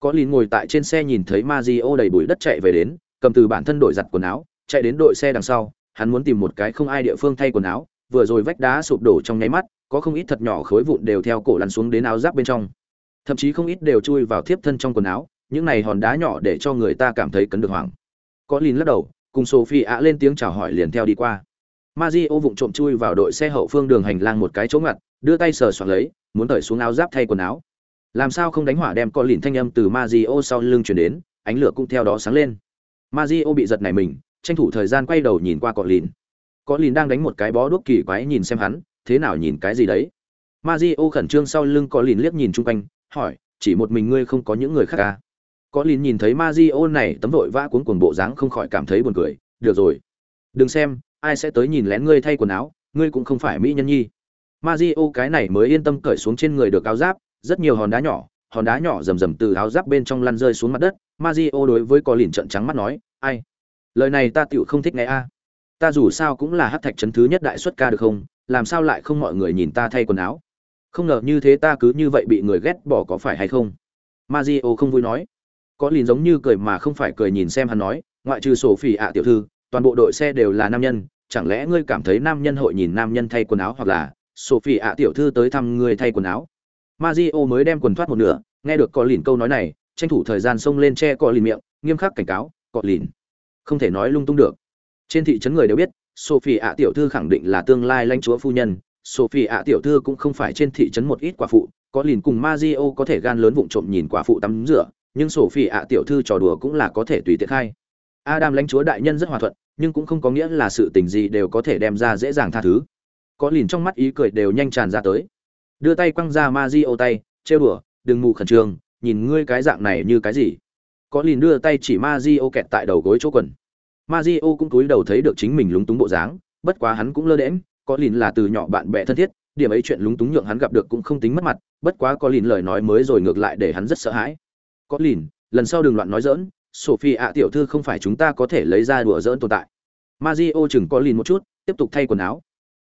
có lìn ngồi tại trên xe nhìn thấy Mario đầy bụi đất chạy về đến cầm từ bản thân đổi giặt quần áo chạy đến đội xe đằng sau. Hắn muốn tìm một cái không ai địa phương thay quần áo vừa rồi vách đá sụp đổ trong nháy mắt có không ít thật nhỏ khối vụn đều theo cổ lăn xuống đến áo giáp bên trong. Thậm chí không ít đều chui vào thiếp thân trong quần áo những này hòn đá nhỏ để cho người ta cảm thấy cấn được hoảng. Có lìn lắc đầu cùng sophie ạ lên tiếng chào hỏi liền theo đi qua. Mario vụng trộm chui vào đội xe hậu phương đường hành lang một cái chỗ ngặt, đưa tay sờ soạn lấy, muốn cởi xuống áo giáp thay quần áo. Làm sao không đánh hỏa đem con lìn thanh âm từ Mario sau lưng truyền đến, ánh lửa cũng theo đó sáng lên. Mario bị giật nảy mình, tranh thủ thời gian quay đầu nhìn qua con lìn. Con lìn đang đánh một cái bó đuốc kỳ quái nhìn xem hắn, thế nào nhìn cái gì đấy? Mario khẩn trương sau lưng con lìn liếc nhìn chung quanh, hỏi, chỉ một mình ngươi không có những người khác à? Có lìn nhìn thấy Mario này tấm vội vã cuốn cuồng bộ dáng không khỏi cảm thấy buồn cười, được rồi. Đừng xem, ai sẽ tới nhìn lén ngươi thay quần áo, ngươi cũng không phải mỹ nhân nhi. Mario cái này mới yên tâm cởi xuống trên người được áo giáp, rất nhiều hòn đá nhỏ, hòn đá nhỏ rầm rầm từ áo giáp bên trong lăn rơi xuống mặt đất. Mario đối với có lìn trợn trắng mắt nói, ai? Lời này ta tiểu không thích nghe a. Ta dù sao cũng là hắc thạch chấn thứ nhất đại xuất ca được không? Làm sao lại không mọi người nhìn ta thay quần áo? Không ngờ như thế ta cứ như vậy bị người ghét bỏ có phải hay không? Mario không vui nói. Có lìn giống như cười mà không phải cười nhìn xem hắn nói, ngoại trừ sổ phỉ ạ tiểu thư, toàn bộ đội xe đều là nam nhân chẳng lẽ ngươi cảm thấy nam nhân hội nhìn nam nhân thay quần áo hoặc là sophie ạ tiểu thư tới thăm ngươi thay quần áo Mario mới đem quần thoát một nửa nghe được có lìn câu nói này tranh thủ thời gian xông lên che cọ lìn miệng nghiêm khắc cảnh cáo cọ lìn không thể nói lung tung được trên thị trấn người đều biết sophie ạ tiểu thư khẳng định là tương lai lãnh chúa phu nhân sophie ạ tiểu thư cũng không phải trên thị trấn một ít quả phụ có lìn cùng Mario có thể gan lớn vụng trộm nhìn quả phụ tắm rửa nhưng sophie ạ tiểu thư trò đùa cũng là có thể tùy tiện khai Adam lãnh chúa đại nhân rất hòa thuận, nhưng cũng không có nghĩa là sự tình gì đều có thể đem ra dễ dàng tha thứ. Có lìn trong mắt ý cười đều nhanh tràn ra tới. Đưa tay quăng ra Mario tay, trêu đùa, đừng mù khẩn trương, nhìn ngươi cái dạng này như cái gì? Có lìn đưa tay chỉ Mario kẹt tại đầu gối chỗ quần. Mario cũng cúi đầu thấy được chính mình lúng túng bộ dáng, bất quá hắn cũng lơ đễm có lìn là từ nhỏ bạn bè thân thiết, điểm ấy chuyện lúng túng nhượng hắn gặp được cũng không tính mất mặt, bất quá có lìn lời nói mới rồi ngược lại để hắn rất sợ hãi. Có lìn, lần sau đừng loạn nói dỡn. sophie ạ tiểu thư không phải chúng ta có thể lấy ra đùa dỡn tồn tại Mario chừng có lìn một chút tiếp tục thay quần áo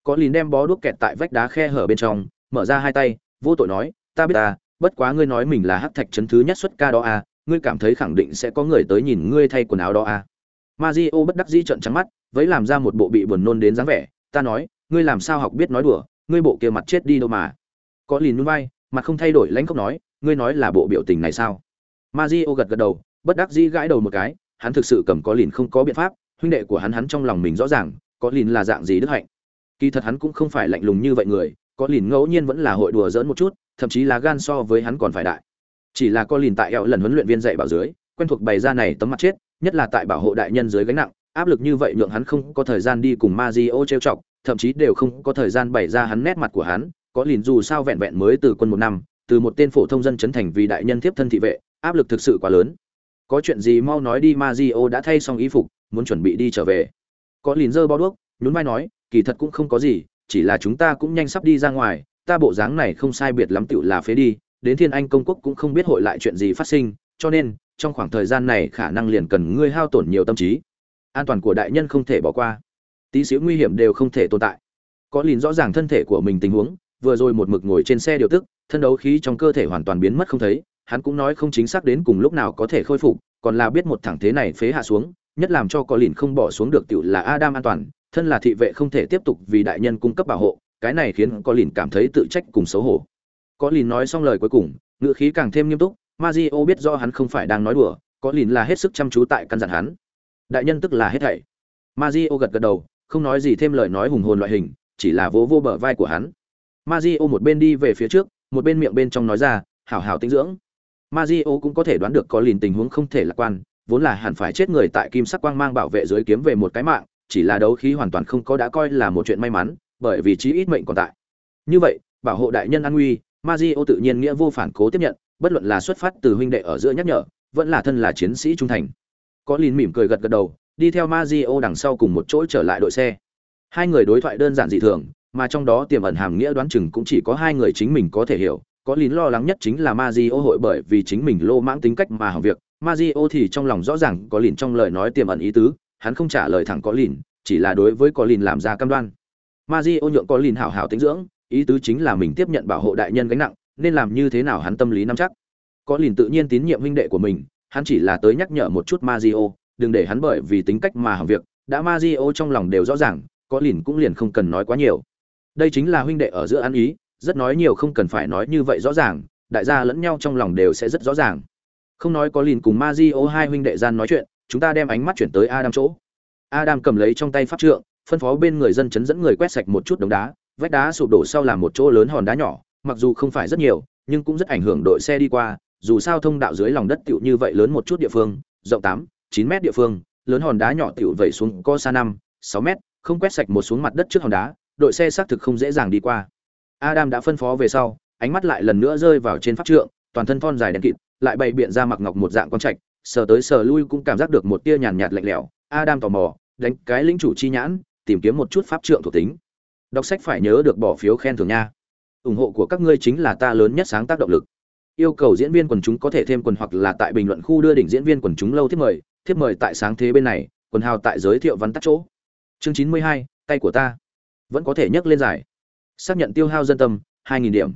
có lìn đem bó đuốc kẹt tại vách đá khe hở bên trong mở ra hai tay, vô tội nói, ta biết ta, bất quá ngươi nói mình là hắc thạch chấn thứ nhất xuất ca đó à ngươi cảm thấy khẳng định sẽ có người tới nhìn ngươi thay quần áo đó à. Mario bất đắc dĩ trợn trắng mắt, vẫy làm ra một bộ bị buồn nôn đến dáng vẻ, ta nói, ngươi làm sao học biết nói đùa, ngươi bộ kia mặt chết đi đâu mà? Có lìn nhún vai, mặt không thay đổi lãnh không nói, ngươi nói là bộ biểu tình này sao? Mario gật gật đầu, bất đắc dĩ gãi đầu một cái, hắn thực sự cầm có lìn không có biện pháp, huynh đệ của hắn hắn trong lòng mình rõ ràng, có lìn là dạng gì đức hạnh. Kỳ thật hắn cũng không phải lạnh lùng như vậy người có lìn ngẫu nhiên vẫn là hội đùa dỡn một chút thậm chí là gan so với hắn còn phải đại chỉ là có lìn tại eo lần huấn luyện viên dạy bảo dưới quen thuộc bày ra này tấm mặt chết nhất là tại bảo hộ đại nhân dưới gánh nặng áp lực như vậy nhượng hắn không có thời gian đi cùng Mazio trêu chọc, thậm chí đều không có thời gian bày ra hắn nét mặt của hắn, có lìn dù sao vẹn vẹn mới từ quân một năm, từ một tên phổ thông dân chấn thành vì đại nhân tiếp thân thị vệ, áp lực thực sự quá lớn có chuyện gì mau nói đi Mario đã thay xong y phục, muốn chuẩn bị đi trở về. Có lìn dơ bao đuốc, nhún vai nói, kỳ thật cũng không có gì, chỉ là chúng ta cũng nhanh sắp đi ra ngoài, ta bộ dáng này không sai biệt lắm tựu là phế đi, đến Thiên Anh công quốc cũng không biết hội lại chuyện gì phát sinh, cho nên trong khoảng thời gian này khả năng liền cần ngươi hao tổn nhiều tâm trí. An toàn của đại nhân không thể bỏ qua, tí xíu nguy hiểm đều không thể tồn tại. Có lìn rõ ràng thân thể của mình tình huống, vừa rồi một mực ngồi trên xe điều tức, thân đấu khí trong cơ thể hoàn toàn biến mất không thấy, hắn cũng nói không chính xác đến cùng lúc nào có thể khôi phục, còn là biết một thẳng thế này phế hạ xuống, nhất làm cho có lìn không bỏ xuống được tiểu là Adam an toàn, thân là thị vệ không thể tiếp tục vì đại nhân cung cấp bảo hộ, cái này khiến có lìn cảm thấy tự trách cùng xấu hổ. Có lìn nói xong lời cuối cùng, ngữ khí càng thêm nghiêm túc, Mario biết do hắn không phải đang nói đùa, có lìn là hết sức chăm chú tại căn dặn hắn. Đại nhân tức là hết thảy. Mario gật gật đầu, không nói gì thêm lời nói hùng hồn loại hình, chỉ là vỗ vô bờ vai của hắn. Mario một bên đi về phía trước, một bên miệng bên trong nói ra, hảo hảo tinh dưỡng. Mario cũng có thể đoán được có lìn tình huống không thể lạc quan, vốn là hẳn phải chết người tại kim sắc quang mang bảo vệ dưới kiếm về một cái mạng, chỉ là đấu khí hoàn toàn không có đã coi là một chuyện may mắn, bởi vì chí ít mệnh còn tại. Như vậy, bảo hộ đại nhân an nguy, Mario tự nhiên nghĩa vô phản cố tiếp nhận, bất luận là xuất phát từ huynh đệ ở giữa nhắc nhở, vẫn là thân là chiến sĩ trung thành. Có Lin mỉm cười gật gật đầu, đi theo Mario đằng sau cùng một chỗ trở lại đội xe. Hai người đối thoại đơn giản dị thường, mà trong đó tiềm ẩn hàm nghĩa đoán chừng cũng chỉ có hai người chính mình có thể hiểu, có lín lo lắng nhất chính là Mario hội bởi vì chính mình lô mãng tính cách mà hỏng việc. Mario thì trong lòng rõ ràng có Lin trong lời nói tiềm ẩn ý tứ, hắn không trả lời thẳng có lìn, chỉ là đối với có lìn làm ra cam đoan. Mario nhượng có lìn hảo hảo tính dưỡng, ý tứ chính là mình tiếp nhận bảo hộ đại nhân gánh nặng, nên làm như thế nào hắn tâm lý nắm chắc. có lìn tự nhiên tín nhiệm huynh đệ của mình hắn chỉ là tới nhắc nhở một chút Mazio, đừng để hắn bởi vì tính cách mà hỏng việc đã Mazio trong lòng đều rõ ràng có lìn cũng liền không cần nói quá nhiều đây chính là huynh đệ ở giữa ăn ý rất nói nhiều không cần phải nói như vậy rõ ràng đại gia lẫn nhau trong lòng đều sẽ rất rõ ràng không nói có lìn cùng Mazio hai huynh đệ gian nói chuyện chúng ta đem ánh mắt chuyển tới Adam chỗ. Adam cầm lấy trong tay pháp trượng, phân phó bên người dân chấn dẫn người quét sạch một chút đống đá, vách đá sụp đổ sau làm một chỗ lớn hòn đá nhỏ, mặc dù không phải rất nhiều, nhưng cũng rất ảnh hưởng đội xe đi qua, dù sao thông đạo dưới lòng đất tiểu như vậy lớn một chút địa phương, rộng tám, chín mét địa phương, lớn hòn đá nhỏ tiểu vậy xuống có xa năm, sáu mét, không quét sạch một xuống mặt đất trước hòn đá, đội xe xác thực không dễ dàng đi qua. Adam đã phân phó về sau, ánh mắt lại lần nữa rơi vào trên pháp trượng, toàn thân thon dài đen kịt, lại bày biện ra mặc ngọc một dạng quan trạch sờ tới sờ lui cũng cảm giác được một tia nhàn nhạt lạnh lẽo. Adam tò mò, đánh cái lĩnh chủ chi nhãn, tìm kiếm một chút pháp trượng thuộc tính. Đọc sách phải nhớ được bỏ phiếu khen thưởng nha. Ủng hộ của các ngươi chính là ta lớn nhất sáng tác động lực. Yêu cầu diễn viên quần chúng có thể thêm quần hoặc là tại bình luận khu đưa đỉnh diễn viên quần chúng lâu thiếp mời thiếp mời tại sáng thế bên này, quần hào tại giới thiệu văn tắt chỗ. Chương chín mươi hai, tay của ta. Vẫn có thể nhấc lên giải. Xác nhận tiêu hao dân tâm, hai nghìn điểm.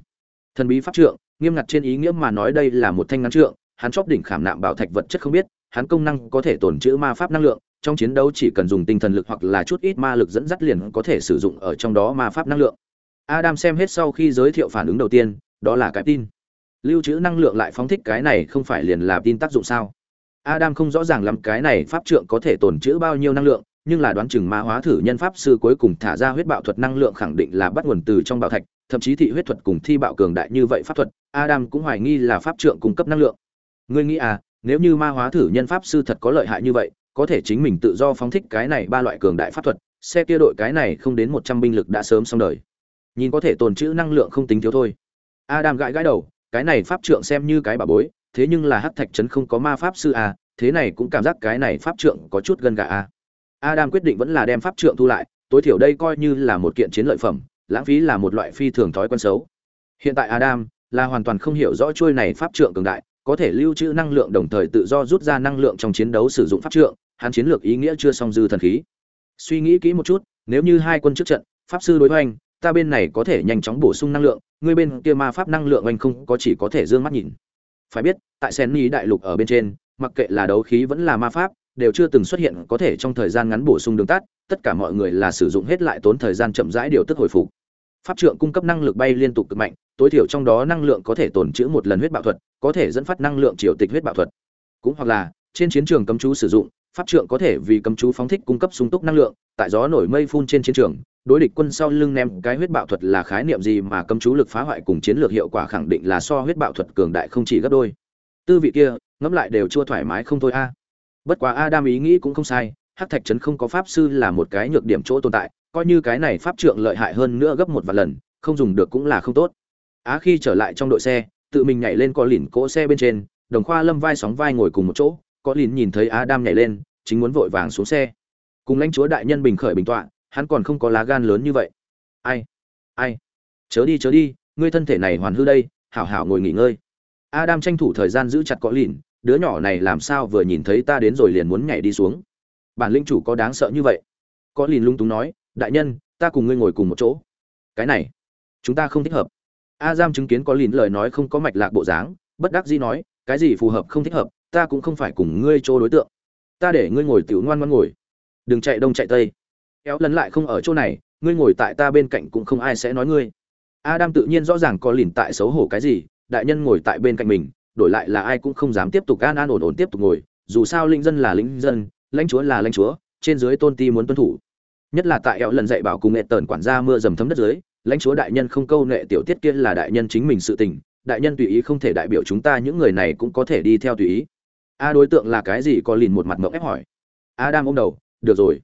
Thần bí pháp trượng, nghiêm ngặt trên ý nghĩa mà nói đây là một thanh ngắn trượng hắn chóp đỉnh khảm nạm bảo thạch vật chất không biết, hắn công năng có thể tồn trữ ma pháp năng lượng, trong chiến đấu chỉ cần dùng tinh thần lực hoặc là chút ít ma lực dẫn dắt liền có thể sử dụng ở trong đó ma pháp năng lượng. Adam xem hết sau khi giới thiệu phản ứng đầu tiên, đó là cái tin. Lưu trữ năng lượng lại phóng thích cái này không phải liền là tin tác dụng sao? Adam không rõ ràng lắm cái này pháp trượng có thể tồn trữ bao nhiêu năng lượng, nhưng là đoán chừng ma hóa thử nhân pháp sư cuối cùng thả ra huyết bạo thuật năng lượng khẳng định là bắt nguồn từ trong bảo thạch, thậm chí thị huyết thuật cùng thi bạo cường đại như vậy pháp thuật, adam cũng hoài nghi là pháp trượng cung cấp năng lượng ngươi nghĩ à nếu như ma hóa thử nhân pháp sư thật có lợi hại như vậy có thể chính mình tự do phóng thích cái này ba loại cường đại pháp thuật xe kia đội cái này không đến một trăm binh lực đã sớm xong đời. Nhìn có thể tồn trữ năng lượng không tính thiếu thôi. Adam gãi gãi đầu cái này pháp trượng xem như cái bà bối thế nhưng là hắc thạch trấn không có ma pháp sư à, thế này cũng cảm giác cái này pháp trượng có chút gần gà à. adam quyết định vẫn là đem pháp trượng thu lại tối thiểu đây coi như là một kiện chiến lợi phẩm lãng phí là một loại phi thường thói quen xấu. Hiện tại adam là hoàn toàn không hiểu rõ trôi này pháp trượng cường đại có thể lưu trữ năng lượng đồng thời tự do rút ra năng lượng trong chiến đấu sử dụng pháp trượng, hắn chiến lược ý nghĩa chưa song dư thần khí. Suy nghĩ kỹ một chút, nếu như hai quân trước trận, pháp sư đối hoành, ta bên này có thể nhanh chóng bổ sung năng lượng, ngươi bên kia ma pháp năng lượng anh không có chỉ có thể dương mắt nhìn. Phải biết, tại sen ni đại lục ở bên trên, mặc kệ là đấu khí vẫn là ma pháp, đều chưa từng xuất hiện có thể trong thời gian ngắn bổ sung đường tắt, tất cả mọi người là sử dụng hết lại tốn thời gian chậm rãi điều tức hồi phục. Pháp trượng cung cấp năng lực bay liên tục cực mạnh, tối thiểu trong đó năng lượng có thể tồn trữ một lần huyết bạo thuật có thể dẫn phát năng lượng triều tịch huyết bạo thuật. Cũng hoặc là, trên chiến trường cấm chú sử dụng, pháp trượng có thể vì cấm chú phóng thích cung cấp sung túc năng lượng, tại gió nổi mây phun trên chiến trường, đối địch quân sau lưng ném cái huyết bạo thuật là khái niệm gì mà cấm chú lực phá hoại cùng chiến lược hiệu quả khẳng định là so huyết bạo thuật cường đại không chỉ gấp đôi. Tư vị kia, ngẫm lại đều chưa thoải mái không thôi a. Bất quá adam ý nghĩ cũng không sai, hắc thạch trấn không có pháp sư là một cái nhược điểm chỗ tồn tại, coi như cái này pháp trượng lợi hại hơn nữa gấp một vài lần, không dùng được cũng là không tốt. Á khi trở lại trong đội xe tự mình nhảy lên có lìn cỗ xe bên trên, đồng khoa lâm vai sóng vai ngồi cùng một chỗ, có lìn nhìn thấy adam nhảy lên, chính muốn vội vàng xuống xe. Cùng lãnh chúa đại nhân bình khởi bình tọa, hắn còn không có lá gan lớn như vậy. Ai? Ai? Chớ đi chớ đi, ngươi thân thể này hoàn hư đây, hảo hảo ngồi nghỉ ngơi. Adam tranh thủ thời gian giữ chặt có lìn, đứa nhỏ này làm sao vừa nhìn thấy ta đến rồi liền muốn nhảy đi xuống. Bản linh chủ có đáng sợ như vậy? Có lìn lung túng nói, đại nhân, ta cùng ngươi ngồi cùng một chỗ. Cái này, chúng ta không thích hợp a giam chứng kiến có lìn lời nói không có mạch lạc bộ dáng, bất đắc dĩ nói, cái gì phù hợp không thích hợp, ta cũng không phải cùng ngươi chỗ đối tượng. Ta để ngươi ngồi tiểu ngoan ngoan ngồi. Đừng chạy đông chạy tây. Kéo lần lại không ở chỗ này, ngươi ngồi tại ta bên cạnh cũng không ai sẽ nói ngươi. Adam tự nhiên rõ ràng có lìn tại xấu hổ cái gì, đại nhân ngồi tại bên cạnh mình, đổi lại là ai cũng không dám tiếp tục an an ổn ổn tiếp tục ngồi, dù sao linh dân là linh dân, lãnh chúa là lãnh chúa, trên dưới tôn ti muốn tuân thủ. Nhất là tại eo lần dạy bảo cùng nghệ tần quản gia mưa dầm thấm đất dưới lãnh chúa đại nhân không câu nệ tiểu tiết kia là đại nhân chính mình sự tình, đại nhân tùy ý không thể đại biểu chúng ta, những người này cũng có thể đi theo tùy ý. A đối tượng là cái gì có lìn một mặt mộng ép hỏi. A adam ôm đầu, được rồi.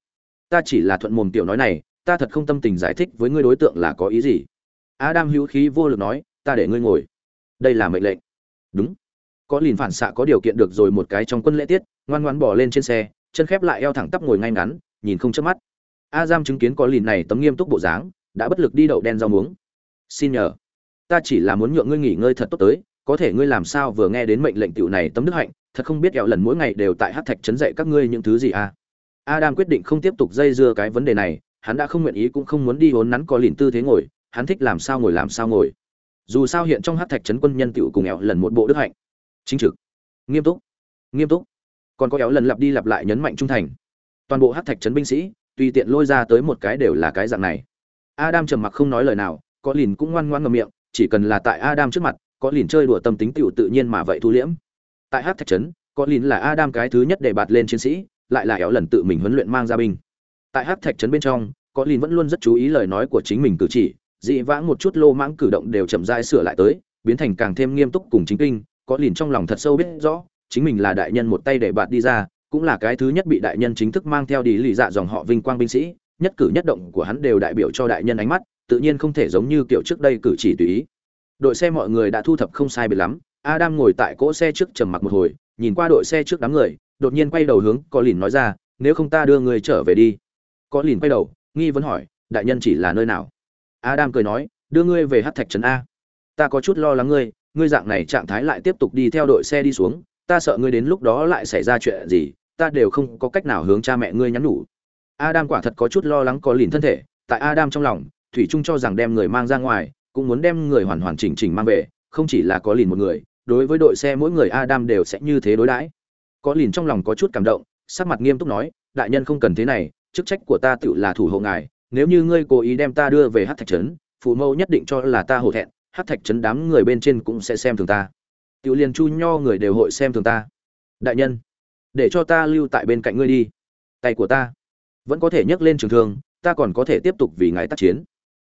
Ta chỉ là thuận mồm tiểu nói này, ta thật không tâm tình giải thích với ngươi đối tượng là có ý gì. A adam hữu khí vô lực nói, ta để ngươi ngồi. Đây là mệnh lệnh. Đúng. Có lìn phản xạ có điều kiện được rồi một cái trong quân lễ tiết, ngoan ngoan bỏ lên trên xe, chân khép lại eo thẳng tắp ngồi ngay ngắn, nhìn không chớp mắt. A giam chứng kiến có lìn này tấm nghiêm túc bộ dáng đã bất lực đi đậu đen rau muống. Xin nhờ. Ta chỉ là muốn nhượng ngươi nghỉ ngơi thật tốt tới, có thể ngươi làm sao vừa nghe đến mệnh lệnh tiểu này tấm đức hạnh, thật không biết kẹo lần mỗi ngày đều tại hát thạch chấn dạy các ngươi những thứ gì à. Adam quyết định không tiếp tục dây dưa cái vấn đề này, hắn đã không nguyện ý cũng không muốn đi hốn nắn có lìn tư thế ngồi, hắn thích làm sao ngồi làm sao ngồi. Dù sao hiện trong hát thạch trấn quân nhân tiểu cùng ẹo lần một bộ đức hạnh. Chính trực. Nghiêm túc. Nghiêm túc. Còn có éo lần lặp đi lặp lại nhấn mạnh trung thành. Toàn bộ hát thạch trấn binh sĩ, tùy tiện lôi ra tới một cái đều là cái dạng này adam trầm mặc không nói lời nào, có lìn cũng ngoan ngoãn ngậm miệng, chỉ cần là tại adam trước mặt, có lìn chơi đùa tâm tính tiểu tự nhiên mà vậy thu liễm. Tại Hắc thạch trấn, có lìn là adam cái thứ nhất để bạt lên chiến sĩ, lại là éo lần tự mình huấn luyện mang ra binh. Tại Hắc thạch trấn bên trong, có lìn vẫn luôn rất chú ý lời nói của chính mình cử chỉ, dị vãng một chút lô mãng cử động đều chậm rãi sửa lại tới, biến thành càng thêm nghiêm túc cùng chính kinh, có lìn trong lòng thật sâu biết rõ, chính mình là đại nhân một tay để bạt đi ra, cũng là cái thứ nhất bị đại nhân chính thức mang theo đi lì dạ dòng họ vinh quang binh sĩ nhất cử nhất động của hắn đều đại biểu cho đại nhân ánh mắt, tự nhiên không thể giống như kiểu trước đây cử chỉ tùy ý. Đội xe mọi người đã thu thập không sai biệt lắm, adam ngồi tại cỗ xe trước trầm mặc một hồi, nhìn qua đội xe trước đám người, đột nhiên quay đầu hướng có lìn nói ra, nếu không ta đưa người trở về đi. Có lìn quay đầu, nghi vấn hỏi, đại nhân chỉ là nơi nào? Adam cười nói, đưa ngươi về hát thạch trấn a. Ta có chút lo lắng ngươi ngươi dạng này trạng thái lại tiếp tục đi theo đội xe đi xuống, ta sợ ngươi đến lúc đó lại xảy ra chuyện gì, ta đều không có cách nào hướng cha mẹ ngươi nhắn nhủ adam quả thật có chút lo lắng có lìn thân thể, tại adam trong lòng, thủy trung cho rằng đem người mang ra ngoài, cũng muốn đem người hoàn hoàn chỉnh chỉnh mang về, không chỉ là có lìn một người, đối với đội xe mỗi người adam đều sẽ như thế đối đãi. Có lìn trong lòng có chút cảm động, sắc mặt nghiêm túc nói, đại nhân không cần thế này, chức trách của ta tự là thủ hộ ngài, nếu như ngươi cố ý đem ta đưa về hát thạch trấn, phụ mẫu nhất định cho là ta hổ thẹn hát thạch trấn đám người bên trên cũng sẽ xem thường ta. Tiểu liền chu nho người đều hội xem thường ta. Đại nhân, để cho ta lưu tại bên cạnh ngươi đi. Tay của ta vẫn có thể nhấc lên trường thương, ta còn có thể tiếp tục vì ngài tác chiến.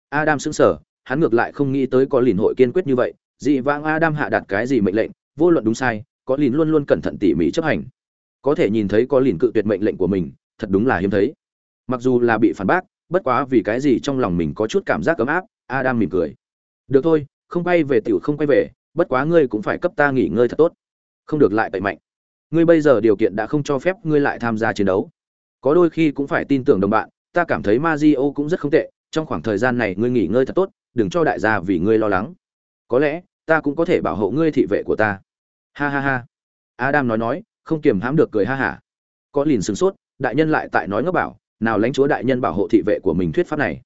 Adam sững sờ, hắn ngược lại không nghĩ tới có lìn hội kiên quyết như vậy, dị vãng adam hạ đạt cái gì mệnh lệnh, vô luận đúng sai, có lìn luôn luôn cẩn thận tỉ mỉ chấp hành. Có thể nhìn thấy có lìn cự tuyệt mệnh lệnh của mình, thật đúng là hiếm thấy. Mặc dù là bị phản bác, bất quá vì cái gì trong lòng mình có chút cảm giác ấm áp, adam mỉm cười. Được thôi, không quay về tiểu không quay về, bất quá ngươi cũng phải cấp ta nghỉ ngơi thật tốt. Không được lại tẩy mạnh. Ngươi bây giờ điều kiện đã không cho phép ngươi lại tham gia chiến đấu có đôi khi cũng phải tin tưởng đồng bạn, ta cảm thấy Mazio cũng rất không tệ, trong khoảng thời gian này ngươi nghỉ ngơi thật tốt, đừng cho đại gia vì ngươi lo lắng. Có lẽ, ta cũng có thể bảo hộ ngươi thị vệ của ta. Ha ha ha. Adam nói nói, không kiềm hãm được cười ha hả. Có lìn sửng sốt, đại nhân lại tại nói ngốc bảo, nào lãnh chúa đại nhân bảo hộ thị vệ của mình thuyết pháp này.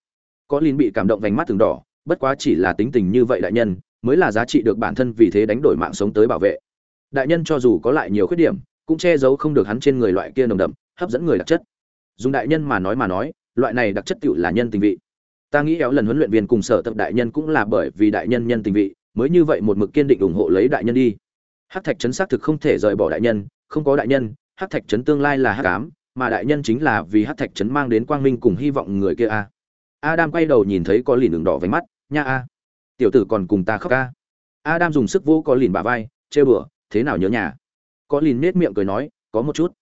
Có lìn bị cảm động vành mắt từng đỏ, bất quá chỉ là tính tình như vậy đại nhân, mới là giá trị được bản thân vì thế đánh đổi mạng sống tới bảo vệ. Đại nhân cho dù có lại nhiều khuyết điểm, cũng che giấu không được hắn trên người loại kia nồng đậm hấp dẫn người đặc chất. Dùng đại nhân mà nói mà nói, loại này đặc chất tựu là nhân tình vị. Ta nghĩ éo lần huấn luyện viên cùng sở tập đại nhân cũng là bởi vì đại nhân nhân tình vị, mới như vậy một mực kiên định ủng hộ lấy đại nhân đi. Hát thạch trấn xác thực không thể rời bỏ đại nhân, không có đại nhân hát thạch trấn tương lai là hát cám mà đại nhân chính là vì hát thạch trấn mang đến quang minh cùng hy vọng người kia a. Adam quay đầu nhìn thấy có lìn đường đỏ váy mắt, nha a, tiểu tử còn cùng ta khóc a. Adam dùng sức vô có lìn bà vai chê bừa thế nào nhớ nhà? Có lìn nết miệng cười nói, có một chút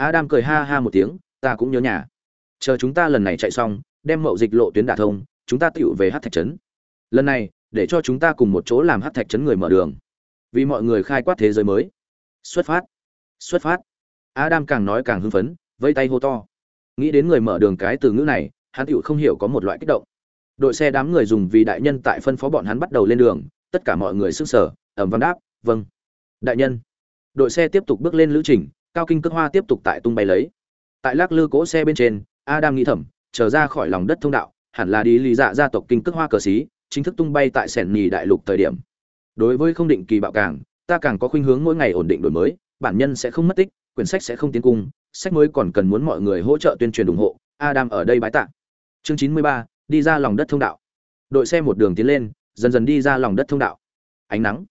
adam cười ha ha một tiếng, ta cũng nhớ nhà. Chờ chúng ta lần này chạy xong, đem mậu dịch lộ tuyến đả thông, chúng ta tựu về Hắc thạch trấn. Lần này, để cho chúng ta cùng một chỗ làm Hắc thạch trấn người mở đường. Vì mọi người khai quát thế giới mới. Xuất phát. Xuất phát. Adam càng nói càng hưng phấn vây tay hô to. Nghĩ đến người mở đường cái từ ngữ này, hắn tựu không hiểu có một loại kích động. Đội xe đám người dùng vì đại nhân tại phân phó bọn hắn bắt đầu lên đường, tất cả mọi người sức sở ẩm văn đáp vâng. Đại nhân. Đội xe tiếp tục bước lên lữ trình cao kinh cước hoa tiếp tục tại tung bay lấy. Tại lác lư cỗ xe bên trên, adam nghĩ thầm, trở ra khỏi lòng đất thông đạo, hẳn là đi lý dạ gia tộc kinh cước hoa cờ xí, chính thức tung bay tại sẻn nhì đại lục thời điểm. Đối với không định kỳ bạo càng, ta càng có khuynh hướng mỗi ngày ổn định đổi mới, bản nhân sẽ không mất tích, quyển sách sẽ không tiến cung, sách mới còn cần muốn mọi người hỗ trợ tuyên truyền ủng hộ, adam ở đây bái tạ. Chương chín mươi ba, đi ra lòng đất thông đạo. Đội xe một đường tiến lên, dần dần đi ra lòng đất thông đạo. Ánh nắng.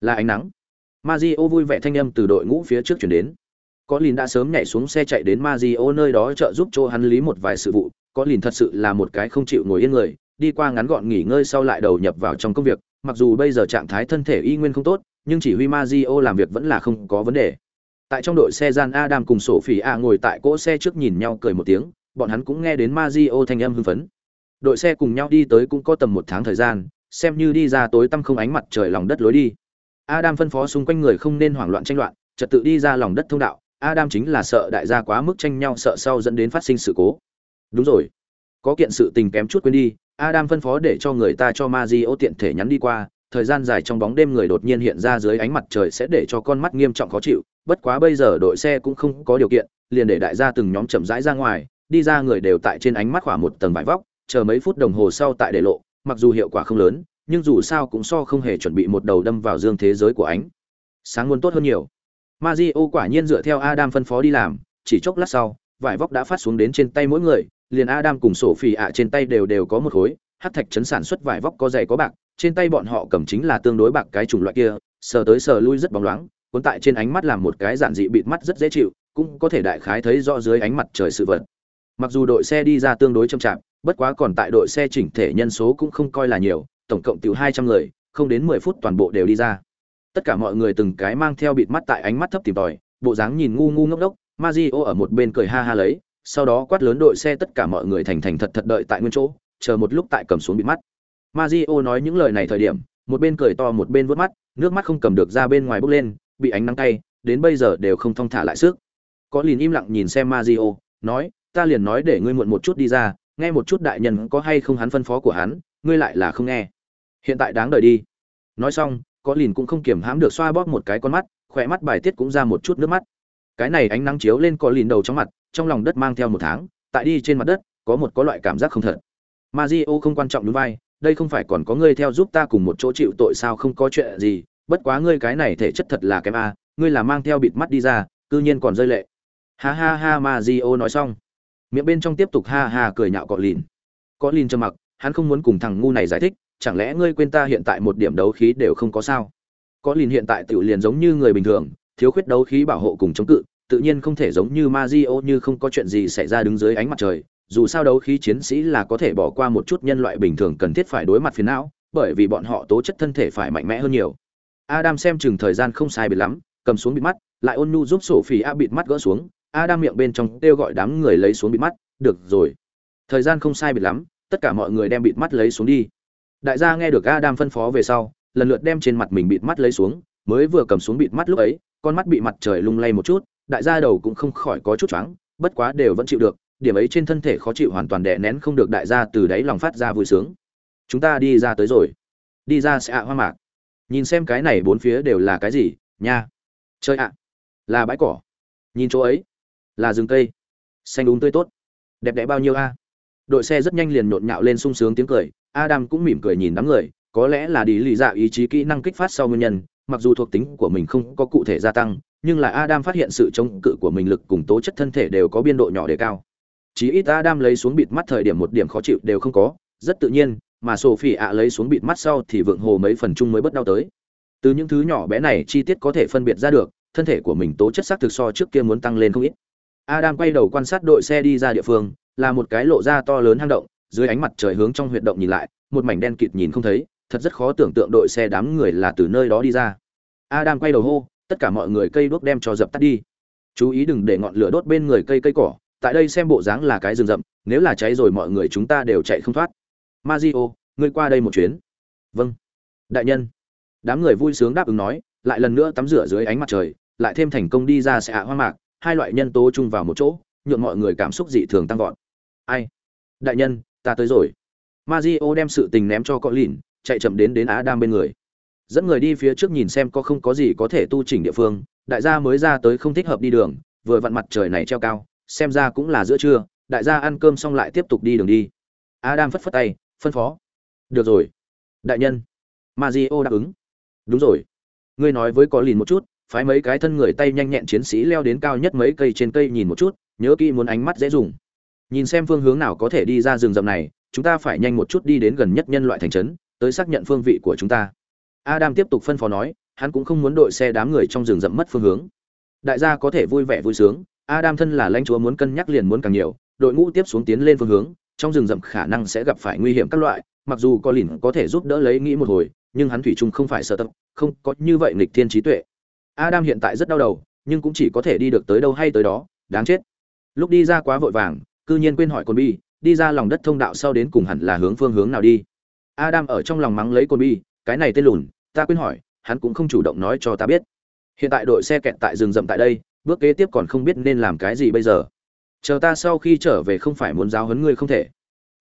Là ánh nắng. Mazio vui vẻ thanh âm từ đội ngũ phía trước chuyển đến có lìn đã sớm nhảy xuống xe chạy đến Mazio nơi đó trợ giúp cho hắn lý một vài sự vụ, có lìn thật sự là một cái không chịu ngồi yên người, đi qua ngắn gọn nghỉ ngơi sau lại đầu nhập vào trong công việc, mặc dù bây giờ trạng thái thân thể y nguyên không tốt, nhưng chỉ huy Mazio làm việc vẫn là không có vấn đề. Tại trong đội xe gian Adam cùng Sophie A ngồi tại cỗ xe trước nhìn nhau cười một tiếng, bọn hắn cũng nghe đến Mazio thanh âm hưng phấn. Đội xe cùng nhau đi tới cũng có tầm một tháng thời gian, xem như đi ra tối tăm không ánh mặt trời lòng đất lối đi. Adam phân phó xung quanh người không nên hoảng loạn tranh loạn, trật tự đi ra lòng đất thông đạo adam chính là sợ đại gia quá mức tranh nhau, sợ sau dẫn đến phát sinh sự cố. Đúng rồi. Có kiện sự tình kém chút quên đi, adam phân phó để cho người ta cho Mazio tiện thể nhắn đi qua. Thời gian dài trong bóng đêm người đột nhiên hiện ra dưới ánh mặt trời sẽ để cho con mắt nghiêm trọng khó chịu. Bất quá bây giờ đội xe cũng không có điều kiện, liền để đại gia từng nhóm chậm rãi ra ngoài, đi ra người đều tại trên ánh mắt khỏa một tầng vải vóc, chờ mấy phút đồng hồ sau tại để lộ, mặc dù hiệu quả không lớn, nhưng dù sao cũng so không hề chuẩn bị một đầu đâm vào dương thế giới của ánh. Sáng muốn tốt hơn nhiều. Mario quả nhiên dựa theo Adam phân phó đi làm, chỉ chốc lát sau, vải vóc đã phát xuống đến trên tay mỗi người, liền Adam cùng sổ phì ạ trên tay đều đều có một khối hắc thạch chấn sản xuất vải vóc có dày có bạc, trên tay bọn họ cầm chính là tương đối bạc cái chủng loại kia, sờ tới sờ lui rất bóng loáng, cuốn tại trên ánh mắt làm một cái giản dị bịt mắt rất dễ chịu, cũng có thể đại khái thấy rõ dưới ánh mặt trời sự vật. Mặc dù đội xe đi ra tương đối chậm chạp, bất quá còn tại đội xe chỉnh thể nhân số cũng không coi là nhiều, tổng cộng tiểu hai trăm người, không đến mười phút toàn bộ đều đi ra tất cả mọi người từng cái mang theo bịt mắt tại ánh mắt thấp tìm tòi, bộ dáng nhìn ngu ngu ngốc đốc Mazio ở một bên cười ha ha lấy, sau đó quát lớn đội xe tất cả mọi người thành thành thật thật đợi tại nguyên chỗ, chờ một lúc tại cầm xuống bịt mắt. Mazio nói những lời này thời điểm, một bên cười to một bên vuốt mắt, nước mắt không cầm được ra bên ngoài bốc lên, bị ánh nắng tay đến bây giờ đều không thong thả lại sức. Có lìn im lặng nhìn xem Mazio nói, ta liền nói để ngươi muộn một chút đi ra, nghe một chút đại nhân có hay không hắn phân phó của hắn, ngươi lại là không nghe. Hiện tại đáng đợi đi. Nói xong có lìn cũng không kiểm hãm được xoa bóp một cái con mắt khỏe mắt bài tiết cũng ra một chút nước mắt. Cái này ánh nắng chiếu lên có lìn đầu trong mặt, trong lòng đất mang theo một tháng, tại đi trên mặt đất, có một có loại cảm giác không thật. Mazio không quan trọng đúng vai, đây không phải còn có ngươi theo giúp ta cùng một chỗ chịu tội sao không có chuyện gì, bất quá ngươi cái này thể chất thật là kém a, ngươi là mang theo bịt mắt đi ra, cư nhiên còn rơi lệ. Ha ha ha Mazio nói xong. Miệng bên trong tiếp tục ha ha cười nhạo cọ lìn. Có lìn trầm mặc, hắn không muốn cùng thằng ngu này giải thích chẳng lẽ ngươi quên ta hiện tại một điểm đấu khí đều không có sao? Có lìn hiện tại tiểu liền giống như người bình thường, thiếu khuyết đấu khí bảo hộ cùng chống cự, tự nhiên không thể giống như Mazio như không có chuyện gì xảy ra đứng dưới ánh mặt trời. Dù sao đấu khí chiến sĩ là có thể bỏ qua một chút nhân loại bình thường cần thiết phải đối mặt phiền não, bởi vì bọn họ tố chất thân thể phải mạnh mẽ hơn nhiều. Adam xem chừng thời gian không sai biệt lắm, cầm xuống bịt mắt, lại ôn nhu giúp sổ phỉ a bịt mắt gỡ xuống. Adam miệng bên trong kêu gọi đám người lấy xuống bịt mắt. Được rồi. Thời gian không sai biệt lắm, tất cả mọi người đem bịt mắt lấy xuống đi đại gia nghe được adam phân phó về sau, lần lượt đem trên mặt mình bịt mắt lấy xuống, mới vừa cầm xuống bịt mắt lúc ấy, con mắt bị mặt trời lung lay một chút, đại gia đầu cũng không khỏi có chút choáng, bất quá đều vẫn chịu được, điểm ấy trên thân thể khó chịu hoàn toàn đè nén không được đại gia từ đáy lòng phát ra vui sướng. Chúng ta đi ra tới rồi. Đi ra sẽ ạ, hoa mạc. Nhìn xem cái này bốn phía đều là cái gì, nha. Chơi ạ. Là bãi cỏ. Nhìn chỗ ấy. Là rừng cây. Xanh đúng tươi tốt. Đẹp đẽ bao nhiêu a? Đội xe rất nhanh liền nhộn nhạo lên sung sướng tiếng cười adam cũng mỉm cười nhìn đám người có lẽ là đi lì dạ ý chí kỹ năng kích phát sau nguyên nhân mặc dù thuộc tính của mình không có cụ thể gia tăng nhưng là adam phát hiện sự chống cự của mình lực cùng tố chất thân thể đều có biên độ nhỏ đề cao chí ít Adam lấy xuống bịt mắt thời điểm một điểm khó chịu đều không có, rất tự nhiên, mà Sophie ạ lấy xuống bịt mắt sau thì vượng hồ mấy phần chung mới bất đau tới. Từ những thứ nhỏ bé này chi tiết có thể phân biệt ra được, thân thể của mình tố chất xác thực so trước kia muốn tăng lên không ít. Adam quay đầu quan sát đội xe đi ra địa phương, là một cái lộ ra to lớn hang động, dưới ánh mặt trời hướng trong huyệt động nhìn lại, một mảnh đen kịt nhìn không thấy, thật rất khó tưởng tượng đội xe đám người là từ nơi đó đi ra. Adam quay đầu hô, tất cả mọi người cây đuốc đem cho dập tắt đi. Chú ý đừng để ngọn lửa đốt bên người cây cây cỏ, tại đây xem bộ dáng là cái rừng rậm nếu là cháy rồi mọi người chúng ta đều chạy không thoát. Mazio, ngươi qua đây một chuyến. Vâng. Đại nhân. Đám người vui sướng đáp ứng nói lại lần nữa tắm rửa dưới ánh mặt trời lại thêm thành công đi ra sẽ hạ hoa mạc hai loại nhân tố chung vào một chỗ, nhượng mọi người cảm xúc dị thường tăng vọt. Ai? Đại nhân, ta tới rồi. Mazio đem sự tình ném cho cọ lìn chạy chậm đến đến á đam bên người. Dẫn người đi phía trước nhìn xem có không có gì có thể tu chỉnh địa phương, đại gia mới ra tới không thích hợp đi đường, vừa vặn mặt trời này treo cao, xem ra cũng là giữa trưa, đại gia ăn cơm xong lại tiếp tục đi đường đi. Adam phất phất tay, phân phó. Được rồi. Đại nhân. Mazio đáp ứng. Đúng rồi. Ngươi nói với có lìn một chút phái mấy cái thân người tay nhanh nhẹn chiến sĩ leo đến cao nhất mấy cây trên cây nhìn một chút nhớ kỹ muốn ánh mắt dễ dùng. Nhìn xem phương hướng nào có thể đi ra rừng rậm này chúng ta phải nhanh một chút đi đến gần nhất nhân loại thành trấn tới xác nhận phương vị của chúng ta. Adam tiếp tục phân phó nói hắn cũng không muốn đội xe đám người trong rừng rậm mất phương hướng. Đại gia có thể vui vẻ vui sướng Adam thân là lãnh chúa muốn cân nhắc liền muốn càng nhiều, đội ngũ tiếp xuống tiến lên phương hướng, trong rừng rậm khả năng sẽ gặp phải nguy hiểm các loại, mặc dù Colin có thể giúp đỡ lấy nghĩ một hồi, nhưng hắn thủy chung không phải sợ tập, không có như vậy nghịch thiên trí tuệ. Adam hiện tại rất đau đầu, nhưng cũng chỉ có thể đi được tới đâu hay tới đó, đáng chết. Lúc đi ra quá vội vàng, cư nhiên quên hỏi Côn Bi, đi ra lòng đất thông đạo sau đến cùng hẳn là hướng phương hướng nào đi. Adam ở trong lòng mắng lấy Côn Bi, cái này tên lùn, ta quên hỏi, hắn cũng không chủ động nói cho ta biết. Hiện tại đội xe kẹt tại rừng rậm tại đây, bước kế tiếp còn không biết nên làm cái gì bây giờ chờ ta sau khi trở về không phải muốn giáo huấn ngươi không thể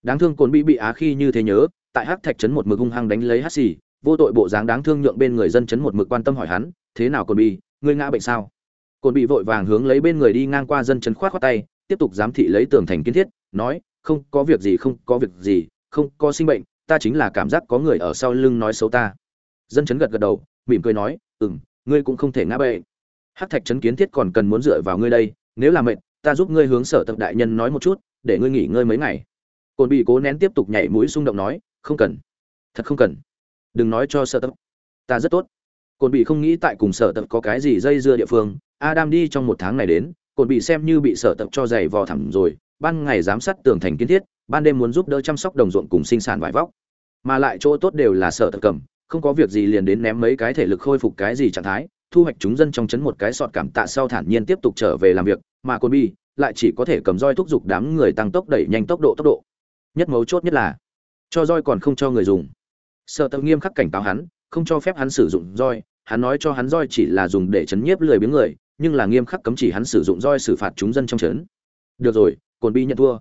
đáng thương Côn bị bị á khi như thế nhớ tại hắc thạch trấn một mực hung hăng đánh lấy hắc xì vô tội bộ dáng đáng thương nhượng bên người dân trấn một mực quan tâm hỏi hắn thế nào còn bị ngươi ngã bệnh sao? Cồn bị vội vàng hướng lấy bên người đi ngang qua dân chấn khoát khoát tay, tiếp tục giám thị lấy tường thành kiến thiết, nói, không có việc gì, không có việc gì, không có sinh bệnh, ta chính là cảm giác có người ở sau lưng nói xấu ta. Dân chấn gật gật đầu, mỉm cười nói, ừm, ngươi cũng không thể ngã bệnh. hắc thạch chấn kiến thiết còn cần muốn dựa vào ngươi đây, nếu là mệt, ta giúp ngươi hướng sở tập đại nhân nói một chút, để ngươi nghỉ ngơi mấy ngày. Cồn bị cố nén tiếp tục nhảy mũi xung động nói, không cần, thật không cần. Đừng nói cho sợ tập. Ta rất tốt cồn bị không nghĩ tại cùng sở tập có cái gì dây dưa địa phương, adam đi trong một tháng này đến cồn bị xem như bị sở tập cho giày vò thẳm rồi, ban ngày giám sát tường thành kiến thiết, ban đêm muốn giúp đỡ chăm sóc đồng ruộng cùng sinh sản vải vóc. Mà lại chỗ tốt đều là sở tập cầm, không có việc gì liền đến ném mấy cái thể lực khôi phục cái gì trạng thái, thu hoạch chúng dân trong chấn một cái sọt cảm tạ sau thản nhiên tiếp tục trở về làm việc, mà cồn bi lại chỉ có thể cầm roi thúc giục đám người tăng tốc đẩy nhanh tốc độ tốc độ. Nhất mấu chốt nhất là, cho roi còn không cho người dùng. Sở tập nghiêm khắc cảnh cáo hắn, không cho phép hắn sử dụng roi hắn nói cho hắn roi chỉ là dùng để chấn nhiếp lười biếng người, nhưng là nghiêm khắc cấm chỉ hắn sử dụng roi xử phạt chúng dân trong trấn. Được rồi, cồn bi nhận thua.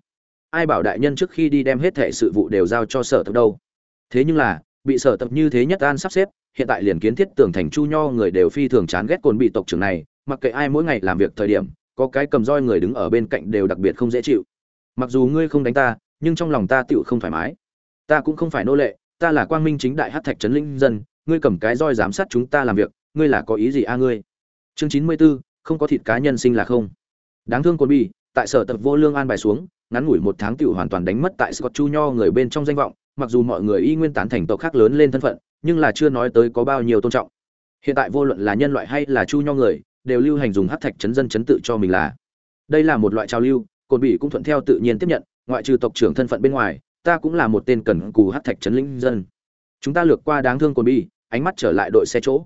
Ai bảo đại nhân trước khi đi đem hết thệ sự vụ đều giao cho sở tập đâu? Thế nhưng là, bị sở tập như thế nhất an sắp xếp, hiện tại liền kiến thiết tường thành chu nho người đều phi thường chán ghét cồn bị tộc trưởng này, mặc kệ ai mỗi ngày làm việc thời điểm, có cái cầm roi người đứng ở bên cạnh đều đặc biệt không dễ chịu. Mặc dù ngươi không đánh ta, nhưng trong lòng ta tựu không thoải mái. Ta cũng không phải nô lệ, ta là quang minh chính đại hát thạch trấn linh dân ngươi cầm cái roi giám sát chúng ta làm việc ngươi là có ý gì a ngươi chương chín mươi 94, không có thịt cá nhân sinh là không đáng thương cồn bi tại sở tập vô lương an bài xuống ngắn ngủi một tháng tiểu hoàn toàn đánh mất tại Scott Chu Nho người bên trong danh vọng, mặc dù mọi người y nguyên tán thành tộc khác lớn lên thân phận, nhưng là chưa nói tới có bao nhiêu tôn trọng. Hiện tại vô luận là nhân loại hay là Chu Nho người, đều lưu hành dùng hắc thạch chấn dân chấn tự cho mình là. Đây là một loại trào lưu, cồn bị cũng thuận theo tự nhiên tiếp nhận, ngoại trừ tộc trưởng thân phận bên ngoài, ta cũng là một tên cần cù hắc thạch chấn linh dân. Chúng ta lược qua đáng thương cồn bi, ánh mắt trở lại đội xe chỗ.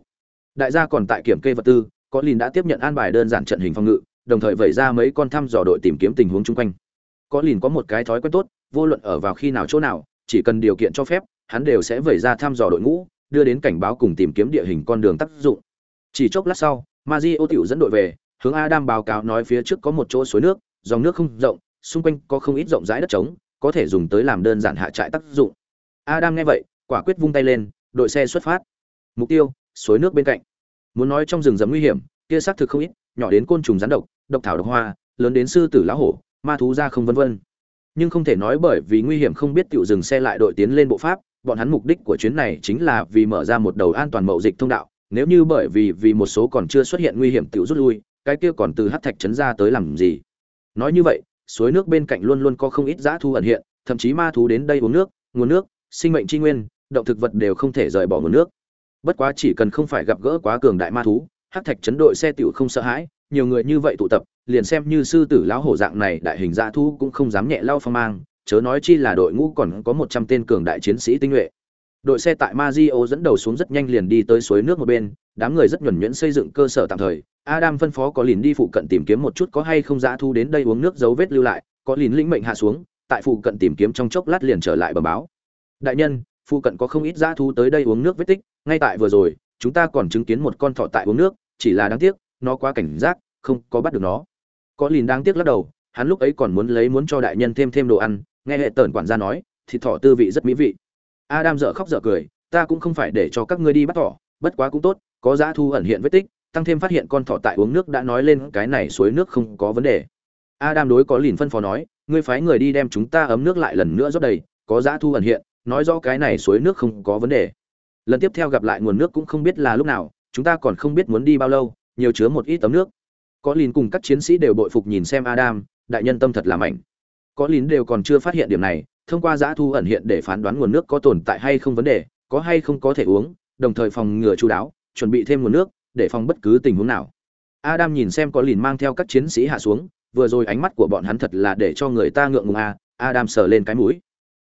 Đại gia còn tại kiểm kê vật tư, có Lìn đã tiếp nhận an bài đơn giản trận hình phòng ngự, đồng thời vẩy ra mấy con thăm dò đội tìm kiếm tình huống chung quanh. Có lìn có một cái thói quen tốt vô luận ở vào khi nào chỗ nào chỉ cần điều kiện cho phép hắn đều sẽ vẩy ra thăm dò đội ngũ đưa đến cảnh báo cùng tìm kiếm địa hình con đường tác dụng. Chỉ chốc lát sau Maji tiểu dẫn đội về hướng Adam báo cáo nói phía trước có một chỗ suối nước dòng nước không rộng xung quanh có không ít rộng rãi đất trống có thể dùng tới làm đơn giản hạ trại tác dụng. Adam nghe vậy quả quyết vung tay lên, đội xe xuất phát. Mục tiêu, suối nước bên cạnh. Muốn nói trong rừng rậm nguy hiểm, kia xác thực không ít, nhỏ đến côn trùng rắn độc độc thảo độc hoa, lớn đến sư tử lão hổ, ma thú ra không vân vân. Nhưng không thể nói bởi vì nguy hiểm không biết tiểu dừng xe lại đội tiến lên bộ pháp, bọn hắn mục đích của chuyến này chính là vì mở ra một đầu an toàn mậu dịch thông đạo, nếu như bởi vì vì một số còn chưa xuất hiện nguy hiểm tiểu rút lui, cái kia còn từ hát thạch trấn ra tới làm gì? Nói như vậy, suối nước bên cạnh luôn luôn có không ít dã thu ẩn hiện, thậm chí ma thú đến đây uống nước, nguồn nước, sinh mệnh tri nguyên động thực vật đều không thể rời bỏ nguồn nước. Bất quá chỉ cần không phải gặp gỡ quá cường đại ma thú, hắc thạch chấn đội xe tiểu không sợ hãi, nhiều người như vậy tụ tập, liền xem như sư tử lão hổ dạng này đại hình dã thu cũng không dám nhẹ lao phong mang, chớ nói chi là đội ngũ còn có một trăm tên cường đại chiến sĩ tinh nhuệ. Đội xe tại Mazio dẫn đầu xuống rất nhanh liền đi tới suối nước một bên, đám người rất nhuần nhuyễn xây dựng cơ sở tạm thời. Adam phân phó có lìn đi phụ cận tìm kiếm một chút có hay không dã thu đến đây uống nước dấu vết lưu lại, có lìn lĩnh mệnh hạ xuống, tại phụ cận tìm kiếm trong chốc lát liền trở lại bẩm báo. Đại nhân phụ cận có không ít dã thu tới đây uống nước vết tích, ngay tại vừa rồi, chúng ta còn chứng kiến một con thỏ tại uống nước, chỉ là đáng tiếc, nó quá cảnh giác, không có bắt được nó. Có lìn đáng tiếc lắc đầu, hắn lúc ấy còn muốn lấy muốn cho đại nhân thêm thêm đồ ăn, nghe hệ tần quản gia nói, thịt thỏ tư vị rất mỹ vị. Adam dở khóc dở cười, ta cũng không phải để cho các ngươi đi bắt thỏ, bất quá cũng tốt, có dã thu ẩn hiện vết tích, tăng thêm phát hiện con thỏ tại uống nước đã nói lên cái này suối nước không có vấn đề. Adam đối có lìn phân phó nói, ngươi phái người đi đem chúng ta ấm nước lại lần nữa rót đầy, có dã thu ẩn hiện nói rõ cái này suối nước không có vấn đề. Lần tiếp theo gặp lại nguồn nước cũng không biết là lúc nào, chúng ta còn không biết muốn đi bao lâu, nhiều chứa một ít tấm nước. Có lìn cùng các chiến sĩ đều bội phục nhìn xem adam, đại nhân tâm thật là mạnh. Có lìn đều còn chưa phát hiện điểm này, thông qua giã thu ẩn hiện để phán đoán nguồn nước có tồn tại hay không vấn đề, có hay không có thể uống, đồng thời phòng ngừa chú đáo, chuẩn bị thêm nguồn nước, để phòng bất cứ tình huống nào. Adam nhìn xem có lìn mang theo các chiến sĩ hạ xuống, vừa rồi ánh mắt của bọn hắn thật là để cho người ta ngượng ngùng a adam sờ lên cái mũi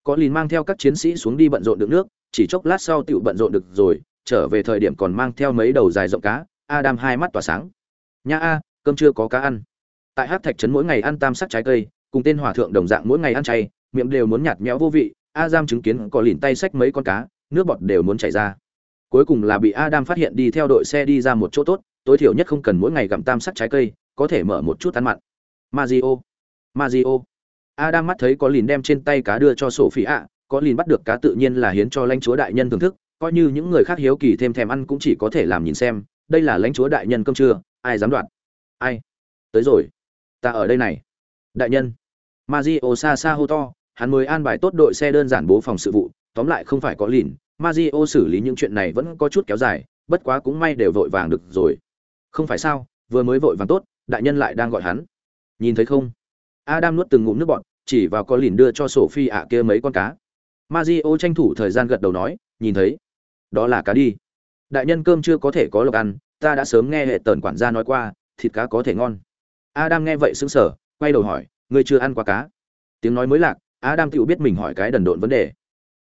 có lìn mang theo các chiến sĩ xuống đi bận rộn đựng nước, chỉ chốc lát sau tựu bận rộn được rồi, trở về thời điểm còn mang theo mấy đầu dài rộng cá, adam hai mắt tỏa sáng. Nha a, cơm chưa có cá ăn. Tại hát thạch trấn mỗi ngày ăn tam sắc trái cây, cùng tên hòa thượng đồng dạng mỗi ngày ăn chay, miệng đều muốn nhạt nhẽo vô vị, Adam chứng kiến có lìn tay xách mấy con cá, nước bọt đều muốn chảy ra. Cuối cùng là bị adam phát hiện đi theo đội xe đi ra một chỗ tốt, tối thiểu nhất không cần mỗi ngày gặm tam sắc trái cây, có thể mở một chút ăn mặn. Mazio mazio adam mắt thấy có lìn đem trên tay cá đưa cho sổ phỉ ạ, có lìn bắt được cá tự nhiên là hiến cho lãnh chúa đại nhân thưởng thức, coi như những người khác hiếu kỳ thêm thèm ăn cũng chỉ có thể làm nhìn xem, đây là lãnh chúa đại nhân cơm trưa, ai dám đoạt? Ai? Tới rồi. Ta ở đây này. Đại nhân. Mazio xa xa hô to, hắn mới an bài tốt đội xe đơn giản bố phòng sự vụ, tóm lại không phải có lìn. Mazio xử lý những chuyện này vẫn có chút kéo dài, bất quá cũng may đều vội vàng được rồi. Không phải sao, vừa mới vội vàng tốt, đại nhân lại đang gọi hắn. Nhìn thấy không? Adam nuốt từng ngụm nước bọt, chỉ vào có lìn đưa cho sophie ạ kia mấy con cá. Mario tranh thủ thời gian gật đầu nói, nhìn thấy. Đó là cá đi. Đại nhân cơm chưa có thể có lộc ăn, ta đã sớm nghe hệ tần quản gia nói qua, thịt cá có thể ngon. Adam nghe vậy sững sờ, quay đầu hỏi, ngươi chưa ăn qua cá? Tiếng nói mới lạc, adam tự biết mình hỏi cái đần độn vấn đề.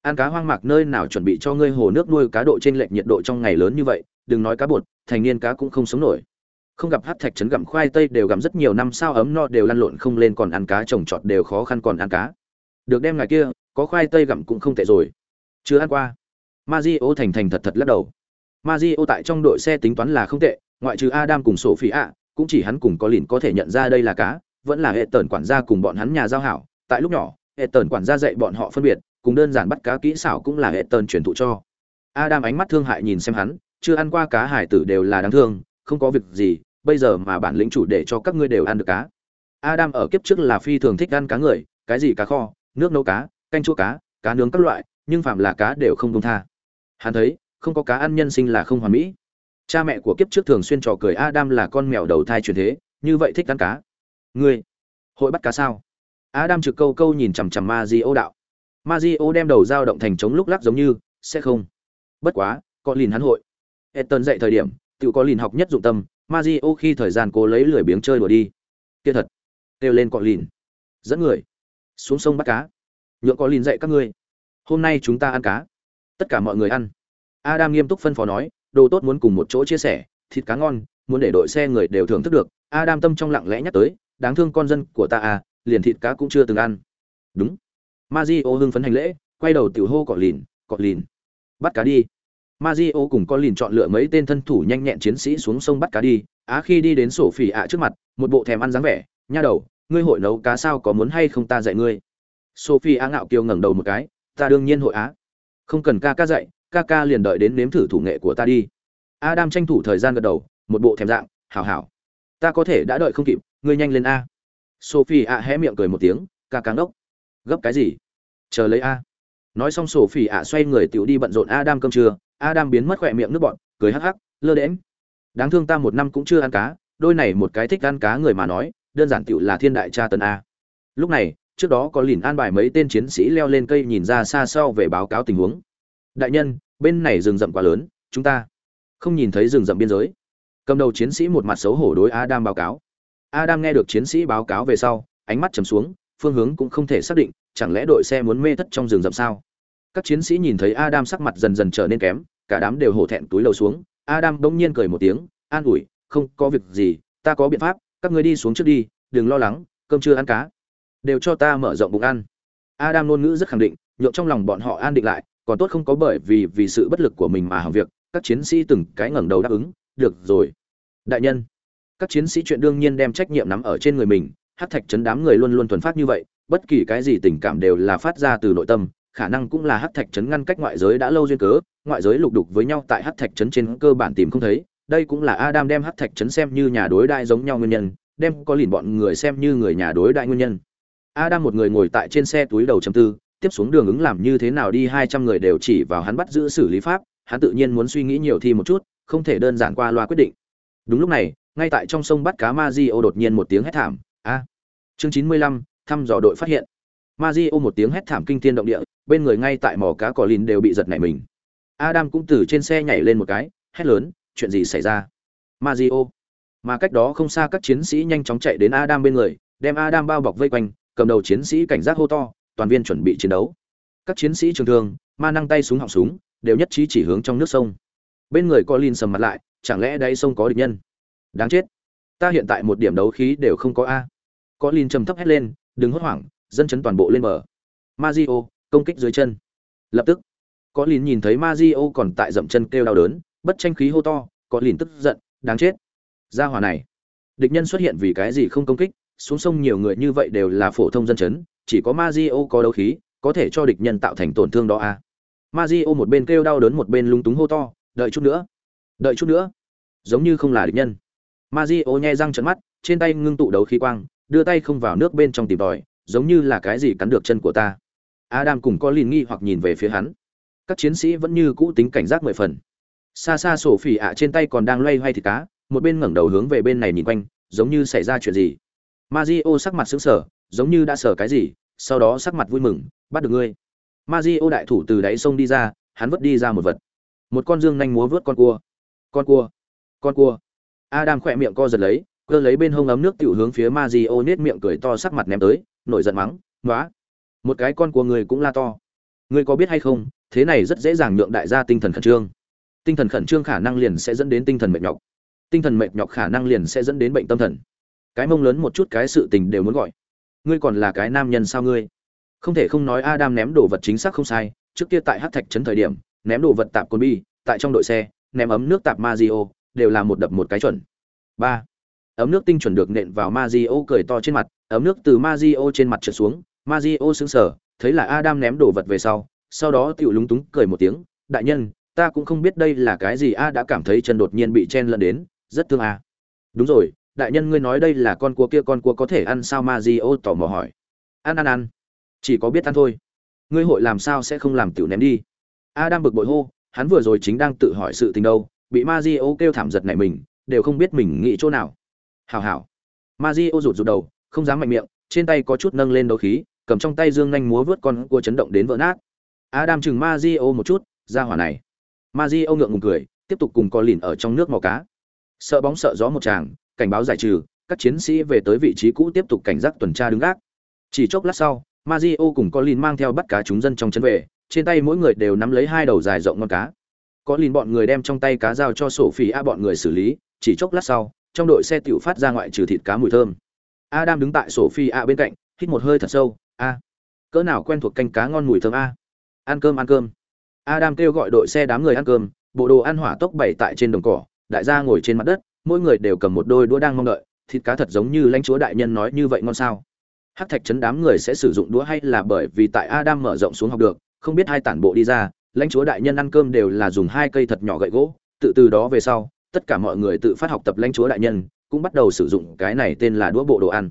Ăn cá hoang mạc nơi nào chuẩn bị cho ngươi hồ nước nuôi cá độ trên lệch nhiệt độ trong ngày lớn như vậy, đừng nói cá bột, thành niên cá cũng không sống nổi không gặp hát thạch trấn gặm khoai tây đều gặm rất nhiều năm sao ấm no đều lăn lộn không lên còn ăn cá, trồng trọt đều khó khăn còn ăn cá. Được đem ngày kia, có khoai tây gặm cũng không tệ rồi. Chưa ăn qua. Mazio thành thành thật thật lắc đầu. Mazio tại trong đội xe tính toán là không tệ, ngoại trừ Adam cùng sổ Sophie ạ cũng chỉ hắn cùng có lìn có thể nhận ra đây là cá, vẫn là hệ tần quản gia cùng bọn hắn nhà giao hảo. Tại lúc nhỏ, hệ tần quản gia dạy bọn họ phân biệt, cùng đơn giản bắt cá kỹ xảo cũng là hệ tần truyền thụ cho. Adam ánh mắt thương hại nhìn xem hắn, chưa ăn qua cá hải tử đều là đáng thương không có việc gì, bây giờ mà bản lĩnh chủ để cho các ngươi đều ăn được cá. Adam ở kiếp trước là phi thường thích ăn cá người, cái gì cá kho, nước nấu cá, canh chua cá cá nướng các loại, nhưng phạm là cá đều không đông tha. Hắn thấy, không có cá ăn nhân sinh là không hoàn mỹ. Cha mẹ của kiếp trước thường xuyên trò cười adam là con mèo đầu thai truyền thế, như vậy thích ăn cá. Ngươi, hội bắt cá sao? Adam trực câu câu nhìn chằm chằm ma di ô đạo. Ma di ô đem đầu dao động thành trống lúc lắc giống như, sẽ không. Bất quá, có lìn hắn hội. Etton dậy thời điểm tự có lìn học nhất dụng tâm Mario khi thời gian cô lấy lười biếng chơi đùa đi. Kia thật, kêu lên cọ lìn. Dẫn người. Xuống sông bắt cá. Nhượng có lìn dạy các ngươi. Hôm nay chúng ta ăn cá. Tất cả mọi người ăn. Adam nghiêm túc phân phó nói, đồ tốt muốn cùng một chỗ chia sẻ, thịt cá ngon, muốn để đội xe người đều thưởng thức được. Adam tâm trong lặng lẽ nhắc tới, đáng thương con dân của ta à liền thịt cá cũng chưa từng ăn. Đúng. Mario hưng phấn hành lễ, quay đầu tiểu hô cọ lìn cọ lìn. Bắt cá đi. Mazio cùng con lìn chọn lựa mấy tên thân thủ nhanh nhẹn chiến sĩ xuống sông bắt cá đi. Á khi đi đến sổ phỉ ạ trước mặt, một bộ thèm ăn dáng vẻ, nha đầu, ngươi hội nấu cá sao có muốn hay không ta dạy ngươi. Sophie á ngạo kiều ngẩng đầu một cái, ta đương nhiên hội á. Không cần ca ca dạy, ca ca liền đợi đến nếm thử thủ nghệ của ta đi. Adam tranh thủ thời gian gật đầu, một bộ thèm dạng, hảo hảo. Ta có thể đã đợi không kịp, ngươi nhanh lên a. Sophie ạ hé miệng cười một tiếng, ca ca ngốc. Gấp cái gì? Chờ lấy a. Nói xong Sophie ạ xoay người tiểu đi bận rộn Adam cơm trưa, Adam biến mất khỏe miệng nước bọt, cười hắc hắc, lơ đễnh. Đáng thương ta một năm cũng chưa ăn cá, đôi này một cái thích ăn cá người mà nói, đơn giản tiểu là thiên đại cha tấn a. Lúc này, trước đó có lìn an bài mấy tên chiến sĩ leo lên cây nhìn ra xa sau về báo cáo tình huống. Đại nhân, bên này rừng rậm quá lớn, chúng ta không nhìn thấy rừng rậm biên giới. Cầm đầu chiến sĩ một mặt xấu hổ đối Adam báo cáo. Adam nghe được chiến sĩ báo cáo về sau, ánh mắt trầm xuống, phương hướng cũng không thể xác định, chẳng lẽ đội xe muốn mê thất trong rừng rậm sao? Các chiến sĩ nhìn thấy Adam sắc mặt dần dần trở nên kém, cả đám đều hổ thẹn túi lầu xuống. Adam bỗng nhiên cười một tiếng, an ủi, không có việc gì, ta có biện pháp, các ngươi đi xuống trước đi, đừng lo lắng, cơm chưa ăn cá, đều cho ta mở rộng bụng ăn. Adam ngôn ngữ rất khẳng định nhộn trong lòng bọn họ an định lại, còn tốt không có bởi vì vì sự bất lực của mình mà hỏng việc, các chiến sĩ từng cái ngẩng đầu đáp ứng, được rồi, đại nhân. Các chiến sĩ chuyện đương nhiên đem trách nhiệm nắm ở trên người mình, hát thạch chấn đám người luôn luôn thuần phát như vậy, bất kỳ cái gì tình cảm đều là phát ra từ nội tâm khả năng cũng là hắc thạch chấn ngăn cách ngoại giới đã lâu duyên cớ, ngoại giới lục đục với nhau tại hắc thạch trấn trên cơ bản tìm không thấy. Đây cũng là adam đem hắc thạch trấn xem như nhà đối đại giống nhau nguyên nhân, đem có lìn bọn người xem như người nhà đối đại nguyên nhân. Adam một người ngồi tại trên xe túi đầu chấm tư, tiếp xuống đường ứng làm như thế nào đi hai trăm người đều chỉ vào hắn bắt giữ xử lý pháp, hắn tự nhiên muốn suy nghĩ nhiều thi một chút, không thể đơn giản qua loa quyết định. Đúng lúc này, ngay tại trong sông bắt cá ma đột nhiên một tiếng hét thảm, a! Chương chín mươi lăm, thăm dò đội phát hiện ma một tiếng hét thảm kinh thiên động địa bên người ngay tại mỏ cá cỏ lìn đều bị giật nảy mình Adam cũng từ trên xe nhảy lên một cái, hét lớn, chuyện gì xảy ra? Mario. Mà cách đó không xa các chiến sĩ nhanh chóng chạy đến Adam bên người, đem Adam bao bọc vây quanh, cầm đầu chiến sĩ cảnh giác hô to, toàn viên chuẩn bị chiến đấu. Các chiến sĩ trường thương, ma năng tay súng họng súng, đều nhất trí chỉ hướng trong nước sông. Bên người Colin sầm mặt lại, chẳng lẽ đây sông có địch nhân? Đáng chết. Ta hiện tại một điểm đấu khí đều không có a. Colin trầm thấp hét lên, đừng hốt hoảng, dân chấn toàn bộ lên bờ. Mario, công kích dưới chân. Lập tức có lìn nhìn thấy Mazio còn tại dậm chân kêu đau đớn, bất tranh khí hô to, có lìn tức giận, đáng chết. Gia hỏa này, địch nhân xuất hiện vì cái gì không công kích, xuống sông nhiều người như vậy đều là phổ thông dân chấn, chỉ có Mazio có đấu khí, có thể cho địch nhân tạo thành tổn thương đó à. Mazio một bên kêu đau đớn một bên lung túng hô to, đợi chút nữa, đợi chút nữa. Giống như không là địch nhân. Mazio nhe răng trợn mắt, trên tay ngưng tụ đấu khí quang, đưa tay không vào nước bên trong tìm tòi, giống như là cái gì cắn được chân của ta. Adam cùng có lìn nghi hoặc nhìn về phía hắn các chiến sĩ vẫn như cũ tính cảnh giác mười phần xa xa sổ phỉ ạ trên tay còn đang loay hoay thịt cá một bên ngẩng đầu hướng về bên này nhìn quanh giống như xảy ra chuyện gì Mario sắc mặt sững sờ, giống như đã sở cái gì, sau đó sắc mặt vui mừng, bắt được ngươi. Mario đại thủ từ đáy sông đi ra, hắn vứt đi ra một vật. Một con dương nhanh múa vớt con cua. Con cua, con cua. Adam khỏe miệng co giật lấy, cơ lấy bên hông ấm nước tiểu hướng phía Mazio nết miệng cười to sắc mặt ném tới, nổi giận mắng, "Nóa, một cái con của người cũng la to. Ngươi có biết hay không, thế này rất dễ dàng nhượng đại gia tinh thần khẩn trương. Tinh thần khẩn trương khả năng liền sẽ dẫn đến tinh thần mệt nhọc. Tinh thần mệt nhọc khả năng liền sẽ dẫn đến bệnh tâm thần." cái mông lớn một chút cái sự tình đều muốn gọi ngươi còn là cái nam nhân sao ngươi không thể không nói adam ném đồ vật chính xác không sai trước kia tại hát thạch trấn thời điểm ném đồ vật tạp con bi tại trong đội xe ném ấm nước tạp mazio đều là một đập một cái chuẩn ba ấm nước tinh chuẩn được nện vào mazio cười to trên mặt, ấm nước từ mazio trên mặt trượt xuống, mazio sững sờ, thấy là adam ném đồ vật về sau sau đó tiểu lúng túng cười một tiếng, đại nhân, ta cũng không biết đây là cái gì a, đã cảm thấy chân đột nhiên bị chen lẫn đến, rất thương a. Đúng rồi, đại nhân ngươi nói đây là con cua kia, con cua có thể ăn sao? Mario tỏ tò mò hỏi. Ăn ăn ăn. Chỉ có biết ăn thôi. Ngươi hội làm sao sẽ không làm tiểu ném đi? Adam bực bội hô, hắn vừa rồi chính đang tự hỏi sự tình đâu, bị Mario kêu thảm giật nảy mình, đều không biết mình nghĩ chỗ nào hào hào ma di ô rụt rụt đầu không dám mạnh miệng trên tay có chút nâng lên đấu khí cầm trong tay dương nhanh múa vớt con cua chấn động đến vỡ nát adam chừng ma di ô một chút ra hỏa này ma di ô ngượng ngùng cười tiếp tục cùng con lìn ở trong nước màu cá sợ bóng sợ gió một chàng cảnh báo giải trừ, các chiến sĩ về tới vị trí cũ tiếp tục cảnh giác tuần tra đứng gác. Chỉ chốc lát sau, Mazio cùng Colin mang theo bắt cá chúng dân trong chân về, trên tay mỗi người đều nắm lấy hai đầu dài rộng ngon cá. Colin bọn người đem trong tay cá giao cho sổ phì a bọn người xử lý, chỉ chốc lát sau, trong đội xe tiểu phát ra ngoại trừ thịt cá mùi thơm. Adam đứng tại Sophie bên cạnh, hít một hơi thật sâu, "A, cỡ nào quen thuộc canh cá ngon mùi thơm a. Ăn cơm ăn cơm." Adam kêu gọi đội xe đám người ăn cơm, bộ đồ ăn hỏa tốc bày tại trên đồng cỏ, đại gia ngồi trên mặt đất, mỗi người đều cầm một đôi đũa đang mong đợi thịt cá thật giống như lãnh chúa đại nhân nói như vậy ngon sao hắc thạch chấn đám người sẽ sử dụng đũa hay là bởi vì tại adam mở rộng xuống học được không biết hai tản bộ đi ra lãnh chúa đại nhân ăn cơm đều là dùng hai cây thật nhỏ gậy gỗ tự từ đó về sau tất cả mọi người tự phát học tập lãnh chúa đại nhân, cũng bắt đầu sử dụng cái này tên là đũa bộ đồ ăn.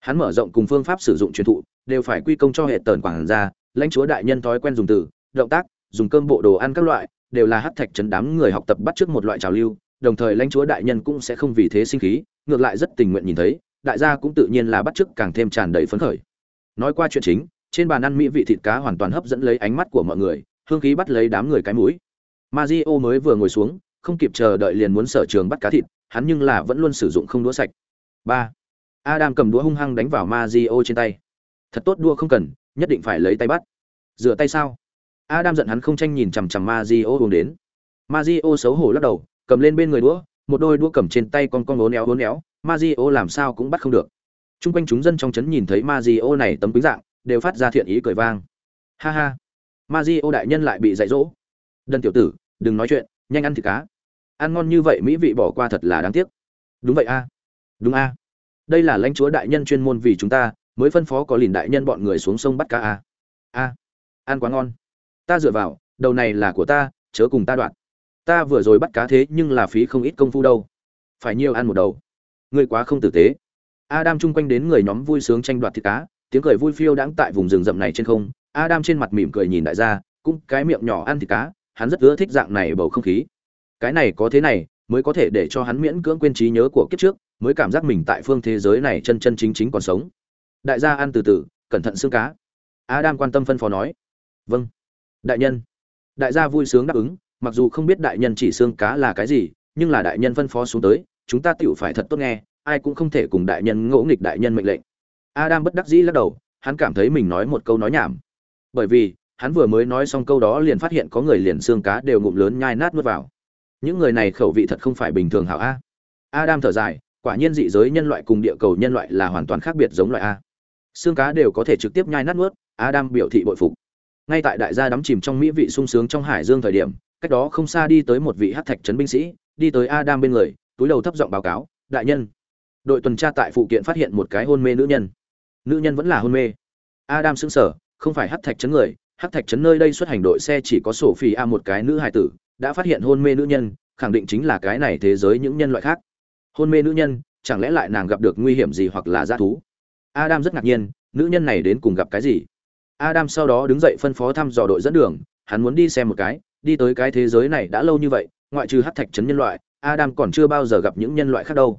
Hắn mở rộng cùng phương pháp sử dụng truyền thụ, đều phải quy công cho hệ tần quảng gia, lãnh chúa đại nhân thói quen dùng từ, động tác, dùng cơm bộ đồ ăn các loại, đều là hát thạch chấn đám người học tập bắt trước một loại trào lưu, đồng thời lãnh chúa đại nhân cũng sẽ không vì thế sinh khí, ngược lại rất tình nguyện nhìn thấy, đại gia cũng tự nhiên là bắt chước càng thêm tràn đầy phấn khởi. Nói qua chuyện chính, trên bàn ăn mỹ vị thịt cá hoàn toàn hấp dẫn lấy ánh mắt của mọi người, hương khí bắt lấy đám người cái mũi. Mazio mới vừa ngồi xuống không kịp chờ đợi liền muốn sở trường bắt cá thịt hắn nhưng là vẫn luôn sử dụng không đũa sạch. Ba adam cầm đũa hung hăng đánh vào Mazio trên tay. Thật tốt đua không cần nhất định phải lấy tay bắt. Rửa tay sao? Adam giận hắn không tranh nhìn chằm chằm Mazio uống đến. Mazio xấu hổ lắc đầu cầm lên bên người đũa một đôi đũa cầm trên tay con con ố éo uốn éo, Mazio làm sao cũng bắt không được. Trung quanh chúng dân trong trấn nhìn thấy Mazio này tấm kính dạng đều phát ra thiện ý cười vang. Ha ha. Mazio đại nhân lại bị dạy dỗ. Đần tiểu tử đừng nói chuyện nhanh ăn thịt cá ăn ngon như vậy mỹ vị bỏ qua thật là đáng tiếc. Đúng vậy a. Đúng a. Đây là lãnh chúa đại nhân chuyên môn vì chúng ta, mới phân phó có lìn đại nhân bọn người xuống sông bắt cá a. A. Ăn quá ngon. Ta dựa vào, đầu này là của ta, chớ cùng ta đoạn. Ta vừa rồi bắt cá thế nhưng là phí không ít công phu đâu. Phải nhiều ăn một đầu. Ngươi quá không tử tế. Adam chung quanh đến người nhóm vui sướng tranh đoạt thịt cá, tiếng cười vui phiêu đãng tại vùng rừng rậm này trên không. Adam trên mặt mỉm cười nhìn đại gia, cũng cái miệng nhỏ ăn thịt cá, hắn rất ưa thích dạng này bầu không khí cái này có thế này, mới có thể để cho hắn miễn cưỡng quên trí nhớ của kiếp trước, mới cảm giác mình tại phương thế giới này chân chân chính chính còn sống. Đại gia ăn từ từ, cẩn thận xương cá. Adam quan tâm phân phó nói. Vâng. Đại nhân. Đại gia vui sướng đáp ứng, mặc dù không biết đại nhân chỉ xương cá là cái gì, nhưng là đại nhân phân phó xuống tới, chúng ta tựu phải thật tốt nghe, ai cũng không thể cùng đại nhân ngỗ nghịch đại nhân mệnh lệnh. Adam bất đắc dĩ lắc đầu, hắn cảm thấy mình nói một câu nói nhảm. Bởi vì, hắn vừa mới nói xong câu đó liền phát hiện có người liền xương cá đều ngụm lớn nhai nát nuốt vào những người này khẩu vị thật không phải bình thường hảo a. Adam thở dài, quả nhiên dị giới nhân loại cùng địa cầu nhân loại là hoàn toàn khác biệt giống loại a. Xương cá đều có thể trực tiếp nhai nát nuốt, adam biểu thị bội phục. Ngay tại đại gia đắm chìm trong mỹ vị sung sướng trong hải dương thời điểm, cách đó không xa đi tới một vị hắc thạch trấn binh sĩ, đi tới adam bên người, túi đầu thấp giọng báo cáo, đại nhân. Đội tuần tra tại phụ kiện phát hiện một cái hôn mê nữ nhân. Nữ nhân vẫn là hôn mê. Adam sững sờ, không phải hắc thạch trấn người hắc thạch trấn nơi đây xuất hành đội xe chỉ có sổ phi a một cái nữ hài tử đã phát hiện hôn mê nữ nhân khẳng định chính là cái này thế giới những nhân loại khác. Hôn mê nữ nhân chẳng lẽ lại nàng gặp được nguy hiểm gì hoặc là g thú? Adam rất ngạc nhiên nữ nhân này đến cùng gặp cái gì? Adam sau đó đứng dậy phân phó thăm dò đội dẫn đường hắn muốn đi xem một cái đi tới cái thế giới này đã lâu như vậy ngoại trừ hắc thạch trấn nhân loại adam còn chưa bao giờ gặp những nhân loại khác đâu.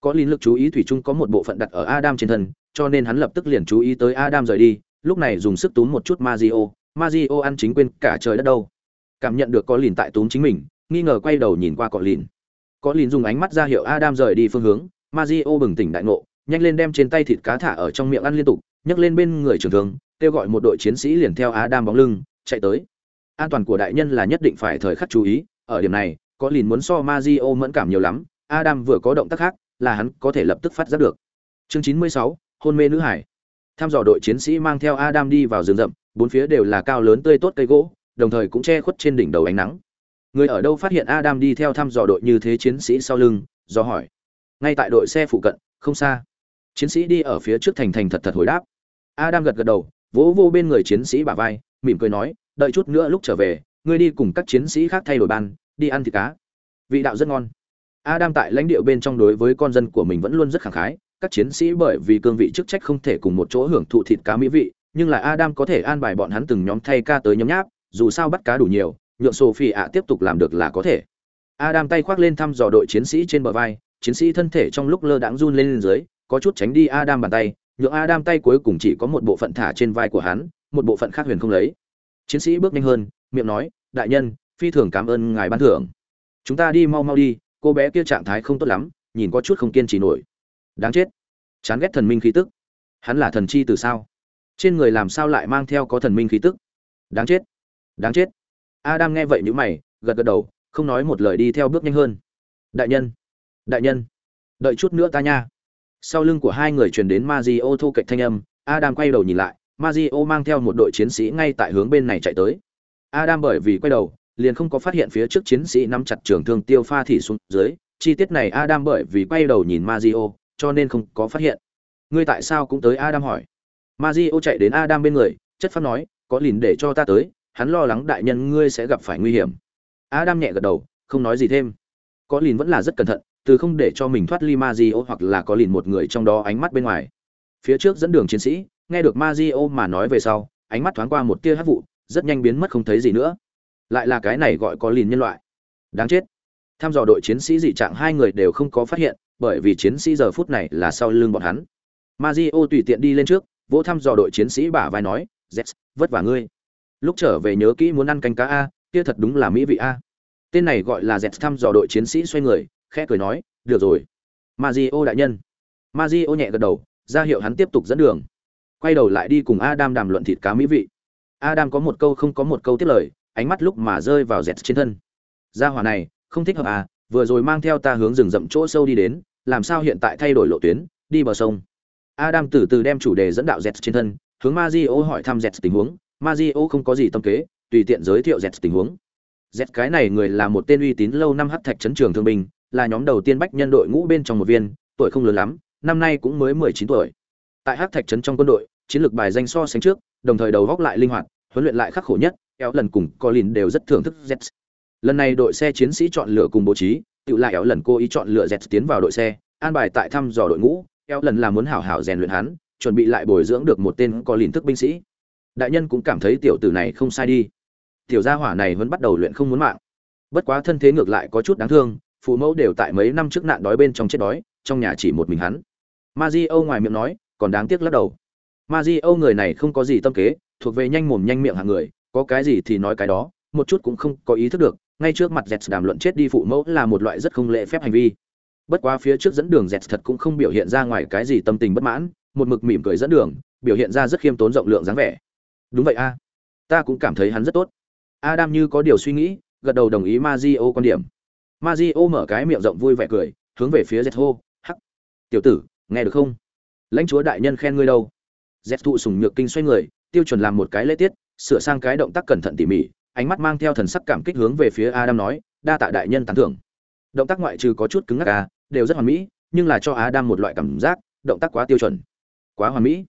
Có lý lực chú ý thủy chung có một bộ phận đặt ở adam trên thân cho nên hắn lập tức liền chú ý tới adam rời đi lúc này dùng sức túm một chút Mazio, Mazio ăn chính quên cả trời đất đâu. Cảm nhận được có lìn tại túm chính mình, nghi ngờ quay đầu nhìn qua có lìn. Có lìn dùng ánh mắt ra hiệu Adam rời đi phương hướng, Mazio bừng tỉnh đại ngộ, nhanh lên đem trên tay thịt cá thả ở trong miệng ăn liên tục, nhấc lên bên người trưởng thường kêu gọi một đội chiến sĩ liền theo Adam bóng lưng, chạy tới. An toàn của đại nhân là nhất định phải thời khắc chú ý, ở điểm này, có lìn muốn so Mazio mẫn cảm nhiều lắm, Adam vừa có động tác khác, là hắn có thể lập tức phát giác được. Chương 96, hôn mê nữ hải. Tham dò đội chiến sĩ mang theo Adam đi vào rừng rậm, bốn phía đều là cao lớn tươi tốt cây gỗ, đồng thời cũng che khuất trên đỉnh đầu ánh nắng. Người ở đâu phát hiện Adam đi theo thăm dò đội như thế chiến sĩ sau lưng, do hỏi. Ngay tại đội xe phụ cận, không xa. Chiến sĩ đi ở phía trước thành thành thật thật hồi đáp. Adam gật gật đầu, vỗ vô bên người chiến sĩ bả vai, mỉm cười nói, đợi chút nữa lúc trở về, ngươi đi cùng các chiến sĩ khác thay đổi ban, đi ăn thịt cá. Vị đạo rất ngon. Adam tại lãnh địa bên trong đối với con dân của mình vẫn luôn rất khẳng khái, các chiến sĩ bởi vì cương vị chức trách không thể cùng một chỗ hưởng thụ thịt cá mỹ vị, nhưng là Adam có thể an bài bọn hắn từng nhóm thay ca tới nhóm nháp, dù sao bắt cá đủ nhiều, nhượng Sophie ạ tiếp tục làm được là có thể. Adam tay khoác lên thăm dò đội chiến sĩ trên bờ vai, chiến sĩ thân thể trong lúc lơ đãng run lên, lên dưới, có chút tránh đi Adam bàn tay, nhượng Adam tay cuối cùng chỉ có một bộ phận thả trên vai của hắn, một bộ phận khác huyền không lấy. Chiến sĩ bước nhanh hơn, miệng nói, đại nhân, phi thường cảm ơn ngài ban thưởng. Chúng ta đi mau mau đi, cô bé kia trạng thái không tốt lắm, nhìn có chút không kiên trì nổi đáng chết chán ghét thần minh khí tức hắn là thần chi từ sao trên người làm sao lại mang theo có thần minh khí tức đáng chết đáng chết. Adam nghe vậy nhữ mày, gật gật đầu, không nói một lời đi theo bước nhanh hơn. Đại nhân đại nhân, đợi chút nữa ta nha. Sau lưng của hai người truyền đến ma di ô thô cạnh thanh âm, adam quay đầu nhìn lại ma di ô mang theo một đội chiến sĩ ngay tại hướng bên này chạy tới. Adam bởi vì quay đầu, liền không có phát hiện phía trước chiến sĩ nắm chặt trường thương tiêu pha thì xuống dưới. Chi tiết này adam bởi vì quay đầu nhìn ma di ô cho nên không có phát hiện. Ngươi tại sao cũng tới, adam hỏi. Mario chạy đến adam bên người, chất phát nói, có lìn để cho ta tới hắn lo lắng đại nhân ngươi sẽ gặp phải nguy hiểm. Adam nhẹ gật đầu không nói gì thêm. Có lìn vẫn là rất cẩn thận từ không để cho mình thoát ly Mario hoặc là có lìn một người trong đó ánh mắt bên ngoài. Phía trước dẫn đường chiến sĩ nghe được Mario mà nói về sau ánh mắt thoáng qua một tia hắc vụ rất nhanh biến mất không thấy gì nữa. Lại là cái này gọi có lìn nhân loại. Đáng chết. Tham dò đội chiến sĩ dị trạng hai người đều không có phát hiện bởi vì chiến sĩ giờ phút này là sau lưng bọn hắn. Mazio tùy tiện đi lên trước, vỗ thăm dò đội chiến sĩ bả vai nói, "Zets, vất vả ngươi. Lúc trở về nhớ kỹ muốn ăn canh cá a, kia thật đúng là mỹ vị a." Tên này gọi là dẹt thăm dò đội chiến sĩ xoay người, khẽ cười nói, "Được rồi." Mazio đại nhân. Mazio nhẹ gật đầu, ra hiệu hắn tiếp tục dẫn đường. Quay đầu lại đi cùng Adam đàm luận thịt cá mỹ vị. Adam có một câu không có một câu tiết lời, ánh mắt lúc mà rơi vào dẹt trên thân. Gia hỏa này, không thích hợp à, vừa rồi mang theo ta hướng rừng rậm chỗ sâu đi đến, làm sao hiện tại thay đổi lộ tuyến, đi bờ sông. Adam từ từ đem chủ đề dẫn đạo Jet trên thân, hướng Mazio hỏi thăm Jet tình huống, Mazio không có gì tâm kế, tùy tiện giới thiệu Jet tình huống. Jet cái này người là một tên uy tín lâu năm hắc thạch trấn trường thương binh, là nhóm đầu tiên bách nhân đội ngũ bên trong một viên, tuổi không lớn lắm, năm nay cũng mới 19 tuổi. Tại hắc thạch trấn trong quân đội, chiến lược bài danh so sánh trước, đồng thời đầu góc lại linh hoạt, huấn luyện lại khắc khổ nhất, kéo lần cùng Colin đều rất thưởng thức Jet. Lần này đội xe chiến sĩ chọn lựa cùng bố trí, tự lại kéo lần cô ý chọn lựa dẹt tiến vào đội xe an bài tại thăm dò đội ngũ kéo lần là muốn hảo hảo rèn luyện hắn chuẩn bị lại bồi dưỡng được một tên có thức binh sĩ đại nhân cũng cảm thấy tiểu tử này không sai đi. Tiểu gia hỏa này vẫn bắt đầu luyện không muốn mạng. Bất quá thân thế ngược lại có chút đáng thương, phụ mẫu đều tại mấy năm trước nạn đói bên trong chết đói, trong nhà chỉ một mình hắn. Ma di âu ngoài miệng nói, còn đáng tiếc lắc đầu. Ma di âu người này không có gì tâm kế, thuộc về nhanh mồm nhanh miệng hàng người, có cái gì thì nói cái đó, một chút cũng không có ý thức được, ngay trước mặt dẹt đàm luận chết đi phụ mẫu là một loại rất không lễ phép hành vi. Bất quá phía trước dẫn đường dẹt thật cũng không biểu hiện ra ngoài cái gì tâm tình bất mãn, một mực mỉm cười dẫn đường, biểu hiện ra rất khiêm tốn rộng lượng dáng vẻ đúng vậy a. Ta cũng cảm thấy hắn rất tốt. Adam như có điều suy nghĩ gật đầu đồng ý Mazio quan điểm. Mazio mở cái miệng rộng vui vẻ cười hướng về phía z hô hắc. Tiểu tử nghe được không? Lãnh chúa đại nhân khen ngươi đâu? Z thụ sùng nhược kinh xoay người tiêu chuẩn làm một cái lễ tiết sửa sang cái động tác cẩn thận tỉ mỉ ánh mắt mang theo thần sắc cảm kích hướng về phía Adam nói, đa tạ đại nhân tán thưởng. Động tác ngoại trừ có chút cứng ngắc à, đều rất hoàn mỹ, nhưng là cho Adam một loại cảm giác, động tác quá tiêu chuẩn, quá hoàn mỹ.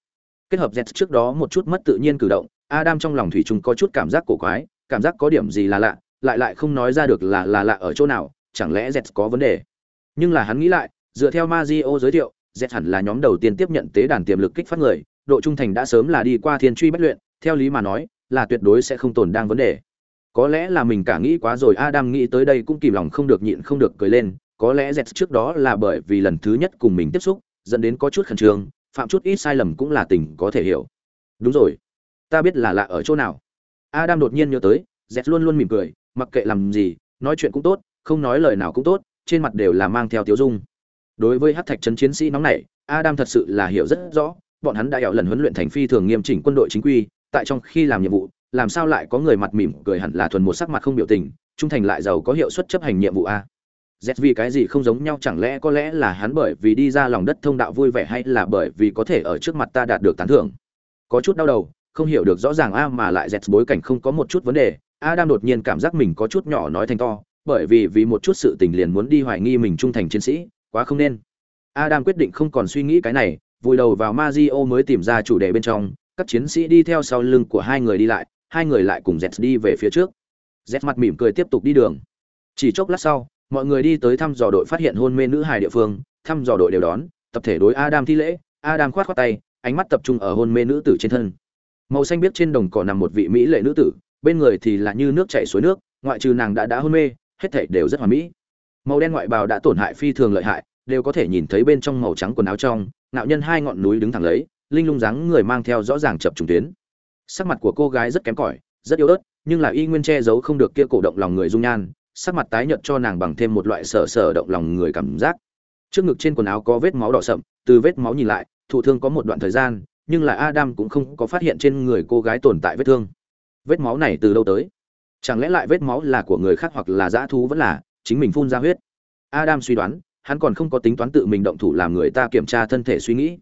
Kết hợp z trước đó một chút mất tự nhiên cử động, Adam trong lòng thủy chung có chút cảm giác cổ quái, cảm giác có điểm gì là lạ, lại lại không nói ra được là là lạ ở chỗ nào, chẳng lẽ z có vấn đề. Nhưng là hắn nghĩ lại, dựa theo Mazio giới thiệu, z hẳn là nhóm đầu tiên tiếp nhận tế đàn tiềm lực kích phát người, độ trung thành đã sớm là đi qua thiên truy bất luyện, theo lý mà nói, là tuyệt đối sẽ không tồn đang vấn đề có lẽ là mình cả nghĩ quá rồi adam nghĩ tới đây cũng kìm lòng không được nhịn không được cười lên có lẽ z trước đó là bởi vì lần thứ nhất cùng mình tiếp xúc dẫn đến có chút khẩn trương phạm chút ít sai lầm cũng là tình có thể hiểu. Đúng rồi. Ta biết là lạ ở chỗ nào. Adam đột nhiên nhớ tới, z luôn luôn mỉm cười, mặc kệ làm gì, nói chuyện cũng tốt, không nói lời nào cũng tốt, trên mặt đều là mang theo tiếu dung. Đối với hát thạch trấn chiến sĩ nóng này, adam thật sự là hiểu rất rõ, bọn hắn đã ẻo lần huấn luyện thành phi thường nghiêm chỉnh quân đội chính quy, tại trong khi làm nhiệm vụ, làm sao lại có người mặt mỉm cười hẳn là thuần một sắc mặt không biểu tình, trung thành lại giàu có hiệu suất chấp hành nhiệm vụ a z vì cái gì không giống nhau, chẳng lẽ có lẽ là hắn bởi vì đi ra lòng đất thông đạo vui vẻ hay là bởi vì có thể ở trước mặt ta đạt được tán thưởng? Có chút đau đầu, không hiểu được rõ ràng a, mà lại z bối cảnh không có một chút vấn đề. A đang đột nhiên cảm giác mình có chút nhỏ nói thành to, bởi vì vì một chút sự tình liền muốn đi hoài nghi mình trung thành chiến sĩ, quá không nên. Adam quyết định không còn suy nghĩ cái này, vùi đầu vào Mazio mới tìm ra chủ đề bên trong, các chiến sĩ đi theo sau lưng của hai người đi lại, hai người lại cùng z đi về phía trước. Z mặt mỉm cười tiếp tục đi đường. Chỉ chốc lát sau mọi người đi tới thăm dò đội phát hiện hôn mê nữ hài địa phương, thăm dò đội đều đón, tập thể đối adam thi lễ, adam khoát khoát tay, ánh mắt tập trung ở hôn mê nữ tử trên thân. Màu xanh biết trên đồng cỏ nằm một vị mỹ lệ nữ tử, bên người thì là như nước chảy suối nước, ngoại trừ nàng đã đã hôn mê, hết thảy đều rất hoàn mỹ. Màu đen ngoại bào đã tổn hại phi thường lợi hại, đều có thể nhìn thấy bên trong màu trắng quần áo trong nạo nhân hai ngọn núi đứng thẳng lấy, linh lung dáng người mang theo rõ ràng chập trùng tuyến. Sắc mặt của cô gái rất kém cỏi, rất yếu ớt, nhưng là y nguyên che giấu không được kia cổ động lòng người dung nhan sắc mặt tái nhợt cho nàng bằng thêm một loại sở sở động lòng người cảm giác. Trước ngực trên quần áo có vết máu đỏ sậm, từ vết máu nhìn lại, thụ thương có một đoạn thời gian, nhưng là adam cũng không có phát hiện trên người cô gái tồn tại vết thương. Vết máu này từ đâu tới? Chẳng lẽ lại vết máu là của người khác hoặc là dã thú vẫn là chính mình phun ra huyết? Adam suy đoán, hắn còn không có tính toán tự mình động thủ làm người ta kiểm tra thân thể suy nghĩ.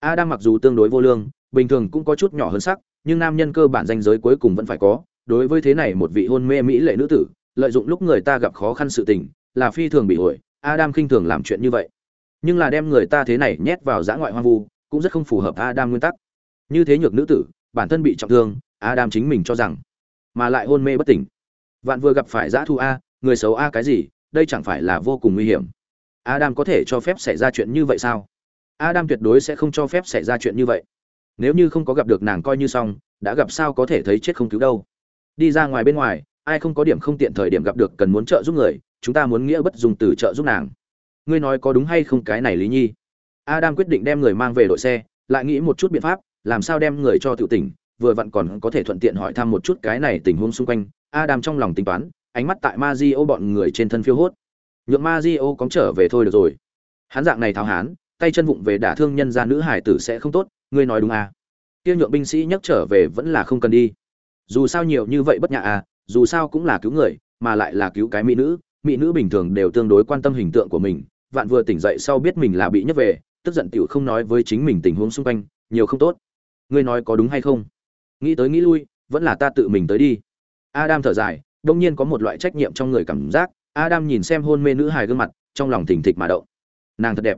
Adam mặc dù tương đối vô lương, bình thường cũng có chút nhỏ hơn sắc, nhưng nam nhân cơ bản danh giới cuối cùng vẫn phải có. Đối với thế này một vị hôn mê mỹ lệ nữ tử lợi dụng lúc người ta gặp khó khăn sự tình, là phi thường bị ủi. adam khinh thường làm chuyện như vậy. Nhưng là đem người ta thế này nhét vào giã ngoại hoang vu, cũng rất không phù hợp adam nguyên tắc. Như thế nhược nữ tử, bản thân bị trọng thương, adam chính mình cho rằng, mà lại hôn mê bất tỉnh. Vạn vừa gặp phải giã thu a, người xấu a cái gì, đây chẳng phải là vô cùng nguy hiểm. Adam có thể cho phép xảy ra chuyện như vậy sao? Adam tuyệt đối sẽ không cho phép xảy ra chuyện như vậy. Nếu như không có gặp được nàng coi như xong, đã gặp sao có thể thấy chết không cứu đâu. Đi ra ngoài bên ngoài ai không có điểm không tiện thời điểm gặp được cần muốn trợ giúp người, chúng ta muốn nghĩa bất dùng từ trợ giúp nàng. Ngươi nói có đúng hay không cái này lý nhi? Adam quyết định đem người mang về đội xe, lại nghĩ một chút biện pháp, làm sao đem người cho tự tỉnh, vừa vặn còn có thể thuận tiện hỏi thăm một chút cái này tình huống xung quanh. Adam trong lòng tính toán, ánh mắt tại Mario bọn người trên thân phiêu hốt. Nhượng Mario cóng trở về thôi được rồi. Hắn dạng này tháo hán, tay chân vụng về đả thương nhân gia nữ hải tử sẽ không tốt, ngươi nói đúng à? Kia nhượng binh sĩ nhắc trở về vẫn là không cần đi. Dù sao nhiều như vậy bất nhã à dù sao cũng là cứu người, mà lại là cứu cái mỹ nữ mỹ nữ bình thường đều tương đối quan tâm hình tượng của mình, vạn vừa tỉnh dậy sau biết mình là bị nhấc về, tức giận tiểu không nói với chính mình tình huống xung quanh, nhiều không tốt. Ngươi nói có đúng hay không? Nghĩ tới nghĩ lui, vẫn là ta tự mình tới đi. Adam thở dài, đông nhiên có một loại trách nhiệm trong người cảm giác, adam nhìn xem hôn mê nữ hài gương mặt, trong lòng thình thịch mà động. Nàng thật đẹp.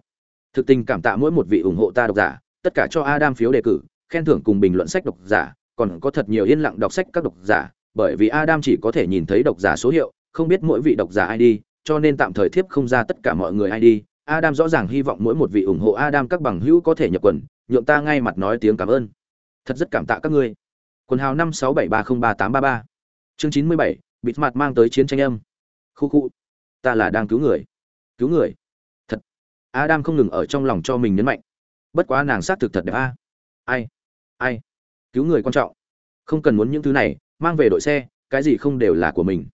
Thực tình cảm tạ mỗi một vị ủng hộ ta độc giả, tất cả cho adam phiếu đề cử, khen thưởng cùng bình luận sách độc giả, còn có thật nhiều yên lặng đọc sách các độc giả bởi vì adam chỉ có thể nhìn thấy độc giả số hiệu, không biết mỗi vị độc giả id cho nên tạm thời thiếp không ra tất cả mọi người id adam rõ ràng hy vọng mỗi một vị ủng hộ adam các bằng hữu có thể nhập quần, nhượng ta ngay mặt nói tiếng cảm ơn. Thật rất cảm tạ các ngươi. Quần hào năm sáu bảy ba không ba tám ba ba. Chương chín mươi bảy, bịt mặt mang tới chiến tranh âm. Khu khu. Ta là đang cứu người. Cứu người. Thật. Adam không ngừng ở trong lòng cho mình nhấn mạnh. Bất quá nàng xác thực thật đẹp a. Ai? Ai? Cứu người quan trọng. Không cần muốn những thứ này mang về đội xe, cái gì không đều là của mình.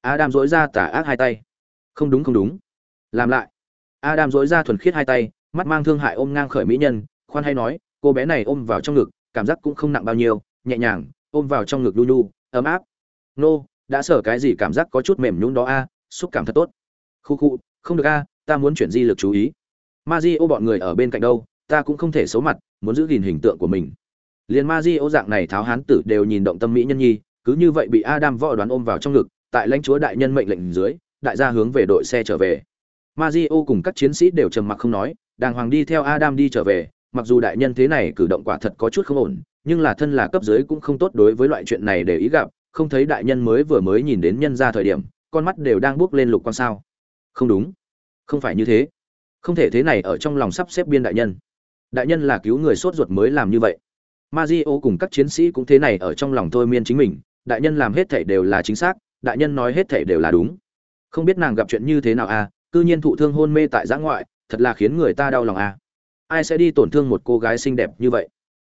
Adam dỗi ra tả ác hai tay. Không đúng không đúng. Làm lại. Adam dỗi ra thuần khiết hai tay, mắt mang thương hại ôm ngang khởi mỹ nhân, khoan hay nói, cô bé này ôm vào trong ngực, cảm giác cũng không nặng bao nhiêu, nhẹ nhàng, ôm vào trong ngực lu lu ấm áp. Nô, đã sở cái gì cảm giác có chút mềm nhún đó a, xúc cảm thật tốt. Khu khu, không được a, ta muốn chuyển di lực chú ý. Ma di ô bọn người ở bên cạnh đâu, ta cũng không thể xấu mặt, muốn giữ gìn hình tượng của mình. Liền ma di ô dạng này tháo hán tử đều nhìn động tâm mỹ nhân nhi cứ như vậy bị adam võ đoán ôm vào trong ngực, tại lãnh chúa đại nhân mệnh lệnh dưới, đại gia hướng về đội xe trở về. Mario cùng các chiến sĩ đều trầm mặc không nói, đàng hoàng đi theo adam đi trở về, mặc dù đại nhân thế này cử động quả thật có chút không ổn, nhưng là thân là cấp dưới cũng không tốt đối với loại chuyện này để ý gặp, không thấy đại nhân mới vừa mới nhìn đến nhân ra thời điểm, con mắt đều đang bước lên lục quan sao. Không đúng. Không phải như thế. Không thể thế này ở trong lòng sắp xếp biên đại nhân. Đại nhân là cứu người sốt ruột mới làm như vậy. Mario cùng các chiến sĩ cũng thế này ở trong lòng thôi miên chính mình đại nhân làm hết thảy đều là chính xác, đại nhân nói hết thảy đều là đúng. Không biết nàng gặp chuyện như thế nào à cư nhiên thụ thương hôn mê tại giã ngoại, thật là khiến người ta đau lòng à. Ai sẽ đi tổn thương một cô gái xinh đẹp như vậy?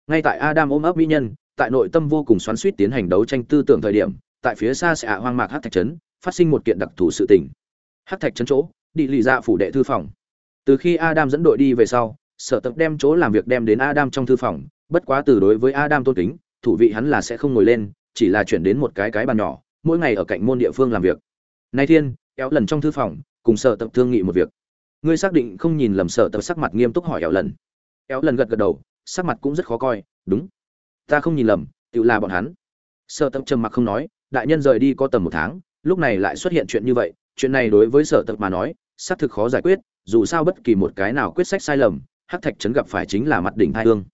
Ngay tại adam ôm ấp mỹ nhân, tại nội tâm vô cùng xoắn xuýt tiến hành đấu tranh tư tưởng thời điểm, tại phía xa sẽ hoang mạc hắc thạch trấn, phát sinh một kiện đặc thù sự tình. Hắc thạch trấn chỗ, đi lì dạ phủ đệ thư phòng. Từ khi adam dẫn đội đi về sau, sở tập đem chỗ làm việc đem đến adam trong thư phòng, bất quá từ đối với adam tôn kính, thủ vị hắn là sẽ không ngồi lên chỉ là chuyển đến một cái cái bàn nhỏ, mỗi ngày ở cạnh môn địa phương làm việc. Nay thiên kéo lần trong thư phòng, cùng sở tập thương nghị một việc. Ngươi xác định không nhìn lầm sở tập sắc mặt nghiêm túc hỏi kéo lần. Kéo lần gật gật đầu, sắc mặt cũng rất khó coi, đúng, ta không nhìn lầm, tự là bọn hắn. Sở tập trầm mặc không nói, đại nhân rời đi có tầm một tháng, lúc này lại xuất hiện chuyện như vậy, chuyện này đối với sở tập mà nói, xác thực khó giải quyết, dù sao bất kỳ một cái nào quyết sách sai lầm, hắc thạch trấn gặp phải chính là mặt đỉnh hai hương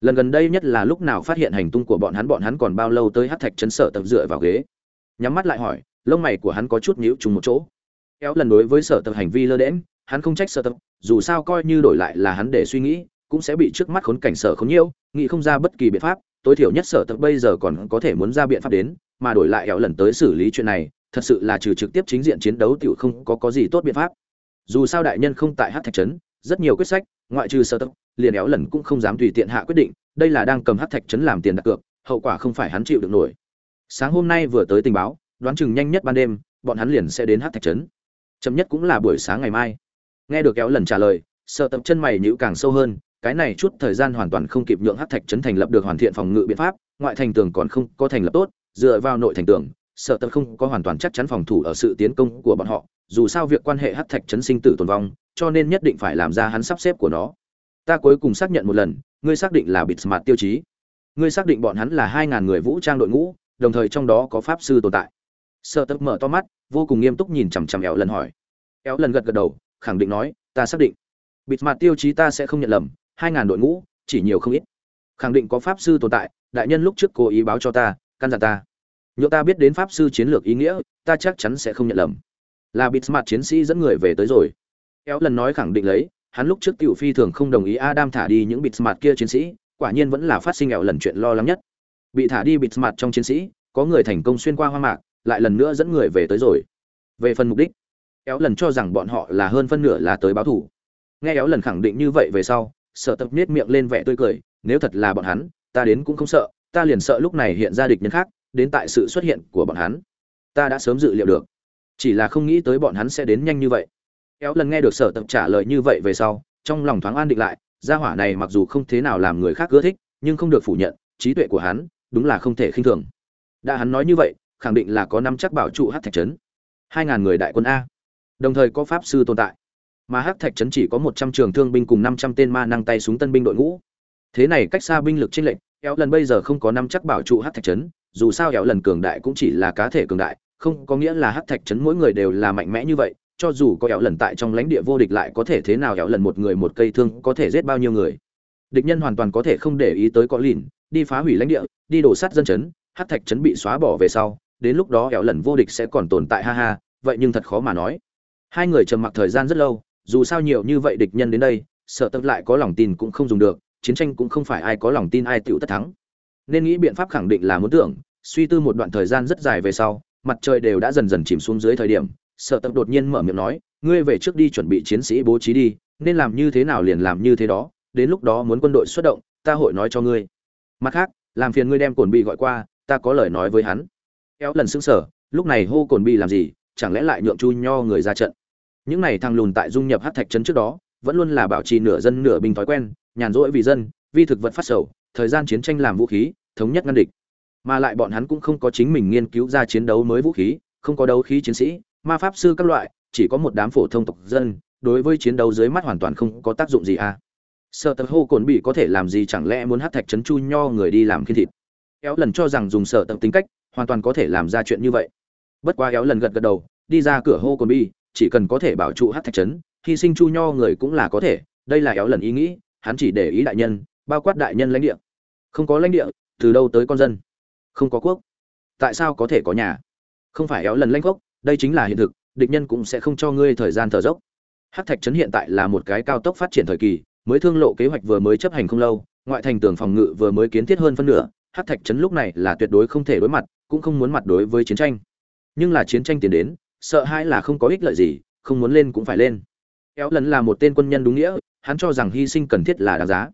lần gần đây nhất là lúc nào phát hiện hành tung của bọn hắn bọn hắn còn bao lâu tới Hát thạch Chấn sở tập dựa vào ghế? Nhắm mắt lại hỏi, lông mày của hắn có chút nhíu trùng một chỗ. Kéo lần đối với sở tập hành vi lơ đễm hắn không trách sở tập, dù sao coi như đổi lại là hắn để suy nghĩ, cũng sẽ bị trước mắt khốn cảnh sở không nhiêu nghĩ không ra bất kỳ biện pháp. Tối thiểu nhất sở tập bây giờ còn có thể muốn ra biện pháp đến, mà đổi lại kéo lần tới xử lý chuyện này, thật sự là trừ trực tiếp chính diện chiến đấu tiểu không có có gì tốt biện pháp. Dù sao đại nhân không tại hát thạch trấn rất nhiều quyết sách, ngoại trừ sơ tập liền éo lần cũng không dám tùy tiện hạ quyết định, đây là đang cầm hát thạch trấn làm tiền đặt cược, hậu quả không phải hắn chịu được nổi. Sáng hôm nay vừa tới tình báo, đoán chừng nhanh nhất ban đêm, bọn hắn liền sẽ đến hát thạch trấn chậm nhất cũng là buổi sáng ngày mai. Nghe được kéo lần trả lời sợ tập chân mày nhữ càng sâu hơn, cái này chút thời gian hoàn toàn không kịp nhượng hát thạch trấn thành lập được hoàn thiện phòng ngự biện pháp, ngoại thành tường còn không có thành lập tốt, dựa vào nội thành tường sợ tập không có hoàn toàn chắc chắn phòng thủ ở sự tiến công của bọn họ dù sao việc quan hệ hắc thạch chấn sinh tử tồn vong, cho nên nhất định phải làm ra hắn sắp xếp của nó. Ta cuối cùng xác nhận một lần, ngươi xác định là bịt mặt tiêu chí. Ngươi xác định bọn hắn là hai ngàn người vũ trang đội ngũ, đồng thời trong đó có pháp sư tồn tại. Sợ tập mở to mắt, vô cùng nghiêm túc nhìn chằm chằm éo lần hỏi. Éo lần gật gật đầu, khẳng định nói, ta xác định. Bịt mặt tiêu chí ta sẽ không nhận lầm, hai ngàn đội ngũ, chỉ nhiều không ít. Khẳng định có pháp sư tồn tại, đại nhân lúc trước cố ý báo cho ta, căn dặn ta. Nếu ta biết đến pháp sư chiến lược ý nghĩa, ta chắc chắn sẽ không nhận lầm là bịt mặt chiến sĩ dẫn người về tới rồi. Kéo lần nói khẳng định lấy, hắn lúc trước tiểu phi thường không đồng ý adam thả đi những bịt mặt kia chiến sĩ, quả nhiên vẫn là phát sinh ẹo lần chuyện lo lắng nhất. Bị thả đi bịt mặt trong chiến sĩ, có người thành công xuyên qua hoang mạc, lại lần nữa dẫn người về tới rồi. Về phần mục đích éo lần cho rằng bọn họ là hơn phân nửa là tới báo thủ nghe éo lần khẳng định như vậy về sau, sợ tập nết miệng lên vẻ tươi cười, nếu thật là bọn hắn, ta đến cũng không sợ, ta liền sợ lúc này hiện ra địch nhân khác, đến tại sự xuất hiện của bọn hắn. Ta đã sớm dự liệu được chỉ là không nghĩ tới bọn hắn sẽ đến nhanh như vậy. Kéo lần nghe được sở tập trả lời như vậy về sau, trong lòng thoáng an định lại, gia hỏa này mặc dù không thế nào làm người khác ưa thích, nhưng không được phủ nhận, trí tuệ của hắn, đúng là không thể khinh thường. Đã hắn nói như vậy, khẳng định là có năm chắc bảo trụ hát thạch trấn. Hai ngàn người đại quân a. Đồng thời có pháp sư tồn tại. Mà hát thạch trấn chỉ có một trăm trường thương binh cùng năm trăm tên ma năng tay súng tân binh đội ngũ. Thế này cách xa binh lực chênh lệnh kéo lần bây giờ không có năm chắc bảo trụ hát thạch trấn, dù sao kéo lần cường đại cũng chỉ là cá thể cường đại không có nghĩa là hắc thạch trấn mỗi người đều là mạnh mẽ như vậy, cho dù có éo lần tại trong lãnh địa vô địch lại có thể thế nào éo lần một người một cây thương có thể giết bao nhiêu người. Địch nhân hoàn toàn có thể không để ý tới có lìn, đi phá hủy lãnh địa, đi đổ sát dân chấn hắc thạch Chấn bị xóa bỏ về sau, đến lúc đó éo lần vô địch sẽ còn tồn tại ha ha, vậy nhưng thật khó mà nói. Hai người trầm mặc thời gian rất lâu, dù sao nhiều như vậy địch nhân đến đây, sợ tập lại có lòng tin cũng không dùng được, chiến tranh cũng không phải ai có lòng tin ai tựu tất thắng. Nên nghĩ biện pháp khẳng định là muốn tưởng, suy tư một đoạn thời gian rất dài về sau mặt trời đều đã dần dần chìm xuống dưới thời điểm, sợ tập đột nhiên mở miệng nói, ngươi về trước đi chuẩn bị chiến sĩ bố trí đi, nên làm như thế nào liền làm như thế đó, đến lúc đó muốn quân đội xuất động, ta hội nói cho ngươi. Mặt khác, làm phiền ngươi đem cồn bị gọi qua, ta có lời nói với hắn. Kéo lần xứng sở lúc này hô cồn bị làm gì, chẳng lẽ lại nhượng chu nho người ra trận? Những này thằng lùn tại dung nhập hát thạch trấn trước đó, vẫn luôn là bảo trì nửa dân nửa binh thói quen, nhàn rỗi vì dân vi thực vật phát sầu, thời gian chiến tranh làm vũ khí, thống nhất ngăn địch mà lại bọn hắn cũng không có chính mình nghiên cứu ra chiến đấu mới vũ khí, không có đấu khí chiến sĩ, ma pháp sư các loại, chỉ có một đám phổ thông tộc dân, đối với chiến đấu dưới mắt hoàn toàn không có tác dụng gì à. Sợ tật hô cồn bị có thể làm gì chẳng lẽ muốn hát thạch trấn chu nho người đi làm khiên thịt? Éo lần cho rằng dùng sợ tật tính cách, hoàn toàn có thể làm ra chuyện như vậy. Bất quá éo lần gật gật đầu, đi ra cửa hô cồn bi chỉ cần có thể bảo trụ hát thạch trấn hy sinh chu nho người cũng là có thể, đây là éo lần ý nghĩ, hắn chỉ để ý đại nhân, bao quát đại nhân lãnh địa. Không có lãnh địa, từ đâu tới con dân? Không có quốc. Tại sao có thể có nhà? Không phải éo lần lanh quốc, đây chính là hiện thực địch nhân cũng sẽ không cho ngươi thời gian thở dốc. Hát thạch trấn hiện tại là một cái cao tốc phát triển thời kỳ mới thương lộ kế hoạch vừa mới chấp hành không lâu ngoại thành tường phòng ngự vừa mới kiến thiết hơn phân nửa hát thạch trấn lúc này là tuyệt đối không thể đối mặt cũng không muốn mặt đối với chiến tranh. Nhưng là chiến tranh tiến đến sợ hãi là không có ích lợi gì không muốn lên cũng phải lên. Éo lần là một tên quân nhân đúng nghĩa hắn cho rằng hy sinh cần thiết là đáng giá.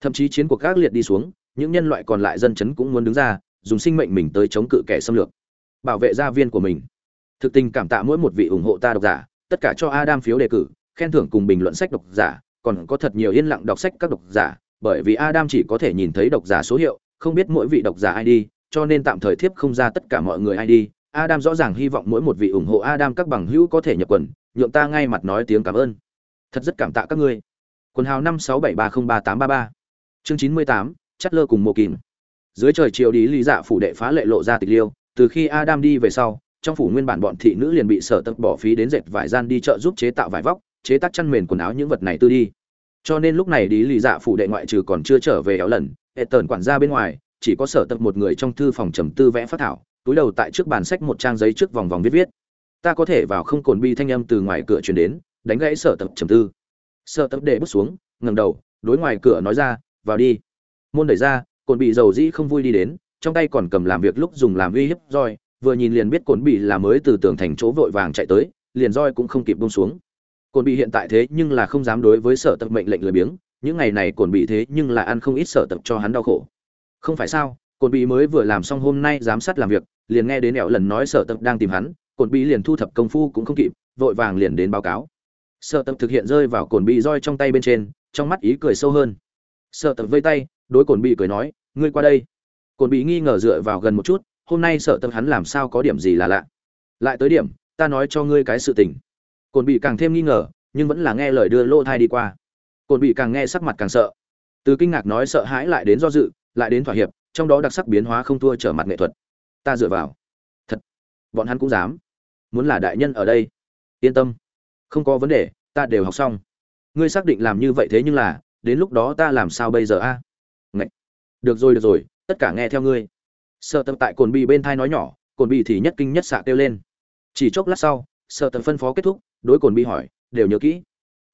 Thậm chí chiến cuộc gác liệt đi xuống những nhân loại còn lại dân chấn cũng muốn đứng ra dùng sinh mệnh mình tới chống cự kẻ xâm lược, bảo vệ gia viên của mình. Thực tình cảm tạ mỗi một vị ủng hộ ta độc giả, tất cả cho adam phiếu đề cử, khen thưởng cùng bình luận sách độc giả, còn có thật nhiều yên lặng đọc sách các độc giả, bởi vì adam chỉ có thể nhìn thấy độc giả số hiệu, không biết mỗi vị độc giả id cho nên tạm thời thiếp không ra tất cả mọi người id adam rõ ràng hy vọng mỗi một vị ủng hộ adam các bằng hữu có thể nhập quần, nhượng ta ngay mặt nói tiếng cảm ơn. Thật rất cảm tạ các ngươi. Quần hào năm sáu bảy ba không ba tám ba ba. Chương chín mươi tám chất lơ cùng mộ kìm dưới trời chiều đi lý dạ phủ đệ phá lệ lộ ra tịch liêu, từ khi adam đi về sau, trong phủ nguyên bản bọn thị nữ liền bị sở tập bỏ phí đến dệt vải gian đi chợ giúp chế tạo vải vóc, chế tác chăn mền quần áo những vật này tư đi. Cho nên lúc này đi lý dạ phủ đệ ngoại trừ còn chưa trở về éo lần, hệ tần quản gia bên ngoài, chỉ có sở tập một người trong thư phòng trầm tư vẽ phát thảo, túi đầu tại trước bàn sách một trang giấy trước vòng vòng viết viết. Ta có thể vào không cồn bi thanh âm từ ngoài cửa truyền đến, đánh gãy sở tập trầm tư. Sở tập để bước xuống, ngẩng đầu, đối ngoài cửa nói ra, vào đi. Môn đẩy ra cồn bị dầu dĩ không vui đi đến, trong tay còn cầm làm việc lúc dùng làm uy hiếp roi, vừa nhìn liền biết cồn bị là mới từ tường thành chỗ vội vàng chạy tới, liền roi cũng không kịp buông xuống. Cồn bị hiện tại thế nhưng là không dám đối với sở tập mệnh lệnh lười biếng, những ngày này cồn bị thế nhưng là ăn không ít sở tập cho hắn đau khổ. Không phải sao cồn bị mới vừa làm xong hôm nay giám sát làm việc, liền nghe đến ẻo lần nói sở tập đang tìm hắn cồn bị liền thu thập công phu cũng không kịp, vội vàng liền đến báo cáo. Sở tập thực hiện rơi vào cồn bị roi trong tay bên trên, trong mắt ý cười sâu hơn. Sở tập vây tay, đối cồn bị cười nói ngươi qua đây. Cồn bị nghi ngờ dựa vào gần một chút, hôm nay sợ tâm hắn làm sao có điểm gì là lạ. Lại tới điểm, ta nói cho ngươi cái sự tình. Cồn bị càng thêm nghi ngờ, nhưng vẫn là nghe lời đưa lô thai đi qua. Cồn bị càng nghe sắc mặt càng sợ. Từ kinh ngạc nói sợ hãi lại đến do dự, lại đến thỏa hiệp, trong đó đặc sắc biến hóa không thua trở mặt nghệ thuật. Ta dựa vào. Thật. Bọn hắn cũng dám. Muốn là đại nhân ở đây. Yên tâm. Không có vấn đề, ta đều học xong. Ngươi xác định làm như vậy thế nhưng là, đến lúc đó ta làm sao bây giờ a? à? Được rồi được rồi, tất cả nghe theo ngươi. Sợ tập tại cồn bị bên thai nói nhỏ, cồn bị thì nhất kinh nhất xạ kêu lên. Chỉ chốc lát sau sợ tập phân phó kết thúc, đối cồn bị hỏi, đều nhớ kỹ.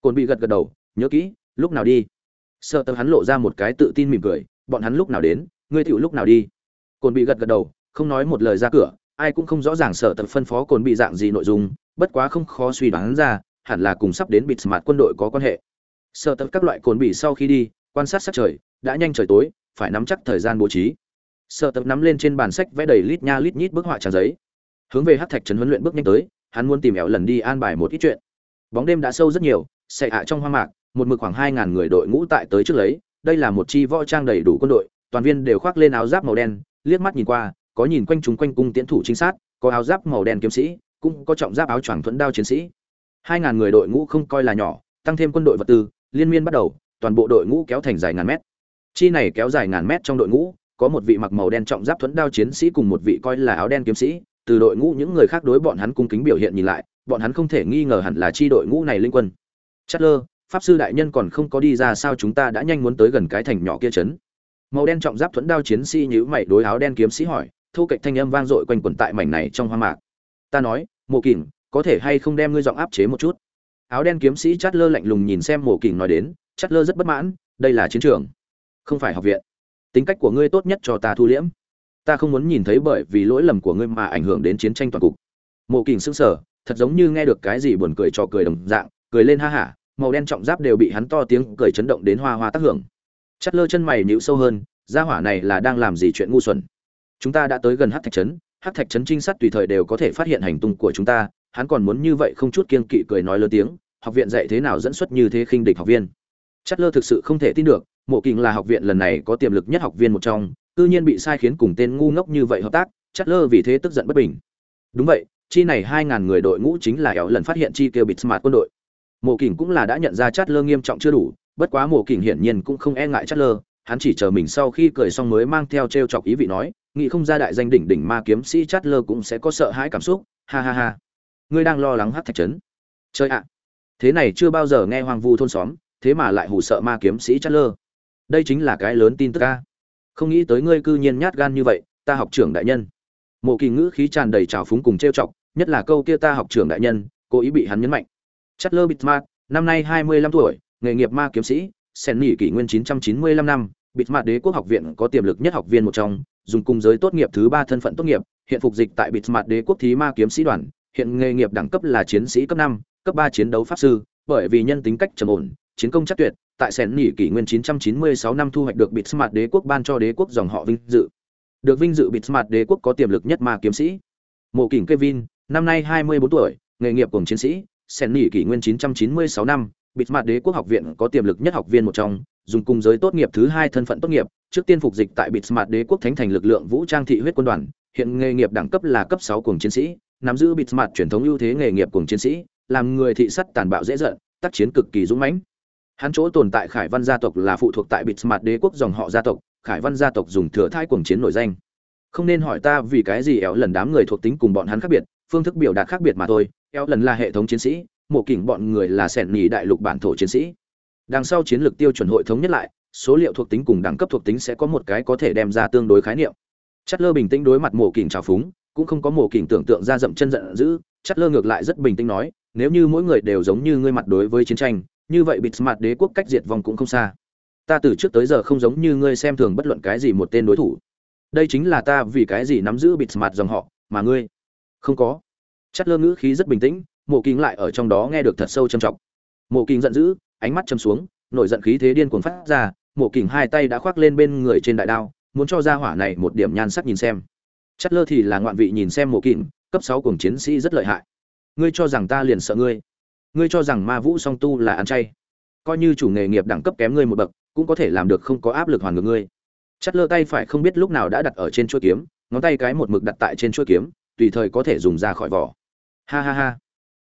Cồn bị gật gật đầu, nhớ kỹ, lúc nào đi? Sợ tập hắn lộ ra một cái tự tin mỉm cười, bọn hắn lúc nào đến, ngươi tựu lúc nào đi? Cồn bị gật gật đầu, không nói một lời ra cửa, ai cũng không rõ ràng sợ tập phân phó cồn bị dạng gì nội dung, bất quá không khó suy đoán ra, hẳn là cùng sắp đến bịt mặt quân đội có quan hệ. Sợ tập các loại cồn bị sau khi đi, quan sát sát trời, đã nhanh trời tối phải nắm chắc thời gian bố trí. Sợ tập nắm lên trên bàn sách vẽ đầy lít nha lít nhít bức họa trang giấy. Hướng về hát thạch trấn huấn luyện bước nhanh tới, hắn muốn tìm ẻo lần đi an bài một ít chuyện. Bóng đêm đã sâu rất nhiều xệ hạ trong hoang mạc, một mực khoảng hai ngàn người đội ngũ tại tới trước lấy, đây là một chi võ trang đầy đủ quân đội, toàn viên đều khoác lên áo giáp màu đen, liếc mắt nhìn qua, có nhìn quanh chúng quanh cung tiến thủ chính sát, có áo giáp màu đen kiếm sĩ, cũng có trọng giáp áo choàng thuẫn đao chiến sĩ. Hai ngàn người đội ngũ không coi là nhỏ, tăng thêm quân đội vật tư, liên miên bắt đầu, toàn bộ đội ngũ kéo thành dài ngàn mét chi này kéo dài ngàn mét trong đội ngũ, có một vị mặc màu đen trọng giáp thuẫn đao chiến sĩ cùng một vị coi là áo đen kiếm sĩ. Từ đội ngũ những người khác đối bọn hắn cung kính biểu hiện nhìn lại, bọn hắn không thể nghi ngờ hẳn là chi đội ngũ này linh quân. Chất lơ pháp sư đại nhân còn không có đi ra sao chúng ta đã nhanh muốn tới gần cái thành nhỏ kia chấn? Màu đen trọng giáp thuẫn đao chiến sĩ nhữ mày đối áo đen kiếm sĩ hỏi thu cạnh thanh âm vang dội quanh quẩn tại mảnh này trong hoang mạc. Ta nói, mộ kình, có thể hay không đem ngươi giọng áp chế một chút? Áo đen kiếm sĩ chát lơ lạnh lùng nhìn xem mộ kình nói đến chát lơ rất bất mãn, đây là chiến trường không phải học viện. Tính cách của ngươi tốt nhất cho ta thu liễm. Ta không muốn nhìn thấy bởi vì lỗi lầm của ngươi mà ảnh hưởng đến chiến tranh toàn cục. Mộ kình sững sờ, thật giống như nghe được cái gì buồn cười cho cười đồng dạng, cười lên ha hả, màu đen trọng giáp đều bị hắn to tiếng cười chấn động đến hoa hoa tác hưởng. Chắt lơ chân mày nhíu sâu hơn, gia hỏa này là đang làm gì chuyện ngu xuẩn? Chúng ta đã tới gần hắc thạch trấn, hắc thạch trấn trinh sát tùy thời đều có thể phát hiện hành tung của chúng ta, hắn còn muốn như vậy không chút kiên kỵ cười nói lớn tiếng, học viện dạy thế nào dẫn xuất như thế khinh địch học viên. Chắt lơ thực sự không thể tin được mộ kình là học viện lần này có tiềm lực nhất học viên một trong, tự nhiên bị sai khiến cùng tên ngu ngốc như vậy hợp tác chất lơ vì thế tức giận bất bình. Đúng vậy, chi này hai ngàn người đội ngũ chính là éo lần phát hiện chi kêu bịt smart quân đội. Mộ kình cũng là đã nhận ra chát lơ nghiêm trọng chưa đủ, bất quá mộ kình hiển nhiên cũng không e ngại chát lơ, hắn chỉ chờ mình sau khi cười xong mới mang theo t r e o chọc ý vị nói, nghĩ không ra đại danh đỉnh đỉnh ma kiếm sĩ chát lơ cũng sẽ có sợ hãi cảm xúc, ha ha ha. Ngươi đang lo lắng hát thạch trấn. Chơi ạ. Thế này chưa bao giờ nghe hoang vu thôn xóm, thế mà lại hù sợ ma kiếm sĩ chát lơ đây chính là cái lớn tin tức ca. Không nghĩ tới ngươi cư nhiên nhát gan như vậy, ta học trưởng đại nhân. Mộ kỳ ngữ khí tràn đầy trào phúng cùng trêu chọc, nhất là câu kia ta học trưởng đại nhân, cố ý bị hắn nhấn mạnh. Chất lơ bịt năm nay hai mươi lăm tuổi, nghề nghiệp ma kiếm sĩ, sen nỉ kỷ nguyên chín trăm chín mươi lăm năm bịt đế quốc học viện có tiềm lực nhất học viên một trong, dùng cung giới tốt nghiệp thứ ba thân phận tốt nghiệp, hiện phục dịch tại bịt đế quốc thí ma kiếm sĩ đoàn, hiện nghề nghiệp đẳng cấp là chiến sĩ cấp năm, cấp ba chiến đấu pháp sư, bởi vì nhân tính cách trầm ổn chiến công chắc tuyệt, tại sèn nỉ kỷ nguyên 996 năm thu hoạch được Bitsmart đế quốc ban cho đế quốc dòng họ vinh dự. Được vinh dự Bitsmart đế quốc có tiềm lực nhất ma kiếm sĩ. Mộ Kình kevin, năm nay 24 tuổi, nghề nghiệp cùng chiến sĩ. Sèn nỉ kỷ nguyên 996 năm Bitsmart đế quốc học viện có tiềm lực nhất học viên một trong, dùng cung giới tốt nghiệp thứ hai thân phận tốt nghiệp. Trước tiên phục dịch tại Bitsmart đế quốc thánh thành lực lượng vũ trang thị huyết quân đoàn, hiện nghề nghiệp đẳng cấp là cấp 6 cùng chiến sĩ, nắm giữ Bitsmart truyền thống ưu thế nghề nghiệp cùng chiến sĩ, làm người thị sắt tàn bạo dễ giận tác chiến cực kỳ dũng mãnh hắn chỗ tồn tại khải văn gia tộc là phụ thuộc tại bịt mặt đế quốc dòng họ gia tộc, khải văn gia tộc dùng thừa thai cuồng chiến nổi danh. Không nên hỏi ta vì cái gì éo lần đám người thuộc tính cùng bọn hắn khác biệt, phương thức biểu đạt khác biệt mà thôi éo lần là hệ thống chiến sĩ, mộ kỉnh bọn người là sẻn nhì đại lục bản thổ chiến sĩ. Đằng sau chiến lược tiêu chuẩn hội thống nhất lại, số liệu thuộc tính cùng đẳng cấp thuộc tính sẽ có một cái có thể đem ra tương đối khái niệm. Chất lơ bình tĩnh đối mặt mộ kỉnh trào phúng, cũng không có mộ kỉnh tưởng tượng ra dậm chân giận dữ, chất lơ ngược lại rất bình tĩnh nói, nếu như mỗi người đều giống như ngươi mặt đối với chiến tranh như vậy bịt mặt đế quốc cách diệt vong cũng không xa. Ta từ trước tới giờ không giống như ngươi xem thường bất luận cái gì một tên đối thủ. Đây chính là ta vì cái gì nắm giữ bịt mặt dòng họ, mà ngươi? Không có. Chất lơ ngữ khí rất bình tĩnh, mộ kính lại ở trong đó nghe được thật sâu trầm trọng. Mộ kính giận dữ, ánh mắt châm xuống, nổi giận khí thế điên cuồng phát ra, mộ kính hai tay đã khoác lên bên người trên đại đao, muốn cho ra hỏa này một điểm nhan sắc nhìn xem. Chất lơ thì là ngoạn vị nhìn xem mộ kính, cấp sáu cùng chiến sĩ rất lợi hại. Ngươi cho rằng ta liền sợ ngươi? Ngươi cho rằng ma vũ song tu là ăn chay. Coi như chủ nghề nghiệp đẳng cấp kém ngươi một bậc, cũng có thể làm được không có áp lực hoàn ngược ngươi. Chắt lơ tay phải không biết lúc nào đã đặt ở trên chuôi kiếm, ngón tay cái một mực đặt tại trên chuôi kiếm, tùy thời có thể dùng ra khỏi vỏ. Ha ha ha.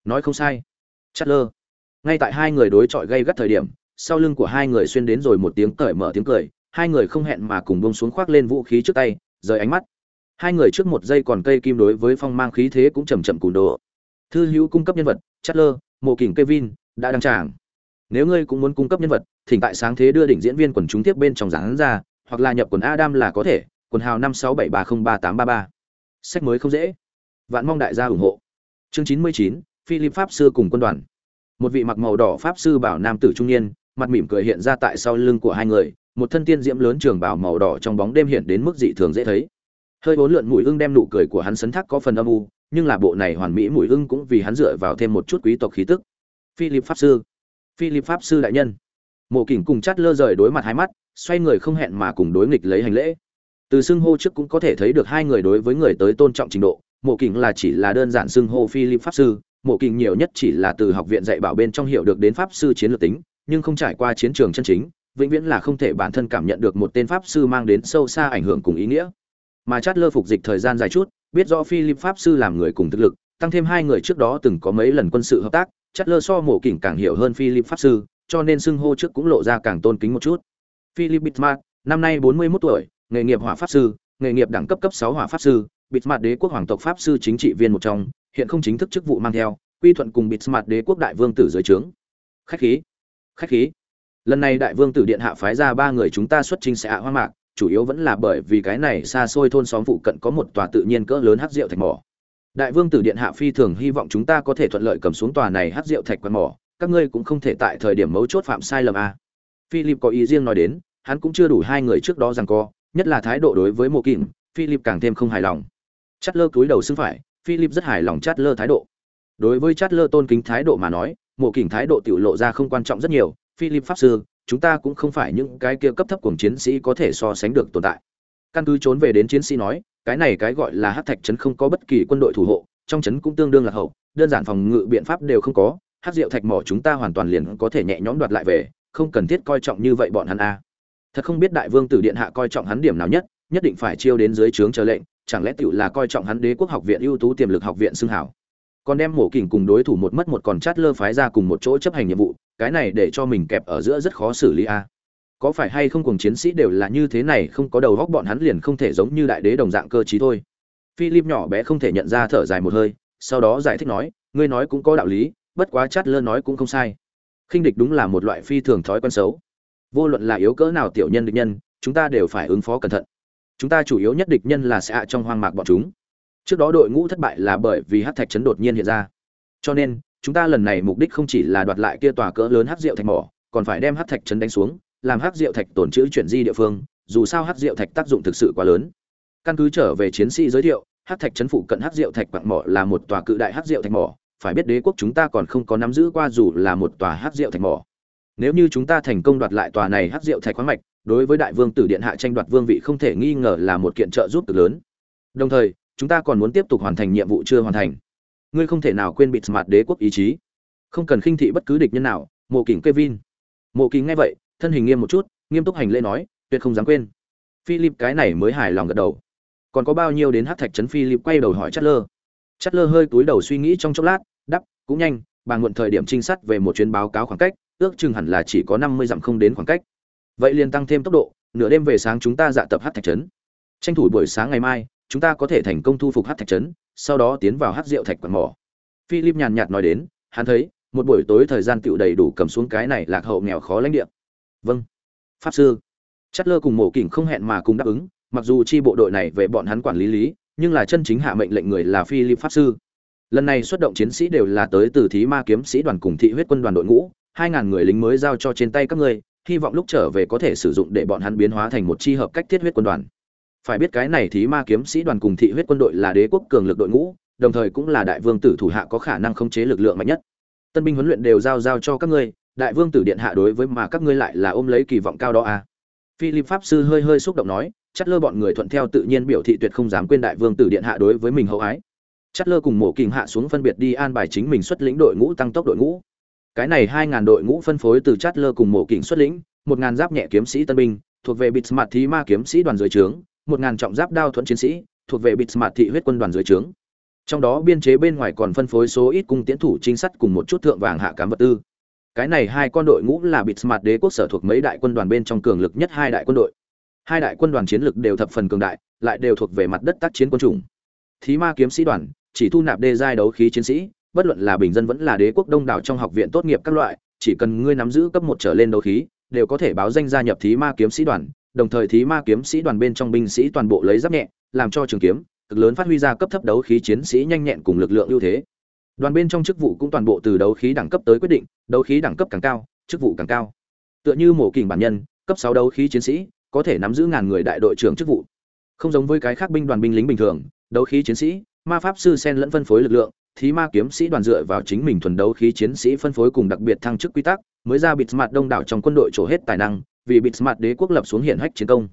Nói không sai. Chắt lơ. Ngay tại hai người đối chọi gây gắt thời điểm, sau lưng của hai người xuyên đến rồi một tiếng cởi mở tiếng cười, hai người không hẹn mà cùng bông xuống khoác lên vũ khí trước tay, rời ánh mắt. Hai người trước một giây còn cây kim đối với phong mang khí thế cũng chầm chậm cùn đồ. Thư hữu cung cấp nhân vật Chát lơ mộ kỉnh kevin, đã đăng tràng. Nếu ngươi cũng muốn cung cấp nhân vật, thỉnh tại sáng thế đưa đỉnh diễn viên quần chúng tiếp bên trong dáng ra, hoặc là nhập quần adam là có thể, quần hào năm sáu bảy ba không ba tám ba ba. Sách mới không dễ. Vạn mong đại gia ủng hộ. Chương chín mươi chín, philip pháp sư cùng quân đoàn. Một vị mặc màu đỏ pháp sư bảo nam tử trung niên, mặt mỉm cười hiện ra tại sau lưng của hai người, một thân tiên diễm lớn trường bảo màu đỏ trong bóng đêm hiện đến mức dị thường dễ thấy. Hơi bốn lượn mũi ưng đem nụ cười của hắn sấn thác có phần âm u nhưng là bộ này hoàn mỹ mũi ưng cũng vì hắn dựa vào thêm một chút quý tộc khí tức. Philip pháp sư. Philip pháp sư đại nhân. Mộ kỉnh cùng chát lơ rời đối mặt hai mắt, xoay người không hẹn mà cùng đối nghịch lấy hành lễ. Từ xưng hô trước cũng có thể thấy được hai người đối với người tới tôn trọng trình độ. Mộ kỉnh là chỉ là đơn giản xưng hô philip pháp sư, mộ kỉnh nhiều nhất chỉ là từ học viện dạy bảo bên trong hiểu được đến pháp sư chiến lược tính, nhưng không trải qua chiến trường chân chính, vĩnh viễn là không thể bản thân cảm nhận được một tên pháp sư mang đến sâu xa ảnh hưởng cùng ý nghĩa. Mà chát lơ phục dịch thời gian dài chút biết rõ philip pháp sư làm người cùng thực lực, tăng thêm hai người trước đó từng có mấy lần quân sự hợp tác Chatler so mổ kỉnh càng hiểu hơn philip pháp sư, cho nên xưng hô trước cũng lộ ra càng tôn kính một chút. Philip bitmart, năm nay bốn mươi 41 tuổi, nghề nghiệp hỏa pháp sư, nghề nghiệp đẳng cấp cấp sáu hỏa pháp sư, bitmart đế quốc hoàng tộc pháp sư chính trị viên một trong, hiện không chính thức chức vụ mang theo, quy thuận cùng bitmart đế quốc đại vương tử dưới trướng. Khách khí khách khí. Lần này đại vương tử điện hạ phái ra ba người chúng ta xuất trình sẽ ạ hoa mạc chủ yếu vẫn là bởi vì cái này xa xôi thôn xóm phụ cận có một tòa tự nhiên cỡ lớn hắc rượu thạch mỏ. Đại vương tử điện hạ phi thường hy vọng chúng ta có thể thuận lợi cầm xuống tòa này hắc rượu thạch quan mỏ, các ngươi cũng không thể tại thời điểm mấu chốt phạm sai lầm a. Philip có ý riêng nói đến, hắn cũng chưa đủ hai người trước đó rằng co, nhất là thái độ đối với Mộ Kình, Philip càng thêm không hài lòng. Chatler cúi đầu xưng phải, Philip rất hài lòng Chatler thái độ. Đối với Chatler tôn kính thái độ mà nói, Mộ Kình thái độ tiểu lộ ra không quan trọng rất nhiều, Philip pháp sư, chúng ta cũng không phải những cái kia cấp thấp cùng chiến sĩ có thể so sánh được tồn tại. Căn cứ trốn về đến chiến sĩ nói, cái này cái gọi là Hắc Thạch trấn không có bất kỳ quân đội thủ hộ, trong trấn cũng tương đương là hậu, đơn giản phòng ngự biện pháp đều không có, Hắc Diệu Thạch mỏ chúng ta hoàn toàn liền có thể nhẹ nhõm đoạt lại về, không cần thiết coi trọng như vậy bọn hắn a. Thật không biết đại vương tử điện hạ coi trọng hắn điểm nào nhất, nhất định phải chiêu đến dưới trướng chờ lệnh, chẳng lẽ tiểu là coi trọng hắn đế quốc học viện ưu tú tiềm lực học viện xưng hảo còn đem mổ kình cùng đối thủ một mất một còn chát lơ phái ra cùng một chỗ chấp hành nhiệm vụ cái này để cho mình kẹp ở giữa rất khó xử lý a. Có phải hay không cùng chiến sĩ đều là như thế này không có đầu góc bọn hắn liền không thể giống như đại đế đồng dạng cơ trí thôi. Philip nhỏ bé không thể nhận ra thở dài một hơi sau đó giải thích nói ngươi nói cũng có đạo lý bất quá chát lơ nói cũng không sai. Khinh địch đúng là một loại phi thường thói quen xấu. Vô luận là yếu cỡ nào tiểu nhân địch nhân chúng ta đều phải ứng phó cẩn thận. Chúng ta chủ yếu nhất địch nhân là sẽ ạ trong hoang mạc bọn chúng. Trước đó đội ngũ thất bại là bởi vì hắc thạch trấn đột nhiên hiện ra. Cho nên, chúng ta lần này mục đích không chỉ là đoạt lại kia tòa cỡ lớn hắc rượu thạch mỏ, còn phải đem hắc thạch trấn đánh xuống, làm hắc diệu thạch tổn chữ chuyển di địa phương dù sao hắc diệu thạch tác dụng thực sự quá lớn. Căn cứ trở về chiến sĩ giới thiệu hắc thạch trấn phụ cận hắc diệu thạch quặng mỏ là một tòa cự đại hắc diệu thạch mỏ phải biết đế quốc chúng ta còn không có nắm giữ qua dù là một tòa hắc diệu thạch mỏ. Nếu như chúng ta thành công đoạt lại tòa này hắc diệu thạch khoáng mạch đối với đại vương tử điện hạ tranh đoạt vương vị không thể nghi ngờ là một kiện trợ giúp cực lớn. Đồng thời chúng ta còn muốn tiếp tục hoàn thành nhiệm vụ chưa hoàn thành ngươi không thể nào quên bịt mặt đế quốc ý chí. Không cần khinh thị bất cứ địch nhân nào, mộ kỉnh kevin. Mộ kính nghe vậy, thân hình nghiêm một chút, nghiêm túc hành lễ nói, tuyệt không dám quên. Philip cái này mới hài lòng gật đầu. Còn có bao nhiêu đến hát thạch trấn philip quay đầu hỏi chất lơ chất lơ hơi túi đầu suy nghĩ trong chốc lát đắp cũng nhanh, bà muộn thời điểm trinh sát về một chuyến báo cáo khoảng cách, ước chừng hẳn là chỉ có năm mươi dặm không đến khoảng cách. Vậy liền tăng thêm tốc độ, nửa đêm về sáng chúng ta dạ tập hát thạch trấn tranh thủ buổi sáng ngày mai, chúng ta có thể thành công thu phục hát thạch trấn sau đó tiến vào hát rượu thạch quạt mỏ. Philip nhàn nhạt nói đến, hắn thấy, một buổi tối thời gian tựu đầy đủ cầm xuống cái này lạc hậu nghèo khó lãnh địa. Vâng. Pháp sư. Chất lơ cùng mổ kỉnh không hẹn mà cùng đáp ứng, mặc dù chi bộ đội này về bọn hắn quản lý lý, nhưng là chân chính hạ mệnh lệnh người là philip pháp sư. Lần này xuất động chiến sĩ đều là tới từ thí ma kiếm sĩ đoàn cùng thị huyết quân đoàn đội ngũ, hai ngàn người lính mới giao cho trên tay các ngươi, hy vọng lúc trở về có thể sử dụng để bọn hắn biến hóa thành một chi hợp cách thiết huyết quân đoàn phải biết cái này thí ma kiếm sĩ đoàn cùng thị huyết quân đội là đế quốc cường lực đội ngũ, đồng thời cũng là đại vương tử thủ hạ có khả năng khống chế lực lượng mạnh nhất. Tân binh huấn luyện đều giao giao cho các ngươi, đại vương tử điện hạ đối với mà các ngươi lại là ôm lấy kỳ vọng cao đó à? Philip pháp sư hơi hơi xúc động nói chất lơ bọn người thuận theo tự nhiên biểu thị tuyệt không dám quên đại vương tử điện hạ đối với mình hậu ái. Chất lơ cùng mổ kình hạ xuống phân biệt đi an bài chính mình xuất lĩnh đội ngũ tăng tốc đội ngũ. Cái này hai ngàn đội ngũ phân phối từ chất lơ cùng mổ kình xuất lĩnh, một ngàn giáp nhẹ kiếm sĩ tân binh, thuộc về bịt mặt thí ma kiếm sĩ đoàn dưới trướng một ngàn trọng giáp đao thuẫn chiến sĩ, thuộc về bịt mạt thị huyết quân đoàn dưới trướng. Trong đó biên chế bên ngoài còn phân phối số ít cung tiễn thủ trinh sát cùng một chút thượng vàng hạ cám vật tư. Cái này hai con đội ngũ là bịt mạt đế quốc sở thuộc mấy đại quân đoàn bên trong cường lực nhất hai đại quân đội. Hai đại quân đoàn chiến lực đều thập phần cường đại, lại đều thuộc về mặt đất tác chiến quân chủng. Thí ma kiếm sĩ đoàn, chỉ thu nạp đê giai đấu khí chiến sĩ, bất luận là bình dân vẫn là đế quốc đông đảo trong học viện tốt nghiệp các loại, chỉ cần ngươi nắm giữ cấp một trở lên đấu khí, đều có thể báo danh gia nhập thí ma kiếm sĩ đoàn đồng thời thí ma kiếm sĩ đoàn bên trong binh sĩ toàn bộ lấy giáp nhẹ làm cho trường kiếm cực lớn phát huy ra cấp thấp đấu khí chiến sĩ nhanh nhẹn cùng lực lượng ưu thế. Đoàn bên trong chức vụ cũng toàn bộ từ đấu khí đẳng cấp tới quyết định, đấu khí đẳng cấp càng cao, chức vụ càng cao. Tựa như mổ kình bản nhân, cấp 6 đấu khí chiến sĩ, có thể nắm giữ ngàn người đại đội trưởng chức vụ. Không giống với cái khác binh đoàn binh lính bình thường, đấu khí chiến sĩ, ma pháp sư sen lẫn phân phối lực lượng, thí ma kiếm sĩ đoàn dựa vào chính mình thuần đấu khí chiến sĩ phân phối cùng đặc biệt thăng chức quy tắc, mới ra bịt mặt đông đảo trong quân đội trổ hết tài năng, vì bịt mặt đế quốc lập xuống hiển hách chiến công.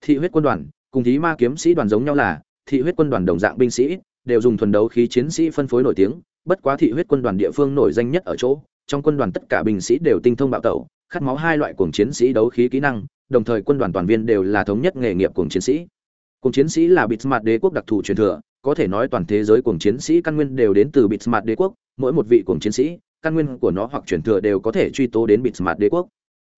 Thị huyết quân đoàn, cùng thí ma kiếm sĩ đoàn giống nhau là thị huyết quân đoàn đồng dạng binh sĩ đều dùng thuần đấu khí chiến sĩ phân phối nổi tiếng bất quá thị huyết quân đoàn địa phương nổi danh nhất ở chỗ trong quân đoàn tất cả binh sĩ đều tinh thông bạo tẩu khát máu hai loại cuồng chiến sĩ đấu khí kỹ năng đồng thời quân đoàn toàn viên đều là thống nhất nghề nghiệp cuồng chiến sĩ cuồng chiến sĩ là bịt mặt đế quốc đặc thù truyền thừa có thể nói toàn thế giới cuồng chiến sĩ căn nguyên đều đến từ bịt mặt đế quốc mỗi một vị cuồng chiến sĩ căn nguyên của nó hoặc truyền thừa đều có thể truy tố đến bịt mặt đế quốc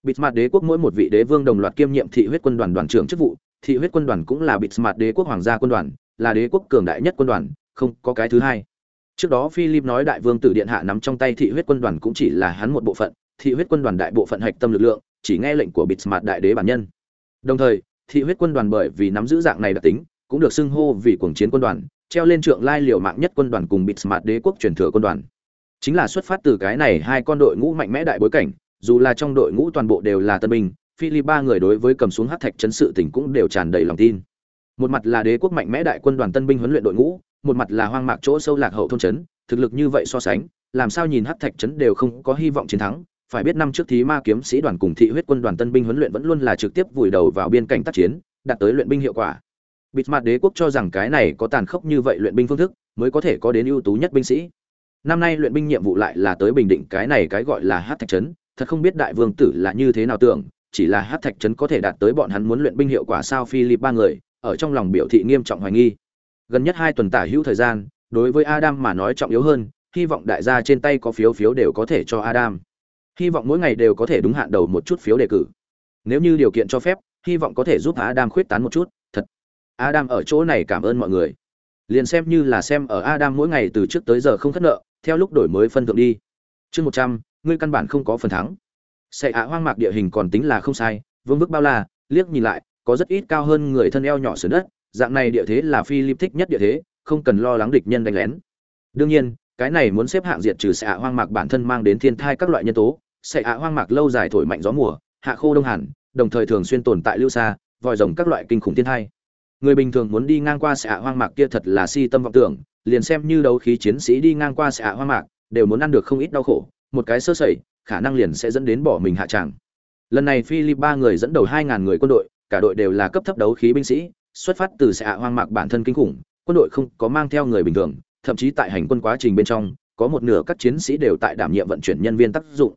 bịt mặt đế quốc mỗi một vị đế vương đồng loạt kiêm nhiệm thị huyết quân đoàn đoàn trưởng chức vụ, thị huyết quân đoàn cũng là bịt đế quốc hoàng gia quân đoàn, là đế quốc cường đại nhất quân đoàn, không có cái thứ hai. Trước đó philip nói đại vương tử điện hạ nắm trong tay thị huyết quân đoàn cũng chỉ là hắn một bộ phận, thị huyết quân đoàn đại bộ phận hạch tâm lực lượng, chỉ nghe lệnh của bịt đại đế bản nhân. Đồng thời, thị huyết quân đoàn bởi vì nắm giữ dạng này đặc tính, cũng được xưng hô vì cuồng chiến quân đoàn, treo lên trượng lai liều mạng nhất quân đoàn cùng bịt đế quốc truyền thừa quân đoàn. Chính là xuất phát từ cái này hai con đội ngũ mạnh mẽ đại bối cảnh dù là trong đội ngũ toàn bộ đều là tân binh Philip ba người đối với cầm xuống hắc thạch chấn sự tình cũng đều tràn đầy lòng tin. Một mặt là đế quốc mạnh mẽ đại quân đoàn tân binh huấn luyện đội ngũ, một mặt là hoang mạc chỗ sâu lạc hậu thôn trấn, thực lực như vậy so sánh, làm sao nhìn hắc thạch trấn đều không có hy vọng chiến thắng, phải biết năm trước thí ma kiếm sĩ đoàn cùng thị huyết quân đoàn tân binh huấn luyện vẫn luôn là trực tiếp vùi đầu vào biên cảnh tác chiến, đạt tới luyện binh hiệu quả. Bịt mặt đế quốc cho rằng cái này có tàn khốc như vậy luyện binh phương thức, mới có thể có đến ưu tú nhất binh sĩ. Năm nay luyện binh nhiệm vụ lại là tới bình định cái này cái gọi là hắc thạch trấn, thật không biết đại vương tử là như thế nào tưởng, chỉ là hát thạch trấn có thể đạt tới bọn hắn muốn luyện binh hiệu quả sao philip ba người ở trong lòng biểu thị nghiêm trọng hoài nghi. Gần nhất hai tuần tả hữu thời gian đối với adam mà nói trọng yếu hơn hy vọng đại gia trên tay có phiếu phiếu đều có thể cho adam. Hy vọng mỗi ngày đều có thể đúng hạn đầu một chút phiếu đề cử. Nếu như điều kiện cho phép hy vọng có thể giúp adam khuyết tán một chút thật. Adam ở chỗ này cảm ơn mọi người. Liền xem như là xem ở adam mỗi ngày từ trước tới giờ không khất nợ theo lúc đổi mới phân thượng đi. Chương một trăm ngươi căn bản không có phần thắng Sệ ạ hoang mạc địa hình còn tính là không sai, vương vức bao la, liếc nhìn lại, có rất ít cao hơn người thân eo nhỏ sườn đất, dạng này địa thế là Philip thích nhất địa thế, không cần lo lắng địch nhân đánh lén. Đương nhiên, cái này muốn xếp hạng diệt trừ Sệ ạ hoang mạc bản thân mang đến thiên thai các loại nhân tố, Sệ ạ hoang mạc lâu dài thổi mạnh gió mùa, hạ khô đông hàn đồng thời thường xuyên tồn tại lưu xa vòi rồng các loại kinh khủng thiên thai người bình thường muốn đi ngang qua xạ hoang mạc kia thật là si tâm vọng tưởng liền xem như đấu khí chiến sĩ đi ngang qua xạ hoang mạc đều muốn ăn được không ít đau khổ một cái sơ sẩy, khả năng liền sẽ dẫn đến bỏ mình hạ tràng. Lần này philip ba người dẫn đầu hai ngàn người quân đội, cả đội đều là cấp thấp đấu khí binh sĩ, xuất phát từ xạ hoang mạc bản thân kinh khủng, quân đội không có mang theo người bình thường, thậm chí tại hành quân quá trình bên trong, có một nửa các chiến sĩ đều tại đảm nhiệm vận chuyển nhân viên tác dụng.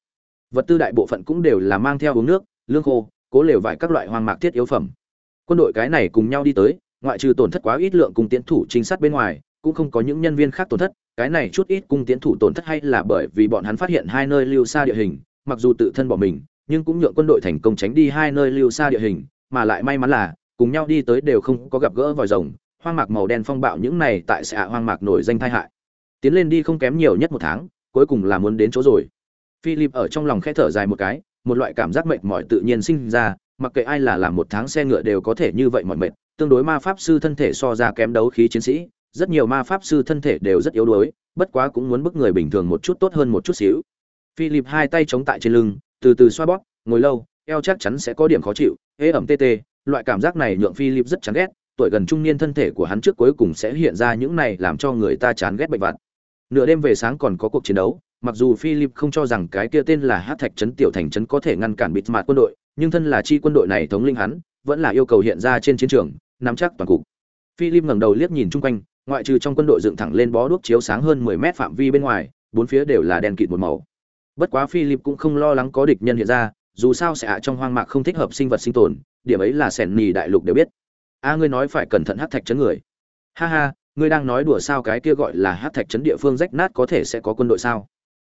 Vật tư đại bộ phận cũng đều là mang theo uống nước, lương khô, cố lều vải các loại hoang mạc thiết yếu phẩm. Quân đội cái này cùng nhau đi tới, ngoại trừ tổn thất quá ít lượng cùng tiến thủ trinh sát bên ngoài, cũng không có những nhân viên khác tổn thất cái này chút ít cung tiến thủ tổn thất hay là bởi vì bọn hắn phát hiện hai nơi lưu xa địa hình, mặc dù tự thân bỏ mình, nhưng cũng nhượng quân đội thành công tránh đi hai nơi lưu xa địa hình, mà lại may mắn là, cùng nhau đi tới đều không có gặp gỡ vòi rồng, hoang mạc màu đen phong bạo những này tại xã hoang mạc nổi danh tai hại. Tiến lên đi không kém nhiều nhất một tháng, cuối cùng là muốn đến chỗ rồi. Philip ở trong lòng khẽ thở dài một cái, một loại cảm giác mệt mỏi tự nhiên sinh ra, mặc kệ ai là làm một tháng xe ngựa đều có thể như vậy mỏi mệt, tương đối ma pháp sư thân thể so ra kém đấu khí chiến sĩ rất nhiều ma pháp sư thân thể đều rất yếu đuối, bất quá cũng muốn bức người bình thường một chút tốt hơn một chút xíu. Philip hai tay chống tại trên lưng, từ từ xoa bóp, ngồi lâu, eo chắc chắn sẽ có điểm khó chịu hế ẩm tê tê, loại cảm giác này nhượng philip rất chán ghét, tuổi gần trung niên thân thể của hắn trước cuối cùng sẽ hiện ra những này làm cho người ta chán ghét bệnh vặt. Nửa đêm về sáng còn có cuộc chiến đấu, mặc dù philip không cho rằng cái kia tên là hát thạch trấn tiểu thành trấn có thể ngăn cản bịt mặt quân đội, nhưng thân là chi quân đội này thống lĩnh hắn, vẫn là yêu cầu hiện ra trên chiến trường, nắm chắc toàn cục. Philip ngẩng đầu liếc nhìn chung quanh ngoại trừ trong quân đội dựng thẳng lên bó đuốc chiếu sáng hơn 10 mét phạm vi bên ngoài, bốn phía đều là đèn kịt một màu. Bất quá philip cũng không lo lắng có địch nhân hiện ra, dù sao sẽ ạ trong hoang mạc không thích hợp sinh vật sinh tồn, điểm ấy là sẻn nhì đại lục đều biết. A, ngươi nói phải cẩn thận hắc thạch chấn người. Ha ha, ngươi đang nói đùa sao cái kia gọi là hắc thạch chấn địa phương rách nát có thể sẽ có quân đội sao?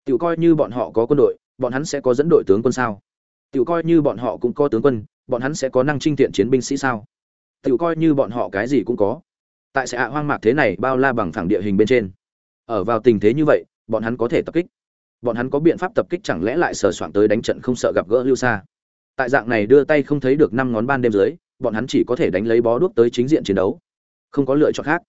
Tiểu coi như bọn họ có quân đội, bọn hắn sẽ có dẫn đội tướng quân sao? Tiểu coi như bọn họ cũng có tướng quân, bọn hắn sẽ có năng trinh thiện chiến binh sĩ sao? Tiểu coi như bọn họ cái gì cũng có tại xã hoang mạc thế này bao la bằng phẳng địa hình bên trên. Ở vào tình thế như vậy, bọn hắn có thể tập kích. Bọn hắn có biện pháp tập kích chẳng lẽ lại sờ soạn tới đánh trận không sợ gặp gỡ lưu xa tại dạng này đưa tay không thấy được năm ngón ban đêm dưới, bọn hắn chỉ có thể đánh lấy bó đuốc tới chính diện chiến đấu. Không có lựa chọn khác.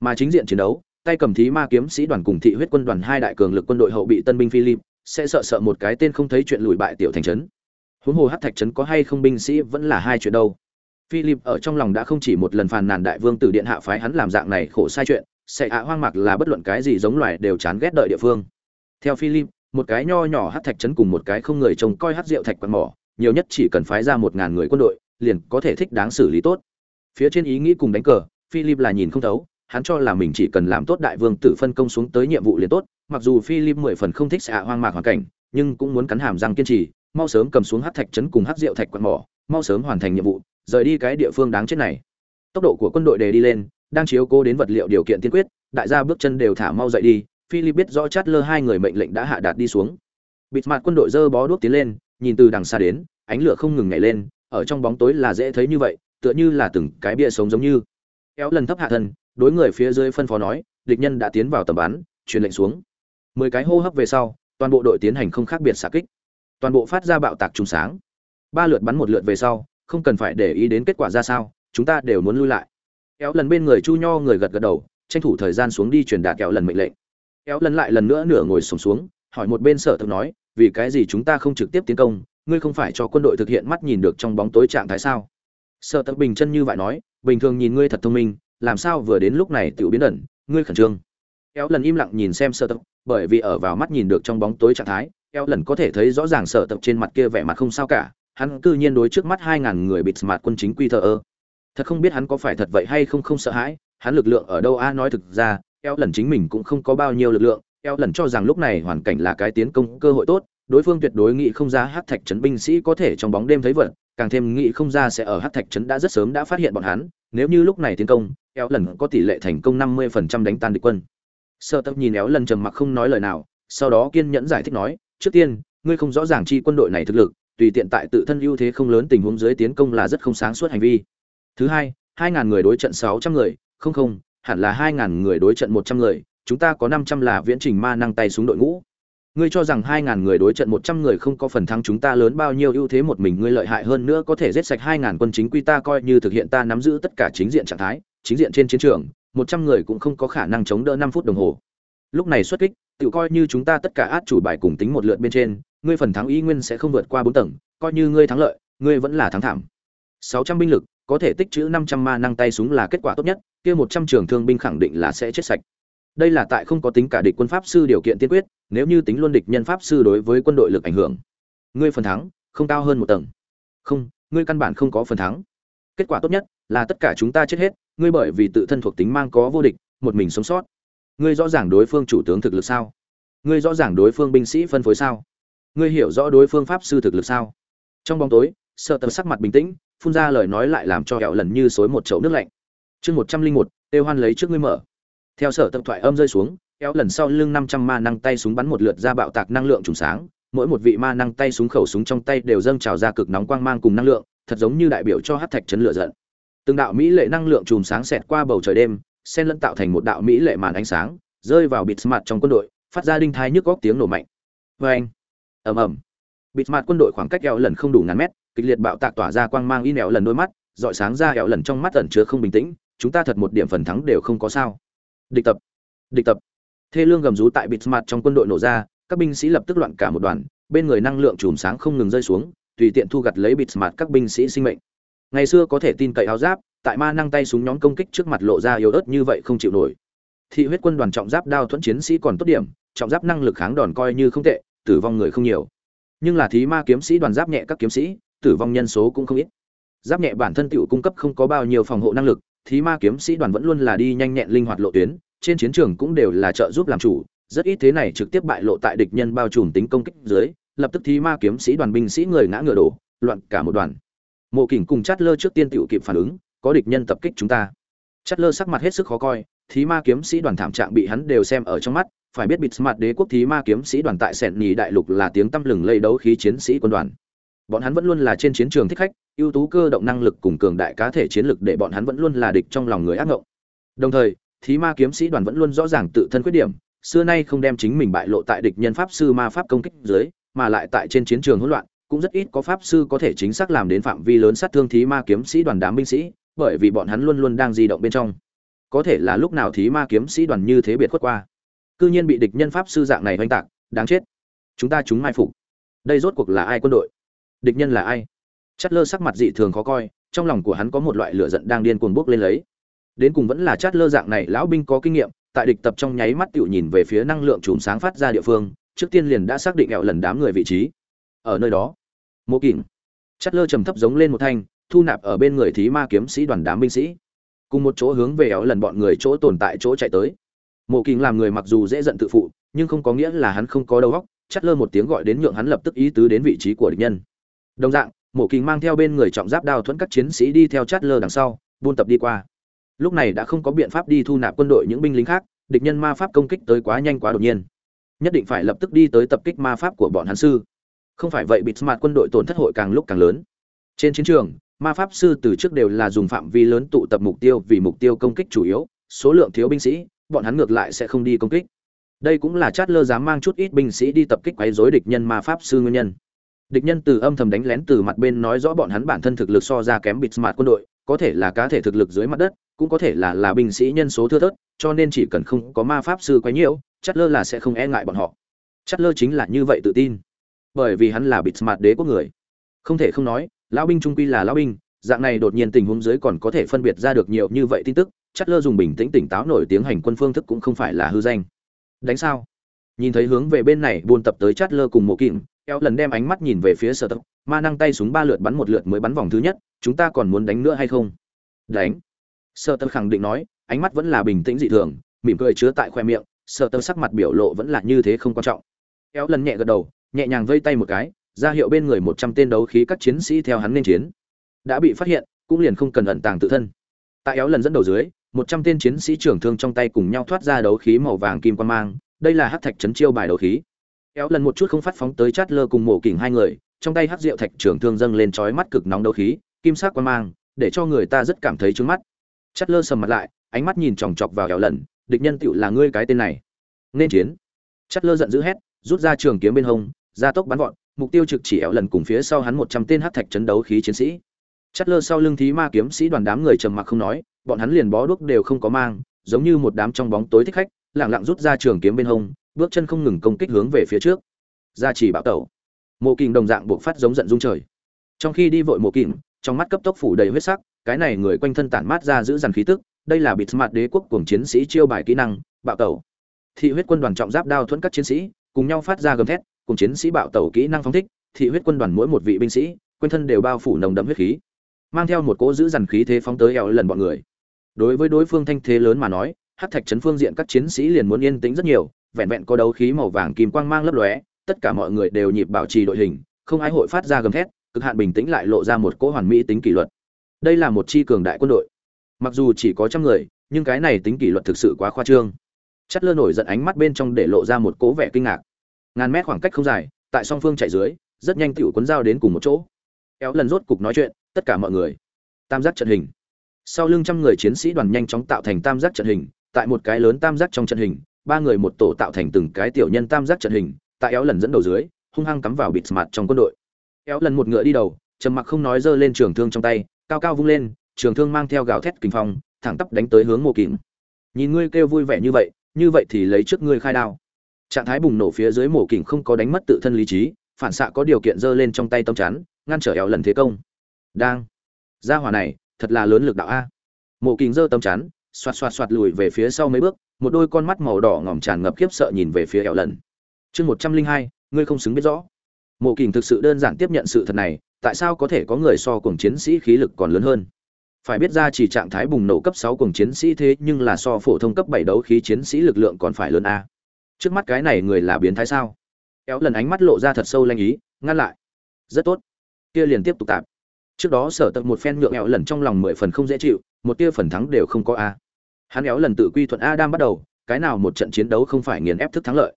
Mà chính diện chiến đấu, tay cầm thí ma kiếm sĩ đoàn cùng thị huyết quân đoàn hai đại cường lực quân đội hậu bị tân binh philip, sẽ sợ sợ một cái tên không thấy chuyện lùi bại tiểu thành trấn. Huống hồ hát thạch trấn có hay không binh sĩ vẫn là hai chuyện đâu philip ở trong lòng đã không chỉ một lần phàn nàn đại vương tử điện hạ phái hắn làm dạng này khổ sai chuyện, sẽ ạ hoang mạc là bất luận cái gì giống loài đều chán ghét đợi địa phương. Theo philip, một cái nho nhỏ hát thạch trấn cùng một cái không người trông coi hát rượu thạch quạt mỏ, nhiều nhất chỉ cần phái ra một ngàn người quân đội, liền có thể thích đáng xử lý tốt. Phía trên ý nghĩ cùng đánh cờ, philip là nhìn không thấu, hắn cho là mình chỉ cần làm tốt đại vương tử phân công xuống tới nhiệm vụ liền tốt, mặc dù philip mười phần không thích xạ hoang mạc hoàn cảnh, nhưng cũng muốn cắn hàm răng kiên trì, mau sớm cầm xuống hát thạch trấn cùng hát rượu thạch quạt mỏ, mau sớm hoàn thành nhiệm vụ rời đi cái địa phương đáng chết này. Tốc độ của quân đội đề đi lên, đang chiếu cố đến vật liệu điều kiện tiên quyết, đại gia bước chân đều thả mau dậy đi, philip biết rõ chát lơ hai người mệnh lệnh đã hạ đạt đi xuống. Bịt mặt quân đội dơ bó đuốc tiến lên, nhìn từ đằng xa đến, ánh lửa không ngừng nhảy lên, ở trong bóng tối là dễ thấy như vậy, tựa như là từng cái bia sống giống như. Kéo lần thấp hạ thân, đối người phía dưới phân phó nói, địch nhân đã tiến vào tầm bắn, truyền lệnh xuống. Mười cái hô hấp về sau, toàn bộ đội tiến hành không khác biệt xạ kích. Toàn bộ phát ra bạo tạc trùng sáng. Ba lượt bắn một lượt về sau không cần phải để ý đến kết quả ra sao chúng ta đều muốn lui lại. Kéo lần bên người chu nho người gật gật đầu tranh thủ thời gian xuống đi truyền đạt kéo lần mệnh lệnh. Kéo lần lại lần nữa nửa ngồi sùng xuống, xuống hỏi một bên sở thực nói vì cái gì chúng ta không trực tiếp tiến công ngươi không phải cho quân đội thực hiện mắt nhìn được trong bóng tối trạng thái sao? Sở thực bình chân như vậy nói bình thường nhìn ngươi thật thông minh làm sao vừa đến lúc này tự biến ẩn ngươi khẩn trương. Kéo lần im lặng nhìn xem sở tập bởi vì ở vào mắt nhìn được trong bóng tối trạng thái kéo lần có thể thấy rõ ràng sở tập trên mặt kia vẻ mặt không sao cả hắn cư nhiên đối trước mắt hai ngàn người bịt mặt quân chính quy thờ ơ. Thật không biết hắn có phải thật vậy hay không không sợ hãi, hắn lực lượng ở đâu a? Nói thực ra, eo lần chính mình cũng không có bao nhiêu lực lượng, eo lần cho rằng lúc này hoàn cảnh là cái tiến công cơ hội tốt, đối phương tuyệt đối nghĩ không ra hát thạch trấn binh sĩ có thể trong bóng đêm thấy vật càng thêm nghĩ không ra sẽ ở hát thạch trấn đã rất sớm đã phát hiện bọn hắn, nếu như lúc này tiến công, eo lần có tỷ lệ thành công năm mươi phần trăm đánh tan địch quân. Sơ tập nhìn éo lần trầm mặc không nói lời nào, sau đó kiên nhẫn giải thích nói, trước tiên, ngươi không rõ ràng chi quân đội này thực lực tùy tiện tại tự thân ưu thế không lớn tình huống dưới tiến công là rất không sáng suốt hành vi. Thứ hai hai ngàn người đối trận sáu trăm người, không không, hẳn là hai ngàn người đối trận một trăm người, chúng ta có năm trăm là viễn trình ma năng tay xuống đội ngũ. Ngươi cho rằng hai ngàn người đối trận một trăm người không có phần thắng chúng ta lớn bao nhiêu ưu thế một mình ngươi lợi hại hơn nữa có thể giết sạch hai ngàn quân chính quy ta coi như thực hiện ta nắm giữ tất cả chính diện trạng thái, chính diện trên chiến trường, một trăm người cũng không có khả năng chống đỡ năm phút đồng hồ. Lúc này xuất kích, tự coi như chúng ta tất cả át chủ bài cùng tính một lượt bên trên ngươi phần thắng y nguyên sẽ không vượt qua bốn tầng, coi như ngươi thắng lợi, ngươi vẫn là thắng thảm. Sáu trăm binh lực, có thể tích trữ năm trăm ma năng tay súng là kết quả tốt nhất, kia một trăm trường thương binh khẳng định là sẽ chết sạch. Đây là tại không có tính cả địch quân pháp sư điều kiện tiên quyết, nếu như tính luôn địch nhân pháp sư đối với quân đội lực ảnh hưởng. Ngươi phần thắng, không cao hơn một tầng. Không, ngươi căn bản không có phần thắng. Kết quả tốt nhất là tất cả chúng ta chết hết, ngươi bởi vì tự thân thuộc tính mang có vô địch, một mình sống sót. Ngươi rõ ràng đối phương chủ tướng thực lực sao? Ngươi rõ ràng đối phương binh sĩ phân phối sao? Ngươi hiểu rõ đối phương pháp sư thực lực sao? Trong bóng tối, sợ tầm sắc mặt bình tĩnh, phun ra lời nói lại làm cho hẹo lần như xối một chậu nước lạnh. Chương một trăm linh một, têu hoan lấy trước ngươi mở. Theo sở tập thoại âm rơi xuống kéo lần sau lưng năm trăm ma năng tay súng bắn một lượt ra bạo tạc năng lượng trùng sáng. Mỗi một vị ma năng tay súng khẩu súng trong tay đều dâng trào ra cực nóng quang mang cùng năng lượng, thật giống như đại biểu cho hát thạch chấn lửa giận. Từng đạo mỹ lệ năng lượng chùm sáng xẹt qua bầu trời đêm, xen lẫn tạo thành một đạo mỹ lệ màn ánh sáng, rơi vào bịt mặt trong quân đội, phát ra đinh thai nhức góc tiếng nổ mạnh. Vê anh ầm ầm. Bịt mặt quân đội khoảng cách eo lần không đủ ngàn mét, kịch liệt bạo tạc tỏa ra quang mang in eo lần đôi mắt, dọi sáng ra eo lần trong mắt ẩn chứa không bình tĩnh, chúng ta thật một điểm phần thắng đều không có sao. Địch tập. Địch tập. Thê lương gầm rú tại bịt mặt trong quân đội nổ ra, các binh sĩ lập tức loạn cả một đoàn, bên người năng lượng chùm sáng không ngừng rơi xuống, tùy tiện thu gặt lấy bịt mặt các binh sĩ sinh mệnh. Ngày xưa có thể tin cậy áo giáp, tại ma năng tay súng nhóm công kích trước mặt lộ ra yếu ớt như vậy không chịu nổi. Thị huyết quân đoàn trọng giáp đao thuẫn chiến sĩ còn tốt điểm, trọng giáp năng lực kháng đòn coi như không tệ tử vong người không nhiều. Nhưng là thí ma kiếm sĩ đoàn giáp nhẹ các kiếm sĩ, tử vong nhân số cũng không ít. Giáp nhẹ bản thân tiểu cung cấp không có bao nhiêu phòng hộ năng lực, thí ma kiếm sĩ đoàn vẫn luôn là đi nhanh nhẹn linh hoạt lộ tuyến, trên chiến trường cũng đều là trợ giúp làm chủ, rất ít thế này trực tiếp bại lộ tại địch nhân bao trùm tính công kích dưới, lập tức thí ma kiếm sĩ đoàn binh sĩ người ngã ngựa đổ, loạn cả một đoàn. Mộ kỉnh cùng chát lơ trước tiên tiểu kịp phản ứng, có địch nhân tập kích chúng ta. Chát lơ sắc mặt hết sức khó coi, thí ma kiếm sĩ đoàn thảm trạng bị hắn đều xem ở trong mắt phải biết bịt mặt đế quốc thí ma kiếm sĩ đoàn tại sẹn nhì đại lục là tiếng tăm lừng lây đấu khí chiến sĩ quân đoàn. Bọn hắn vẫn luôn là trên chiến trường thích khách, ưu tú cơ động năng lực cùng cường đại cá thể chiến lực để bọn hắn vẫn luôn là địch trong lòng người ác ngộng. Đồng thời, thí ma kiếm sĩ đoàn vẫn luôn rõ ràng tự thân khuyết điểm, xưa nay không đem chính mình bại lộ tại địch nhân pháp sư ma pháp công kích dưới, mà lại tại trên chiến trường hỗn loạn, cũng rất ít có pháp sư có thể chính xác làm đến phạm vi lớn sát thương thí ma kiếm sĩ đoàn đám binh sĩ, bởi vì bọn hắn luôn luôn đang di động bên trong. Có thể là lúc nào thí ma kiếm sĩ đoàn như thế biệt khuất qua cư nhiên bị địch nhân pháp sư dạng này hoành tạc, đáng chết. Chúng ta chúng mai phục. Đây rốt cuộc là ai quân đội? Địch nhân là ai? Chát lơ sắc mặt dị thường khó coi, trong lòng của hắn có một loại lửa giận đang điên cuồng bốc lên lấy. Đến cùng vẫn là chát lơ dạng này lão binh có kinh nghiệm, tại địch tập trong nháy mắt tựu nhìn về phía năng lượng chùm sáng phát ra địa phương, trước tiên liền đã xác định ẹo lần đám người vị trí. Ở nơi đó mô kỉnh chát lơ trầm thấp giống lên một thanh, thu nạp ở bên người thí ma kiếm sĩ đoàn đám binh sĩ. Cùng một chỗ hướng về éo lần bọn người chỗ tồn tại chỗ chạy tới mộ kình làm người mặc dù dễ giận tự phụ, nhưng không có nghĩa là hắn không có đầu óc, chắt lơ một tiếng gọi đến nhượng hắn lập tức ý tứ đến vị trí của địch nhân. Đồng dạng, mộ kình mang theo bên người trọng giáp đao thuẫn các chiến sĩ đi theo chát lơ đằng sau, buôn tập đi qua. Lúc này đã không có biện pháp đi thu nạp quân đội những binh lính khác, địch nhân ma pháp công kích tới quá nhanh quá đột nhiên. Nhất định phải lập tức đi tới tập kích ma pháp của bọn hắn sư. Không phải vậy bịt mặt quân đội tổn thất hội càng lúc càng lớn. Trên chiến trường, ma pháp sư từ trước đều là dùng phạm vi lớn tụ tập mục tiêu vì mục tiêu công kích chủ yếu, số lượng thiếu binh sĩ bọn hắn ngược lại sẽ không đi công kích. Đây cũng là chát lơ dám mang chút ít binh sĩ đi tập kích quấy rối địch nhân ma pháp sư nguyên nhân. Địch nhân từ âm thầm đánh lén từ mặt bên nói rõ bọn hắn bản thân thực lực so ra kém bịt mặt quân đội, có thể là cá thể thực lực dưới mặt đất, cũng có thể là là binh sĩ nhân số thưa thớt, cho nên chỉ cần không có ma pháp sư quấy nhiễu chát lơ là sẽ không e ngại bọn họ. Chát lơ chính là như vậy tự tin. Bởi vì hắn là bịt mặt đế quốc người. Không thể không nói, lão binh trung quy là lão binh, dạng này đột nhiên tình huống dưới còn có thể phân biệt ra được nhiều như vậy tin tức Chát lơ dùng bình tĩnh tỉnh táo nổi tiếng hành quân phương thức cũng không phải là hư danh. Đánh sao? Nhìn thấy hướng về bên này buôn tập tới chát lơ cùng mộ kìm eo lần đem ánh mắt nhìn về phía sở tập ma năng tay súng ba lượt bắn một lượt mới bắn vòng thứ nhất, chúng ta còn muốn đánh nữa hay không? Đánh. Sở tập khẳng định nói, ánh mắt vẫn là bình tĩnh dị thường, mỉm cười chứa tại khoe miệng, sở tập sắc mặt biểu lộ vẫn là như thế không quan trọng. Eo lần nhẹ gật đầu, nhẹ nhàng vây tay một cái, ra hiệu bên người một trăm tên đấu khí các chiến sĩ theo hắn nên chiến. Đã bị phát hiện, cũng liền không cần ẩn tàng tự thân. Tại éo lần dẫn đầu dưới một trăm tên chiến sĩ trưởng thương trong tay cùng nhau thoát ra đấu khí màu vàng kim quan mang đây là hát thạch chấn chiêu bài đấu khí. Éo lần một chút không phát phóng tới chát lơ cùng mổ kỉnh hai người trong tay hát rượu thạch trưởng thương dâng lên trói mắt cực nóng đấu khí kim sắc quan mang để cho người ta rất cảm thấy trướng mắt. Chát lơ sầm mặt lại ánh mắt nhìn chòng chọc vào éo lần địch nhân tựu là ngươi cái tên này. Nên chiến. Chát lơ giận dữ hét rút ra trường kiếm bên hông gia tốc bắn vọt mục tiêu trực chỉ éo lần cùng phía sau hắn một trăm tên hát thạch chấn đấu khí chiến sĩ. Chát lơ sau lưng thí ma kiếm sĩ đoàn đám người trầm mặc không nói, bọn hắn liền bó đuốc đều không có mang, giống như một đám trong bóng tối thích khách, lặng lặng rút ra trường kiếm bên hông, bước chân không ngừng công kích hướng về phía trước. Ra chỉ bạo tẩu. Mộ Kình đồng dạng buộc phát giống giận dung trời. trong khi đi vội mộ kình, trong mắt cấp tốc phủ đầy huyết sắc cái này người quanh thân tản mát ra giữ dằn khí tức đây là bịt mặt đế quốc cùng chiến sĩ chiêu bài kỹ năng bạo tẩu thị huyết quân đoàn trọng giáp đao thuẫn các chiến sĩ cùng nhau phát ra gầm thét cùng chiến sĩ bạo tẩu kỹ năng phóng thích thị huyết quân đoàn mỗi một vị binh sĩ quanh thân đều bao phủ nồng đậm huyết khí mang theo một cỗ giữ dằn khí thế phóng tới eo lần bọn người đối với đối phương thanh thế lớn mà nói hát thạch trấn phương diện các chiến sĩ liền muốn yên tĩnh rất nhiều, vẹn vẹn có đấu khí màu vàng kim quang mang lấp lóe, tất cả mọi người đều nhịp bảo trì đội hình, không ai hội phát ra gầm thét, cực hạn bình tĩnh lại lộ ra một cỗ hoàn mỹ tính kỷ luật. Đây là một chi cường đại quân đội. Mặc dù chỉ có trăm người, nhưng cái này tính kỷ luật thực sự quá khoa trương. Chất lơ nổi giận ánh mắt bên trong để lộ ra một cố vẻ kinh ngạc. Ngàn mét khoảng cách không dài, tại song phương chạy dưới, rất nhanh tiểu cuốn dao đến cùng một chỗ. Kéo lần rốt cục nói chuyện, tất cả mọi người. Tam giác trận hình sau lưng trăm người chiến sĩ đoàn nhanh chóng tạo thành tam giác trận hình, tại một cái lớn tam giác trong trận hình, ba người một tổ tạo thành từng cái tiểu nhân tam giác trận hình, tại éo lần dẫn đầu dưới, hung hăng cắm vào bịt mặt trong quân đội. Éo lần một ngựa đi đầu, trầm mặc không nói giơ lên trường thương trong tay, cao cao vung lên, trường thương mang theo gào thét kinh phong, thẳng tắp đánh tới hướng mộ kín nhìn ngươi kêu vui vẻ như vậy như vậy thì lấy trước ngươi khai đao. Trạng thái bùng nổ phía dưới mổ kình không có đánh mất tự thân lý trí, phản xạ có điều kiện giơ lên trong tay tâm chắn, ngăn trở éo lần thế công. Đang. Ra hỏa này thật là lớn lực đạo a. Mộ kình giơ tấm chắn, xoạt xoạt xoạt lùi về phía sau mấy bước, một đôi con mắt màu đỏ ngỏm tràn ngập khiếp sợ nhìn về phía ẻo lần chương một trăm linh hai, ngươi không xứng biết rõ. Mộ kình thực sự đơn giản tiếp nhận sự thật này, tại sao có thể có người so cùng chiến sĩ khí lực còn lớn hơn? Phải biết ra chỉ trạng thái bùng nổ cấp sáu cùng chiến sĩ thế nhưng là so phổ thông cấp bảy đấu khí chiến sĩ lực lượng còn phải lớn a. Trước mắt cái này người là biến thái sao? Éo lần ánh mắt lộ ra thật sâu lanh ý, ngăn lại. Rất tốt. Kia liền tiếp tục tạp trước đó sở tật một phen nhượng éo lần trong lòng mười phần không dễ chịu, một tia phần thắng đều không có a. Hắn éo lần tự quy thuận a đang bắt đầu, cái nào một trận chiến đấu không phải nghiền ép thức thắng lợi.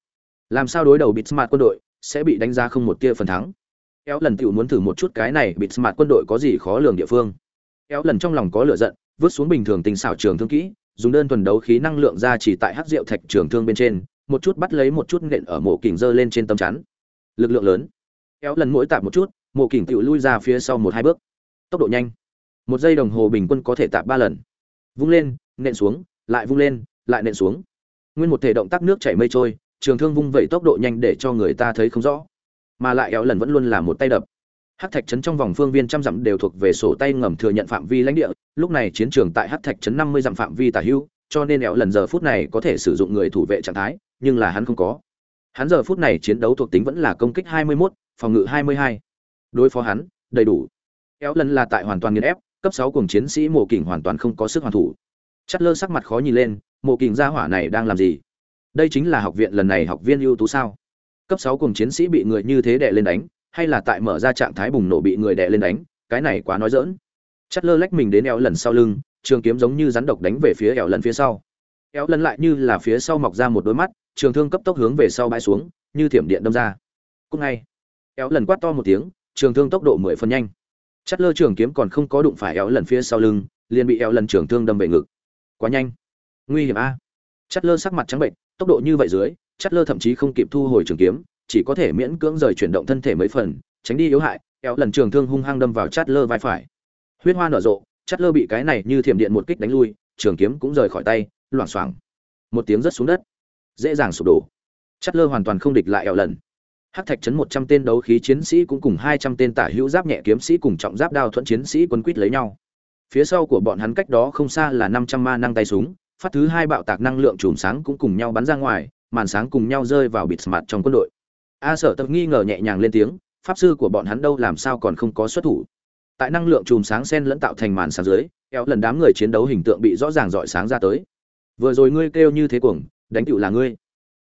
Làm sao đối đầu bịt smart quân đội, sẽ bị đánh giá không một tia phần thắng. Éo lần tự muốn thử một chút cái này bịt smart quân đội có gì khó lường địa phương. Éo lần trong lòng có lửa giận, vứt xuống bình thường tình xảo trường thương kỹ, dùng đơn thuần đấu khí năng lượng ra chỉ tại hắc rượu thạch trường thương bên trên, một chút bắt lấy một chút nện ở mộ kình dơ lên trên tấm chắn. Lực lượng lớn. Éo lần mỗi tạp một chút, mộ kình tự lui ra phía sau một hai bước tốc độ nhanh một giây đồng hồ bình quân có thể tạp ba lần vung lên nện xuống lại vung lên lại nện xuống nguyên một thể động tác nước chảy mây trôi trường thương vung vẩy tốc độ nhanh để cho người ta thấy không rõ mà lại éo lần vẫn luôn là một tay đập Hát Thạch trấn trong vòng phương viên trăm dặm đều thuộc về sổ tay ngầm thừa nhận phạm vi lãnh địa, lúc này chiến trường tại Hát Thạch trấn 50 dặm phạm vi tả hữu, cho nên éo lần giờ phút này có thể sử dụng người thủ vệ trạng thái, nhưng là hắn không có. Hắn giờ phút này chiến đấu thuộc tính vẫn là công kích 21, phòng ngự 22. Đối phó hắn, đầy đủ. Éo lần là tại hoàn toàn nghiền ép, cấp sáu cùng chiến sĩ Mộ Kình hoàn toàn không có sức hoàn thủ. Chất lơ sắc mặt khó nhìn lên, Mộ Kình gia hỏa này đang làm gì? Đây chính là học viện lần này học viên ưu tú sao? Cấp sáu cùng chiến sĩ bị người như thế đè lên đánh, hay là tại mở ra trạng thái bùng nổ bị người đè lên đánh, cái này quá nói dỡn. Chất lơ lách mình đến éo lần sau lưng, trường kiếm giống như rắn độc đánh về phía éo lần phía sau. Éo lần lại như là phía sau mọc ra một đôi mắt, trường thương cấp tốc hướng về sau bãi xuống, như thiểm điện đâm ra. Cũng ngay, éo lần quát to một tiếng, trường thương tốc độ mười phần nhanh. Chất lơ trường kiếm còn không có đụng phải éo lần phía sau lưng, liền bị éo lần trường thương đâm về ngực. Quá nhanh, nguy hiểm a. Chất lơ sắc mặt trắng bệnh, tốc độ như vậy dưới, Chất lơ thậm chí không kịp thu hồi trường kiếm, chỉ có thể miễn cưỡng rời chuyển động thân thể mấy phần tránh đi yếu hại Éo lần trường thương hung hăng đâm vào chát lơ vai phải. Huyết hoa nở rộ chát lơ bị cái này như thiểm điện một kích đánh lui trường kiếm cũng rời khỏi tay loảng xoảng. Một tiếng rất xuống đất. Dễ dàng sụp đổ. Chát lơ hoàn toàn không địch lại eo lần hắc thạch chấn một trăm tên đấu khí chiến sĩ cũng cùng hai trăm tên tả hữu giáp nhẹ kiếm sĩ cùng trọng giáp đao thuẫn chiến sĩ quân quýt lấy nhau. Phía sau của bọn hắn cách đó không xa là năm trăm ma năng tay súng, phát thứ hai bạo tạc năng lượng chùm sáng cũng cùng nhau bắn ra ngoài, màn sáng cùng nhau rơi vào bịt mặt trong quân đội. A sở tập nghi ngờ nhẹ nhàng lên tiếng, pháp sư của bọn hắn đâu làm sao còn không có xuất thủ? Tại năng lượng chùm sáng sen lẫn tạo thành màn sáng dưới kéo lần đám người chiến đấu hình tượng bị rõ ràng rọi sáng ra tới. Vừa rồi ngươi kêu như thế cuồng, đánh cựu là ngươi.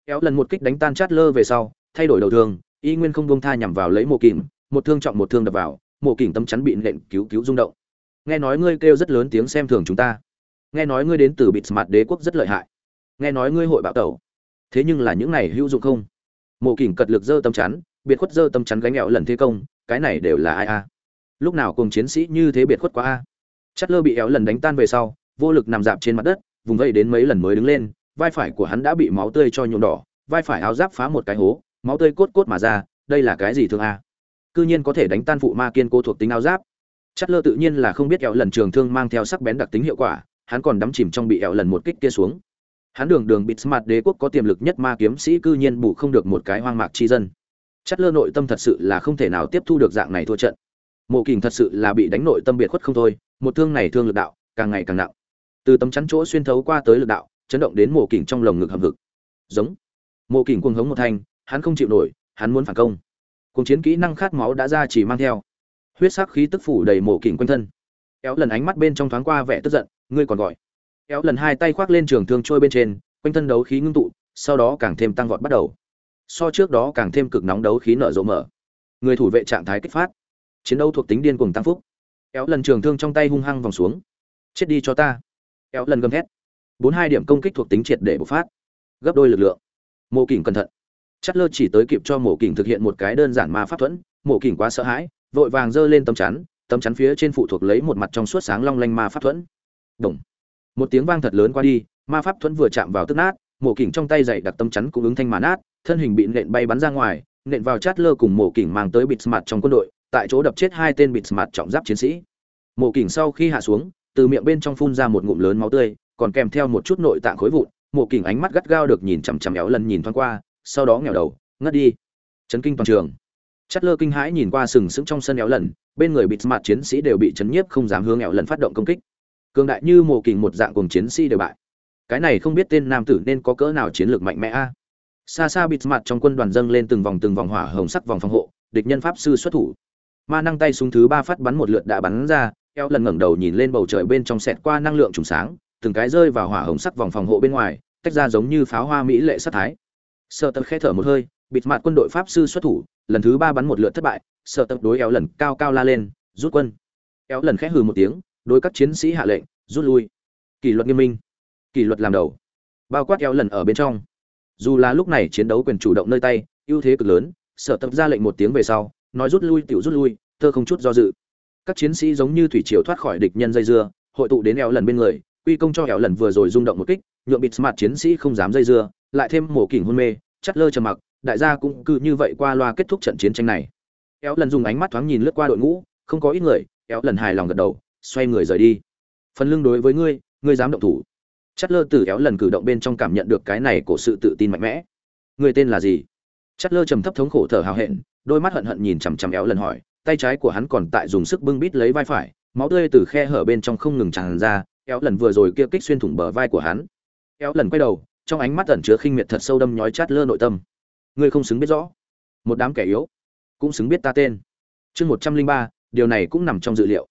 Kéo lần một kích đánh tan chát lơ về sau thay đổi đầu thương, y nguyên không bông tha nhằm vào lấy mộ kìm một thương trọng một thương đập vào, mộ kìm tâm chắn bị nện cứu cứu rung động. Nghe nói ngươi kêu rất lớn tiếng xem thường chúng ta. Nghe nói ngươi đến từ bịt mặt đế quốc rất lợi hại. Nghe nói ngươi hội bạo tẩu. Thế nhưng là những này hữu dụng không? Mộ kình cật lực dơ tâm chắn, biệt khuất dơ tâm chắn gánh nghẹo lần thế công, cái này đều là ai a? Lúc nào cùng chiến sĩ như thế biệt khuất quá a? Chất lơ bị éo lần đánh tan về sau, vô lực nằm dạp trên mặt đất, vùng vây đến mấy lần mới đứng lên, vai phải của hắn đã bị máu tươi cho nhuộm đỏ, vai phải áo giáp phá một cái hố máu tươi cốt cốt mà ra, đây là cái gì thương a? Cư nhiên có thể đánh tan phụ ma kiên cố thuộc tính áo giáp. Chất lơ tự nhiên là không biết kẹo lần trường thương mang theo sắc bén đặc tính hiệu quả, hắn còn đắm chìm trong bị kẹo lần một kích kia xuống. Hắn đường đường bịt smart đế quốc có tiềm lực nhất ma kiếm sĩ cư nhiên bù không được một cái hoang mạc chi dân. Chất lơ nội tâm thật sự là không thể nào tiếp thu được dạng này thua trận. Mộ kình thật sự là bị đánh nội tâm biệt khuất không thôi, một thương này thương lực đạo, càng ngày càng nặng. Từ tấm chắn chỗ xuyên thấu qua tới lực đạo, chấn động đến mộ kình trong lồng ngực hầm hực. Giống. Mộ kình cuồng hống một thanh hắn không chịu nổi, hắn muốn phản công. Cùng chiến kỹ năng khát máu đã ra chỉ mang theo. Huyết sắc khí tức phủ đầy mộ kình quanh thân. Kéo lần ánh mắt bên trong thoáng qua vẻ tức giận, ngươi còn gọi. Kéo lần hai tay khoác lên trường thương trôi bên trên, quanh thân đấu khí ngưng tụ, sau đó càng thêm tăng vọt bắt đầu. So trước đó càng thêm cực nóng đấu khí nở rộ mở. Người thủ vệ trạng thái kích phát. Chiến đấu thuộc tính điên cuồng tăng phúc. Kéo lần trường thương trong tay hung hăng vòng xuống. Chết đi cho ta. Kéo lần gầm thét. Bốn hai điểm công kích thuộc tính triệt để bộc phát. Gấp đôi lực lượng. Mộ kình cẩn thận lơ chỉ tới kịp cho mộ kỉnh thực hiện một cái đơn giản ma pháp thuẫn. Mộ kỉnh quá sợ hãi vội vàng giơ lên tấm chắn tấm chắn phía trên phụ thuộc lấy một mặt trong suốt sáng long lanh ma pháp thuẫn. Đùng, một tiếng vang thật lớn qua đi ma pháp thuẫn vừa chạm vào tức nát mộ kỉnh trong tay giày đặt tấm chắn cũng ứng thanh mà nát thân hình bị nện bay bắn ra ngoài nện vào chát lơ cùng mộ kỉnh mang tới bịt mặt trong quân đội tại chỗ đập chết hai tên bịt mặt trọng giáp chiến sĩ. Mộ kỉnh sau khi hạ xuống từ miệng bên trong phun ra một ngụm lớn máu tươi còn kèm theo một chút nội tạng khối vụn mộ kỉnh ánh mắt gắt gao được nhìn chằm chằm éo lần nhìn thoáng qua sau đó nghèo đầu, ngất đi. Chấn kinh toàn trường. Chất lơ kinh hãi nhìn qua sừng sững trong sân éo lần bên người bịt mặt chiến sĩ đều bị chấn nhiếp không dám hướng éo lần phát động công kích. Cường đại như mộ kình một dạng cùng chiến sĩ đều bại. Cái này không biết tên nam tử nên có cỡ nào chiến lược mạnh mẽ a? Xa xa bịt mặt trong quân đoàn dâng lên từng vòng từng vòng hỏa hồng sắc vòng phòng hộ, địch nhân pháp sư xuất thủ. Ma năng tay súng thứ ba phát bắn một lượt đã bắn ra, eo lần ngẩng đầu nhìn lên bầu trời bên trong sẹt qua năng lượng trùng sáng, từng cái rơi vào hỏa hồng sắc vòng phòng hộ bên ngoài, tách ra giống như pháo hoa mỹ lệ sắc thái sợ tập khẽ thở một hơi, bịt mặt quân đội pháp sư xuất thủ, lần thứ ba bắn một lượt thất bại sợ tập đối eo lần cao cao la lên, rút quân. Eo lần khẽ hừ một tiếng, đối các chiến sĩ hạ lệnh, rút lui. Kỷ luật nghiêm minh, kỷ luật làm đầu. Bao quát eo lần ở bên trong. Dù là lúc này chiến đấu quyền chủ động nơi tay, ưu thế cực lớn, sở tập ra lệnh một tiếng về sau, nói rút lui, tiểu rút lui, thơ không chút do dự. Các chiến sĩ giống như thủy triều thoát khỏi địch nhân dây dưa, hội tụ đến eo lần bên người, quy công cho eo lần vừa rồi rung động một kích, nhượng bịt smart chiến sĩ không dám dây dưa lại thêm mổ kỉnh hôn mê, chắt lơ trầm mặc, đại gia cũng cứ như vậy qua loa kết thúc trận chiến tranh này. Éo lần dùng ánh mắt thoáng nhìn lướt qua đội ngũ, không có ít người, Éo lần hài lòng gật đầu, xoay người rời đi. Phần lưng đối với ngươi ngươi dám động thủ. Chắt lơ từ éo lần cử động bên trong cảm nhận được cái này của sự tự tin mạnh mẽ. Người tên là gì? Chắt lơ trầm thấp thống khổ thở hào hẹn, đôi mắt hận hận nhìn chằm chằm éo lần hỏi, tay trái của hắn còn tại dùng sức bưng bít lấy vai phải, máu tươi từ khe hở bên trong không ngừng tràn ra, éo lần vừa rồi kia kích xuyên thủng bờ vai của hắn. Éo lần quay đầu trong ánh mắt ẩn chứa khinh miệt thật sâu đâm nhói chát lơ nội tâm. Ngươi không xứng biết rõ. Một đám kẻ yếu cũng xứng biết ta tên. Chương một trăm linh ba, điều này cũng nằm trong dự liệu.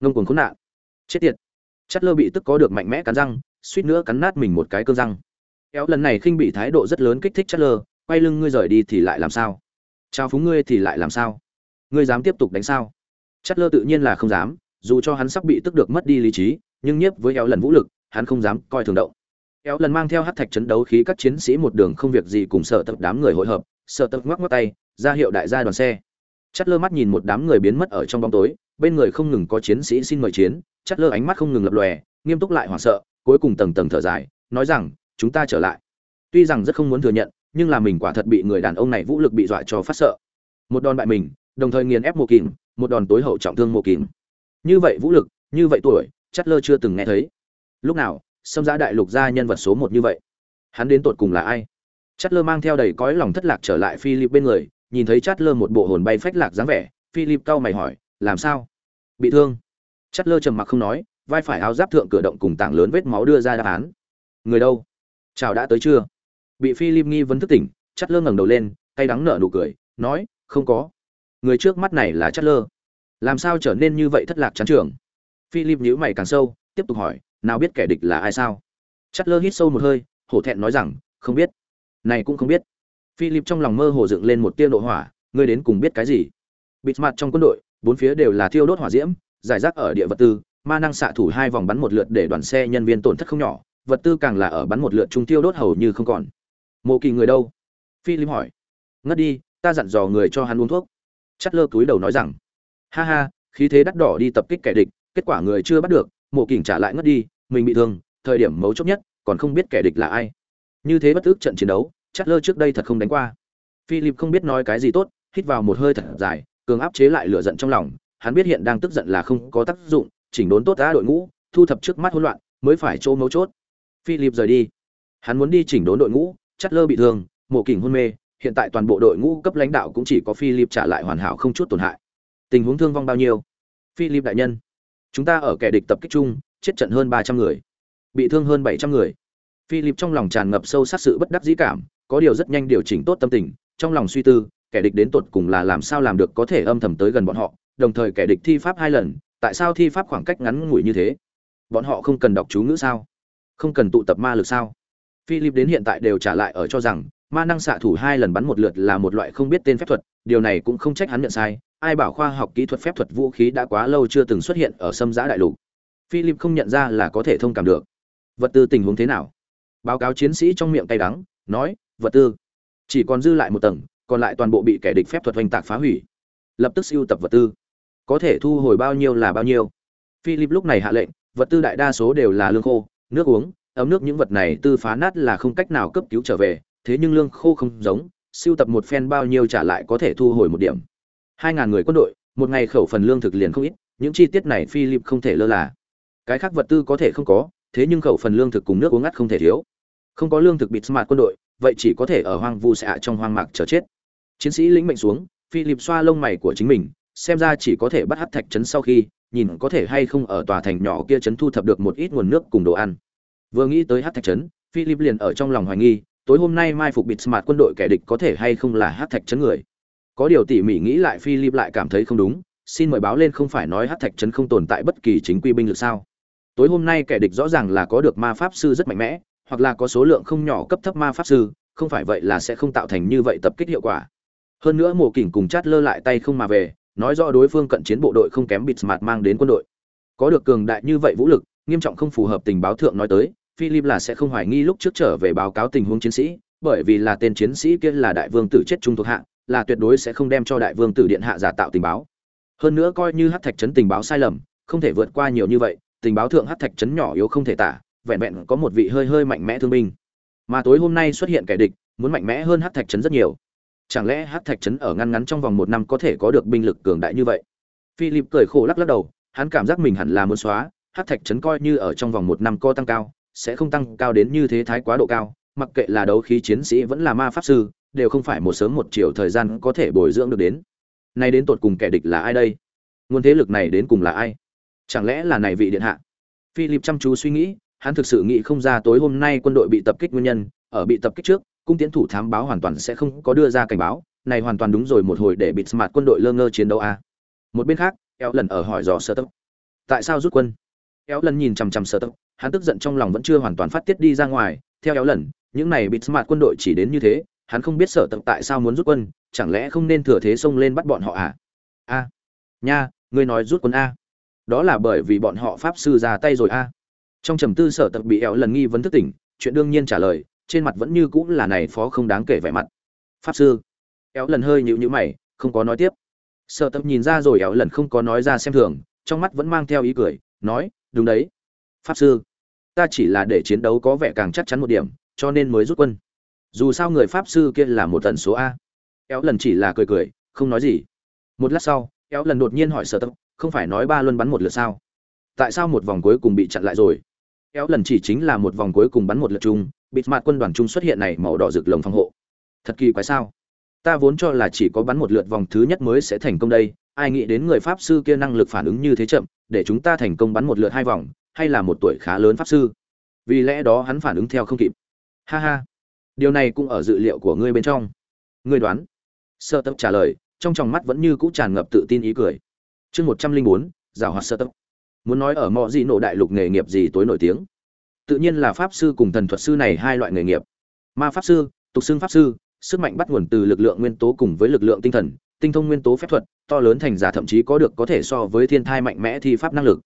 Ngông cuồng khốn nạn. Chết tiệt. Chát lơ bị tức có được mạnh mẽ cắn răng, suýt nữa cắn nát mình một cái cơ răng. Kéo lần này khinh bị thái độ rất lớn kích thích chát lơ, quay lưng ngươi rời đi thì lại làm sao? Trao phúng ngươi thì lại làm sao? Ngươi dám tiếp tục đánh sao? Chát lơ tự nhiên là không dám, dù cho hắn sắp bị tức được mất đi lý trí, nhưng nhiếp với kéo lần vũ lực, hắn không dám coi thường động éo lần mang theo hát thạch chấn đấu khí các chiến sĩ một đường không việc gì cùng sợ tập đám người hội hợp sợ tập ngoắc ngoắc tay, ra hiệu đại gia đoàn xe. Chắt lơ mắt nhìn một đám người biến mất ở trong bóng tối, bên người không ngừng có chiến sĩ xin mời chiến chắt lơ ánh mắt không ngừng lập lòe, nghiêm túc lại hoảng sợ, cuối cùng tầng tầng thở dài, nói rằng, chúng ta trở lại. Tuy rằng rất không muốn thừa nhận, nhưng là mình quả thật bị người đàn ông này vũ lực bị dọa cho phát sợ. Một đòn bại mình, đồng thời nghiền ép mộ kìm một đòn tối hậu trọng thương mộ kìm như vậy vũ lực, như vậy tuổi chất lơ chưa từng nghe thấy. Lúc nào xâm giã đại lục ra nhân vật số một như vậy. Hắn đến tột cùng là ai? Chát lơ mang theo đầy cõi lòng thất lạc trở lại philip bên người, nhìn thấy chát lơ một bộ hồn bay phách lạc dáng vẻ, philip cau mày hỏi, làm sao? Bị thương? Chát lơ trầm mặc không nói, vai phải áo giáp thượng cửa động cùng tảng lớn vết máu đưa ra đáp án. Người đâu? Chào đã tới chưa? Bị philip nghi vấn thức tỉnh chát lơ ngẩng đầu lên tay đắng nở nụ cười, nói, không có. Người trước mắt này là chát lơ làm sao trở nên như vậy thất lạc chán trường? Philip nhíu mày càng sâu, tiếp tục hỏi nào biết kẻ địch là ai sao? Chắt lơ hít sâu một hơi, hổ thẹn nói rằng, không biết. Này cũng không biết. Philip trong lòng mơ hồ dựng lên một tia độ hỏa, ngươi đến cùng biết cái gì? Bịt mặt trong quân đội, bốn phía đều là thiêu đốt hỏa diễm, giải rác ở địa vật tư, ma năng xạ thủ hai vòng bắn một lượt để đoàn xe nhân viên tổn thất không nhỏ, vật tư càng là ở bắn một lượt trung tiêu đốt hầu như không còn. Mộ kỳ người đâu? Philip hỏi. Ngất đi, ta dặn dò người cho hắn uống thuốc. Chất lơ cúi đầu nói rằng. Ha ha, khí thế đắt đỏ đi tập kích kẻ địch, kết quả người chưa bắt được mộ kình trả lại ngất đi, mình bị thương, thời điểm mấu chốt nhất, còn không biết kẻ địch là ai. Như thế bất ức trận chiến đấu chất lơ trước đây thật không đánh qua. Philip không biết nói cái gì tốt, hít vào một hơi thật dài, cường áp chế lại lửa giận trong lòng. Hắn biết hiện đang tức giận là không có tác dụng, chỉnh đốn tốt đã đội ngũ, thu thập trước mắt hỗn loạn, mới phải chỗ mấu chốt. Philip rời đi. Hắn muốn đi chỉnh đốn đội ngũ chất lơ bị thương, mộ kình hôn mê, hiện tại toàn bộ đội ngũ cấp lãnh đạo cũng chỉ có philip trả lại hoàn hảo không chút tổn hại. Tình huống thương vong bao nhiêu? Philip đại nhân chúng ta ở kẻ địch tập kích chung, chết trận hơn ba trăm người, bị thương hơn bảy trăm người. Philip trong lòng tràn ngập sâu sắc sự bất đắc dĩ cảm, có điều rất nhanh điều chỉnh tốt tâm tình, trong lòng suy tư, kẻ địch đến tột cùng là làm sao làm được có thể âm thầm tới gần bọn họ, đồng thời kẻ địch thi pháp hai lần, tại sao thi pháp khoảng cách ngắn ngủi như thế? Bọn họ không cần đọc chú ngữ sao? Không cần tụ tập ma lực sao? Philip đến hiện tại đều trả lại ở cho rằng, ma năng xạ thủ hai lần bắn một lượt là một loại không biết tên phép thuật, điều này cũng không trách hắn nhận sai ai bảo khoa học kỹ thuật phép thuật vũ khí đã quá lâu chưa từng xuất hiện ở xâm giã đại lục. Philip không nhận ra là có thể thông cảm được. Vật tư tình huống thế nào? Báo cáo chiến sĩ trong miệng tay đắng, nói, vật tư. Chỉ còn dư lại một tầng, còn lại toàn bộ bị kẻ địch phép thuật oanh tạc phá hủy. Lập tức siêu tập vật tư. Có thể thu hồi bao nhiêu là bao nhiêu. Philip lúc này hạ lệnh, vật tư đại đa số đều là lương khô, nước uống, ấm nước những vật này tư phá nát là không cách nào cấp cứu trở về, thế nhưng lương khô không giống, siêu tập một phen bao nhiêu trả lại có thể thu hồi một điểm hai ngàn người quân đội, một ngày khẩu phần lương thực liền không ít, những chi tiết này philip không thể lơ là. Cái khác vật tư có thể không có, thế nhưng khẩu phần lương thực cùng nước uống ngắt không thể thiếu. Không có lương thực bịt smart quân đội, vậy chỉ có thể ở hoang vu xạ trong hoang mạc chờ chết. Chiến sĩ lĩnh mệnh xuống, philip xoa lông mày của chính mình, xem ra chỉ có thể bắt hắt thạch trấn sau khi, nhìn có thể hay không ở tòa thành nhỏ kia trấn thu thập được một ít nguồn nước cùng đồ ăn. Vừa nghĩ tới hắt thạch trấn, philip liền ở trong lòng hoài nghi, tối hôm nay mai phục bịt smart quân đội kẻ địch có thể hay không là hát thạch trấn người có điều tỉ mỉ nghĩ lại philip lại cảm thấy không đúng xin mời báo lên không phải nói hắc thạch trấn không tồn tại bất kỳ chính quy binh lực sao tối hôm nay kẻ địch rõ ràng là có được ma pháp sư rất mạnh mẽ hoặc là có số lượng không nhỏ cấp thấp ma pháp sư không phải vậy là sẽ không tạo thành như vậy tập kích hiệu quả hơn nữa mộ kỉnh cùng chát lơ lại tay không mà về nói rõ đối phương cận chiến bộ đội không kém bịt mặt mang đến quân đội có được cường đại như vậy vũ lực nghiêm trọng không phù hợp tình báo thượng nói tới Philip là sẽ không hoài nghi lúc trước trở về báo cáo tình huống chiến sĩ, bởi vì là tên chiến sĩ kia là đại vương tử chết trung thuộc hạng là tuyệt đối sẽ không đem cho đại vương tử điện hạ giả tạo tình báo. Hơn nữa coi như hắc thạch trấn tình báo sai lầm, không thể vượt qua nhiều như vậy, tình báo thượng hắc thạch trấn nhỏ yếu không thể tả, vẹn vẹn có một vị hơi hơi mạnh mẽ thương binh. Mà tối hôm nay xuất hiện kẻ địch, muốn mạnh mẽ hơn hắc thạch trấn rất nhiều. Chẳng lẽ hắc thạch trấn ở ngăn ngắn trong vòng một năm có thể có được binh lực cường đại như vậy? Philip cười khổ lắc lắc đầu, hắn cảm giác mình hẳn là muốn xóa, hắc thạch trấn coi như ở trong vòng một năm co tăng cao, sẽ không tăng cao đến như thế thái quá độ cao mặc kệ là đấu khí chiến sĩ vẫn là ma pháp sư đều không phải một sớm một chiều thời gian có thể bồi dưỡng được đến. Nay đến tột cùng kẻ địch là ai đây? Nguồn thế lực này đến cùng là ai? Chẳng lẽ là này vị điện hạ? Philip chăm chú suy nghĩ, hắn thực sự nghĩ không ra tối hôm nay quân đội bị tập kích nguyên nhân, ở bị tập kích trước, cung tiến thủ thám báo hoàn toàn sẽ không có đưa ra cảnh báo, này hoàn toàn đúng rồi một hồi để bịt mặt quân đội lơ ngơ chiến đấu a. À. một bên khác, eo lần ở hỏi dò sơ tốc tại sao rút quân? Eo lần nhìn chằm chằm sơ tốc hắn tức giận trong lòng vẫn chưa hoàn toàn phát tiết đi ra ngoài. Theo éo lần, những này bịt mặt quân đội chỉ đến như thế hắn không biết sở tập tại sao muốn rút quân, chẳng lẽ không nên thừa thế xông lên bắt bọn họ à? A, nha, ngươi nói rút quân a. Đó là bởi vì bọn họ pháp sư ra tay rồi a. Trong trầm tư sở tập bị éo lần nghi vấn thức tỉnh, chuyện đương nhiên trả lời, trên mặt vẫn như cũng là này phó không đáng kể vẻ mặt. Pháp sư. Éo lần hơi nhịu nhữ mày, không có nói tiếp. Sở tập nhìn ra rồi éo lần không có nói ra xem thường, trong mắt vẫn mang theo ý cười, nói, đúng đấy. Pháp sư, ta chỉ là để chiến đấu có vẻ càng chắc chắn một điểm, cho nên mới rút quân dù sao người pháp sư kia là một tần số a. Éo lần chỉ là cười cười, không nói gì. Một lát sau éo lần đột nhiên hỏi sở tập không phải nói ba luân bắn một lượt sao? Tại sao một vòng cuối cùng bị chặn lại rồi? Éo lần chỉ chính là một vòng cuối cùng bắn một lượt chung bịt mặt quân đoàn chung xuất hiện này màu đỏ rực lồng phòng hộ. Thật kỳ quái sao? Ta vốn cho là chỉ có bắn một lượt vòng thứ nhất mới sẽ thành công đây, ai nghĩ đến người pháp sư kia năng lực phản ứng như thế chậm, để chúng ta thành công bắn một lượt hai vòng, hay là một tuổi khá lớn pháp sư? Vì lẽ đó hắn phản ứng theo không kịp. Ha ha điều này cũng ở dự liệu của ngươi bên trong. Ngươi đoán. Sơ tập trả lời, trong tròng mắt vẫn như cũ tràn ngập tự tin ý cười. Chương một trăm linh bốn giảo hoạt sơ tập muốn nói ở mọi gì nổ đại lục nghề nghiệp gì tối nổi tiếng? Tự nhiên là pháp sư cùng thần thuật sư này hai loại nghề nghiệp. Ma pháp sư, tục xưng pháp sư, sức mạnh bắt nguồn từ lực lượng nguyên tố cùng với lực lượng tinh thần, tinh thông nguyên tố phép thuật, to lớn thành giả thậm chí có được có thể so với thiên thai mạnh mẽ thi pháp năng lực.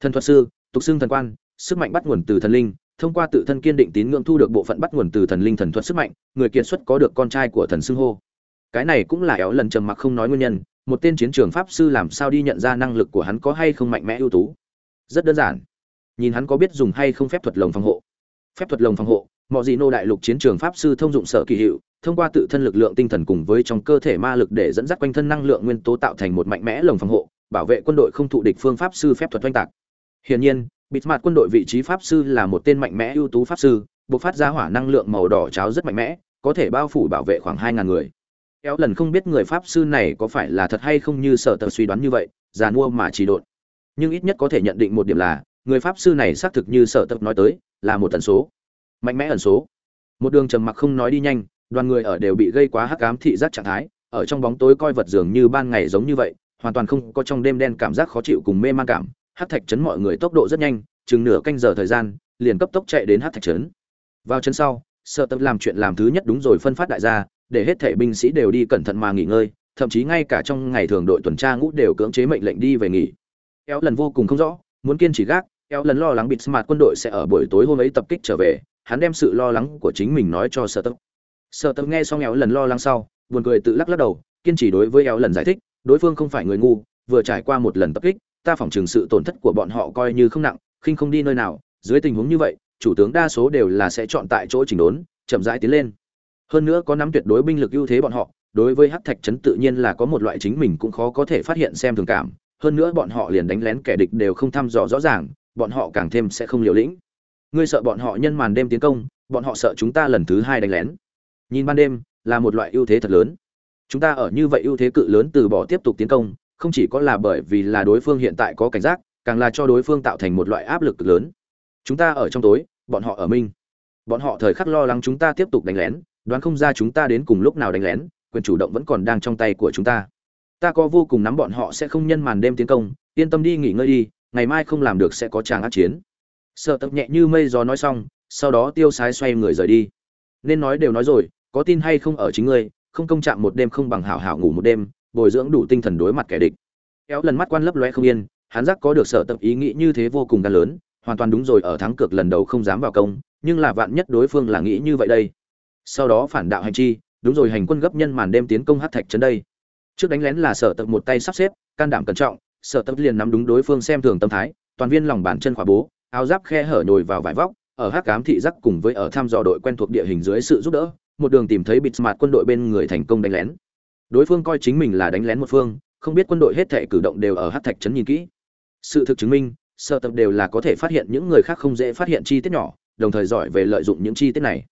Thần thuật sư, tục xưng thần quan, sức mạnh bắt nguồn từ thần linh thông qua tự thân kiên định tín ngưỡng thu được bộ phận bắt nguồn từ thần linh thần thuật sức mạnh, người kiệt xuất có được con trai của thần xưng hô. Cái này cũng là éo lần trầm mặc không nói nguyên nhân, một tên chiến trường pháp sư làm sao đi nhận ra năng lực của hắn có hay không mạnh mẽ ưu tú. Rất đơn giản. Nhìn hắn có biết dùng hay không phép thuật lồng phòng hộ. Phép thuật lồng phòng hộ mọi gì nô đại lục chiến trường pháp sư thông dụng sở kỳ hiệu, thông qua tự thân lực lượng tinh thần cùng với trong cơ thể ma lực để dẫn dắt quanh thân năng lượng nguyên tố tạo thành một mạnh mẽ lồng phòng hộ, bảo vệ quân đội không thụ địch phương pháp sư phép thuật oanh tạc. Hiển nhiên, bịt mặt quân đội vị trí pháp sư là một tên mạnh mẽ ưu tú pháp sư, bộc phát ra hỏa năng lượng màu đỏ cháo rất mạnh mẽ, có thể bao phủ bảo vệ khoảng 2000 người. éo lần không biết người pháp sư này có phải là thật hay không như sở tờ suy đoán như vậy già mua mà chỉ độn. Nhưng ít nhất có thể nhận định một điểm là người pháp sư này xác thực như sở tập nói tới là một tần số. Mạnh mẽ ẩn số. Một đường trầm mặc không nói đi nhanh đoàn người ở đều bị gây quá hắc ám thị giác trạng thái ở trong bóng tối coi vật dường như ban ngày giống như vậy hoàn toàn không có trong đêm đen cảm giác khó chịu cùng mê man cảm. Hát thạch chấn mọi người tốc độ rất nhanh, chừng nửa canh giờ thời gian, liền cấp tốc chạy đến hát thạch trấn. Vào chân sau, sợ tập làm chuyện làm thứ nhất đúng rồi phân phát đại gia, để hết thể binh sĩ đều đi cẩn thận mà nghỉ ngơi, thậm chí ngay cả trong ngày thường đội tuần tra ngũ đều cưỡng chế mệnh lệnh đi về nghỉ. Éo lần vô cùng không rõ, muốn kiên trì gác éo lần lo lắng bịt smart quân đội sẽ ở buổi tối hôm ấy tập kích trở về, hắn đem sự lo lắng của chính mình nói cho sợ tập. Sợ tập nghe xong éo lần lo lắng sau, buồn cười tự lắc lắc đầu, kiên trì đối với éo lần giải thích, đối phương không phải người ngu, vừa trải qua một lần tập kích ta phỏng chừng sự tổn thất của bọn họ coi như không nặng, khinh không đi nơi nào. Dưới tình huống như vậy, chủ tướng đa số đều là sẽ chọn tại chỗ chỉnh đốn, chậm rãi tiến lên. Hơn nữa có nắm tuyệt đối binh lực ưu thế bọn họ, đối với hắc thạch trấn tự nhiên là có một loại chính mình cũng khó có thể phát hiện xem thường cảm. Hơn nữa bọn họ liền đánh lén kẻ địch đều không thăm dò rõ ràng, bọn họ càng thêm sẽ không liều lĩnh. Ngươi sợ bọn họ nhân màn đêm tiến công, bọn họ sợ chúng ta lần thứ hai đánh lén. Nhìn ban đêm, là một loại ưu thế thật lớn. Chúng ta ở như vậy ưu thế cự lớn từ bỏ tiếp tục tiến công không chỉ có là bởi vì là đối phương hiện tại có cảnh giác, càng là cho đối phương tạo thành một loại áp lực cực lớn. Chúng ta ở trong tối, bọn họ ở minh. Bọn họ thời khắc lo lắng chúng ta tiếp tục đánh lén, đoán không ra chúng ta đến cùng lúc nào đánh lén, quyền chủ động vẫn còn đang trong tay của chúng ta. Ta có vô cùng nắm bọn họ sẽ không nhân màn đêm tiến công, yên tâm đi nghỉ ngơi đi, ngày mai không làm được sẽ có tràng ác chiến. Sợ tập nhẹ như mây gió nói xong, sau đó tiêu sái xoay người rời đi. Nên nói đều nói rồi, có tin hay không ở chính ngươi, không công chạm một đêm không bằng hảo hảo ngủ một đêm bồi dưỡng đủ tinh thần đối mặt kẻ địch. Kéo lần mắt quan lấp loe không yên, hắn giác có được sở tập ý nghĩ như thế vô cùng gan lớn, hoàn toàn đúng rồi, ở thắng cược lần đầu không dám vào công, nhưng là vạn nhất đối phương là nghĩ như vậy đây. Sau đó phản đạo hành chi, đúng rồi, hành quân gấp nhân màn đêm tiến công hát thạch trấn đây. Trước đánh lén là sở tập một tay sắp xếp, can đảm cẩn trọng, sở tập liền nắm đúng đối phương xem thường tâm thái, toàn viên lòng bàn chân khỏa bố, áo giáp khe hở nhồi vào vải vóc, ở hát cám thị giác cùng với ở thăm dò đội quen thuộc địa hình dưới sự giúp đỡ, một đường tìm thấy bịt mặt quân đội bên người thành công đánh lén đối phương coi chính mình là đánh lén một phương, không biết quân đội hết thể cử động đều ở hát thạch trấn nhìn kỹ. Sự thực chứng minh sợ tập đều là có thể phát hiện những người khác không dễ phát hiện chi tiết nhỏ, đồng thời giỏi về lợi dụng những chi tiết này.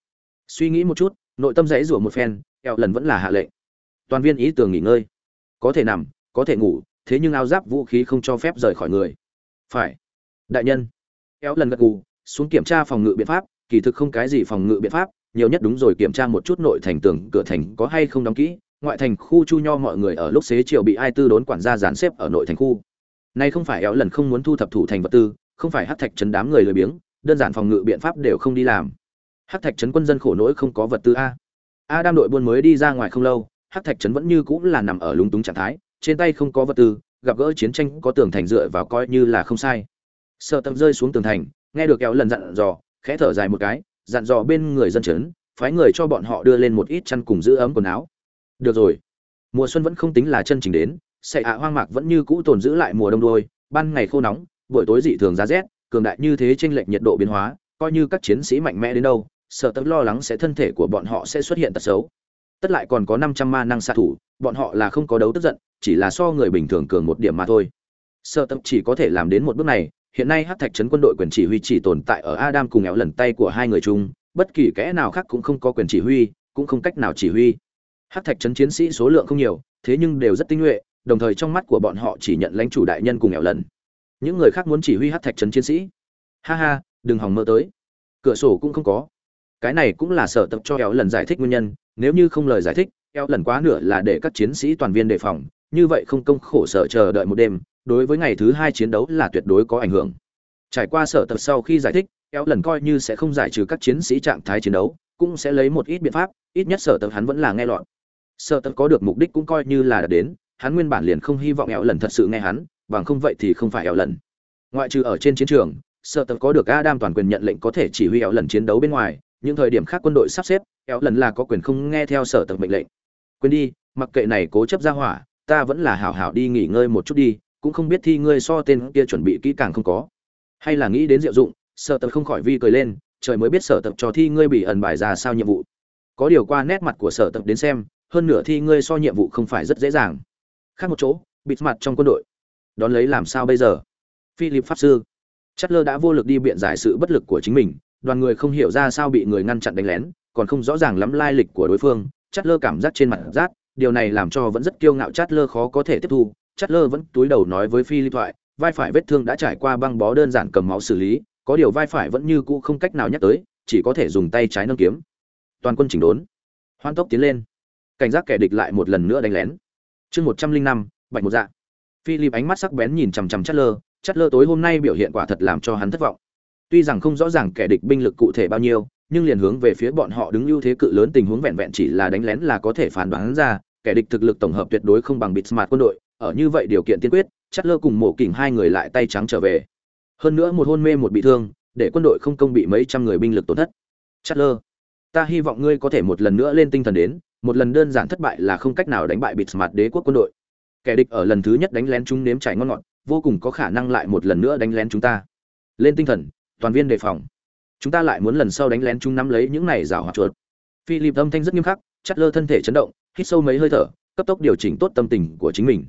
Suy nghĩ một chút, nội tâm dãy rủa một phen eo lần vẫn là hạ lệnh. Toàn viên ý tưởng nghỉ ngơi. Có thể nằm, có thể ngủ, thế nhưng áo giáp vũ khí không cho phép rời khỏi người. Phải. Đại nhân. Eo lần gật gù, xuống kiểm tra phòng ngự biện pháp, kỳ thực không cái gì phòng ngự biện pháp, nhiều nhất đúng rồi kiểm tra một chút nội thành tường, cửa thành có hay không đóng kỹ ngoại thành khu chu nho mọi người ở lúc xế chiều bị ai tư đốn quản gia dàn xếp ở nội thành khu. Nay không phải éo lần không muốn thu thập thủ thành vật tư, không phải hát thạch chấn đám người lười biếng, đơn giản phòng ngự biện pháp đều không đi làm. Hát thạch chấn quân dân khổ nỗi không có vật tư a. A đam đội buôn mới đi ra ngoài không lâu, hát thạch chấn vẫn như cũng là nằm ở lúng túng trạng thái, trên tay không có vật tư, gặp gỡ chiến tranh có tường thành dựa vào coi như là không sai. Sợ tâm rơi xuống tường thành, nghe được kéo lần dặn dò, khẽ thở dài một cái, dặn dò bên người dân chấn phái người cho bọn họ đưa lên một ít chăn cùng giữ ấm quần áo được rồi. Mùa xuân vẫn không tính là chân chính đến sậy ạ hoang mạc vẫn như cũ tồn giữ lại mùa đông đôi, ban ngày khô nóng, buổi tối dị thường giá rét, cường đại như thế chênh lệch nhiệt độ biến hóa, coi như các chiến sĩ mạnh mẽ đến đâu, sợ tâm lo lắng sẽ thân thể của bọn họ sẽ xuất hiện tật xấu. Tất lại còn có năm trăm ma năng xạ thủ, bọn họ là không có đấu tức giận, chỉ là so người bình thường cường một điểm mà thôi. Sợ tâm chỉ có thể làm đến một bước này, hiện nay hát thạch trấn quân đội quyền chỉ huy chỉ tồn tại ở adam cùng éo lần tay của hai người chung, bất kỳ kẽ nào khác cũng không có quyền chỉ huy, cũng không cách nào chỉ huy hát thạch trấn chiến sĩ số lượng không nhiều, thế nhưng đều rất tinh nhuệ, đồng thời trong mắt của bọn họ chỉ nhận lãnh chủ đại nhân cùng nghèo lần. Những người khác muốn chỉ huy hát thạch trấn chiến sĩ. Ha ha, đừng hòng mơ tới. Cửa sổ cũng không có. Cái này cũng là sở tập cho eo lần giải thích nguyên nhân, nếu như không lời giải thích eo lần quá nửa là để các chiến sĩ toàn viên đề phòng, như vậy không công khổ sở chờ đợi một đêm, đối với ngày thứ hai chiến đấu là tuyệt đối có ảnh hưởng. Trải qua sở tập sau khi giải thích eo lần coi như sẽ không giải trừ các chiến sĩ trạng thái chiến đấu, cũng sẽ lấy một ít biện pháp, ít nhất sở tập hắn vẫn là nghe lọt sở Tật có được mục đích cũng coi như là đã đến, hắn nguyên bản liền không hy vọng ẹo lần thật sự nghe hắn, bằng không vậy thì không phải ẹo lần. Ngoại trừ ở trên chiến trường sở Tật có được adam toàn quyền nhận lệnh có thể chỉ huy ẹo lần chiến đấu bên ngoài, những thời điểm khác quân đội sắp xếp ẹo lần là có quyền không nghe theo sở Tật mệnh lệnh. Quên đi, mặc kệ này cố chấp ra hỏa, ta vẫn là hảo hảo đi nghỉ ngơi một chút đi, cũng không biết thi ngươi so tên kia chuẩn bị kỹ càng không có. Hay là nghĩ đến diệu dụng sở Tật không khỏi vi cười lên, trời mới biết sở Tật cho thi ngươi bị ẩn bài ra sao nhiệm vụ. Có điều qua nét mặt của sở Tật đến xem hơn nửa thi ngươi so nhiệm vụ không phải rất dễ dàng. Khác một chỗ, bịt mặt trong quân đội. Đón lấy làm sao bây giờ? Philip pháp sư. Chất lơ đã vô lực đi biện giải sự bất lực của chính mình, đoàn người không hiểu ra sao bị người ngăn chặn đánh lén, còn không rõ ràng lắm lai lịch của đối phương. Chất lơ cảm giác trên mặt rát, điều này làm cho vẫn rất kiêu ngạo chát lơ khó có thể tiếp thu. Chát lơ vẫn túi đầu nói với phi thoại, vai phải vết thương đã trải qua băng bó đơn giản cầm máu xử lý, có điều vai phải vẫn như cũ không cách nào nhắc tới, chỉ có thể dùng tay trái nâng kiếm. Toàn quân chỉnh đốn. Hoan tốc tiến lên cảnh giác kẻ địch lại một lần nữa đánh lén. Chương một trăm linh năm, bạch một dạ. Philip ánh mắt sắc bén nhìn chằm chằm chất lơ chất lơ tối hôm nay biểu hiện quả thật làm cho hắn thất vọng. Tuy rằng không rõ ràng kẻ địch binh lực cụ thể bao nhiêu, nhưng liền hướng về phía bọn họ đứng ưu thế cự lớn tình huống vẹn vẹn chỉ là đánh lén là có thể phán đoán ra, kẻ địch thực lực tổng hợp tuyệt đối không bằng bịt smart quân đội. Ở như vậy điều kiện tiên quyết chất lơ cùng mổ kỉnh hai người lại tay trắng trở về. Hơn nữa một hôn mê một bị thương, để quân đội không công bị mấy trăm người binh lực tổn thất. Chất lơ ta hy vọng ngươi có thể một lần nữa lên tinh thần đến một lần đơn giản thất bại là không cách nào đánh bại bịt mặt đế quốc quân đội. Kẻ địch ở lần thứ nhất đánh lén chúng nếm trải ngon ngọt, vô cùng có khả năng lại một lần nữa đánh lén chúng ta. Lên tinh thần, toàn viên đề phòng. Chúng ta lại muốn lần sau đánh lén chúng nắm lấy những này rào hoạt chuột. Philip âm thanh rất nghiêm khắc, chắt lơ thân thể chấn động, hít sâu mấy hơi thở, cấp tốc điều chỉnh tốt tâm tình của chính mình.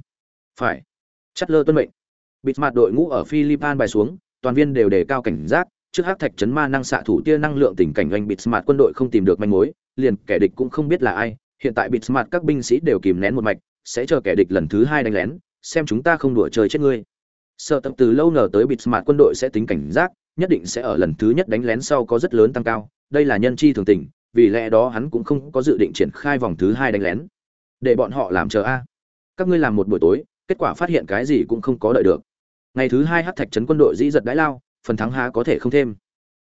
Phải. Chắt lơ tuân mệnh. Bịt mặt đội ngũ ở philippines bài xuống, toàn viên đều đề cao cảnh giác, trước hắc thạch chấn ma năng xạ thủ tia năng lượng tình cảnh oanh bịt mặt quân đội không tìm được manh mối, liền kẻ địch cũng không biết là ai hiện tại bịt mặt các binh sĩ đều kìm nén một mạch, sẽ chờ kẻ địch lần thứ hai đánh lén, xem chúng ta không đùa chơi chết ngươi. Sợ tập từ lâu ngờ tới bịt mặt quân đội sẽ tính cảnh giác, nhất định sẽ ở lần thứ nhất đánh lén sau có rất lớn tăng cao, đây là nhân chi thường tình, vì lẽ đó hắn cũng không có dự định triển khai vòng thứ hai đánh lén. Để bọn họ làm chờ a. Các ngươi làm một buổi tối, kết quả phát hiện cái gì cũng không có đợi được. Ngày thứ hai hát thạch trấn quân đội dĩ giật đái lao, phần thắng há có thể không thêm.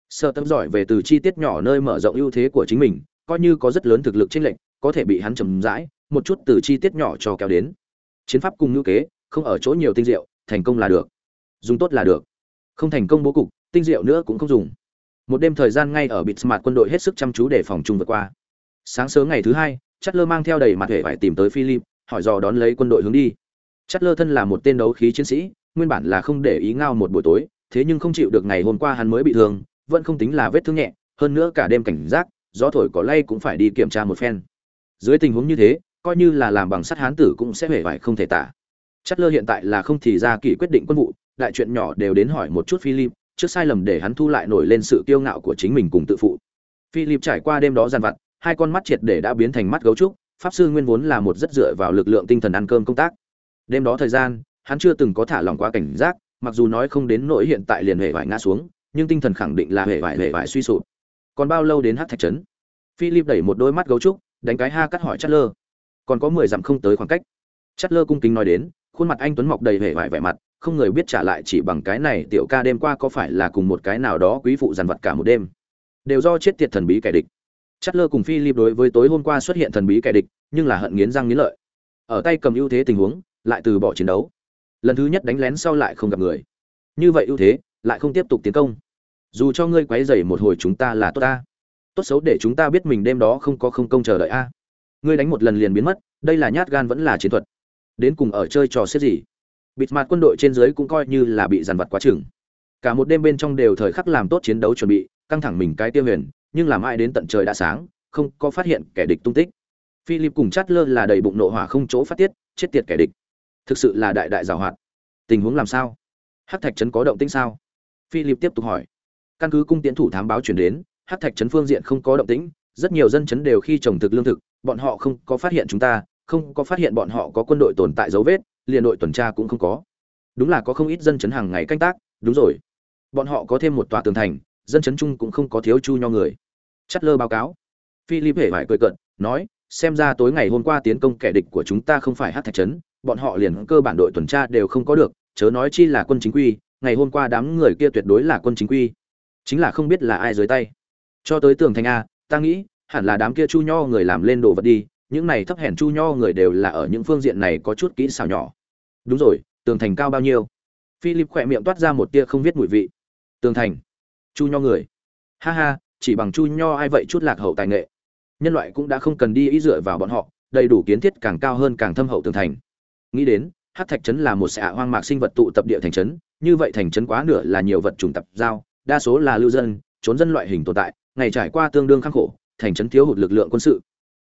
Sợ tâm giỏi về từ chi tiết nhỏ nơi mở rộng ưu thế của chính mình, coi như có rất lớn thực lực chênh lệch có thể bị hắn chầm rãi, một chút từ chi tiết nhỏ cho kéo đến. Chiến pháp cùng ngữ kế, không ở chỗ nhiều tinh diệu, thành công là được. Dùng tốt là được. Không thành công bố cục, tinh diệu nữa cũng không dùng. Một đêm thời gian ngay ở bịt mặt quân đội hết sức chăm chú để phòng chung vượt qua. Sáng sớm ngày thứ hai chất lơ mang theo đầy mặt hệ phải tìm tới philip, hỏi dò đón lấy quân đội hướng đi. Chất lơ thân là một tên đấu khí chiến sĩ, nguyên bản là không để ý ngao một buổi tối, thế nhưng không chịu được ngày hôm qua hắn mới bị thương, vẫn không tính là vết thương nhẹ, hơn nữa cả đêm cảnh giác, gió thổi có lay cũng phải đi kiểm tra một phen dưới tình huống như thế, coi như là làm bằng sắt hán tử cũng sẽ hề vải không thể tả. Chất lơ hiện tại là không thì ra kỷ quyết định quân vụ, đại chuyện nhỏ đều đến hỏi một chút philip, trước sai lầm để hắn thu lại nổi lên sự kiêu ngạo của chính mình cùng tự phụ. Philip trải qua đêm đó gian vặt, hai con mắt triệt để đã biến thành mắt gấu trúc, pháp sư nguyên vốn là một rất dựa vào lực lượng tinh thần ăn cơm công tác. Đêm đó thời gian, hắn chưa từng có thả lòng quá cảnh giác, mặc dù nói không đến nỗi hiện tại liền hệ vải ngã xuống, nhưng tinh thần khẳng định là hệ vải hệ vải suy sụp. Còn bao lâu đến hát thạch trấn? Philip đẩy một đôi mắt gấu trúc đánh cái ha cắt hỏi chát lơ. Còn có mười dặm không tới khoảng cách. Chát lơ cung kính nói đến, khuôn mặt anh tuấn mọc đầy vẻ vải vẻ mặt, không người biết trả lại chỉ bằng cái này tiểu ca đêm qua có phải là cùng một cái nào đó quý phụ dằn vặt cả một đêm. Đều do chết tiệt thần bí kẻ địch. Chát lơ cùng philip đối với tối hôm qua xuất hiện thần bí kẻ địch, nhưng là hận nghiến răng nghiến lợi. Ở tay cầm ưu thế tình huống, lại từ bỏ chiến đấu. Lần thứ nhất đánh lén sau lại không gặp người. Như vậy ưu thế, lại không tiếp tục tiến công. Dù cho ngươi quấy rầy một hồi chúng ta là tốt ta tốt xấu để chúng ta biết mình đêm đó không có không công chờ đợi a. Ngươi đánh một lần liền biến mất, đây là nhát gan vẫn là chiến thuật. Đến cùng ở chơi trò xếp gì? Bịt mặt quân đội trên dưới cũng coi như là bị dàn vặt quá chừng. Cả một đêm bên trong đều thời khắc làm tốt chiến đấu chuẩn bị, căng thẳng mình cái tiêu huyền, nhưng làm ai đến tận trời đã sáng, không có phát hiện kẻ địch tung tích. Philip cùng chát lơ là đầy bụng nộ hỏa không chỗ phát tiết, chết tiệt kẻ địch. Thực sự là đại đại giảo hoạt. Tình huống làm sao? Hát thạch trấn có động tĩnh sao? Philip tiếp tục hỏi. Căn cứ cung tiến thủ thám báo chuyển đến hát thạch trấn phương diện không có động tĩnh, rất nhiều dân chấn đều khi trồng thực lương thực, bọn họ không có phát hiện chúng ta, không có phát hiện bọn họ có quân đội tồn tại dấu vết, liền đội tuần tra cũng không có. Đúng là có không ít dân chấn hàng ngày canh tác, đúng rồi. Bọn họ có thêm một tòa tường thành, dân chấn chung cũng không có thiếu chu nho người. Chất lơ báo cáo. Philip hề phải cười cận nói, xem ra tối ngày hôm qua tiến công kẻ địch của chúng ta không phải hát thạch trấn bọn họ liền cơ bản đội tuần tra đều không có được, chớ nói chi là quân chính quy, ngày hôm qua đám người kia tuyệt đối là quân chính quy. Chính là không biết là ai dưới tay cho tới tường thành a, ta nghĩ, hẳn là đám kia chu nho người làm lên đồ vật đi, những này thấp hèn chu nho người đều là ở những phương diện này có chút kỹ xảo nhỏ. Đúng rồi, tường thành cao bao nhiêu? Philip khỏe miệng toát ra một tia không viết mùi vị. Tường thành. Chu nho người. Ha ha, chỉ bằng chu nho ai vậy chút lạc hậu tài nghệ. Nhân loại cũng đã không cần đi ý dựa vào bọn họ, đầy đủ kiến thiết càng cao hơn càng thâm hậu tường thành. Nghĩ đến, hát thạch trấn là một xã hoang mạc sinh vật tụ tập địa thành trấn, như vậy thành trấn quá nửa là nhiều vật trùng tập giao, đa số là lưu dân, trốn dân loại hình tồn tại ngày trải qua tương đương khắc khổ, thành trấn thiếu hụt lực lượng quân sự.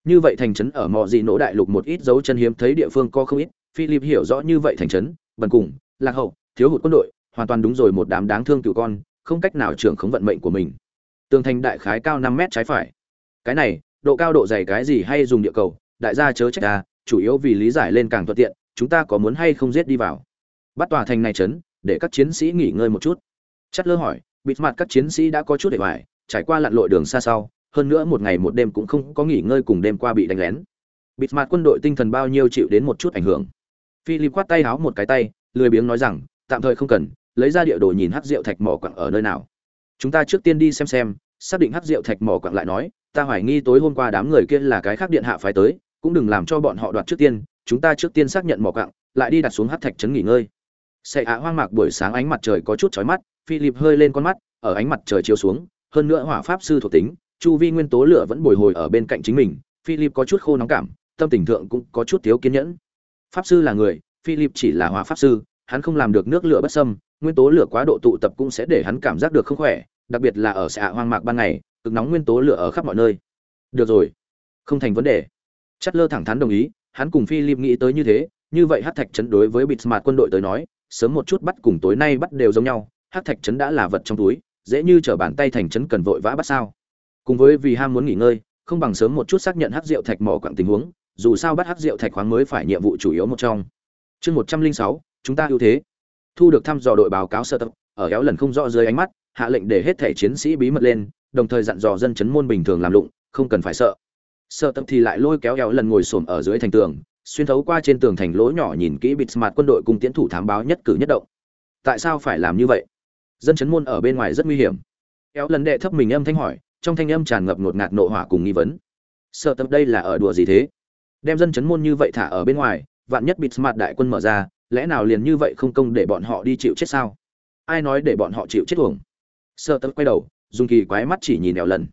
Như vậy thành trấn ở mọi dị nỗ đại lục một ít dấu chân hiếm thấy địa phương có không ít, philip hiểu rõ như vậy thành trấn, bần cùng, lạc hậu, thiếu hụt quân đội, hoàn toàn đúng rồi một đám đáng thương cựu con, không cách nào trưởng khống vận mệnh của mình. Tường thành đại khái cao năm mét trái phải. Cái này, độ cao độ dày cái gì hay dùng địa cầu, đại gia chớ trách ta, chủ yếu vì lý giải lên càng thuận tiện, chúng ta có muốn hay không giết đi vào. Bắt tòa thành này trấn, để các chiến sĩ nghỉ ngơi một chút. Chất lơ hỏi, bịt mặt các chiến sĩ đã có chút để hoài trải qua lặn lội đường xa sau hơn nữa một ngày một đêm cũng không có nghỉ ngơi cùng đêm qua bị đánh lén. Bịt mặt quân đội tinh thần bao nhiêu chịu đến một chút ảnh hưởng. Philip quát tay háo một cái tay lười biếng nói rằng tạm thời không cần lấy ra địa đồ nhìn hắc rượu thạch mỏ quặng ở nơi nào. Chúng ta trước tiên đi xem xem xác định hắc rượu thạch mỏ quặng lại nói ta hoài nghi tối hôm qua đám người kia là cái khác điện hạ phái tới cũng đừng làm cho bọn họ đoạt trước tiên chúng ta trước tiên xác nhận mỏ quặng lại đi đặt xuống hắc thạch trấn nghỉ ngơi. Xe ạ hoang mạc buổi sáng ánh mặt trời có chút chói mắt, Philip hơi lên con mắt, ở ánh mặt trời chiếu xuống, hơn nữa hỏa pháp sư thuộc tính, chu vi nguyên tố lửa vẫn bồi hồi ở bên cạnh chính mình, Philip có chút khô nóng cảm, tâm tình thượng cũng có chút thiếu kiên nhẫn. Pháp sư là người, Philip chỉ là hỏa pháp sư, hắn không làm được nước lửa bất xâm, nguyên tố lửa quá độ tụ tập cũng sẽ để hắn cảm giác được không khỏe, đặc biệt là ở xạ hoang mạc ban ngày, cực nóng nguyên tố lửa ở khắp mọi nơi. Được rồi, không thành vấn đề. Chất Lơ thẳng thắn đồng ý, hắn cùng Philip nghĩ tới như thế, như vậy hắc thạch chấn đối với Bitsmart quân đội tới nói, sớm một chút bắt cùng tối nay bắt đều giống nhau hắc thạch chấn đã là vật trong túi dễ như trở bàn tay thành trấn cần vội vã bắt sao. Cùng với vì ham muốn nghỉ ngơi, không bằng sớm một chút xác nhận hắc rượu thạch mỏ quặng tình huống, dù sao bắt hắc rượu thạch khoáng mới phải nhiệm vụ chủ yếu một trong. Chương một trăm linh sáu, chúng ta ưu thế. Thu được thăm dò đội báo cáo sơ tập, ở kéo lần không rõ dưới ánh mắt, hạ lệnh để hết thể chiến sĩ bí mật lên, đồng thời dặn dò dân chấn môn bình thường làm lụng, không cần phải sợ. Sợ tập thì lại lôi kéo kéo lần ngồi xổm ở dưới thành tường, xuyên thấu qua trên tường thành lỗ nhỏ nhìn kỹ bịt mặt quân đội cùng tiến thủ thám báo nhất cử nhất động. Tại sao phải làm như vậy? Dân chấn môn ở bên ngoài rất nguy hiểm. Kéo lần đệ thấp mình âm thanh hỏi, trong thanh âm tràn ngập ngột ngạt nộ hỏa cùng nghi vấn. Sợ tập đây là ở đùa gì thế? Đem dân chấn môn như vậy thả ở bên ngoài, vạn nhất bịt smart đại quân mở ra, lẽ nào liền như vậy không công để bọn họ đi chịu chết sao? Ai nói để bọn họ chịu chết uổng? Sợ tập quay đầu, dùng kỳ quái mắt chỉ nhìn éo lần.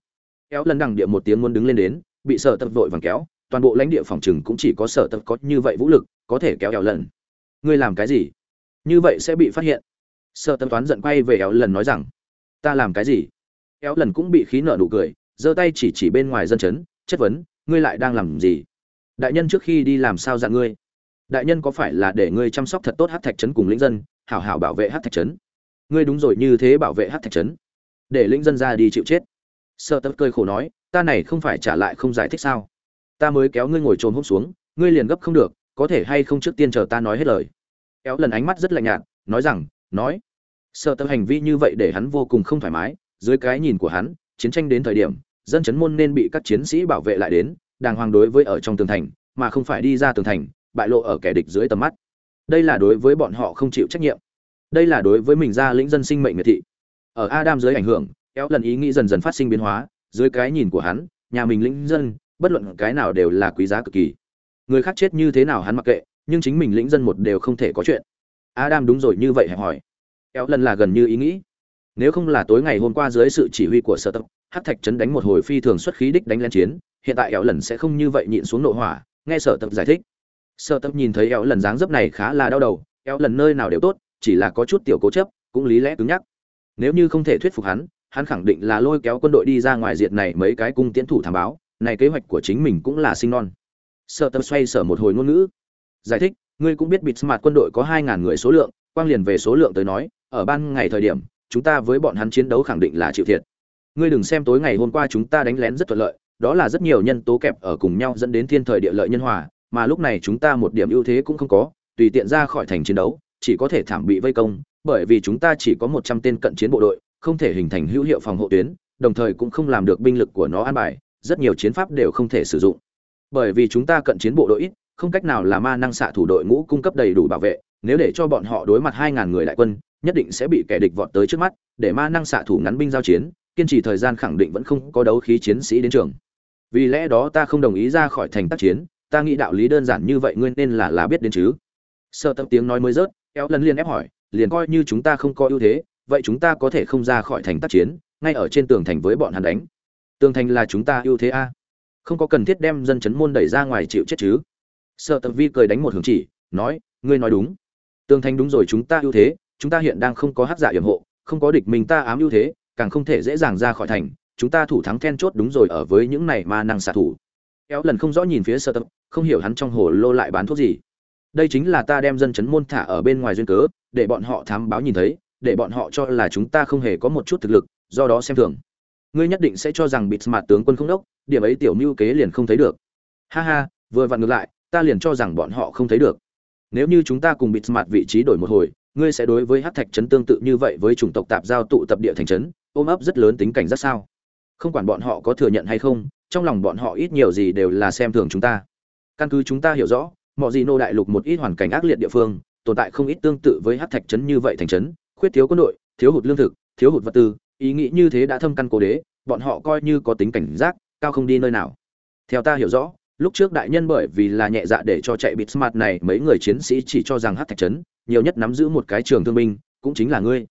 Éo lần đằng địa một tiếng muốn đứng lên đến, bị sợ tập vội vàng kéo, toàn bộ lãnh địa phòng trừng cũng chỉ có sở tập có như vậy vũ lực, có thể kéo éo lần. Ngươi làm cái gì? Như vậy sẽ bị phát hiện sợ tâm toán giận quay về éo lần nói rằng, ta làm cái gì? Éo lần cũng bị khí nợ nụ cười, giơ tay chỉ chỉ bên ngoài dân chấn, chất vấn, ngươi lại đang làm gì? Đại nhân trước khi đi làm sao dạng ngươi? Đại nhân có phải là để ngươi chăm sóc thật tốt hát thạch trấn cùng lĩnh dân, hảo hảo bảo vệ hát thạch trấn? Ngươi đúng rồi, như thế bảo vệ hát thạch trấn, để lĩnh dân ra đi chịu chết. Sợ tập cười khổ nói, ta này không phải trả lại không giải thích sao? Ta mới kéo ngươi ngồi trồn hôm xuống, ngươi liền gấp không được, có thể hay không trước tiên chờ ta nói hết lời? Kéo lần ánh mắt rất lạnh nhạt, nói rằng, nói sợ tâm hành vi như vậy để hắn vô cùng không thoải mái. Dưới cái nhìn của hắn, chiến tranh đến thời điểm, dân chấn môn nên bị các chiến sĩ bảo vệ lại đến, đàng hoàng đối với ở trong tường thành, mà không phải đi ra tường thành, bại lộ ở kẻ địch dưới tầm mắt. Đây là đối với bọn họ không chịu trách nhiệm. Đây là đối với mình ra lĩnh dân sinh mệnh miệt thị. Ở adam dưới ảnh hưởng, kéo lần ý nghĩ dần dần phát sinh biến hóa. Dưới cái nhìn của hắn, nhà mình lĩnh dân, bất luận cái nào đều là quý giá cực kỳ. Người khác chết như thế nào hắn mặc kệ, nhưng chính mình lĩnh dân một đều không thể có chuyện. Adam đúng rồi, như vậy hẹp hỏi éo lần là gần như ý nghĩ. Nếu không là tối ngày hôm qua dưới sự chỉ huy của sở tập Hát thạch trấn đánh một hồi phi thường xuất khí đích đánh lên chiến, hiện tại éo lần sẽ không như vậy nhịn xuống nội hỏa, nghe sở tập giải thích. Sở tập nhìn thấy éo lần dáng dấp này khá là đau đầu éo lần nơi nào đều tốt, chỉ là có chút tiểu cố chấp, cũng lý lẽ cứng nhắc. Nếu như không thể thuyết phục hắn hắn khẳng định là lôi kéo quân đội đi ra ngoài diệt này mấy cái cung tiến thủ thảm báo, này kế hoạch của chính mình cũng là sinh non. Sợ tâm xoay sở một hồi ngôn ngữ. Giải thích, ngươi cũng biết bịt mặt quân đội có hai ngàn người số lượng, quang liền về số lượng tới nói ở ban ngày thời điểm, chúng ta với bọn hắn chiến đấu khẳng định là chịu thiệt. Ngươi đừng xem tối ngày hôm qua chúng ta đánh lén rất thuận lợi, đó là rất nhiều nhân tố kẹp ở cùng nhau dẫn đến thiên thời địa lợi nhân hòa, mà lúc này chúng ta một điểm ưu thế cũng không có, tùy tiện ra khỏi thành chiến đấu, chỉ có thể thảm bị vây công, bởi vì chúng ta chỉ có một trăm tên cận chiến bộ đội, không thể hình thành hữu hiệu phòng hộ tuyến, đồng thời cũng không làm được binh lực của nó an bài, rất nhiều chiến pháp đều không thể sử dụng. Bởi vì chúng ta cận chiến bộ đội ít, không cách nào là ma năng xạ thủ đội ngũ cung cấp đầy đủ bảo vệ, nếu để cho bọn họ đối mặt hai ngàn người đại quân nhất định sẽ bị kẻ địch vọt tới trước mắt, để ma năng xạ thủ ngắn binh giao chiến, kiên trì thời gian khẳng định vẫn không có đấu khí chiến sĩ đến trường. Vì lẽ đó ta không đồng ý ra khỏi thành tác chiến, ta nghĩ đạo lý đơn giản như vậy ngươi nên là là biết đến chứ. Sợ tâm tiếng nói mới rớt, kéo lần liên ép hỏi, liền coi như chúng ta không có ưu thế, vậy chúng ta có thể không ra khỏi thành tác chiến, ngay ở trên tường thành với bọn hắn đánh. Tường thành là chúng ta ưu thế a. Không có cần thiết đem dân chấn môn đẩy ra ngoài chịu chết chứ. Sợ tập vi cười đánh một hướng chỉ, nói, ngươi nói đúng. Tường thành đúng rồi chúng ta ưu thế chúng ta hiện đang không có hắc giả yểm hộ, không có địch mình ta ám ưu thế, càng không thể dễ dàng ra khỏi thành, chúng ta thủ thắng then chốt đúng rồi ở với những này ma năng xạ thủ. Kéo lần không rõ nhìn phía sơ tập, không hiểu hắn trong hồ lô lại bán thuốc gì. Đây chính là ta đem dân chấn môn thả ở bên ngoài duyên cớ, để bọn họ thám báo nhìn thấy, để bọn họ cho là chúng ta không hề có một chút thực lực, do đó xem thường. Ngươi nhất định sẽ cho rằng bịt mặt tướng quân không đốc, điểm ấy tiểu mưu kế liền không thấy được. Ha ha, vừa vặn ngược lại, ta liền cho rằng bọn họ không thấy được. Nếu như chúng ta cùng bịt mặt vị trí đổi một hồi ngươi sẽ đối với hát thạch trấn tương tự như vậy với chủng tộc tạp giao tụ tập địa thành trấn, ôm ấp rất lớn tính cảnh rất sao? Không quản bọn họ có thừa nhận hay không, trong lòng bọn họ ít nhiều gì đều là xem thường chúng ta. Căn cứ chúng ta hiểu rõ, mọi gì nô đại lục một ít hoàn cảnh ác liệt địa phương, tồn tại không ít tương tự với hát thạch trấn như vậy thành trấn, khuyết thiếu quân đội, thiếu hụt lương thực, thiếu hụt vật tư, ý nghĩ như thế đã thâm căn cố đế, bọn họ coi như có tính cảnh giác, cao không đi nơi nào. Theo ta hiểu rõ, lúc trước đại nhân bởi vì là nhẹ dạ để cho chạy bịt smart này, mấy người chiến sĩ chỉ cho rằng hát thạch trấn nhiều nhất nắm giữ một cái trường thương binh, cũng chính là ngươi.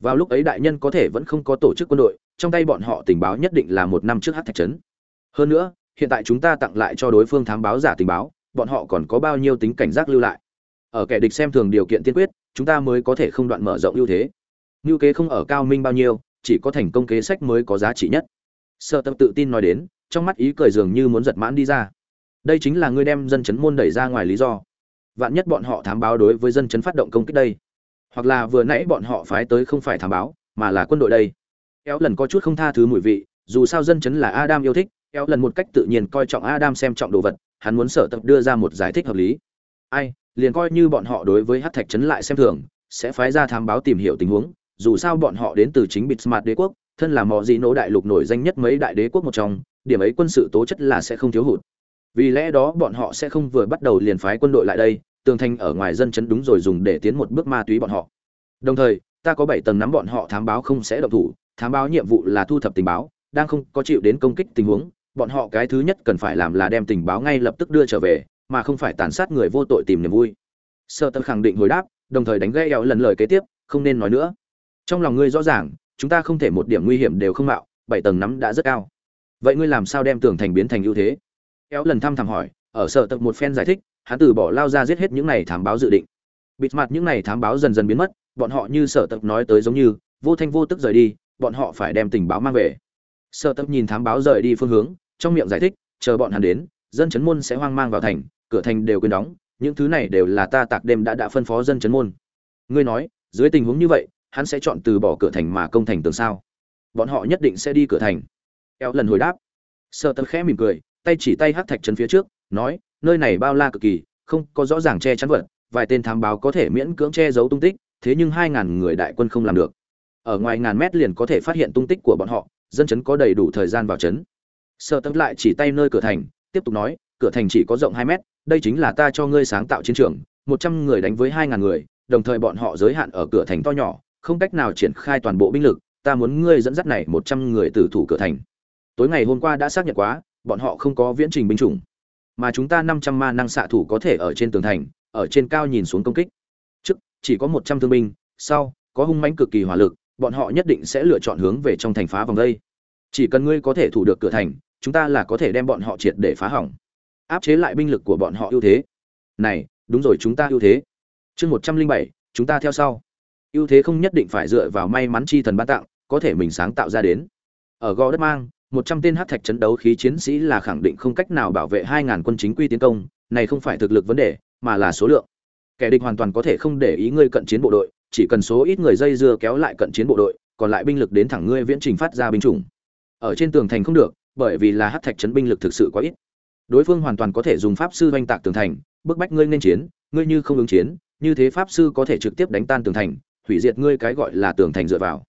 Vào lúc ấy đại nhân có thể vẫn không có tổ chức quân đội, trong tay bọn họ tình báo nhất định là một năm trước hát thạch trấn. Hơn nữa, hiện tại chúng ta tặng lại cho đối phương thám báo giả tình báo, bọn họ còn có bao nhiêu tính cảnh giác lưu lại. Ở kẻ địch xem thường điều kiện tiên quyết, chúng ta mới có thể không đoạn mở rộng ưu thế. Ngưu kế không ở cao minh bao nhiêu, chỉ có thành công kế sách mới có giá trị nhất. Sợ tập tự tin nói đến, trong mắt ý cười dường như muốn giật mãn đi ra. Đây chính là ngươi đem dân chấn môn đẩy ra ngoài lý do vạn nhất bọn họ thám báo đối với dân chấn phát động công kích đây. Hoặc là vừa nãy bọn họ phái tới không phải thám báo mà là quân đội đây. Éo lần có chút không tha thứ mùi vị dù sao dân chấn là adam yêu thích éo lần một cách tự nhiên coi trọng adam xem trọng đồ vật hắn muốn sở tập đưa ra một giải thích hợp lý. Ai liền coi như bọn họ đối với hát thạch chấn lại xem thường sẽ phái ra thám báo tìm hiểu tình huống dù sao bọn họ đến từ chính Bismarck đế quốc, thân là mò gì nỗ đại lục nổi danh nhất mấy đại đế quốc một trong, điểm ấy quân sự tố chất là sẽ không thiếu hụt. Vì lẽ đó bọn họ sẽ không vừa bắt đầu liền phái quân đội lại đây, tường thành ở ngoài dân chấn đúng rồi dùng để tiến một bước ma túy bọn họ. Đồng thời, ta có 7 tầng nắm bọn họ thám báo không sẽ động thủ, thám báo nhiệm vụ là thu thập tình báo, đang không có chịu đến công kích tình huống, bọn họ cái thứ nhất cần phải làm là đem tình báo ngay lập tức đưa trở về, mà không phải tàn sát người vô tội tìm niềm vui. Sở Tân khẳng định hồi đáp, đồng thời đánh gãy eo lần lời kế tiếp, không nên nói nữa trong lòng ngươi rõ ràng chúng ta không thể một điểm nguy hiểm đều không mạo bảy tầng nắm đã rất cao vậy ngươi làm sao đem tường thành biến thành ưu thế kéo lần thăm thẳm hỏi ở sở tập một phen giải thích hắn từ bỏ lao ra giết hết những này thám báo dự định. Bịt mặt những này thám báo dần dần biến mất, bọn họ như sở tập nói tới giống như, vô thanh vô tức rời đi, bọn họ phải đem tình báo mang về. Sở tập nhìn thám báo rời đi phương hướng, trong miệng giải thích, chờ bọn hắn đến, dân chấn môn sẽ hoang mang vào thành, cửa thành đều quên đóng, những thứ này đều là ta tạc đêm đã đã phân phó dân chấn môn. Ngươi nói, dưới tình huống như vậy, hắn sẽ chọn từ bỏ cửa thành mà công thành tường sao? Bọn họ nhất định sẽ đi cửa thành. Eo lần hồi đáp. Sợ tật khẽ mỉm cười, tay chỉ tay hát thạch chân phía trước, nói nơi này bao la cực kỳ, không có rõ ràng che chắn vật, vài tên thám báo có thể miễn cưỡng che giấu tung tích, thế nhưng hai ngàn người đại quân không làm được. Ở ngoài ngàn mét liền có thể phát hiện tung tích của bọn họ, dân chấn có đầy đủ thời gian vào chấn. Sở Tâm lại chỉ tay nơi cửa thành, tiếp tục nói, cửa thành chỉ có rộng hai mét, đây chính là ta cho ngươi sáng tạo chiến trường, một trăm người đánh với hai ngàn người, đồng thời bọn họ giới hạn ở cửa thành to nhỏ, không cách nào triển khai toàn bộ binh lực, ta muốn ngươi dẫn dắt này một trăm người tử thủ cửa thành. Tối ngày hôm qua đã xác nhận quá, bọn họ không có viễn trình binh chủng mà chúng ta năm trăm ma năng xạ thủ có thể ở trên tường thành, ở trên cao nhìn xuống công kích. Trước, chỉ có một trăm thương binh, sau, có hung mãnh cực kỳ hỏa lực, bọn họ nhất định sẽ lựa chọn hướng về trong thành phá vòng đây. Chỉ cần ngươi có thể thủ được cửa thành, chúng ta là có thể đem bọn họ triệt để phá hỏng. Áp chế lại binh lực của bọn họ ưu thế. Này, đúng rồi chúng ta ưu thế. Chương một trăm linh bảy, chúng ta theo sau. Ưu thế không nhất định phải dựa vào may mắn chi thần ban tặng, có thể mình sáng tạo ra đến. Ở gò đất mang một trăm tên hắc thạch chấn đấu khí chiến sĩ là khẳng định không cách nào bảo vệ hai ngàn quân chính quy tiến công, này không phải thực lực vấn đề, mà là số lượng. Kẻ địch hoàn toàn có thể không để ý ngươi cận chiến bộ đội, chỉ cần số ít người dây dưa kéo lại cận chiến bộ đội, còn lại binh lực đến thẳng ngươi viễn trình phát ra binh chủng. Ở trên tường thành không được, bởi vì là hắc thạch chấn binh lực thực sự quá ít. Đối phương hoàn toàn có thể dùng pháp sư oanh tạc tường thành, bức bách ngươi nên chiến, ngươi như không ứng chiến, như thế pháp sư có thể trực tiếp đánh tan tường thành, hủy diệt ngươi cái gọi là tường thành dựa vào.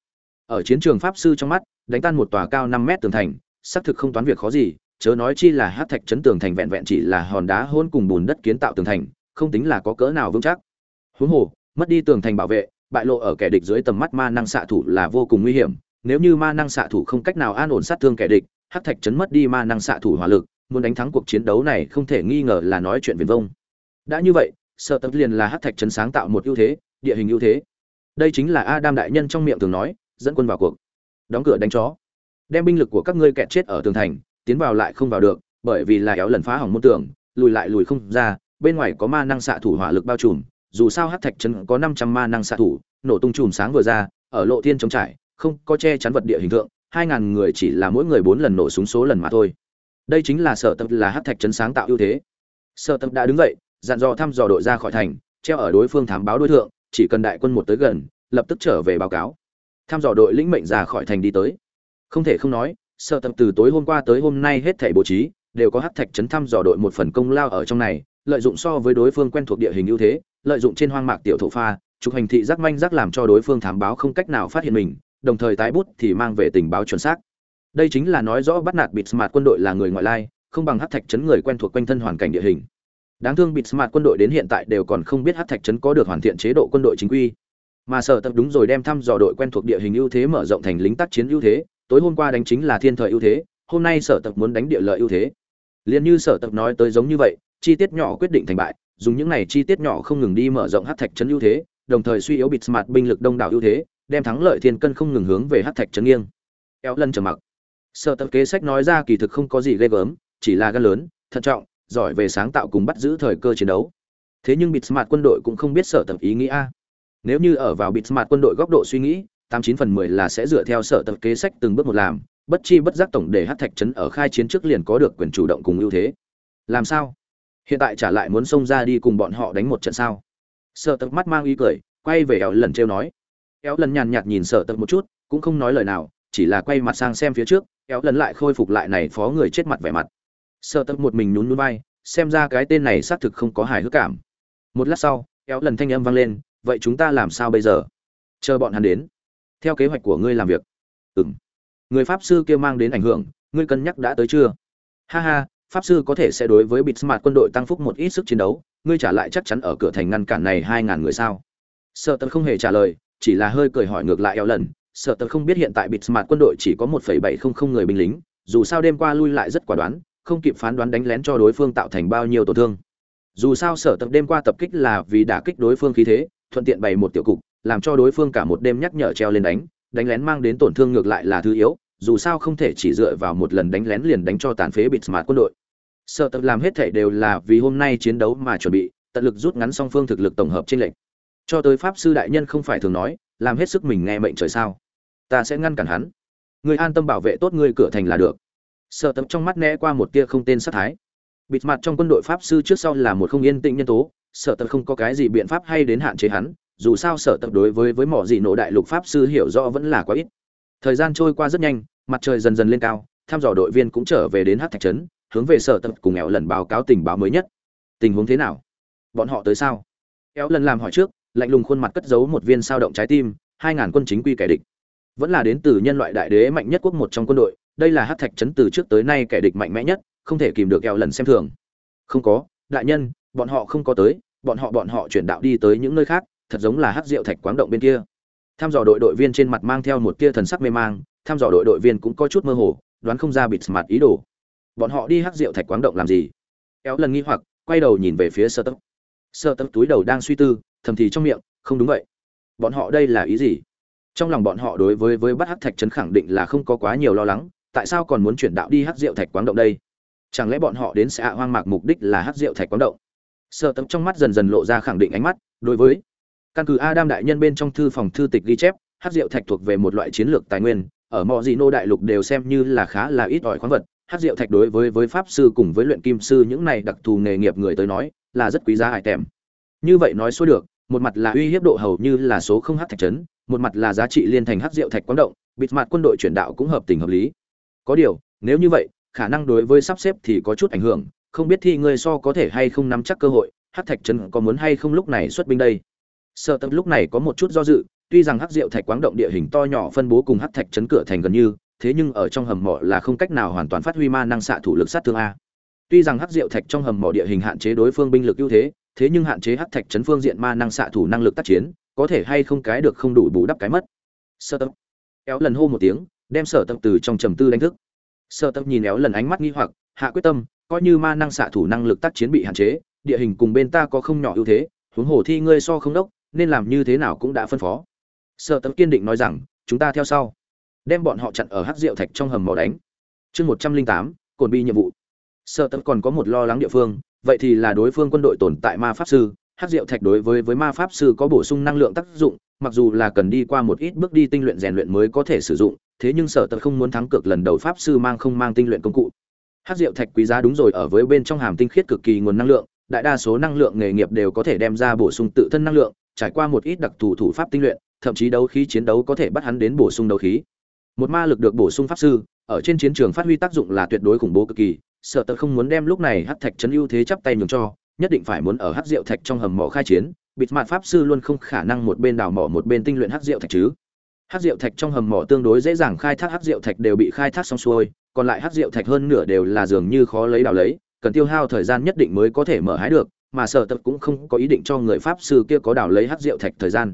Ở chiến trường pháp sư trong mắt đánh tan một tòa cao năm mét tường thành, xác thực không toán việc khó gì, chớ nói chi là hắc thạch chấn tường thành vẹn vẹn chỉ là hòn đá hỗn cùng bùn đất kiến tạo tường thành, không tính là có cỡ nào vững chắc. Huống hồ, mất đi tường thành bảo vệ, bại lộ ở kẻ địch dưới tầm mắt ma năng xạ thủ là vô cùng nguy hiểm, nếu như ma năng xạ thủ không cách nào an ổn sát thương kẻ địch hắc thạch chấn mất đi ma năng xạ thủ hỏa lực, muốn đánh thắng cuộc chiến đấu này không thể nghi ngờ là nói chuyện viển vông. Đã như vậy, sợ tập liền là hắc thạch chấn sáng tạo một ưu thế, địa hình ưu thế. Đây chính là adam đại nhân trong miệng thường nói, dẫn quân vào cuộc đóng cửa đánh chó. Đem binh lực của các ngươi kẹt chết ở tường thành, tiến vào lại không vào được, bởi vì là éo lần phá hỏng môn tường, lùi lại lùi không ra, bên ngoài có ma năng xạ thủ hỏa lực bao trùm, dù sao hát thạch trấn có năm trăm ma năng xạ thủ, nổ tung chùm sáng vừa ra, ở lộ thiên chống trải, không có che chắn vật địa hình tượng, hai ngàn người chỉ là mỗi người bốn lần nổ súng số lần mà thôi. Đây chính là sở tập là hát thạch trấn sáng tạo ưu thế. Sở tập đã đứng dậy, dặn dò thăm dò đội ra khỏi thành, treo ở đối phương thám báo đối tượng chỉ cần đại quân một tới gần, lập tức trở về báo cáo tham dò đội lĩnh mệnh ra khỏi thành đi tới. Không thể không nói sợ tập từ tối hôm qua tới hôm nay hết thảy bố trí, đều có hắc thạch trấn thăm dò đội một phần công lao ở trong này, lợi dụng so với đối phương quen thuộc địa hình ưu thế, lợi dụng trên hoang mạc tiểu thổ pha chụp hành thị giác manh giác làm cho đối phương thám báo không cách nào phát hiện mình, đồng thời tái bút thì mang về tình báo chuẩn xác. Đây chính là nói rõ bắt nạt bịt smart quân đội là người ngoại lai, không bằng hát thạch trấn người quen thuộc quanh thân hoàn cảnh địa hình. Đáng thương bịt smart quân đội đến hiện tại đều còn không biết hát thạch trấn có được hoàn thiện chế độ quân đội chính quy mà sở tập đúng rồi đem thăm dò đội quen thuộc địa hình ưu thế mở rộng thành lính tác chiến ưu thế, tối hôm qua đánh chính là thiên thời ưu thế, hôm nay sở tập muốn đánh địa lợi ưu thế. Liền như sở tập nói tới giống như vậy, chi tiết nhỏ quyết định thành bại, dùng những này chi tiết nhỏ không ngừng đi mở rộng hát thạch trấn ưu thế, đồng thời suy yếu bịt mặt binh lực đông đảo ưu thế, đem thắng lợi thiên cân không ngừng hướng về hát thạch trấn nghiêng. Eo lân trầm mặc. Sở tập kế sách nói ra kỳ thực không có gì ghê gớm, chỉ là gan lớn, thận trọng, giỏi về sáng tạo cùng bắt giữ thời cơ chiến đấu. Thế nhưng bịt mặt quân đội cũng không biết sở tập ý nghĩa nếu như ở vào bịt mặt quân đội góc độ suy nghĩ, tám chín phần mười là sẽ dựa theo sở tập kế sách từng bước một làm, bất chi bất giác tổng để hát thạch trấn ở khai chiến trước liền có được quyền chủ động cùng ưu thế. Làm sao? Hiện tại trả lại muốn xông ra đi cùng bọn họ đánh một trận sao? Sở tập mắt mang ý cười, quay về éo lần trêu nói. Éo lần nhàn nhạt nhìn sở tập một chút, cũng không nói lời nào, chỉ là quay mặt sang xem phía trước éo lần lại khôi phục lại này phó người chết mặt vẻ mặt. Sở tập một mình nhún nhún vai, xem ra cái tên này xác thực không có hài hước cảm. Một lát sau éo lần thanh âm vang lên vậy chúng ta làm sao bây giờ? Chờ bọn hắn đến. Theo kế hoạch của ngươi làm việc. Ừng người pháp sư kia mang đến ảnh hưởng, ngươi cân nhắc đã tới chưa? Ha ha, pháp sư có thể sẽ đối với bịt smart quân đội tăng phúc một ít sức chiến đấu, ngươi trả lại chắc chắn ở cửa thành ngăn cản này hai ngàn người sao? Sợ tật không hề trả lời, chỉ là hơi cười hỏi ngược lại eo lần. Sợ tật không biết hiện tại bịt smart quân đội chỉ có một phẩy bảy không không người binh lính, dù sao đêm qua lui lại rất quả đoán, không kịp phán đoán đánh lén cho đối phương tạo thành bao nhiêu tổn thương. Dù sao sở tập đêm qua tập kích là vì đả kích đối phương khí thế thuận tiện bày một tiểu cục, làm cho đối phương cả một đêm nhắc nhở treo lên đánh đánh lén mang đến tổn thương ngược lại là thứ yếu, dù sao không thể chỉ dựa vào một lần đánh lén liền đánh cho tàn phế bịt smart quân đội. Sợ tập làm hết thể đều là vì hôm nay chiến đấu mà chuẩn bị, tận lực rút ngắn song phương thực lực tổng hợp trên lệnh cho tới pháp sư đại nhân không phải thường nói, làm hết sức mình nghe mệnh trời sao. Ta sẽ ngăn cản hắn. Người an tâm bảo vệ tốt ngươi cửa thành là được. Sợ tập trong mắt né qua một tia không tên sát thái. Bịt mặt trong quân đội pháp sư trước sau là một không yên tĩnh nhân tố sở tập không có cái gì biện pháp hay đến hạn chế hắn, dù sao sở tập đối với với mỏ dị nổ đại lục pháp sư hiểu rõ vẫn là quá ít. Thời gian trôi qua rất nhanh, mặt trời dần dần lên cao, thăm dò đội viên cũng trở về đến hát thạch trấn, hướng về sở tập cùng éo lần báo cáo tình báo mới nhất. Tình huống thế nào? Bọn họ tới sao? Éo lần làm hỏi trước, lạnh lùng khuôn mặt cất giấu một viên sao động trái tim, hai ngàn quân chính quy kẻ địch. Vẫn là đến từ nhân loại đại đế mạnh nhất quốc một trong quân đội, đây là hát thạch trấn từ trước tới nay kẻ địch mạnh mẽ nhất, không thể kìm được éo lần xem thường. Không có, đại nhân, bọn họ không có tới bọn họ bọn họ chuyển đạo đi tới những nơi khác, thật giống là hát rượu thạch quáng động bên kia. Tham dò đội đội viên trên mặt mang theo một tia thần sắc mê mang, tham dò đội đội viên cũng có chút mơ hồ, đoán không ra bịt mặt ý đồ. Bọn họ đi hát rượu thạch quáng động làm gì? Kéo lần nghi hoặc, quay đầu nhìn về phía sơ tấp. Sơ tấp túi đầu đang suy tư, thầm thì trong miệng, không đúng vậy. Bọn họ đây là ý gì? Trong lòng bọn họ đối với với bắt hát thạch trấn khẳng định là không có quá nhiều lo lắng, tại sao còn muốn chuyển đạo đi hát rượu thạch quáng động đây? Chẳng lẽ bọn họ đến xã hoang mạc mục đích là hát rượu thạch quáng động? Sợ tấm trong mắt dần dần lộ ra khẳng định ánh mắt, đối với căn cứ adam đại nhân bên trong thư phòng thư tịch ghi chép, hát rượu thạch thuộc về một loại chiến lược tài nguyên, ở mọi dị nô đại lục đều xem như là khá là ít ỏi khoáng vật, hát rượu thạch đối với với pháp sư cùng với luyện kim sư những này đặc thù nghề nghiệp người tới nói, là rất quý giá hại tèm. Như vậy nói xuôi được, một mặt là uy hiếp độ hầu như là số không hát thạch trấn một mặt là giá trị liên thành hát rượu thạch quán động, bịt mặt quân đội chuyển đạo cũng hợp tình hợp lý. Có điều, nếu như vậy, khả năng đối với sắp xếp thì có chút ảnh hưởng không biết thi người so có thể hay không nắm chắc cơ hội hát thạch trấn có muốn hay không lúc này xuất binh đây? Sợ tập lúc này có một chút do dự, tuy rằng hắc rượu thạch quáng động địa hình to nhỏ phân bố cùng hắc thạch trấn cửa thành gần như, thế nhưng ở trong hầm mỏ là không cách nào hoàn toàn phát huy ma năng xạ thủ lực sát thương a. Tuy rằng hắc rượu thạch trong hầm mỏ địa hình hạn chế đối phương binh lực ưu thế thế nhưng hạn chế hắc thạch trấn phương diện ma năng xạ thủ năng lực tác chiến, có thể hay không cái được không đủ bù đắp cái mất. Sợ tập éo lần hô một tiếng, đem sở tập từ trong trầm tư đánh thức. Sợ tập nhìn éo lần ánh mắt nghi hoặc, hạ quyết tâm coi như ma năng xạ thủ năng lực tác chiến bị hạn chế, địa hình cùng bên ta có không nhỏ ưu thế, huống hồ thi ngươi so không đốc, nên làm như thế nào cũng đã phân phó. Sợ tấm kiên định nói rằng, chúng ta theo sau. Đem bọn họ chặn ở hát rượu thạch trong hầm mỏ đánh. Chương một trăm linh tám, cồn bi nhiệm vụ. Sợ tấm còn có một lo lắng địa phương, vậy thì là đối phương quân đội tồn tại ma pháp sư. Hát rượu thạch đối với với ma pháp sư có bổ sung năng lượng tác dụng, mặc dù là cần đi qua một ít bước đi tinh luyện rèn luyện mới có thể sử dụng, thế nhưng sở tật không muốn thắng cược lần đầu pháp sư mang không mang tinh luyện công cụ hát rượu thạch quý giá đúng rồi ở với bên trong hàm tinh khiết cực kỳ nguồn năng lượng đại đa số năng lượng nghề nghiệp đều có thể đem ra bổ sung tự thân năng lượng trải qua một ít đặc thù thủ pháp tinh luyện, thậm chí đấu khí chiến đấu có thể bắt hắn đến bổ sung đấu khí. Một ma lực được bổ sung pháp sư, ở trên chiến trường phát huy tác dụng là tuyệt đối khủng bố cực kỳ, sợ tật không muốn đem lúc này hắc thạch chấn ưu thế chắp tay nhường cho, nhất định phải muốn ở hắc diệu thạch trong hầm mỏ khai chiến bịt mặt pháp sư luôn không khả năng một bên đào mỏ một bên tinh luyện hắc diệu thạch chứ hắc diệu thạch trong hầm mỏ tương đối dễ dàng khai thác hắc diệu thạch đều bị khai thác xong xuôi còn lại hắc diệu thạch hơn nửa đều là dường như khó lấy đào lấy, cần tiêu hao thời gian nhất định mới có thể mở hái được, mà sở tập cũng không có ý định cho người pháp sư kia có đào lấy hắc diệu thạch thời gian.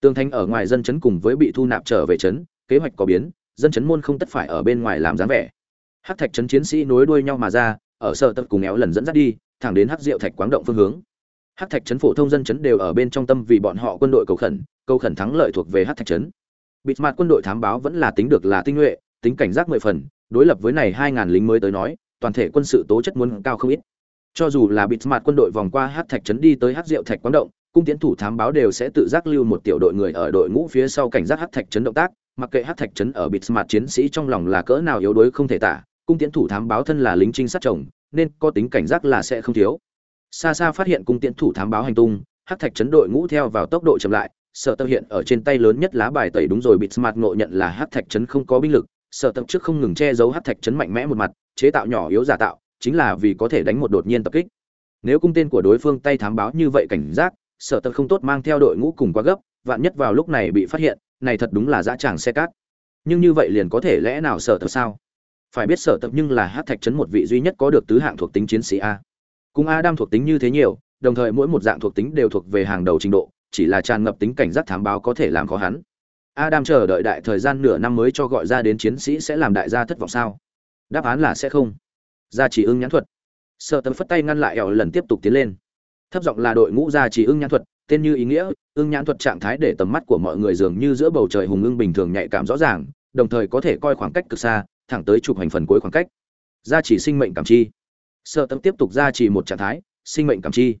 Tương thanh ở ngoài dân chấn cùng với bị thu nạp trở về chấn, kế hoạch có biến, dân chấn môn không tất phải ở bên ngoài làm dáng vẻ. Hắc thạch chấn chiến sĩ nối đuôi nhau mà ra, ở sở tập cùng éo lần dẫn dắt đi, thẳng đến hắc diệu thạch quáng động phương hướng. Hắc thạch chấn phổ thông dân chấn đều ở bên trong tâm vì bọn họ quân đội cầu khẩn cầu khẩn thắng lợi thuộc về hắc thạch chấn. Bịt mặt quân đội thám báo vẫn là tính được là tinh nhuệ, tính cảnh giác mười phần đối lập với này hai ngàn lính mới tới nói, toàn thể quân sự tố chất muốn cao không ít. Cho dù là bịt mặt quân đội vòng qua hắc thạch chấn đi tới hắc diệu thạch quán động, cung tiến thủ thám báo đều sẽ tự giác lưu một tiểu đội người ở đội ngũ phía sau cảnh giác hắc thạch chấn động tác, mặc kệ hắc thạch chấn ở bịt mặt chiến sĩ trong lòng là cỡ nào yếu đuối không thể tả, cung tiến thủ thám báo thân là lính trinh sát chồng, nên có tính cảnh giác là sẽ không thiếu. Xa xa phát hiện cung tiến thủ thám báo hành tung hắc thạch chấn đội ngũ theo vào tốc độ chậm lại, sợ tơ hiện ở trên tay lớn nhất lá bài tẩy đúng rồi bịt mặt ngộ nhận là hắc thạch chấn không có binh lực Sở tập trước không ngừng che giấu hắc thạch chấn mạnh mẽ một mặt, chế tạo nhỏ yếu giả tạo, chính là vì có thể đánh một đột nhiên tập kích. Nếu cung tên của đối phương tay thám báo như vậy cảnh giác, Sở tập không tốt mang theo đội ngũ cùng quá gấp, vạn nhất vào lúc này bị phát hiện, này thật đúng là dã tràng xe cát. Nhưng như vậy liền có thể lẽ nào Sở tập sao? Phải biết sở tập nhưng là hát thạch Chấn một vị duy nhất có được tứ hạng thuộc tính chiến sĩ a. Cùng a đam thuộc tính như thế nhiều, đồng thời mỗi một dạng thuộc tính đều thuộc về hàng đầu trình độ, chỉ là tràn ngập tính cảnh giác thám báo có thể làm khó hắn adam chờ đợi đại thời gian nửa năm mới cho gọi ra đến chiến sĩ sẽ làm đại gia thất vọng sao? Đáp án là sẽ không. Gia chỉ ưng nhãn thuật. Sợ Tầm phất tay ngăn lại ẻo lần tiếp tục tiến lên. Thấp giọng là đội ngũ gia chỉ ưng nhãn thuật, tên như ý nghĩa, ưng nhãn thuật trạng thái để tầm mắt của mọi người dường như giữa bầu trời hùng ưng bình thường nhạy cảm rõ ràng, đồng thời có thể coi khoảng cách cực xa, thẳng tới chụp hành phần cuối khoảng cách. Gia chỉ sinh mệnh cảm chi. Sợ Tầm tiếp tục gia trì một trạng thái, sinh mệnh cảm chi.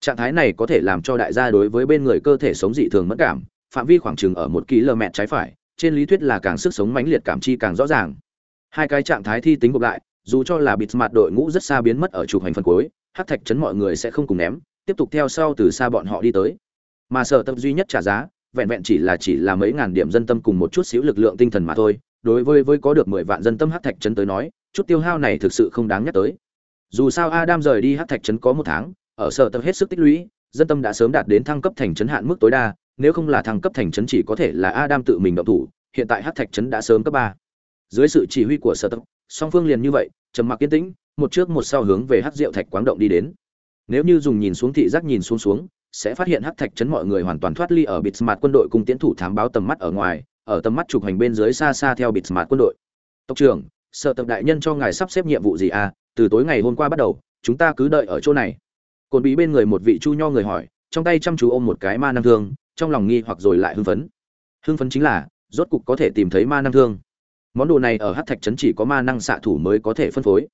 Trạng thái này có thể làm cho đại gia đối với bên người cơ thể sống dị thường mất cảm phạm vi khoảng chừng ở một km trái phải, trên lý thuyết là càng sức sống mãnh liệt cảm chi càng rõ ràng. Hai cái trạng thái thi tính gộp lại, dù cho là bịt mặt đội ngũ rất xa biến mất ở trục hành phần cuối hắc thạch chấn mọi người sẽ không cùng ném, tiếp tục theo sau từ xa bọn họ đi tới. Mà sở tập duy nhất trả giá, vẹn vẹn chỉ là chỉ là mấy ngàn điểm dân tâm cùng một chút xíu lực lượng tinh thần mà thôi, đối với với có được mười vạn dân tâm hắc thạch chấn tới nói, chút tiêu hao này thực sự không đáng nhắc tới. Dù sao adam rời đi hắc thạch chấn có một tháng, ở sở tập hết sức tích lũy, dân tâm đã sớm đạt đến thăng cấp thành chấn hạn mức tối đa nếu không là thăng cấp thành trấn chỉ có thể là adam tự mình động thủ, hiện tại hắc thạch trấn đã sớm cấp ba. Dưới sự chỉ huy của sở tập song phương liền như vậy, trầm mặc yên tĩnh, một trước một sau hướng về hắc diệu thạch quáng động đi đến. Nếu như dùng nhìn xuống thị giác nhìn xuống xuống, sẽ phát hiện hắc thạch trấn mọi người hoàn toàn thoát ly ở Bitsmart quân đội cùng tiến thủ thám báo tầm mắt ở ngoài, ở tầm mắt chụp hành bên dưới xa xa theo Bitsmart quân đội. Tộc trưởng, sở tập đại nhân cho ngài sắp xếp nhiệm vụ gì à? Từ tối ngày hôm qua bắt đầu, chúng ta cứ đợi ở chỗ này. Cồn bí bên người một vị chu nho người hỏi, trong tay chăm chú ôm một cái ma năng thương trong lòng nghi hoặc rồi lại hưng phấn. Hưng phấn chính là, rốt cục có thể tìm thấy ma năng thương. Món đồ này ở hát thạch trấn chỉ có ma năng xạ thủ mới có thể phân phối.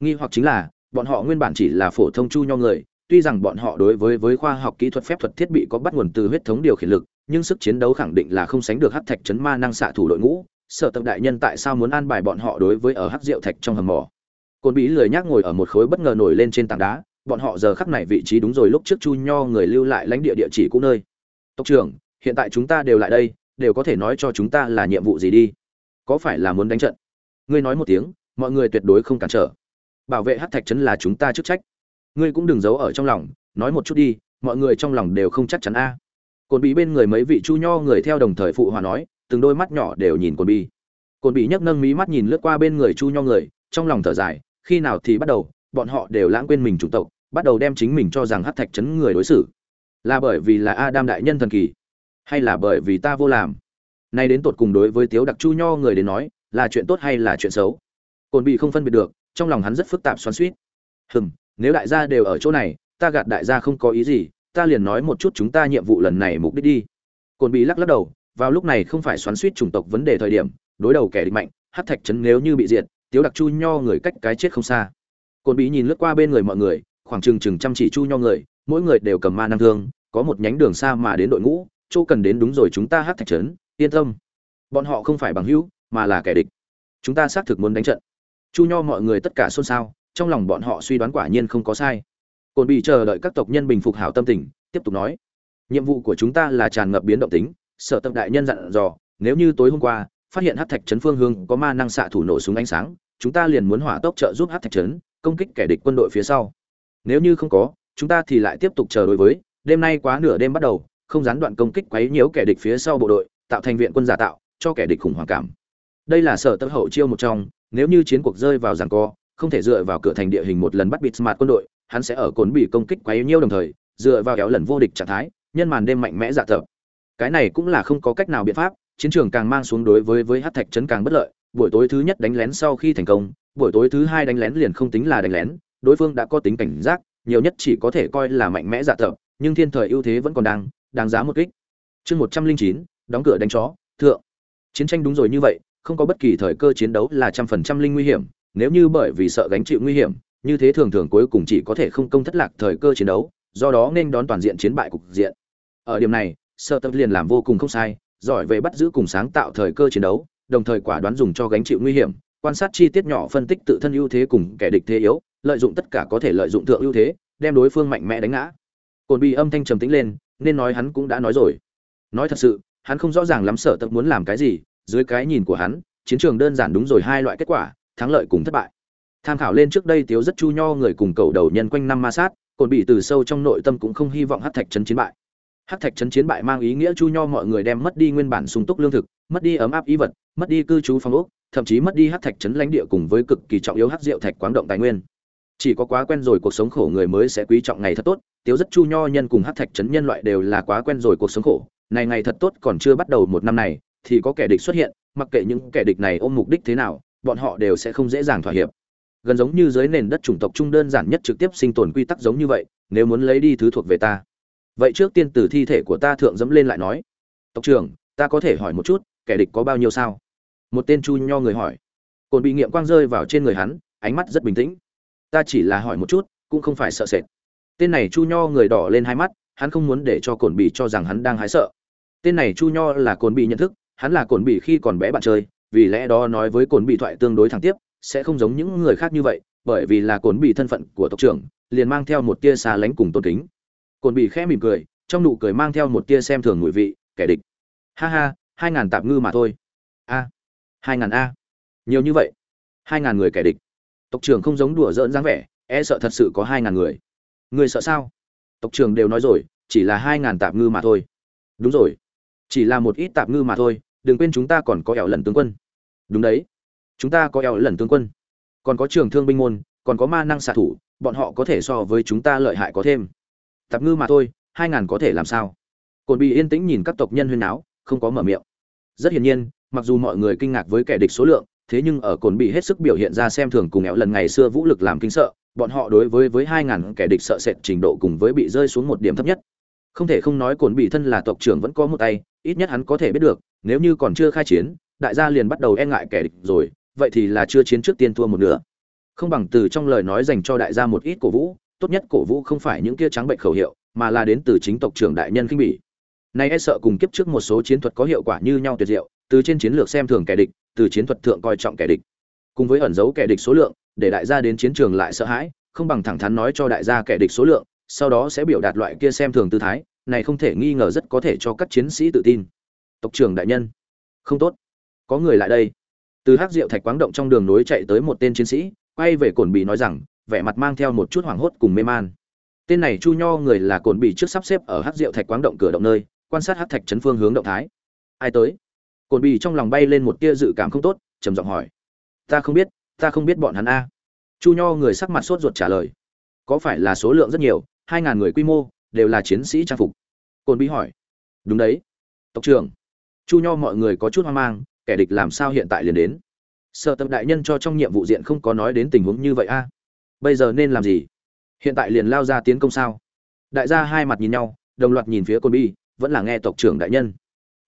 Nghi hoặc chính là, bọn họ nguyên bản chỉ là phổ thông chu nho người, tuy rằng bọn họ đối với với khoa học kỹ thuật phép thuật thiết bị có bắt nguồn từ huyết thống điều khiển lực, nhưng sức chiến đấu khẳng định là không sánh được hắc thạch chấn ma năng xạ thủ đội ngũ. Sở tập đại nhân tại sao muốn an bài bọn họ đối với ở hắc diệu thạch trong hầm mỏ? Cồn bí lười nhác ngồi ở một khối bất ngờ nổi lên trên tảng đá, bọn họ giờ khắc này vị trí đúng rồi, lúc trước chu nho người lưu lại lãnh địa địa chỉ cũ nơi tộc trưởng, hiện tại chúng ta đều lại đây, đều có thể nói cho chúng ta là nhiệm vụ gì đi. Có phải là muốn đánh trận? Ngươi nói một tiếng, mọi người tuyệt đối không cản trở. Bảo vệ Hát thạch trấn là chúng ta chức trách. Ngươi cũng đừng giấu ở trong lòng, nói một chút đi, mọi người trong lòng đều không chắc chắn a. Cồn bị bên người mấy vị chu nho người theo đồng thời phụ hòa nói, từng đôi mắt nhỏ đều nhìn cồn bị cồn bị nhấc nâng mí mắt nhìn lướt qua bên người chu nho người, trong lòng thở dài, khi nào thì bắt đầu, bọn họ đều lãng quên mình chủng tộc, bắt đầu đem chính mình cho rằng hát thạch chấn người đối xử là bởi vì là adam đại nhân thần kỳ, hay là bởi vì ta vô làm? Nay đến tột cùng đối với tiếu đặc chu nho người đến nói, là chuyện tốt hay là chuyện xấu? Cồn bị không phân biệt được, trong lòng hắn rất phức tạp xoắn suýt hừm, nếu đại gia đều ở chỗ này, ta gạt đại gia không có ý gì, ta liền nói một chút chúng ta nhiệm vụ lần này mục đích đi. Cồn bị lắc lắc đầu, vào lúc này không phải xoắn suýt chủng tộc vấn đề thời điểm, đối đầu kẻ địch mạnh hát thạch trấn nếu như bị diệt, tiếu đặc chu nho người cách cái chết không xa. Cồn bị nhìn lướt qua bên người mọi người, khoảng chừng chừng chăm chỉ chu nho người mỗi người đều cầm ma năng thương, có một nhánh đường xa mà đến đội ngũ, chỗ cần đến đúng rồi chúng ta hát thạch trấn, yên tâm. Bọn họ không phải bằng hữu, mà là kẻ địch. Chúng ta xác thực muốn đánh trận. Chu nho mọi người tất cả xôn xao, trong lòng bọn họ suy đoán quả nhiên không có sai. Cồn bị chờ đợi các tộc nhân bình phục hảo tâm tình, tiếp tục nói, nhiệm vụ của chúng ta là tràn ngập biến động tính, sở tập đại nhân dặn dò, nếu như tối hôm qua, phát hiện hát thạch trấn phương hướng có ma năng xạ thủ nổ súng ánh sáng, chúng ta liền muốn hỏa tốc trợ giúp hát thạch trấn, công kích kẻ địch quân đội phía sau. Nếu như không có chúng ta thì lại tiếp tục chờ đối với, đêm nay quá nửa đêm bắt đầu, không gián đoạn công kích quấy nhiễu kẻ địch phía sau bộ đội, tạo thành viện quân giả tạo, cho kẻ địch khủng hoảng cảm. Đây là sở tập hậu chiêu một trong, nếu như chiến cuộc rơi vào giằng co, không thể dựa vào cửa thành địa hình một lần bắt bịt smart quân đội, hắn sẽ ở cồn bị công kích quấy nhiễu đồng thời, dựa vào kéo lần vô địch trạng thái, nhân màn đêm mạnh mẽ giả tập. Cái này cũng là không có cách nào biện pháp, chiến trường càng mang xuống đối với với hát thạch trấn càng bất lợi, buổi tối thứ nhất đánh lén sau khi thành công, buổi tối thứ hai đánh lén liền không tính là đánh lén, đối phương đã có tính cảnh giác nhiều nhất chỉ có thể coi là mạnh mẽ giả tập, nhưng thiên thời ưu thế vẫn còn đang, đáng giá một kích. Chương một trăm linh chín, đóng cửa đánh chó, thượng. Chiến tranh đúng rồi như vậy, không có bất kỳ thời cơ chiến đấu là trăm phần trăm linh nguy hiểm, nếu như bởi vì sợ gánh chịu nguy hiểm, như thế thường thường cuối cùng chỉ có thể không công thất lạc thời cơ chiến đấu, do đó nên đón toàn diện chiến bại cục diện. Ở điểm này Sở tập liền làm vô cùng không sai, giỏi về bắt giữ cùng sáng tạo thời cơ chiến đấu, đồng thời quả đoán dùng cho gánh chịu nguy hiểm quan sát chi tiết nhỏ phân tích tự thân ưu thế cùng kẻ địch thế yếu, lợi dụng tất cả có thể lợi dụng thượng ưu thế, đem đối phương mạnh mẽ đánh ngã. Cồn bị âm thanh trầm tĩnh lên, nên nói hắn cũng đã nói rồi. Nói thật sự, hắn không rõ ràng lắm sở tập muốn làm cái gì, dưới cái nhìn của hắn, chiến trường đơn giản đúng rồi hai loại kết quả, thắng lợi cùng thất bại. Tham khảo lên trước đây thiếu rất chu nho người cùng cầu đầu nhân quanh năm ma sát cồn bị từ sâu trong nội tâm cũng không hy vọng Hắc thạch trấn chiến bại. Hắc thạch trấn chiến bại mang ý nghĩa chu nho mọi người đem mất đi nguyên bản sung túc lương thực, mất đi ấm áp ý vật, mất đi cư trú phòng ốc thậm chí mất đi hát thạch trấn lãnh địa cùng với cực kỳ trọng yếu hát rượu thạch quáng động tài nguyên. Chỉ có quá quen rồi, cuộc sống khổ người mới sẽ quý trọng ngày thật tốt. Tiếu rất chu nho nhân cùng hát thạch trấn nhân loại đều là quá quen rồi, cuộc sống khổ. Này ngày thật tốt còn chưa bắt đầu một năm này, thì có kẻ địch xuất hiện, mặc kệ những kẻ địch này ôm mục đích thế nào, bọn họ đều sẽ không dễ dàng thỏa hiệp. Gần giống như dưới nền đất chủng tộc trung đơn giản nhất trực tiếp sinh tồn quy tắc giống như vậy, nếu muốn lấy đi thứ thuộc về ta. Vậy trước tiên từ thi thể của ta thượng dẫm lên lại nói. Tộc trưởng, ta có thể hỏi một chút, kẻ địch có bao nhiêu sao? Một tên chu nho người hỏi. Cồn bị nghiệm quang rơi vào trên người hắn, ánh mắt rất bình tĩnh. Ta chỉ là hỏi một chút, cũng không phải sợ sệt. Tên này chu nho người đỏ lên hai mắt, hắn không muốn để cho cồn bị cho rằng hắn đang hái sợ. Tên này chu nho là cồn bị nhận thức, hắn là cồn bị khi còn bé bạn chơi, vì lẽ đó nói với cồn bị thoại tương đối thẳng tiếp, sẽ không giống những người khác như vậy, bởi vì là cồn bị thân phận của tộc trưởng, liền mang theo một tia xa lánh cùng tôn kính. Cồn bị khẽ mỉm cười, trong nụ cười mang theo một tia xem thường ngụy vị, kẻ địch. Ha ha, hai ngàn tạp ngư mà thôi. A hai ngàn a. Nhiều như vậy. Hai ngàn người kẻ địch. Tộc trưởng không giống đùa giỡn dáng vẻ e sợ thật sự có hai ngàn người. Người sợ sao? Tộc trưởng đều nói rồi, chỉ là hai ngàn tạp ngư mà thôi. Đúng rồi. Chỉ là một ít tạp ngư mà thôi, đừng quên chúng ta còn có ẻo lần tướng quân. Đúng đấy. Chúng ta có ẻo lần tướng quân. Còn có trường thương binh môn, còn có ma năng xạ thủ, bọn họ có thể so với chúng ta lợi hại có thêm. Tạp ngư mà thôi, hai ngàn có thể làm sao? Cồn bị yên tĩnh nhìn các tộc nhân huyên náo, không có mở miệng. Rất hiển nhiên mặc dù mọi người kinh ngạc với kẻ địch số lượng, thế nhưng ở cồn bị hết sức biểu hiện ra xem thường cùng éo lần ngày xưa vũ lực làm kinh sợ, bọn họ đối với với hai ngàn kẻ địch sợ sệt trình độ cùng với bị rơi xuống một điểm thấp nhất. Không thể không nói cồn bị thân là tộc trưởng vẫn có một tay, ít nhất hắn có thể biết được, nếu như còn chưa khai chiến, đại gia liền bắt đầu e ngại kẻ địch rồi, vậy thì là chưa chiến trước tiên thua một nửa. Không bằng từ trong lời nói dành cho đại gia một ít cổ vũ, tốt nhất cổ vũ không phải những kia trắng bệnh khẩu hiệu, mà là đến từ chính tộc trưởng đại nhân kinh bỉ. Nay e sợ cùng kiếp trước một số chiến thuật có hiệu quả như nhau tuyệt diệu từ trên chiến lược xem thường kẻ địch, từ chiến thuật thượng coi trọng kẻ địch. Cùng với ẩn giấu kẻ địch số lượng, để đại gia đến chiến trường lại sợ hãi, không bằng thẳng thắn nói cho đại gia kẻ địch số lượng, sau đó sẽ biểu đạt loại kia xem thường tư thái, này không thể nghi ngờ rất có thể cho các chiến sĩ tự tin. Tộc trưởng đại nhân, không tốt. Có người lại đây. Từ hắc diệu thạch quáng động trong đường nối chạy tới một tên chiến sĩ, quay về cồn bì nói rằng, vẻ mặt mang theo một chút hoảng hốt cùng mê man. Tên này chu nho người là cồn bì trước sắp xếp ở hắc diệu thạch quáng động cửa động nơi, quan sát hắc thạch chấn phương hướng động thái. Ai tới? Cồn bì trong lòng bay lên một tia dự cảm không tốt, trầm giọng hỏi. Ta không biết, ta không biết bọn hắn a. Chu nho người sắc mặt sốt ruột trả lời. Có phải là số lượng rất nhiều, hai ngàn người quy mô, đều là chiến sĩ trang phục? Cồn bì hỏi. Đúng đấy. Tộc trưởng. Chu nho mọi người có chút hoang mang, kẻ địch làm sao hiện tại liền đến? Sợ tập đại nhân cho trong nhiệm vụ diện không có nói đến tình huống như vậy a. Bây giờ nên làm gì? Hiện tại liền lao ra tiến công sao? Đại gia hai mặt nhìn nhau, đồng loạt nhìn phía cồn bi vẫn là nghe tộc trưởng đại nhân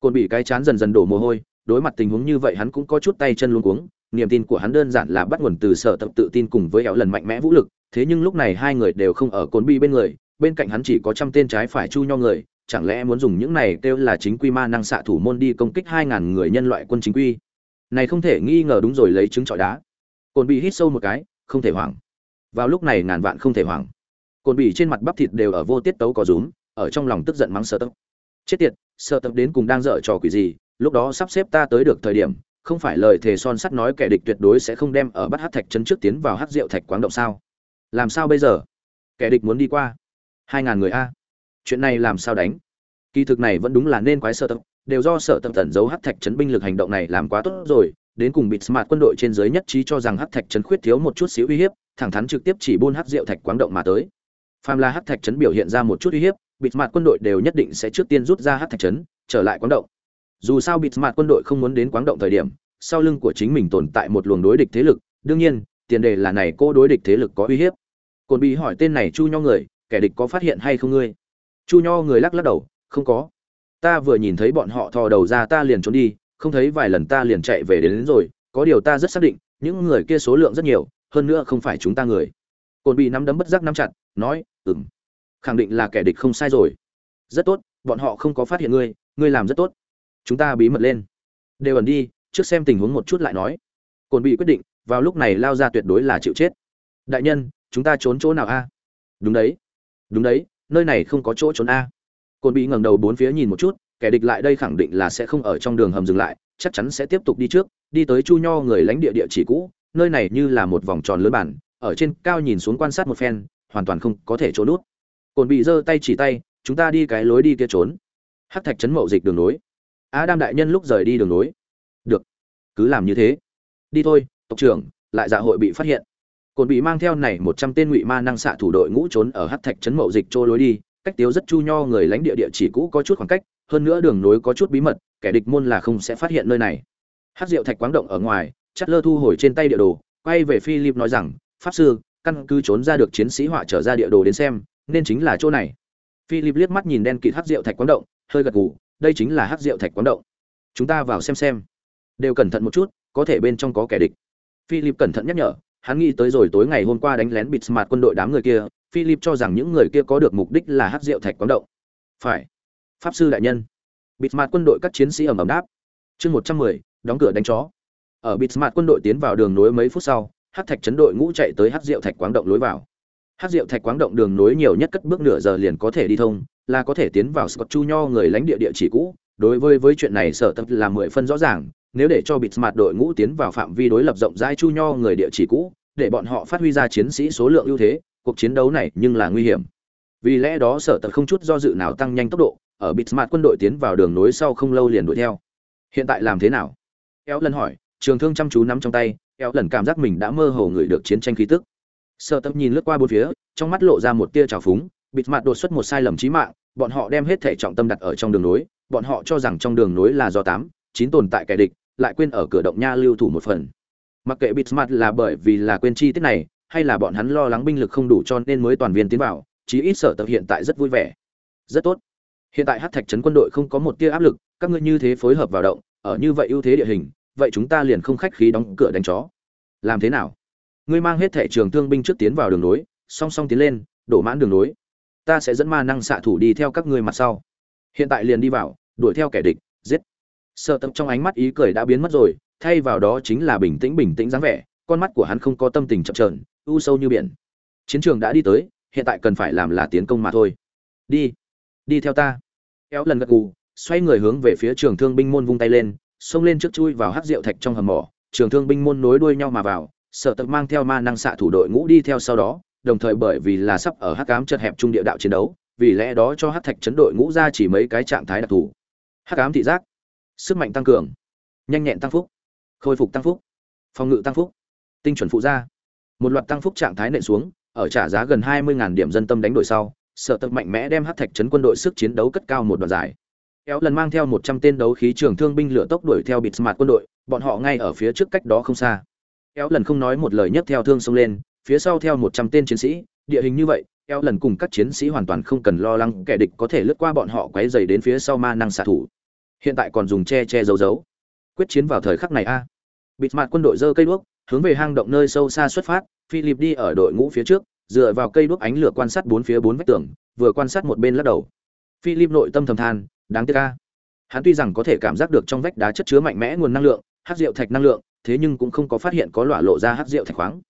cồn bị cái chán dần dần đổ mồ hôi, đối mặt tình huống như vậy hắn cũng có chút tay chân luống cuống, niềm tin của hắn đơn giản là bắt nguồn từ sở tập tự tin cùng với éo lần mạnh mẽ vũ lực, thế nhưng lúc này hai người đều không ở cồn bị bên người, bên cạnh hắn chỉ có trăm tên trái phải chu nho người, chẳng lẽ muốn dùng những này kêu là chính quy ma năng xạ thủ môn đi công kích hai ngàn người nhân loại quân chính quy? Này không thể nghi ngờ đúng rồi, lấy trứng trọi đá. Cồn bị hít sâu một cái, không thể hoảng. Vào lúc này ngàn vạn không thể hoảng. Cồn bị trên mặt bắp thịt đều ở vô tiết tấu có rúm, ở trong lòng tức giận mắng sợ tập chết tiệt, sợ tập đến cùng đang dở trò quỷ gì, lúc đó sắp xếp ta tới được thời điểm, không phải lời thề son sắt nói kẻ địch tuyệt đối sẽ không đem ở bắt hát thạch chân trước tiến vào hát rượu thạch quáng động sao. Làm sao bây giờ? Kẻ địch muốn đi qua. Hai ngàn người a. Chuyện này làm sao đánh? Kỳ thực này vẫn đúng là nên quái sợ tập, đều do sợ tập tẩn giấu hát thạch chấn binh lực hành động này làm quá tốt rồi, đến cùng bịt smart quân đội trên giới nhất trí cho rằng hát thạch chấn khuyết thiếu một chút xíu uy hiếp, thẳng thắn trực tiếp chỉ buôn hát rượu thạch quáng động mà tới. Phàm là hát thạch chấn biểu hiện ra một chút uy hiếp bịt mặt quân đội đều nhất định sẽ trước tiên rút ra hắc thạch chấn trở lại quán động. Dù sao bịt mặt quân đội không muốn đến quán động thời điểm sau lưng của chính mình tồn tại một luồng đối địch thế lực. Đương nhiên tiền đề là này cô đối địch thế lực có uy hiếp. Cồn bị hỏi tên này chu nho người kẻ địch có phát hiện hay không ngươi? Chu nho người lắc lắc đầu không có. Ta vừa nhìn thấy bọn họ thò đầu ra ta liền trốn đi không thấy vài lần ta liền chạy về đến, đến rồi. Có điều ta rất xác định những người kia số lượng rất nhiều hơn nữa không phải chúng ta người. Cồn bị nắm đấm bất giác nắm chặt nói ừng khẳng định là kẻ địch không sai rồi. Rất tốt, bọn họ không có phát hiện ngươi ngươi làm rất tốt. Chúng ta bí mật lên. Đều ẩn đi, trước xem tình huống một chút lại nói. Cồn bị quyết định, vào lúc này lao ra tuyệt đối là chịu chết. Đại nhân, chúng ta trốn chỗ nào a? Đúng đấy. Đúng đấy, nơi này không có chỗ trốn a. Cồn bị ngẩng đầu bốn phía nhìn một chút, kẻ địch lại đây khẳng định là sẽ không ở trong đường hầm dừng lại, chắc chắn sẽ tiếp tục đi trước, đi tới chu nho người lãnh địa địa chỉ cũ, nơi này như là một vòng tròn lớn bản, ở trên cao nhìn xuống quan sát một phen, hoàn toàn không có thể trốn nút cồn bị giơ tay chỉ tay, chúng ta đi cái lối đi kia trốn. Hắc thạch chấn mậu dịch đường nối. Á đam đại nhân lúc rời đi đường nối. Được, cứ làm như thế. Đi thôi, tộc trưởng, lại dạ hội bị phát hiện. Cồn bị mang theo này một trăm tên ngụy ma năng xạ thủ đội ngũ trốn ở hắc thạch trấn mậu dịch trôi lối đi. Cách tiếu rất chu nho người lãnh địa địa chỉ cũ có chút khoảng cách, hơn nữa đường nối có chút bí mật, kẻ địch môn là không sẽ phát hiện nơi này. Hát rượu thạch quáng động ở ngoài chất lơ thu hồi trên tay địa đồ, quay về philip nói rằng, pháp sư, căn cứ trốn ra được chiến sĩ họa trở ra địa đồ đến xem nên chính là chỗ này. Philip liếc mắt nhìn đen kịt hát rượu thạch quán động, hơi gật gù, đây chính là hát rượu thạch quán động. Chúng ta vào xem xem. Đều cẩn thận một chút, có thể bên trong có kẻ địch. Philip cẩn thận nhắc nhở, hắn nghĩ tới rồi tối ngày hôm qua đánh lén bịt mặt quân đội đám người kia, philip cho rằng những người kia có được mục đích là hát rượu thạch quán động. Phải. Pháp sư đại nhân. Bịt mặt quân đội các chiến sĩ ầm ầm đáp. Chương một trăm mười, đóng cửa đánh chó. Ở bịt mặt quân đội tiến vào đường nối mấy phút sau hát thạch chấn đội ngũ chạy tới hát rượu thạch quán động lối vào hát rượu thạch quáng động đường nối nhiều nhất cất bước nửa giờ liền có thể đi thông, là có thể tiến vào scott chu nho người lãnh địa địa chỉ cũ. Đối với với chuyện này sở tập là mười phân rõ ràng, nếu để cho bịt mặt đội ngũ tiến vào phạm vi đối lập rộng rãi chu nho người địa chỉ cũ, để bọn họ phát huy ra chiến sĩ số lượng ưu thế, cuộc chiến đấu này nhưng là nguy hiểm. Vì lẽ đó sở tật không chút do dự nào tăng nhanh tốc độ, ở bịt mặt quân đội tiến vào đường nối sau không lâu liền đuổi theo. Hiện tại làm thế nào? Eo lần hỏi, trường thương chăm chú nắm trong tay, Eo lần cảm giác mình đã mơ hồ ngửi được chiến tranh khí tức sở tâm nhìn lướt qua bốn phía, trong mắt lộ ra một tia trào phúng, bịt mặt đột xuất một sai lầm chí mạng, bọn họ đem hết thể trọng tâm đặt ở trong đường nối, bọn họ cho rằng trong đường nối là do tám, chín tồn tại kẻ địch, lại quên ở cửa động nha lưu thủ một phần. Mặc kệ bịt mặt là bởi vì là quên chi tiết này, hay là bọn hắn lo lắng binh lực không đủ cho nên mới toàn viên tiến vào, chí ít sở tập hiện tại rất vui vẻ. Rất tốt. Hiện tại hát thạch trấn quân đội không có một tia áp lực, các ngươi như thế phối hợp vào động, ở như vậy ưu thế địa hình, vậy chúng ta liền không khách khí đóng cửa đánh chó. Làm thế nào? Ngươi mang hết thẻ trường thương binh trước tiến vào đường nối, song song tiến lên, đổ mãn đường nối. Ta sẽ dẫn ma năng xạ thủ đi theo các ngươi mặt sau. Hiện tại liền đi vào, đuổi theo kẻ địch, giết. Sợ tập trong ánh mắt ý cười đã biến mất rồi, thay vào đó chính là bình tĩnh bình tĩnh dáng vẻ, con mắt của hắn không có tâm tình chậm trởn u sâu như biển. Chiến trường đã đi tới, hiện tại cần phải làm là tiến công mà thôi. Đi đi theo ta. Kéo lần gật gù, xoay người hướng về phía trường thương binh môn vung tay lên, xông lên trước chui vào hát rượu thạch trong hầm mỏ. Trường thương binh môn nối đuôi nhau mà vào sợ tập mang theo ma năng xạ thủ đội ngũ đi theo sau đó, đồng thời bởi vì là sắp ở hắc ám chật hẹp trung địa đạo chiến đấu, vì lẽ đó cho hắc thạch chấn đội ngũ ra chỉ mấy cái trạng thái đặc thù. Hắc ám thị giác, sức mạnh tăng cường, nhanh nhẹn tăng phúc, khôi phục tăng phúc, phòng ngự tăng phúc, tinh chuẩn phụ gia. Một loạt tăng phúc trạng thái nện xuống, ở trả giá gần hai mươi điểm dân tâm đánh đổi sau sợ tập mạnh mẽ đem hắc thạch chấn quân đội sức chiến đấu cất cao một đoạn dài. Kéo lần mang theo một trăm tên đấu khí trường thương binh lửa tốc đuổi theo bịt smart quân đội, bọn họ ngay ở phía trước cách đó không xa éo lần không nói một lời nhất theo thương xông lên, phía sau theo một trăm tên chiến sĩ, địa hình như vậy, Eo lần cùng các chiến sĩ hoàn toàn không cần lo lắng kẻ địch có thể lướt qua bọn họ quấy dày đến phía sau ma năng xạ thủ. Hiện tại còn dùng che che giấu giấu. Quyết chiến vào thời khắc này a. Bịt mặt quân đội dơ cây đuốc, hướng về hang động nơi sâu xa xuất phát, philip đi ở đội ngũ phía trước, dựa vào cây đuốc ánh lửa quan sát bốn phía bốn vách tường, vừa quan sát một bên lắc đầu. Philip nội tâm thầm than, đáng tiếc a. Hắn tuy rằng có thể cảm giác được trong vách đá chất chứa mạnh mẽ nguồn năng lượng hát rượu thạch năng lượng, thế nhưng cũng không có phát hiện có lọa lộ ra hát rượu thạch khoáng.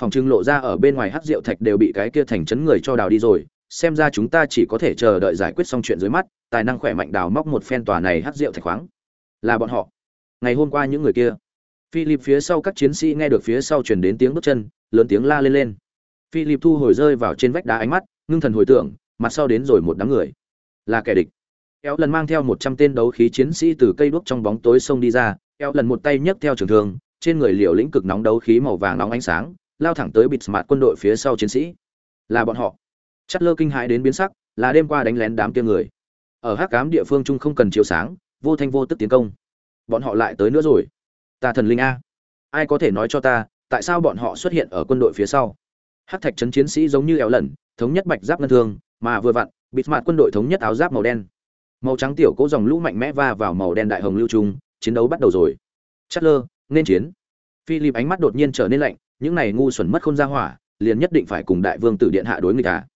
Phòng trưng lộ ra ở bên ngoài hát rượu thạch đều bị cái kia thành chấn người cho đào đi rồi, xem ra chúng ta chỉ có thể chờ đợi giải quyết xong chuyện dưới mắt, tài năng khỏe mạnh đào móc một phen tòa này hát rượu thạch khoáng. Là bọn họ. Ngày hôm qua những người kia. Philip phía sau các chiến sĩ nghe được phía sau truyền đến tiếng bước chân, lớn tiếng la lên lên. Philip thu hồi rơi vào trên vách đá ánh mắt, ngưng thần hồi tưởng, mặt sau đến rồi một đám người. Là kẻ địch. Kéo lần mang theo một trăm tên đấu khí chiến sĩ từ cây đuốc trong bóng tối sông đi ra Eo lần một tay nhấc theo trường thương, trên người liều lĩnh cực nóng đấu khí màu vàng nóng ánh sáng, lao thẳng tới bịt mặt quân đội phía sau chiến sĩ. Là bọn họ. Chất lơ kinh hãi đến biến sắc, là đêm qua đánh lén đám kia người. Ở hắc cám địa phương chung không cần chiếu sáng, vô thanh vô tức tiến công. Bọn họ lại tới nữa rồi. Ta thần linh a. Ai có thể nói cho ta, tại sao bọn họ xuất hiện ở quân đội phía sau? Hắc thạch trấn chiến sĩ giống như eo lần, thống nhất bạch giáp ngân thương, mà vừa vặn, bịt mặt quân đội thống nhất áo giáp màu đen. Màu trắng tiểu cố dòng lũ mạnh mẽ va vào màu đen đại hồng lưu trung chiến đấu bắt đầu rồi. Chất lơ nên chiến. Philip ánh mắt đột nhiên trở nên lạnh, những này ngu xuẩn mất không ra hỏa, liền nhất định phải cùng đại vương tử điện hạ đối nghịch cả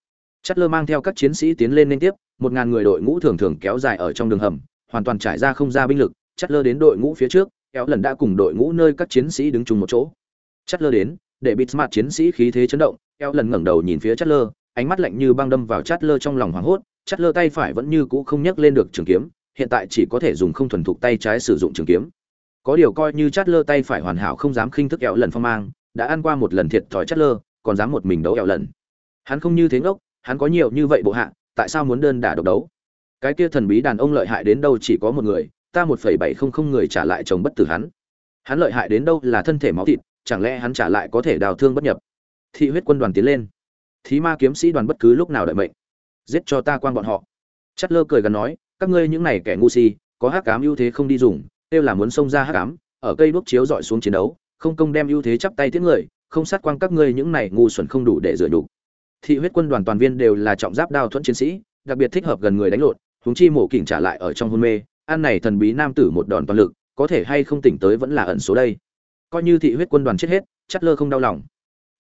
chất lơ mang theo các chiến sĩ tiến lên liên tiếp, một ngàn người đội ngũ thường thường kéo dài ở trong đường hầm, hoàn toàn trải ra không ra binh lực. Chất lơ đến đội ngũ phía trước, kéo lần đã cùng đội ngũ nơi các chiến sĩ đứng chung một chỗ. Chất lơ đến, để bịt mặt chiến sĩ khí thế chấn động, kéo lần ngẩng đầu nhìn phía chất lơ ánh mắt lạnh như băng đâm vào chất lơ trong lòng hoảng hốt. Chất lơ tay phải vẫn như cũ không nhấc lên được trường kiếm hiện tại chỉ có thể dùng không thuần thục tay trái sử dụng trường kiếm. Có điều coi như chát lơ tay phải hoàn hảo không dám khinh thức kẹo lần phong mang, đã ăn qua một lần thiệt thòi chát lơ, còn dám một mình đấu kẹo lần. Hắn không như thế ngốc, hắn có nhiều như vậy bộ hạ, tại sao muốn đơn đả độc đấu? Cái kia thần bí đàn ông lợi hại đến đâu chỉ có một người, ta một phẩy bảy không không người trả lại chồng bất tử hắn. Hắn lợi hại đến đâu là thân thể máu thịt, chẳng lẽ hắn trả lại có thể đào thương bất nhập? Thị huyết quân đoàn tiến lên. Thí ma kiếm sĩ đoàn bất cứ lúc nào đợi mệnh. Giết cho ta quan bọn họ. Chất lơ cười gần nói các ngươi những này kẻ ngu si, có hắc cám ưu thế không đi dùng, kêu là muốn xông ra hắc cám ở cây đuốc chiếu dọi xuống chiến đấu, không công đem ưu thế chắp tay tiếng người, không sát quang các ngươi những này ngu xuẩn không đủ để rửa đủ thị huyết quân đoàn toàn viên đều là trọng giáp đao thuẫn chiến sĩ, đặc biệt thích hợp gần người đánh lộn, huống chi mổ kỉnh trả lại ở trong hôn mê, an này thần bí nam tử một đòn toàn lực, có thể hay không tỉnh tới vẫn là ẩn số đây. Coi như thị huyết quân đoàn chết hết, chát lơ không đau lòng.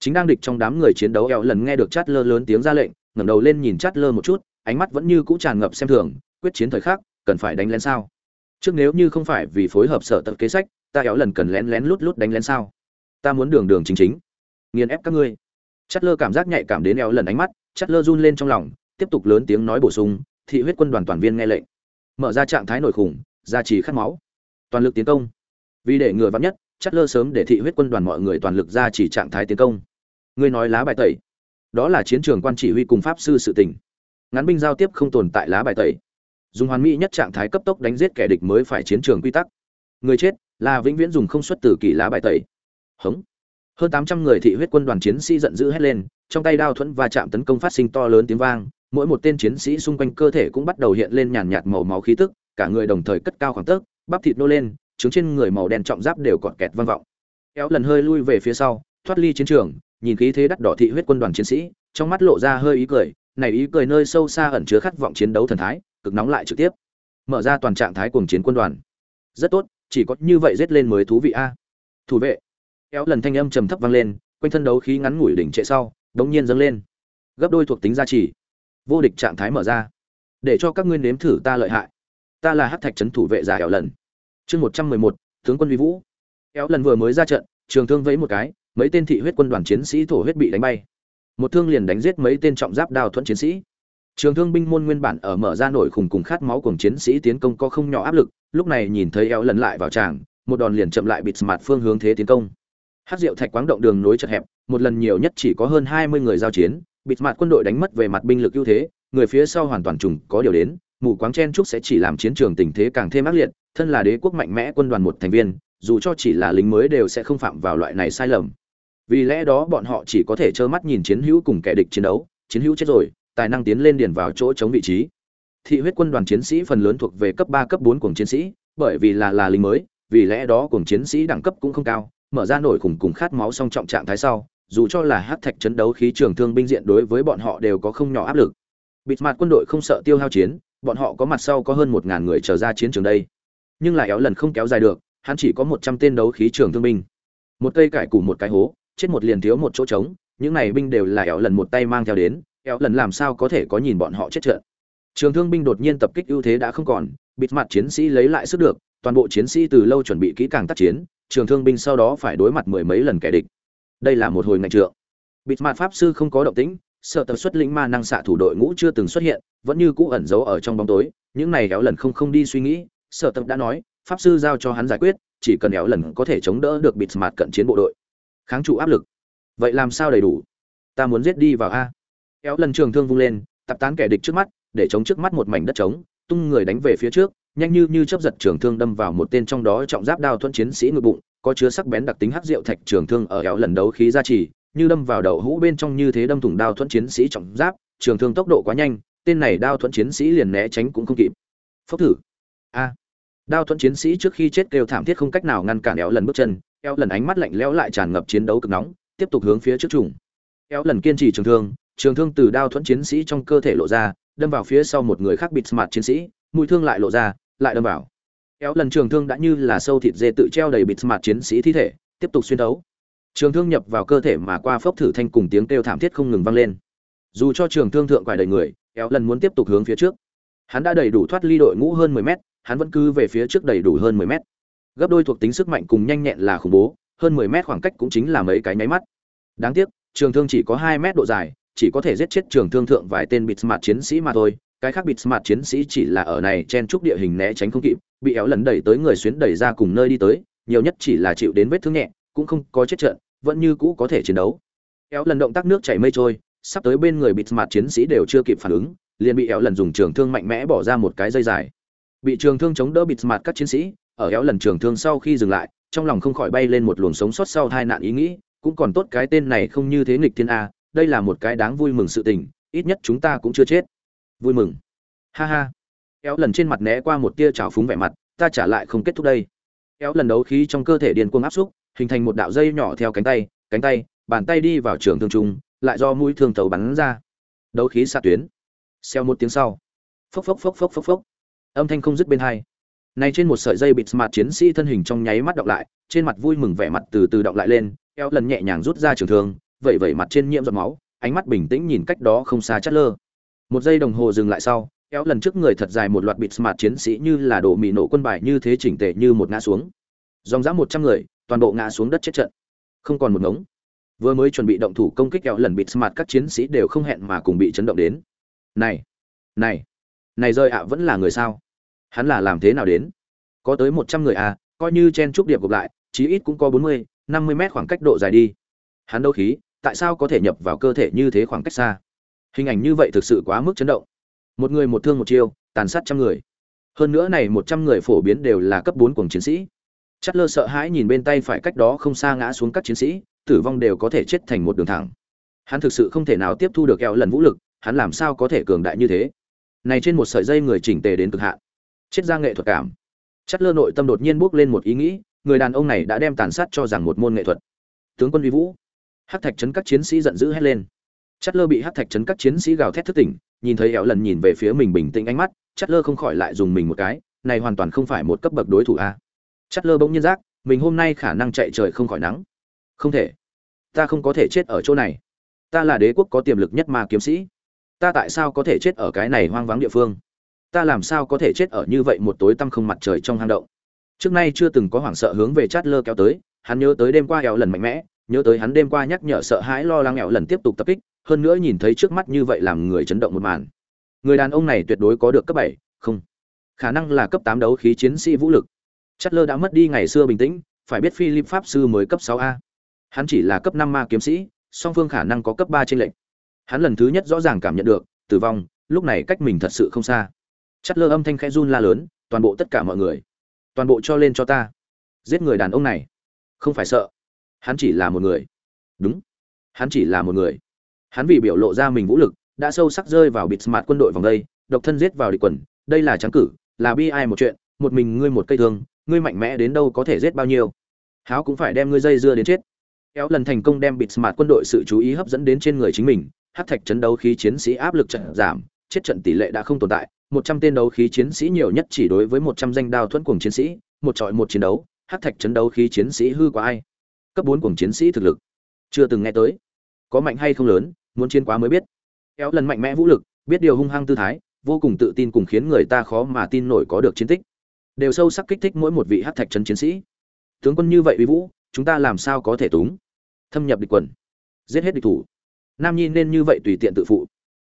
Chính đang địch trong đám người chiến đấu eo lần nghe được chát lơ lớn tiếng ra lệnh, ngẩng đầu lên nhìn chát lơ một chút, ánh mắt vẫn như cũ tràn ngập xem thường quyết chiến thời khắc, cần phải đánh lén sao? Trước nếu như không phải vì phối hợp sở tật kế sách, ta éo lần cần lén lén lút lút đánh lén sao? Ta muốn đường đường chính chính. Nghiền ép các ngươi. Chất lơ cảm giác nhạy cảm đến éo lần ánh mắt chất lơ run lên trong lòng, tiếp tục lớn tiếng nói bổ sung, thị huyết quân đoàn toàn viên nghe lệnh. Mở ra trạng thái nổi khủng, gia trì khát máu. Toàn lực tiến công. Vì để ngừa vắn nhất chất lơ sớm để thị huyết quân đoàn mọi người toàn lực ra chỉ trạng thái tiến công. Ngươi nói lá bài tẩy. Đó là chiến trường quan chỉ huy cùng pháp sư sự tình. Ngắn binh giao tiếp không tồn tại lá bài tẩy dùng hoàn mỹ nhất trạng thái cấp tốc đánh giết kẻ địch mới phải chiến trường quy tắc. Người chết là vĩnh viễn dùng không xuất từ kỳ lá bài tẩy. Hống. Hơn tám trăm người thị huyết quân đoàn chiến sĩ giận dữ hét lên, trong tay đao thuẫn và chạm tấn công phát sinh to lớn tiếng vang, mỗi một tên chiến sĩ xung quanh cơ thể cũng bắt đầu hiện lên nhàn nhạt màu máu khí tức, cả người đồng thời cất cao khoảng tấc, bắp thịt nô lên trứng trên người màu đen trọng giáp đều còn kẹt vang vọng. Kéo lần hơi lui về phía sau, thoát ly chiến trường, nhìn khí thế đắt đỏ thị huyết quân đoàn chiến sĩ, trong mắt lộ ra hơi ý cười, này ý cười nơi sâu xa ẩn chứa khát vọng chiến đấu thần thái cực nóng lại trực tiếp. Mở ra toàn trạng thái cuồng chiến quân đoàn. Rất tốt, chỉ có như vậy giết lên mới thú vị a. Thủ vệ. Kéo lần thanh âm trầm thấp vang lên, quanh thân đấu khí ngắn ngủi đỉnh trệ sau, đống nhiên dâng lên. Gấp đôi thuộc tính gia trì. Vô địch trạng thái mở ra. Để cho các ngươi nếm thử ta lợi hại. Ta là hắc thạch trấn thủ vệ giả kéo lần. Chương một trăm mười một, tướng quân vi vũ. Kéo lần vừa mới ra trận, trường thương vẫy một cái, mấy tên thị huyết quân đoàn chiến sĩ thổ huyết bị đánh bay. Một thương liền đánh giết mấy tên trọng giáp đào thuẫn chiến sĩ trường thương binh môn nguyên bản ở mở ra nổi khủng cùng khát máu cùng chiến sĩ tiến công có không nhỏ áp lực, lúc này nhìn thấy eo lần lại vào tràng, một đòn liền chậm lại bịt mặt phương hướng thế tiến công. Hát rượu thạch quáng động đường nối chật hẹp, một lần nhiều nhất chỉ có hơn hai mươi người giao chiến, bịt mặt quân đội đánh mất về mặt binh lực ưu thế, người phía sau hoàn toàn trùng có điều đến, mù quáng chen trúc sẽ chỉ làm chiến trường tình thế càng thêm ác liệt, thân là đế quốc mạnh mẽ quân đoàn một thành viên, dù cho chỉ là lính mới đều sẽ không phạm vào loại này sai lầm. Vì lẽ đó bọn họ chỉ có thể trơ mắt nhìn chiến hữu cùng kẻ địch chiến đấu, chiến hữu chết rồi tài năng tiến lên điền vào chỗ chống vị trí. Thị huyết quân đoàn chiến sĩ phần lớn thuộc về cấp ba, cấp bốn cuồng chiến sĩ, bởi vì là là lính mới, vì lẽ đó cuồng chiến sĩ đẳng cấp cũng không cao, mở ra nổi khủng cùng khát máu song trọng trạng thái sau, dù cho là hắc thạch chiến đấu khí trường thương binh diện đối với bọn họ đều có không nhỏ áp lực. Bịt mặt quân đội không sợ tiêu hao chiến, bọn họ có mặt sau có hơn một ngàn người trở ra chiến trường đây. Nhưng lại éo lần không kéo dài được, hắn chỉ có một trăm tên đấu khí trường thương binh. Một cây cải củ một cái hố, chết một liền thiếu một chỗ trống, những này binh đều là éo lần một tay mang theo đến kéo lần làm sao có thể có nhìn bọn họ chết trận. Trường thương binh đột nhiên tập kích ưu thế đã không còn, bịt mặt chiến sĩ lấy lại sức được, toàn bộ chiến sĩ từ lâu chuẩn bị kỹ càng tác chiến, trường thương binh sau đó phải đối mặt mười mấy lần kẻ địch. Đây là một hồi ngạch trượng. Bịt mặt pháp sư không có động tĩnh, sợ tập xuất lĩnh ma năng xạ thủ đội ngũ chưa từng xuất hiện, vẫn như cũ ẩn giấu ở trong bóng tối, những này kéo lần không không đi suy nghĩ, sợ tập đã nói, pháp sư giao cho hắn giải quyết, chỉ cần kéo lần có thể chống đỡ được bịt mặt cận chiến bộ đội. Kháng trụ áp lực. Vậy làm sao đầy đủ? Ta muốn giết đi vào a éo lần trường thương vung lên tập tán kẻ địch trước mắt, để chống trước mắt một mảnh đất trống, tung người đánh về phía trước, nhanh như như chớp giật trường thương đâm vào một tên trong đó trọng giáp đao thuẫn chiến sĩ ngực bụng, có chứa sắc bén đặc tính hắc rượu thạch trường thương ở éo lần đấu khí ra chỉ như đâm vào đầu hũ bên trong như thế đâm thủng đao thuẫn chiến sĩ trọng giáp, trường thương tốc độ quá nhanh, tên này đao thuẫn chiến sĩ liền né tránh cũng không kịp. Phốc thử. A. Đao thuẫn chiến sĩ trước khi chết kêu thảm thiết không cách nào ngăn cản éo lần bước chân éo lần ánh mắt lạnh lẽo lại tràn ngập chiến đấu cực nóng, tiếp tục hướng phía trước trùng. Éo lần kiên trì trường thương trường thương từ đao thuẫn chiến sĩ trong cơ thể lộ ra, đâm vào phía sau một người khác bịt mặt chiến sĩ, mũi thương lại lộ ra, lại đâm vào. Éo lần trường thương đã như là sâu thịt dê tự treo đầy bịt mặt chiến sĩ thi thể, tiếp tục xuyên thấu trường thương nhập vào cơ thể mà qua phốc thử thanh cùng tiếng kêu thảm thiết không ngừng vang lên. Dù cho trường thương thượng quải đầy người éo lần muốn tiếp tục hướng phía trước. Hắn đã đầy đủ thoát ly đội ngũ hơn 10 mét, hắn vẫn cứ về phía trước đầy đủ hơn 10 mét. Gấp đôi thuộc tính sức mạnh cùng nhanh nhẹn là khủng bố, hơn 10 mét khoảng cách cũng chính là mấy cái nháy mắt. Đáng tiếc, trường thương chỉ có 2 mét độ dài chỉ có thể giết chết trường thương thượng vài tên bịt smart chiến sĩ mà thôi. Cái khác bịt smart chiến sĩ chỉ là ở này chen trúc địa hình né tránh không kịp, bị éo lần đẩy tới người xuyến đẩy ra cùng nơi đi tới, nhiều nhất chỉ là chịu đến vết thương nhẹ, cũng không có chết trận, vẫn như cũ có thể chiến đấu. Éo lần động tác nước chảy mây trôi, sắp tới bên người bịt mặt chiến sĩ đều chưa kịp phản ứng, liền bị éo lần dùng trường thương mạnh mẽ bỏ ra một cái dây dài. Bị trường thương chống đỡ bịt mặt các chiến sĩ, ở éo lần trường thương sau khi dừng lại, trong lòng không khỏi bay lên một luồng sống sót sau tai nạn ý nghĩ, cũng còn tốt cái tên này không như thế nghịch thiên a đây là một cái đáng vui mừng sự tình, ít nhất chúng ta cũng chưa chết. Vui mừng. Ha ha. Éo lần trên mặt né qua một tia trào phúng vẻ mặt, ta trả lại không kết thúc đây. Éo lần đấu khí trong cơ thể điền cuồng áp xúc, hình thành một đạo dây nhỏ theo cánh tay cánh tay, bàn tay đi vào trường thương trung, lại do mũi thương tàu bắn ra. Đấu khí xạ tuyến. Xeo một tiếng sau. Phốc phốc phốc phốc phốc phốc. Âm thanh không dứt bên hai. Này trên một sợi dây bịt smart chiến sĩ thân hình trong nháy mắt đọc lại, trên mặt vui mừng vẻ mặt từ từ đọc lại lên eo lần nhẹ nhàng rút ra trường thương vậy vậy mặt trên nhiễm giọt máu, ánh mắt bình tĩnh nhìn cách đó không xa chát lơ một giây đồng hồ dừng lại sau, kéo lần trước người thật dài một loạt bịt smart chiến sĩ như là đổ mì nổ quân bài như thế chỉnh tề như một ngã xuống. Dòng dã một trăm người, toàn bộ ngã xuống đất chết trận. Không còn một ngống. Vừa mới chuẩn bị động thủ công kích kéo lần bịt smart các chiến sĩ đều không hẹn mà cùng bị chấn động đến. Này này này rơi ạ, vẫn là người sao? Hắn là làm thế nào đến? Có tới một trăm người à coi như chen trúc điệp gộp lại, chí ít cũng có bốn mươi, năm mươi mét khoảng cách độ dài đi. Hắn đâu khí tại sao có thể nhập vào cơ thể như thế khoảng cách xa? Hình ảnh như vậy thực sự quá mức chấn động. Một người một thương một chiêu, tàn sát trăm người. Hơn nữa này một trăm người phổ biến đều là cấp bốn cùng chiến sĩ. Chất lơ sợ hãi nhìn bên tay phải cách đó không xa ngã xuống các chiến sĩ, tử vong đều có thể chết thành một đường thẳng. Hắn thực sự không thể nào tiếp thu được kẹo lần vũ lực, hắn làm sao có thể cường đại như thế? Này trên một sợi dây người chỉnh tề đến cực hạn. Chết ra nghệ thuật cảm. Chất lơ nội tâm đột nhiên bước lên một ý nghĩ, người đàn ông này đã đem tàn sát cho rằng một môn nghệ thuật. Tướng quân uy vũ hắc thạch trấn các chiến sĩ giận dữ hét lên. Chất lơ bị hắc thạch trấn các chiến sĩ gào thét thức tỉnh, nhìn thấy éo lần nhìn về phía mình bình tĩnh ánh mắt chất lơ không khỏi lại dùng mình một cái, này hoàn toàn không phải một cấp bậc đối thủ a. Chất lơ bỗng nhiên giác, mình hôm nay khả năng chạy trời không khỏi nắng. Không thể. Ta không có thể chết ở chỗ này. Ta là đế quốc có tiềm lực nhất mà kiếm sĩ. Ta tại sao có thể chết ở cái này hoang vắng địa phương? Ta làm sao có thể chết ở như vậy một tối tăm không mặt trời trong hang động? Trước nay chưa từng có hoảng sợ hướng về chát lơ kéo tới, hắn nhớ tới đêm qua éo lần mạnh mẽ nhớ tới hắn đêm qua nhắc nhở sợ hãi lo lắng éo lần tiếp tục tập kích, hơn nữa nhìn thấy trước mắt như vậy làm người chấn động một màn. Người đàn ông này tuyệt đối có được cấp bảy, không. Khả năng là cấp tám đấu khí chiến sĩ vũ lực. Chất lơ đã mất đi ngày xưa bình tĩnh, phải biết philip pháp sư mới cấp sáu a. Hắn chỉ là cấp năm ma kiếm sĩ, song phương khả năng có cấp ba trên lệnh hắn lần thứ nhất rõ ràng cảm nhận được, tử vong, lúc này cách mình thật sự không xa. Chất lơ âm thanh khẽ run la lớn, toàn bộ tất cả mọi người. Toàn bộ cho lên cho ta. Giết người đàn ông này. Không phải sợ hắn chỉ là một người. Đúng. Hắn chỉ là một người. Hắn vì biểu lộ ra mình vũ lực, đã sâu sắc rơi vào bịt mặt quân đội vòng đây, độc thân giết vào địch quần. Đây là trắng cử, là bi ai một chuyện, một mình ngươi một cây thương, ngươi mạnh mẽ đến đâu có thể giết bao nhiêu. Háo cũng phải đem ngươi dây dưa đến chết. Kéo lần thành công đem bịt mặt quân đội sự chú ý hấp dẫn đến trên người chính mình, hát thạch chấn đấu khí chiến sĩ áp lực trận giảm, chết trận tỷ lệ đã không tồn tại. Một trăm tên đấu khí chiến sĩ nhiều nhất chỉ đối với một trăm danh đao thuẫn cuồng chiến sĩ, một trọi một chiến đấu, hát thạch chấn đấu khí chiến sĩ hư quá ai cấp bốn cường chiến sĩ thực lực. Chưa từng nghe tới. Có mạnh hay không lớn, muốn chiến quá mới biết. Kéo lần mạnh mẽ vũ lực, biết điều hung hăng tư thái, vô cùng tự tin cùng khiến người ta khó mà tin nổi có được chiến tích. Đều sâu sắc kích thích mỗi một vị hát thạch trấn chiến sĩ. Tướng quân như vậy uy vũ, chúng ta làm sao có thể túng? Thâm nhập địch quần. Giết hết địch thủ. Nam nhi nên như vậy tùy tiện tự phụ.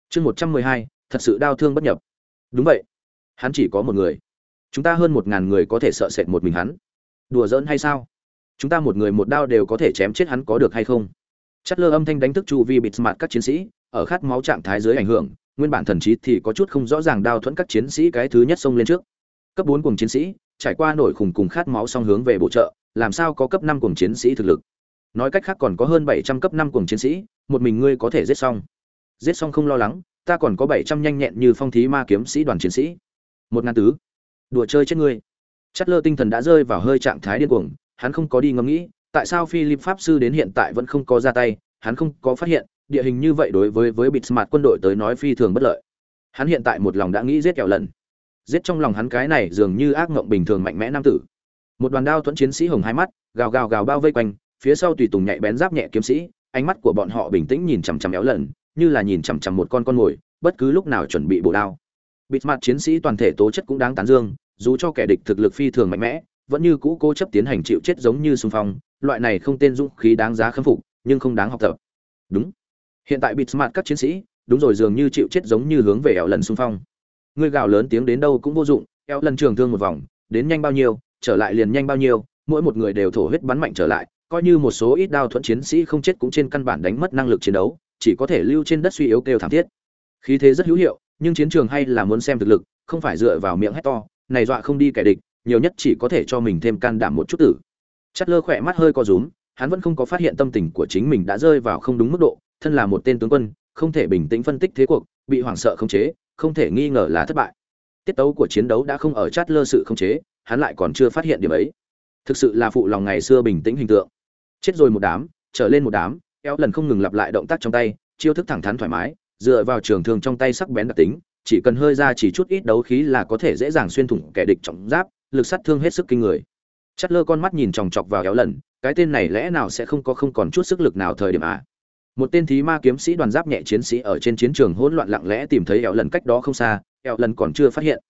Chương một trăm mười hai, thật sự đau thương bất nhập. Đúng vậy. Hắn chỉ có một người. Chúng ta hơn một ngàn người có thể sợ sệt một mình hắn. Đùa giỡn hay sao? Chúng ta một người một đao đều có thể chém chết hắn có được hay không? Chất lơ âm thanh đánh thức chu vi bịt mặt các chiến sĩ, ở khát máu trạng thái dưới ảnh hưởng, nguyên bản thần trí thì có chút không rõ ràng đao thuẫn các chiến sĩ cái thứ nhất xông lên trước. Cấp bốn cùng chiến sĩ, trải qua nổi khủng cùng khát máu song hướng về bổ trợ, làm sao có cấp năm cùng chiến sĩ thực lực? Nói cách khác còn có hơn bảy trăm cấp năm cùng chiến sĩ, một mình ngươi có thể giết xong. Giết xong không lo lắng, ta còn có bảy trăm nhanh nhẹn như phong thí ma kiếm sĩ đoàn chiến sĩ. Một ngàn tứ. Đùa chơi chết ngươi. Chất lơ tinh thần đã rơi vào hơi trạng thái điên cuồng hắn không có đi ngẫm nghĩ, tại sao philip pháp sư đến hiện tại vẫn không có ra tay, hắn không có phát hiện, địa hình như vậy đối với với Bitsmart quân đội tới nói phi thường bất lợi. Hắn hiện tại một lòng đã nghĩ giết kẹo lần giết trong lòng hắn cái này dường như ác ngộng bình thường mạnh mẽ nam tử. Một đoàn đao thuẫn chiến sĩ hồng hai mắt, gào gào gào bao vây quanh, phía sau tùy tùng nhạy bén giáp nhẹ kiếm sĩ, ánh mắt của bọn họ bình tĩnh nhìn chằm chằm éo lần như là nhìn chằm chằm một con con mồi, bất cứ lúc nào chuẩn bị bổ đao. Bịt mặt chiến sĩ toàn thể tố chất cũng đáng tán dương, dù cho kẻ địch thực lực phi thường mạnh mẽ vẫn như cũ cố chấp tiến hành chịu chết giống như xung phong, loại này không tên dũng khí đáng giá khâm phục, nhưng không đáng học tập. Đúng. Hiện tại bịt mặt các chiến sĩ, đúng rồi dường như chịu chết giống như hướng về eo lần xung phong. Người gào lớn tiếng đến đâu cũng vô dụng, eo lần trường thương một vòng, đến nhanh bao nhiêu, trở lại liền nhanh bao nhiêu, mỗi một người đều thổ huyết bắn mạnh trở lại, coi như một số ít đao thuẫn chiến sĩ không chết cũng trên căn bản đánh mất năng lực chiến đấu, chỉ có thể lưu trên đất suy yếu kêu thảm thiết. Khí thế rất hữu hiệu, nhưng chiến trường hay là muốn xem thực lực, không phải dựa vào miệng hét to, này dọa không đi kẻ địch nhiều nhất chỉ có thể cho mình thêm can đảm một chút tử. Chất lơ khỏe mắt hơi co rúm, hắn vẫn không có phát hiện tâm tình của chính mình đã rơi vào không đúng mức độ, thân là một tên tướng quân, không thể bình tĩnh phân tích thế cuộc, bị hoảng sợ không chế, không thể nghi ngờ là thất bại. Tiết tấu của chiến đấu đã không ở chát lơ sự không chế, hắn lại còn chưa phát hiện điểm ấy. Thực sự là phụ lòng ngày xưa bình tĩnh hình tượng. Chết rồi một đám, trở lên một đám, eo lần không ngừng lặp lại động tác trong tay, chiêu thức thẳng thắn thoải mái, dựa vào trường thương trong tay sắc bén đặc tính, chỉ cần hơi ra chỉ chút ít đấu khí là có thể dễ dàng xuyên thủng kẻ địch trọng giáp lực sát thương hết sức kinh người. Chất lơ con mắt nhìn chòng chọc vào éo lần, cái tên này lẽ nào sẽ không có không còn chút sức lực nào thời điểm à? Một tên thí ma kiếm sĩ đoàn giáp nhẹ chiến sĩ ở trên chiến trường hỗn loạn lặng lẽ tìm thấy éo lần cách đó không xa, éo lần còn chưa phát hiện.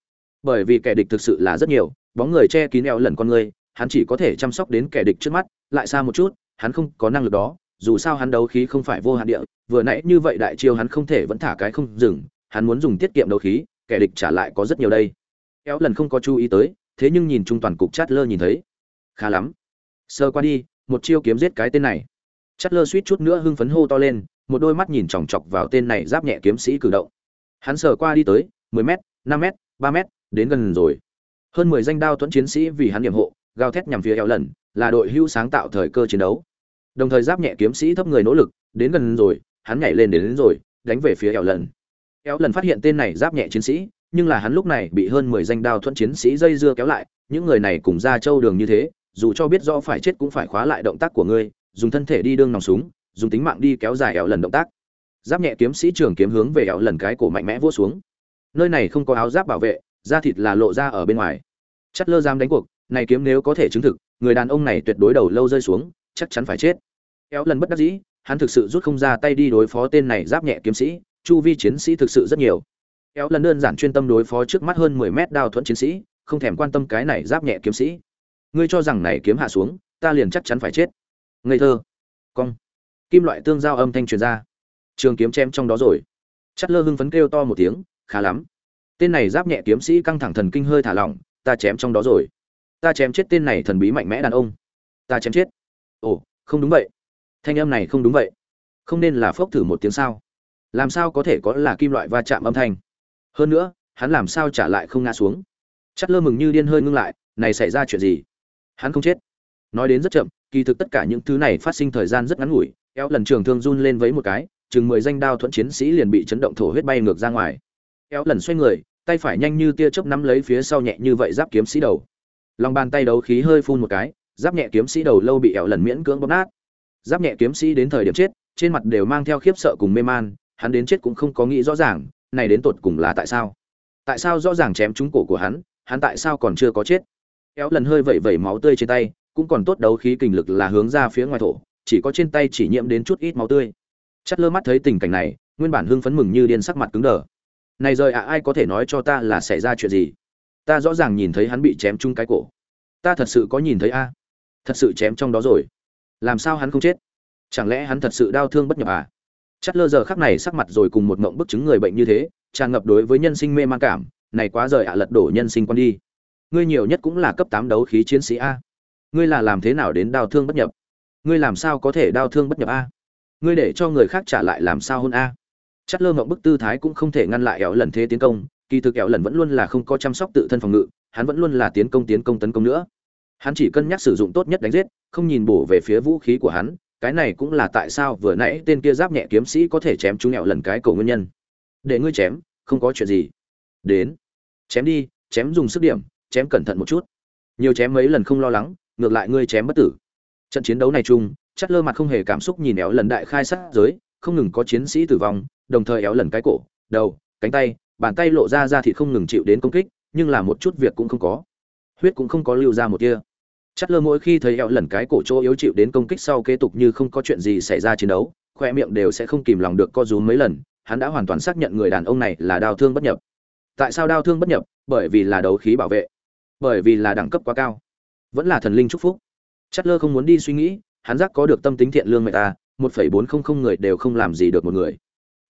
Bởi vì kẻ địch thực sự là rất nhiều, bóng người che kín éo lần con người, hắn chỉ có thể chăm sóc đến kẻ địch trước mắt, lại xa một chút, hắn không có năng lực đó, dù sao hắn đấu khí không phải vô hạn địa, vừa nãy như vậy đại chiêu hắn không thể vẫn thả cái không dừng, hắn muốn dùng tiết kiệm đấu khí, kẻ địch trả lại có rất nhiều đây. Éo lần không có chú ý tới thế nhưng nhìn trung toàn cục chát lơ nhìn thấy. Khá lắm. Sơ qua đi một chiêu kiếm giết cái tên này. Chát lơ suýt chút nữa hưng phấn hô to lên một đôi mắt nhìn chòng chọc vào tên này giáp nhẹ kiếm sĩ cử động. Hắn sờ qua đi tới mười m năm m ba m đến gần rồi. Hơn mười danh đao tuấn chiến sĩ vì hắn điểm hộ gào thét nhằm phía eo lần là đội hưu sáng tạo thời cơ chiến đấu. Đồng thời giáp nhẹ kiếm sĩ thấp người nỗ lực đến gần rồi hắn nhảy lên đến, đến rồi đánh về phía eo lần kéo lần phát hiện tên này giáp nhẹ chiến sĩ, nhưng là hắn lúc này bị hơn mười danh đao thuẫn chiến sĩ dây dưa kéo lại, những người này cùng ra châu đường như thế, dù cho biết rõ phải chết cũng phải khóa lại động tác của ngươi, dùng thân thể đi đương nòng súng, dùng tính mạng đi kéo dài éo lần động tác. Giáp nhẹ kiếm sĩ trường kiếm hướng về éo lần cái cổ mạnh mẽ vỗ xuống. Nơi này không có áo giáp bảo vệ, da thịt là lộ ra ở bên ngoài. Chất lơ giam đánh cuộc, này kiếm nếu có thể chứng thực, người đàn ông này tuyệt đối đầu lâu rơi xuống, chắc chắn phải chết. Éo lần bất đắc dĩ, hắn thực sự rút không ra tay đi đối phó tên này giáp nhẹ kiếm sĩ chu vi chiến sĩ thực sự rất nhiều. Kéo lần đơn giản chuyên tâm đối phó trước mắt hơn mười mét đao thuẫn chiến sĩ, không thèm quan tâm cái này giáp nhẹ kiếm sĩ. Ngươi cho rằng này kiếm hạ xuống, ta liền chắc chắn phải chết. Ngây thơ. Cong. Kim loại tương giao âm thanh truyền ra. Trường kiếm chém trong đó rồi. Chất lơ hưng phấn kêu to một tiếng, khá lắm. Tên này giáp nhẹ kiếm sĩ căng thẳng thần kinh hơi thả lỏng, ta chém trong đó rồi. Ta chém chết tên này thần bí mạnh mẽ đàn ông. Ta chém chết. Ồ, không đúng vậy. Thanh âm này không đúng vậy. Không nên là phốc thử một tiếng sao? Làm sao có thể có là kim loại va chạm âm thanh? Hơn nữa, hắn làm sao trả lại không ngã xuống? Chắt lơ mừng như điên hơi ngưng lại, này xảy ra chuyện gì? Hắn không chết. Nói đến rất chậm, kỳ thực tất cả những thứ này phát sinh thời gian rất ngắn ngủi eo lần trường thương run lên với một cái, chừng mười danh đao thuẫn chiến sĩ liền bị chấn động thổ huyết bay ngược ra ngoài. Eo lần xoay người, tay phải nhanh như tia chớp nắm lấy phía sau nhẹ như vậy giáp kiếm sĩ đầu. Lòng bàn tay đấu khí hơi phun một cái, giáp nhẹ kiếm sĩ đầu lâu bị eo lần miễn cưỡng bóp nát. Giáp nhẹ kiếm sĩ đến thời điểm chết, trên mặt đều mang theo khiếp sợ cùng mê man hắn đến chết cũng không có nghĩ rõ ràng, này đến tột cùng là tại sao? Tại sao rõ ràng chém trúng cổ của hắn hắn tại sao còn chưa có chết? Kéo lần hơi vẩy vẩy máu tươi trên tay, cũng còn tốt đấu khí kình lực là hướng ra phía ngoài thổ, chỉ có trên tay chỉ nhiễm đến chút ít máu tươi. Chắt lơ mắt thấy tình cảnh này, nguyên bản hưng phấn mừng như điên sắc mặt cứng đờ. Này rồi ạ, ai có thể nói cho ta là xảy ra chuyện gì? Ta rõ ràng nhìn thấy hắn bị chém trúng cái cổ. Ta thật sự có nhìn thấy a? Thật sự chém trong đó rồi. Làm sao hắn không chết? Chẳng lẽ hắn thật sự đau thương bất nhập à? Chát lơ giờ khắc này sắc mặt rồi cùng một ngộng bức chứng người bệnh như thế, tràn ngập đối với nhân sinh mê man cảm, này quá rời ạ lật đổ nhân sinh quan đi. Ngươi nhiều nhất cũng là cấp tám đấu khí chiến sĩ a. Ngươi là làm thế nào đến đau thương bất nhập? Ngươi làm sao có thể đau thương bất nhập a? Ngươi để cho người khác trả lại làm sao hôn a? Chát lơ ngộng bức tư thái cũng không thể ngăn lại éo lần thế tiến công, kỳ thực éo lần vẫn luôn là không có chăm sóc tự thân phòng ngự, hắn vẫn luôn là tiến công tiến công tấn công nữa. Hắn chỉ cân nhắc sử dụng tốt nhất đánh giết, không nhìn bổ về phía vũ khí của hắn cái này cũng là tại sao vừa nãy tên kia giáp nhẹ kiếm sĩ có thể chém chúng nghẹo lần cái cổ nguyên nhân. Để ngươi chém, không có chuyện gì. Đến. Chém đi, chém dùng sức điểm, chém cẩn thận một chút. Nhiều chém mấy lần không lo lắng, ngược lại ngươi chém bất tử. Trận chiến đấu này chung chắt lơ mặt không hề cảm xúc nhìn éo lần đại khai sát giới, không ngừng có chiến sĩ tử vong, đồng thời éo lần cái cổ, đầu, cánh tay, bàn tay lộ ra ra thì không ngừng chịu đến công kích, nhưng là một chút việc cũng không có. Huyết cũng không có lưu ra một tia chất lơ mỗi khi thấy Eo lần cái cổ chỗ yếu chịu đến công kích sau kế tục như không có chuyện gì xảy ra chiến đấu, khoe miệng đều sẽ không kìm lòng được co rúm mấy lần, hắn đã hoàn toàn xác nhận người đàn ông này là đau thương bất nhập. Tại sao đau thương bất nhập? Bởi vì là đấu khí bảo vệ. Bởi vì là đẳng cấp quá cao. Vẫn là thần linh chúc phúc. Chất lơ không muốn đi suy nghĩ, hắn giác có được tâm tính thiện lương mẹ ta, một phẩy bốn không không người đều không làm gì được một người.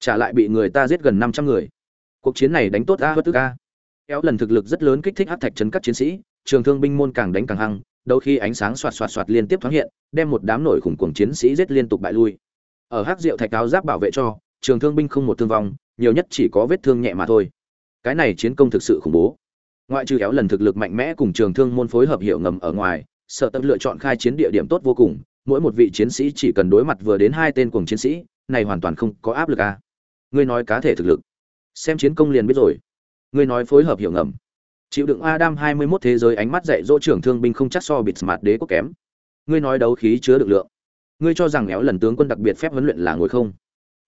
Trả lại bị người ta giết gần năm trăm người. Cuộc chiến này đánh tốt a bất tức a. Kéo lần thực lực rất lớn kích thích hát thạch chấn các chiến sĩ, trường thương binh môn càng đánh càng hăng đôi khi ánh sáng xoạt xoạt xoạt liên tiếp thoáng hiện, đem một đám nổi khủng cuồng chiến sĩ giết liên tục bại lui. Ở hắc diệu thạch áo giáp bảo vệ cho, trường thương binh không một thương vong, nhiều nhất chỉ có vết thương nhẹ mà thôi. Cái này chiến công thực sự khủng bố. Ngoại trừ kéo lần thực lực mạnh mẽ cùng trường thương môn phối hợp hiệu ngầm ở ngoài sở tâm lựa chọn khai chiến địa điểm tốt vô cùng, mỗi một vị chiến sĩ chỉ cần đối mặt vừa đến hai tên cuồng chiến sĩ, này hoàn toàn không có áp lực à. ngươi nói cá thể thực lực, xem chiến công liền biết rồi. Ngươi nói phối hợp hiệu ngầm chịu đựng adam 21 thế giới ánh mắt dạy dỗ trưởng thương binh không chắc so bịt mặt đế quốc kém. Ngươi nói đấu khí chứa được lượng. Ngươi cho rằng éo lần tướng quân đặc biệt phép huấn luyện là ngồi không?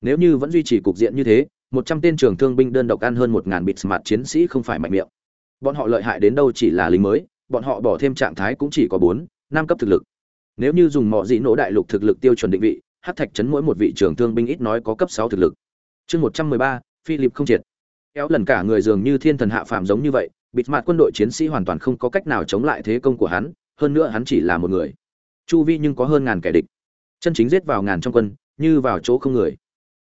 Nếu như vẫn duy trì cục diện như thế, một trăm tên trưởng thương binh đơn độc ăn hơn một ngàn bịt mặt chiến sĩ không phải mạnh miệng. Bọn họ lợi hại đến đâu chỉ là lính mới, bọn họ bỏ thêm trạng thái cũng chỉ có bốn, năm cấp thực lực. Nếu như dùng mọi dị nổ đại lục thực lực tiêu chuẩn định vị hát thạch chấn mỗi một vị trưởng thương binh ít nói có cấp sáu thực lực. Chương một trăm mười ba, philip không triệt. Kéo lần cả người dường như thiên thần hạ phàm giống như vậy bịt mặt quân đội chiến sĩ hoàn toàn không có cách nào chống lại thế công của hắn, hơn nữa hắn chỉ là một người. Chu vi nhưng có hơn ngàn kẻ địch. Chân chính giết vào ngàn trong quân, như vào chỗ không người.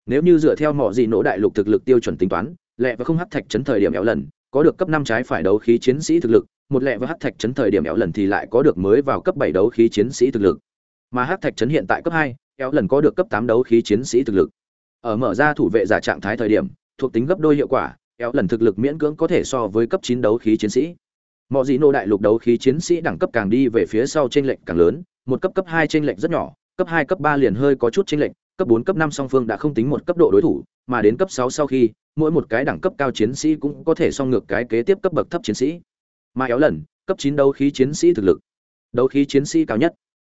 Nếu như dựa theo mọi gì nỗ đại lục thực lực tiêu chuẩn tính toán, lẹ và không hắt thạch chấn thời điểm éo lần, có được cấp năm trái phải đấu khí chiến sĩ thực lực, một lẹ và hắt thạch chấn thời điểm éo lần thì lại có được mới vào cấp bảy đấu khí chiến sĩ thực lực. Mà hắc thạch chấn hiện tại cấp hai éo lần có được cấp tám đấu khí chiến sĩ thực lực. Ở mở ra thủ vệ giả trạng thái thời điểm, thuộc tính gấp đôi hiệu quả éo lần thực lực miễn cưỡng có thể so với cấp chín đấu khí chiến sĩ. Mọi gì nô đại lục đấu khí chiến sĩ đẳng cấp càng đi về phía sau trên lệnh càng lớn, một cấp cấp hai trên lệnh rất nhỏ, cấp hai, cấp ba liền hơi có chút trên lệnh cấp bốn, cấp năm song phương đã không tính một cấp độ đối thủ, mà đến cấp sáu sau khi, mỗi một cái đẳng cấp cao chiến sĩ cũng có thể song ngược cái kế tiếp cấp bậc thấp chiến sĩ. Mà éo lần, cấp chín đấu khí chiến sĩ thực lực, đấu khí chiến sĩ cao nhất,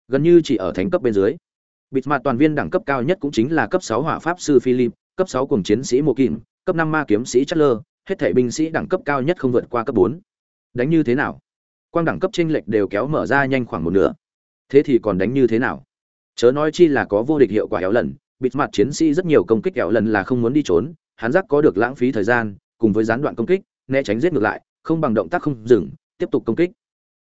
gần như chỉ ở thánh cấp bên dưới. Bịt mặt toàn viên đẳng cấp cao nhất cũng chính là cấp sáu hỏa pháp sư philip, cấp sáu cùng chiến sĩ mô kim cấp năm ma kiếm sĩ chất lơ, hết thể binh sĩ đẳng cấp cao nhất không vượt qua cấp bốn. Đánh như thế nào? Quang đẳng cấp tranh lệch đều kéo mở ra nhanh khoảng một nửa. Thế thì còn đánh như thế nào? Chớ nói chi là có vô địch hiệu quả éo lần bịt mặt chiến sĩ rất nhiều công kích éo lần là không muốn đi trốn, hắn giác có được lãng phí thời gian, cùng với gián đoạn công kích, né tránh giết ngược lại, không bằng động tác không dừng, tiếp tục công kích.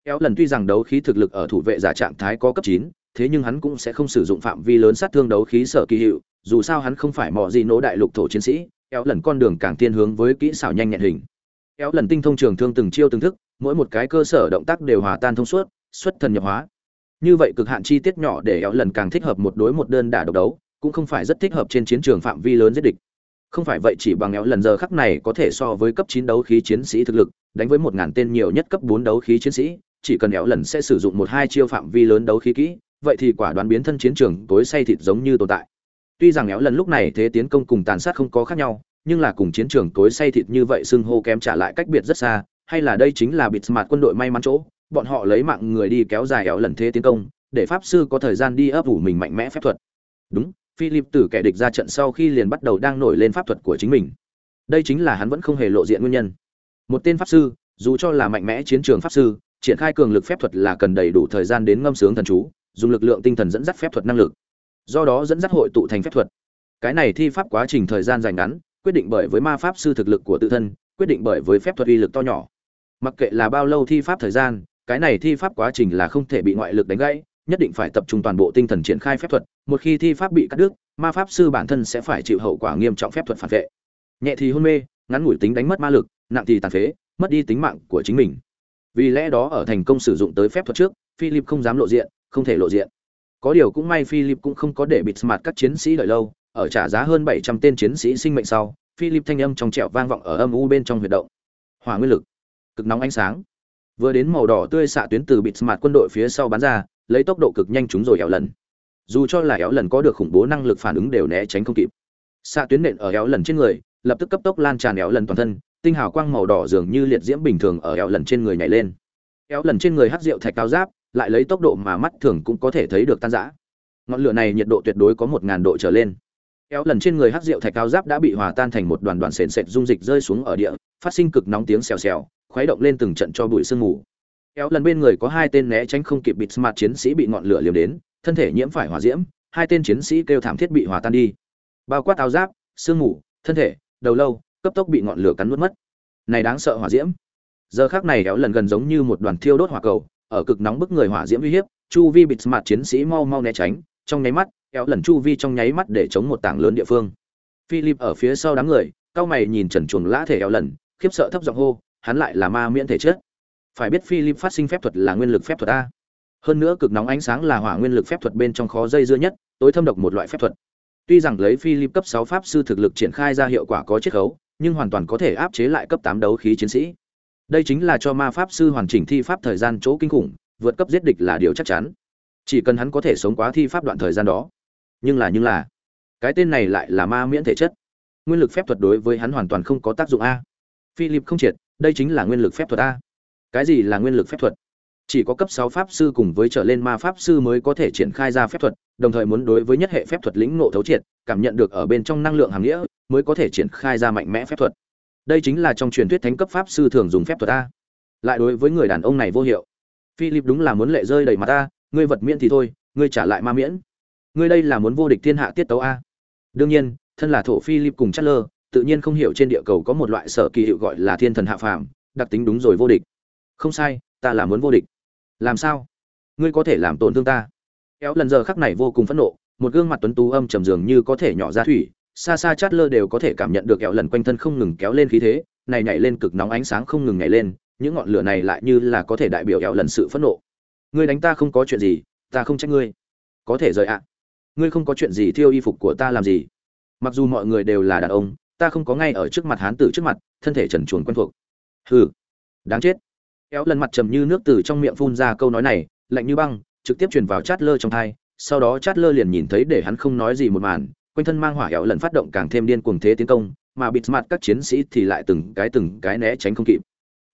Éo lần tuy rằng đấu khí thực lực ở thủ vệ giả trạng thái có cấp chín, thế nhưng hắn cũng sẽ không sử dụng phạm vi lớn sát thương đấu khí sở kỳ hiệu, dù sao hắn không phải mò gì nỗ đại lục thổ chiến sĩ éo lần con đường càng tiên hướng với kỹ xảo nhanh nhẹn hình. Éo lần tinh thông trường thương từng chiêu từng thức, mỗi một cái cơ sở động tác đều hòa tan thông suốt, xuất thần nhập hóa. Như vậy cực hạn chi tiết nhỏ để éo lần càng thích hợp một đối một đơn đả độc đấu, cũng không phải rất thích hợp trên chiến trường phạm vi lớn giết địch. Không phải vậy chỉ bằng éo lần giờ khắc này có thể so với cấp chín đấu khí chiến sĩ thực lực, đánh với một ngàn tên nhiều nhất cấp bốn đấu khí chiến sĩ, chỉ cần éo lần sẽ sử dụng một hai chiêu phạm vi lớn đấu khí kỹ, vậy thì quả đoán biến thân chiến trường tối say thịt giống như tồn tại tuy rằng éo lần lúc này thế tiến công cùng tàn sát không có khác nhau, nhưng là cùng chiến trường tối say thịt như vậy xưng hô kém trả lại cách biệt rất xa, hay là đây chính là bịt mặt quân đội may mắn chỗ, bọn họ lấy mạng người đi kéo dài éo lần thế tiến công, để pháp sư có thời gian đi ấp ủ mình mạnh mẽ phép thuật. Đúng, philip từ kẻ địch ra trận sau khi liền bắt đầu đang nổi lên pháp thuật của chính mình. Đây chính là hắn vẫn không hề lộ diện nguyên nhân. Một tên pháp sư, dù cho là mạnh mẽ chiến trường pháp sư, triển khai cường lực phép thuật là cần đầy đủ thời gian đến ngâm sướng thần chú, dùng lực lượng tinh thần dẫn dắt phép thuật năng lực do đó dẫn dắt hội tụ thành phép thuật. Cái này thi pháp quá trình thời gian dài ngắn, quyết định bởi với ma pháp sư thực lực của tự thân, quyết định bởi với phép thuật uy lực to nhỏ. Mặc kệ là bao lâu thi pháp thời gian, cái này thi pháp quá trình là không thể bị ngoại lực đánh gãy, nhất định phải tập trung toàn bộ tinh thần triển khai phép thuật. Một khi thi pháp bị cắt đứt, ma pháp sư bản thân sẽ phải chịu hậu quả nghiêm trọng phép thuật phản vệ. Nhẹ thì hôn mê, ngắn ngủi tính đánh mất ma lực, nặng thì tàn phế, mất đi tính mạng của chính mình. Vì lẽ đó ở thành công sử dụng tới phép thuật trước, philip không dám lộ diện, không thể lộ diện có điều cũng may philip cũng không có để bịt mặt các chiến sĩ đợi lâu ở trả giá hơn 700 tên chiến sĩ sinh mệnh sau, Philip thanh âm trong trẻo vang vọng ở âm u bên trong huyệt động. Hỏa nguyên lực, cực nóng ánh sáng. Vừa đến màu đỏ tươi xạ tuyến từ bịt mặt quân đội phía sau bắn ra, lấy tốc độ cực nhanh chúng rồi éo lần. Dù cho là éo lần có được khủng bố năng lực phản ứng đều né tránh không kịp. Xạ tuyến nện ở éo lần trên người, lập tức cấp tốc lan tràn éo lần toàn thân, tinh hào quang màu đỏ dường như liệt diễm bình thường ở éo lần trên người nhảy lên. Éo lần trên người hắc rượu thạch cao giáp, lại lấy tốc độ mà mắt thường cũng có thể thấy được tan rã. Ngọn lửa này nhiệt độ tuyệt đối có 1000 độ trở lên. Kéo lần trên người hắc rượu thạch cao giáp đã bị hòa tan thành một đoàn đoàn sền sệt dung dịch rơi xuống ở địa, phát sinh cực nóng tiếng xèo xèo, khuấy động lên từng trận cho bụi sương mù. Kéo lần bên người có hai tên né tránh không kịp bịt smart chiến sĩ bị ngọn lửa liếm đến, thân thể nhiễm phải hỏa diễm, hai tên chiến sĩ kêu thảm thiết bị hòa tan đi. Bao quát áo giáp, sương mù, thân thể, đầu lâu, cấp tốc bị ngọn lửa cắn nuốt mất. Này đáng sợ hỏa diễm. Giờ khác này kéo lần gần giống như một đoàn thiêu đốt hỏa cầu ở cực nóng bức người hỏa diễm uy hiếp, chu vi bịt mặt chiến sĩ mau mau né tránh, trong nháy mắt, kéo lần chu vi trong nháy mắt để chống một tảng lớn địa phương. Philip ở phía sau đám người, cao mày nhìn trần chuồng lã thể kéo lần, khiếp sợ thấp giọng hô, hắn lại là ma miễn thể chết. Phải biết philip phát sinh phép thuật là nguyên lực phép thuật a. Hơn nữa cực nóng ánh sáng là hỏa nguyên lực phép thuật bên trong khó dây dưa nhất, tối thâm độc một loại phép thuật. Tuy rằng lấy philip cấp sáu pháp sư thực lực triển khai ra hiệu quả có chiết khấu, nhưng hoàn toàn có thể áp chế lại cấp tám đấu khí chiến sĩ đây chính là cho ma pháp sư hoàn chỉnh thi pháp thời gian chỗ kinh khủng, vượt cấp giết địch là điều chắc chắn. Chỉ cần hắn có thể sống quá thi pháp đoạn thời gian đó. Nhưng là nhưng là, cái tên này lại là ma miễn thể chất. Nguyên lực phép thuật đối với hắn hoàn toàn không có tác dụng a. Philip không triệt, đây chính là nguyên lực phép thuật a. Cái gì là nguyên lực phép thuật? Chỉ có cấp sáu pháp sư cùng với trở lên ma pháp sư mới có thể triển khai ra phép thuật, đồng thời muốn đối với nhất hệ phép thuật lĩnh ngộ thấu triệt, cảm nhận được ở bên trong năng lượng hàm nghĩa, mới có thể triển khai ra mạnh mẽ phép thuật đây chính là trong truyền thuyết thánh cấp pháp sư thường dùng phép thuật a lại đối với người đàn ông này vô hiệu. Philip đúng là muốn lệ rơi đầy mặt ta, ngươi vật miễn thì thôi, ngươi trả lại ma miễn. Ngươi đây là muốn vô địch thiên hạ tiết tấu a. Đương nhiên, thân là thổ phi lip cùng chất lơ tự nhiên không hiểu trên địa cầu có một loại sở kỳ hiệu gọi là thiên thần hạ phàm, đặc tính đúng rồi vô địch. Không sai, ta là muốn vô địch. Làm sao? Ngươi có thể làm tổn thương ta. Kéo lần giờ khắc này vô cùng phẫn nộ, một gương mặt tuấn tú âm trầm dường như có thể nhỏ ra thủy xa xa chát lơ đều có thể cảm nhận được kéo lần quanh thân không ngừng kéo lên khí thế, này nhảy lên cực nóng ánh sáng không ngừng nhảy lên, những ngọn lửa này lại như là có thể đại biểu kéo lần sự phẫn nộ. Ngươi đánh ta không có chuyện gì, ta không trách ngươi. Có thể rời ạ. Ngươi không có chuyện gì thiêu y phục của ta làm gì? Mặc dù mọi người đều là đàn ông, ta không có ngay ở trước mặt hán tử trước mặt, thân thể trần chuồn quen thuộc. Hừ, đáng chết. Kéo lần mặt trầm như nước từ trong miệng phun ra câu nói này, lạnh như băng, trực tiếp truyền vào chát lơ trong thai, sau đó chát lơ liền nhìn thấy để hắn không nói gì một màn quanh thân mang hỏa hẹo lần phát động càng thêm điên cuồng thế tiến công, mà bịt mặt các chiến sĩ thì lại từng cái từng cái né tránh không kịp.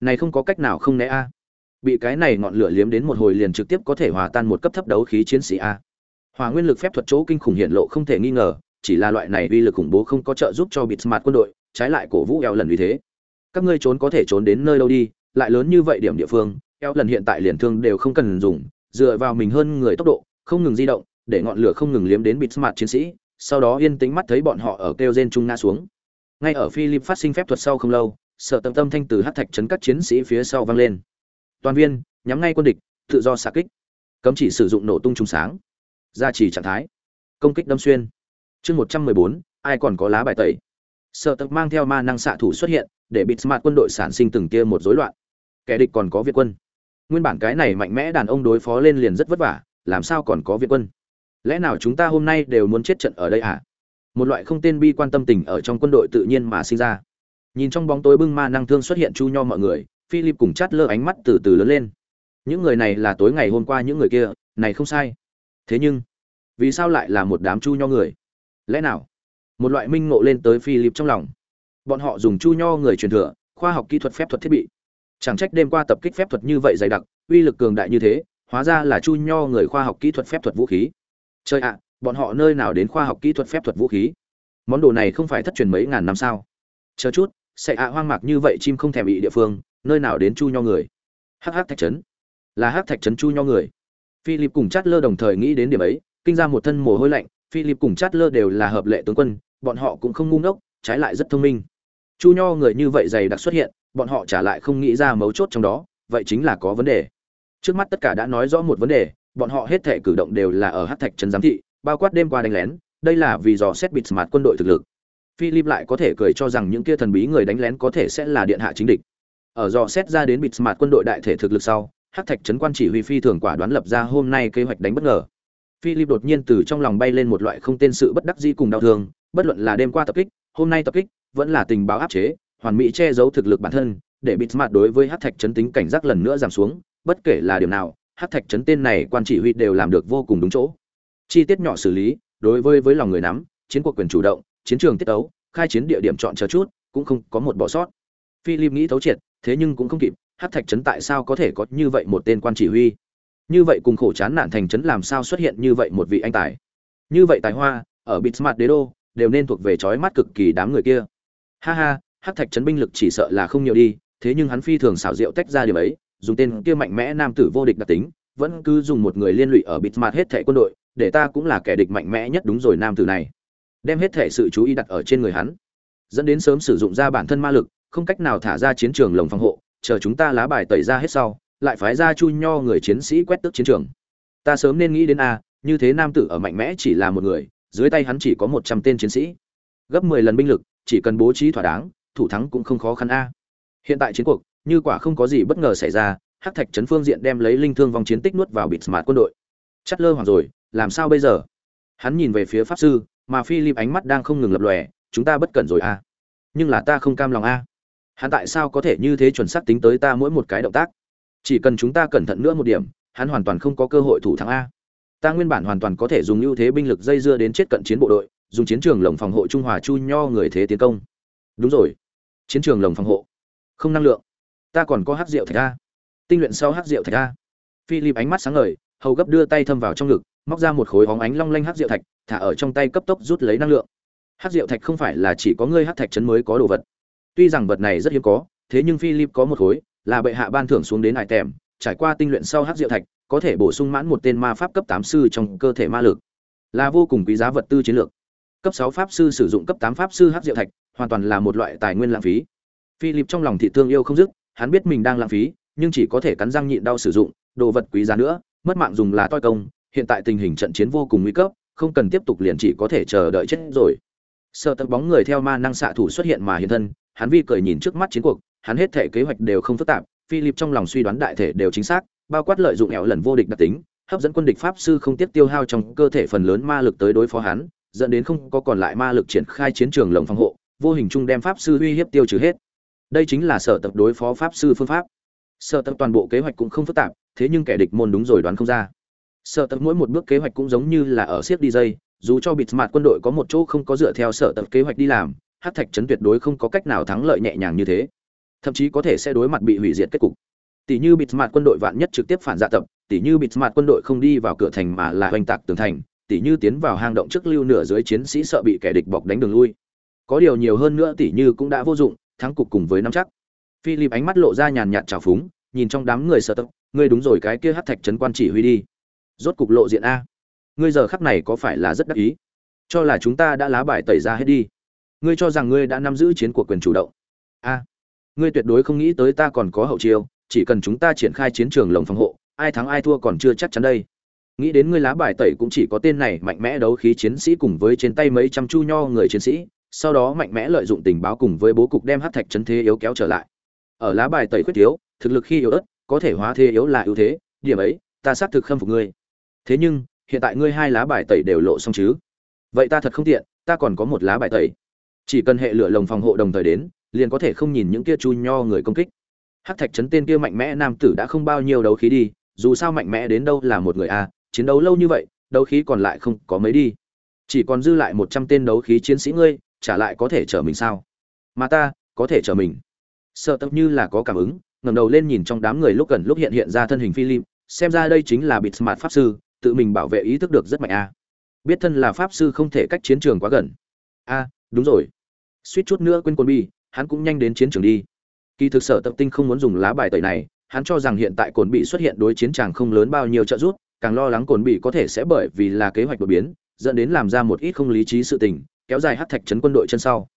Này không có cách nào không né a. Bị cái này ngọn lửa liếm đến một hồi liền trực tiếp có thể hòa tan một cấp thấp đấu khí chiến sĩ a. Hòa nguyên lực phép thuật chỗ kinh khủng hiện lộ không thể nghi ngờ, chỉ là loại này uy lực khủng bố không có trợ giúp cho bịt mặt quân đội, trái lại cổ vũ eo lần vì thế. Các ngươi trốn có thể trốn đến nơi đâu đi, lại lớn như vậy điểm địa phương, eo lần hiện tại liền thương đều không cần dùng, dựa vào mình hơn người tốc độ, không ngừng di động, để ngọn lửa không ngừng liếm đến bịt mặt chiến sĩ sau đó yên tĩnh mắt thấy bọn họ ở kêu gen trung ngã xuống. Ngay ở philip phát sinh phép thuật sau không lâu, sợ tâm tâm thanh từ hát thạch chấn các chiến sĩ phía sau vang lên. Toàn viên, nhắm ngay quân địch, tự do xạ kích. Cấm chỉ sử dụng nổ tung trùng sáng. Gia trì trạng thái. Công kích đâm xuyên. Chương một trăm mười bốn, ai còn có lá bài tẩy? Sợ tập mang theo ma năng xạ thủ xuất hiện, để bịt smart quân đội sản sinh từng kia một rối loạn. Kẻ địch còn có việt quân. Nguyên bản cái này mạnh mẽ đàn ông đối phó lên liền rất vất vả, làm sao còn có việt quân? Lẽ nào chúng ta hôm nay đều muốn chết trận ở đây à một loại không tên bi quan tâm tình ở trong quân đội tự nhiên mà sinh ra. Nhìn trong bóng tối bưng ma năng thương xuất hiện chu nho mọi người, philip cùng chát lơ ánh mắt từ từ lớn lên. Những người này là tối ngày hôm qua những người kia, này không sai. Thế nhưng, vì sao lại là một đám chu nho người? Lẽ nào, một loại minh ngộ lên tới philip trong lòng. Bọn họ dùng chu nho người truyền thừa, khoa học kỹ thuật phép thuật thiết bị. Chẳng trách đêm qua tập kích phép thuật như vậy dày đặc, uy lực cường đại như thế, hóa ra là chu nho người khoa học kỹ thuật phép thuật vũ khí chơi ạ, bọn họ nơi nào đến khoa học kỹ thuật phép thuật vũ khí? Món đồ này không phải thất truyền mấy ngàn năm sao? Chờ chút, sẽ ạ hoang mạc như vậy chim không thèm bị địa phương, nơi nào đến chu nho người? Hắc hắc thạch trấn. Là hắc thạch trấn chu nho người. Philip cùng chát lơ đồng thời nghĩ đến điểm ấy, kinh ra một thân mồ hôi lạnh, philip cùng chát lơ đều là hợp lệ tướng quân, bọn họ cũng không ngu ngốc, trái lại rất thông minh. Chu nho người như vậy dày đặc xuất hiện, bọn họ trả lại không nghĩ ra mấu chốt trong đó, vậy chính là có vấn đề. Trước mắt tất cả đã nói rõ một vấn đề bọn họ hết thể cử động đều là ở hát thạch trấn giám thị, bao quát đêm qua đánh lén, đây là vì dò xét bịt mặt quân đội thực lực. Philip lại có thể cười cho rằng những kia thần bí người đánh lén có thể sẽ là điện hạ chính địch. Ở dò xét ra đến bịt mặt quân đội đại thể thực lực sau hắc thạch trấn quan chỉ huy phi thường quả đoán lập ra hôm nay kế hoạch đánh bất ngờ. Philip đột nhiên từ trong lòng bay lên một loại không tên sự bất đắc dĩ cùng đau thương, bất luận là đêm qua tập kích, hôm nay tập kích, vẫn là tình báo áp chế, hoàn mỹ che giấu thực lực bản thân, để bịt mặt đối với hát thạch Trấn tính cảnh giác lần nữa giảm xuống, bất kể là điều nào hát thạch chấn tên này quan chỉ huy đều làm được vô cùng đúng chỗ. Chi tiết nhỏ xử lý, đối với với lòng người nắm, chiến cuộc quyền chủ động, chiến trường tiết tấu khai chiến địa điểm chọn chờ chút, cũng không có một bỏ sót. Philip nghĩ thấu triệt, thế nhưng cũng không kịp, hát thạch trấn tại sao có thể có như vậy một tên quan chỉ huy? Như vậy cùng khổ chán nạn thành trấn làm sao xuất hiện như vậy một vị anh tài? Như vậy tài hoa, ở bitsmart đế đô, đều nên thuộc về trói mắt cực kỳ đám người kia. Ha ha, hát thạch trấn binh lực chỉ sợ là không nhiều đi, thế nhưng hắn phi thường xảo diệu tách ra điểm ấy dùng tên kia mạnh mẽ nam tử vô địch đặc tính, vẫn cứ dùng một người liên lụy ở bitsmart hết thẻ quân đội, để ta cũng là kẻ địch mạnh mẽ nhất đúng rồi nam tử này. Đem hết thể sự chú ý đặt ở trên người hắn. Dẫn đến sớm sử dụng ra bản thân ma lực, không cách nào thả ra chiến trường lồng phòng hộ, chờ chúng ta lá bài tẩy ra hết sau, lại phái ra chu nho người chiến sĩ quét tước chiến trường. Ta sớm nên nghĩ đến a, như thế nam tử ở mạnh mẽ chỉ là một người, dưới tay hắn chỉ có một trăm tên chiến sĩ. Gấp mười lần binh lực, chỉ cần bố trí thỏa đáng, thủ thắng cũng không khó khăn a. Hiện tại chiến cuộc như quả không có gì bất ngờ xảy ra, hắc thạch trấn phương diện đem lấy linh thương vòng chiến tích nuốt vào bịt smart quân đội. Chắt lơ hoàng rồi, làm sao bây giờ? Hắn nhìn về phía pháp sư, mà philip ánh mắt đang không ngừng lập lòe, chúng ta bất cẩn rồi a nhưng là ta không cam lòng a hắn tại sao có thể như thế chuẩn xác tính tới ta mỗi một cái động tác? Chỉ cần chúng ta cẩn thận nữa một điểm, hắn hoàn toàn không có cơ hội thủ thắng a. Ta nguyên bản hoàn toàn có thể dùng ưu thế binh lực dây dưa đến chết cận chiến bộ đội, dùng chiến trường lồng phòng hộ trung hòa chu nho người thế tiến công. Đúng rồi, chiến trường lồng phòng hộ. Không năng lượng ta còn có hát rượu thạch a. Tinh luyện sau hát rượu thạch a. Philip ánh mắt sáng ngời, hầu gấp đưa tay thâm vào trong ngực, móc ra một khối hóng ánh long lanh hát rượu thạch, thả ở trong tay cấp tốc rút lấy năng lượng. Hát rượu thạch không phải là chỉ có ngươi hát thạch chấn mới có đồ vật. Tuy rằng vật này rất hiếm có, thế nhưng philip có một khối, là bệ hạ ban thưởng xuống đến hải tèm, trải qua tinh luyện sau hát rượu thạch, có thể bổ sung mãn một tên ma pháp cấp tám sư trong cơ thể ma lực. Là vô cùng quý giá vật tư chiến lược. Cấp sáu pháp sư sử dụng cấp tám pháp sư hát rượu thạch, hoàn toàn là một loại tài nguyên lãng phí. Philip trong lòng thị thương yêu không dứt hắn biết mình đang lãng phí, nhưng chỉ có thể cắn răng nhịn đau sử dụng, đồ vật quý giá nữa, mất mạng dùng là toi công, hiện tại tình hình trận chiến vô cùng nguy cấp, không cần tiếp tục liền chỉ có thể chờ đợi chết rồi. Sợ tật bóng người theo ma năng xạ thủ xuất hiện mà hiện thân, hắn vi cười nhìn trước mắt chiến cuộc, hắn hết thể kế hoạch đều không phức tạp, philip trong lòng suy đoán đại thể đều chính xác, bao quát lợi dụng ẻo lần vô địch đặc tính, hấp dẫn quân địch pháp sư không tiếp tiêu hao trong cơ thể phần lớn ma lực tới đối phó hắn, dẫn đến không có còn lại ma lực triển khai chiến trường lồng phòng hộ, vô hình chung đem pháp sư uy hiếp tiêu trừ hết đây chính là sở tập đối phó pháp sư phương pháp. Sở tập toàn bộ kế hoạch cũng không phức tạp, thế nhưng kẻ địch môn đúng rồi đoán không ra. Sở tập mỗi một bước kế hoạch cũng giống như là ở siếc đi dây, dù cho bịt mặt quân đội có một chỗ không có dựa theo sở tập kế hoạch đi làm, hát thạch trấn tuyệt đối không có cách nào thắng lợi nhẹ nhàng như thế. Thậm chí có thể sẽ đối mặt bị hủy diệt kết cục. Tỷ như bịt mặt quân đội vạn nhất trực tiếp phản dạ tập, tỷ như bịt mặt quân đội không đi vào cửa thành mà là hoành tạc tường thành, tỷ như tiến vào hang động trước lưu nửa dưới chiến sĩ sợ bị kẻ địch bọc đánh đường lui. Có điều nhiều hơn nữa tỷ như cũng đã vô dụng thắng cục cùng với năm chắc. Philip ánh mắt lộ ra nhàn nhạt trào phúng, nhìn trong đám người sợ tập ngươi đúng rồi, cái kia hát thạch trấn quan chỉ huy đi. Rốt cục lộ diện a. Ngươi giờ khắc này có phải là rất đắc ý? Cho là chúng ta đã lá bài tẩy ra hết đi. Ngươi cho rằng ngươi đã nắm giữ chiến cuộc quyền chủ động? A, ngươi tuyệt đối không nghĩ tới ta còn có hậu chiêu, chỉ cần chúng ta triển khai chiến trường lồng phòng hộ, ai thắng ai thua còn chưa chắc chắn đây. Nghĩ đến ngươi lá bài tẩy cũng chỉ có tên này mạnh mẽ đấu khí chiến sĩ cùng với trên tay mấy trăm chu nho người chiến sĩ sau đó mạnh mẽ lợi dụng tình báo cùng với bố cục đem hắc thạch chấn thế yếu kéo trở lại. Ở lá bài tẩy khuyết thiếu, thực lực khi yếu ớt, có thể hóa thế yếu là ưu thế, điểm ấy, ta xác thực khâm phục ngươi. Thế nhưng, hiện tại ngươi hai lá bài tẩy đều lộ xong chứ? Vậy ta thật không tiện, ta còn có một lá bài tẩy. Chỉ cần hệ lửa lồng phòng hộ đồng thời đến, liền có thể không nhìn những kia chu nho người công kích. Hắc thạch chấn tên kia mạnh mẽ nam tử đã không bao nhiêu đấu khí đi, dù sao mạnh mẽ đến đâu là một người a, chiến đấu lâu như vậy, đấu khí còn lại không có mấy đi. Chỉ còn dư lại một trăm tên đấu khí chiến sĩ ngươi trả lại có thể chở mình sao? Mà ta, có thể chở mình. Sợ tập như là có cảm ứng, ngẩng đầu lên nhìn trong đám người lúc gần lúc hiện hiện ra thân hình philip, xem ra đây chính là bịt smart pháp sư, tự mình bảo vệ ý thức được rất mạnh a. Biết thân là pháp sư không thể cách chiến trường quá gần. A, đúng rồi. Suýt chút nữa quên quân bi, hắn cũng nhanh đến chiến trường đi. Kỳ thực sở tập tinh không muốn dùng lá bài tẩy này, hắn cho rằng hiện tại cồn bị xuất hiện đối chiến tràng không lớn bao nhiêu trợ giúp, càng lo lắng cồn bị có thể sẽ bởi vì là kế hoạch đột biến, dẫn đến làm ra một ít không lý trí sự tình kéo dài hắc thạch trấn quân đội chân sau.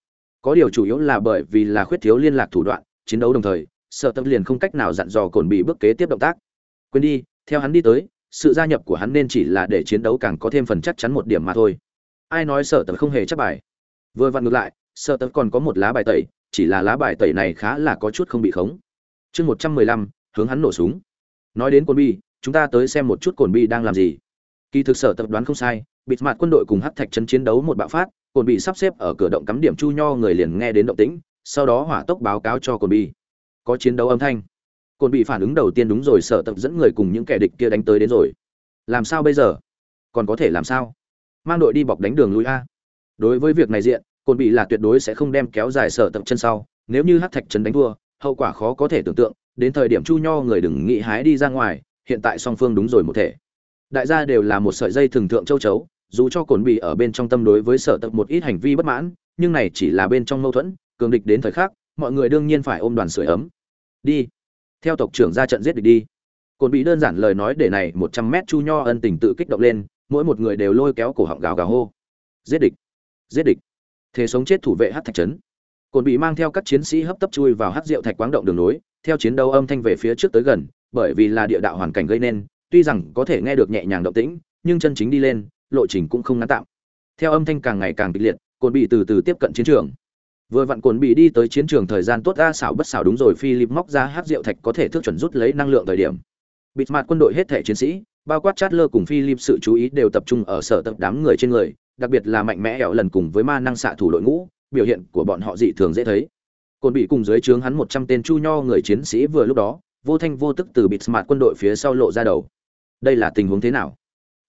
Có điều chủ yếu là bởi vì là khuyết thiếu liên lạc thủ đoạn, chiến đấu đồng thời sở tập liền không cách nào dặn dò cồn bị bước kế tiếp động tác. Quên đi, theo hắn đi tới, sự gia nhập của hắn nên chỉ là để chiến đấu càng có thêm phần chắc chắn một điểm mà thôi. Ai nói sở tập không hề chắc bài? Vừa vặn ngược lại sở tập còn có một lá bài tẩy, chỉ là lá bài tẩy này khá là có chút không bị khống. Chương một trăm mười lăm, hướng hắn nổ súng. Nói đến cồn bi chúng ta tới xem một chút cồn bi đang làm gì. Kỳ thực sở tập đoán không sai bịt mặt quân đội cùng hắc thạch chân chiến đấu một bạo phát, cồn bị sắp xếp ở cửa động cắm điểm chu nho người liền nghe đến động tĩnh, sau đó hỏa tốc báo cáo cho cồn bị có chiến đấu âm thanh. Cồn bị phản ứng đầu tiên đúng rồi sở tập dẫn người cùng những kẻ địch kia đánh tới đến rồi. Làm sao bây giờ? Còn có thể làm sao? Mang đội đi bọc đánh đường lui a. Đối với việc này diện, cồn bị là tuyệt đối sẽ không đem kéo dài sở tập chân sau. Nếu như hắc thạch trấn đánh thua, hậu quả khó có thể tưởng tượng. Đến thời điểm chu nho người đừng nghĩ hái đi ra ngoài, hiện tại song phương đúng rồi một thể. Đại gia đều là một sợi dây thường thượng châu chấu dù cho cồn bị ở bên trong tâm đối với sở tập một ít hành vi bất mãn, nhưng này chỉ là bên trong mâu thuẫn, cường địch đến thời khắc, mọi người đương nhiên phải ôm đoàn sưởi ấm. Đi. Theo tộc trưởng ra trận giết địch đi. Cồn bị đơn giản lời nói để này một trăm mét chu nho ân tình tự kích động lên, mỗi một người đều lôi kéo cổ họng gào gào hô. Giết địch. Giết địch. Thế sống chết thủ vệ hát thạch trấn. Cồn bị mang theo các chiến sĩ hấp tấp chui vào hát rượu thạch quáng động đường nối, theo chiến đấu âm thanh về phía trước tới gần, bởi vì là địa đạo hoàn cảnh gây nên, tuy rằng có thể nghe được nhẹ nhàng động tĩnh, nhưng chân chính đi lên lộ trình cũng không ngắn tạm. Theo âm thanh càng ngày càng kịch liệt, cồn bị từ từ tiếp cận chiến trường. Vừa vặn cồn bị đi tới chiến trường thời gian tốt ra xảo bất xảo đúng rồi, philip móc ra hát rượu thạch có thể thước chuẩn rút lấy năng lượng thời điểm. Bịt mặt quân đội hết thể chiến sĩ, bao quát chát lơ cùng philip sự chú ý đều tập trung ở sở tập đám người trên người, đặc biệt là mạnh mẽ ẻo lần cùng với ma năng xạ thủ đội ngũ, biểu hiện của bọn họ dị thường dễ thấy. Cồn bị cùng dưới trướng hắn một trăm tên chu nho người chiến sĩ vừa lúc đó, vô thanh vô tức từ bịt mặt quân đội phía sau lộ ra đầu. Đây là tình huống thế nào?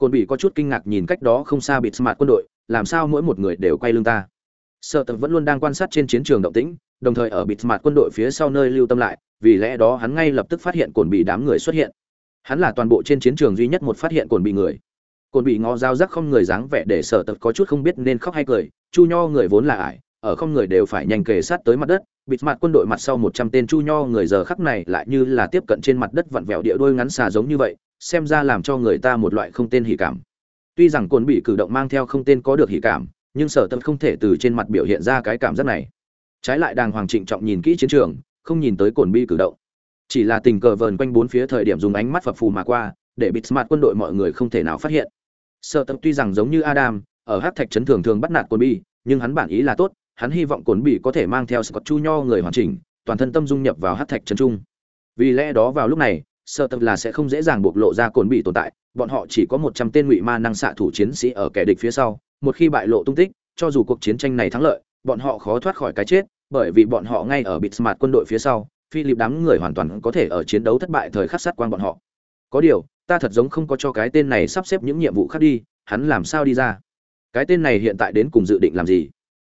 Cồn bị có chút kinh ngạc nhìn cách đó không xa bịt mặt quân đội, làm sao mỗi một người đều quay lưng ta? Sợ tập vẫn luôn đang quan sát trên chiến trường động tĩnh, đồng thời ở bịt mặt quân đội phía sau nơi lưu tâm lại, vì lẽ đó hắn ngay lập tức phát hiện cồn bị đám người xuất hiện. Hắn là toàn bộ trên chiến trường duy nhất một phát hiện cồn bị người. Cồn bị ngó dao rắc không người dáng vẻ để Sở tập có chút không biết nên khóc hay cười, chu nho người vốn là ải, ở không người đều phải nhanh kề sát tới mặt đất, bịt mặt quân đội mặt sau một trăm tên chu nho người giờ khắc này lại như là tiếp cận trên mặt đất vặn vẹo địa đôi ngắn xà giống như vậy xem ra làm cho người ta một loại không tên hỉ cảm. Tuy rằng cồn bị cử động mang theo không tên có được hỉ cảm, nhưng sở tâm không thể từ trên mặt biểu hiện ra cái cảm giác này. Trái lại đàng hoàng trịnh trọng nhìn kỹ chiến trường, không nhìn tới cồn bi cử động. Chỉ là tình cờ vờn quanh bốn phía thời điểm dùng ánh mắt phập phù mà qua, để bịt smart quân đội mọi người không thể nào phát hiện. Sở tâm tuy rằng giống như adam, ở hát thạch trấn thường thường bắt nạt cồn bi nhưng hắn bản ý là tốt, hắn hy vọng cồn bi có thể mang theo scott chu nho người hoàn chỉnh, toàn thân tâm dung nhập vào hát thạch trấn trung. Vì lẽ đó vào lúc này sợ tập là sẽ không dễ dàng bộc lộ ra cồn bị tồn tại, bọn họ chỉ có một trăm tên ngụy ma năng xạ thủ chiến sĩ ở kẻ địch phía sau, một khi bại lộ tung tích, cho dù cuộc chiến tranh này thắng lợi, bọn họ khó thoát khỏi cái chết, bởi vì bọn họ ngay ở bịt smart quân đội phía sau, philip đám người hoàn toàn có thể ở chiến đấu thất bại thời khắc sát quan bọn họ. Có điều, ta thật giống không có cho cái tên này sắp xếp những nhiệm vụ khác đi, hắn làm sao đi ra? Cái tên này hiện tại đến cùng dự định làm gì?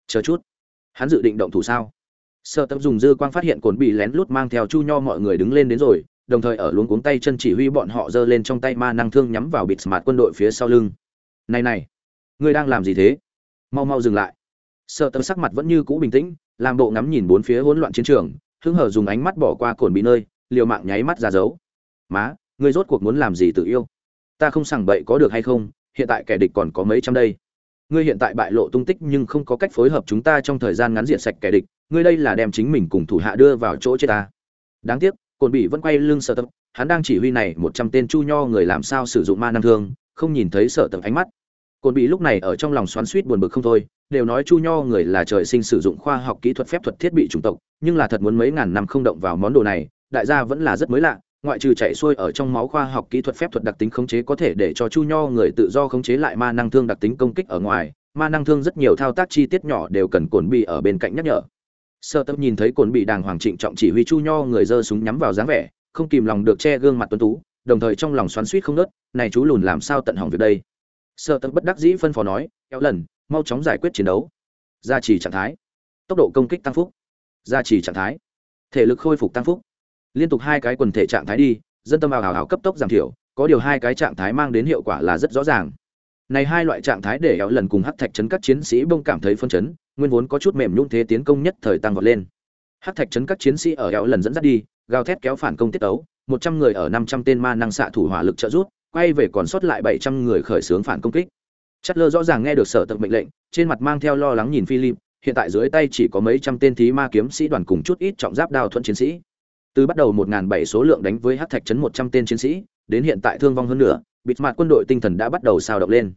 Chờ chút. Hắn dự định động thủ sao? Sợ tập dùng dư quang phát hiện cồn bị lén lút mang theo chu nho mọi người đứng lên đến rồi đồng thời ở luống cuống tay chân chỉ huy bọn họ giơ lên trong tay ma năng thương nhắm vào bịt mặt quân đội phía sau lưng. Này này, ngươi đang làm gì thế? Mau mau dừng lại. Sợ tâm sắc mặt vẫn như cũ bình tĩnh, làm bộ ngắm nhìn bốn phía hỗn loạn chiến trường, hứng hở dùng ánh mắt bỏ qua cồn bị nơi, liều mạng nháy mắt ra dấu. Má, ngươi rốt cuộc muốn làm gì tự yêu? Ta không sằng bậy có được hay không, hiện tại kẻ địch còn có mấy trăm đây. Ngươi hiện tại bại lộ tung tích nhưng không có cách phối hợp chúng ta trong thời gian ngắn diện sạch kẻ địch, ngươi đây là đem chính mình cùng thủ hạ đưa vào chỗ chết ta. Đáng tiếc cồn bị vẫn quay lưng sợ tập, hắn đang chỉ huy này một trăm tên chu nho người làm sao sử dụng ma năng thương, không nhìn thấy sợ tập ánh mắt. Cồn bị lúc này ở trong lòng xoắn suýt buồn bực không thôi, đều nói chu nho người là trời sinh sử dụng khoa học kỹ thuật phép thuật thiết bị chủng tộc, nhưng là thật muốn mấy ngàn năm không động vào món đồ này, đại gia vẫn là rất mới lạ, ngoại trừ chạy xuôi ở trong máu khoa học kỹ thuật phép thuật đặc tính khống chế có thể để cho chu nho người tự do khống chế lại ma năng thương đặc tính công kích ở ngoài, ma năng thương rất nhiều thao tác chi tiết nhỏ đều cần cồn bị ở bên cạnh nhắc nhở sơ tâm nhìn thấy cồn bị đàng hoàng trịnh trọng chỉ huy chu nho người giơ súng nhắm vào dáng vẻ, không kìm lòng được che gương mặt tuấn tú, đồng thời trong lòng xoắn suýt không nớt này chú lùn làm sao tận hỏng việc đây? Sợ tâm bất đắc dĩ phân phó nói, kéo lần, mau chóng giải quyết chiến đấu. Gia trì trạng thái. Tốc độ công kích tăng phúc. Gia trì trạng thái. Thể lực khôi phục tăng phúc. Liên tục hai cái quần thể trạng thái đi, dân tâm ảo hào hào cấp tốc giảm thiểu, có điều hai cái trạng thái mang đến hiệu quả là rất rõ ràng này hai loại trạng thái để éo lần cùng hắc thạch chấn các chiến sĩ bông cảm thấy phân chấn, nguyên vốn có chút mềm nhung thế tiến công nhất thời tăng vọt lên. Hắc thạch chấn các chiến sĩ ở éo lần dẫn dắt đi, gào thét kéo phản công tiết tấu, một trăm người ở năm trăm tên ma năng xạ thủ hỏa lực trợ rút quay về còn sót lại bảy trăm người khởi xướng phản công kích. Chất lơ rõ ràng nghe được sở tập mệnh lệnh, trên mặt mang theo lo lắng nhìn philip, hiện tại dưới tay chỉ có mấy trăm tên thí ma kiếm sĩ đoàn cùng chút ít trọng giáp đao thuận chiến sĩ. Từ bắt đầu một ngàn bảy số lượng đánh với hắc thạch chấn một trăm tên chiến sĩ, đến hiện tại thương vong hơn nữa bịt mặt quân đội tinh thần đã bắt đầu sao động lên.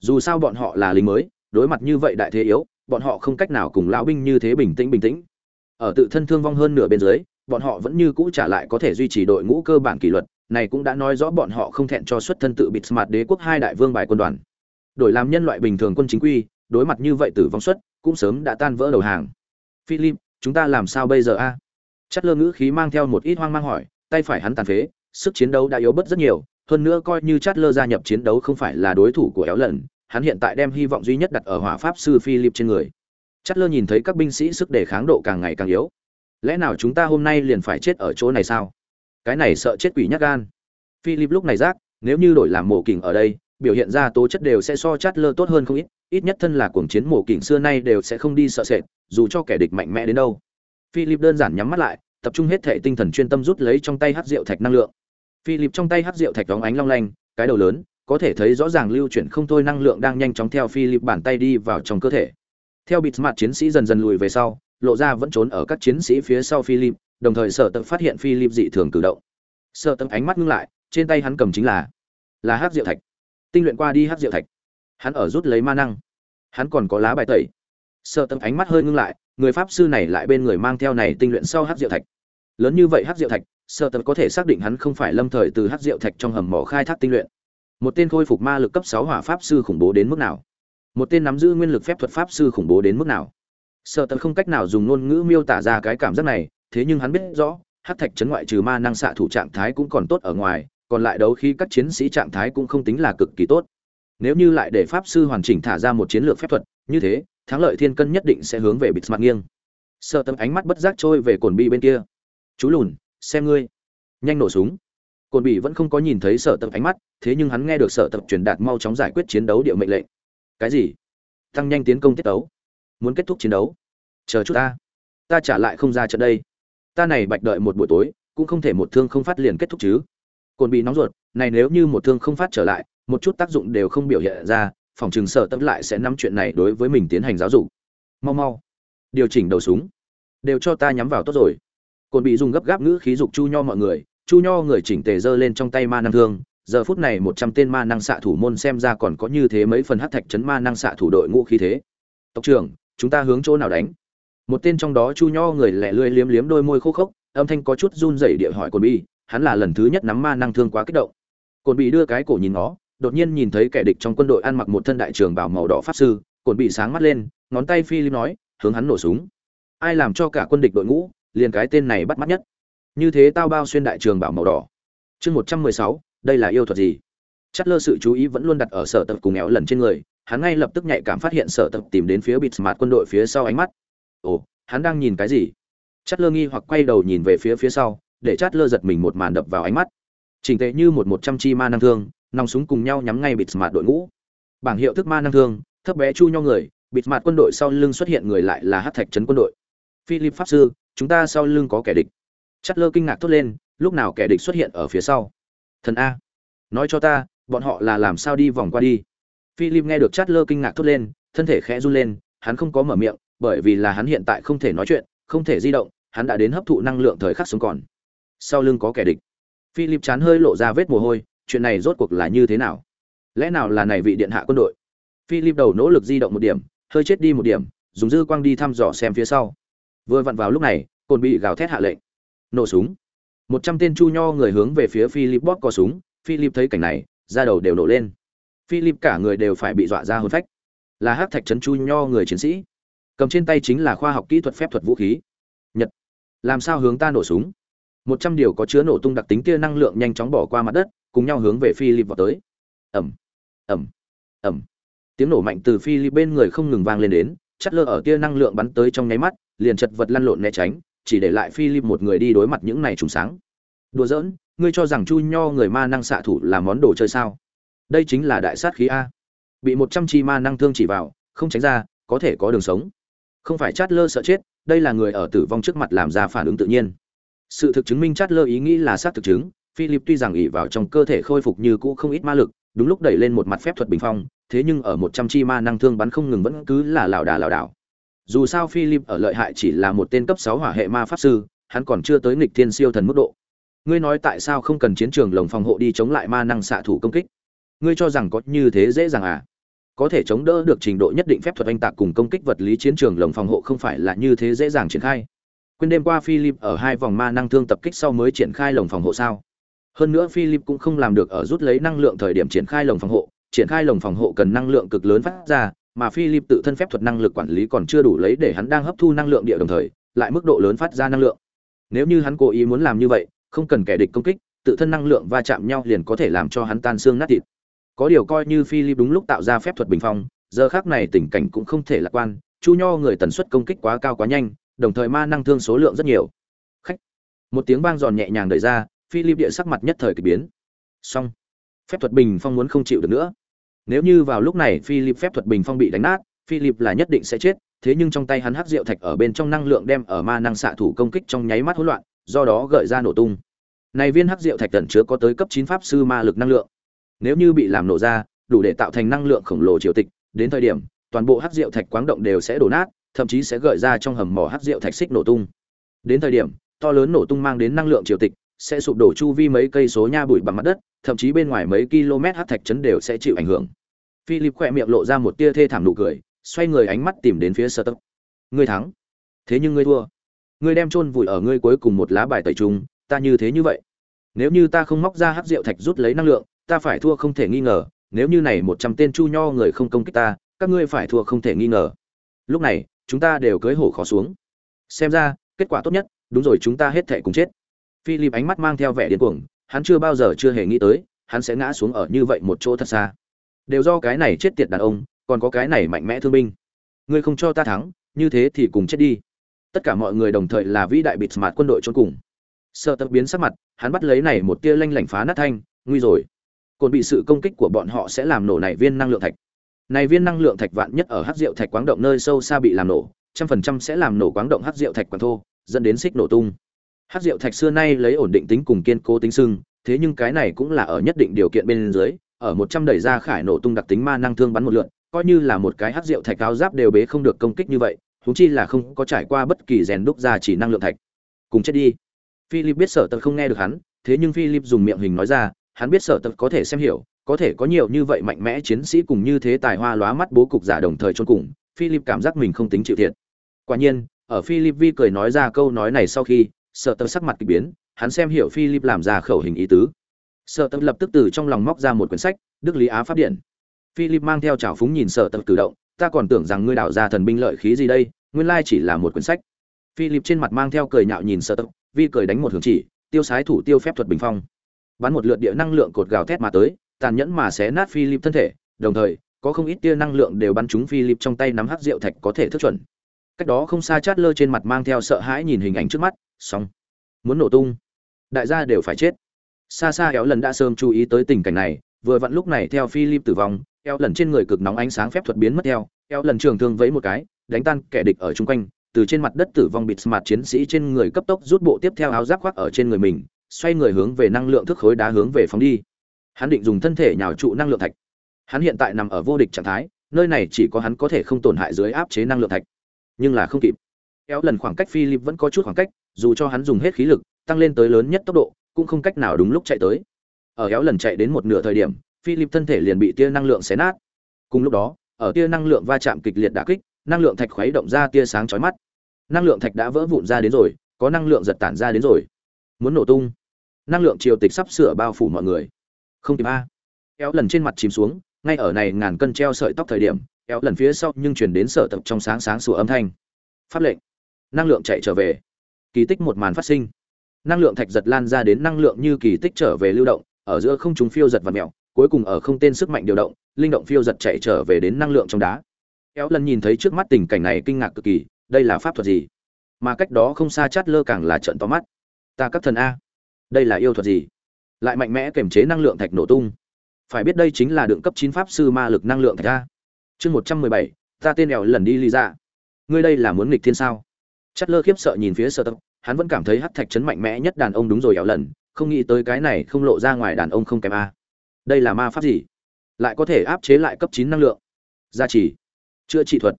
Dù sao bọn họ là lính mới, đối mặt như vậy đại thế yếu, bọn họ không cách nào cùng lão binh như thế bình tĩnh bình tĩnh. Ở tự thân thương vong hơn nửa bên dưới, bọn họ vẫn như cũ trả lại có thể duy trì đội ngũ cơ bản kỷ luật, này cũng đã nói rõ bọn họ không thẹn cho xuất thân tự bịt mặt đế quốc hai đại vương bài quân đoàn. Đổi làm nhân loại bình thường quân chính quy, đối mặt như vậy tử vong suất cũng sớm đã tan vỡ đầu hàng. Philip, chúng ta làm sao bây giờ a? Chất lơ ngữ khí mang theo một ít hoang mang hỏi, tay phải hắn tàn phế, sức chiến đấu đã yếu bớt rất nhiều hơn nữa coi như chát lơ gia nhập chiến đấu không phải là đối thủ của éo lần hắn hiện tại đem hy vọng duy nhất đặt ở hỏa pháp sư philip trên người. Chát lơ nhìn thấy các binh sĩ sức đề kháng độ càng ngày càng yếu. Lẽ nào chúng ta hôm nay liền phải chết ở chỗ này sao? Cái này sợ chết quỷ nhắc gan. Philip lúc này giác, nếu như đổi làm mổ kình ở đây, biểu hiện ra tố chất đều sẽ so chát lơ tốt hơn không ít ít nhất thân là cuồng chiến mổ kình xưa nay đều sẽ không đi sợ sệt, dù cho kẻ địch mạnh mẽ đến đâu. Philip đơn giản nhắm mắt lại, tập trung hết thể tinh thần chuyên tâm rút lấy trong tay hát rượu thạch năng lượng philip trong tay hắc rượu thạch đóng ánh long lanh, cái đầu lớn, có thể thấy rõ ràng lưu chuyển không thôi năng lượng đang nhanh chóng theo philip bàn tay đi vào trong cơ thể. Theo bịt mặt chiến sĩ dần dần lùi về sau, lộ ra vẫn trốn ở các chiến sĩ phía sau philip, đồng thời sở tật phát hiện philip dị thường cử động. Sở tật ánh mắt ngưng lại, trên tay hắn cầm chính là là hắc rượu thạch. Tinh luyện qua đi hắc rượu thạch. Hắn ở rút lấy ma năng. Hắn còn có lá bài tẩy. Sợ tâm ánh mắt hơi ngưng lại, người pháp sư này lại bên người mang theo này tinh luyện sau hắc rượu thạch. Lớn như vậy hắc rượu thạch sợ Tật có thể xác định hắn không phải lâm thời từ hát rượu thạch trong hầm mỏ khai thác tinh luyện. Một tên khôi phục ma lực cấp sáu hỏa pháp sư khủng bố đến mức nào? Một tên nắm giữ nguyên lực phép thuật pháp sư khủng bố đến mức nào? Sợ Tật không cách nào dùng ngôn ngữ miêu tả ra cái cảm giác này, thế nhưng hắn biết rõ hát thạch chấn ngoại trừ ma năng xạ thủ trạng thái cũng còn tốt ở ngoài, còn lại đấu khi các chiến sĩ trạng thái cũng không tính là cực kỳ tốt. Nếu như lại để pháp sư hoàn chỉnh thả ra một chiến lược phép thuật, như thế, thắng lợi thiên cân nhất định sẽ hướng về bịt mặt nghiêng. Sợ tấm ánh mắt bất giác trôi về cồn bi bên kia. Chú lùn xem ngươi. Nhanh nổ súng. Cồn bị vẫn không có nhìn thấy sở tập ánh mắt, thế nhưng hắn nghe được sở tập truyền đạt mau chóng giải quyết chiến đấu địa mệnh lệnh. Cái gì? Tăng nhanh tiến công tiết đấu muốn kết thúc chiến đấu? Chờ chút ta. Ta trả lại không ra trận đây. Ta này bạch đợi một buổi tối, cũng không thể một thương không phát liền kết thúc chứ. Cồn bị nóng ruột, này nếu như một thương không phát trở lại, một chút tác dụng đều không biểu hiện ra, phòng trường sở tập lại sẽ nắm chuyện này đối với mình tiến hành giáo dục. Mau mau. Điều chỉnh đầu súng. Đều cho ta nhắm vào tốt rồi cồn bị dùng gấp gáp ngữ khí dục chu nho mọi người, chu nho người chỉnh tề giơ lên trong tay ma năng thương, giờ phút này một trăm tên ma năng xạ thủ môn xem ra còn có như thế mấy phần hắc thạch chấn ma năng xạ thủ đội ngũ khí thế. Tộc trưởng, chúng ta hướng chỗ nào đánh? Một tên trong đó chu nho người lẻ lươi liếm liếm đôi môi khô khốc, âm thanh có chút run rẩy địa hỏi cồn bị hắn là lần thứ nhất nắm ma năng thương quá kích động. Cồn bị đưa cái cổ nhìn nó, đột nhiên nhìn thấy kẻ địch trong quân đội ăn mặc một thân đại trường bào màu đỏ pháp sư cồn bị sáng mắt lên, ngón tay phi lim nói, hướng hắn nổ súng. Ai làm cho cả quân địch đội ngũ? Liền cái tên này bắt mắt nhất. Như thế tao bao xuyên đại trường bảo màu đỏ. Chương một trăm mười sáu, đây là yêu thuật gì? Chất lơ sự chú ý vẫn luôn đặt ở sở tập cùng éo lần trên người, hắn ngay lập tức nhạy cảm phát hiện sở tập tìm đến phía bịt mặt quân đội phía sau ánh mắt. Ồ, hắn đang nhìn cái gì? Chất lơ nghi hoặc quay đầu nhìn về phía phía sau, để chát lơ giật mình một màn đập vào ánh mắt. Chỉnh tệ như một một trăm chi ma năng thương, nòng súng cùng nhau nhắm ngay bịt mặt đội ngũ. Bảng hiệu thức ma năng thương, thấp bé chu nho người, bịt mặt quân đội sau lưng xuất hiện người lại là hát thạch trấn quân đội. Philip pháp sư chúng ta sau lưng có kẻ địch. Chắt lơ kinh ngạc thốt lên, lúc nào kẻ địch xuất hiện ở phía sau? Thần a. Nói cho ta, bọn họ là làm sao đi vòng qua đi? Philip nghe được chát lơ kinh ngạc thốt lên, thân thể khẽ run lên, hắn không có mở miệng, bởi vì là hắn hiện tại không thể nói chuyện, không thể di động, hắn đã đến hấp thụ năng lượng thời khắc sống còn. Sau lưng có kẻ địch. Philip chán hơi lộ ra vết mồ hôi, chuyện này rốt cuộc là như thế nào? Lẽ nào là này vị điện hạ quân đội? Philip đầu nỗ lực di động một điểm, hơi chết đi một điểm, dùng dư quang đi thăm dò xem phía sau vừa vặn vào lúc này, cồn bị gào thét hạ lệnh. Nổ súng. Một trăm tên chu nho người hướng về phía philip bóp có súng. Philip thấy cảnh này, da đầu đều nổ lên. Philip cả người đều phải bị dọa ra hôn phách. Là hát thạch trấn chu nho người chiến sĩ. Cầm trên tay chính là khoa học kỹ thuật phép thuật vũ khí. Nhật. Làm sao hướng ta nổ súng? Một trăm điều có chứa nổ tung đặc tính tia năng lượng nhanh chóng bỏ qua mặt đất, cùng nhau hướng về philip vào tới. Ẩm ẩm ẩm tiếng nổ mạnh từ Philip bên người không ngừng vang lên đến chất lơ ở tia năng lượng bắn tới trong nháy mắt liền chật vật lăn lộn né tránh, chỉ để lại Philip một người đi đối mặt những này trùng sáng. Đùa giỡn, ngươi cho rằng chu nho người ma năng xạ thủ là món đồ chơi sao? Đây chính là đại sát khí a. Bị một trăm chi ma năng thương chỉ vào, không tránh ra, có thể có đường sống. Không phải chát lơ sợ chết, đây là người ở tử vong trước mặt làm ra phản ứng tự nhiên. Sự thực chứng minh chát lơ ý nghĩ là xác thực chứng, philip tuy rằng ỉ vào trong cơ thể khôi phục như cũ không ít ma lực, đúng lúc đẩy lên một mặt phép thuật bình phong, thế nhưng ở một trăm chi ma năng thương bắn không ngừng vẫn cứ là lảo đà lảo đảo dù sao philip ở lợi hại chỉ là một tên cấp sáu hỏa hệ ma pháp sư, hắn còn chưa tới nghịch thiên siêu thần mức độ. Ngươi nói tại sao không cần chiến trường lồng phòng hộ đi chống lại ma năng xạ thủ công kích? Ngươi cho rằng có như thế dễ dàng à? Có thể chống đỡ được trình độ nhất định phép thuật anh tạc cùng công kích vật lý chiến trường lồng phòng hộ không phải là như thế dễ dàng triển khai. Quên đêm qua philip ở hai vòng ma năng thương tập kích sau mới triển khai lồng phòng hộ sao? Hơn nữa philip cũng không làm được ở rút lấy năng lượng thời điểm triển khai lồng phòng hộ, triển khai lồng phòng hộ cần năng lượng cực lớn phát ra mà philip tự thân phép thuật năng lực quản lý còn chưa đủ lấy để hắn đang hấp thu năng lượng địa đồng thời, lại mức độ lớn phát ra năng lượng. Nếu như hắn cố ý muốn làm như vậy, không cần kẻ địch công kích, tự thân năng lượng va chạm nhau liền có thể làm cho hắn tan xương nát thịt. Có điều coi như philip đúng lúc tạo ra phép thuật bình phong, giờ khác này tình cảnh cũng không thể lạc quan, chu nho người tần suất công kích quá cao quá nhanh, đồng thời ma năng thương số lượng rất nhiều. Khách. Một tiếng vang giòn nhẹ nhàng đợi ra, philip địa sắc mặt nhất thời kỳ biến. Xong. Phép thuật bình phong muốn không chịu được nữa nếu như vào lúc này philip phép thuật bình phong bị đánh nát, philip là nhất định sẽ chết, thế nhưng trong tay hắn hắc rượu thạch ở bên trong năng lượng đem ở ma năng xạ thủ công kích trong nháy mắt hỗn loạn, do đó gợi ra nổ tung. Này viên hắc rượu thạch tẩn chứa có tới cấp chín pháp sư ma lực năng lượng. Nếu như bị làm nổ ra, đủ để tạo thành năng lượng khổng lồ triều tịch, đến thời điểm, toàn bộ hắc rượu thạch quáng động đều sẽ đổ nát, thậm chí sẽ gợi ra trong hầm mỏ hắc rượu thạch xích nổ tung. Đến thời điểm, to lớn nổ tung mang đến năng lượng triều tịch, sẽ sụp đổ chu vi mấy cây số nha bụi bằng mặt đất, thậm chí bên ngoài mấy km hắc thạch chấn đều sẽ chịu ảnh hưởng philip khỏe miệng lộ ra một tia thê thảm nụ cười, xoay người ánh mắt tìm đến phía sơ tấp ngươi thắng. Thế nhưng ngươi thua. Ngươi đem chôn vùi ở ngươi cuối cùng một lá bài tẩy trùng ta như thế như vậy. Nếu như ta không móc ra hắc rượu thạch rút lấy năng lượng, ta phải thua không thể nghi ngờ. Nếu như này một trăm tên chu nho người không công kích ta, các ngươi phải thua không thể nghi ngờ. Lúc này, chúng ta đều cưới hổ khó xuống. Xem ra, kết quả tốt nhất, đúng rồi chúng ta hết thể cùng chết. Philip ánh mắt mang theo vẻ điên cuồng, hắn chưa bao giờ chưa hề nghĩ tới, hắn sẽ ngã xuống ở như vậy một chỗ thật xa đều do cái này chết tiệt đàn ông, còn có cái này mạnh mẽ thương binh. Ngươi không cho ta thắng, như thế thì cùng chết đi. Tất cả mọi người đồng thời là vĩ đại bịt mặt quân đội trốn cùng. Sợ tập biến sắc mặt, hắn bắt lấy này một tia lanh lảnh phá nát thanh, nguy rồi. Còn bị sự công kích của bọn họ sẽ làm nổ này viên năng lượng thạch. Này viên năng lượng thạch vạn nhất ở hắc diệu thạch quáng động nơi sâu xa bị làm nổ, trăm phần trăm sẽ làm nổ quáng động hắc diệu thạch quảng thô, dẫn đến xích nổ tung. Hắc diệu thạch xưa nay lấy ổn định tính cùng kiên cố tính sưng thế nhưng cái này cũng là ở nhất định điều kiện bên dưới ở một trăm đẩy ra khải nổ tung đặc tính ma năng thương bắn một lượn, coi như là một cái hắc rượu thạch cao giáp đều bế không được công kích như vậy thú chi là không có trải qua bất kỳ rèn đúc ra chỉ năng lượng thạch. Cùng chết đi. Philip biết sở tật không nghe được hắn, thế nhưng philip dùng miệng hình nói ra, hắn biết sở tật có thể xem hiểu, có thể có nhiều như vậy mạnh mẽ chiến sĩ cùng như thế tài hoa lóa mắt bố cục giả đồng thời chôn cùng, philip cảm giác mình không tính chịu thiệt. Quả nhiên, ở philip vi cười nói ra câu nói này sau khi sở tật sắc mặt kỳ biến, hắn xem hiểu philip làm ra khẩu hình ý tứ sở tật lập tức từ trong lòng móc ra một quyển sách đức lý á pháp điện philip mang theo trào phúng nhìn sở tật cử động ta còn tưởng rằng ngươi đảo ra thần binh lợi khí gì đây nguyên lai chỉ là một quyển sách philip trên mặt mang theo cười nhạo nhìn sở tật vi cười đánh một hướng chỉ tiêu sái thủ tiêu phép thuật bình phong bắn một lượt địa năng lượng cột gào thét mà tới tàn nhẫn mà xé nát Philip thân thể, đồng thời, có không ít tia năng lượng đều bắn trúng Philip trong tay nắm hắc rượu thạch có thể thức chuẩn. Cách đó không xa chát lơ trên mặt mang theo sợ hãi nhìn hình ảnh trước mắt, xong, muốn nổ tung. Đại gia đều phải chết. Xa xa éo lần đã sớm chú ý tới tình cảnh này, vừa vặn lúc này theo Philip tử vong, éo lần trên người cực nóng ánh sáng phép thuật biến mất theo, éo lần trường thương vẫy một cái, đánh tan kẻ địch ở chung quanh, từ trên mặt đất tử vong bịt mặt chiến sĩ trên người cấp tốc rút bộ tiếp theo áo giáp khoác ở trên người mình, xoay người hướng về năng lượng thức khối đá hướng về phóng đi. Hắn định dùng thân thể nhào trụ năng lượng thạch. Hắn hiện tại nằm ở vô địch trạng thái nơi này chỉ có hắn có thể không tổn hại dưới áp chế năng lượng thạch. Nhưng là không kịp. Éo lần khoảng cách philip vẫn có chút khoảng cách dù cho hắn dùng hết khí lực tăng lên tới lớn nhất tốc độ cũng không cách nào đúng lúc chạy tới. Ở kéo lần chạy đến một nửa thời điểm, philip thân thể liền bị tia năng lượng xé nát. Cùng lúc đó, ở tia năng lượng va chạm kịch liệt đả kích, năng lượng thạch khuấy động ra tia sáng chói mắt. Năng lượng thạch đã vỡ vụn ra đến rồi, có năng lượng giật tản ra đến rồi. Muốn nổ tung. Năng lượng triều tịch sắp sửa bao phủ mọi người. Không kịp a. Kéo lần trên mặt chìm xuống, ngay ở này ngàn cân treo sợi tóc thời điểm kéo lần phía sau nhưng chuyển đến sở tập trong sáng sáng sủa âm thanh. Pháp lệnh. Năng lượng chạy trở về. Kỳ tích một màn phát sinh năng lượng thạch giật lan ra đến năng lượng như kỳ tích trở về lưu động, ở giữa không chúng phiêu giật và mẹo cuối cùng ở không tên sức mạnh điều động, linh động phiêu giật chạy trở về đến năng lượng trong đá. Kéo lần nhìn thấy trước mắt tình cảnh này kinh ngạc cực kỳ, đây là pháp thuật gì? Mà cách đó không xa chát lơ càng là trận to mắt. Ta các thần a, đây là yêu thuật gì? Lại mạnh mẽ kiềm chế năng lượng thạch nổ tung. Phải biết đây chính là đường cấp chín pháp sư ma lực năng lượng thạch a. Chương một trăm mười bảy, ta tên eo lần đi ly ra ngươi đây là muốn nghịch thiên sao? Chất lơ khiếp sợ nhìn phía sơ tập hắn vẫn cảm thấy hắc thạch chấn mạnh mẽ nhất đàn ông đúng rồi ẻo lần, không nghĩ tới cái này không lộ ra ngoài đàn ông không kém a. Đây là ma pháp gì? Lại có thể áp chế lại cấp chín năng lượng. Gia trì. Chữa trị thuật.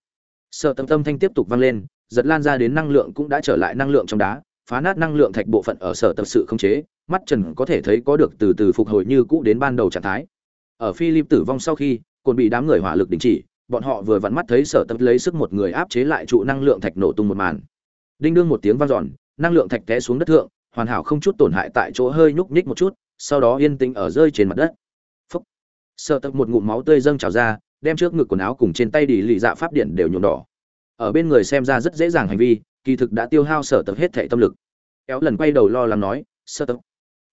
Sợ tâm tâm thanh tiếp tục vang lên, giật lan ra đến năng lượng cũng đã trở lại năng lượng trong đá, phá nát năng lượng thạch bộ phận ở sở tập sự không chế, mắt trần có thể thấy có được từ từ phục hồi như cũ đến ban đầu trạng thái. Ở philip tử vong sau khi, còn bị đám người hỏa lực đình chỉ, bọn họ vừa vặn mắt thấy sở tập lấy sức một người áp chế lại trụ năng lượng thạch nổ tung một màn. Đinh đương một tiếng vang dọn năng lượng thạch té xuống đất thượng, hoàn hảo không chút tổn hại tại chỗ hơi nhúc nhích một chút, sau đó yên tĩnh ở rơi trên mặt đất. Phốc. Sở tập một ngụm máu tươi dâng trào ra, đem trước ngực quần áo cùng trên tay đi lì dạ pháp điện đều nhuộm đỏ. Ở bên người xem ra rất dễ dàng hành vi, kỳ thực đã tiêu hao sở tập hết thể tâm lực. Kéo lần quay đầu lo lắng nói "Sở tập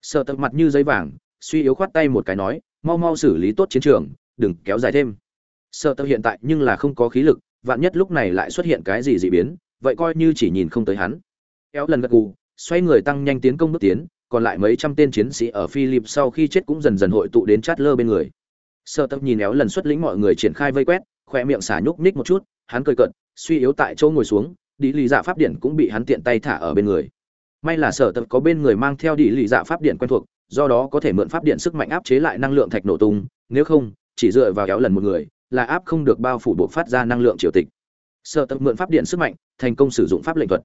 Sở tập mặt như giấy vàng, suy yếu khoát tay một cái nói, mau mau xử lý tốt chiến trường, đừng kéo dài thêm. Sở tập hiện tại nhưng là không có khí lực, vạn nhất lúc này lại xuất hiện cái gì dị biến, vậy coi như chỉ nhìn không tới hắn kéo lần gật gù xoay người tăng nhanh tiến công bước tiến còn lại mấy trăm tên chiến sĩ ở Philip sau khi chết cũng dần dần hội tụ đến Chatler lơ bên người. Sở Tập nhìn éo lần xuất lĩnh mọi người triển khai vây quét, khóe miệng xả nhúc nhích một chút, hắn cười cợt, suy yếu tại chỗ ngồi xuống, đi lý dạ pháp điện cũng bị hắn tiện tay thả ở bên người. May là Sở Tập có bên người mang theo đi lý dạ pháp điện quen thuộc, do đó có thể mượn pháp điện sức mạnh áp chế lại năng lượng thạch nổ tung, nếu không, chỉ dựa vào éo lần một người, là áp không được bao phủ buộc phát ra năng lượng triều tịch. Sở Tập mượn pháp điện sức mạnh, thành công sử dụng pháp lệnh thuật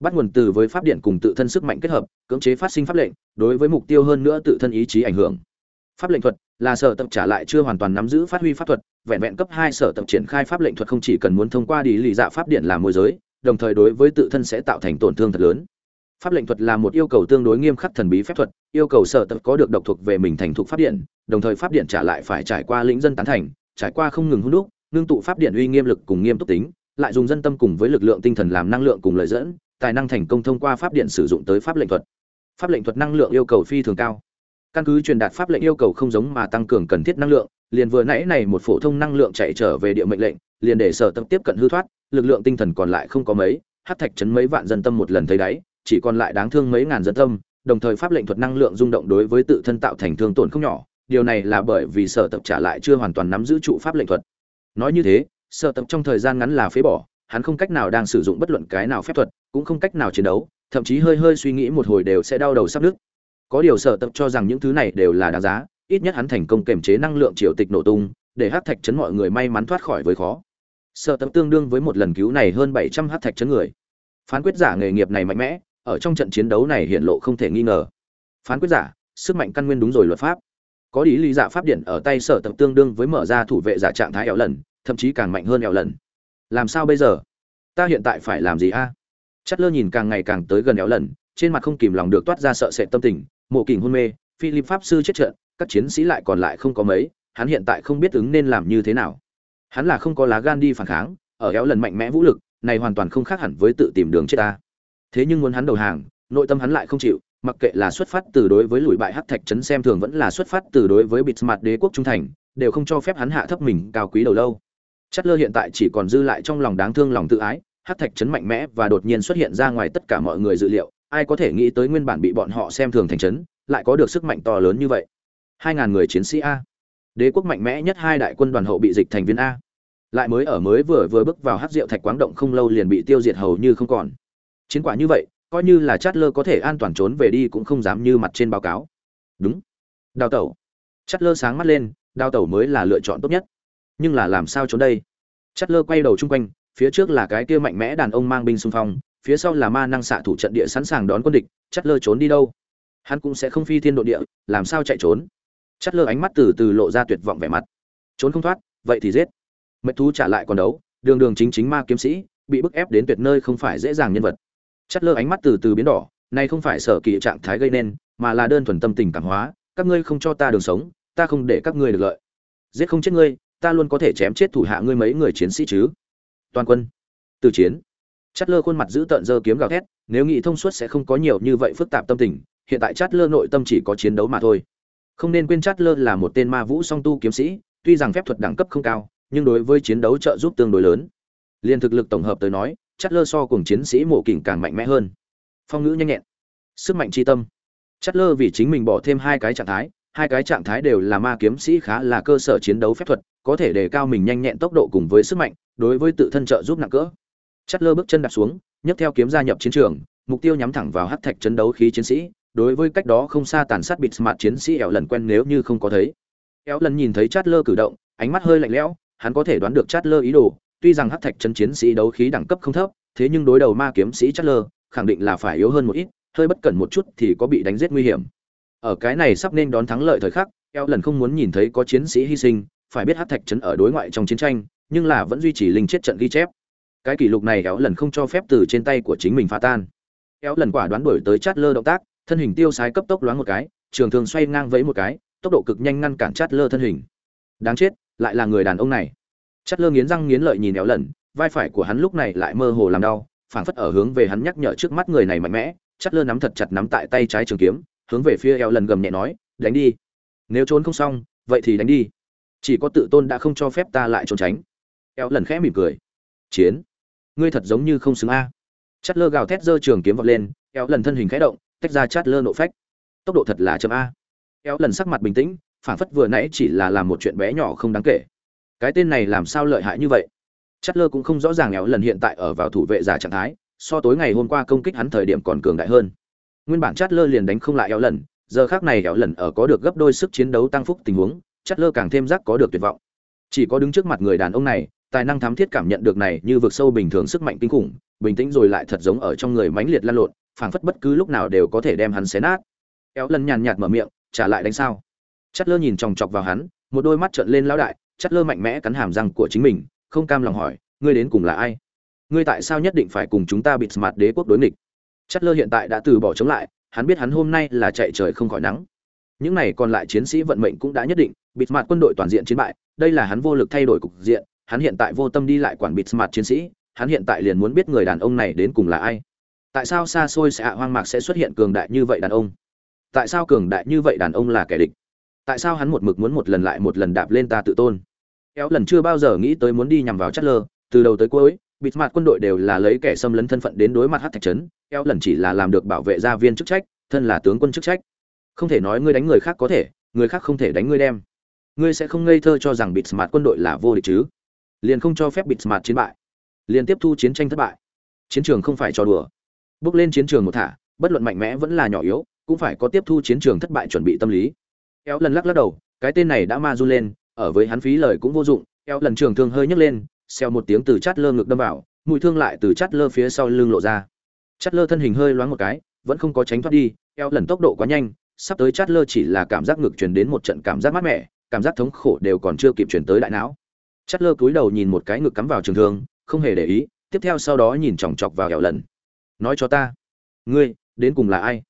bắt nguồn từ với pháp điện cùng tự thân sức mạnh kết hợp, cưỡng chế phát sinh pháp lệnh, đối với mục tiêu hơn nữa tự thân ý chí ảnh hưởng. Pháp lệnh thuật là sở tập trả lại chưa hoàn toàn nắm giữ phát huy pháp thuật, vẹn vẹn cấp hai sở tập triển khai pháp lệnh thuật không chỉ cần muốn thông qua đi lì dạ pháp điện làm môi giới, đồng thời đối với tự thân sẽ tạo thành tổn thương thật lớn. Pháp lệnh thuật là một yêu cầu tương đối nghiêm khắc thần bí phép thuật, yêu cầu sở tập có được độc thuộc về mình thành thục pháp điện, đồng thời pháp điện trả lại phải trải qua lĩnh dân tán thành, trải qua không ngừng hút đúc nương tụ pháp điện uy nghiêm lực cùng nghiêm túc tính, lại dùng dân tâm cùng với lực lượng tinh thần làm năng lượng cùng lợi dẫn tài năng thành công thông qua pháp điện sử dụng tới pháp lệnh thuật. Pháp lệnh thuật năng lượng yêu cầu phi thường cao. Căn cứ truyền đạt pháp lệnh yêu cầu không giống mà tăng cường cần thiết năng lượng, liền vừa nãy này một phổ thông năng lượng chạy trở về địa mệnh lệnh, liền để sở tập tiếp cận hư thoát, lực lượng tinh thần còn lại không có mấy hát thạch chấn mấy vạn dân tâm một lần thấy đáy, chỉ còn lại đáng thương mấy ngàn dân tâm, đồng thời pháp lệnh thuật năng lượng rung động đối với tự thân tạo thành thương tổn không nhỏ, điều này là bởi vì sở tập trả lại chưa hoàn toàn nắm giữ trụ pháp lệnh thuật. Nói như thế, sở tập trong thời gian ngắn là phế bỏ, hắn không cách nào đang sử dụng bất luận cái nào phép thuật cũng không cách nào chiến đấu, thậm chí hơi hơi suy nghĩ một hồi đều sẽ đau đầu sắp nứt có điều sở tập cho rằng những thứ này đều là đáng giá, ít nhất hắn thành công kềm chế năng lượng triều tịch nổ tung, để hát thạch chấn mọi người may mắn thoát khỏi với khó. Sở tập tương đương với một lần cứu này hơn bảy trăm hát thạch chấn người. Phán quyết giả nghề nghiệp này mạnh mẽ, ở trong trận chiến đấu này hiện lộ không thể nghi ngờ. Phán quyết giả, sức mạnh căn nguyên đúng rồi luật pháp. Có ý lý giả pháp điện ở tay sở tập tương đương với mở ra thủ vệ giả trạng thái ẻo lần, thậm chí càng mạnh hơn ẻo lần. Làm sao bây giờ? Ta hiện tại phải làm gì a? Chất lơ nhìn càng ngày càng tới gần éo lần trên mặt không kìm lòng được toát ra sợ sệt tâm tình, mộ kình hôn mê, philip pháp sư chết trận, các chiến sĩ lại còn lại không có mấy, hắn hiện tại không biết ứng nên làm như thế nào. Hắn là không có lá gan đi phản kháng, ở éo lần mạnh mẽ vũ lực, này hoàn toàn không khác hẳn với tự tìm đường chết ta. Thế nhưng muốn hắn đầu hàng, nội tâm hắn lại không chịu, mặc kệ là xuất phát từ đối với lùi bại hắc thạch trấn xem thường vẫn là xuất phát từ đối với bịt mặt đế quốc trung thành, đều không cho phép hắn hạ thấp mình cao quý đầu lâu. Chất lơ hiện tại chỉ còn dư lại trong lòng đáng thương lòng tự ái hắc thạch trấn mạnh mẽ và đột nhiên xuất hiện ra ngoài tất cả mọi người dự liệu, ai có thể nghĩ tới nguyên bản bị bọn họ xem thường thành trấn lại có được sức mạnh to lớn như vậy. Hai ngàn người chiến sĩ a. Đế quốc mạnh mẽ nhất hai đại quân đoàn hậu bị dịch thành viên a. Lại mới ở mới vừa vừa bước vào hát rượu thạch quáng động không lâu liền bị tiêu diệt hầu như không còn. Chiến quả như vậy, coi như là chát lơ có thể an toàn trốn về đi cũng không dám như mặt trên báo cáo. Đúng. Đào tẩu. Chát lơ sáng mắt lên, đào tẩu mới là lựa chọn tốt nhất. Nhưng là làm sao trốn đây? Chát lơ quay đầu chung quanh phía trước là cái kia mạnh mẽ đàn ông mang binh xung phong, phía sau là ma năng xạ thủ trận địa sẵn sàng đón quân địch chắc lơ trốn đi đâu? Hắn cũng sẽ không phi thiên độ địa, làm sao chạy trốn? Chắc lơ ánh mắt từ từ lộ ra tuyệt vọng vẻ mặt. Trốn không thoát, vậy thì giết. Mệnh thú trả lại còn đấu, đường đường chính chính ma kiếm sĩ, bị bức ép đến tuyệt nơi không phải dễ dàng nhân vật. Chắc lơ ánh mắt từ từ biến đỏ, này không phải sở kỳ trạng thái gây nên, mà là đơn thuần tâm tình cảm hóa, các ngươi không cho ta đường sống, ta không để các ngươi được lợi. Giết không chết ngươi, ta luôn có thể chém chết thủ hạ ngươi mấy người chiến sĩ chứ toàn quân. Từ chiến. Chát lơ khuôn mặt giữ tợn dơ kiếm gào thét, nếu nghĩ thông suốt sẽ không có nhiều như vậy phức tạp tâm tình, hiện tại chát lơ nội tâm chỉ có chiến đấu mà thôi. Không nên quên chát lơ là một tên ma vũ song tu kiếm sĩ, tuy rằng phép thuật đẳng cấp không cao, nhưng đối với chiến đấu trợ giúp tương đối lớn. Liên thực lực tổng hợp tới nói chát lơ so cùng chiến sĩ mộ kình càng mạnh mẽ hơn. Phong ngữ nhanh nhẹn. Sức mạnh tri tâm. Chát lơ vì chính mình bỏ thêm hai cái trạng thái, hai cái trạng thái đều là ma kiếm sĩ khá là cơ sở chiến đấu phép thuật có thể đề cao mình nhanh nhẹn tốc độ cùng với sức mạnh, đối với tự thân trợ giúp nặng cỡ. Chất lơ bước chân đặt xuống, nhấc theo kiếm gia nhập chiến trường, mục tiêu nhắm thẳng vào hắc thạch chấn đấu khí chiến sĩ, đối với cách đó không xa tàn sát bịt mặt chiến sĩ ẻo lần quen nếu như không có thấy. Éo lần nhìn thấy chát lơ cử động, ánh mắt hơi lạnh lẽo, hắn có thể đoán được chát lơ ý đồ, tuy rằng hắc thạch chấn chiến sĩ đấu khí đẳng cấp không thấp, thế nhưng đối đầu ma kiếm sĩ chát lơ, khẳng định là phải yếu hơn một ít, hơi bất cẩn một chút thì có bị đánh giết nguy hiểm. Ở cái này sắp nên đón thắng lợi thời khắc eo lần không muốn nhìn thấy có chiến sĩ hy sinh phải biết hát thạch trấn ở đối ngoại trong chiến tranh, nhưng là vẫn duy trì linh chết trận ghi chép. Cái kỷ lục này éo lần không cho phép từ trên tay của chính mình phá tan. Éo lần quả đoán đổi tới chát lơ động tác, thân hình tiêu sái cấp tốc loáng một cái, trường thường xoay ngang vẫy một cái, tốc độ cực nhanh ngăn cản chát lơ thân hình. Đáng chết, lại là người đàn ông này. Chát lơ nghiến răng nghiến lợi nhìn éo lần, vai phải của hắn lúc này lại mơ hồ làm đau, phảng phất ở hướng về hắn nhắc nhở trước mắt người này mạnh mẽ. Chát lơ nắm thật chặt nắm tại tay trái trường kiếm, hướng về phía éo lần gầm nhẹ nói, đánh đi. Nếu trốn không xong, vậy thì đánh đi chỉ có tự tôn đã không cho phép ta lại trốn tránh. Eo lần khẽ mỉm cười. Chiến. Ngươi thật giống như không xứng a. Chát lơ gào thét giơ trường kiếm vọt lên eo lần thân hình khẽ động, tách ra chát lơ nộ phách. Tốc độ thật là chậm a. Eo lần sắc mặt bình tĩnh, phản phất vừa nãy chỉ là làm một chuyện bé nhỏ không đáng kể. Cái tên này làm sao lợi hại như vậy? Chát lơ cũng không rõ ràng eo lần hiện tại ở vào thủ vệ giả trạng thái, so tối ngày hôm qua công kích hắn thời điểm còn cường đại hơn. Nguyên bản chát lơ liền đánh không lại eo lần, giờ khác này eo lần ở có được gấp đôi sức chiến đấu tăng phúc tình huống Chất lơ càng thêm giác có được tuyệt vọng. Chỉ có đứng trước mặt người đàn ông này, tài năng thám thiết cảm nhận được này như vực sâu bình thường sức mạnh kinh khủng, bình tĩnh rồi lại thật giống ở trong người mãnh liệt lan lộn, phảng phất bất cứ lúc nào đều có thể đem hắn xé nát. Éo lần nhàn nhạt mở miệng, trả lại đánh sao? Chất lơ nhìn chòng chọc vào hắn, một đôi mắt trợn lên lão đại chất lơ mạnh mẽ cắn hàm răng của chính mình, không cam lòng hỏi, ngươi đến cùng là ai? Ngươi tại sao nhất định phải cùng chúng ta bịt mặt đế quốc đối nghịch? Chất lơ hiện tại đã từ bỏ chống lại, hắn biết hắn hôm nay là chạy trời không khỏi nắng những này còn lại chiến sĩ vận mệnh cũng đã nhất định bịt mặt quân đội toàn diện chiến bại, đây là hắn vô lực thay đổi cục diện, hắn hiện tại vô tâm đi lại quản bịt mặt chiến sĩ, hắn hiện tại liền muốn biết người đàn ông này đến cùng là ai. Tại sao xa xôi xạ hoang mạc sẽ xuất hiện cường đại như vậy đàn ông? Tại sao cường đại như vậy đàn ông là kẻ địch? Tại sao hắn một mực muốn một lần lại một lần đạp lên ta tự tôn? Kéo lần chưa bao giờ nghĩ tới muốn đi nhằm vào chất lơ từ đầu tới cuối bịt mặt quân đội đều là lấy kẻ xâm lấn thân phận đến đối mặt hát thạch trấn, kéo lần chỉ là làm được bảo vệ gia viên chức trách, thân là tướng quân chức trách không thể nói ngươi đánh người khác có thể người khác không thể đánh ngươi đem. Ngươi sẽ không ngây thơ cho rằng bịt smart quân đội là vô địch chứ? Liền không cho phép bịt smart chiến bại. Liền tiếp thu chiến tranh thất bại. Chiến trường không phải trò đùa. Bước lên chiến trường một thả bất luận mạnh mẽ vẫn là nhỏ yếu cũng phải có tiếp thu chiến trường thất bại chuẩn bị tâm lý. Kéo lần lắc lắc đầu, cái tên này đã ma du lên, ở với hắn phí lời cũng vô dụng, kéo lần trường thương hơi nhấc lên, xeo một tiếng từ chát lơ ngực đâm vào, mũi thương lại từ chát lơ phía sau lưng lộ ra. Chát lơ thân hình hơi loáng một cái, vẫn không có tránh thoát đi, kéo lần tốc độ quá nhanh, sắp tới chát lơ chỉ là cảm giác ngực truyền đến một trận cảm giác mát mẻ, cảm giác thống khổ đều còn chưa kịp truyền tới đại não. Chát lơ cúi đầu nhìn một cái ngực cắm vào trường thương, không hề để ý, tiếp theo sau đó nhìn chòng chọc vào kéo lần. Nói cho ta, ngươi đến cùng là ai?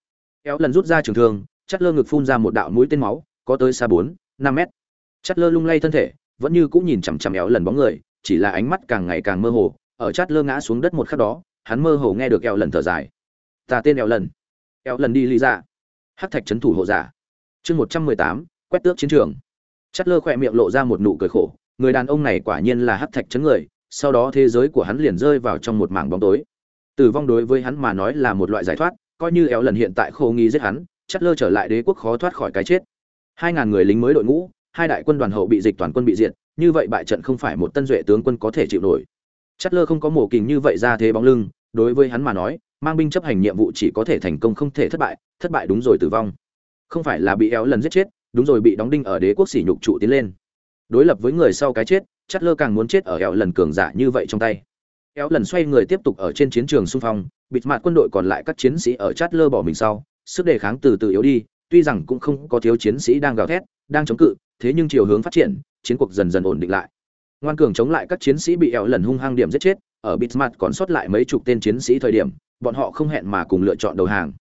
Kéo lần rút ra trường thương, chát lơ ngực phun ra một đạo mũi tên máu có tới xa bốn năm mét chát lơ lung lay thân thể vẫn như cũng nhìn chằm chằm éo lần bóng người chỉ là ánh mắt càng ngày càng mơ hồ ở chát lơ ngã xuống đất một khắc đó hắn mơ hồ nghe được éo lần thở dài ta tên éo lần éo lần đi lý ra hắc thạch trấn thủ hộ giả. Chương một trăm mười tám, quét tước chiến trường. Chát lơ khỏe miệng lộ ra một nụ cười khổ, người đàn ông này quả nhiên là hắc thạch trấn người, sau đó thế giới của hắn liền rơi vào trong một mảng bóng tối. Tử vong đối với hắn mà nói là một loại giải thoát, coi như éo lần hiện tại khô nghi giết hắn chất lơ trở lại đế quốc khó thoát khỏi cái chết. Hai ngàn người lính mới đội ngũ, hai đại quân đoàn hậu bị dịch toàn quân bị diệt, như vậy bại trận không phải một tân duệ tướng quân có thể chịu nổi. Chất lơ không có mổ kình như vậy ra thế bóng lưng đối với hắn mà nói, mang binh chấp hành nhiệm vụ chỉ có thể thành công không thể thất bại thất bại đúng rồi tử vong. Không phải là bị éo lần giết chết, đúng rồi bị đóng đinh ở đế quốc sỉ nhục trụ tiến lên. Đối lập với người sau cái chết Chát lơ càng muốn chết ở éo lần cường giả như vậy trong tay. Éo lần xoay người tiếp tục ở trên chiến trường xung phong, bịt mặt quân đội còn lại các chiến sĩ ở chát lơ bỏ mình sau, sức đề kháng từ từ yếu đi, tuy rằng cũng không có thiếu chiến sĩ đang gào thét, đang chống cự, thế nhưng chiều hướng phát triển, chiến cuộc dần dần ổn định lại. Ngoan cường chống lại các chiến sĩ bị éo lần hung hăng điểm giết chết ở Bismarck còn sót lại mấy chục tên chiến sĩ thời điểm, bọn họ không hẹn mà cùng lựa chọn đầu hàng.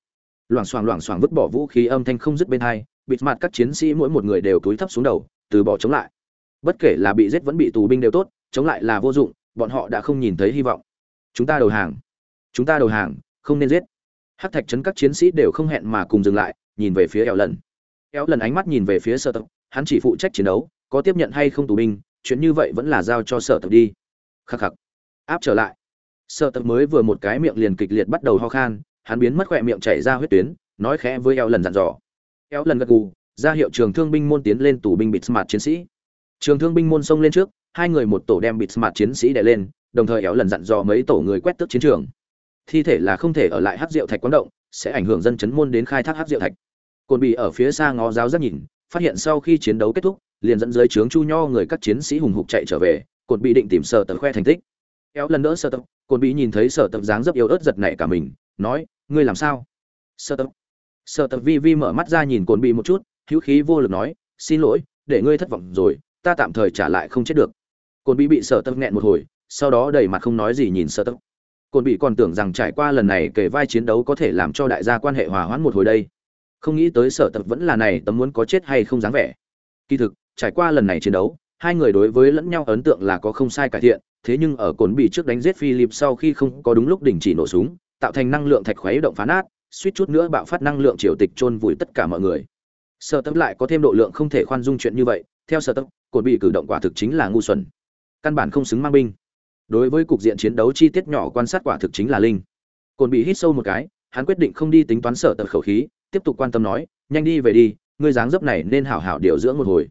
Loảng xoảng loảng xoảng vứt bỏ vũ khí âm thanh không dứt bên hai Bismarck các chiến sĩ mỗi một người đều túi thấp xuống đầu, từ bỏ chống lại. Bất kể là bị giết vẫn bị tù binh đều tốt, chống lại là vô dụng, bọn họ đã không nhìn thấy hy vọng. Chúng ta đầu hàng. Chúng ta đầu hàng, không nên giết. Hắc thạch trấn các chiến sĩ đều không hẹn mà cùng dừng lại, nhìn về phía eo lần eo lần ánh mắt nhìn về phía sở tập hắn chỉ phụ trách chiến đấu, có tiếp nhận hay không tù binh, chuyện như vậy vẫn là giao cho sở tập đi. Khắc khắc áp trở lại. Sợ tập mới vừa một cái miệng liền kịch liệt bắt đầu ho khan, hắn biến mất khỏe miệng chảy ra huyết tuyến, nói khẽ với eo lần dặn dò. Eo lần gật gù, ra hiệu trường thương binh môn tiến lên tù binh bịt smart chiến sĩ. Trường thương binh môn xông lên trước, hai người một tổ đem bịt smart chiến sĩ đè lên, đồng thời éo lần dặn dò mấy tổ người quét tước chiến trường. Thi thể là không thể ở lại hát rượu thạch quán động, sẽ ảnh hưởng dân chấn môn đến khai thác hát rượu thạch. Cồn bị ở phía xa ngó giáo rất nhìn, phát hiện sau khi chiến đấu kết thúc, liền dẫn dưới trướng chu nho người các chiến sĩ hùng hục chạy trở về Cột bị định tìm sợ tờ khoe thành tích kéo lần nữa sợ tập, cồn bị nhìn thấy sợ tập dáng dấp yếu ớt giật nảy cả mình, nói, ngươi làm sao? Sợ tập sợ tập vi vi mở mắt ra nhìn cồn bị một chút, hữu khí vô lực nói, xin lỗi, để ngươi thất vọng rồi, ta tạm thời trả lại không chết được. Cồn bị bị sợ tập nghẹn một hồi, sau đó đầy mặt không nói gì nhìn sợ tập. Cồn bị còn tưởng rằng trải qua lần này kể vai chiến đấu có thể làm cho đại gia quan hệ hòa hoãn một hồi đây. Không nghĩ tới sở tập vẫn là này, tấm muốn có chết hay không dáng vẻ. Kỳ thực, trải qua lần này chiến đấu, hai người đối với lẫn nhau ấn tượng là có không sai cải thiện thế nhưng ở cồn bị trước đánh giết philip sau khi không có đúng lúc đình chỉ nổ súng, tạo thành năng lượng thạch khuấy động phá nát, suýt chút nữa bạo phát năng lượng triều tịch chôn vùi tất cả mọi người. Sở tâm lại có thêm độ lượng không thể khoan dung chuyện như vậy, theo sở tâm, cồn bị cử động quả thực chính là ngu xuẩn. Căn bản không xứng mang binh. Đối với cục diện chiến đấu chi tiết nhỏ quan sát quả thực chính là linh. Cồn bị hít sâu một cái, hắn quyết định không đi tính toán sở tập khẩu khí, tiếp tục quan tâm nói, nhanh đi về đi, ngươi dáng dấp này nên hảo hảo điều dưỡng một hồi.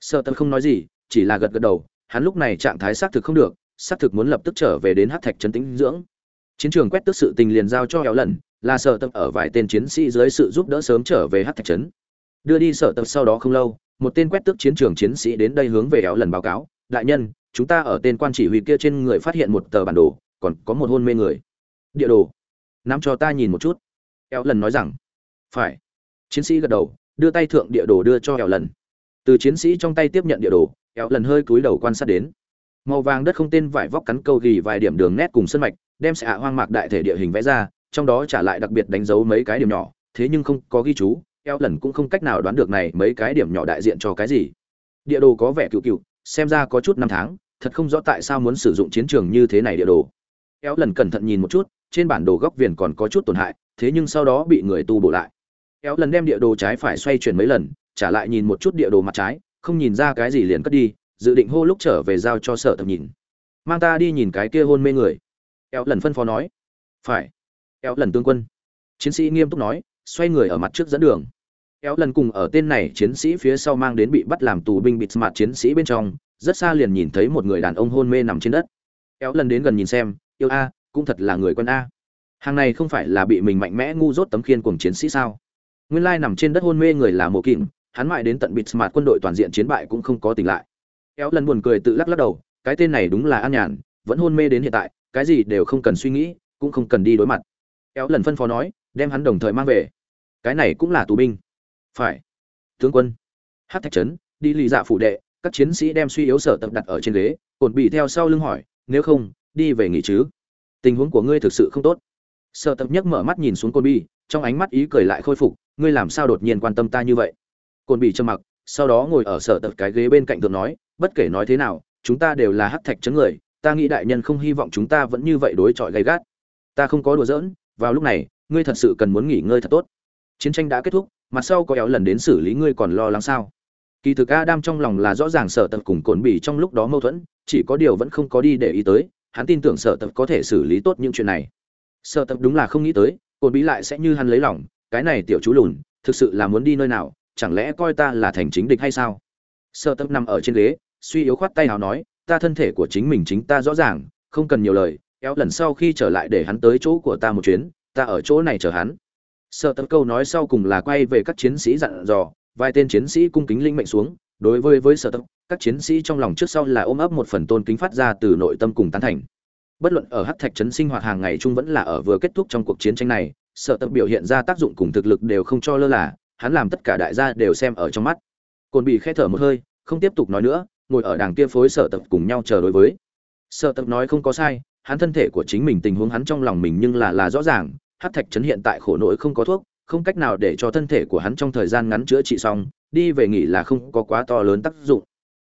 Sở tâm không nói gì, chỉ là gật gật đầu, hắn lúc này trạng thái xác thực không được xác thực muốn lập tức trở về đến hát thạch trấn tĩnh dưỡng. Chiến trường quét tức sự tình liền giao cho éo lần, là sở tập ở vài tên chiến sĩ dưới sự giúp đỡ sớm trở về hát thạch trấn. Đưa đi sở tập sau đó không lâu, một tên quét tước chiến trường chiến sĩ đến đây hướng về éo lần báo cáo, đại nhân, chúng ta ở tên quan chỉ huy kia trên người phát hiện một tờ bản đồ, còn có một hôn mê người. Địa đồ? Nắm cho ta nhìn một chút. Éo lần nói rằng. Phải. Chiến sĩ gật đầu, đưa tay thượng địa đồ đưa cho éo lần. Từ chiến sĩ trong tay tiếp nhận địa đồ éo lần hơi cúi đầu quan sát đến màu vàng đất không tên vải vóc cắn câu gỉ vài điểm đường nét cùng sân mạch, đem xạ hoang mạc đại thể địa hình vẽ ra, trong đó trả lại đặc biệt đánh dấu mấy cái điểm nhỏ, thế nhưng không có ghi chú, eo lần cũng không cách nào đoán được này mấy cái điểm nhỏ đại diện cho cái gì. Địa đồ có vẻ cựu cựu, xem ra có chút năm tháng, thật không rõ tại sao muốn sử dụng chiến trường như thế này địa đồ. Eo lần cẩn thận nhìn một chút, trên bản đồ góc viền còn có chút tổn hại, thế nhưng sau đó bị người tu bổ lại. Eo lần đem địa đồ trái phải xoay chuyển mấy lần, trả lại nhìn một chút địa đồ mặt trái, không nhìn ra cái gì liền cất đi dự định hô lúc trở về giao cho sở tập nhìn. Mang ta đi nhìn cái kia hôn mê người. Éo lần phân phó nói. Phải. Éo lần tương quân. Chiến sĩ nghiêm túc nói, xoay người ở mặt trước dẫn đường. Éo lần cùng ở tên này chiến sĩ phía sau mang đến bị bắt làm tù binh bịt mặt chiến sĩ bên trong, rất xa liền nhìn thấy một người đàn ông hôn mê nằm trên đất. Éo lần đến gần nhìn xem, yêu a, cũng thật là người quân a. Hàng này không phải là bị mình mạnh mẽ ngu dốt tấm khiên cùng chiến sĩ sao? Nguyên lai nằm trên đất hôn mê người là mộ kìm hắn mãi đến tận bịt mặt quân đội toàn diện chiến bại cũng không có tỉnh lại eo lần buồn cười tự lắc lắc đầu, cái tên này đúng là an nhàn, vẫn hôn mê đến hiện tại, cái gì đều không cần suy nghĩ, cũng không cần đi đối mặt. Eo lần phân phó nói, đem hắn đồng thời mang về. Cái này cũng là tù binh. Phải. Tướng quân. Hát thạch trấn, đi lì dạ phủ đệ, các chiến sĩ đem suy yếu sở tập đặt ở trên ghế cồn bị theo sau lưng hỏi, nếu không, đi về nghỉ chứ? Tình huống của ngươi thực sự không tốt. Sở tập nhấc mở mắt nhìn xuống cồn bị, trong ánh mắt ý cười lại khôi phục, ngươi làm sao đột nhiên quan tâm ta như vậy? Cồn bị trầm mặc, sau đó ngồi ở sở tập cái ghế bên cạnh tường nói bất kể nói thế nào, chúng ta đều là hắc thạch chấn người, ta nghĩ đại nhân không hy vọng chúng ta vẫn như vậy đối chọi gay gắt. Ta không có đùa giỡn, vào lúc này, ngươi thật sự cần muốn nghỉ ngơi thật tốt. Chiến tranh đã kết thúc, mặt sau có éo lần đến xử lý ngươi còn lo lắng sao? Kỳ thực adam trong lòng là rõ ràng sở tập cùng cồn bỉ trong lúc đó mâu thuẫn, chỉ có điều vẫn không có đi để ý tới, hắn tin tưởng sở tập có thể xử lý tốt những chuyện này. Sở tập đúng là không nghĩ tới, cồn bỉ lại sẽ như hắn lấy lòng, cái này tiểu chú lùn, thực sự là muốn đi nơi nào, chẳng lẽ coi ta là thành chính địch hay sao? Sở tập nằm ở trên ghế suy yếu khoát tay nào nói, ta thân thể của chính mình chính ta rõ ràng, không cần nhiều lời éo lần sau khi trở lại để hắn tới chỗ của ta một chuyến, ta ở chỗ này chờ hắn. Sợ tấn câu nói sau cùng là quay về các chiến sĩ dặn dò, vài tên chiến sĩ cung kính linh mệnh xuống, đối với với sở tập các chiến sĩ trong lòng trước sau là ôm ấp một phần tôn kính phát ra từ nội tâm cùng tán thành. Bất luận ở hắc thạch trấn sinh hoạt hàng ngày chung vẫn là ở vừa kết thúc trong cuộc chiến tranh này, sở tập biểu hiện ra tác dụng cùng thực lực đều không cho lơ là, hắn làm tất cả đại gia đều xem ở trong mắt. Cồn bị khẽ thở một hơi, không tiếp tục nói nữa ngồi ở đàng kia phối sở tập cùng nhau chờ đối với. Sở tập nói không có sai, hắn thân thể của chính mình tình huống hắn trong lòng mình nhưng là là rõ ràng, hát thạch trấn hiện tại khổ nỗi không có thuốc, không cách nào để cho thân thể của hắn trong thời gian ngắn chữa trị xong, đi về nghỉ là không có quá to lớn tác dụng.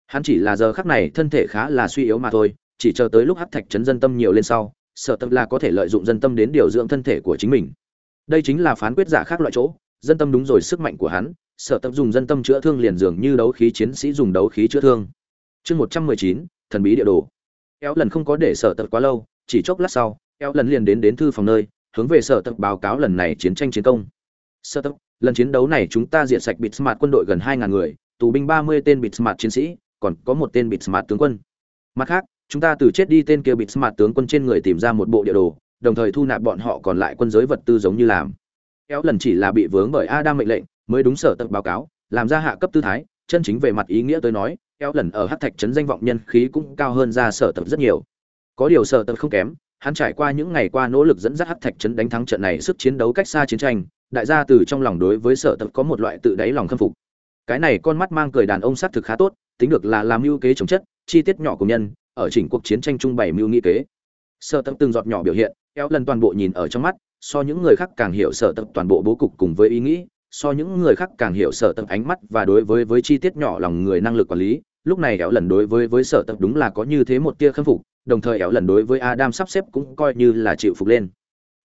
Hắn chỉ là giờ khắc này thân thể khá là suy yếu mà thôi, chỉ chờ tới lúc hát thạch trấn dân tâm nhiều lên sau, sở tập là có thể lợi dụng dân tâm đến điều dưỡng thân thể của chính mình. Đây chính là phán quyết giả khác loại chỗ, dân tâm đúng rồi sức mạnh của hắn, sở tập dùng dân tâm chữa thương liền dường như đấu khí chiến sĩ dùng đấu khí chữa thương chương một trăm mười chín, thần bí địa đồ. Eo lần không có để sở tật quá lâu, chỉ chốc lát sau eo lần liền đến đến thư phòng nơi, hướng về sở tật báo cáo lần này chiến tranh chiến công. Sở tật, lần chiến đấu này chúng ta diệt sạch bịt smart quân đội gần hai ngàn người, tù binh ba mươi tên bịt smart chiến sĩ, còn có một tên bịt smart tướng quân. Mặt khác, chúng ta từ chết đi tên kia bịt smart tướng quân trên người tìm ra một bộ địa đồ, đồng thời thu nạp bọn họ còn lại quân giới vật tư giống như làm. Eo lần chỉ là bị vướng bởi adam mệnh lệnh, mới đúng sở tật báo cáo, làm ra hạ cấp tư thái, chân chính về mặt ý nghĩa tới nói eo lần ở hát thạch trấn danh vọng nhân khí cũng cao hơn ra sở tập rất nhiều. Có điều sở tập không kém, hắn trải qua những ngày qua nỗ lực dẫn dắt hát thạch trấn đánh thắng trận này sức chiến đấu cách xa chiến tranh, đại gia từ trong lòng đối với sở tập có một loại tự đáy lòng khâm phục. Cái này con mắt mang cười đàn ông xác thực khá tốt, tính được là làm mưu kế chống chất, chi tiết nhỏ của nhân, ở chỉnh cuộc chiến tranh trung bày mưu nghị kế. Sở tập từng giọt nhỏ biểu hiện eo lần toàn bộ nhìn ở trong mắt, so những người khác càng hiểu sở tập toàn bộ bố cục cùng với ý nghĩ so những người khác càng hiểu sở tập ánh mắt và đối với với chi tiết nhỏ lòng người năng lực quản lý, lúc này éo lần đối với với sở tập đúng là có như thế một tia khâm phục, đồng thời éo lần đối với adam sắp xếp cũng coi như là chịu phục lên.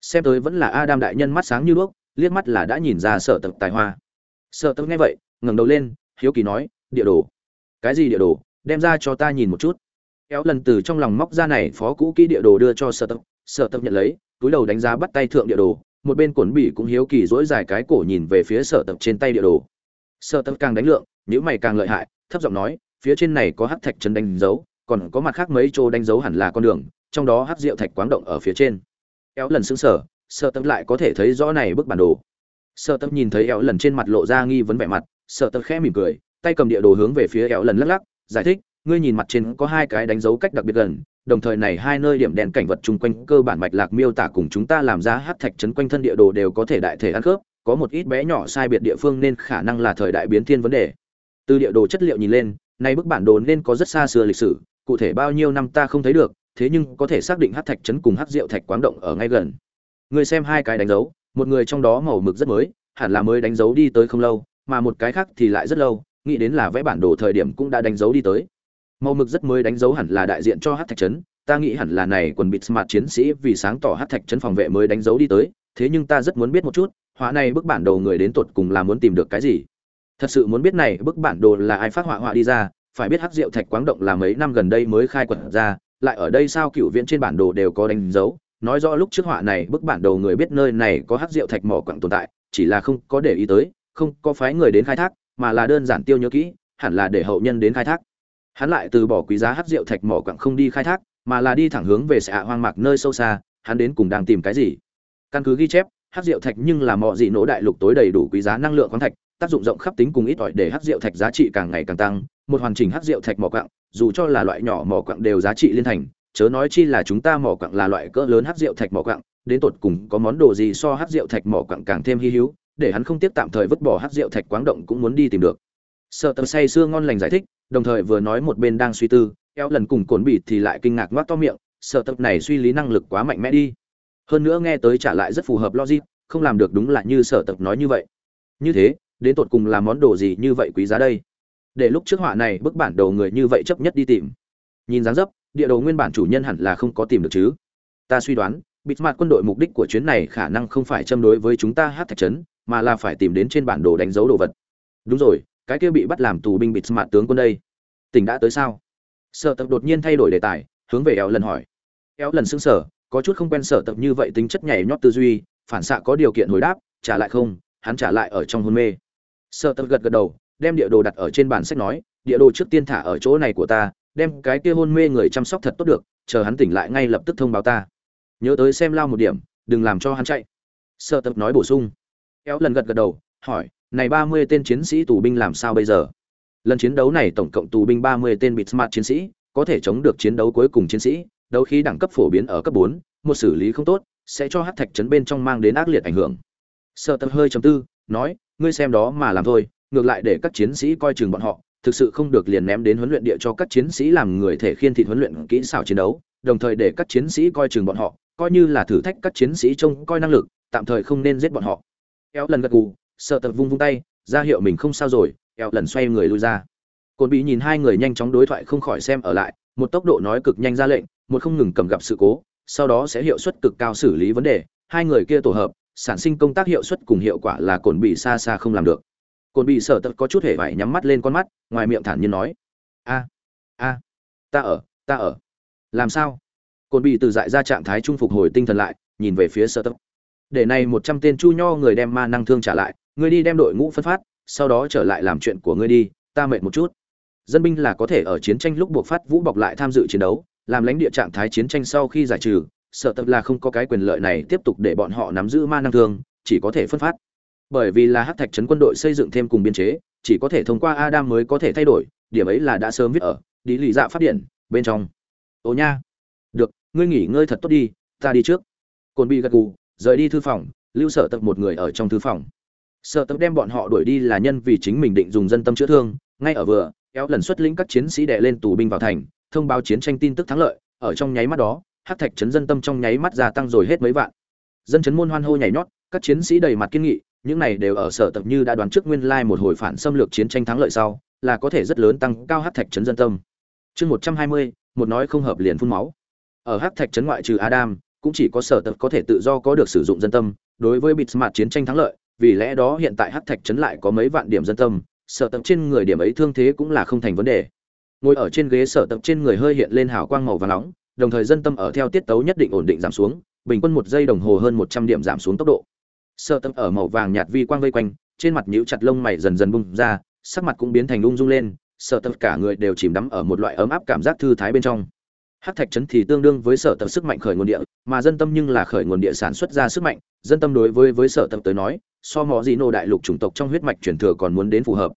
Xem tới vẫn là adam đại nhân mắt sáng như đuốc, liếc mắt là đã nhìn ra sở tập tài hoa. Sở tập nghe vậy, ngẩng đầu lên, hiếu kỳ nói, địa đồ. Cái gì địa đồ? Đem ra cho ta nhìn một chút. Éo lần từ trong lòng móc ra này phó cũ kỹ địa đồ đưa cho sở tập sở tập nhận lấy, túi đầu đánh giá bắt tay thượng địa đồ một bên cuốn bỉ cũng hiếu kỳ dỗi dài cái cổ nhìn về phía sở tập trên tay địa đồ. Sở tập càng đánh lượng nếu mày càng lợi hại, thấp giọng nói, phía trên này có hắc thạch trấn đánh dấu, còn có mặt khác mấy chỗ đánh dấu hẳn là con đường, trong đó hắc rượu thạch quáng động ở phía trên. Éo lần xứng sở sở tập lại có thể thấy rõ này bức bản đồ. Sở tập nhìn thấy éo lần trên mặt lộ ra nghi vấn vẻ mặt, sở tập khẽ mỉm cười, tay cầm địa đồ hướng về phía éo lần lắc lắc, giải thích, ngươi nhìn mặt trên có hai cái đánh dấu cách đặc biệt gần đồng thời này hai nơi điểm đèn cảnh vật chung quanh cơ bản mạch lạc miêu tả cùng chúng ta làm ra hắc thạch trấn quanh thân địa đồ đều có thể đại thể ăn khớp, có một ít bé nhỏ sai biệt địa phương nên khả năng là thời đại biến thiên vấn đề. Từ địa đồ chất liệu nhìn lên nay bức bản đồ nên có rất xa xưa lịch sử, cụ thể bao nhiêu năm ta không thấy được, thế nhưng có thể xác định hắc thạch trấn cùng hắc rượu thạch quáng động ở ngay gần. Người xem hai cái đánh dấu, một người trong đó màu mực rất mới, hẳn là mới đánh dấu đi tới không lâu, mà một cái khác thì lại rất lâu, nghĩ đến là vẽ bản đồ thời điểm cũng đã đánh dấu đi tới màu mực rất mới đánh dấu hẳn là đại diện cho hát thạch trấn ta nghĩ hẳn là này quần bịt smart chiến sĩ vì sáng tỏ hát thạch trấn phòng vệ mới đánh dấu đi tới. Thế nhưng ta rất muốn biết một chút, họa này bức bản đồ người đến tột cùng là muốn tìm được cái gì? Thật sự muốn biết này bức bản đồ là ai phát họa họa đi ra, phải biết hát rượu thạch quáng động là mấy năm gần đây mới khai quật ra, lại ở đây sao cựu viện trên bản đồ đều có đánh dấu. Nói rõ lúc trước họa này bức bản đồ người biết nơi này có hát rượu thạch mỏ quặng tồn tại, chỉ là không có để ý tới, không có phái người đến khai thác, mà là đơn giản tiêu nhớ kỹ, hẳn là để hậu nhân đến khai thác hắn lại từ bỏ quý giá hát rượu thạch mỏ quặng không đi khai thác, mà là đi thẳng hướng về xã hoang mạc nơi sâu xa, hắn đến cùng đang tìm cái gì? Căn cứ ghi chép, hát rượu thạch nhưng là mọi dị nỗ đại lục tối đầy đủ quý giá năng lượng khoáng thạch, tác dụng rộng khắp tính cùng ít ỏi để hát rượu thạch giá trị càng ngày càng tăng. Một hoàn chỉnh hát rượu thạch mỏ quặng, dù cho là loại nhỏ mỏ quặng đều giá trị liên thành, chớ nói chi là chúng ta mỏ quặng là loại cỡ lớn hát rượu thạch mỏ quặng, đến tột cùng có món đồ gì so hát rượu thạch mỏ quặng càng thêm hy hữu, để hắn không tiếp tạm thời vứt bỏ hát rượu thạch quáng động cũng muốn đi tìm được. Sợ tầm say sưa ngon lành giải thích đồng thời vừa nói một bên đang suy tư eo lần cùng cồn bị thì lại kinh ngạc ngoác to miệng, sợ tập này suy lý năng lực quá mạnh mẽ đi. Hơn nữa nghe tới trả lại rất phù hợp logic, không làm được đúng là như sở tập nói như vậy. Như thế, đến tột cùng là món đồ gì như vậy quý giá đây? Để lúc trước họa này bức bản đồ người như vậy chấp nhất đi tìm. Nhìn dáng dấp, địa đồ nguyên bản chủ nhân hẳn là không có tìm được chứ. Ta suy đoán, bịt mặt quân đội mục đích của chuyến này khả năng không phải châm đối với chúng ta hát thạch trấn, mà là phải tìm đến trên bản đồ đánh dấu đồ vật. Đúng rồi cái kia bị bắt làm tù binh bịt mặt tướng quân đây. Tỉnh đã tới sao? Sợ tập đột nhiên thay đổi đề tài, hướng về eo lần hỏi. Eo lần xưng sở có chút không quen sở tập như vậy tính chất nhảy nhót tư duy, phản xạ có điều kiện hồi đáp, trả lại không, hắn trả lại ở trong hôn mê. Sợ tập gật gật đầu, đem địa đồ đặt ở trên bản sách nói, địa đồ trước tiên thả ở chỗ này của ta, đem cái kia hôn mê người chăm sóc thật tốt được, chờ hắn tỉnh lại ngay lập tức thông báo ta. Nhớ tới xem lao một điểm, đừng làm cho hắn chạy. Sợ tập nói bổ sung. Eo lần gật gật đầu, hỏi này ba mươi tên chiến sĩ tù binh làm sao bây giờ? Lần chiến đấu này tổng cộng tù binh ba mươi tên bịt smart chiến sĩ, có thể chống được chiến đấu cuối cùng chiến sĩ, đấu khí đẳng cấp phổ biến ở cấp bốn, một xử lý không tốt, sẽ cho hắc thạch trấn bên trong mang đến ác liệt ảnh hưởng. Sở Tâm hơi trầm tư, nói, ngươi xem đó mà làm thôi, ngược lại để các chiến sĩ coi chừng bọn họ, thực sự không được liền ném đến huấn luyện địa cho các chiến sĩ làm người thể khiên thịt huấn luyện kỹ xảo chiến đấu, đồng thời để các chiến sĩ coi chừng bọn họ, coi như là thử thách các chiến sĩ trông coi năng lực, tạm thời không nên giết bọn họ. Kéo lần gật gù sợ tập vung vung tay, ra hiệu mình không sao rồi, eo lần xoay người lui ra. Cồn bị nhìn hai người nhanh chóng đối thoại không khỏi xem ở lại, một tốc độ nói cực nhanh ra lệnh, một không ngừng cầm gặp sự cố, sau đó sẽ hiệu suất cực cao xử lý vấn đề, hai người kia tổ hợp, sản sinh công tác hiệu suất cùng hiệu quả là cồn bị xa xa không làm được. Cồn bị sở tật có chút hề vải nhắm mắt lên con mắt, ngoài miệng thản nhiên nói, a a, ta ở ta ở. Làm sao? Cồn bị từ dại ra trạng thái trung phục hồi tinh thần lại, nhìn về phía sở tật. Để này một trăm tên chu nho người đem ma năng thương trả lại ngươi đi đem đội ngũ phân phát, sau đó trở lại làm chuyện của ngươi đi, ta mệt một chút. Dân binh là có thể ở chiến tranh lúc buộc phát vũ bọc lại tham dự chiến đấu, làm lãnh địa trạng thái chiến tranh sau khi giải trừ, sợ tập là không có cái quyền lợi này tiếp tục để bọn họ nắm giữ ma năng thương, chỉ có thể phân phát. Bởi vì là hát thạch trấn quân đội xây dựng thêm cùng biên chế, chỉ có thể thông qua adam mới có thể thay đổi, điểm ấy là đã sớm viết ở đi lì dạ phát điện, bên trong. Ồ nha. Được, ngươi nghỉ ngơi thật tốt đi, ta đi trước. Cồn bị gật gù, rời đi thư phòng, lưu sở tập một người ở trong thư phòng sợ tâm đem bọn họ đuổi đi là nhân vì chính mình định dùng dân tâm chữa thương, ngay ở vừa, kéo lần xuất lĩnh các chiến sĩ đè lên tù binh vào thành, thông báo chiến tranh tin tức thắng lợi, ở trong nháy mắt đó, hắc thạch chấn dân tâm trong nháy mắt gia tăng rồi hết mấy vạn. Dân chấn môn hoan hô nhảy nhót, các chiến sĩ đầy mặt kiên nghị, những này đều ở sở tập như đã đoán trước nguyên lai một hồi phản xâm lược chiến tranh thắng lợi sau, là có thể rất lớn tăng cao hắc thạch trấn dân tâm. Chương một trăm hai mươi, một nói không hợp liền phun máu. Ở hắc thạch trấn ngoại trừ adam, cũng chỉ có sở tập có thể tự do có được sử dụng dân tâm, đối với bịt mặt chiến tranh thắng lợi vì lẽ đó hiện tại hắc thạch trấn lại có mấy vạn điểm dân tâm sở tập trên người điểm ấy thương thế cũng là không thành vấn đề. Ngồi ở trên ghế sở tập trên người hơi hiện lên hào quang màu và nóng đồng thời dân tâm ở theo tiết tấu nhất định ổn định giảm xuống bình quân một giây đồng hồ hơn một trăm điểm giảm xuống tốc độ. Sở tập ở màu vàng nhạt vi quang vây quanh trên mặt nhíu chặt lông mày dần dần bung ra sắc mặt cũng biến thành ung dung lên sở tập cả người đều chìm đắm ở một loại ấm áp cảm giác thư thái bên trong. Hắc thạch trấn thì tương đương với sở tập sức mạnh khởi nguồn địa, mà dân tâm nhưng là khởi nguồn địa sản xuất ra sức mạnh, dân tâm đối với với sở tập tới nói, so mò gì nô đại lục chủng tộc trong huyết mạch truyền thừa còn muốn đến phù hợp.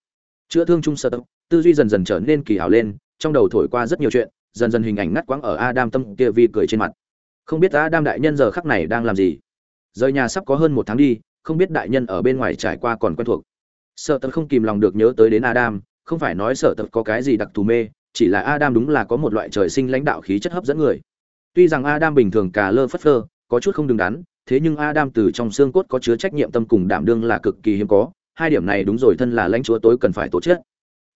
Chữa thương trung sơ tập, tư duy dần dần trở nên kỳ hảo lên, trong đầu thổi qua rất nhiều chuyện, dần dần hình ảnh ngắt quãng ở Adam tâm kia vi cười trên mặt. Không biết Adam đại nhân giờ khắc này đang làm gì? Rời nhà sắp có hơn một tháng đi, không biết đại nhân ở bên ngoài trải qua còn quen thuộc. sợ tật không kìm lòng được nhớ tới đến Adam, không phải nói sợ tật có cái gì đặc thù mê, chỉ là Adam đúng là có một loại trời sinh lãnh đạo khí chất hấp dẫn người. Tuy rằng Adam bình thường cà lơ phất phơ, có chút không đứng đắn, thế nhưng Adam từ trong xương cốt có chứa trách nhiệm tâm cùng đảm đương là cực kỳ hiếm có, hai điểm này đúng rồi thân là lãnh chúa tối cần phải tổ chức.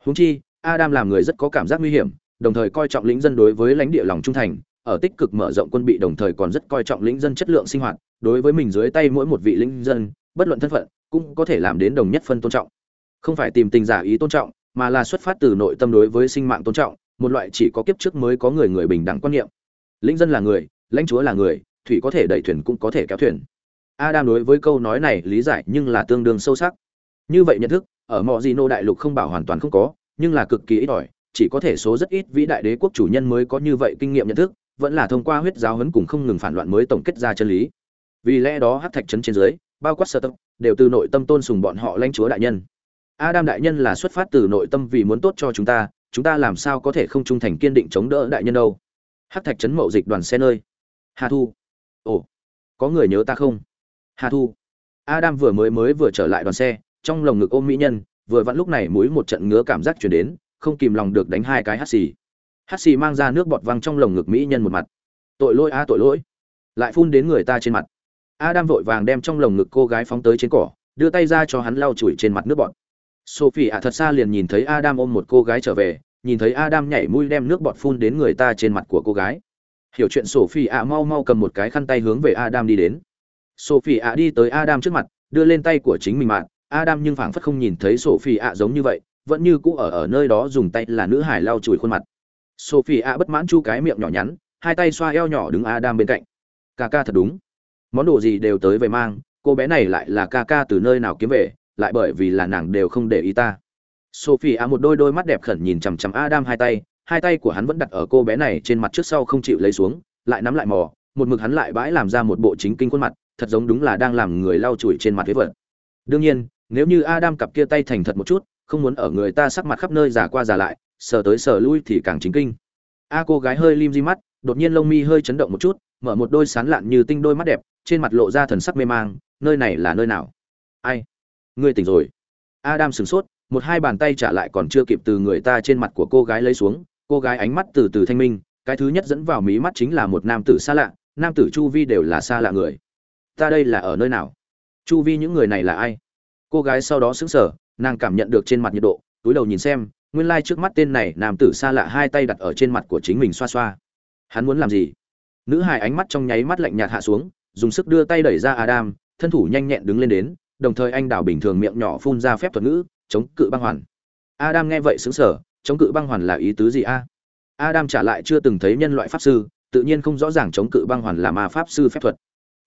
Huống chi, Adam làm người rất có cảm giác nguy hiểm, đồng thời coi trọng lĩnh dân đối với lãnh địa lòng trung thành, ở tích cực mở rộng quân bị đồng thời còn rất coi trọng lĩnh dân chất lượng sinh hoạt, đối với mình dưới tay mỗi một vị lĩnh dân, bất luận thân phận, cũng có thể làm đến đồng nhất phân tôn trọng. Không phải tìm tình giả ý tôn trọng, mà là xuất phát từ nội tâm đối với sinh mạng tôn trọng một loại chỉ có kiếp trước mới có người người bình đẳng quan niệm lĩnh dân là người lãnh chúa là người thủy có thể đẩy thuyền cũng có thể kéo thuyền adam đối với câu nói này lý giải nhưng là tương đương sâu sắc như vậy nhận thức ở mọi gì nô đại lục không bảo hoàn toàn không có nhưng là cực kỳ ít ỏi chỉ có thể số rất ít vĩ đại đế quốc chủ nhân mới có như vậy kinh nghiệm nhận thức vẫn là thông qua huyết giáo huấn cùng không ngừng phản loạn mới tổng kết ra chân lý vì lẽ đó hát thạch trấn trên dưới bao quát sơ tâm đều từ nội tâm tôn sùng bọn họ lãnh chúa đại nhân Adam đại nhân là xuất phát từ nội tâm vì muốn tốt cho chúng ta, chúng ta làm sao có thể không trung thành kiên định chống đỡ đại nhân đâu. Hắc Thạch trấn mậu dịch đoàn xe nơi. Hà Thu. Ồ, có người nhớ ta không? Hà Thu. Adam vừa mới mới vừa trở lại đoàn xe, trong lồng ngực ôm mỹ nhân, vừa vặn lúc này mũi một trận ngứa cảm giác truyền đến, không kìm lòng được đánh hai cái hắt xì. Hắt xì mang ra nước bọt văng trong lồng ngực mỹ nhân một mặt. Tội lỗi a tội lỗi. Lại phun đến người ta trên mặt. Adam vội vàng đem trong lồng ngực cô gái phóng tới trên cỏ, đưa tay ra cho hắn lau chùi trên mặt nước bọt. Sophie ạ thật xa liền nhìn thấy Adam ôm một cô gái trở về, nhìn thấy Adam nhảy mũi đem nước bọt phun đến người ta trên mặt của cô gái. Hiểu chuyện Sophie ạ mau mau cầm một cái khăn tay hướng về Adam đi đến. Sophie ạ đi tới Adam trước mặt, đưa lên tay của chính mình mạng, Adam nhưng phảng phất không nhìn thấy Sophie ạ giống như vậy, vẫn như cũ ở ở nơi đó dùng tay là nữ hải lau chùi khuôn mặt. Sophie ạ bất mãn chu cái miệng nhỏ nhắn, hai tay xoa eo nhỏ đứng Adam bên cạnh. Ca ca thật đúng. Món đồ gì đều tới về mang, cô bé này lại là ca ca từ nơi nào kiếm về, lại bởi vì là nàng đều không để ý ta sophie ạ một đôi đôi mắt đẹp khẩn nhìn chằm chằm adam hai tay hai tay của hắn vẫn đặt ở cô bé này trên mặt trước sau không chịu lấy xuống, lại nắm lại mò, một mực hắn lại bãi làm ra một bộ chính kinh khuôn mặt, thật giống đúng là đang làm người lau chùi trên mặt thế vật. Đương nhiên, nếu như adam cặp kia tay thành thật một chút, không muốn ở người ta sắc mặt khắp nơi giả qua giả lại, sờ tới sờ lui thì càng chính kinh. A cô gái hơi lim di mắt, đột nhiên lông mi hơi chấn động một chút, mở một đôi sán lạn như tinh đôi mắt đẹp, trên mặt lộ ra thần sắc mê mang, nơi này là nơi nào? Ai? Ngươi tỉnh rồi. Adam sửng sốt, một hai bàn tay trả lại còn chưa kịp từ người ta trên mặt của cô gái lấy xuống cô gái ánh mắt từ từ thanh minh, cái thứ nhất dẫn vào mí mắt chính là một nam tử xa lạ, nam tử chu vi đều là xa lạ người. Ta đây là ở nơi nào? Chu vi những người này là ai? Cô gái sau đó sững sờ, nàng cảm nhận được trên mặt nhiệt độ, túi đầu nhìn xem, nguyên lai trước mắt tên này nam tử xa lạ hai tay đặt ở trên mặt của chính mình xoa xoa. Hắn muốn làm gì? Nữ hài ánh mắt trong nháy mắt lạnh nhạt hạ xuống, dùng sức đưa tay đẩy ra adam, thân thủ nhanh nhẹn đứng lên đến, đồng thời anh đào bình thường miệng nhỏ phun ra phép thuật ngữ, chống cự băng hoàn. Adam nghe vậy xứng sở chống cự băng hoàn là ý tứ gì a? Adam trả lại chưa từng thấy nhân loại pháp sư, tự nhiên không rõ ràng chống cự băng hoàn là ma pháp sư phép thuật.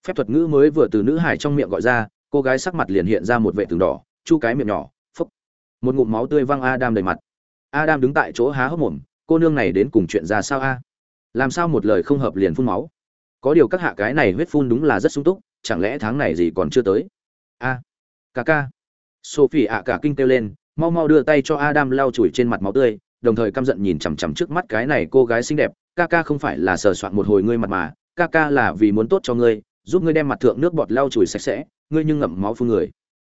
Phép thuật ngữ mới vừa từ nữ hải trong miệng gọi ra, cô gái sắc mặt liền hiện ra một vệ tường đỏ, chu cái miệng nhỏ phúc một ngụm máu tươi văng adam đầy mặt. Adam đứng tại chỗ há hốc mồm, cô nương này đến cùng chuyện ra sao a? Làm sao một lời không hợp liền phun máu? Có điều các hạ cái này huyết phun đúng là rất sung túc, chẳng lẽ tháng này gì còn chưa tới? A, ca ca. Sophie ạ cả kinh kêu lên mau mau đưa tay cho adam lau chùi trên mặt máu tươi, đồng thời căm giận nhìn chằm chằm trước mắt cái này cô gái xinh đẹp, ca ca không phải là sờ soạn một hồi ngươi mặt mà, ca ca là vì muốn tốt cho ngươi, giúp ngươi đem mặt thượng nước bọt lau chùi sạch sẽ, ngươi nhưng ngậm máu phun người.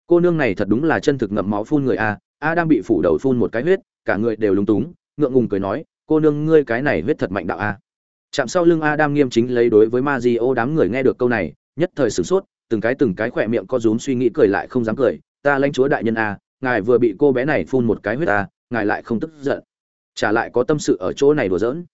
Cô nương này thật đúng là chân thực ngậm máu phun người a Adam bị phủ đầu phun một cái huyết, cả người đều lúng túng, ngượng ngùng cười nói, cô nương, ngươi cái này huyết thật mạnh đạo a chạm sau lưng adam nghiêm chính lấy đối với Mazio đám người nghe được câu này, nhất thời sửng sốt, từng cái từng cái khỏe miệng co rúm suy nghĩ cười lại không dám cười, ta lãnh chúa đại nhân a ngài vừa bị cô bé này phun một cái huyết ta ngài lại không tức giận. Trả lại có tâm sự ở chỗ này đùa giỡn.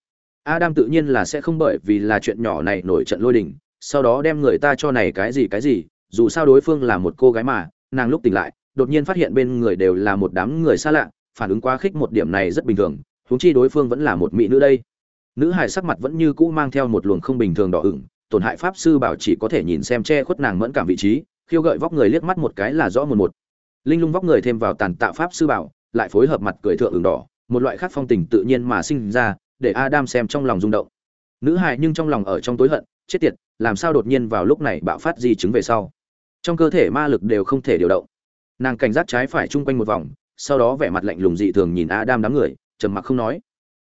Adam tự nhiên là sẽ không bởi vì là chuyện nhỏ này nổi trận lôi đình, sau đó đem người ta cho này cái gì cái gì, dù sao đối phương là một cô gái mà, nàng lúc tỉnh lại, đột nhiên phát hiện bên người đều là một đám người xa lạ, phản ứng quá khích một điểm này rất bình thường, huống chi đối phương vẫn là một mỹ nữ đây. Nữ hải sắc mặt vẫn như cũ mang theo một luồng không bình thường đỏ ửng, tổn hại pháp sư bảo chỉ có thể nhìn xem che khuất nàng mẫn cảm vị trí, khiêu gợi vóc người liếc mắt một cái là rõ một một linh lung vóc người thêm vào tàn tạo pháp sư bảo, lại phối hợp mặt cười thượng ửng đỏ, một loại khác phong tình tự nhiên mà sinh ra, để adam xem trong lòng rung động. Nữ hài nhưng trong lòng ở trong tối hận, chết tiệt, làm sao đột nhiên vào lúc này bạo phát di chứng về sau. Trong cơ thể ma lực đều không thể điều động. Nàng cảnh giác trái phải chung quanh một vòng, sau đó vẻ mặt lạnh lùng dị thường nhìn adam đám người, trầm mặc không nói.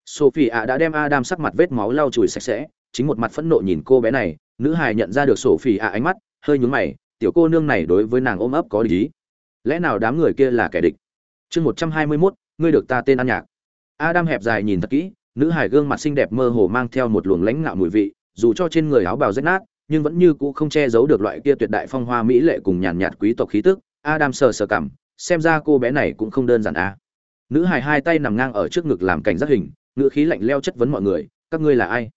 Sophie ạ đã đem adam sắc mặt vết máu lau chùi sạch sẽ, chính một mặt phẫn nộ nhìn cô bé này, nữ hài nhận ra được sophie ạ ánh mắt, hơi nhún mày, tiểu cô nương này đối với nàng ôm ấp có lý lẽ nào đám người kia là kẻ địch? Chương một trăm hai mươi mốt, ngươi được ta tên ăn nhạc. Adam hẹp dài nhìn thật kỹ, nữ hài gương mặt xinh đẹp mơ hồ mang theo một luồng lãnh ngạo mùi vị, dù cho trên người áo bào rách nát, nhưng vẫn như cũ không che giấu được loại kia tuyệt đại phong hoa mỹ lệ cùng nhàn nhạt quý tộc khí tức. Adam sờ sờ cảm xem ra cô bé này cũng không đơn giản a nữ hài hai tay nằm ngang ở trước ngực làm cảnh giác hình, ngữ khí lạnh leo chất vấn mọi người, các ngươi là ai?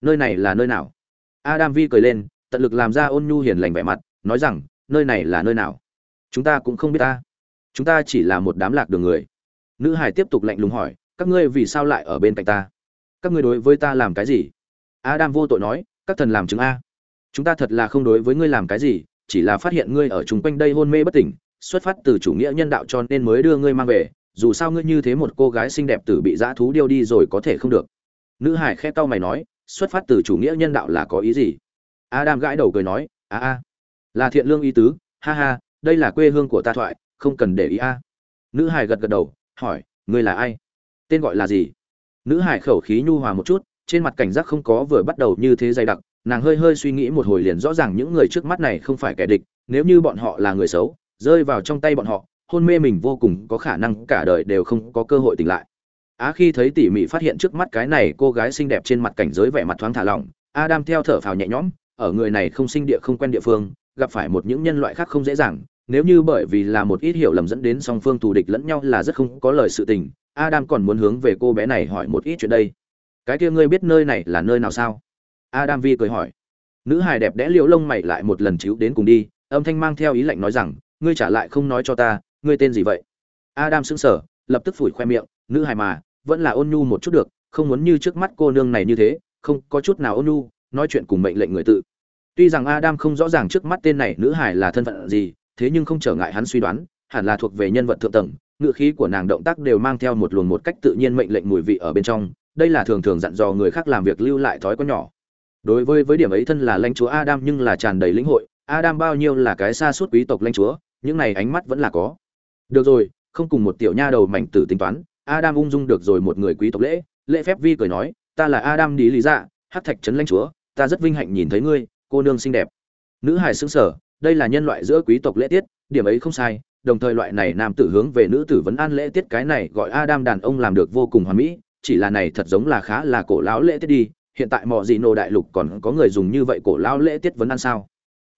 Nơi này là nơi nào? Adam vi cười lên, tận lực làm ra ôn nhu hiền lành vẻ mặt, nói rằng, nơi này là nơi nào? Chúng ta cũng không biết ta. Chúng ta chỉ là một đám lạc đường người. Nữ hải tiếp tục lạnh lùng hỏi, các ngươi vì sao lại ở bên cạnh ta? Các ngươi đối với ta làm cái gì? Adam vô tội nói, các thần làm chứng a. Chúng ta thật là không đối với ngươi làm cái gì, chỉ là phát hiện ngươi ở chung quanh đây hôn mê bất tỉnh, xuất phát từ chủ nghĩa nhân đạo cho nên mới đưa ngươi mang về, dù sao ngươi như thế một cô gái xinh đẹp tử bị dã thú điêu đi rồi có thể không được. Nữ hải khe tao mày nói, xuất phát từ chủ nghĩa nhân đạo là có ý gì? Adam gãi đầu cười nói, a a, là thiện lương ý tứ, ha ha đây là quê hương của ta thoại, không cần để ý a. Nữ hải gật gật đầu, hỏi, ngươi là ai? Tên gọi là gì? Nữ hải khẩu khí nhu hòa một chút, trên mặt cảnh giác không có vừa bắt đầu như thế dày đặc, nàng hơi hơi suy nghĩ một hồi liền rõ ràng những người trước mắt này không phải kẻ địch, nếu như bọn họ là người xấu, rơi vào trong tay bọn họ, hôn mê mình vô cùng, có khả năng cả đời đều không có cơ hội tỉnh lại. Á khi thấy tỉ mỉ phát hiện trước mắt cái này cô gái xinh đẹp trên mặt cảnh giới vẻ mặt thoáng thả lỏng, adam theo thở phào nhẹ nhõm, ở người này không sinh địa không quen địa phương, gặp phải một những nhân loại khác không dễ dàng nếu như bởi vì là một ít hiểu lầm dẫn đến song phương thù địch lẫn nhau là rất không có lời sự tình, adam còn muốn hướng về cô bé này hỏi một ít chuyện đây. Cái kia ngươi biết nơi này là nơi nào sao? Adam vi cười hỏi. Nữ hài đẹp đẽ liễu lông mày lại một lần chiếu đến cùng đi, âm thanh mang theo ý lạnh nói rằng, ngươi trả lại không nói cho ta, ngươi tên gì vậy? Adam sững sờ, lập tức phủi khoe miệng, nữ hài mà, vẫn là ôn nhu một chút được, không muốn như trước mắt cô nương này như thế, không có chút nào ôn nhu, nói chuyện cùng mệnh lệnh người tự. Tuy rằng adam không rõ ràng trước mắt tên này nữ hài là thân phận gì thế nhưng không trở ngại hắn suy đoán, hẳn là thuộc về nhân vật thượng tầng ngựa khí của nàng động tác đều mang theo một luồng một cách tự nhiên mệnh lệnh mùi vị ở bên trong, đây là thường thường dặn dò người khác làm việc lưu lại thói có nhỏ. Đối với với điểm ấy thân là lãnh chúa adam nhưng là tràn đầy lĩnh hội, adam bao nhiêu là cái xa suốt quý tộc lãnh chúa, những này ánh mắt vẫn là có. Được rồi, không cùng một tiểu nha đầu mảnh tử tính toán, adam ung dung được rồi một người quý tộc lễ lễ phép vi cười nói, ta là adam đi lý dạ hát thạch trấn lãnh chúa, ta rất vinh hạnh nhìn thấy ngươi, cô nương xinh đẹp. Nữ hài xứng sở đây là nhân loại giữa quý tộc lễ tiết, điểm ấy không sai, đồng thời loại này nam tử hướng về nữ tử vấn an lễ tiết cái này gọi adam đàn ông làm được vô cùng hoàn mỹ, chỉ là này thật giống là khá là cổ lão lễ tiết đi, hiện tại mọi gì nô đại lục còn có người dùng như vậy cổ lão lễ tiết vấn an sao?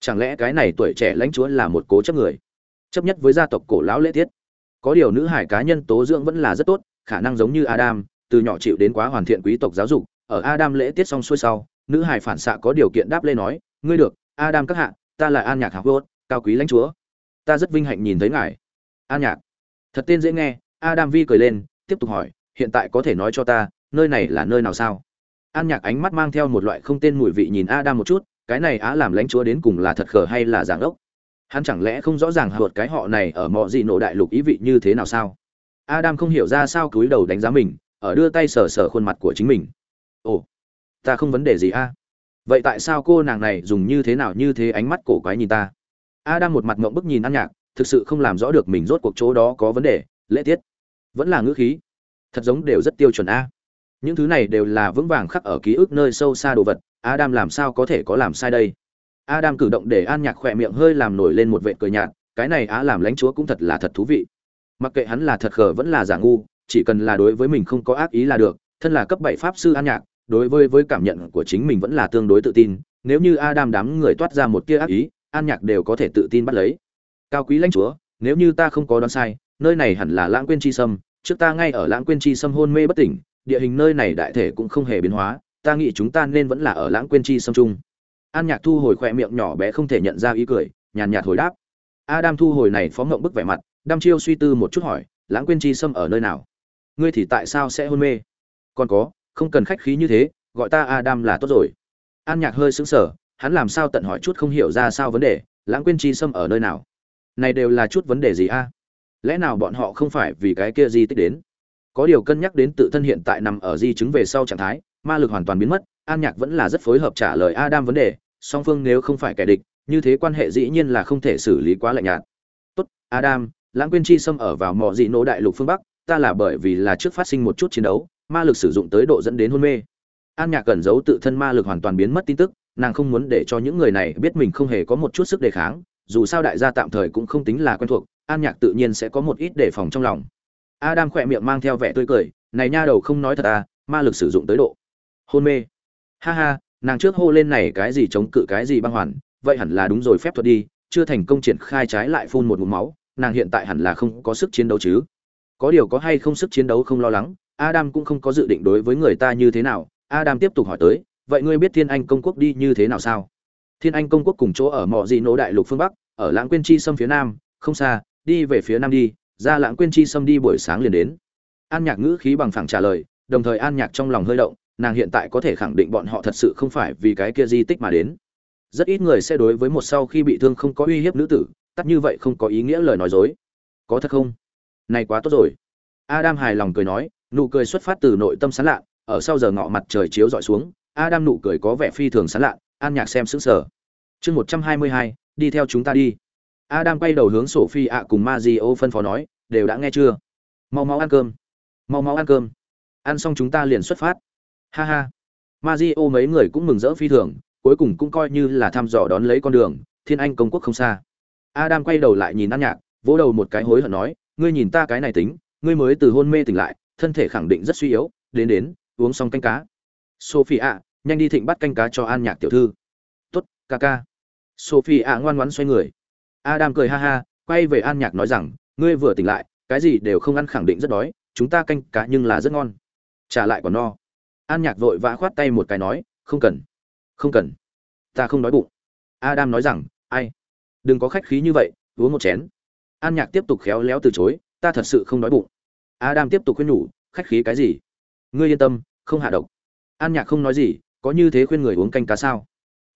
Chẳng lẽ cái này tuổi trẻ lãnh chúa là một cố chấp người? Chấp nhất với gia tộc cổ lão lễ tiết. Có điều nữ hải cá nhân tố dưỡng vẫn là rất tốt, khả năng giống như adam, từ nhỏ chịu đến quá hoàn thiện quý tộc giáo dục, ở adam lễ tiết xong xuôi sau, nữ hải phản xạ có điều kiện đáp lên nói, ngươi được, adam các hạ ta là an nhạc hạc hốt cao quý lãnh chúa. Ta rất vinh hạnh nhìn thấy ngài. An nhạc. Thật tên dễ nghe, adam vi cười lên, tiếp tục hỏi, hiện tại có thể nói cho ta, nơi này là nơi nào sao? An nhạc ánh mắt mang theo một loại không tên mùi vị nhìn adam một chút, cái này á làm lãnh chúa đến cùng là thật khờ hay là giảng ốc? Hắn chẳng lẽ không rõ ràng hợp cái họ này ở mọi gì nổ đại lục ý vị như thế nào sao? Adam không hiểu ra sao cúi đầu đánh giá mình, ở đưa tay sờ sờ khuôn mặt của chính mình. Ồ, ta không vấn đề gì a vậy tại sao cô nàng này dùng như thế nào như thế ánh mắt cổ quái nhìn ta? A adam một mặt ngộng bức nhìn ăn nhạc, thực sự không làm rõ được mình rốt cuộc chỗ đó có vấn đề, lễ tiết. Vẫn là ngữ khí. Thật giống đều rất tiêu chuẩn a. Những thứ này đều là vững vàng khắc ở ký ức nơi sâu xa đồ vật, adam làm sao có thể có làm sai đây? Adam cử động để an nhạc khỏe miệng hơi làm nổi lên một vệ cười nhạt, cái này á làm lãnh chúa cũng thật là thật thú vị. Mặc kệ hắn là thật khờ vẫn là giả ngu, chỉ cần là đối với mình không có ác ý là được, thân là cấp bảy pháp sư an nhạc đối với với cảm nhận của chính mình vẫn là tương đối tự tin, nếu như adam đám người toát ra một tia ác ý, an nhạc đều có thể tự tin bắt lấy. Cao quý lãnh chúa, nếu như ta không có đoán sai, nơi này hẳn là lãng quên chi sâm, trước ta ngay ở lãng quên chi sâm hôn mê bất tỉnh, địa hình nơi này đại thể cũng không hề biến hóa, ta nghĩ chúng ta nên vẫn là ở lãng quên chi sâm chung. An nhạc thu hồi khỏe miệng nhỏ bé không thể nhận ra ý cười, nhàn nhạt hồi đáp. Adam thu hồi này phó ngộng bức vẻ mặt, đăm chiêu suy tư một chút hỏi, lãng quên chi sâm ở nơi nào? Ngươi thì tại sao sẽ hôn mê? Còn có không cần khách khí như thế, gọi ta adam là tốt rồi. An nhạc hơi sững sờ, hắn làm sao tận hỏi chút không hiểu ra sao vấn đề, lãng quên chi xâm ở nơi nào? Này đều là chút vấn đề gì a? Lẽ nào bọn họ không phải vì cái kia di tích đến? Có điều cân nhắc đến tự thân hiện tại nằm ở di chứng về sau trạng thái, ma lực hoàn toàn biến mất, an nhạc vẫn là rất phối hợp trả lời adam vấn đề, song phương nếu không phải kẻ địch, như thế quan hệ dĩ nhiên là không thể xử lý quá lạnh nhạt. Tốt, adam, lãng quên chi xâm ở vào mỏ dị nỗ đại lục phương bắc, ta là bởi vì là trước phát sinh một chút chiến đấu ma lực sử dụng tới độ dẫn đến hôn mê. An nhạc cẩn giấu tự thân ma lực hoàn toàn biến mất tin tức, nàng không muốn để cho những người này biết mình không hề có một chút sức đề kháng, dù sao đại gia tạm thời cũng không tính là quen thuộc, an nhạc tự nhiên sẽ có một ít đề phòng trong lòng. Adam khỏe miệng mang theo vẻ tươi cười, này nha đầu không nói thật à ma lực sử dụng tới độ hôn mê. Ha ha, nàng trước hô lên này cái gì chống cự cái gì băng hoàn, vậy hẳn là đúng rồi phép thuật đi, chưa thành công triển khai trái lại phun một ngụm máu, nàng hiện tại hẳn là không có sức chiến đấu chứ. Có điều có hay không sức chiến đấu không lo lắng adam cũng không có dự định đối với người ta như thế nào. Adam tiếp tục hỏi tới, vậy ngươi biết thiên anh công quốc đi như thế nào sao? Thiên anh công quốc cùng chỗ ở mọ dị nỗ đại lục phương bắc, ở lãng quên chi sâm phía nam, không xa, đi về phía nam đi, ra lãng quên chi sâm đi buổi sáng liền đến. An nhạc ngữ khí bằng phẳng trả lời, đồng thời an nhạc trong lòng hơi động, nàng hiện tại có thể khẳng định bọn họ thật sự không phải vì cái kia di tích mà đến. Rất ít người sẽ đối với một sau khi bị thương không có uy hiếp nữ tử, tắt như vậy không có ý nghĩa lời nói dối. Có thật không? Này quá tốt rồi. Adam hài lòng cười nói nụ cười xuất phát từ nội tâm sán lạ ở sau giờ ngọ mặt trời chiếu dọi xuống, adam nụ cười có vẻ phi thường sán lạ an nhạc xem sững sờ. Chương một trăm hai mươi hai, đi theo chúng ta đi. Adam quay đầu hướng sổ phi ạ cùng ma di ô phân phó nói, đều đã nghe chưa? Mau mau ăn cơm. Mau mau ăn cơm. Ăn xong chúng ta liền xuất phát. Ha ha. Ma di ô mấy người cũng mừng rỡ phi thường, cuối cùng cũng coi như là thăm dò đón lấy con đường, thiên anh công quốc không xa. Adam quay đầu lại nhìn an nhạc, vỗ đầu một cái hối hận nói, ngươi nhìn ta cái này tính, ngươi mới từ hôn mê tỉnh lại thân thể khẳng định rất suy yếu, đến đến, uống xong canh cá. Sophie ạ nhanh đi thịnh bắt canh cá cho an nhạc tiểu thư. Tốt, ca ca. Sophie ạ ngoan ngoãn xoay người. Adam cười ha ha, quay về an nhạc nói rằng, ngươi vừa tỉnh lại, cái gì đều không ăn khẳng định rất đói, chúng ta canh cá nhưng là rất ngon. Trả lại còn no. An nhạc vội vã khoát tay một cái nói, không cần không cần, ta không đói bụng. Adam nói rằng, ai, đừng có khách khí như vậy, uống một chén. An nhạc tiếp tục khéo léo từ chối, ta thật sự không đói bụng adam tiếp tục khuyên nhủ, khách khí cái gì? Ngươi yên tâm, không hạ độc. An nhạc không nói gì, có như thế khuyên người uống canh cá sao?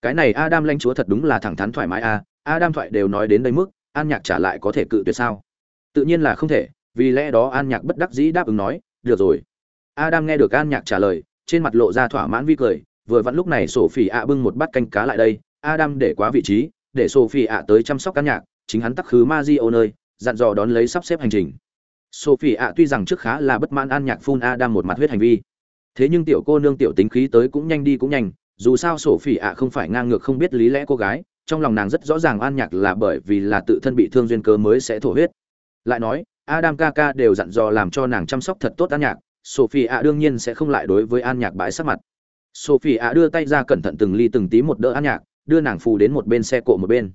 Cái này adam lãnh chúa thật đúng là thẳng thắn thoải mái a à. adam thoại đều nói đến đây mức, an nhạc trả lại có thể cự tuyệt sao? Tự nhiên là không thể, vì lẽ đó an nhạc bất đắc dĩ đáp ứng nói, được rồi. Adam nghe được an nhạc trả lời, trên mặt lộ ra thỏa mãn vi cười, vừa vặn lúc này sophie ạ bưng một bát canh cá lại đây, adam để quá vị trí, để sophie ạ tới chăm sóc An nhạc, chính hắn tắc khứ Mario nơi, dặn dò đón lấy sắp xếp hành trình sophie ạ, tuy rằng trước khá là bất mãn an nhạc phun adam một mặt huyết hành vi, thế nhưng tiểu cô nương tiểu tính khí tới cũng nhanh đi cũng nhanh, dù sao sophie ạ không phải ngang ngược không biết lý lẽ cô gái, trong lòng nàng rất rõ ràng an nhạc là bởi vì là tự thân bị thương duyên cớ mới sẽ thổ huyết. Lại nói, adam ca ca đều dặn dò làm cho nàng chăm sóc thật tốt an nhạc, sophie ạ đương nhiên sẽ không lại đối với an nhạc bãi sắc mặt. Sophie ạ đưa tay ra cẩn thận từng ly từng tí một đỡ an nhạc, đưa nàng phù đến một bên xe cộ một bên.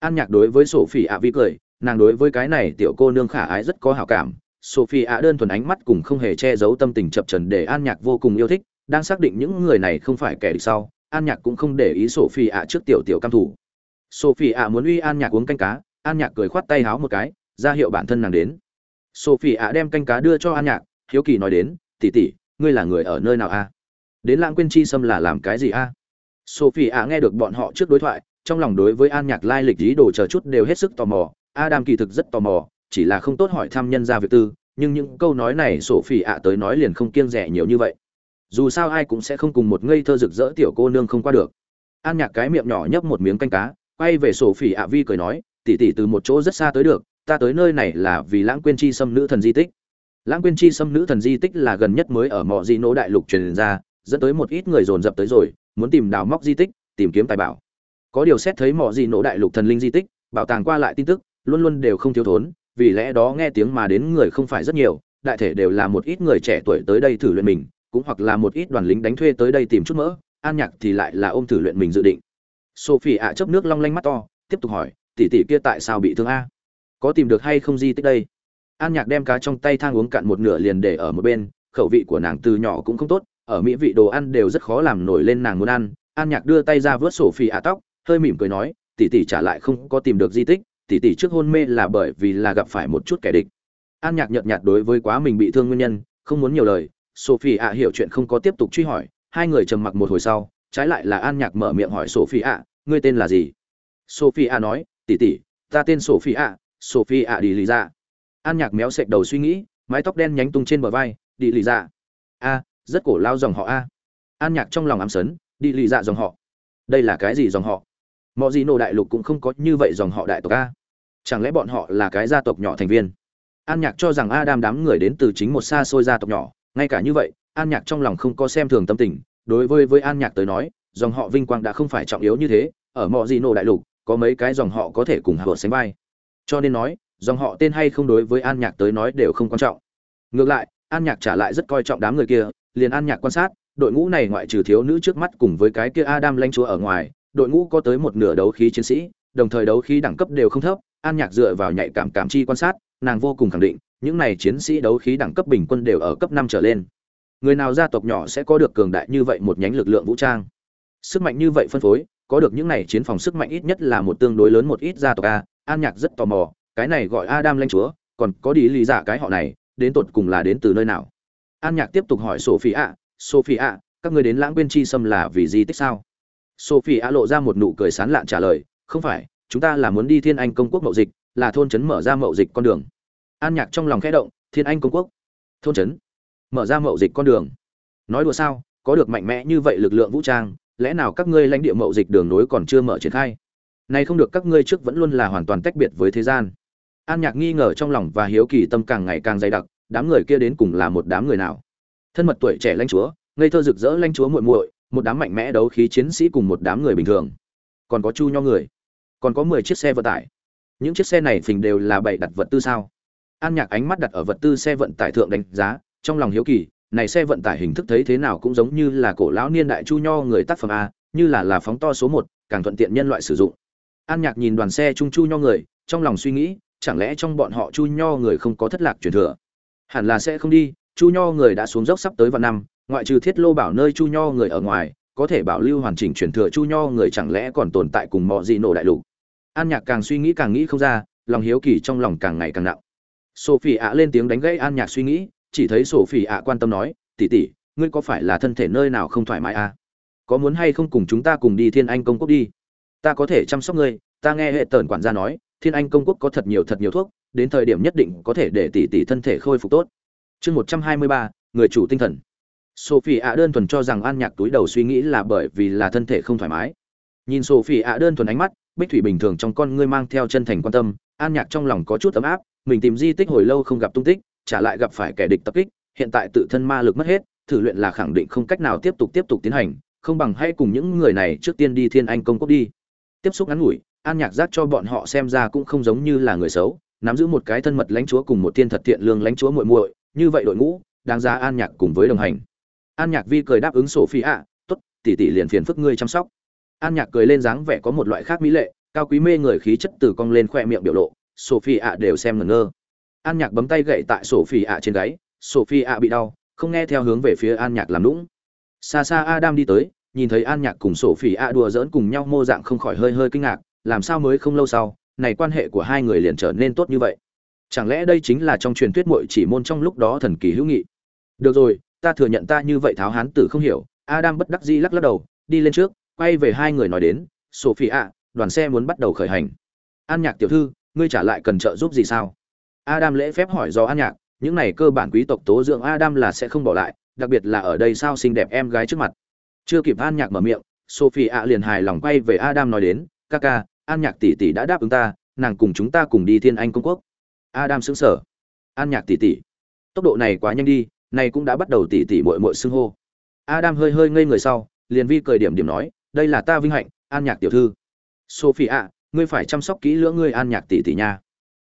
An nhạc đối với sophie ạ vi cười nàng đối với cái này tiểu cô nương khả ái rất có hảo cảm. Sophie ạ đơn thuần ánh mắt cùng không hề che giấu tâm tình chập trần để an nhạc vô cùng yêu thích, đang xác định những người này không phải kẻ địch sau, an nhạc cũng không để ý sophie ạ trước tiểu tiểu cam thủ sophie ạ muốn uy an nhạc uống canh cá, an nhạc cười khoát tay háo một cái, ra hiệu bản thân nàng đến. Sophie ạ đem canh cá đưa cho an nhạc, hiếu kỳ nói đến, tỷ tỷ, ngươi là người ở nơi nào a? Đến lãng quên chi sâm là làm cái gì a? Sophie ạ nghe được bọn họ trước đối thoại, trong lòng đối với an nhạc lai lịch ý đồ chờ chút đều hết sức tò mò adam kỳ thực rất tò mò, chỉ là không tốt hỏi thăm nhân ra việc tư, nhưng những câu nói này sophie ạ tới nói liền không kiêng rẻ nhiều như vậy. Dù sao ai cũng sẽ không cùng một ngây thơ rực rỡ tiểu cô nương không qua được. An nhạc cái miệng nhỏ nhấp một miếng canh cá, quay về sophie ạ vi cười nói, tỷ tỷ từ một chỗ rất xa tới được, ta tới nơi này là vì lãng quên chi xâm nữ thần di tích. Lãng quên chi xâm nữ thần di tích là gần nhất mới ở Mọ di nỗ đại lục truyền ra, dẫn tới một ít người dồn dập tới rồi, muốn tìm đào móc di tích, tìm kiếm tài bảo. Có điều xét thấy Mọ di nỗ đại lục thần linh di tích, bảo tàng qua lại tin tức luôn luôn đều không thiếu thốn, vì lẽ đó nghe tiếng mà đến người không phải rất nhiều, đại thể đều là một ít người trẻ tuổi tới đây thử luyện mình, cũng hoặc là một ít đoàn lính đánh thuê tới đây tìm chút mỡ, an nhạc thì lại là ôm thử luyện mình dự định. Sophie ạ chớp nước long lanh mắt to, tiếp tục hỏi, tỷ tỷ kia tại sao bị thương a? Có tìm được hay không di tích đây? An nhạc đem cá trong tay thang uống cạn một nửa liền để ở một bên, khẩu vị của nàng từ nhỏ cũng không tốt, ở mỹ vị đồ ăn đều rất khó làm nổi lên nàng muốn ăn. An nhạc đưa tay ra vớt sổ phi ạ tóc, hơi mỉm cười nói, tỷ tỷ trả lại không có tìm được di tích tỷ tỷ trước hôn mê là bởi vì là gặp phải một chút kẻ địch. An nhạc nhợt nhạt đối với quá mình bị thương nguyên nhân, không muốn nhiều lời. Sophie ạ hiểu chuyện không có tiếp tục truy hỏi, hai người trầm mặc một hồi sau, trái lại là an nhạc mở miệng hỏi sophie ạ, ngươi tên là gì? Sophie ạ nói, tỷ tỷ, ta tên sophie ạ sophie ạ đi lý ra dạ. an nhạc méo sệch đầu suy nghĩ, mái tóc đen nhánh tung trên bờ vai, đi lì ra a, rất cổ lao dòng họ a. An nhạc trong lòng ám sấn, đi lì dạ dòng họ. Đây là cái gì dòng họ? Mọi gì nổ đại lục cũng không có như vậy dòng họ đại tộc a chẳng lẽ bọn họ là cái gia tộc nhỏ thành viên? An nhạc cho rằng adam đám người đến từ chính một xa xôi gia tộc nhỏ, ngay cả như vậy, an nhạc trong lòng không có xem thường tâm tình. Đối với với an nhạc tới nói, dòng họ vinh quang đã không phải trọng yếu như thế. Ở mọi gì nổ đại lục, có mấy cái dòng họ có thể cùng hạ vợt sánh vai. Cho nên nói, dòng họ tên hay không đối với an nhạc tới nói đều không quan trọng. Ngược lại, an nhạc trả lại rất coi trọng đám người kia, liền an nhạc quan sát, đội ngũ này ngoại trừ thiếu nữ trước mắt cùng với cái kia adam lanh chúa ở ngoài, đội ngũ có tới một nửa đấu khí chiến sĩ, đồng thời đấu khí đẳng cấp đều không thấp an nhạc dựa vào nhạy cảm cảm chi quan sát, nàng vô cùng khẳng định, những này chiến sĩ đấu khí đẳng cấp bình quân đều ở cấp năm trở lên. Người nào gia tộc nhỏ sẽ có được cường đại như vậy một nhánh lực lượng vũ trang? Sức mạnh như vậy phân phối, có được những này chiến phòng sức mạnh ít nhất là một tương đối lớn một ít gia tộc a, an nhạc rất tò mò, cái này gọi adam lanh chúa, còn có đi lý giả cái họ này, đến tột cùng là đến từ nơi nào? An nhạc tiếp tục hỏi sophie ạ sophie ạ các người đến lãng quên chi xâm là vì di tích sao? Sophie ạ lộ ra một nụ cười sán lạn trả lời, không phải chúng ta là muốn đi thiên anh công quốc mậu dịch, là thôn trấn mở ra mậu dịch con đường. An nhạc trong lòng khẽ động, thiên anh công quốc. Thôn trấn mở ra mậu dịch con đường. Nói đùa sao, có được mạnh mẽ như vậy lực lượng vũ trang, lẽ nào các ngươi lãnh địa mậu dịch đường nối còn chưa mở triển khai? Nay không được, các ngươi trước vẫn luôn là hoàn toàn tách biệt với thế gian. An nhạc nghi ngờ trong lòng và hiếu kỳ tâm càng ngày càng dày đặc, đám người kia đến cùng là một đám người nào? Thân mật tuổi trẻ lãnh chúa, ngây thơ rực rỡ lãnh chúa muội muội, một đám mạnh mẽ đấu khí chiến sĩ cùng một đám người bình thường. Còn có chu nho người còn có mười chiếc xe vận tải. Những chiếc xe này phình đều là bày đặt vật tư sao? An nhạc ánh mắt đặt ở vật tư xe vận tải thượng đánh giá, trong lòng hiếu kỳ, này xe vận tải hình thức thấy thế nào cũng giống như là cổ lão niên đại chu nho người tác phẩm a, như là là phóng to số một, càng thuận tiện nhân loại sử dụng. An nhạc nhìn đoàn xe trung chu nho người, trong lòng suy nghĩ, chẳng lẽ trong bọn họ chu nho người không có thất lạc truyền thừa? Hẳn là sẽ không đi, chu nho người đã xuống dốc sắp tới vào năm, ngoại trừ thiết lô bảo nơi chu nho người ở ngoài, có thể bảo lưu hoàn chỉnh truyền thừa chu nho người chẳng lẽ còn tồn tại cùng mọi gì nổ đại lục? An nhạc càng suy nghĩ càng nghĩ không ra, lòng hiếu kỳ trong lòng càng ngày càng nặng. Sophie ạ lên tiếng đánh gãy an nhạc suy nghĩ, chỉ thấy sophie ạ quan tâm nói tỉ tỉ ngươi có phải là thân thể nơi nào không thoải mái à? có muốn hay không cùng chúng ta cùng đi thiên anh công quốc đi? Ta có thể chăm sóc ngươi. Ta nghe hệ tần quản gia nói, thiên anh công quốc có thật nhiều thật nhiều thuốc, đến thời điểm nhất định có thể để tỷ tỷ thân thể khôi phục tốt. Chương một trăm hai mươi ba, người chủ tinh thần. Sophie ạ đơn thuần cho rằng an nhạc túi đầu suy nghĩ là bởi vì là thân thể không thoải mái. Nhìn sophie ạ đơn thuần ánh mắt bích thủy bình thường trong con ngươi mang theo chân thành quan tâm, an nhạc trong lòng có chút ấm áp, mình tìm di tích hồi lâu không gặp tung tích, trả lại gặp phải kẻ địch tập kích, hiện tại tự thân ma lực mất hết, thử luyện là khẳng định không cách nào tiếp tục tiếp tục tiến hành, không bằng hay cùng những người này trước tiên đi thiên anh công quốc đi. Tiếp xúc ngắn ngủi, an nhạc giác cho bọn họ xem ra cũng không giống như là người xấu, nắm giữ một cái thân mật lãnh chúa cùng một thiên thật thiện lương lãnh chúa muội muội, như vậy đội ngũ, đáng giá an nhạc cùng với đồng hành. An nhạc vi cười đáp ứng sổ phi ạ tốt, tỷ tỷ liền phiền phức ngươi chăm sóc an nhạc cười lên dáng vẻ có một loại khác mỹ lệ, cao quý mê người khí chất từ cong lên khoe miệng biểu lộ, sophie ạ đều xem ngẩn ngơ. An nhạc bấm tay gậy tại sophie ạ trên gáy, sophie ạ bị đau, không nghe theo hướng về phía an nhạc làm lũng xa xa adam đi tới, nhìn thấy an nhạc cùng sophie ạ đùa giỡn cùng nhau mô dạng không khỏi hơi hơi kinh ngạc, làm sao mới không lâu sau, này quan hệ của hai người liền trở nên tốt như vậy? Chẳng lẽ đây chính là trong truyền thuyết muội chỉ môn trong lúc đó thần kỳ hữu nghị? Được rồi, ta thừa nhận ta như vậy tháo hán tử không hiểu, adam bất đắc dĩ lắc lắc đầu, đi lên trước quay về hai người nói đến sophie ạ đoàn xe muốn bắt đầu khởi hành. An nhạc tiểu thư, ngươi trả lại cần trợ giúp gì sao? Adam lễ phép hỏi do an nhạc, những này cơ bản quý tộc tố dưỡng adam là sẽ không bỏ lại, đặc biệt là ở đây sao xinh đẹp em gái trước mặt. Chưa kịp an nhạc mở miệng sophie ạ liền hài lòng quay về adam nói đến, ca ca, an nhạc tỷ tỷ đã đáp ứng ta, nàng cùng chúng ta cùng đi thiên anh công quốc. Adam sững sờ. An nhạc tỷ tỷ. Tốc độ này quá nhanh đi, này cũng đã bắt đầu tỷ tỷ muội muội xưng hô. Adam hơi hơi ngây người sau, liền vi cười điểm điểm nói đây là ta vinh hạnh, an nhạc tiểu thư. Sophie ạ ngươi phải chăm sóc kỹ lưỡng ngươi an nhạc tỷ tỷ nha.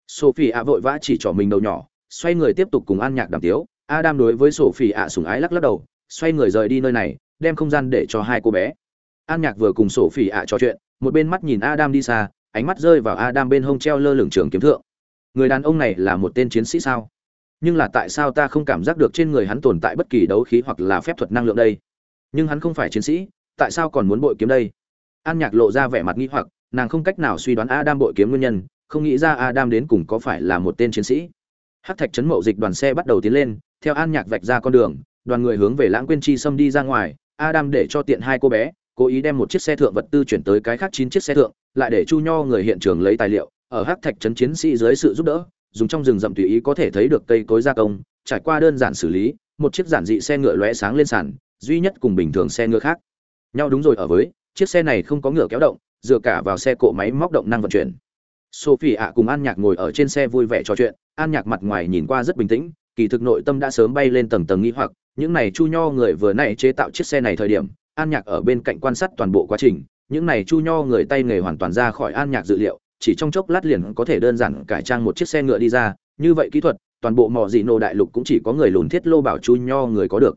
Sophie ạ vội vã chỉ trỏ mình đầu nhỏ, xoay người tiếp tục cùng an nhạc đàm tiếu. Adam đối với sophie ạ sùng ái lắc lắc đầu, xoay người rời đi nơi này, đem không gian để cho hai cô bé. An nhạc vừa cùng sophie ạ trò chuyện, một bên mắt nhìn adam đi xa, ánh mắt rơi vào adam bên hông treo lơ lửng trường kiếm thượng. Người đàn ông này là một tên chiến sĩ sao? Nhưng là tại sao ta không cảm giác được trên người hắn tồn tại bất kỳ đấu khí hoặc là phép thuật năng lượng đây? Nhưng hắn không phải chiến sĩ tại sao còn muốn bội kiếm đây? An nhạc lộ ra vẻ mặt nghi hoặc, nàng không cách nào suy đoán adam bội kiếm nguyên nhân, không nghĩ ra adam đến cùng có phải là một tên chiến sĩ. Hát thạch trấn mậu dịch đoàn xe bắt đầu tiến lên, theo an nhạc vạch ra con đường, đoàn người hướng về lãng quên chi xâm đi ra ngoài, adam để cho tiện hai cô bé, cố ý đem một chiếc xe thượng vật tư chuyển tới cái khác chín chiếc xe thượng, lại để chu nho người hiện trường lấy tài liệu, ở hát thạch trấn chiến sĩ dưới sự giúp đỡ, dùng trong rừng rậm tùy ý có thể thấy được cây cối gia công, trải qua đơn giản xử lý, một chiếc giản dị xe ngựa lóe sáng lên sàn, duy nhất cùng bình thường xe ngựa khác nhau đúng rồi ở với, chiếc xe này không có ngựa kéo động, dựa cả vào xe cộ máy móc động năng vận chuyển. Sophie ạ cùng an nhạc ngồi ở trên xe vui vẻ trò chuyện, an nhạc mặt ngoài nhìn qua rất bình tĩnh, kỳ thực nội tâm đã sớm bay lên tầng tầng nghĩ hoặc, những này chu nho người vừa nãy chế tạo chiếc xe này thời điểm, an nhạc ở bên cạnh quan sát toàn bộ quá trình, những này chu nho người tay nghề hoàn toàn ra khỏi an nhạc dự liệu, chỉ trong chốc lát liền có thể đơn giản cải trang một chiếc xe ngựa đi ra, như vậy kỹ thuật, toàn bộ mỏ dị nô đại lục cũng chỉ có người lùn thiết lô bảo chu nho người có được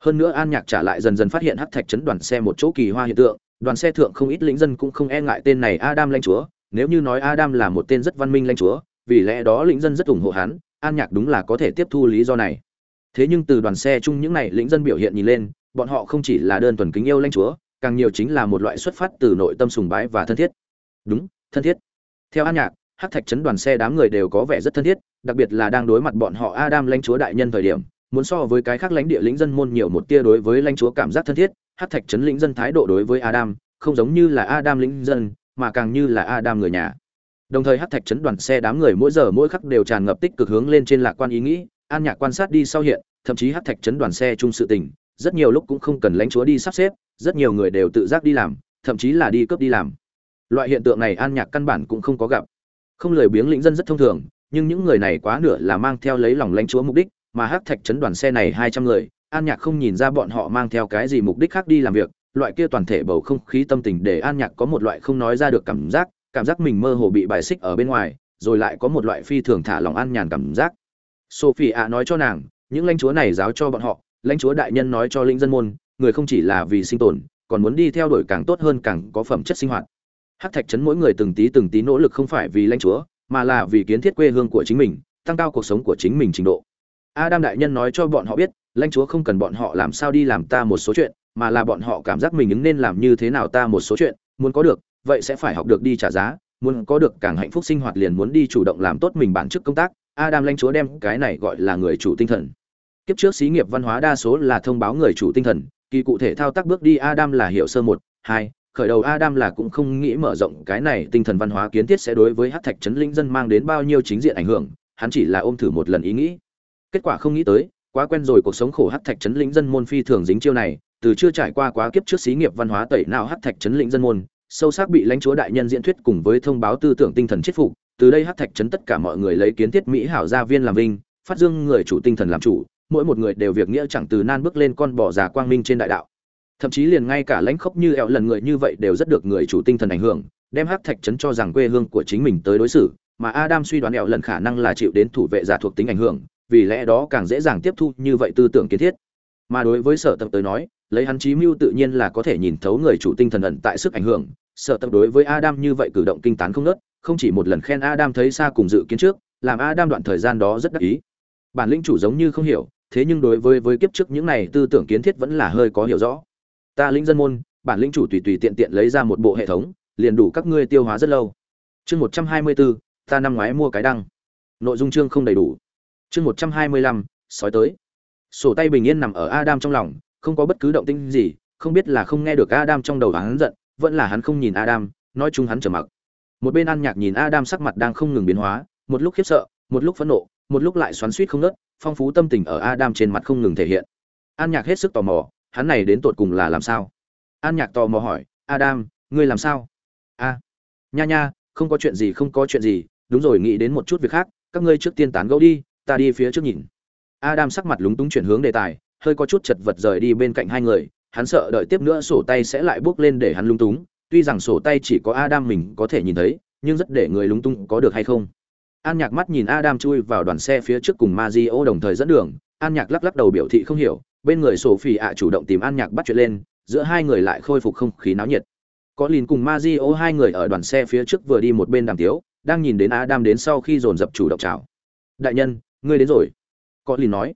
hơn nữa an nhạc trả lại dần dần phát hiện hắc thạch chấn đoàn xe một chỗ kỳ hoa hiện tượng, đoàn xe thượng không ít lĩnh dân cũng không e ngại tên này adam lãnh chúa. Nếu như nói adam là một tên rất văn minh lãnh chúa, vì lẽ đó lĩnh dân rất ủng hộ hắn, an nhạc đúng là có thể tiếp thu lý do này. Thế nhưng từ đoàn xe chung những này lĩnh dân biểu hiện nhìn lên, bọn họ không chỉ là đơn thuần kính yêu lãnh chúa, càng nhiều chính là một loại xuất phát từ nội tâm sùng bái và thân thiết. Đúng, thân thiết. Theo an nhạc, hắc thạch chấn đoàn xe đám người đều có vẻ rất thân thiết, đặc biệt là đang đối mặt bọn họ adam lãnh chúa đại nhân thời điểm muốn so với cái khác lãnh địa lĩnh dân môn nhiều một tia đối với lãnh chúa cảm giác thân thiết hắc thạch chấn lĩnh dân thái độ đối với adam, không giống như là adam lĩnh dân, mà càng như là adam người nhà. Đồng thời hắc thạch chấn đoàn xe đám người mỗi giờ mỗi khắc đều tràn ngập tích cực hướng lên trên lạc quan ý nghĩ, an nhạc quan sát đi sau hiện, thậm chí hắc thạch chấn đoàn xe chung sự tình, rất nhiều lúc cũng không cần lãnh chúa đi sắp xếp, rất nhiều người đều tự giác đi làm, thậm chí là đi cướp đi làm. Loại hiện tượng này an nhạc căn bản cũng không có gặp. Không lười biếng lĩnh dân rất thông thường, nhưng những người này quá nửa là mang theo lấy lòng lãnh chúa mục đích mà hắc thạch chấn đoàn xe này hai trăm người, an nhạc không nhìn ra bọn họ mang theo cái gì mục đích khác đi làm việc, loại kia toàn thể bầu không khí tâm tình để an nhạc có một loại không nói ra được cảm giác cảm giác mình mơ hồ bị bài xích ở bên ngoài, rồi lại có một loại phi thường thả lòng an nhàn cảm giác. Sophie ạ nói cho nàng, những lãnh chúa này giáo cho bọn họ, lãnh chúa đại nhân nói cho linh dân môn, người không chỉ là vì sinh tồn, còn muốn đi theo đuổi càng tốt hơn càng có phẩm chất sinh hoạt. Hắc thạch chấn mỗi người từng tí từng tí nỗ lực không phải vì lãnh chúa, mà là vì kiến thiết quê hương của chính mình, tăng cao cuộc sống của chính mình trình độ adam đại nhân nói cho bọn họ biết, lãnh chúa không cần bọn họ làm sao đi làm ta một số chuyện, mà là bọn họ cảm giác mình ứng nên làm như thế nào ta một số chuyện, muốn có được, vậy sẽ phải học được đi trả giá, muốn có được càng hạnh phúc sinh hoạt liền muốn đi chủ động làm tốt mình bản chức công tác. Adam lãnh chúa đem cái này gọi là người chủ tinh thần. Kiếp trước xí nghiệp văn hóa đa số là thông báo người chủ tinh thần, kỳ cụ thể thao tác bước đi adam là hiểu sơ một, hai, khởi đầu adam là cũng không nghĩ mở rộng cái này tinh thần văn hóa kiến thiết sẽ đối với hắc thạch trấn linh dân mang đến bao nhiêu chính diện ảnh hưởng, hắn chỉ là ôm thử một lần ý nghĩ kết quả không nghĩ tới, quá quen rồi cuộc sống khổ hát thạch chấn lĩnh dân môn phi thường dính chiêu này, từ chưa trải qua quá kiếp trước xí nghiệp văn hóa tẩy nào hát thạch chấn lĩnh dân môn, sâu sắc bị lãnh chúa đại nhân diễn thuyết cùng với thông báo tư tưởng tinh thần chết phục, từ đây hát thạch chấn tất cả mọi người lấy kiến thiết mỹ hảo gia viên làm vinh, phát dương người chủ tinh thần làm chủ, mỗi một người đều việc nghĩa chẳng từ nan bước lên con bò già quang minh trên đại đạo. Thậm chí liền ngay cả lãnh khốc như ẹo lần người như vậy đều rất được người chủ tinh thần ảnh hưởng, đem hát thạch chấn cho rằng quê hương của chính mình tới đối xử, mà adam suy đoán ẹo lần khả năng là chịu đến thủ vệ giả thuộc tính ảnh hưởng vì lẽ đó càng dễ dàng tiếp thu như vậy tư tưởng kiến thiết. Mà đối với sở tập tới nói, lấy hắn chí mưu tự nhiên là có thể nhìn thấu người chủ tinh thần ẩn tại sức ảnh hưởng. Sở tập đối với adam như vậy cử động kinh tán không nớt không chỉ một lần khen adam thấy xa cùng dự kiến trước, làm adam đoạn thời gian đó rất đắc ý. Bản lĩnh chủ giống như không hiểu, thế nhưng đối với với kiếp trước những này tư tưởng kiến thiết vẫn là hơi có hiểu rõ. Ta lĩnh dân môn, bản lĩnh chủ tùy tùy tiện tiện lấy ra một bộ hệ thống, liền đủ các ngươi tiêu hóa rất lâu. Chương một trăm hai mươi bốn ta năm ngoái mua cái đăng. Nội dung chương không đầy đủ chương một trăm hai mươi lăm, sói tới. Sổ tay bình yên nằm ở adam trong lòng, không có bất cứ động tĩnh gì, không biết là không nghe được adam trong đầu hắn giận, vẫn là hắn không nhìn adam, nói chung hắn trở mặc. Một bên ăn nhạc nhìn adam sắc mặt đang không ngừng biến hóa, một lúc khiếp sợ, một lúc phẫn nộ, một lúc lại xoắn suýt không nớt phong phú tâm tình ở adam trên mặt không ngừng thể hiện. An nhạc hết sức tò mò, hắn này đến tột cùng là làm sao? An nhạc tò mò hỏi, adam, ngươi làm sao? A, nha nha, không có chuyện gì, không có chuyện gì, đúng rồi, nghĩ đến một chút việc khác, các ngươi trước tiên tán gẫu đi ta đi phía trước nhìn. Adam sắc mặt lúng túng chuyển hướng đề tài, hơi có chút chật vật rời đi bên cạnh hai người, hắn sợ đợi tiếp nữa sổ tay sẽ lại bước lên để hắn lúng túng, tuy rằng sổ tay chỉ có adam mình có thể nhìn thấy, nhưng rất để người lúng túng có được hay không. An nhạc mắt nhìn adam chui vào đoàn xe phía trước cùng Mario đồng thời dẫn đường, an nhạc lắc lắc đầu biểu thị không hiểu, bên người sổ phỉ ạ chủ động tìm an nhạc bắt chuyện lên, giữa hai người lại khôi phục không khí náo nhiệt. Có lìn cùng Mazio hai người ở đoàn xe phía trước vừa đi một bên đàm tiếu, đang nhìn đến adam đến sau khi dồn dập chủ động chào. Đại nhân ngươi đến rồi. Có lìn nói.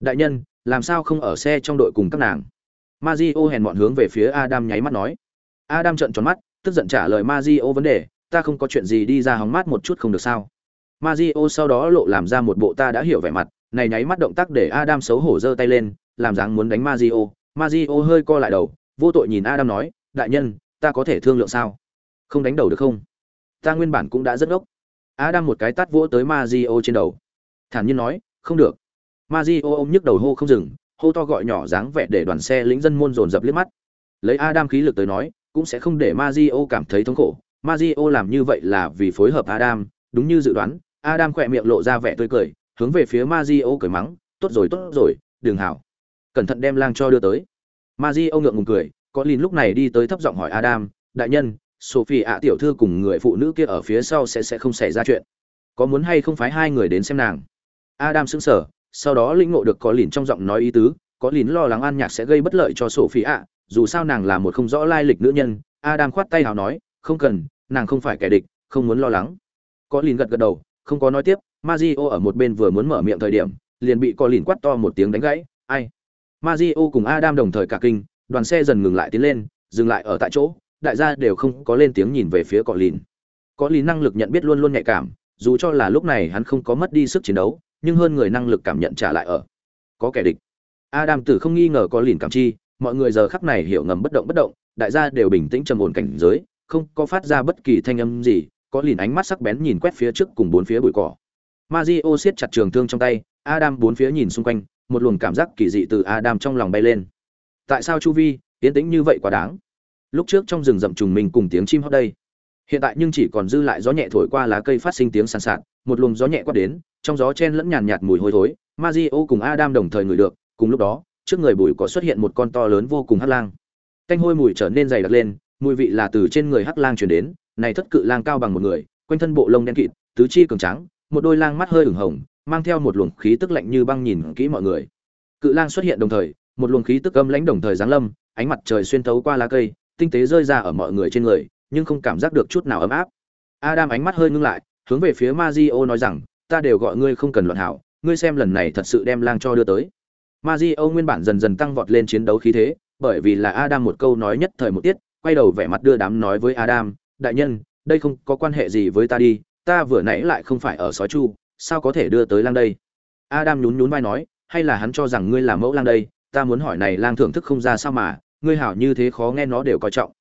Đại nhân, làm sao không ở xe trong đội cùng các nàng? Mazio hèn mọn hướng về phía adam nháy mắt nói. Adam trợn tròn mắt, tức giận trả lời Mazio vấn đề, ta không có chuyện gì đi ra hóng mát một chút không được sao? Mazio sau đó lộ làm ra một bộ ta đã hiểu vẻ mặt, này nháy mắt động tác để adam xấu hổ giơ tay lên, làm dáng muốn đánh Mazio Mazio hơi co lại đầu, vô tội nhìn adam nói, đại nhân, ta có thể thương lượng sao? Không đánh đầu được không? Ta nguyên bản cũng đã rất ngốc adam một cái tát vỗ tới Mazio trên đầu thản nhiên nói không được Mazio ôm nhức đầu hô không dừng hô to gọi nhỏ dáng vẻ để đoàn xe lính dân môn dồn dập liếc mắt lấy adam khí lực tới nói cũng sẽ không để Mazio cảm thấy thống khổ Mazio làm như vậy là vì phối hợp Adam, đúng như dự đoán, Adam khỏe miệng lộ ra vẻ tươi cười, hướng về phía Mazio cười mắng, "Tốt rồi, tốt rồi, đừng hảo. Cẩn thận đem lang cho đưa tới." Mazio ngượng ngùng cười, có lìn lúc này đi tới thấp giọng hỏi Adam, "Đại nhân, Sophie ạ tiểu thư cùng người phụ nữ kia ở phía sau sẽ sẽ không xảy ra chuyện. Có muốn hay không phái hai người đến xem nàng?" Adam sững sờ, sau đó lĩnh ngộ được có lìn trong giọng nói ý tứ, có lìn lo lắng An Nhạc sẽ gây bất lợi cho Sophia, ạ, dù sao nàng là một không rõ lai lịch nữ nhân, Adam khoát tay hào nói, "Không cần, nàng không phải kẻ địch, không muốn lo lắng." Có lìn gật gật đầu, không có nói tiếp, Mario ở một bên vừa muốn mở miệng thời điểm, liền bị Có lìn quát to một tiếng đánh gãy, "Ai?" Mario cùng Adam đồng thời cả kinh, đoàn xe dần ngừng lại tiến lên, dừng lại ở tại chỗ, đại gia đều không có lên tiếng nhìn về phía Có lìn. Có lìn năng lực nhận biết luôn luôn nhạy cảm, dù cho là lúc này hắn không có mất đi sức chiến đấu, nhưng hơn người năng lực cảm nhận trả lại ở. Có kẻ địch. Adam tử không nghi ngờ Có lìn cảm chi, mọi người giờ khắc này hiểu ngầm bất động bất động, đại gia đều bình tĩnh trầm ổn cảnh giới, không có phát ra bất kỳ thanh âm gì, có lìn ánh mắt sắc bén nhìn quét phía trước cùng bốn phía bụi cỏ. Mario siết chặt trường thương trong tay, Adam bốn phía nhìn xung quanh, một luồng cảm giác kỳ dị từ Adam trong lòng bay lên. Tại sao chu vi tiến tĩnh như vậy quá đáng? Lúc trước trong rừng rậm trùng mình cùng tiếng chim hót đây. Hiện tại nhưng chỉ còn dư lại gió nhẹ thổi qua lá cây phát sinh tiếng sàn sạt, một luồng gió nhẹ quát đến, trong gió chen lẫn nhàn nhạt mùi hôi thối, Mario cùng Adam đồng thời ngửi được, cùng lúc đó, trước người bụi có xuất hiện một con to lớn vô cùng hắc lang. Tanh hôi mùi trở nên dày đặc lên, mùi vị là từ trên người hắc lang truyền đến này thất cự lang cao bằng một người quanh thân bộ lông đen kịt tứ chi cường trắng một đôi lang mắt hơi ửng hồng mang theo một luồng khí tức lạnh như băng nhìn kỹ mọi người cự lang xuất hiện đồng thời một luồng khí tức âm lãnh đồng thời giáng lâm ánh mặt trời xuyên thấu qua lá cây tinh tế rơi ra ở mọi người trên người nhưng không cảm giác được chút nào ấm áp adam ánh mắt hơi ngưng lại hướng về phía Mazio nói rằng ta đều gọi ngươi không cần luận hảo ngươi xem lần này thật sự đem lang cho đưa tới Mazio nguyên bản dần dần tăng vọt lên chiến đấu khí thế bởi vì là Adam một câu nói nhất thời một tiết quay đầu vẻ mặt đưa đám nói với Adam, đại nhân, đây không có quan hệ gì với ta đi, ta vừa nãy lại không phải ở sói chu, sao có thể đưa tới lang đây? Adam nhún nhún vai nói, hay là hắn cho rằng ngươi là mẫu lang đây, ta muốn hỏi này lang thưởng thức không ra sao mà, ngươi hảo như thế khó nghe nó đều coi trọng.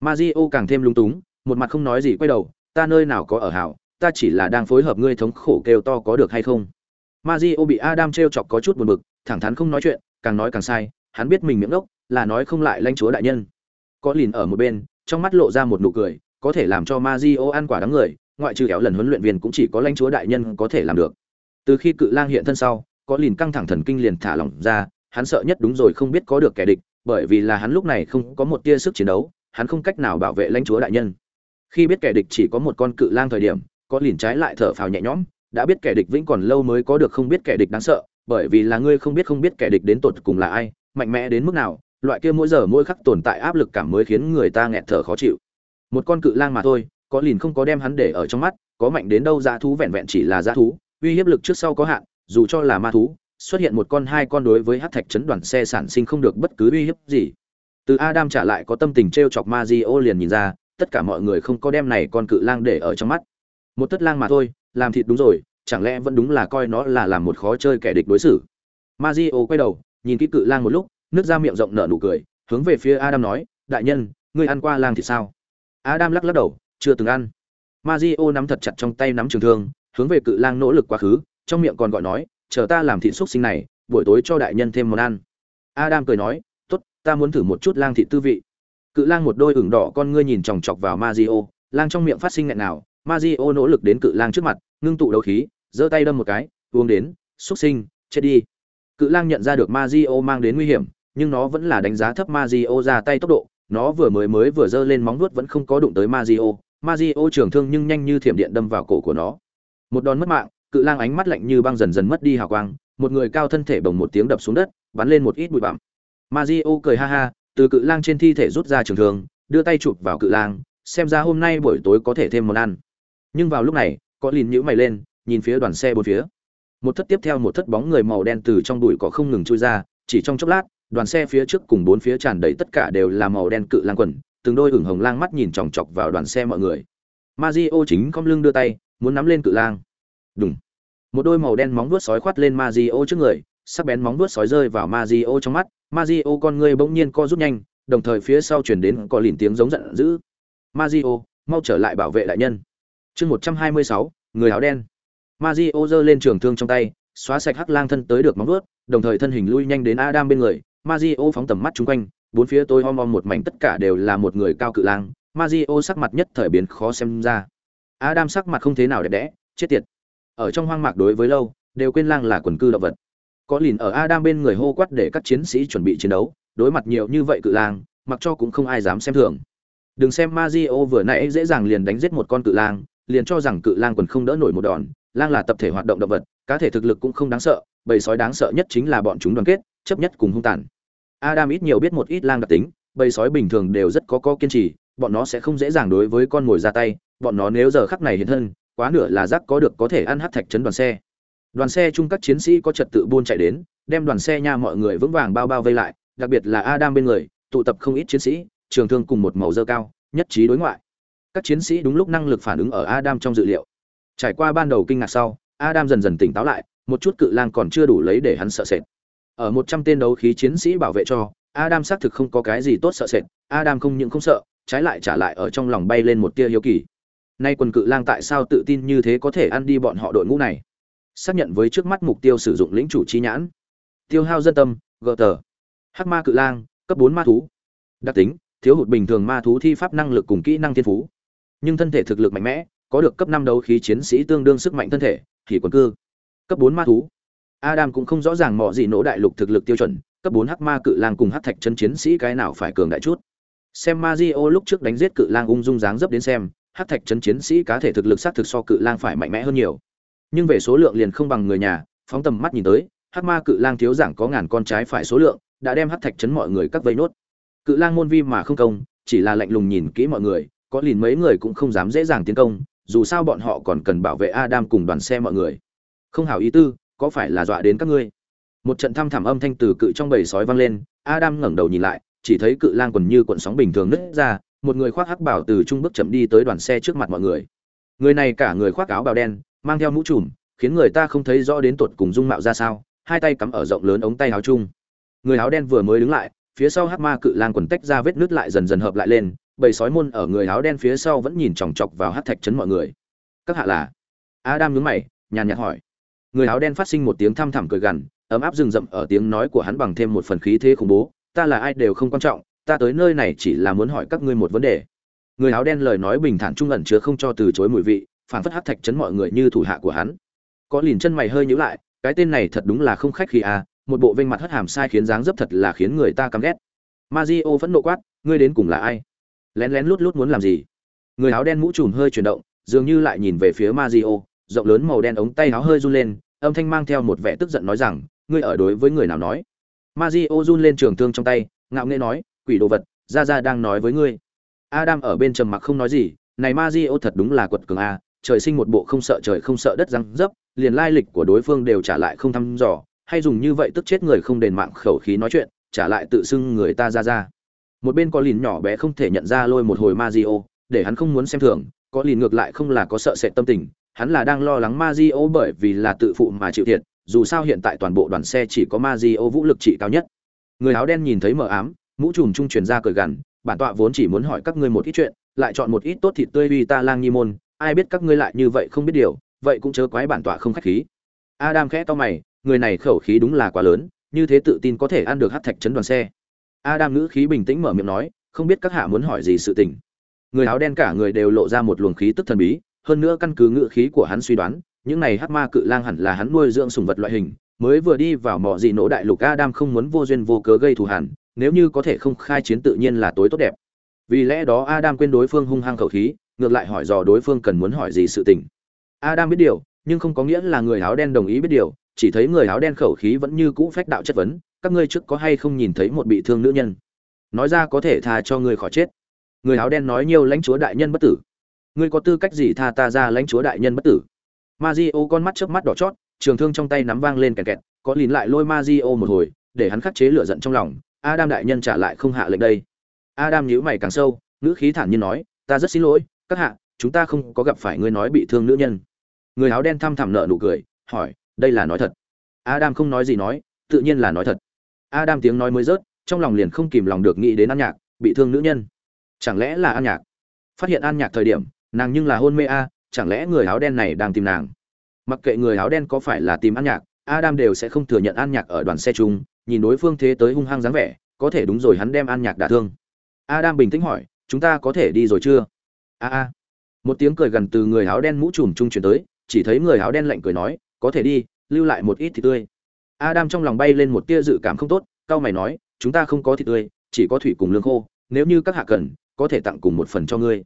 Mario càng thêm lung túng, một mặt không nói gì quay đầu, ta nơi nào có ở hảo, ta chỉ là đang phối hợp ngươi thống khổ kêu to có được hay không? Mario bị Adam trêu chọc có chút buồn bực, thẳng thắn không nói chuyện, càng nói càng sai, hắn biết mình miệng ngốc, là nói không lại lãnh chúa đại nhân. Có lìn ở một bên trong mắt lộ ra một nụ cười có thể làm cho Mazio ăn quả đắng người ngoại trừ kéo lần huấn luyện viên cũng chỉ có lãnh chúa đại nhân có thể làm được. Từ khi cự lang hiện thân sau có lìn căng thẳng thần kinh liền thả lỏng ra hắn sợ nhất đúng rồi không biết có được kẻ địch bởi vì là hắn lúc này không có một tia sức chiến đấu hắn không cách nào bảo vệ lãnh chúa đại nhân. Khi biết kẻ địch chỉ có một con cự lang thời điểm có lìn trái lại thở phào nhẹ nhõm, đã biết kẻ địch vĩnh còn lâu mới có được không biết kẻ địch đáng sợ, bởi vì là ngươi không biết không biết kẻ địch đến tột cùng là ai, mạnh mẽ đến mức nào, loại kia mỗi giờ mỗi khắc tồn tại áp lực cảm mới khiến người ta nghẹt thở khó chịu. Một con cự lang mà thôi, có lìn không có đem hắn để ở trong mắt, có mạnh đến đâu dã thú vẹn vẹn chỉ là dã thú, uy hiếp lực trước sau có hạn, dù cho là ma thú, xuất hiện một con hai con đối với hát thạch chấn đoàn xe sản sinh không được bất cứ uy hiếp gì. Từ adam trả lại có tâm tình t r e o chọc ma di o liền nhìn ra, tất cả mọi người không có đem này con cự lang để ở trong mắt một tất lang mà thôi làm thịt đúng rồi chẳng lẽ vẫn đúng là coi nó là làm một khó chơi kẻ địch đối xử? Ma di o quay đầu nhìn kỹ cự lang một lúc nước ra miệng rộng nở nụ cười hướng về phía adam nói đại nhân ngươi ăn qua lang thì sao? Adam lắc lắc đầu chưa từng ăn. Mario nắm thật chặt trong tay nắm trường thương hướng về cự lang nỗ lực quá khứ trong miệng còn gọi nói chờ ta làm thịt xúc sinh này buổi tối cho đại nhân thêm món ăn. Adam cười nói tốt ta muốn thử một chút lang thịt tư vị. Cự lang một đôi ửng đỏ con ngươi nhìn chòng chọc vào Mario, lang trong miệng phát sinh nghẹn nào Mario nỗ lực đến cự lang trước mặt ngưng tụ đấu khí giơ tay đâm một cái uống đến xuất sinh chết đi. Cự lang nhận ra được Mario mang đến nguy hiểm nhưng nó vẫn là đánh giá thấp Mazio ra tay tốc độ, nó vừa mới mới vừa giơ lên móng vuốt vẫn không có đụng tới Mazio, Mazio trưởng thương nhưng nhanh như thiểm điện đâm vào cổ của nó. Một đòn mất mạng, cự lang ánh mắt lạnh như băng dần dần mất đi hào quang, một người cao thân thể bồng một tiếng đập xuống đất, bắn lên một ít bụi bặm. Mazio cười ha ha, từ cự lang trên thi thể rút ra trường thương, đưa tay chụp vào cự lang xem ra hôm nay buổi tối có thể thêm món ăn nhưng vào lúc này, có lìn nhữ mày lên, nhìn phía đoàn xe bốn phía. Một thất tiếp theo một thất bóng người màu đen từ trong bụi cỏ không ngừng trôi ra, chỉ trong chốc lát, đoàn xe phía trước cùng bốn phía tràn đầy tất cả đều là màu đen cự lang quần, từng đôi ửng hồng lang mắt nhìn chòng chọc vào đoàn xe mọi người. Mazio chính cong lưng đưa tay, muốn nắm lên cự lang. Đúng một đôi màu đen móng vuốt sói khoát lên Mazio trước người, sắc bén móng vuốt sói rơi vào Mazio trong mắt. Mazio con người bỗng nhiên co rút nhanh, đồng thời phía sau chuyển đến có lìn tiếng giống giận dữ. Mazio mau trở lại bảo vệ đại nhân chương một trăm hai mươi sáu, người áo đen. Mazio giơ lên trường thương trong tay, xóa sạch hắc lang thân tới được móng vuốt, đồng thời thân hình lui nhanh đến Adam bên người. Mazio phóng tầm mắt chung quanh, bốn phía tôi om om một mảnh tất cả đều là một người cao cự lang. Mazio sắc mặt nhất thời biến khó xem ra. Adam sắc mặt không thế nào đẹp đẽ, chết tiệt. Ở trong hoang mạc đối với lâu, đều quên lang là quần cư động vật. Có lìn ở Adam bên người hô quát để các chiến sĩ chuẩn bị chiến đấu, đối mặt nhiều như vậy cự lang, mặc cho cũng không ai dám xem thường. Đừng xem Mazio vừa nãy dễ dàng liền đánh giết một con cự lang liền cho rằng cự lang quần không đỡ nổi một đòn, lang là tập thể hoạt động động vật, cá thể thực lực cũng không đáng sợ, bầy sói đáng sợ nhất chính là bọn chúng đoàn kết, chấp nhất cùng hung tàn. Adam ít nhiều biết một ít lang đặc tính, bầy sói bình thường đều rất có có kiên trì, bọn nó sẽ không dễ dàng đối với con mồi ra tay, bọn nó nếu giờ khắc này hiện thân, quá nửa là rác có được có thể ăn hắc thạch chấn đoàn xe. Đoàn xe chung các chiến sĩ có trật tự buôn chạy đến, đem đoàn xe nha mọi người vững vàng bao bao vây lại, đặc biệt là adam bên người, tụ tập không ít chiến sĩ, trường thương cùng một màu dơ cao, nhất trí đối ngoại các chiến sĩ đúng lúc năng lực phản ứng ở adam trong dự liệu. Trải qua ban đầu kinh ngạc sau, adam dần dần tỉnh táo lại, một chút cự lang còn chưa đủ lấy để hắn sợ sệt. Ở một trăm tên đấu khí chiến sĩ bảo vệ cho, adam xác thực không có cái gì tốt sợ sệt, adam không những không sợ, trái lại trả lại ở trong lòng bay lên một tia hiếu kỳ. Nay quần cự lang tại sao tự tin như thế có thể ăn đi bọn họ đội ngũ này? Xác nhận với trước mắt mục tiêu sử dụng lĩnh chủ chi nhãn. Tiêu hao dân tâm, gờ tờ. Hắc ma cự lang, cấp bốn ma thú. Đặc tính, thiếu hụt bình thường ma thú thi pháp năng lực cùng kỹ năng thiên phú nhưng thân thể thực lực mạnh mẽ, có được cấp năm đấu khí chiến sĩ tương đương sức mạnh thân thể, thì quần cư. Cấp bốn ma thú. Adam cũng không rõ ràng mọi gì nỗ đại lục thực lực tiêu chuẩn, cấp bốn hắc ma cự lang cùng hắc thạch chân chiến sĩ cái nào phải cường đại chút. Xem Mario lúc trước đánh giết cự lang ung dung dáng dấp đến xem, hắc thạch chân chiến sĩ cá thể thực lực xác thực so cự lang phải mạnh mẽ hơn nhiều. Nhưng về số lượng liền không bằng người nhà, phóng tầm mắt nhìn tới, hắc ma cự lang thiếu giảng có ngàn con trái phải số lượng, đã đem hắc thạch chấn mọi người cắt vây nốt. Cự lang môn vi mà không công, chỉ là lạnh lùng nhìn kỹ mọi người có lìn mấy người cũng không dám dễ dàng tiến công, dù sao bọn họ còn cần bảo vệ adam cùng đoàn xe mọi người. Không hảo ý tư, có phải là dọa đến các ngươi? Một trận thăm thẳm âm thanh từ cự trong bầy sói vang lên, adam ngẩng đầu nhìn lại, chỉ thấy cự lang quần như cuộn sóng bình thường nứt ra, một người khoác hắc bảo từ trung bước chậm đi tới đoàn xe trước mặt mọi người. Người này cả người khoác áo bào đen, mang theo mũ trùm, khiến người ta không thấy rõ đến tột cùng dung mạo ra sao, hai tay cắm ở rộng lớn ống tay áo chung. Người áo đen vừa mới đứng lại, phía sau hắc ma cự lang quần tách ra vết nứt lại dần dần hợp lại lên bầy sói môn ở người áo đen phía sau vẫn nhìn chòng chọc vào hát thạch chấn mọi người. Các hạ là? Adam nhướng mày, nhàn nhạt hỏi. Người áo đen phát sinh một tiếng thăm thẳm cười gằn, ấm áp rừng rậm ở tiếng nói của hắn bằng thêm một phần khí thế khủng bố. Ta là ai đều không quan trọng, ta tới nơi này chỉ là muốn hỏi các ngươi một vấn đề. Người áo đen lời nói bình thản trung ẩn chứa không cho từ chối mùi vị, phản phất hát thạch chấn mọi người như thủ hạ của hắn. Có liền chân mày hơi nhíu lại, cái tên này thật đúng là không khách khi à một bộ vênh mặt hất hàm sai khiến dáng dấp thật là khiến người ta căm ghét. Mazio vẫn nộ quát, ngươi đến cùng là ai? Lén lén lút lút muốn làm gì? Người áo đen mũ trùm hơi chuyển động dường như lại nhìn về phía Mario, rộng lớn màu đen ống tay áo hơi run lên âm thanh mang theo một vẻ tức giận nói rằng ngươi ở đối với người nào nói? Mario run lên trường thương trong tay ngạo nghễ nói quỷ đồ vật ra ra đang nói với ngươi. Adam ở bên trầm mặc không nói gì này Mario thật đúng là quật cường a trời sinh một bộ không sợ trời không sợ đất răng dấp liền lai lịch của đối phương đều trả lại không thăm dò hay dùng như vậy tức chết người không đền mạng khẩu khí nói chuyện trả lại tự xưng người ta ra ra một bên có lìn nhỏ bé không thể nhận ra lôi một hồi Mazio, để hắn không muốn xem thường, có lìn ngược lại không là có sợ sệt tâm tình, hắn là đang lo lắng Mazio bởi vì là tự phụ mà chịu thiệt, dù sao hiện tại toàn bộ đoàn xe chỉ có Mazio vũ lực trị cao nhất. Người áo đen nhìn thấy mờ ám, mũ trùm trung truyền ra cười gằn, bản tọa vốn chỉ muốn hỏi các ngươi một ít chuyện, lại chọn một ít tốt thịt tươi uy ta lang nhi môn, ai biết các ngươi lại như vậy không biết điều, vậy cũng chớ quái bản tọa không khách khí. Adam khẽ to mày, người này khẩu khí đúng là quá lớn, như thế tự tin có thể ăn được hát thạch chấn đoàn xe. Adam ngữ khí bình tĩnh mở miệng nói, không biết các hạ muốn hỏi gì sự tình. Người áo đen cả người đều lộ ra một luồng khí tức thần bí, hơn nữa căn cứ ngữ khí của hắn suy đoán, những này hắc ma cự lang hẳn là hắn nuôi dưỡng sủng vật loại hình, mới vừa đi vào mỏ gì nổ đại lục Adam không muốn vô duyên vô cớ gây thù hằn, nếu như có thể không khai chiến tự nhiên là tối tốt đẹp. Vì lẽ đó Adam quên đối phương hung hăng khẩu khí, ngược lại hỏi dò đối phương cần muốn hỏi gì sự tình. Adam biết điều, nhưng không có nghĩa là người áo đen đồng ý biết điều, chỉ thấy người áo đen khẩu khí vẫn như cũ phách đạo chất vấn, các ngươi trước có hay không nhìn thấy một bị thương nữ nhân nói ra có thể tha cho ngươi khỏi chết người áo đen nói nhiều lãnh chúa đại nhân bất tử ngươi có tư cách gì tha ta ra lãnh chúa đại nhân bất tử Mazio con mắt chớp mắt đỏ chót, trường thương trong tay nắm vang lên kẹt kẹt, có lìn lại lôi Mazio một hồi, để hắn khắc chế lửa giận trong lòng. Adam đại nhân trả lại không hạ lệnh đây. Adam nhíu mày càng sâu, ngữ khí thản nhiên nói, ta rất xin lỗi, các hạ, chúng ta không có gặp phải ngươi nói bị thương nữ nhân. Người áo đen thăm thẳm nợ nụ cười, hỏi, đây là nói thật. Adam không nói gì nói, tự nhiên là nói thật. Adam tiếng nói mới rớt, trong lòng liền không kìm lòng được nghĩ đến An Nhạc, bị thương nữ nhân. Chẳng lẽ là An Nhạc? Phát hiện An Nhạc thời điểm, nàng nhưng là hôn mê a, chẳng lẽ người áo đen này đang tìm nàng? Mặc kệ người áo đen có phải là tìm an nhạc adam đều sẽ không thừa nhận an nhạc ở đoàn xe chung nhìn đối phương thế tới hung hăng dáng vẻ có thể đúng rồi hắn đem an nhạc đả thương. Adam bình tĩnh hỏi chúng ta có thể đi rồi chưa? A a. Một tiếng cười gần từ người áo đen mũ trùm trung truyền tới chỉ thấy người áo đen lạnh cười nói có thể đi lưu lại một ít thì tươi adam trong lòng bay lên một tia dự cảm không tốt, cao mày nói, chúng ta không có thịt tươi, chỉ có thủy cùng lương khô, nếu như các hạ cần, có thể tặng cùng một phần cho ngươi.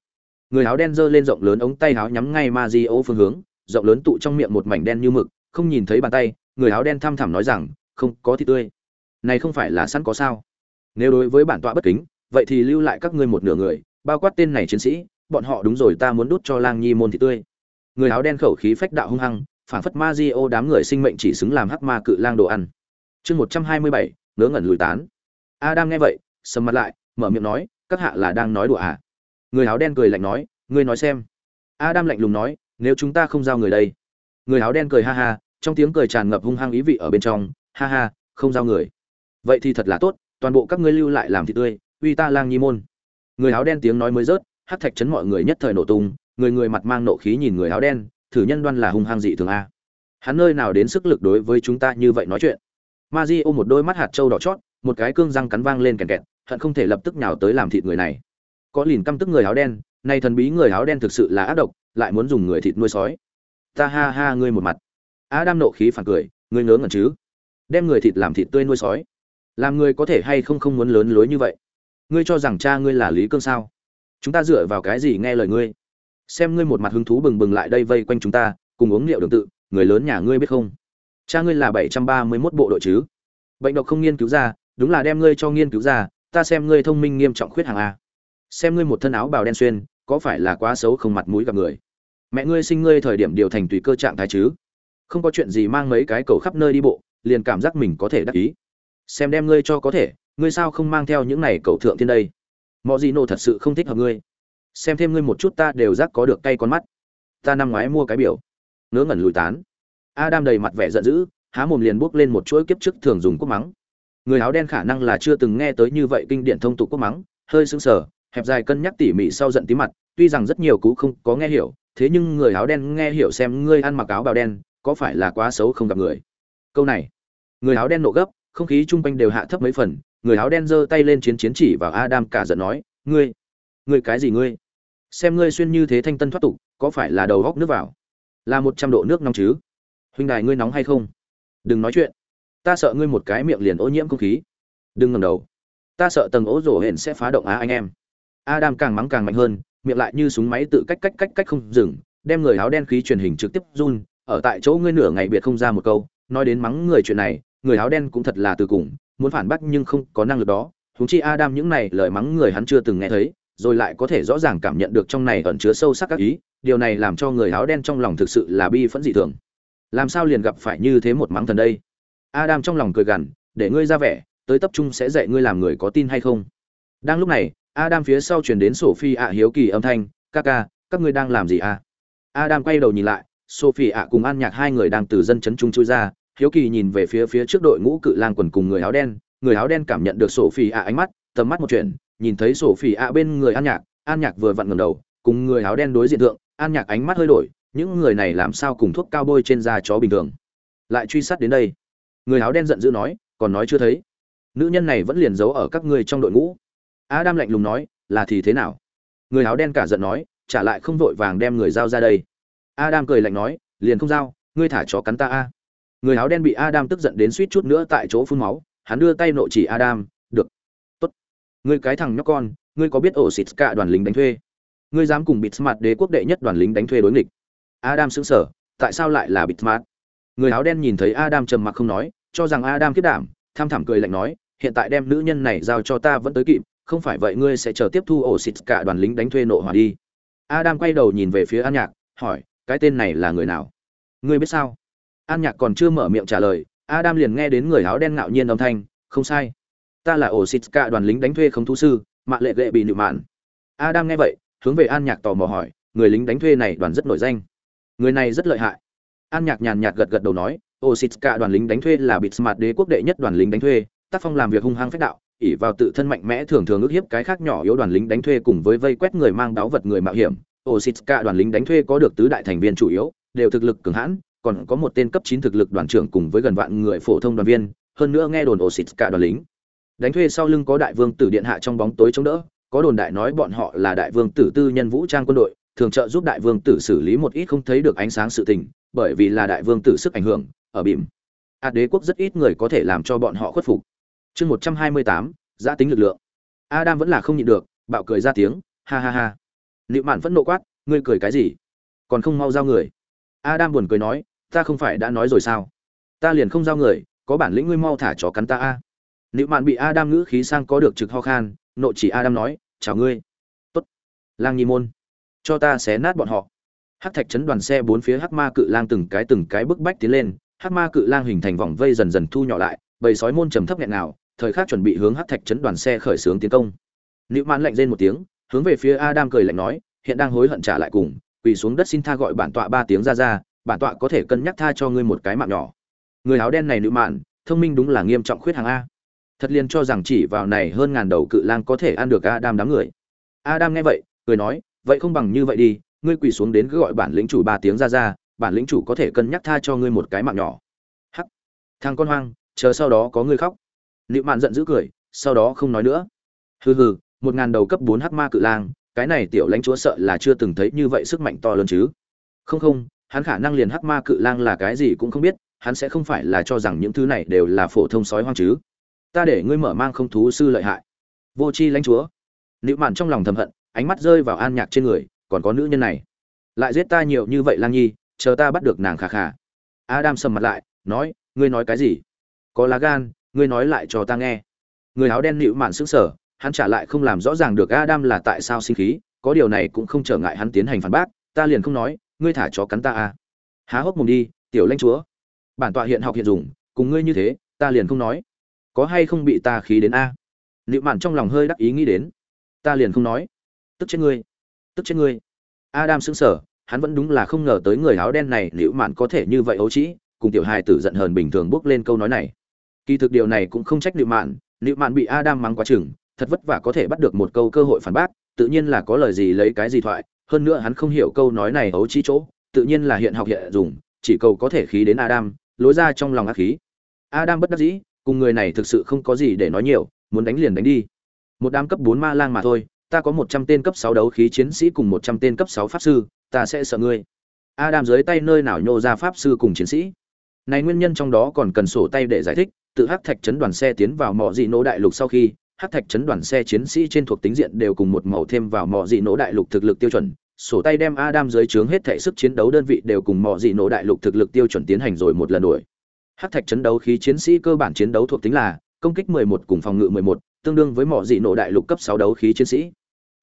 Người áo đen giơ lên rộng lớn ống tay áo nhắm ngay ma phương hướng, rộng lớn tụ trong miệng một mảnh đen như mực, không nhìn thấy bàn tay, người áo đen thăm thẳm nói rằng, không có thịt tươi. Này không phải là sẵn có sao? Nếu đối với bản tọa bất kính, vậy thì lưu lại các ngươi một nửa người, bao quát tên này chiến sĩ, bọn họ đúng rồi, ta muốn đút cho lang nhi môn thịt tươi. Người áo đen khẩu khí phách đạo hung hăng phản phất ma di ô đám người sinh mệnh chỉ xứng làm hắc ma cự lang đồ ăn. Chương một trăm hai mươi bảy, ngớ ngẩn lùi tán. Adam nghe vậy, sầm mặt lại, mở miệng nói, các hạ là đang nói đùa à? Người áo đen cười lạnh nói, ngươi nói xem. Adam lạnh lùng nói, nếu chúng ta không giao người đây. Người áo đen cười ha ha, trong tiếng cười tràn ngập hung hăng ý vị ở bên trong, ha ha, không giao người. Vậy thì thật là tốt, toàn bộ các ngươi lưu lại làm thịt tươi, uy ta lang nhi môn. Người áo đen tiếng nói mới rớt hát thạch chấn mọi người nhất thời nổ tung, người người mặt mang nộ khí nhìn người áo đen thử nhân đoan là hung hăng dị thường a. Hắn nơi nào đến sức lực đối với chúng ta như vậy nói chuyện? Ma di ôm một đôi mắt hạt trâu đỏ chót, một cái cương răng cắn vang lên kèn kẹt, hận không thể lập tức nhào tới làm thịt người này. Có lìn căm tức người áo đen, nay thần bí người áo đen thực sự là ác độc, lại muốn dùng người thịt nuôi sói. Ta ha ha ngươi một mặt. Adam nộ khí phản cười, ngươi ngớ ngẩn chứ? Đem người thịt làm thịt tươi nuôi sói. Làm người có thể hay không không muốn lớn lối như vậy? Ngươi cho rằng cha ngươi là lý cương sao? Chúng ta dựa vào cái gì nghe lời ngươi? Xem ngươi một mặt hứng thú bừng bừng lại đây vây quanh chúng ta, cùng uống liệu đường tự, người lớn nhà ngươi biết không? Cha ngươi là bảy trăm ba mươi 731 bộ đội chứ? Bệnh độc không nghiên cứu ra, đúng là đem ngươi cho nghiên cứu ra, ta xem ngươi thông minh nghiêm trọng khuyết hàng a. Xem ngươi một thân áo bào đen xuyên, có phải là quá xấu không mặt mũi gặp người? Mẹ ngươi sinh ngươi thời điểm điều thành tùy cơ trạng thái chứ? Không có chuyện gì mang mấy cái cầu khắp nơi đi bộ, liền cảm giác mình có thể đắc ý. Xem đem ngươi cho có thể, ngươi sao không mang theo những này cầu thượng thiên đây? Mọi gì nô thật sự không thích hợp ngươi xem thêm ngươi một chút ta đều giác có được cay con mắt. Ta năm ngoái mua cái biểu. Ngớ ngẩn lùi tán. Adam đầy mặt vẻ giận dữ, há mồm liền buốc lên một chuỗi kiếp trước thường dùng quốc mắng. Người áo đen khả năng là chưa từng nghe tới như vậy kinh điển thông tục quốc mắng, hơi sững sờ, hẹp dài cân nhắc tỉ mỉ sau giận tí mặt, tuy rằng rất nhiều cú không có nghe hiểu, thế nhưng người áo đen nghe hiểu xem ngươi ăn mặc áo bào đen, có phải là quá xấu không gặp người? Câu này, người áo đen nộ gấp, không khí chung quanh đều hạ thấp mấy phần, người áo đen giơ tay lên chiến chiến chỉ vào adam cả giận nói, ngươi ngươi cái gì ngươi? Xem ngươi xuyên như thế thanh tân thoát tục, có phải là đầu góc nước vào? Là một trăm độ nước nóng chứ? Huynh đài ngươi nóng hay không? Đừng nói chuyện. Ta sợ ngươi một cái miệng liền ô nhiễm không khí. Đừng ngầm đầu. Ta sợ tầng ố rổ hển sẽ phá động á anh em. Adam càng mắng càng mạnh hơn, miệng lại như súng máy tự cách cách cách cách không dừng, đem người áo đen khí truyền hình trực tiếp run, ở tại chỗ ngươi nửa ngày biệt không ra một câu, nói đến mắng người chuyện này, người áo đen cũng thật là từ cùng, muốn phản bác nhưng không có năng lực đó. Huống chi adam những này lời mắng người hắn chưa từng nghe thấy rồi lại có thể rõ ràng cảm nhận được trong này ẩn chứa sâu sắc các ý điều này làm cho người áo đen trong lòng thực sự là bi phẫn dị thường. Làm sao liền gặp phải như thế một mắng thần đây? Adam trong lòng cười gằn để ngươi ra vẻ tới tập trung sẽ dạy ngươi làm người có tin hay không? Đang lúc này Adam phía sau truyền đến Sophie ạ hiếu kỳ âm thanh, "Kaka, các ngươi đang làm gì à?" Adam quay đầu nhìn lại, Sophie ạ cùng An Nhạc hai người đang từ dân chấn trung chui ra, hiếu kỳ nhìn về phía phía trước đội ngũ cự lang quần cùng người áo đen, người áo đen cảm nhận được Sophie ạ ánh mắt, tầm mắt một chuyện, nhìn thấy sổ phỉ ạ bên người An Nhạc, An Nhạc vừa vặn ngẩng đầu, cùng người áo đen đối diện tượng, An Nhạc ánh mắt hơi đổi, những người này làm sao cùng thuốc cao bôi trên da chó bình thường, lại truy sát đến đây. Người áo đen giận dữ nói, còn nói chưa thấy. Nữ nhân này vẫn liền giấu ở các ngươi trong đội ngũ Adam lạnh lùng nói, là thì thế nào? Người áo đen cả giận nói, trả lại không vội vàng đem người giao ra đây. Adam cười lạnh nói, liền không giao, ngươi thả chó cắn ta a. Người áo đen bị Adam tức giận đến suýt chút nữa tại chỗ phun máu, hắn đưa tay nộ chỉ Adam, đam. Ngươi cái thằng nhóc con, ngươi có biết ổ xịt cả đoàn lính đánh thuê? Ngươi dám cùng bịt đế quốc đệ nhất đoàn lính đánh thuê đối nghịch? Adam sững sờ, tại sao lại là bịt? Người áo đen nhìn thấy Adam trầm mặc không nói, cho rằng Adam kiếp đảm, tham thẳm cười lạnh nói, hiện tại đem nữ nhân này giao cho ta vẫn tới kịp, không phải vậy ngươi sẽ chờ tiếp thu ổ xịt cả đoàn lính đánh thuê nộ hỏa đi adam quay đầu nhìn về phía an nhạc hỏi cái tên này là người nào ngươi biết sao an nhạc còn chưa mở miệng trả lời adam liền nghe đến người áo đen ngạo nhiên âm thanh không sai ta là ổ xịt cả đoàn lính đánh thuê không thú sư, mạ lệ gệ bị nịu mạn. Adam nghe vậy, hướng về an nhạc tò mò hỏi, người lính đánh thuê này đoàn rất nổi danh. Người này rất lợi hại. An nhạc nhàn nhạt gật gật đầu nói ổ xịt cả đoàn lính đánh thuê là bịt smart đế quốc đệ nhất đoàn lính đánh thuê, tác phong làm việc hung hăng phách đạo ỉ vào tự thân mạnh mẽ thường thường ức hiếp cái khác nhỏ yếu đoàn lính đánh thuê cùng với vây quét người mang đáo vật người mạo hiểm. Ổ xịt cả đoàn lính đánh thuê có được tứ đại thành viên chủ yếu, đều thực lực cường hãn, còn có một tên cấp chín thực lực đoàn trưởng cùng với gần vạn người phổ thông đoàn viên. Hơn nữa nghe đồn ổ xịt cả đoàn lính đánh thuê sau lưng có đại vương tử điện hạ trong bóng tối chống đỡ, có đồn đại nói bọn họ là đại vương tử tư nhân vũ trang quân đội, thường trợ giúp đại vương tử xử lý một ít không thấy được ánh sáng sự tình, bởi vì là đại vương tử sức ảnh hưởng, ở bìm ạt đế quốc rất ít người có thể làm cho bọn họ khuất phục. Chương một trăm hai mươi tám, giã tính lực lượng. Adam vẫn là không nhịn được, bạo cười ra tiếng, ha ha ha. Liệu mạn vẫn nộ quát, ngươi cười cái gì? Còn không mau giao người. Adam buồn cười nói, ta không phải đã nói rồi sao? Ta liền không giao người, có bản lĩnh ngươi mau thả chó cắn ta a nữ mạn bị adam ngữ khí sang có được trực ho khan, nộ chỉ adam nói, chào ngươi. Tốt. Lang nhi môn. Cho ta xé nát bọn họ. Hắc thạch chấn đoàn xe bốn phía hắc ma cự lang từng cái từng cái bức bách tiến lên, hắc ma cự lang hình thành vòng vây dần dần thu nhỏ lại, bầy sói môn trầm thấp nghẹn nào thời khắc chuẩn bị hướng hắc thạch chấn đoàn xe khởi xướng tiến công. Nữ Mạn lạnh rên một tiếng, hướng về phía adam cười lạnh nói, hiện đang hối hận trả lại cùng, quỳ xuống đất xin tha gọi bản tọa ba tiếng ra ra, bản tọa có thể cân nhắc tha cho ngươi một cái mạng nhỏ. Người áo đen này nữ mạn, thông minh đúng là nghiêm trọng khuyết hàng a thật liền cho rằng chỉ vào này hơn ngàn đầu cự lang có thể ăn được adam đám người. Adam nghe vậy, cười nói, vậy không bằng như vậy đi, ngươi quỳ xuống đến cứ gọi bản lĩnh chủ ba tiếng ra ra, bản lĩnh chủ có thể cân nhắc tha cho ngươi một cái mạng nhỏ. Hắc. Thằng con hoang, chờ sau đó có ngươi khóc. Liệu mạn giận dữ cười, sau đó không nói nữa. Hừ hừ, một ngàn đầu cấp bốn hắc ma cự lang, cái này tiểu lãnh chúa sợ là chưa từng thấy như vậy sức mạnh to lớn chứ. Không không, hắn khả năng liền hắc ma cự lang là cái gì cũng không biết, hắn sẽ không phải là cho rằng những thứ này đều là phổ thông sói hoang chứ ta để ngươi mở mang không thú sư lợi hại. Vô c h i lãnh chúa. Liệu mạn trong lòng thầm hận, ánh mắt rơi vào an nhạc trên người, còn có nữ nhân này. Lại giết ta nhiều như vậy lang nhi, chờ ta bắt được nàng khà khà. Adam sầm mặt lại, nói, ngươi nói cái gì? Có lá gan, ngươi nói lại cho ta nghe. Người áo đen nịu mạn sững sờ, hắn trả lại không làm rõ ràng được adam là tại sao sinh khí, có điều này cũng không trở ngại hắn tiến hành phản bác, ta liền không nói, ngươi thả chó cắn ta à. Há hốc mồm đi, tiểu lãnh chúa. Bản tọa hiện học hiện dùng, cùng ngươi như thế, ta liền không nói có hay không bị ta khí đến a? Nịu mạn trong lòng hơi đắc ý nghĩ đến. Ta liền không nói. Tức chết ngươi. Tức chết ngươi. Adam sững sờ, hắn vẫn đúng là không ngờ tới người áo đen này liệu mạn có thể như vậy ấu trĩ, cùng tiểu hài tử giận hờn bình thường bước lên câu nói này. Kỳ thực điều này cũng không trách liệu mạn liệu mạn bị adam mắng quá chừng, thật vất vả có thể bắt được một câu cơ hội phản bác, tự nhiên là có lời gì lấy cái gì thoại, hơn nữa hắn không hiểu câu nói này ấu trĩ chỗ, tự nhiên là hiện học hiện dùng, chỉ cầu có thể khí đến adam, lối ra trong lòng ác khí. Adam bất đắc dĩ cùng người này thực sự không có gì để nói nhiều, muốn đánh liền đánh đi. Một đám cấp bốn ma lang mà thôi, ta có một trăm tên cấp sáu đấu khí chiến sĩ cùng một trăm tên cấp sáu pháp sư, ta sẽ sợ ngươi. Adam dưới tay nơi nào nhô ra pháp sư cùng chiến sĩ? Này nguyên nhân trong đó còn cần sổ tay để giải thích, tự hắc thạch chấn đoàn xe tiến vào mỏ dị nỗ đại lục sau khi, hắc thạch chấn đoàn xe chiến sĩ trên thuộc tính diện đều cùng một màu thêm vào mỏ dị nỗ đại lục thực lực tiêu chuẩn, sổ tay đem adam dưới trướng hết thể sức chiến đấu đơn vị đều cùng mỏ dị nỗ đại lục thực lực tiêu chuẩn tiến hành rồi một lần đuổi hắc thạch chấn đấu khí chiến sĩ cơ bản chiến đấu thuộc tính là công kích 11 cùng phòng ngự 11, tương đương với mỏ dị nộ đại lục cấp 6 đấu khí chiến sĩ.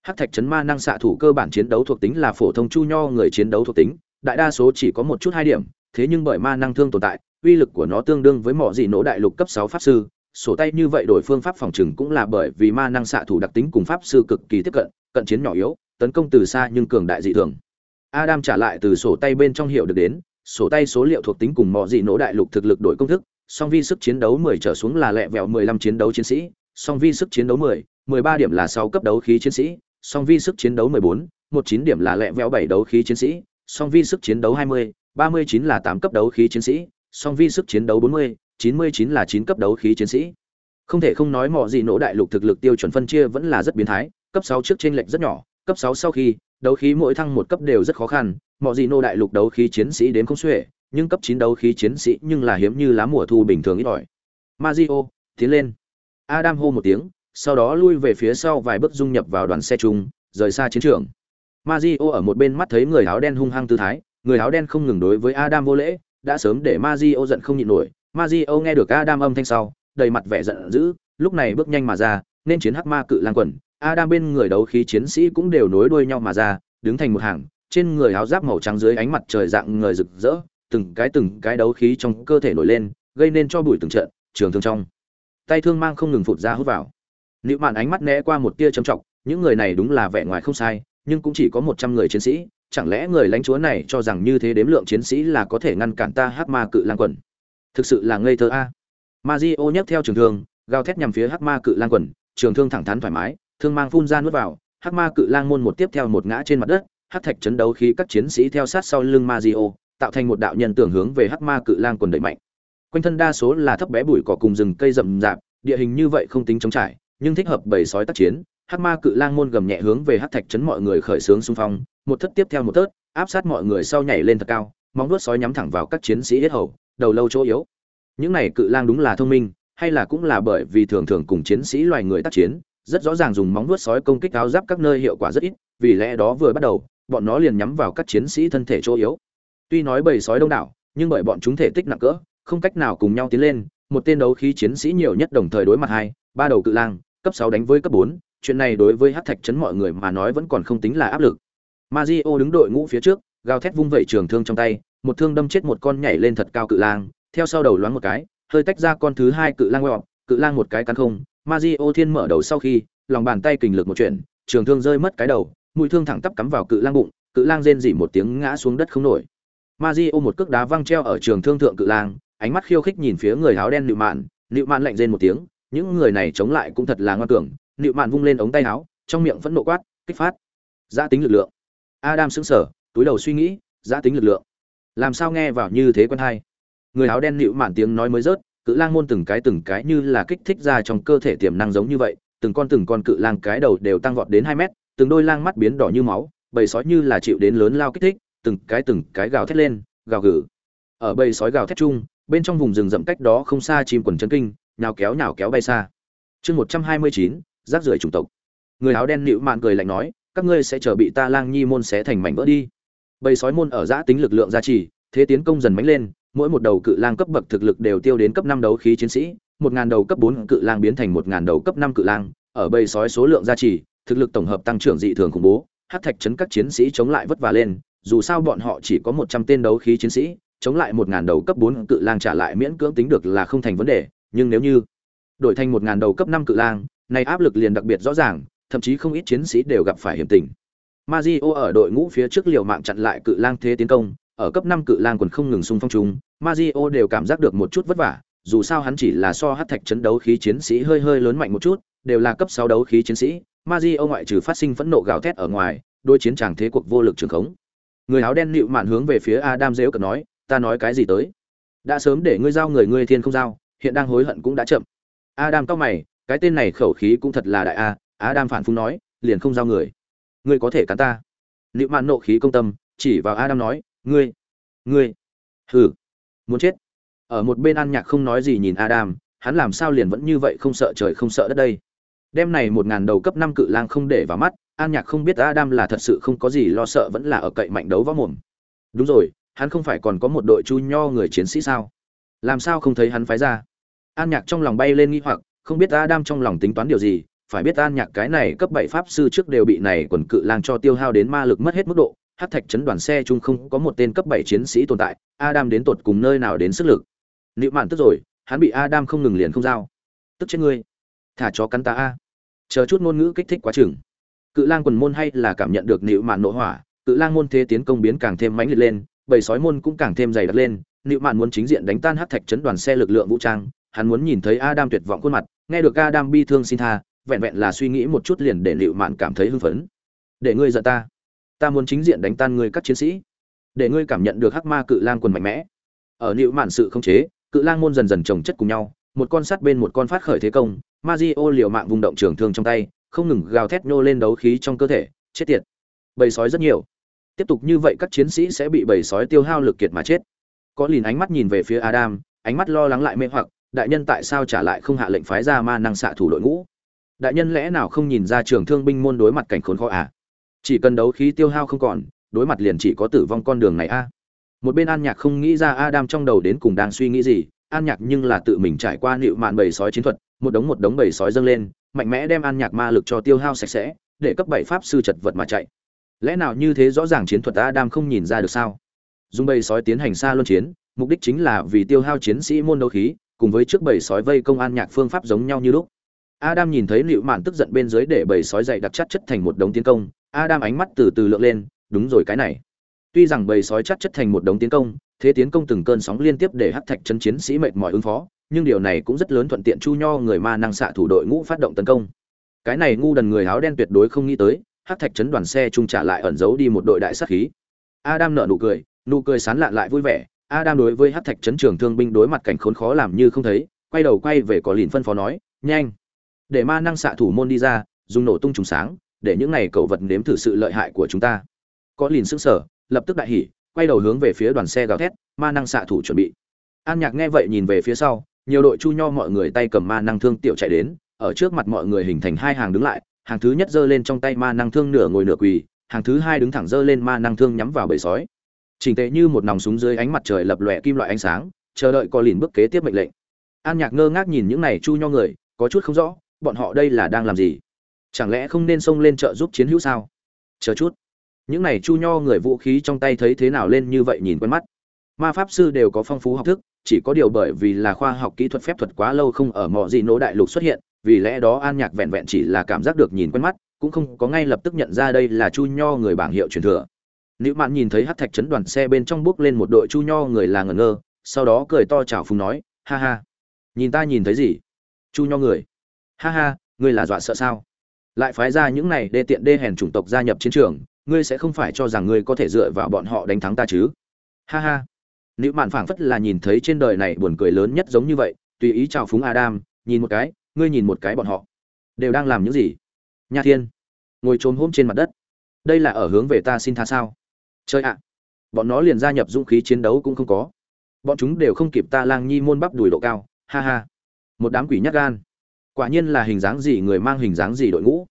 Hắc thạch chấn ma năng xạ thủ cơ bản chiến đấu thuộc tính là phổ thông chu nho người chiến đấu thuộc tính đại đa số chỉ có một chút hai điểm thế nhưng bởi ma năng thương tồn tại uy lực của nó tương đương với mỏ dị nổ đại lục cấp sáu pháp sư sổ tay như vậy đổi phương pháp phòng trừng cũng là bởi vì ma năng xạ thủ đặc tính cùng pháp sư cực kỳ tiếp cận cận chiến nhỏ yếu tấn công từ xa nhưng cường đại dị thường. Adam trả lại từ sổ tay bên trong hiểu được đến sổ tay số liệu thuộc tính cùng mọi dị nổ đại lục thực lực đổi công thức song vi sức chiến đấu 10 trở xuống là lẹ vẹo 15 chiến đấu chiến sĩ song vi sức chiến đấu 10, 13 điểm là 6 cấp đấu khí chiến sĩ song vi sức chiến đấu 14, 19 điểm là lẹ vẹo 7 đấu khí chiến sĩ, song vi sức chiến đấu 20, 39 là 8 cấp đấu khí chiến sĩ, song vi sức chiến đấu 40, 99 là 9 cấp đấu khí chiến sĩ. Không thể không nói mọi dị nổ đại lục thực lực tiêu chuẩn phân chia vẫn là rất biến thái, cấp 6 trước trên lệch rất nhỏ, cấp 6 sau khi, đấu khí mỗi thăng một cấp đều rất khó khăn, Mọi gì nô đại lục đấu khí chiến sĩ đến không xuể, nhưng cấp 9 đấu khí chiến sĩ nhưng là hiếm như lá mùa thu bình thường ít ỏi. Mazio, tiến lên. Adam hô một tiếng, sau đó lui về phía sau vài bước dung nhập vào đoàn xe chung, rời xa chiến trường. Mazio ở một bên mắt thấy người áo đen hung hăng tư thái, người áo đen không ngừng đối với Adam vô lễ, đã sớm để Mazio giận không nhịn nổi. Mazio nghe được Adam âm thanh sau, đầy mặt vẻ giận dữ, lúc này bước nhanh mà ra, nên chiến hắc ma cự lang quần adam bên người đấu khí chiến sĩ cũng đều nối đuôi nhau mà ra đứng thành một hàng trên người áo giáp màu trắng dưới ánh mặt trời dạng người rực rỡ từng cái từng cái đấu khí trong cơ thể nổi lên gây nên cho bụi từng trận trường thương trong tay thương mang không ngừng phụt ra hút vào Nữu Mạn ánh mắt né qua một tia trầm trọng, những người này đúng là vẻ ngoài không sai, nhưng cũng chỉ có một trăm người chiến sĩ, chẳng lẽ người lãnh chúa này cho rằng như thế đếm lượng chiến sĩ là có thể ngăn cản ta Hắc Ma Cự Lang quần? Thực sự là ngây thơ a. Mazio nhấc theo trường thương, gào thét nhằm phía Hắc Ma Cự Lang quần, trường thương thẳng thắn thoải mái, thương mang phun ra nuốt vào, Hắc Ma Cự Lang môn một tiếp theo một ngã trên mặt đất, hắc thạch chấn đấu khí các chiến sĩ theo sát sau lưng Mazio, tạo thành một đạo nhân tưởng hướng về Hắc Ma Cự Lang quần đẩy mạnh. Quanh thân đa số là thấp bé bụi cỏ cùng rừng cây rậm rạp, địa hình như vậy không tính chống trải, nhưng thích hợp bầy sói tác chiến hắc ma cự lang môn gầm nhẹ hướng về hắc thạch chấn mọi người khởi xướng xung phong một thất tiếp theo một tớt áp sát mọi người sau nhảy lên thật cao móng vuốt sói nhắm thẳng vào các chiến sĩ hết hầu đầu lâu chỗ yếu những này cự lang đúng là thông minh hay là cũng là bởi vì thường thường cùng chiến sĩ loài người tác chiến rất rõ ràng dùng móng vuốt sói công kích áo giáp các nơi hiệu quả rất ít vì lẽ đó vừa bắt đầu bọn nó liền nhắm vào các chiến sĩ thân thể chỗ yếu tuy nói bầy sói đông đảo nhưng bởi bọn chúng thể tích nặng cỡ không cách nào cùng nhau tiến lên một tên đấu khí chiến sĩ nhiều nhất đồng thời đối mặt hai ba đầu cự lang cấp 6 đánh với cấp 4, chuyện này đối với Hắc Thạch trấn mọi người mà nói vẫn còn không tính là áp lực. Mario đứng đội ngũ phía trước, gào thét vung vẩy trường thương trong tay, một thương đâm chết một con nhảy lên thật cao cự lang, theo sau đầu loáng một cái, hơi tách ra con thứ hai cự lang ngoẹo, cự lang một cái cắn không, Mario thiên mở đầu sau khi, lòng bàn tay kình lực một chuyện, trường thương rơi mất cái đầu, mũi thương thẳng tắp cắm vào cự lang bụng, cự lang rên rỉ một tiếng ngã xuống đất không nổi. Mario một cước đá văng treo ở trường thương thượng cự lang, ánh mắt khiêu khích nhìn phía người áo đen Nữu Mạn, Nữu Mạn lạnh rên một tiếng, những người này chống lại cũng thật là ngoan cường nịu mạn vung lên ống tay áo trong miệng vẫn nộ quát kích phát Giá tính lực lượng adam sững sờ túi đầu suy nghĩ giá tính lực lượng làm sao nghe vào như thế quân hai? người áo đen nịu mạn tiếng nói mới rớt cự lang môn từng cái từng cái như là kích thích ra trong cơ thể tiềm năng giống như vậy, từng con từng con cự lang cái đầu đều tăng vọt đến hai mét, từng đôi lang mắt biến đỏ như máu, bầy sói như là chịu đến lớn lao kích thích, từng cái từng cái gào thét lên, gào gừ. Ở bầy sói gào thét chung, bên trong vùng rừng rậm cách đó không xa chim quần chân kinh, nhào kéo nhào kéo bay xa. Chương một trăm hai mươi chín, rác rưởi chủng tộc. Người áo đen nịu mạn cười lạnh nói, các ngươi sẽ chờ bị ta lang nhi môn xé thành mảnh vỡ đi. Bầy sói môn ở giã tính lực lượng gia trì, thế tiến công dần mánh lên mỗi một đầu cự lang cấp bậc thực lực đều tiêu đến cấp năm đấu khí chiến sĩ, một ngàn đầu cấp bốn cự lang biến thành một ngàn đầu cấp năm cự lang, ở bầy sói số lượng gia trì, thực lực tổng hợp tăng trưởng dị thường khủng bố, hát thạch chấn các chiến sĩ chống lại vất vả lên, dù sao bọn họ chỉ có một trăm tên đấu khí chiến sĩ, chống lại một ngàn đầu cấp bốn cự lang trả lại miễn cưỡng tính được là không thành vấn đề, nhưng nếu như đổi thành một ngàn đầu cấp năm cự lang, này áp lực liền đặc biệt rõ ràng, thậm chí không ít chiến sĩ đều gặp phải hiểm tình. Mazio ở đội ngũ phía trước liều mạng chặn lại cự lang thế tiến công ở cấp năm cự lang quần không ngừng xung phong chúng Mazio đều cảm giác được một chút vất vả, dù sao hắn chỉ là so hắc thạch chấn đấu khí chiến sĩ hơi hơi lớn mạnh một chút, đều là cấp 6 đấu khí chiến sĩ, Mazio ngoại trừ phát sinh phẫn nộ gào thét ở ngoài đôi chiến chàng thế cuộc vô lực trường khống. Người áo đen nịu mạn hướng về phía Adam giễu cợt nói, ta nói cái gì tới? Đã sớm để ngươi giao người ngươi thiên không giao, hiện đang hối hận cũng đã chậm. Adam cao mày, cái tên này khẩu khí cũng thật là đại a. Adam phản phung nói, liền không giao người. Ngươi có thể cắn ta. Liệu mạn nộ khí công tâm, chỉ vào adam nói ngươi ngươi. Hừ, muốn chết. Ở một bên an nhạc không nói gì nhìn adam, hắn làm sao liền vẫn như vậy không sợ trời không sợ đất đây? Đêm này một ngàn đầu cấp năm cự lang không để vào mắt, an nhạc không biết adam là thật sự không có gì lo sợ vẫn là ở cậy mạnh đấu võ mồm. Đúng rồi, hắn không phải còn có một đội chu nho người chiến sĩ sao? Làm sao không thấy hắn phái ra? An nhạc trong lòng bay lên nghi hoặc, không biết adam trong lòng tính toán điều gì, phải biết an nhạc cái này cấp bảy pháp sư trước đều bị này quần cự lang cho tiêu hao đến ma lực mất hết mức độ hát thạch chấn đoàn xe chung không có một tên cấp bảy chiến sĩ tồn tại, adam đến tột cùng nơi nào đến sức lực? Nịu mạn tức rồi, hắn bị adam không ngừng liền không giao. Tức chết ngươi. Thả chó cắn ta a. Chờ chút ngôn ngữ kích thích quá chừng. Cự lang quần môn hay là cảm nhận được nịu mạn nội hỏa, cự lang môn thế tiến công biến càng thêm mãnh liệt lên, bầy sói môn cũng càng thêm dày đặc lên. Nịu mạn muốn chính diện đánh tan hát thạch chấn đoàn xe lực lượng vũ trang, hắn muốn nhìn thấy adam tuyệt vọng khuôn mặt, nghe được adam bi thương xin tha, vẹn vẹn là suy nghĩ một chút liền để nịu mạn cảm thấy hưng phấn. Để ngươi giận ta ta muốn chính diện đánh tan ngươi các chiến sĩ, để ngươi cảm nhận được hắc ma cự lang quần mạnh mẽ. Ở nịu mạn sự không chế, cự lang môn dần dần trồng chất cùng nhau, một con sắt bên một con phát khởi thế công Mazio liều mạng vùng động trường thương trong tay, không ngừng gào thét nhô lên đấu khí trong cơ thể, chết tiệt. Bầy sói rất nhiều. Tiếp tục như vậy các chiến sĩ sẽ bị bầy sói tiêu hao lực kiệt mà chết. Có lìn ánh mắt nhìn về phía adam, ánh mắt lo lắng lại mê hoặc, đại nhân tại sao trả lại không hạ lệnh phái ra ma năng xạ thủ đội ngũ? Đại nhân lẽ nào không nhìn ra trường thương binh môn đối mặt cảnh khốn khó à? Chỉ cần đấu khí tiêu hao không còn, đối mặt liền chỉ có tử vong con đường này a. À? một bên an nhạc không nghĩ ra adam trong đầu đến cùng đang suy nghĩ gì, an nhạc nhưng là tự mình trải qua nịu mạn bầy sói chiến thuật, một đống một đống bầy sói dâng lên, mạnh mẽ đem an nhạc ma lực cho tiêu hao sạch sẽ, để cấp bảy pháp sư chật vật mà chạy. Lẽ nào như thế rõ ràng chiến thuật adam không nhìn ra được sao? Dùng bầy sói tiến hành xa luân chiến, mục đích chính là vì tiêu hao chiến sĩ môn đấu khí, cùng với trước bầy sói vây công an nhạc phương pháp giống nhau như lúc adam nhìn thấy liệu mạn tức giận bên dưới để bầy sói dậy đặc chất chất thành một đống tiến công, adam ánh mắt từ từ lượng lên, đúng rồi, cái này. Tuy rằng bầy sói chất chất thành một đống tiến công, thế tiến công từng cơn sóng liên tiếp để hắc thạch chân chiến sĩ mệt mỏi ứng phó, nhưng điều này cũng rất lớn thuận tiện chu nho người ma năng xạ thủ đội ngũ phát động tấn công. Cái này ngu đần người áo đen tuyệt đối không nghĩ tới, hắc thạch chấn đoàn xe trung trả lại ẩn giấu đi một đội đại sát khí. Adam nở nụ cười nụ cười sán lạn lại vui vẻ, adam đối với hắc thạch chấn trường thương binh đối mặt cảnh khốn khó làm như không thấy, quay đầu quay về có lìn phân phó nói, nhanh để ma năng xạ thủ môn đi ra, dùng nổ tung trùng sáng, để những này cầu vật nếm thử sự lợi hại của chúng ta. Có lìn sững sờ, lập tức đại hỉ, quay đầu hướng về phía đoàn xe gào thét, ma năng xạ thủ chuẩn bị. An nhạc nghe vậy nhìn về phía sau, nhiều đội chu nho mọi người tay cầm ma năng thương tiểu chạy đến, ở trước mặt mọi người hình thành hai hàng đứng lại, hàng thứ nhất giơ lên trong tay ma năng thương nửa ngồi nửa quỳ, hàng thứ hai đứng thẳng giơ lên ma năng thương nhắm vào bầy sói. Chỉnh tệ như một nòng súng dưới ánh mặt trời lập lòe kim loại ánh sáng, chờ đợi có lìn bước kế tiếp mệnh lệnh. An nhạc ngơ ngác nhìn những này chu nho người, có chút không rõ bọn họ đây là đang làm gì? Chẳng lẽ không nên xông lên chợ giúp chiến hữu sao? Chờ chút. Những này chu nho người vũ khí trong tay thấy thế nào lên như vậy nhìn quen mắt. Ma pháp sư đều có phong phú học thức, chỉ có điều bởi vì là khoa học kỹ thuật phép thuật quá lâu không ở mọi gì nỗ đại lục xuất hiện, vì lẽ đó an nhạc vẹn vẹn chỉ là cảm giác được nhìn quen mắt, cũng không có ngay lập tức nhận ra đây là chu nho người bảng hiệu truyền thừa. Nữ mạn nhìn thấy hát thạch chấn đoàn xe bên trong bước lên một đội chu nho người là ngẩn ngơ, sau đó cười to chào phùng nói, ha ha, nhìn ta nhìn thấy gì? Chu nho người ha ha, ngươi là dọa sợ sao? Lại phái ra những này đê tiện đê hèn chủng tộc gia nhập chiến trường, ngươi sẽ không phải cho rằng ngươi có thể dựa vào bọn họ đánh thắng ta chứ? Ha ha. Nữ mạn phảng phất là nhìn thấy trên đời này buồn cười lớn nhất giống như vậy, tùy ý chào phúng adam, nhìn một cái, ngươi nhìn một cái bọn họ. Đều đang làm những gì? Nha thiên. Ngồi trốn hôm trên mặt đất. Đây là ở hướng về ta xin tha sao? Chơi ạ. Bọn nó liền gia nhập dũng khí chiến đấu cũng không có. Bọn chúng đều không kịp ta lang nhi môn bắp đùi độ cao. Ha ha. Một đám quỷ nhát gan quả nhiên là hình dáng gì người mang hình dáng gì đội ngũ.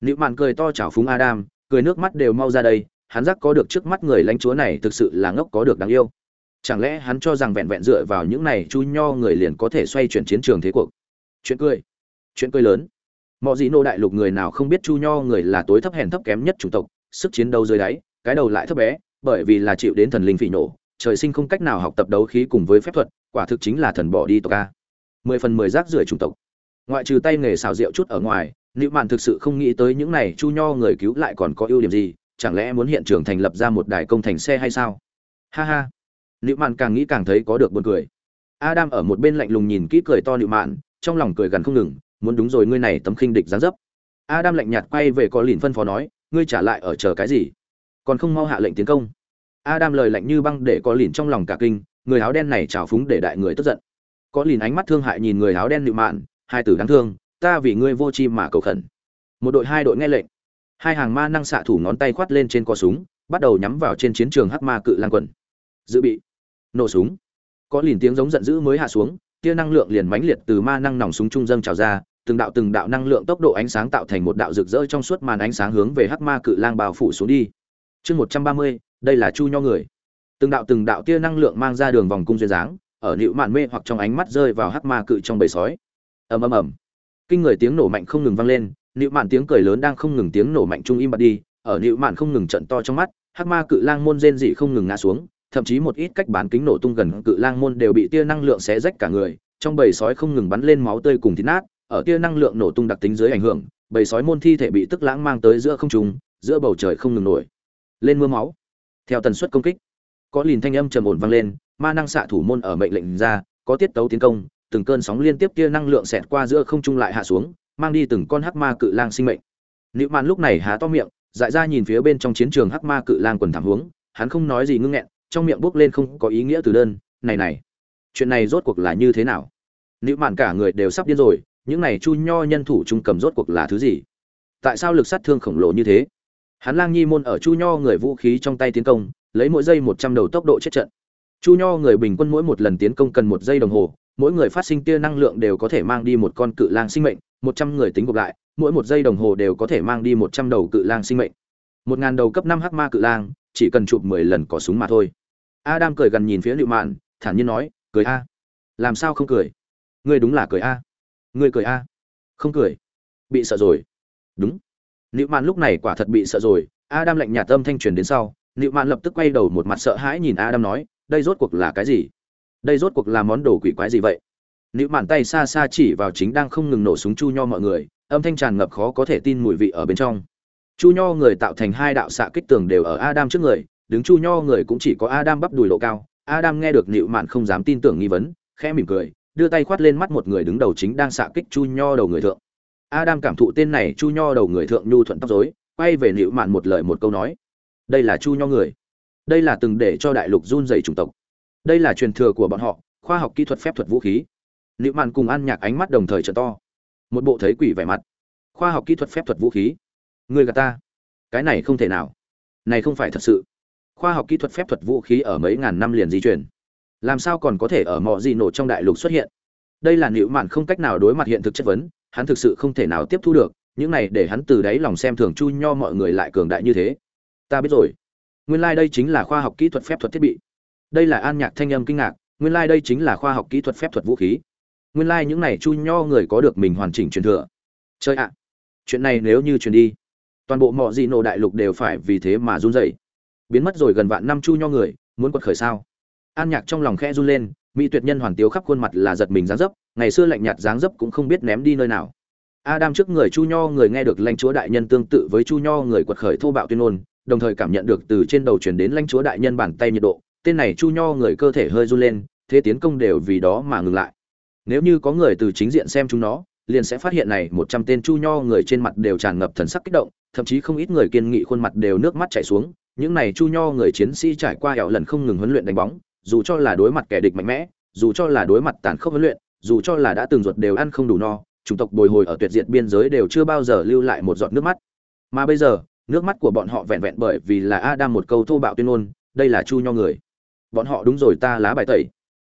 Nịu mạn cười to chảo phúng adam, cười nước mắt đều mau ra đây, hắn giác có được trước mắt người lãnh chúa này thực sự là ngốc có được đáng yêu. Chẳng lẽ hắn cho rằng vẹn vẹn dựa vào những này chu nho người liền có thể xoay chuyển chiến trường thế cuộc? Chuyện cười chuyện cười lớn. Mọi gì nô đại lục người nào không biết chu nho người là tối thấp hèn thấp kém nhất chủng tộc, sức chiến đấu dưới đáy, cái đầu lại thấp bé, bởi vì là chịu đến thần linh phỉ nổ, trời sinh không cách nào học tập đấu khí cùng với phép thuật, quả thực chính là thần bỏ đi tộc a. Mười phần mười rác rưởi chủng tộc ngoại trừ tay nghề xào rượu chút ở ngoài nữ mạn thực sự không nghĩ tới những này chu nho người cứu lại còn có ưu điểm gì, chẳng lẽ muốn hiện trường thành lập ra một đài công thành xe hay sao? Ha ha. Nữ mạn càng nghĩ càng thấy có được buồn cười. Adam ở một bên lạnh lùng nhìn kỹ cười to nữ mạn, trong lòng cười gần không ngừng, muốn đúng rồi ngươi này tấm khinh địch gián dấp. Adam lạnh nhạt quay về có lìn phân phó nói, ngươi trả lại ở chờ cái gì? Còn không mau hạ lệnh tiến công. Adam lời lạnh như băng để có lìn trong lòng cả kinh, người áo đen này trào phúng để đại người tức giận. Có lìn ánh mắt thương hại nhìn người áo đen nữ mạn hai tử đáng thương, ta vì ngươi vô chi mà cầu khẩn. Một đội hai đội nghe lệnh. Hai hàng ma năng xạ thủ ngón tay khoát lên trên cò súng, bắt đầu nhắm vào trên chiến trường hắc ma cự lang quần. Dự bị. Nổ súng. Có lìn tiếng giống giận dữ mới hạ xuống, tia năng lượng liền mãnh liệt từ ma năng nòng súng trung dâng trào ra, từng đạo từng đạo năng lượng tốc độ ánh sáng tạo thành một đạo rực rỡ trong suốt màn ánh sáng hướng về hắc ma cự lang bao phủ xuống đi. Chương một trăm ba mươi, đây là chu nho người. Từng đạo từng đạo tia năng lượng mang ra đường vòng cung duyên dáng, ở nịu mạn mê hoặc trong ánh mắt rơi vào hắc ma cự trong bầy sói ầm ầm ầm. Kinh người tiếng nổ mạnh không ngừng vang lên, nịu mạn tiếng cười lớn đang không ngừng tiếng nổ mạnh trung im bặt đi, ở nịu mạn không ngừng trận to trong mắt, hắc ma cự lang môn rên dị không ngừng ngã xuống, thậm chí một ít cách bán kính nổ tung gần cự lang môn đều bị tia năng lượng xé rách cả người, trong bầy sói không ngừng bắn lên máu tươi cùng thịt nát, ở tia năng lượng nổ tung đặc tính dưới ảnh hưởng, bầy sói môn thi thể bị tức lãng mang tới giữa không trung, giữa bầu trời không ngừng nổi. Lên mưa máu. Theo tần suất công kích, có lìn thanh âm trầm ổn vang lên, ma năng xạ thủ môn ở mệnh lệnh ra, có tiết tấu tiến công từng cơn sóng liên tiếp kia năng lượng xẹt qua giữa không trung lại hạ xuống, mang đi từng con hắc ma cự lang sinh mệnh. Nữu mạn lúc này há to miệng, dại ra nhìn phía bên trong chiến trường hắc ma cự lang quần thảm huống, hắn không nói gì ngưng nghẹn, trong miệng buốc lên không có ý nghĩa từ đơn, này này, chuyện này rốt cuộc là như thế nào? Nữu mạn cả người đều sắp điên rồi, những này chu nho nhân thủ trung cầm rốt cuộc là thứ gì? Tại sao lực sát thương khổng lồ như thế? Hắn lang nhi môn ở chu nho người vũ khí trong tay tiến công, lấy mỗi giây một trăm đầu tốc độ chết trận. Chu nho người bình quân mỗi một lần tiến công cần một giây đồng hồ mỗi người phát sinh tia năng lượng đều có thể mang đi một con cự lang sinh mệnh, một trăm người tính gộp lại, mỗi một giây đồng hồ đều có thể mang đi một trăm đầu cự lang sinh mệnh. Một ngàn đầu cấp năm hắc ma cự lang, chỉ cần chụp mười lần có súng mà thôi. Adam cười gần nhìn phía liệu mạn, thản nhiên nói, cười a. Làm sao không cười? Ngươi đúng là cười a. Ngươi cười a? Không cười. Bị sợ rồi. Đúng. Nịu mạn lúc này quả thật bị sợ rồi, adam lạnh nhạt âm thanh truyền đến sau nịu mạn lập tức quay đầu một mặt sợ hãi nhìn adam nói, đây rốt cuộc là cái gì? Đây rốt cuộc là món đồ quỷ quái gì vậy? Nữ mạn tay xa xa chỉ vào chính đang không ngừng nổ súng chu nho mọi người, âm thanh tràn ngập khó có thể tin mùi vị ở bên trong. Chu nho người tạo thành hai đạo xạ kích tường đều ở adam trước người, đứng chu nho người cũng chỉ có adam bắp đùi độ cao. Adam nghe được nữ mạn không dám tin tưởng nghi vấn, khẽ mỉm cười, đưa tay khoát lên mắt một người đứng đầu chính đang xạ kích chu nho đầu người thượng. Adam cảm thụ tên này chu nho đầu người thượng nhu thuận tóc rối, quay về nữ mạn một lời một câu nói. Đây là chu nho người. Đây là từng để cho đại lục run dày chủng tộc đây là truyền thừa của bọn họ, khoa học kỹ thuật phép thuật vũ khí. Liệu mạn cùng ăn nhạc ánh mắt đồng thời trợ to. Một bộ thấy quỷ vẻ mặt. Khoa học kỹ thuật phép thuật vũ khí. Người gà ta. Cái này không thể nào. Này không phải thật sự. Khoa học kỹ thuật phép thuật vũ khí ở mấy ngàn năm liền di chuyển. Làm sao còn có thể ở mọi gì nổ trong đại lục xuất hiện? Đây là liệu mạn không cách nào đối mặt hiện thực chất vấn, hắn thực sự không thể nào tiếp thu được, những này để hắn từ đáy lòng xem thường chu nho mọi người lại cường đại như thế. Ta biết rồi. Nguyên lai、like、đây chính là khoa học kỹ thuật phép thuật thiết bị đây là an nhạc thanh âm kinh ngạc, nguyên lai、like、đây chính là khoa học kỹ thuật phép thuật vũ khí. Nguyên lai、like、những này chu nho người có được mình hoàn chỉnh truyền thừa. Chơi ạ, chuyện này nếu như truyền đi, toàn bộ mọi gì nổ đại lục đều phải vì thế mà run rẩy. Biến mất rồi gần vạn năm chu nho người, muốn quật khởi sao? An nhạc trong lòng khe run lên, mỹ tuyệt nhân hoàn tiếu khắp khuôn mặt là giật mình dáng dấp, ngày xưa lạnh nhạt dáng dấp cũng không biết ném đi nơi nào. Adam trước người chu nho người nghe được lãnh chúa đại nhân tương tự với chu nho người quật khởi thô bạo tuyên ngôn, đồng thời cảm nhận được từ trên đầu chuyển đến lãnh chúa đại nhân bàn tay nhiệt độ tên này chu nho người cơ thể hơi run lên, thế tiến công đều vì đó mà ngừng lại. Nếu như có người từ chính diện xem chúng nó, liền sẽ phát hiện này một trăm tên chu nho người trên mặt đều tràn ngập thần sắc kích động, thậm chí không ít người kiên nghị khuôn mặt đều nước mắt chảy xuống. Những này chu nho người chiến sĩ trải qua hẻo lần không ngừng huấn luyện đánh bóng, dù cho là đối mặt kẻ địch mạnh mẽ, dù cho là đối mặt tàn khốc huấn luyện, dù cho là đã từng ruột đều ăn không đủ no, chủng tộc bồi hồi ở tuyệt diệt biên giới đều chưa bao giờ lưu lại một giọt nước mắt. Mà bây giờ, nước mắt của bọn họ vẹn vẹn bởi vì là adam một câu thô bạo tuyên ngôn, đây là chu nho người bọn họ đúng rồi ta lá bài tẩy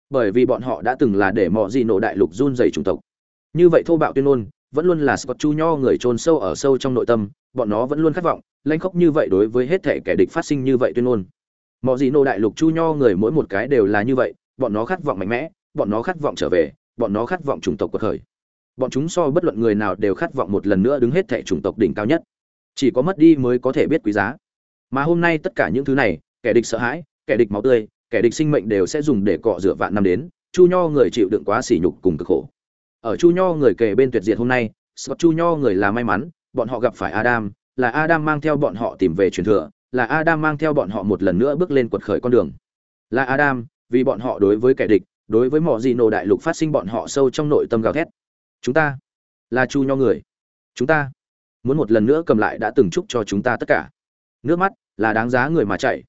bởi vì bọn họ đã từng là để mọi gì nổ đại lục run dày chủng tộc như vậy thô bạo tuyên ngôn vẫn luôn là Scott Chu Nho người trôn sâu ở sâu trong nội tâm, bọn nó vẫn luôn khát vọng, lanh khóc như vậy đối với hết thể kẻ địch phát sinh như vậy tuyên ngôn. Mọi gì nổ đại lục Chu Nho người mỗi một cái đều là như vậy, bọn nó khát vọng mạnh mẽ, bọn nó khát vọng trở về, bọn nó khát vọng chủng tộc cuộc khởi. Bọn chúng so bất luận người nào đều khát vọng một lần nữa đứng hết thể chủng tộc đỉnh cao nhất. Chỉ có mất đi mới có thể biết quý giá. Mà hôm nay tất cả những thứ này, kẻ địch sợ hãi, kẻ địch máu tươi, kẻ địch sinh mệnh đều sẽ dùng để cọ rửa vạn năm đến, Chu Nho người chịu đựng quá sỉ nhục cùng cực khổ. Ở chu nho người kề bên tuyệt diệt hôm nay scott chu nho người là may mắn bọn họ gặp phải adam là adam mang theo bọn họ tìm về truyền thừa là adam mang theo bọn họ một lần nữa bước lên quật khởi con đường. Là adam vì bọn họ đối với kẻ địch đối với mọi gì nổ đại lục phát sinh bọn họ sâu trong nội tâm gào thét. Chúng ta là chu nho người. Chúng ta muốn một lần nữa cầm lại đã từng chúc cho chúng ta tất cả. Nước mắt là đáng giá người mà chạy.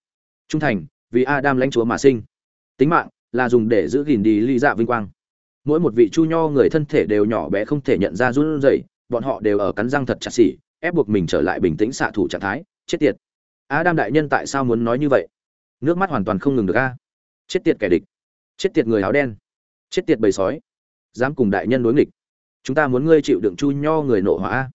Trung thành vì adam lãnh chúa mà sinh. Tính mạng là dùng để giữ gìn đi ly dạ vinh quang. Mỗi một vị chu nho người thân thể đều nhỏ bé không thể nhận ra run rẩy bọn họ đều ở cắn răng thật chặt xỉ ép buộc mình trở lại bình tĩnh xạ thủ trạng thái chết tiệt. Adam đại nhân tại sao muốn nói như vậy? Nước mắt hoàn toàn không ngừng được a. Chết tiệt kẻ địch. Chết tiệt người áo đen. Chết tiệt bầy sói. Dám cùng đại nhân đối nghịch. Chúng ta muốn ngươi chịu đựng chu nho người nộ hỏa a,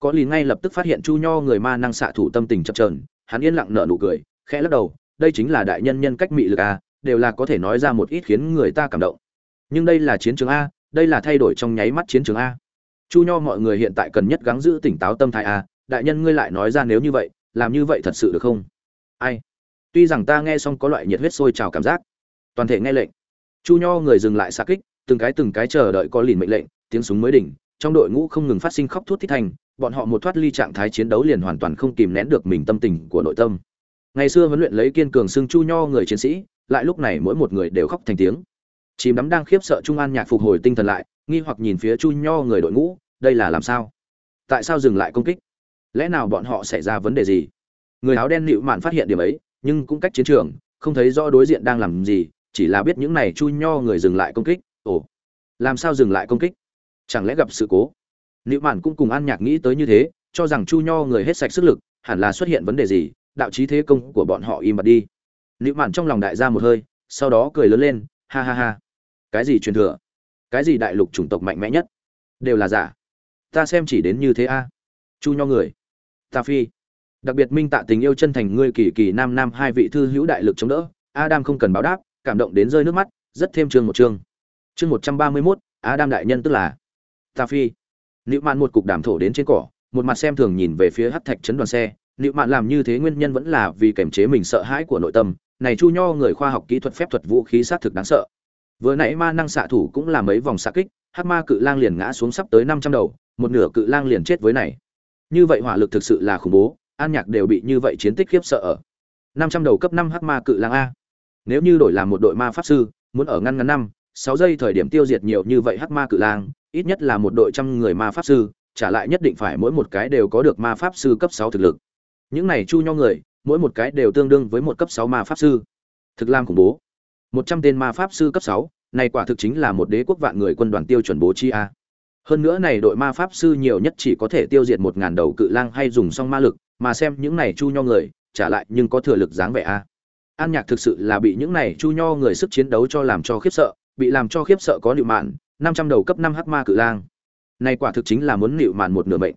có lý ngay lập tức phát hiện chu nho người ma năng xạ thủ tâm tình chập chờn, hắn yên lặng nở nụ cười khẽ lắc đầu đây chính là đại nhân nhân cách mị lực a đều là có thể nói ra một ít khiến người ta cảm động. Nhưng đây là chiến trường a, đây là thay đổi trong nháy mắt chiến trường a. Chu nho mọi người hiện tại cần nhất gắng giữ tỉnh táo tâm thái a, đại nhân ngươi lại nói ra nếu như vậy, làm như vậy thật sự được không? Ai? Tuy rằng ta nghe xong có loại nhiệt huyết sôi trào cảm giác. Toàn thể nghe lệnh. Chu nho người dừng lại xa kích, từng cái từng cái chờ đợi có lìn mệnh lệnh, tiếng súng mới đỉnh, trong đội ngũ không ngừng phát sinh khóc thút thích thành, bọn họ một thoát ly trạng thái chiến đấu liền hoàn toàn không kìm nén được mình tâm tình của nội tâm ngày xưa huấn luyện lấy kiên cường xưng chu nho người chiến sĩ, lại lúc này mỗi một người đều khóc thành tiếng. Chìm đắm đang khiếp sợ trung an nhạc phục hồi tinh thần lại, nghi hoặc nhìn phía chu nho người đội ngũ, đây là làm sao? Tại sao dừng lại công kích? Lẽ nào bọn họ xảy ra vấn đề gì? Người áo đen nịu mạn phát hiện điểm ấy, nhưng cũng cách chiến trường, không thấy rõ đối diện đang làm gì, chỉ là biết những này chu nho người dừng lại công kích. Ồ, làm sao dừng lại công kích? Chẳng lẽ gặp sự cố? Nịu mạn cũng cùng an nhạc nghĩ tới như thế, cho rằng chu nho người hết sạch sức lực, hẳn là xuất hiện vấn đề gì đạo trí thế công của bọn họ im bặt đi. Nịu mạn trong lòng đại ra một hơi, sau đó cười lớn lên, ha ha ha. Cái gì truyền thừa? Cái gì đại lục chủng tộc mạnh mẽ nhất? Đều là giả. Ta xem chỉ đến như thế a. Chu nho người. Ta phi. Đặc biệt minh tạ tình yêu chân thành ngươi kỳ kỳ nam nam hai vị thư hữu đại lực chống đỡ, adam không cần báo đáp, cảm động đến rơi nước mắt, rất thêm chương một chương. Chương một trăm ba mươi mốt, adam đại nhân tức là ta phi. Nịu mạn một cục đàm thổ đến trên cỏ, một mặt xem thường nhìn về phía hát thạch chấn đoàn xe nịu mạn làm như thế nguyên nhân vẫn là vì kiềm chế mình sợ hãi của nội tâm. Này chu nho người khoa học kỹ thuật phép thuật vũ khí sát thực đáng sợ. Vừa nãy ma năng xạ thủ cũng là mấy vòng xạ kích, hắc ma cự lang liền ngã xuống sắp tới năm trăm đầu, một nửa cự lang liền chết với này. Như vậy hỏa lực thực sự là khủng bố, an nhạc đều bị như vậy chiến tích khiếp sợ ở. Năm trăm đầu cấp năm hắc ma cự lang a. Nếu như đổi làm một đội ma pháp sư, muốn ở ngăn ngắn năm, sáu giây thời điểm tiêu diệt nhiều như vậy hắc ma cự lang, ít nhất là một đội trăm người ma pháp sư, trả lại nhất định phải mỗi một cái đều có được ma pháp sư cấp sáu thực lực những này chu nho người, mỗi một cái đều tương đương với một cấp sáu ma pháp sư. Thực lam khủng bố. Một trăm tên ma pháp sư cấp sáu, này quả thực chính là một đế quốc vạn người quân đoàn tiêu chuẩn bố chi a. Hơn nữa này đội ma pháp sư nhiều nhất chỉ có thể tiêu diệt một ngàn đầu cự lang hay dùng xong ma lực, mà xem những này chu nho người, trả lại nhưng có thừa lực dáng vẻ a. An nhạc thực sự là bị những này chu nho người sức chiến đấu cho làm cho khiếp sợ, bị làm cho khiếp sợ có nịu mạn, năm trăm đầu cấp năm hắc ma cự lang. Này quả thực chính là muốn nịu mạn một nửa mệnh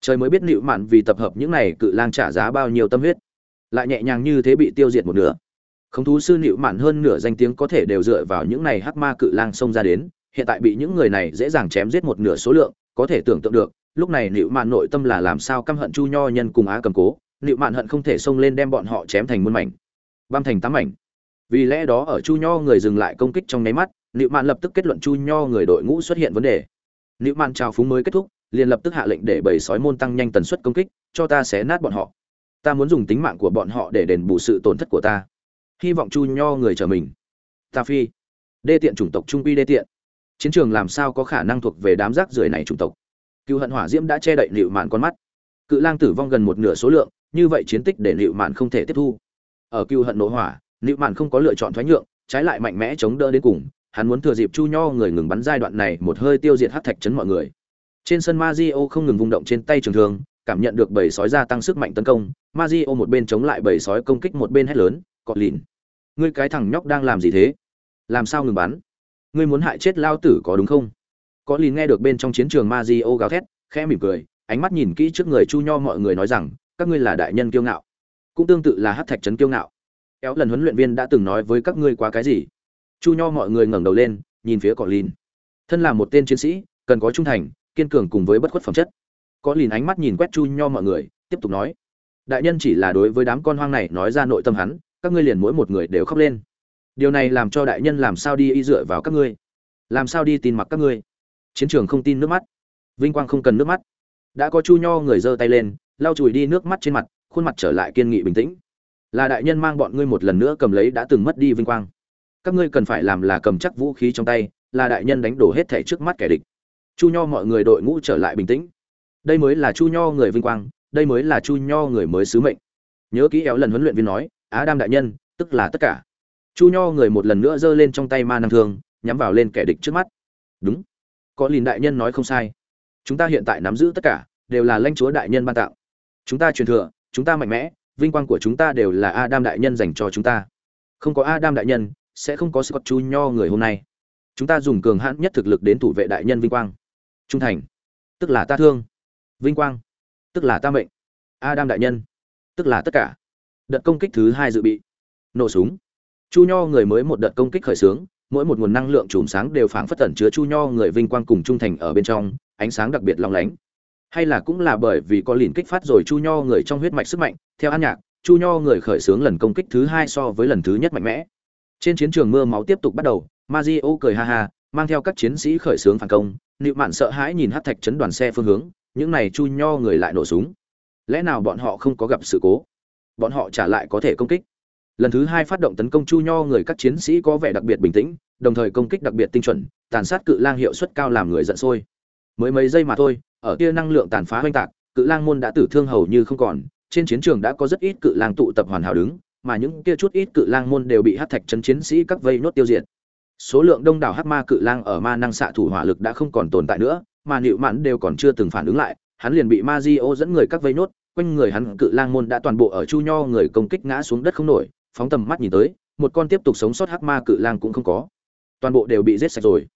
trời mới biết nịu mạn vì tập hợp những này cự lang trả giá bao nhiêu tâm huyết. Lại nhẹ nhàng như thế bị tiêu diệt một nửa. Không thú sư nịu mạn hơn nửa danh tiếng có thể đều dựa vào những này hắc ma cự lang xông ra đến, hiện tại bị những người này dễ dàng chém giết một nửa số lượng, có thể tưởng tượng được, lúc này nịu mạn nội tâm là làm sao căm hận chu nho nhân cùng á cầm cố, nịu mạn hận không thể xông lên đem bọn họ chém thành muôn mảnh. Băm thành tám mảnh. Vì lẽ đó ở chu nho người dừng lại công kích trong nháy mắt, nịu mạn lập tức kết luận chu nho người đội ngũ xuất hiện vấn đề. Nịu mạn trào phúng mới kết thúc liền lập tức hạ lệnh để bầy sói môn tăng nhanh tần suất công kích, cho ta xé nát bọn họ. Ta muốn dùng tính mạng của bọn họ để đền bù sự tổn thất của ta. Hy vọng chu nho người chờ mình. Ta phi, đê tiện chủng tộc trung quy đê tiện. Chiến trường làm sao có khả năng thuộc về đám rác rưởi này chủng tộc? Cựu hận hỏa diễm đã che đậy liệu mạn con mắt. Cự lang tử vong gần một nửa số lượng, như vậy chiến tích để liệu mạn không thể tiếp thu. Ở cựu hận nổ hỏa liệu mạn không có lựa chọn thoái nhượng, trái lại mạnh mẽ chống đỡ đến cùng. Hắn muốn thừa dịp chu nho người ngừng bắn giai đoạn này một hơi tiêu diệt hát thạch chấn mọi người trên sân Mario không ngừng vung động trên tay trường thương, cảm nhận được bầy sói gia tăng sức mạnh tấn công. Mario một bên chống lại bầy sói công kích, một bên hét lớn, cọt lìn, ngươi cái thằng nhóc đang làm gì thế? Làm sao ngừng bắn? Ngươi muốn hại chết lao tử có đúng không? Có lìn nghe được bên trong chiến trường Mario gào thét, khẽ mỉm cười, ánh mắt nhìn kỹ trước người chu nho, mọi người nói rằng, các ngươi là đại nhân kiêu ngạo, cũng tương tự là hắc thạch trấn kiêu ngạo. Kéo lần huấn luyện viên đã từng nói với các ngươi quá cái gì? Chu nho, mọi người ngẩng đầu lên, nhìn phía Cọt lìn. Thân là một tên chiến sĩ, cần có trung thành kiên cường cùng với bất khuất phẩm chất. Có lìn ánh mắt nhìn quét chu nho mọi người, tiếp tục nói, đại nhân chỉ là đối với đám con hoang này nói ra nội tâm hắn, các ngươi liền mỗi một người đều khóc lên. Điều này làm cho đại nhân làm sao đi y dựa vào các ngươi? Làm sao đi tin mặc các ngươi? Chiến trường không tin nước mắt. Vinh quang không cần nước mắt. Đã có chu nho người giơ tay lên, lau chùi đi nước mắt trên mặt, khuôn mặt trở lại kiên nghị bình tĩnh. Là đại nhân mang bọn ngươi một lần nữa cầm lấy đã từng mất đi vinh quang. Các ngươi cần phải làm là cầm chắc vũ khí trong tay, là đại nhân đánh đổ hết thảy trước mắt kẻ địch chu nho mọi người đội ngũ trở lại bình tĩnh. Đây mới là chu nho người vinh quang, đây mới là chu nho người mới sứ mệnh. Nhớ kỹ éo lần huấn luyện viên nói, á đam đại nhân, tức là tất cả. Chu nho người một lần nữa giơ lên trong tay ma năng thương, nhắm vào lên kẻ địch trước mắt. Đúng. Có lìn đại nhân nói không sai. Chúng ta hiện tại nắm giữ tất cả, đều là lãnh chúa đại nhân ban tạo. Chúng ta truyền thừa, chúng ta mạnh mẽ, vinh quang của chúng ta đều là adam đại nhân dành cho chúng ta. Không có adam đại nhân, sẽ không có Scott Chu Nho người hôm nay. Chúng ta dùng cường hãn nhất thực lực đến thủ vệ đại nhân vinh quang. Trung thành, tức là ta thương. Vinh quang, tức là ta mệnh. Adam đại nhân, tức là tất cả. Đợt công kích thứ hai dự bị. Nổ súng. Chu Nho người mới một đợt công kích khởi xướng, mỗi một nguồn năng lượng chùm sáng đều phảng phất tẩn chứa Chu Nho người vinh quang cùng trung thành ở bên trong, ánh sáng đặc biệt long lánh. Hay là cũng là bởi vì có lìn kích phát rồi Chu Nho người trong huyết mạch sức mạnh, theo An Nhạc, Chu Nho người khởi xướng lần công kích thứ hai so với lần thứ nhất mạnh mẽ trên chiến trường mưa máu tiếp tục bắt đầu Mazio cười ha ha mang theo các chiến sĩ khởi xướng phản công nịu mạn sợ hãi nhìn hát thạch chấn đoàn xe phương hướng, những này chu nho người lại nổ súng. Lẽ nào bọn họ không có gặp sự cố? Bọn họ trả lại có thể công kích. Lần thứ hai phát động tấn công chu nho người các chiến sĩ có vẻ đặc biệt bình tĩnh, đồng thời công kích đặc biệt tinh chuẩn, tàn sát cự lang hiệu suất cao làm người giận sôi. Mới mấy giây mà thôi, ở kia năng lượng tàn phá oanh tạc, cự lang môn đã tử thương hầu như không còn, trên chiến trường đã có rất ít cự lang tụ tập hoàn hảo đứng, mà những kia chút ít cự lang môn đều bị hát thạch chấn chiến sĩ các vây nốt tiêu diệt. Số lượng đông đảo hắc ma cự lang ở ma năng xạ thủ hỏa lực đã không còn tồn tại nữa, mà nịu Mạn đều còn chưa từng phản ứng lại, hắn liền bị Mazio dẫn người các vây nốt, quanh người hắn cự lang môn đã toàn bộ ở chu nho người công kích ngã xuống đất không nổi, phóng tầm mắt nhìn tới, một con tiếp tục sống sót hắc ma cự lang cũng không có. Toàn bộ đều bị giết sạch rồi.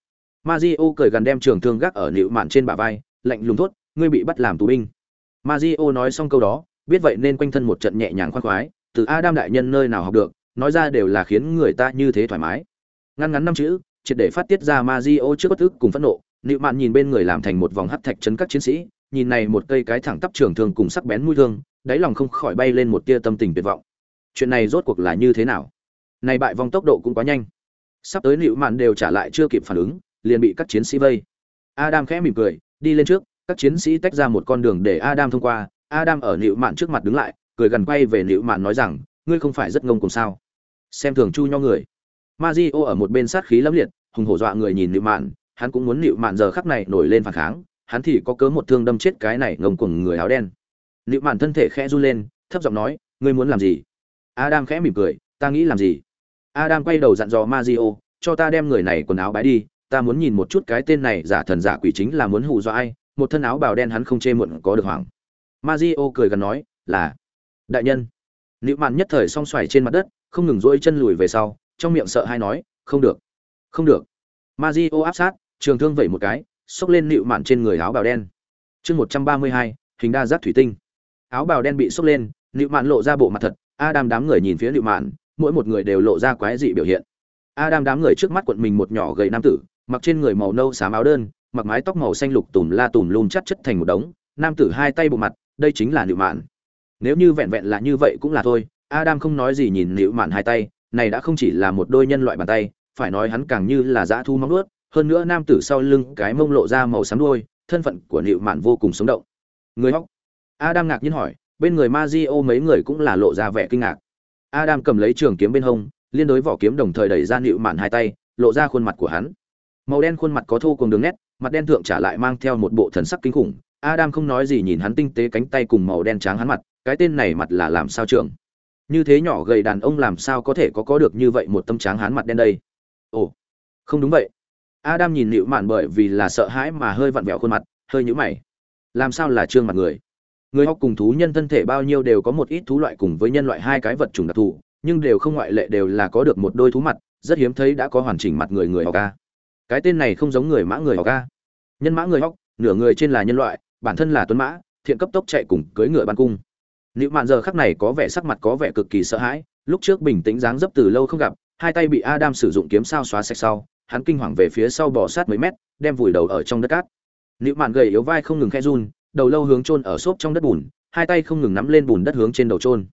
Mazio cởi gần đem trường thương gác ở nịu Mạn trên bả vai, lạnh lùng thốt, ngươi bị bắt làm tù binh. Mazio nói xong câu đó, biết vậy nên quanh thân một trận nhẹ nhàng khoan khoái, từ Adam đại nhân nơi nào học được, nói ra đều là khiến người ta như thế thoải mái. Ngăn ngắn năm chữ, triệt để phát tiết ra Mazio trước bất ức cùng phẫn nộ, nịu mạn nhìn bên người làm thành một vòng hắt thạch chấn các chiến sĩ nhìn này một cây cái thẳng tắp trường thương cùng sắc bén mũi thương đáy lòng không khỏi bay lên một tia tâm tình tuyệt vọng. Chuyện này rốt cuộc là như thế nào? Này bại vong tốc độ cũng quá nhanh. Sắp tới nịu mạn đều trả lại chưa kịp phản ứng liền bị các chiến sĩ vây. Adam khẽ mỉm cười đi lên trước các chiến sĩ tách ra một con đường để adam thông qua. Adam ở nịu mạn trước mặt đứng lại cười gần quay về nịu mạn nói rằng ngươi không phải rất ngông cùng sao? Xem thường chu nho người. Mazio ở một bên sát khí lẫm liệt hùng hổ dọa người nhìn nịu mạn. Hắn cũng muốn nịu mạn giờ khắc này nổi lên phản kháng. Hắn thì có cớ một thương đâm chết cái này ngông cuồng người áo đen. Nịu mạn thân thể khẽ run lên thấp giọng nói ngươi muốn làm gì? Adam khẽ mỉm cười ta nghĩ làm gì? Adam quay đầu dặn dò Mazio, cho ta đem người này quần áo bái đi ta muốn nhìn một chút cái tên này giả thần giả quỷ chính là muốn hù dọa ai một thân áo bào đen hắn không chê muộn có được hoàng. Mazio cười gần nói là đại nhân. Nữu Mạn nhất thời song xoài trên mặt đất, không ngừng duỗi chân lùi về sau, trong miệng sợ hai nói, "Không được, không được." Mario áp sát, trường thương vẩy một cái, xốc lên nịu Mạn trên người áo bào đen. Chương 132, hình đa giác thủy tinh. Áo bào đen bị xốc lên, nịu Mạn lộ ra bộ mặt thật, Adam đám người nhìn phía nịu Mạn, mỗi một người đều lộ ra quái dị biểu hiện. Adam đám người trước mắt quận mình một nhỏ gầy nam tử, mặc trên người màu nâu xám áo đơn, mặc mái tóc màu xanh lục tùm la tùm lum chất chất thành một đống, nam tử hai tay bộ mặt, đây chính là nịu Mạn nếu như vẹn vẹn là như vậy cũng là thôi adam không nói gì nhìn nịu mạn hai tay này đã không chỉ là một đôi nhân loại bàn tay, phải nói hắn càng như là dã thu móng nuốt, hơn nữa nam tử sau lưng cái mông lộ ra màu xám đuôi, thân phận của nịu mạn vô cùng sống động. Người hóc. Adam ngạc nhiên hỏi, bên người Mazio mấy người cũng là lộ ra vẻ kinh ngạc. Adam cầm lấy trường kiếm bên hông, liên đối vỏ kiếm đồng thời đẩy ra nịu mạn hai tay, lộ ra khuôn mặt của hắn. Màu đen khuôn mặt có thô cùng đường nét, mặt đen thượng trả lại mang theo một bộ thần sắc kinh khủng. Adam không nói gì nhìn hắn tinh tế cánh tay cùng màu đen trắng hắn mặt, cái tên này mặt là làm sao trưởng? Như thế nhỏ gầy đàn ông làm sao có thể có có được như vậy một tâm tráng hán mặt đen đây? Ồ, không đúng vậy. Adam nhìn nịu mạn bởi vì là sợ hãi mà hơi vặn vẹo khuôn mặt, hơi nhũ mày. Làm sao là trương mặt người? Người học cùng thú nhân thân thể bao nhiêu đều có một ít thú loại cùng với nhân loại hai cái vật chủng đặc thù, nhưng đều không ngoại lệ đều là có được một đôi thú mặt, rất hiếm thấy đã có hoàn chỉnh mặt người người học ca cái tên này không giống người mã người học ca nhân mã người học, nửa người trên là nhân loại, bản thân là tuấn mã, thiện cấp tốc chạy cùng cưỡi ngựa ban cung. Nữu Mạn giờ khắc này có vẻ sắc mặt có vẻ cực kỳ sợ hãi, lúc trước bình tĩnh dáng dấp từ lâu không gặp, hai tay bị Adam sử dụng kiếm sao xóa sạch sau, hắn kinh hoàng về phía sau bò sát mấy mét, đem vùi đầu ở trong đất cát. Nữu Mạn gầy yếu vai không ngừng khẽ run, đầu lâu hướng chôn ở xốp trong đất bùn, hai tay không ngừng nắm lên bùn đất hướng trên đầu chôn.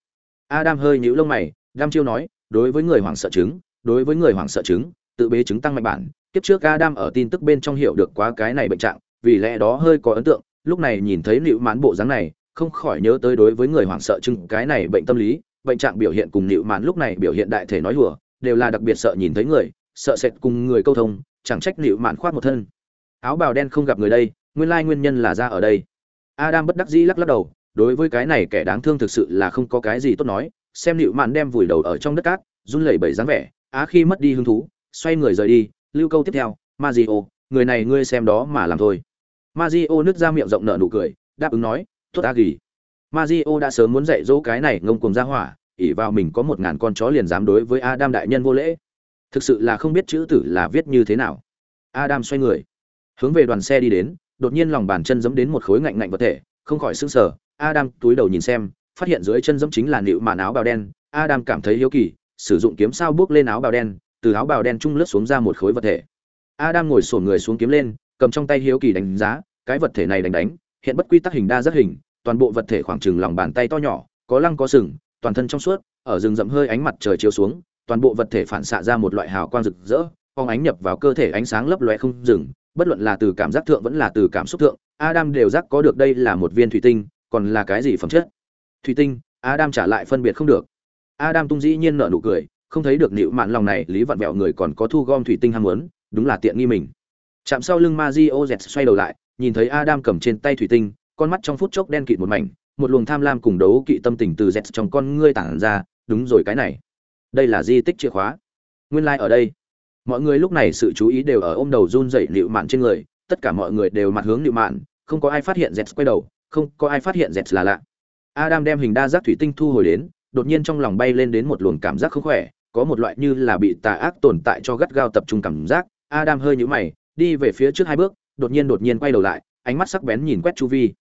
Adam hơi nhíu lông mày, đăm chiêu nói, đối với người hoảng sợ chứng, đối với người hoảng sợ chứng, tự bế chứng tăng mạnh bản, kiếp trước Adam ở tin tức bên trong hiểu được quá cái này bệnh trạng, vì lẽ đó hơi có ấn tượng, lúc này nhìn thấy Nữu Mạn bộ dáng này, không khỏi nhớ tới đối với người hoảng sợ chưng cái này bệnh tâm lý, bệnh trạng biểu hiện cùng nịu mạn lúc này biểu hiện đại thể nói hùa đều là đặc biệt sợ nhìn thấy người, sợ sệt cùng người câu thông, chẳng trách nịu mạn khoác một thân. Áo bào đen không gặp người đây, nguyên lai nguyên nhân là ra ở đây. Adam bất đắc dĩ lắc lắc đầu, đối với cái này kẻ đáng thương thực sự là không có cái gì tốt nói, xem nịu mạn đem vùi đầu ở trong đất cát, run lẩy bẩy dáng vẻ, á khi mất đi hứng thú, xoay người rời đi, lưu câu tiếp theo mazio người này ngươi xem đó mà làm thôi. Mazio nứt ra miệng rộng nở nụ cười, đáp ứng nói tốt a gỉ Mario đã sớm muốn dạy dỗ cái này ngông cuồng ra hỏa, ỷ vào mình có một ngàn con chó liền dám đối với Adam đại nhân vô lễ. Thực sự là không biết chữ tử là viết như thế nào. Adam xoay người, hướng về đoàn xe đi đến, đột nhiên lòng bàn chân giẫm đến một khối ngạnh ngạnh vật thể, không khỏi sửng sở. Adam túi đầu nhìn xem, phát hiện dưới chân giẫm chính là nịu màn áo bào đen. Adam cảm thấy hiếu kỳ, sử dụng kiếm sao bước lên áo bào đen, từ áo bào đen trung lướt xuống ra một khối vật thể. Adam ngồi xổm người xuống kiếm lên, cầm trong tay hiếu kỳ đánh giá, cái vật thể này đánh đánh, hiện bất quy tắc hình đa giác hình, toàn bộ vật thể khoảng chừng lòng bàn tay to nhỏ, có lăng có sừng, toàn thân trong suốt, ở rừng rậm hơi ánh mặt trời chiếu xuống, toàn bộ vật thể phản xạ ra một loại hào quang rực rỡ, phong ánh nhập vào cơ thể ánh sáng lấp loé không dừng, bất luận là từ cảm giác thượng vẫn là từ cảm xúc thượng, Adam đều giác có được đây là một viên thủy tinh, còn là cái gì phẩm chất? Thủy tinh, Adam trả lại phân biệt không được. Adam tung dĩ nhiên nở nụ cười, không thấy được nịu mạn lòng này lý vặn vẹo người còn có thu gom thủy tinh ham muốn, đúng là tiện nghi mình. Chạm sau lưng Mario Zet xoay đầu lại, nhìn thấy Adam cầm trên tay thủy tinh, con mắt trong phút chốc đen kịt một mảnh, một luồng tham lam cùng đấu kỵ tâm tình từ dẹt trong con ngươi tản ra, đúng rồi cái này. Đây là di tích chìa khóa. Nguyên lai ở đây. Mọi người lúc này sự chú ý đều ở ôm đầu run dậy liệu mạn trên người, tất cả mọi người đều mặt hướng liệu mạn, không có ai phát hiện dẹt quay đầu, không có ai phát hiện dẹt là lạ. Adam đem hình đa giác thủy tinh thu hồi đến, đột nhiên trong lòng bay lên đến một luồng cảm giác không khỏe, có một loại như là bị tà ác tồn tại cho gắt gao tập trung cảm giác. Adam hơi nhũ mày, đi về phía trước hai bước, đột nhiên đột nhiên quay đầu lại, ánh mắt sắc bén nhìn quét chu vi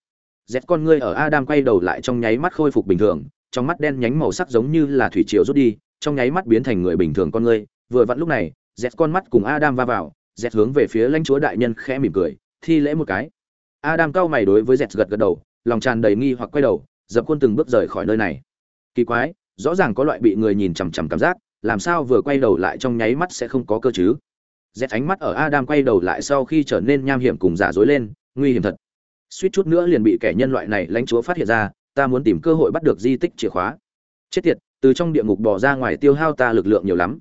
dẹt con ngươi ở adam quay đầu lại trong nháy mắt khôi phục bình thường, trong mắt đen nhánh màu sắc giống như là thủy triều rút đi, trong nháy mắt biến thành người bình thường con ngươi. Vừa vặn lúc này, dẹt con mắt cùng adam va vào, dẹt hướng về phía lãnh chúa đại nhân khẽ mỉm cười, thi lễ một cái. Adam cao mày đối với dẹt gật gật đầu, lòng tràn đầy nghi hoặc quay đầu, dập khuôn từng bước rời khỏi nơi này. Kỳ quái, rõ ràng có loại bị người nhìn chằm chằm cảm giác, làm sao vừa quay đầu lại trong nháy mắt sẽ không có cơ chứ? Dẹt ánh mắt ở adam quay đầu lại sau khi trở nên nham hiểm cùng giả dối lên, nguy hiểm thật suýt chút nữa liền bị kẻ nhân loại này lãnh chúa phát hiện ra, ta muốn tìm cơ hội bắt được di tích chìa khóa. Chết tiệt, từ trong địa ngục bỏ ra ngoài tiêu hao ta lực lượng nhiều lắm.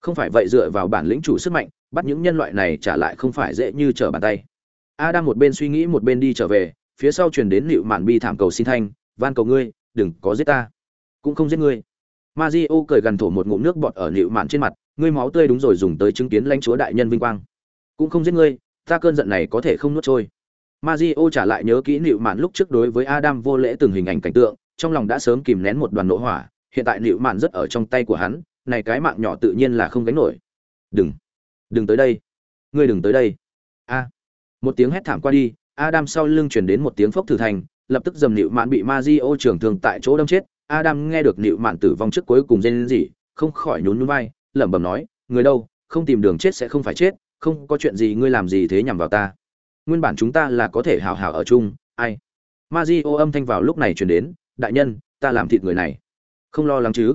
Không phải vậy dựa vào bản lĩnh chủ sức mạnh, bắt những nhân loại này trả lại không phải dễ như trở bàn tay. A đang một bên suy nghĩ một bên đi trở về, phía sau truyền đến liệu mạn bi thảm cầu xin thanh, van cầu ngươi, đừng có giết ta, cũng không giết ngươi. Mazio cười gần thổ một ngụm nước bọt ở liệu mạn trên mặt, ngươi máu tươi đúng rồi, dùng tới chứng kiến lãnh chúa đại nhân vinh quang. Cũng không giết ngươi, ta cơn giận này có thể không nuốt trôi. Mario trả lại nhớ kỹ liệu mạn lúc trước đối với Adam vô lễ từng hình ảnh cảnh tượng, trong lòng đã sớm kìm nén một đoàn nộ hỏa, hiện tại liệu mạn rất ở trong tay của hắn, này cái mạng nhỏ tự nhiên là không gánh nổi. Đừng đừng tới đây. Ngươi đừng tới đây. A. Một tiếng hét thảm qua đi, adam sau lưng truyền đến một tiếng phốc thử thành, lập tức dầm nịu mạn bị Mario trưởng thường tại chỗ đâm chết. Adam nghe được nịu mạn tử vong trước cuối cùng rên gì không khỏi nhún nhún vai, lẩm bẩm nói, người đâu, không tìm đường chết sẽ không phải chết, không có chuyện gì ngươi làm gì thế nhằm vào ta nguyên bản chúng ta là có thể hào hào ở chung, ai? Mazio âm thanh vào lúc này truyền đến, đại nhân, ta làm thịt người này. Không lo lắng chứ?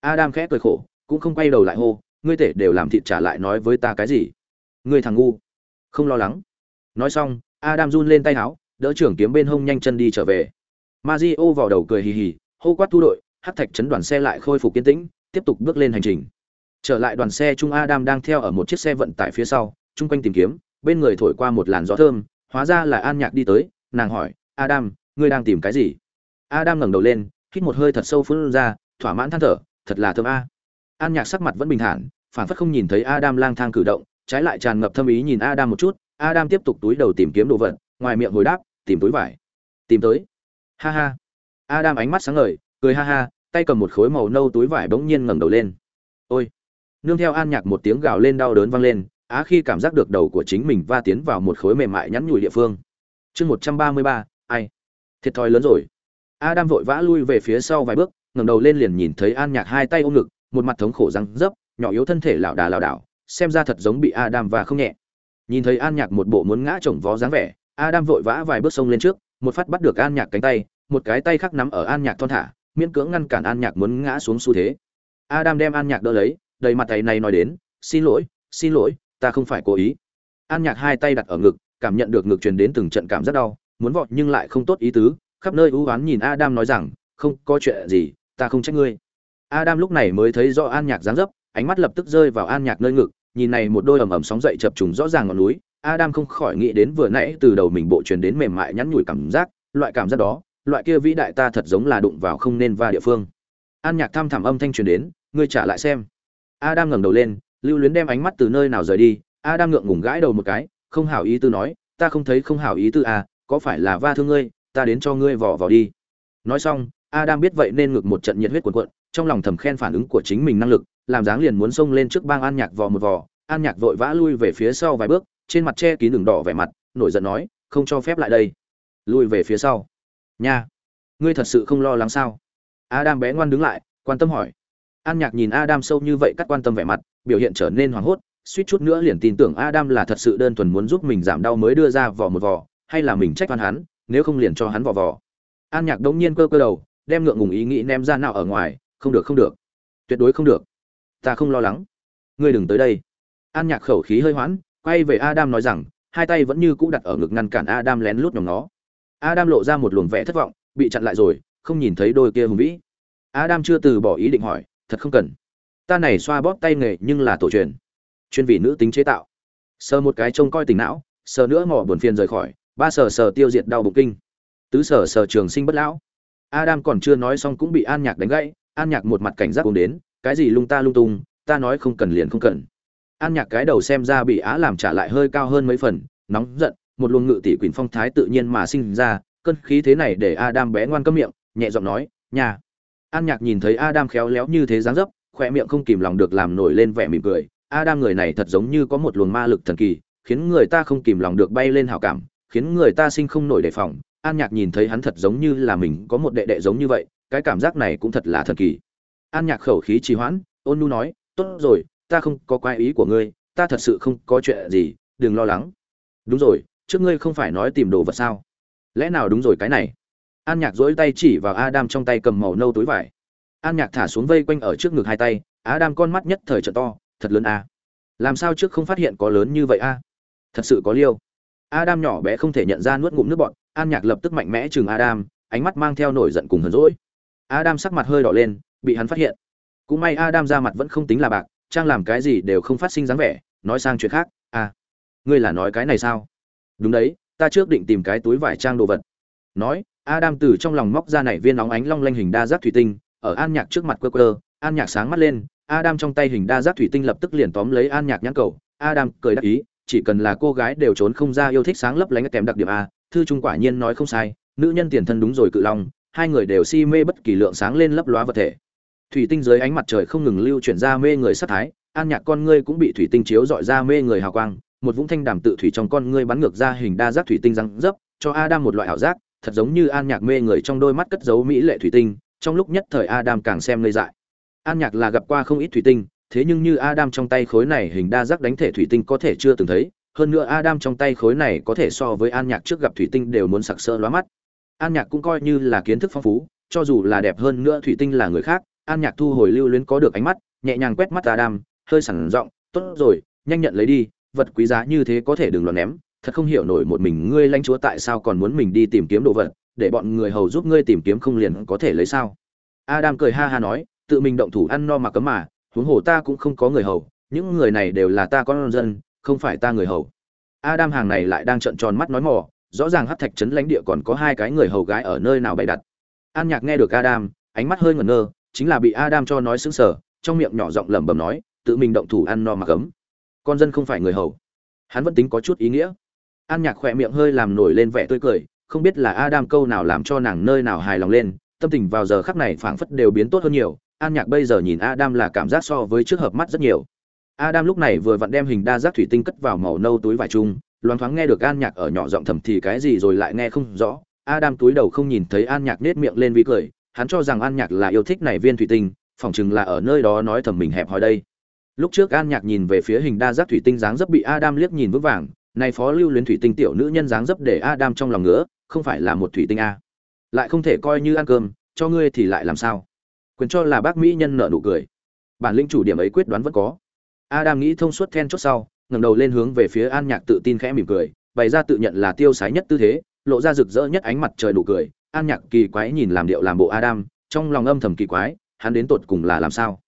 Adam khẽ cười khổ, cũng không quay đầu lại hô, ngươi tể đều làm thịt trả lại nói với ta cái gì? Ngươi thằng ngu. Không lo lắng. Nói xong, adam run lên tay áo đỡ trưởng kiếm bên hông nhanh chân đi trở về. Mario vào đầu cười hì hì, hô quát thu đội hát thạch chấn đoàn xe lại khôi phục kiên tĩnh, tiếp tục bước lên hành trình. Trở lại đoàn xe trung adam đang theo ở một chiếc xe vận tải phía sau, chung quanh tìm kiếm bên người thổi qua một làn gió thơm, hóa ra là an nhạc đi tới, nàng hỏi, adam, ngươi đang tìm cái gì? Adam ngẩng đầu lên, hít một hơi thật sâu phun ra, thỏa mãn than thở, thật là thơm a. An nhạc sắc mặt vẫn bình thản phản phất không nhìn thấy adam lang thang cử động, trái lại tràn ngập thâm ý nhìn adam một chút, adam tiếp tục túi đầu tìm kiếm đồ vật, ngoài miệng hồi đáp, tìm túi vải. Tìm tới. Ha ha. Adam ánh mắt sáng ngời, cười ha ha, tay cầm một khối màu nâu túi vải bỗng nhiên ngẩng đầu lên. Ôi. Nương theo an nhạc một tiếng gào lên đau đớn vang lên á khi cảm giác được đầu của chính mình va tiến vào một khối mềm mại nhắn nhủi địa phương. Chương một trăm ba mươi ba, ai? Thiệt thòi lớn rồi. A adam vội vã lui về phía sau vài bước, ngẩng đầu lên liền nhìn thấy an nhạc hai tay ôm ngực, một mặt thống khổ răng dấp, nhỏ yếu thân thể lảo đà lảo đảo, xem ra thật giống bị A đam và không nhẹ. Nhìn thấy an nhạc một bộ muốn ngã chồng vó dáng vẻ A đam vội vã vài bước sông lên trước, một phát bắt được an nhạc cánh tay, một cái tay khác nắm ở an nhạc thon thả, miễn cưỡng ngăn cản an nhạc muốn ngã xuống xu thế. Adam đem an nhạc đỡ lấy, đầy mặt tay này nói đến, xin lỗi xin lỗi ta không phải cố ý an nhạc hai tay đặt ở ngực cảm nhận được ngực truyền đến từng trận cảm rất đau muốn vọt nhưng lại không tốt ý tứ khắp nơi ưu oán nhìn adam nói rằng không có chuyện gì ta không trách ngươi Adam lúc này mới thấy rõ An Nhạc dáng dấp, ánh mắt lập tức rơi vào An Nhạc nơi ngực, nhìn này một đôi ầm ầm sóng dậy chập trùng rõ ràng ngọn núi, Adam không khỏi nghĩ đến vừa nãy từ đầu mình bộ truyền đến mềm mại nhắn nhủi cảm giác, loại cảm giác đó, loại kia vĩ đại ta thật giống là đụng vào không nên va địa phương. An Nhạc thăm thẳm âm thanh truyền đến, ngươi trả lại xem. Adam ngẩng đầu lên, lưu luyến đem ánh mắt từ nơi nào rời đi, Adam ngượng ngùng gãi đầu một cái, không hảo ý tư nói, ta không thấy không hảo ý tư à, có phải là va thương ngươi, ta đến cho ngươi vò vào đi. Nói xong, Adam biết vậy nên ngực một trận nhiệt huyết cuộn cuộn, trong lòng thầm khen phản ứng của chính mình năng lực làm dáng liền muốn xông lên trước bang an nhạc vò một vò. An nhạc vội vã lui về phía sau vài bước trên mặt che kín đường đỏ vẻ mặt nổi giận nói không cho phép lại đây. Lui về phía sau. Nha ngươi thật sự không lo lắng sao? Adam bé ngoan đứng lại quan tâm hỏi. An nhạc nhìn adam sâu như vậy cắt quan tâm vẻ mặt biểu hiện trở nên hoảng hốt, suýt chút nữa liền tin tưởng adam là thật sự đơn thuần muốn giúp mình giảm đau mới đưa ra vỏ một vỏ hay là mình trách oan hắn, nếu không liền cho hắn vỏ vỏ an nhạc đống nhiên cơ cơ đầu, đem ngượng ngùng ý nghĩ ném ra nào ở ngoài, không được không được. Tuyệt đối không được. Ta không lo lắng. Ngươi đừng tới đây. An nhạc khẩu khí hơi hoãn, quay về adam nói rằng, hai tay vẫn như cũ đặt ở ngực ngăn cản adam lén lút nhòm nó adam lộ ra một luồng vẻ thất vọng, bị chặn lại rồi, không nhìn thấy đôi kia hùng vĩ. Adam chưa từ bỏ ý định hỏi, thật không cần ta này xoa bóp tay nghề nhưng là tổ truyền, chuyên vị nữ tính chế tạo. Sờ một cái trông coi tình não, sờ nữa mỏ buồn phiền rời khỏi, ba sờ sờ tiêu diệt đau bụng kinh. Tứ sờ sờ trường sinh bất lão. Adam còn chưa nói xong cũng bị an nhạc đánh gãy, an nhạc một mặt cảnh giác cùng đến, cái gì lung ta lung tung, ta nói không cần liền không cần. An nhạc cái đầu xem ra bị á làm trả lại hơi cao hơn mấy phần, nóng giận, một luồng ngự tỷ quỳnh phong thái tự nhiên mà sinh ra, cơn khí thế này để adam bé ngoan cấm miệng, nhẹ giọng nói nhà an nhạc nhìn thấy adam khéo léo như thế dáng dấp khoe miệng không kìm lòng được làm nổi lên vẻ mỉm cười. Adam người này thật giống như có một luồng ma lực thần kỳ, khiến người ta không kìm lòng được bay lên hào cảm, khiến người ta sinh không nổi đề phòng. An nhạc nhìn thấy hắn thật giống như là mình có một đệ đệ giống như vậy, cái cảm giác này cũng thật là thần kỳ. An nhạc khẩu khí trì hoãn, ôn nu nói, tốt rồi, ta không có quái ý của ngươi, ta thật sự không có chuyện gì, đừng lo lắng. Đúng rồi, trước ngươi không phải nói tìm đồ vật sao? Lẽ nào đúng rồi cái này? An nhạc dỗi tay chỉ vào adam trong tay cầm màu nâu túi vải an nhạc thả xuống vây quanh ở trước ngực hai tay, adam con mắt nhất thời trợ to, thật lớn a. Làm sao trước không phát hiện có lớn như vậy a? Thật sự có liêu. Adam nhỏ bé không thể nhận ra nuốt ngụm nước bọn an nhạc lập tức mạnh mẽ chừng adam, ánh mắt mang theo nổi giận cùng hờn rỗi adam sắc mặt hơi đỏ lên, bị hắn phát hiện. Cũng may adam ra mặt vẫn không tính là bạc, trang làm cái gì đều không phát sinh dáng vẻ, nói sang chuyện khác à ngươi là nói cái này sao? Đúng đấy, ta trước định tìm cái túi vải trang đồ vật. Nói, adam từ trong lòng móc ra này viên óng ánh long lanh hình đa giác thủy tinh ở an nhạc trước mặt quơ quơ, an nhạc sáng mắt lên, adam trong tay hình đa giác thủy tinh lập tức liền tóm lấy an nhạc nhãn cầu. Adam cười đắc ý, chỉ cần là cô gái đều trốn không ra yêu thích sáng lấp lánh kèm đặc điểm a, thư trung quả nhiên nói không sai, nữ nhân tiền thân đúng rồi cự long, hai người đều si mê bất kỳ lượng sáng lên lấp lóa vật thể. Thủy tinh dưới ánh mặt trời không ngừng lưu chuyển ra mê người sát thái, an nhạc con ngươi cũng bị thủy tinh chiếu dọi ra mê người hào quang, một vũng thanh đàm tự thủy trong con ngươi bắn ngược ra hình đa giác thủy tinh răng dấp, cho adam một loại ảo giác, thật giống như an nhạc mê người trong đôi mắt cất giấu mỹ lệ thủy tinh trong lúc nhất thời adam càng xem ngây dại. An nhạc là gặp qua không ít thủy tinh, thế nhưng như adam trong tay khối này hình đa giác đánh thể thủy tinh có thể chưa từng thấy, hơn nữa adam trong tay khối này có thể so với an nhạc trước gặp thủy tinh đều muốn sặc sỡ lóa mắt. An nhạc cũng coi như là kiến thức phong phú, cho dù là đẹp hơn nữa thủy tinh là người khác, an nhạc thu hồi lưu luyến có được ánh mắt, nhẹ nhàng quét mắt adam, hơi sẵn giọng, tốt rồi, nhanh nhận lấy đi, vật quý giá như thế có thể đừng loạn ném, thật không hiểu nổi một mình ngươi lãnh chúa tại sao còn muốn mình đi tìm kiếm đồ vật để bọn người hầu giúp ngươi tìm kiếm không liền có thể lấy sao? Adam cười ha ha nói, tự mình động thủ ăn no mà cấm mà, huống hồ ta cũng không có người hầu, những người này đều là ta con dân, không phải ta người hầu. Adam hàng này lại đang trợn tròn mắt nói mò, rõ ràng hát thạch trấn lãnh địa còn có hai cái người hầu gái ở nơi nào bày đặt. An nhạc nghe được adam, ánh mắt hơi ngẩn ngơ, chính là bị adam cho nói xứng sở trong miệng nhỏ giọng lẩm bẩm nói, tự mình động thủ ăn no mà cấm. Con dân không phải người hầu. Hắn vẫn tính có chút ý nghĩa. An nhạc khỏe miệng hơi làm nổi lên vẻ tươi cười không biết là adam câu nào làm cho nàng nơi nào hài lòng lên, tâm tình vào giờ khắc này phảng phất đều biến tốt hơn nhiều. An nhạc bây giờ nhìn adam là cảm giác so với trước hợp mắt rất nhiều. Adam lúc này vừa vặn đem hình đa giác thủy tinh cất vào màu nâu túi vải chung, loáng thoáng nghe được an nhạc ở nhỏ giọng thầm thì cái gì rồi lại nghe không rõ. Adam túi đầu không nhìn thấy an nhạc nết miệng lên vì cười, hắn cho rằng an nhạc là yêu thích này viên thủy tinh, phỏng chừng là ở nơi đó nói thầm mình hẹp hòi đây. Lúc trước an nhạc nhìn về phía hình đa giác thủy tinh dáng dấp bị adam liếc nhìn vững vàng này phó lưu luyến thủy tinh tiểu nữ nhân dáng dấp để adam trong lòng ngứa, không phải là một thủy tinh a. Lại không thể coi như ăn cơm, cho ngươi thì lại làm sao? Quyền cho là bác mỹ nhân nợ nụ cười. Bản lĩnh chủ điểm ấy quyết đoán vẫn có. Adam nghĩ thông suốt then chốt sau, ngẩng đầu lên hướng về phía an nhạc tự tin khẽ mỉm cười, bày ra tự nhận là tiêu sái nhất tư thế, lộ ra rực rỡ nhất ánh mặt trời nụ cười. An nhạc kỳ quái nhìn làm điệu làm bộ adam, trong lòng âm thầm kỳ quái, hắn đến tột cùng là làm sao?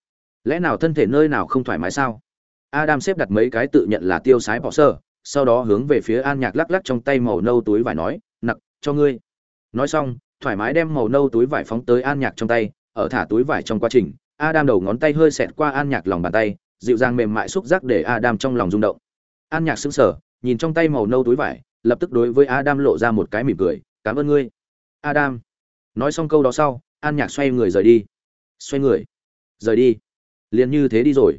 Lẽ nào thân thể nơi nào không thoải mái sao? Adam xếp đặt mấy cái tự nhận là tiêu sái bỏ sơ sau đó hướng về phía an nhạc lắc lắc trong tay màu nâu túi vải nói, nặc, cho ngươi. Nói xong, thoải mái đem màu nâu túi vải phóng tới an nhạc trong tay, ở thả túi vải trong quá trình, adam đầu ngón tay hơi xẹt qua an nhạc lòng bàn tay, dịu dàng mềm mại xúc giác để adam trong lòng rung động. An nhạc sững sờ, nhìn trong tay màu nâu túi vải, lập tức đối với adam lộ ra một cái mỉm cười, cảm ơn ngươi. Adam. Nói xong câu đó sau, an nhạc xoay người rời đi. Xoay người? Rời đi? Liền như thế đi rồi.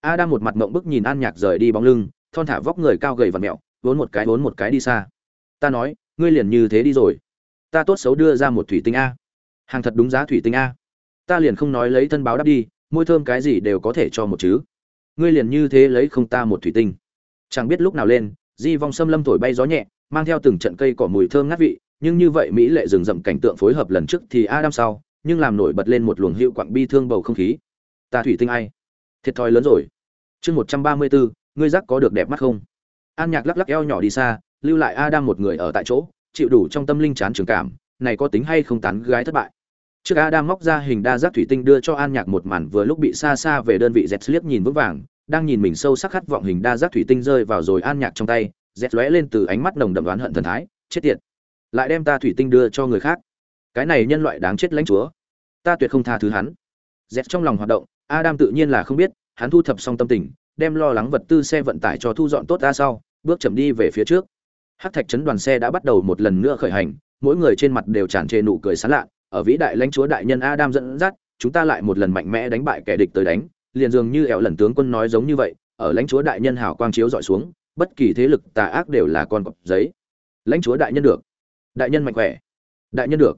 Adam một mặt mộng bức nhìn an nhạc rời đi bóng lưng thon thả vóc người cao gầy và mẹo, vốn một cái, vốn một cái đi xa. Ta nói, ngươi liền như thế đi rồi. Ta tốt xấu đưa ra một thủy tinh a. Hàng thật đúng giá thủy tinh a. Ta liền không nói lấy thân báo đáp đi môi thơm cái gì đều có thể cho một chứ. Ngươi liền như thế lấy không ta một thủy tinh. Chẳng biết lúc nào lên, di vong xâm lâm thổi bay gió nhẹ, mang theo từng trận cây cỏ mùi thơm ngát vị, nhưng như vậy mỹ lệ rừng rậm cảnh tượng phối hợp lần trước thì a adam sau, nhưng làm nổi bật lên một luồng hiệu quặng bi thương bầu không khí. Ta thủy tinh ai? Thiệt thòi lớn rồi. Chương một trăm ba mươi bốn ngươi giác có được đẹp mắt không? An nhạc lắc lắc eo nhỏ đi xa, lưu lại adam một người ở tại chỗ, chịu đủ trong tâm linh chán trường cảm, này có tính hay không tán gái thất bại? Trước adam móc ra hình đa giác thủy tinh đưa cho an nhạc một màn vừa lúc bị xa xa về đơn vị z liếc nhìn vững vàng, đang nhìn mình sâu sắc khát vọng hình đa giác thủy tinh rơi vào rồi an nhạc trong tay, z lóe lên từ ánh mắt nồng đậm đoán hận thần thái, chết tiệt. Lại đem ta thủy tinh đưa cho người khác. Cái này nhân loại đáng chết lãnh chúa. Ta tuyệt không tha thứ hắn. Z trong lòng hoạt động, adam tự nhiên là không biết, hắn thu thập xong tâm tình đem lo lắng vật tư xe vận tải cho thu dọn tốt ra sau, bước chậm đi về phía trước. Hắc thạch chấn đoàn xe đã bắt đầu một lần nữa khởi hành, mỗi người trên mặt đều tràn trề nụ cười sán lạ, ở vĩ đại lãnh chúa đại nhân adam dẫn dắt, chúng ta lại một lần mạnh mẽ đánh bại kẻ địch tới đánh. Liền dường như ẻo lần tướng quân nói giống như vậy, ở lãnh chúa đại nhân hào quang chiếu dọi xuống, bất kỳ thế lực tà ác đều là con cọp giấy. Lãnh chúa đại nhân được. Đại nhân mạnh khỏe. Đại nhân được.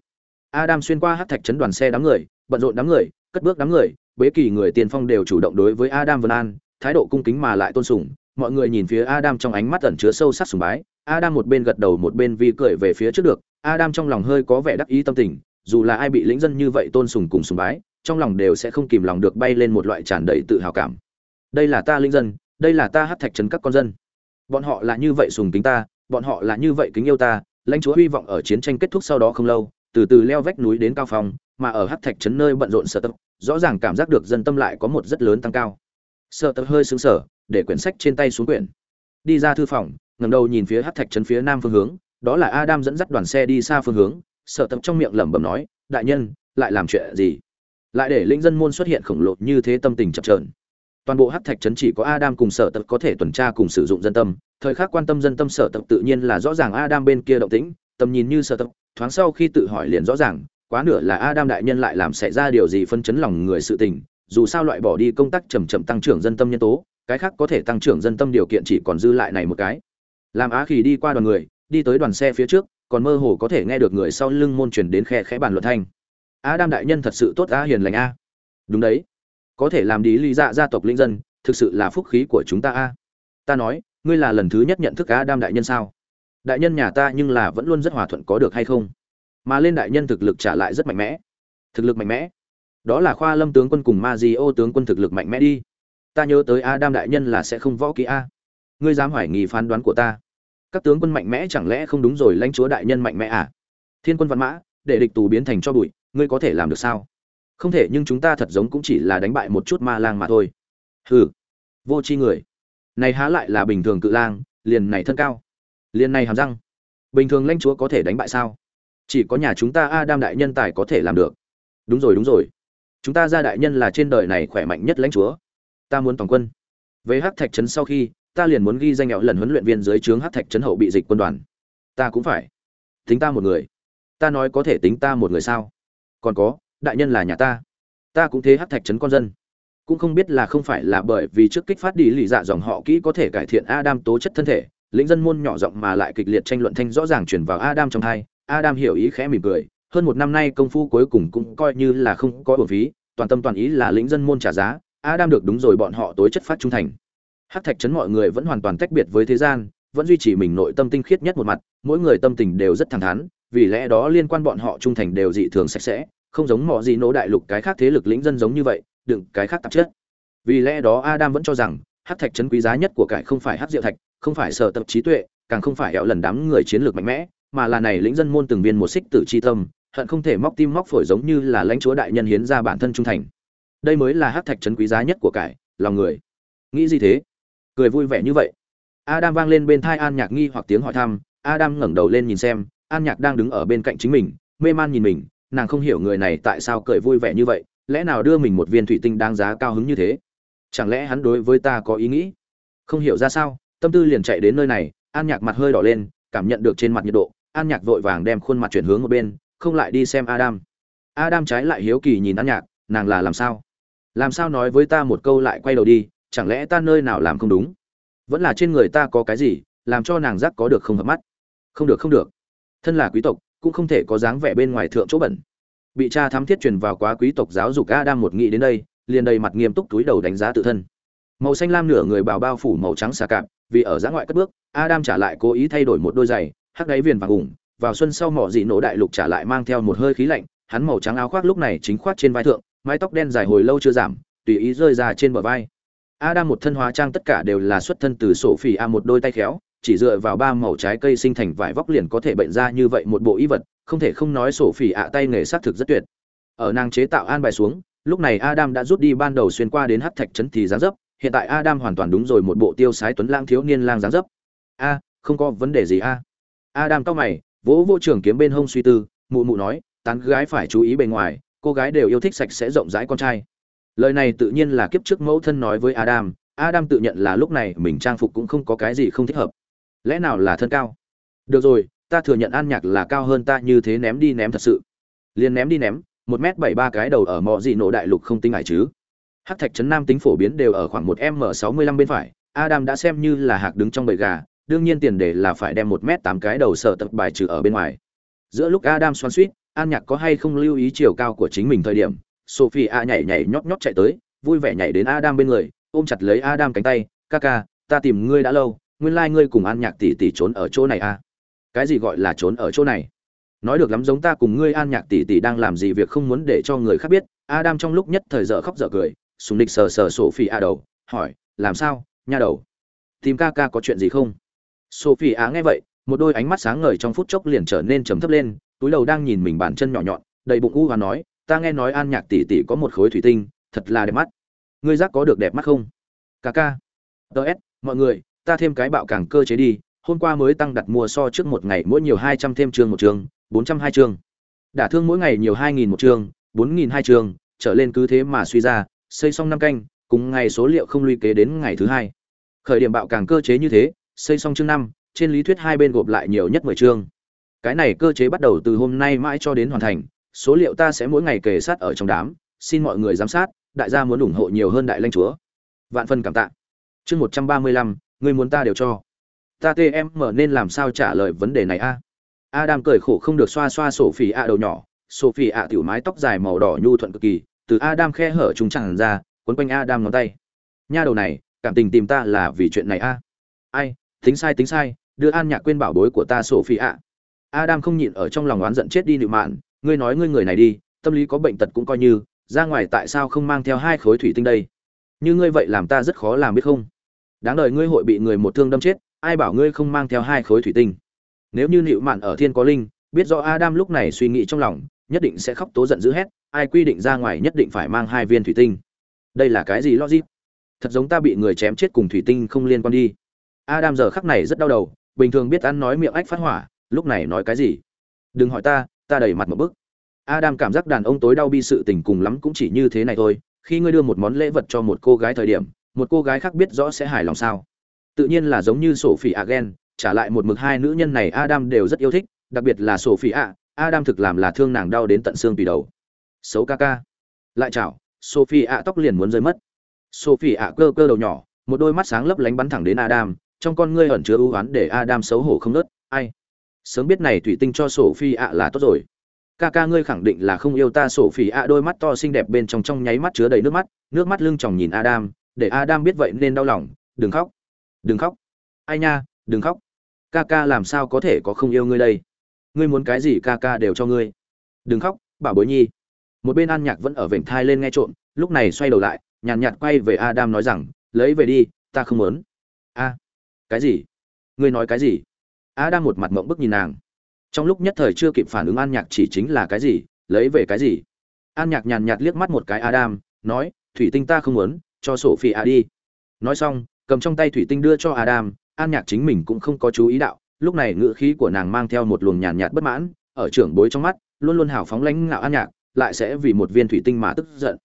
Adam xuyên qua hắc thạch chấn đoàn xe đám người, bận rộn đám người, cất bước đám người, bế kỳ người tiền phong đều chủ động đối với adam vân an thái độ cung kính mà lại tôn sùng mọi người nhìn phía Adam trong ánh mắt ẩn chứa sâu sắc sùng bái, Adam một bên gật đầu một bên vi cười về phía trước được, Adam trong lòng hơi có vẻ đắc ý tâm tình, dù là ai bị lĩnh dân như vậy tôn sùng cùng sùng bái, trong lòng đều sẽ không kìm lòng được bay lên một loại tràn đầy tự hào cảm. Đây là ta lĩnh dân, đây là ta hát thạch trấn các con dân. Bọn họ là như vậy sùng kính ta, bọn họ là như vậy kính yêu ta, lãnh chúa hy vọng ở chiến tranh kết thúc sau đó không lâu, từ từ leo vách núi đến cao phòng, mà ở hát thạch trấn nơi bận rộn sở tập, rõ ràng cảm giác được dân tâm lại có một rất lớn tăng cao. Sở Tật hơi sững sờ, để quyển sách trên tay xuống quyển. Đi ra thư phòng, ngẩng đầu nhìn phía hắc thạch trấn phía nam phương hướng, đó là Adam dẫn dắt đoàn xe đi xa phương hướng, sở tập trong miệng lẩm bẩm nói, đại nhân, lại làm chuyện gì? Lại để lĩnh dân môn xuất hiện khổng lồ như thế tâm tình chập chờn. Toàn bộ hắc thạch trấn chỉ có Adam cùng sở tập có thể tuần tra cùng sử dụng dân tâm, thời khắc quan tâm dân tâm sở tập tự nhiên là rõ ràng Adam bên kia động tĩnh, tầm nhìn như sở tập, thoáng sau khi tự hỏi liền rõ ràng, quá nửa là Adam đại nhân lại làm xảy ra điều gì phân chấn lòng người sự tình, dù sao loại bỏ đi công tác chậm chậm tăng trưởng dân tâm nhân tố, cái khác có thể tăng trưởng dân tâm điều kiện chỉ còn dư lại này một cái. Làm Á Khỉ đi qua đoàn người, đi tới đoàn xe phía trước, còn mơ hồ có thể nghe được người sau lưng môn truyền đến khe khẽ bàn luận thanh. Adam đại nhân thật sự tốt á hiền lành a. Đúng đấy, có thể làm đi lý dạ gia tộc linh dân, thực sự là phúc khí của chúng ta a. Ta nói, ngươi là lần thứ nhất nhận thức Adam đại nhân sao? Đại nhân nhà ta nhưng là vẫn luôn rất hòa thuận có được hay không? mà lên đại nhân thực lực trả lại rất mạnh mẽ thực lực mạnh mẽ đó là khoa lâm tướng quân cùng ma di ô tướng quân thực lực mạnh mẽ đi. Ta nhớ tới adam đại nhân là sẽ không võ kỹ a. Ngươi dám hoài nghi phán đoán của ta? Các tướng quân mạnh mẽ chẳng lẽ không đúng rồi, lãnh chúa đại nhân mạnh mẽ à? Thiên quân văn mã, để địch tù biến thành cho bụi, ngươi có thể làm được sao? Không thể, nhưng chúng ta thật giống cũng chỉ là đánh bại một chút ma lang mà thôi. Hừ, vô c h i người. Này há lại là bình thường cự lang, liền này thân cao. Liền này hàm răng. Bình thường lãnh chúa có thể đánh bại sao? Chỉ có nhà chúng ta adam đại nhân tài có thể làm được. Đúng rồi đúng rồi chúng ta gia đại nhân là trên đời này khỏe mạnh nhất lãnh chúa. Ta muốn toàn quân. Với hắc thạch trấn sau khi ta liền muốn ghi danh nghèo lần huấn luyện viên dưới trướng hắc thạch trấn hậu bị dịch quân đoàn. Ta cũng phải. Tính ta một người. Ta nói có thể tính ta một người sao? Còn có đại nhân là nhà ta. Ta cũng thế hắc thạch trấn con dân. Cũng không biết là không phải là bởi vì trước kích phát đi lì dạ dòng họ kỹ có thể cải thiện adam tố chất thân thể lĩnh dân môn nhỏ giọng mà lại kịch liệt tranh luận thanh rõ ràng chuyển vào adam trong hai Adam hiểu ý khẽ mỉm cười, hơn một năm nay công phu cuối cùng cũng coi như là không có uổng phí, toàn tâm toàn ý là lĩnh dân môn trả giá, Adam được đúng rồi bọn họ tối chất phát trung thành. Hắc Thạch Chấn mọi người vẫn hoàn toàn tách biệt với thế gian, vẫn duy trì mình nội tâm tinh khiết nhất một mặt, mỗi người tâm tình đều rất thẳng thắn, vì lẽ đó liên quan bọn họ trung thành đều dị thường sạch sẽ, không giống mọi gì nỗ đại lục cái khác thế lực lĩnh dân giống như vậy, đừng cái khác tạp chất. Vì lẽ đó Adam vẫn cho rằng, Hắc Thạch Chấn quý giá nhất của cải không phải Hắc Diệu Thạch, không phải sở tập trí tuệ, càng không phải hẹo lần đám người chiến lược mạnh mẽ, mà là này lĩnh dân môn từng viên một xích tử chi tâm, hận không thể móc tim móc phổi giống như là lãnh chúa đại nhân hiến ra bản thân trung thành. Đây mới là hắc thạch trấn quý giá nhất của cải, lòng người. Nghĩ gì thế? Cười vui vẻ như vậy. Adam vang lên bên thai An Nhạc nghi hoặc tiếng hỏi thăm, Adam ngẩng đầu lên nhìn xem, An Nhạc đang đứng ở bên cạnh chính mình, mê man nhìn mình, nàng không hiểu người này tại sao cười vui vẻ như vậy, lẽ nào đưa mình một viên thủy tinh đáng giá cao hứng như thế? Chẳng lẽ hắn đối với ta có ý nghĩ? Không hiểu ra sao, tâm tư liền chạy đến nơi này, An Nhạc mặt hơi đỏ lên, cảm nhận được trên mặt nhiệt độ, an nhạc vội vàng đem khuôn mặt chuyển hướng một bên không lại đi xem adam. Adam trái lại hiếu kỳ nhìn an nhạc, nàng là làm sao? Làm sao nói với ta một câu lại quay đầu đi, chẳng lẽ ta nơi nào làm không đúng? Vẫn là trên người ta có cái gì, làm cho nàng giác có được không hợp mắt? Không được không được. Thân là quý tộc, cũng không thể có dáng vẻ bên ngoài thượng chỗ bẩn. Bị cha thám thiết truyền vào quá quý tộc giáo dục adam một nghĩ đến đây, liền đầy mặt nghiêm túc túi đầu đánh giá tự thân. Màu xanh lam nửa người bào bao phủ màu trắng xà cạp, vì ở giã ngoại cất bước, adam trả lại cố ý thay đổi một đôi giày, hắc đáy viền vàng ủng vào xuân sau mỏ dị nổ đại lục trả lại mang theo một hơi khí lạnh hắn màu trắng áo khoác lúc này chính khoác trên vai thượng mái tóc đen dài hồi lâu chưa giảm tùy ý rơi ra trên bờ vai. Adam một thân hóa trang tất cả đều là xuất thân từ sổ phỉ a một đôi tay khéo chỉ dựa vào ba màu trái cây sinh thành vải vóc liền có thể bệnh ra như vậy một bộ y vật không thể không nói sổ phỉ ạ tay nghề xác thực rất tuyệt. Ở nàng chế tạo an bài xuống lúc này adam đã rút đi ban đầu xuyên qua đến hát thạch trấn thì dáng dấp hiện tại adam hoàn toàn đúng rồi một bộ tiêu sái tuấn lang thiếu niên lang dáng dấp. A không có vấn đề gì a. Adam cao mày, vỗ vô trường kiếm bên hông suy tư, mụ mụ nói, tán gái phải chú ý bề ngoài, cô gái đều yêu thích sạch sẽ rộng rãi con trai. Lời này tự nhiên là kiếp trước mẫu thân nói với Adam, Adam tự nhận là lúc này mình trang phục cũng không có cái gì không thích hợp. Lẽ nào là thân cao? Được rồi, ta thừa nhận An Nhạc là cao hơn ta như thế ném đi ném thật sự. Liên ném đi ném, một mét bảy ba cái đầu ở mọi dị nổ đại lục không tinh ải chứ. Hắc thạch trấn nam tính phổ biến đều ở khoảng một m sáu mươi lăm bên phải, Adam đã xem như là hạc đứng trong bầy gà, đương nhiên tiền đề là phải đem một mét tám cái đầu sở tập bài trừ ở bên ngoài. Giữa lúc adam xoan suýt, an nhạc có hay không lưu ý chiều cao của chính mình thời điểm sophie a nhảy nhảy nhót nhót chạy tới, vui vẻ nhảy đến adam bên người, ôm chặt lấy adam cánh tay, ca ca, ta tìm ngươi đã lâu, nguyên lai ngươi cùng an nhạc tỷ tỷ trốn ở chỗ này à? Cái gì gọi là trốn ở chỗ này? Nói được lắm giống ta cùng ngươi an nhạc tỷ tỷ đang làm gì việc không muốn để cho người khác biết. Adam trong lúc nhất thời dở khóc dở cười, sùng địch sờ sờ Sophie a đầu, hỏi, làm sao, nha đầu? Tìm ca ca có chuyện gì không? Sophie á nghe vậy, một đôi ánh mắt sáng ngời trong phút chốc liền trở nên trầm thấp lên, túi đầu đang nhìn mình bàn chân nhỏ nhọn, đầy bụng u và nói, ta nghe nói an nhạc tỷ tỷ có một khối thủy tinh, thật là đẹp mắt. Ngươi giác có được đẹp mắt không? Ca ca. Ts mọi người, ta thêm cái bạo càng cơ chế đi, hôm qua mới tăng đặt mua so trước một ngày mỗi nhiều hai trăm thêm chương một chương bốn trăm hai chương đả thương mỗi ngày nhiều hai nghìn một chương bốn nghìn hai chương trở lên cứ thế mà suy ra, xây xong năm canh, cùng ngày số liệu không luy kế đến ngày thứ hai. Khởi điểm bạo càng cơ chế như thế xây xong chương năm, trên lý thuyết hai bên gộp lại nhiều nhất mười chương. Cái này cơ chế bắt đầu từ hôm nay mãi cho đến hoàn thành, số liệu ta sẽ mỗi ngày kề sát ở trong đám, xin mọi người giám sát, đại gia muốn ủng hộ nhiều hơn đại lanh chúa. Vạn phân cảm tạ. Chương một trăm ba mươi lăm, người muốn ta đều cho. Ta tm mở nên làm sao trả lời vấn đề này a? Adam cười khổ không được xoa xoa sổ phỉ a đầu nhỏ. Sổ phỉ a tiểu mái tóc dài màu đỏ nhu thuận cực kỳ, từ adam khe hở chúng chẳng ra, quấn quanh adam ngón tay. Nha đầu này, cảm tình tìm ta là vì chuyện này a? Ai tính sai tính sai, đưa an nhạc quên bảo bối của ta sổ phi ạ. Adam không nhịn ở trong lòng oán giận chết đi nịu mạn ngươi nói ngươi người này đi, tâm lý có bệnh tật cũng coi như, ra ngoài tại sao không mang theo hai khối thủy tinh đây? Như ngươi vậy làm ta rất khó làm biết không? Đáng đời ngươi hội bị người một thương đâm chết, ai bảo ngươi không mang theo hai khối thủy tinh? Nếu như nịu mạn ở thiên có linh, biết rõ adam lúc này suy nghĩ trong lòng, nhất định sẽ khóc tố giận dữ hét, ai quy định ra ngoài nhất định phải mang hai viên thủy tinh? Đây là cái gì logic? Thật giống ta bị người chém chết cùng thủy tinh không liên quan đi adam giờ khắc này rất đau đầu bình thường biết ăn nói miệng ách phát hỏa lúc này nói cái gì? Đừng hỏi ta ta đầy mặt một bức adam cảm giác đàn ông tối đau bi sự tình cùng lắm cũng chỉ như thế này thôi khi ngươi đưa một món lễ vật cho một cô gái thời điểm một cô gái khác biết rõ sẽ hài lòng sao? Tự nhiên là giống như sổ Agen, trả lại một mực hai nữ nhân này adam đều rất yêu thích đặc biệt là sổ ạ, adam thực làm là thương nàng đau đến tận xương tùy đầu. Xấu ca ca. Lại chảo sophie ạ tóc liền muốn rơi mất. Sophie ạ cơ cơ đầu nhỏ một đôi mắt sáng lấp lánh bắn thẳng đến adam trong con ngươi ẩn chứa ưu oán để adam xấu hổ không nớt ai? Sớm biết này thủy tinh cho sophie ạ là tốt rồi. Ca ca ngươi khẳng định là không yêu ta. Sophie ạ đôi mắt to xinh đẹp bên trong trong nháy mắt chứa đầy nước mắt nước mắt lưng tròng nhìn adam để adam biết vậy nên đau lòng đừng khóc đừng khóc. Ai nha đừng khóc. Ca ca làm sao có thể có không yêu ngươi đây? Ngươi muốn cái gì ca ca đều cho ngươi. Đừng khóc bảo bối nhi. Một bên an nhạc vẫn ở vểnh thai lên nghe trộm lúc này xoay đầu lại nhàn nhạt, nhạt quay về adam nói rằng lấy về đi ta không muốn. A cái gì? Ngươi nói cái gì? Adam một mặt mộng bức nhìn nàng. Trong lúc nhất thời chưa kịp phản ứng an nhạc chỉ chính là cái gì? Lấy về cái gì? An nhạc nhàn nhạt liếc mắt một cái adam, nói, thủy tinh ta không muốn, cho sổ phi a đi. Nói xong, cầm trong tay thủy tinh đưa cho adam, an nhạc chính mình cũng không có chú ý đạo. Lúc này ngữ khí của nàng mang theo một luồng nhàn nhạt bất mãn, ở trưởng bối trong mắt, luôn luôn hào phóng lãnh ngạo an nhạc, lại sẽ vì một viên thủy tinh mà tức giận.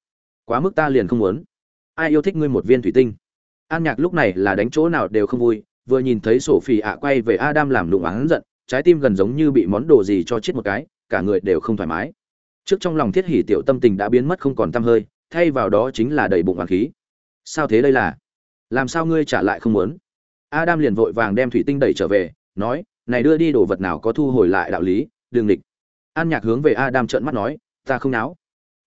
Quá mức ta liền không muốn. Ai yêu thích ngươi một viên thủy tinh? An nhạc lúc này là đánh chỗ nào đều không vui vừa nhìn thấy sổ phỉ ạ quay về adam làm đụng án giận, trái tim gần giống như bị món đồ gì cho chết một cái, cả người đều không thoải mái. Trước trong lòng thiết hỉ tiểu tâm tình đã biến mất không còn tâm hơi, thay vào đó chính là đầy bụng hoàng khí. Sao thế đây là? Làm sao ngươi trả lại không muốn? Adam liền vội vàng đem thủy tinh đẩy trở về, nói, này đưa đi đồ vật nào có thu hồi lại đạo lý đường địch an nhạc hướng về adam trợn mắt nói, ta không náo.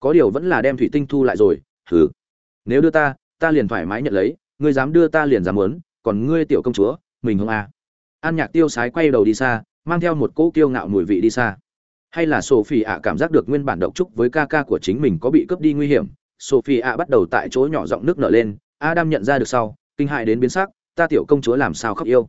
Có điều vẫn là đem thủy tinh thu lại rồi, hừ. Nếu đưa ta ta liền thoải mái nhận lấy, ngươi dám đưa ta liền dám muốn còn ngươi tiểu công chúa, mình không à. an nhạc tiêu sái quay đầu đi xa, mang theo một cỗ kiêu ngạo mùi vị đi xa hay là sophie ạ cảm giác được nguyên bản độc trúc với ca ca của chính mình có bị cướp đi nguy hiểm sophie ạ bắt đầu tại chỗ nhỏ giọng nước nở lên, adam nhận ra được sau, kinh hại đến biến sắc, ta tiểu công chúa làm sao khóc yêu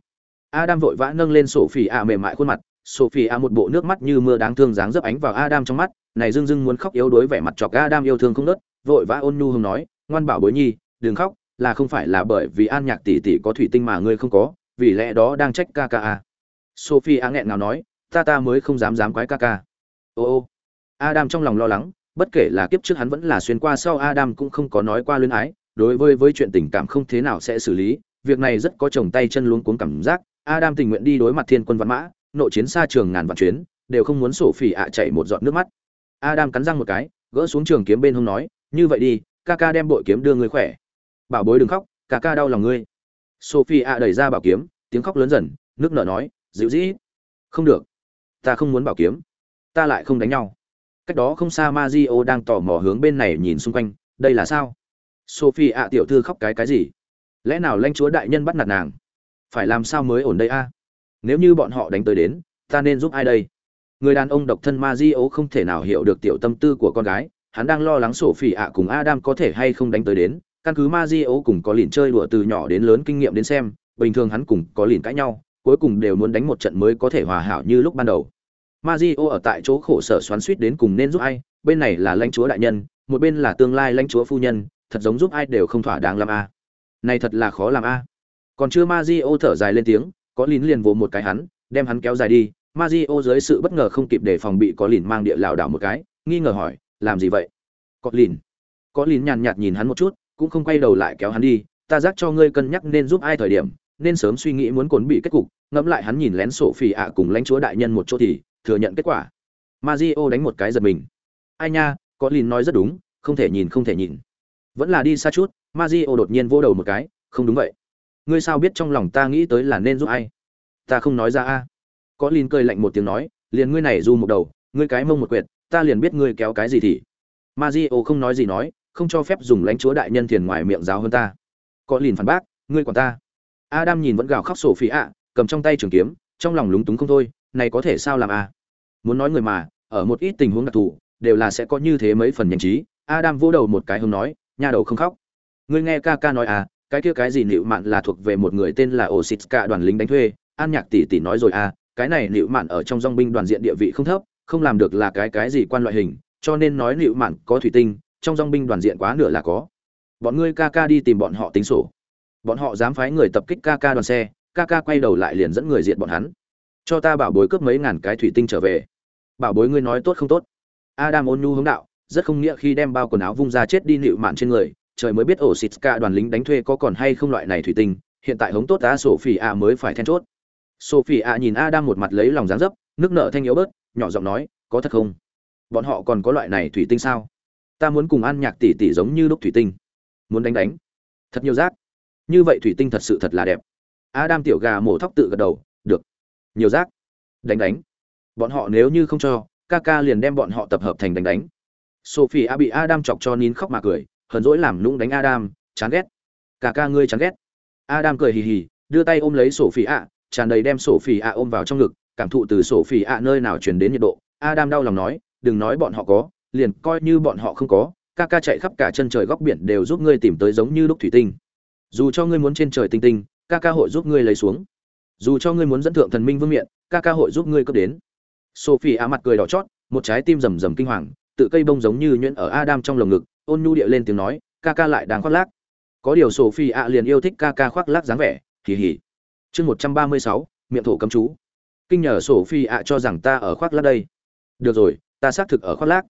adam vội vã nâng lên sophie ạ mềm mại khuôn mặt sophie ạ một bộ nước mắt như mưa đáng thương dáng dấp ánh vào adam trong mắt, này dưng dưng muốn khóc yếu đuối vẻ mặt chọc adam yêu thương không nớt, vội vã ôn nhu hùng nói, ngoan bảo bối nhi, đừng khóc là không phải là bởi vì an nhạc tỷ tỷ có thủy tinh mà ngươi không có, vì lẽ đó đang trách ca ca à. sophie a nghẹn nào nói, ta ta mới không dám dám quái ca ca. Ô ô. Adam trong lòng lo lắng, bất kể là kiếp trước hắn vẫn là xuyên qua sau adam cũng không có nói qua luyến ái, đối với với chuyện tình cảm không thế nào sẽ xử lý, việc này rất có chồng tay chân luống cuống cảm giác, adam tình nguyện đi đối mặt thiên quân văn mã, nội chiến xa trường ngàn vạn chuyến, đều không muốn sổ phỉ ạ chạy một giọt nước mắt. Adam cắn răng một cái, gỡ xuống trường kiếm bên hông nói, như vậy đi, ca ca đem bội kiếm đưa ngươi khỏe bảo bối đừng khóc, ca ca đau lòng ngươi. Sophie a đẩy ra bảo kiếm, tiếng khóc lớn dần, nước nở nói, dịu dĩ. Không được, ta không muốn bảo kiếm, ta lại không đánh nhau. Cách đó không xa Mazio đang tò mò hướng bên này nhìn xung quanh, đây là sao? Sophie a tiểu thư khóc cái cái gì? Lẽ nào lãnh chúa đại nhân bắt nạt nàng? Phải làm sao mới ổn đây a? Nếu như bọn họ đánh tới đến, ta nên giúp ai đây? Người đàn ông độc thân ma di ố không thể nào hiểu được tiểu tâm tư của con gái, hắn đang lo lắng sổ phỉ ạ cùng adam có thể hay không đánh tới đến căn cứ Mario cùng có lìn chơi đùa từ nhỏ đến lớn kinh nghiệm đến xem, bình thường hắn cùng có lìn cãi nhau, cuối cùng đều muốn đánh một trận mới có thể hòa hảo như lúc ban đầu. Mario ở tại chỗ khổ sở xoắn suýt đến cùng nên giúp ai, bên này là lãnh chúa đại nhân, một bên là tương lai lãnh chúa phu nhân, thật giống giúp ai đều không thỏa đáng làm a. Này thật là khó làm a. Còn chưa Mario thở dài lên tiếng, có lìn liền vỗ một cái hắn, đem hắn kéo dài đi. Mario dưới sự bất ngờ không kịp để phòng bị có lìn mang địa lão đảo một cái, nghi ngờ hỏi, làm gì vậy? Có lìn có lìn nhàn nhạt nhìn hắn một chút cũng không quay đầu lại kéo hắn đi, ta giác cho ngươi cân nhắc nên giúp ai thời điểm, nên sớm suy nghĩ muốn cồn bị kết cục, ngẫm lại hắn nhìn lén sổ phỉ ạ cùng lãnh chúa đại nhân một chỗ thì, thừa nhận kết quả. Ma di o đánh một cái giật mình. Ai nha, có Lin nói rất đúng, không thể nhìn không thể nhìn. Vẫn là đi xa chút ma di o đột nhiên vô đầu một cái, không đúng vậy. Ngươi sao biết trong lòng ta nghĩ tới là nên giúp ai? Ta không nói ra a. Có Lin cười lạnh một tiếng nói, liền ngươi này du một đầu, ngươi cái mông một quyệt, ta liền biết ngươi kéo cái gì thì. Ma di o không nói gì nói không cho phép dùng lãnh chúa đại nhân thiền ngoài miệng giáo hơn ta. Có lìn phản bác ngươi còn ta. Adam nhìn vẫn gào khóc sổ phỉ ạ cầm trong tay trường kiếm trong lòng lúng túng không thôi này có thể sao làm a muốn nói người mà ở một ít tình huống đặc thù đều là sẽ có như thế mấy phần nhanh trí. Adam vỗ đầu một cái hông nói nhà đầu không khóc. Ngươi nghe ca ca nói à cái kia cái gì nịu mạn là thuộc về một người tên là Ositska đoàn lính đánh thuê, An Nhạc tỷ tỷ nói rồi à, cái này nịu mạn ở trong dong binh đoàn diện địa vị không thấp, không làm được là cái cái gì quan loại hình, cho nên nói nịu mạn có thủy tinh, trong dòng binh đoàn diện quá nửa là có. Bọn ngươi ca ca đi tìm bọn họ tính sổ. Bọn họ dám phái người tập kích ca ca đoàn xe, ca ca quay đầu lại liền dẫn người diện bọn hắn. Cho ta bảo bối cướp mấy ngàn cái thủy tinh trở về. Bảo bối ngươi nói tốt không tốt? Adam ôn nhu hướng đạo, rất không nghĩa khi đem bao quần áo vung ra chết đi nịu mạn trên người, trời mới biết ổ xịt ca đoàn lính đánh thuê có còn hay không loại này thủy tinh hiện tại hống tốt á phỉ a mới phải then chốt sophie a nhìn adam một mặt lấy lòng dáng dấp nước nợ thanh yếu bớt nhỏ giọng nói có thật không bọn họ còn có loại này thủy tinh sao ta muốn cùng an nhạc tỷ tỷ giống như lúc thủy tinh. Muốn đánh đánh. Thật nhiều rác. Như vậy thủy tinh thật sự thật là đẹp. Adam tiểu gà mổ thóc tự gật đầu được. Nhiều rác. Đánh đánh. Bọn họ nếu như không cho ca ca liền đem bọn họ tập hợp thành đánh đánh. Sophie a bị adam chọc cho nín khóc mà cười hờn dỗi làm nũng đánh Adam, chán ghét. ca ca ngươi chán ghét. Adam cười hì hì, đưa tay ôm lấy sophie a tràn đầy đem sophie a ôm vào trong ngực, cảm thụ từ sophie a nơi nào truyền đến nhiệt độ. Adam đau lòng nói, đừng nói bọn họ có, liền coi như bọn họ không có, ca ca chạy khắp cả chân trời góc biển đều giúp ngươi tìm tới giống như đúc thủy tinh. Dù cho ngươi muốn trên trời tinh tinh, ca ca hội giúp ngươi lấy xuống. Dù cho ngươi muốn dẫn thượng thần minh vương miện, ca ca hội giúp ngươi cấp đến. Sophie á mặt cười đỏ chót, một trái tim rầm rầm kinh hoàng, tự cây bông giống như nhuyễn ở Adam trong lồng ngực, ôn nhu địa lên tiếng nói ca ca lại đang khoác lác có điều Sophie ạ liền yêu thích ca ca khoác lác dáng vẻ hì hì chương một trăm ba mươi sáu miệng thổ cấm chú kinh nhờ Sophie ạ cho rằng ta ở khoác lác đây được rồi ta xác thực ở khoác lác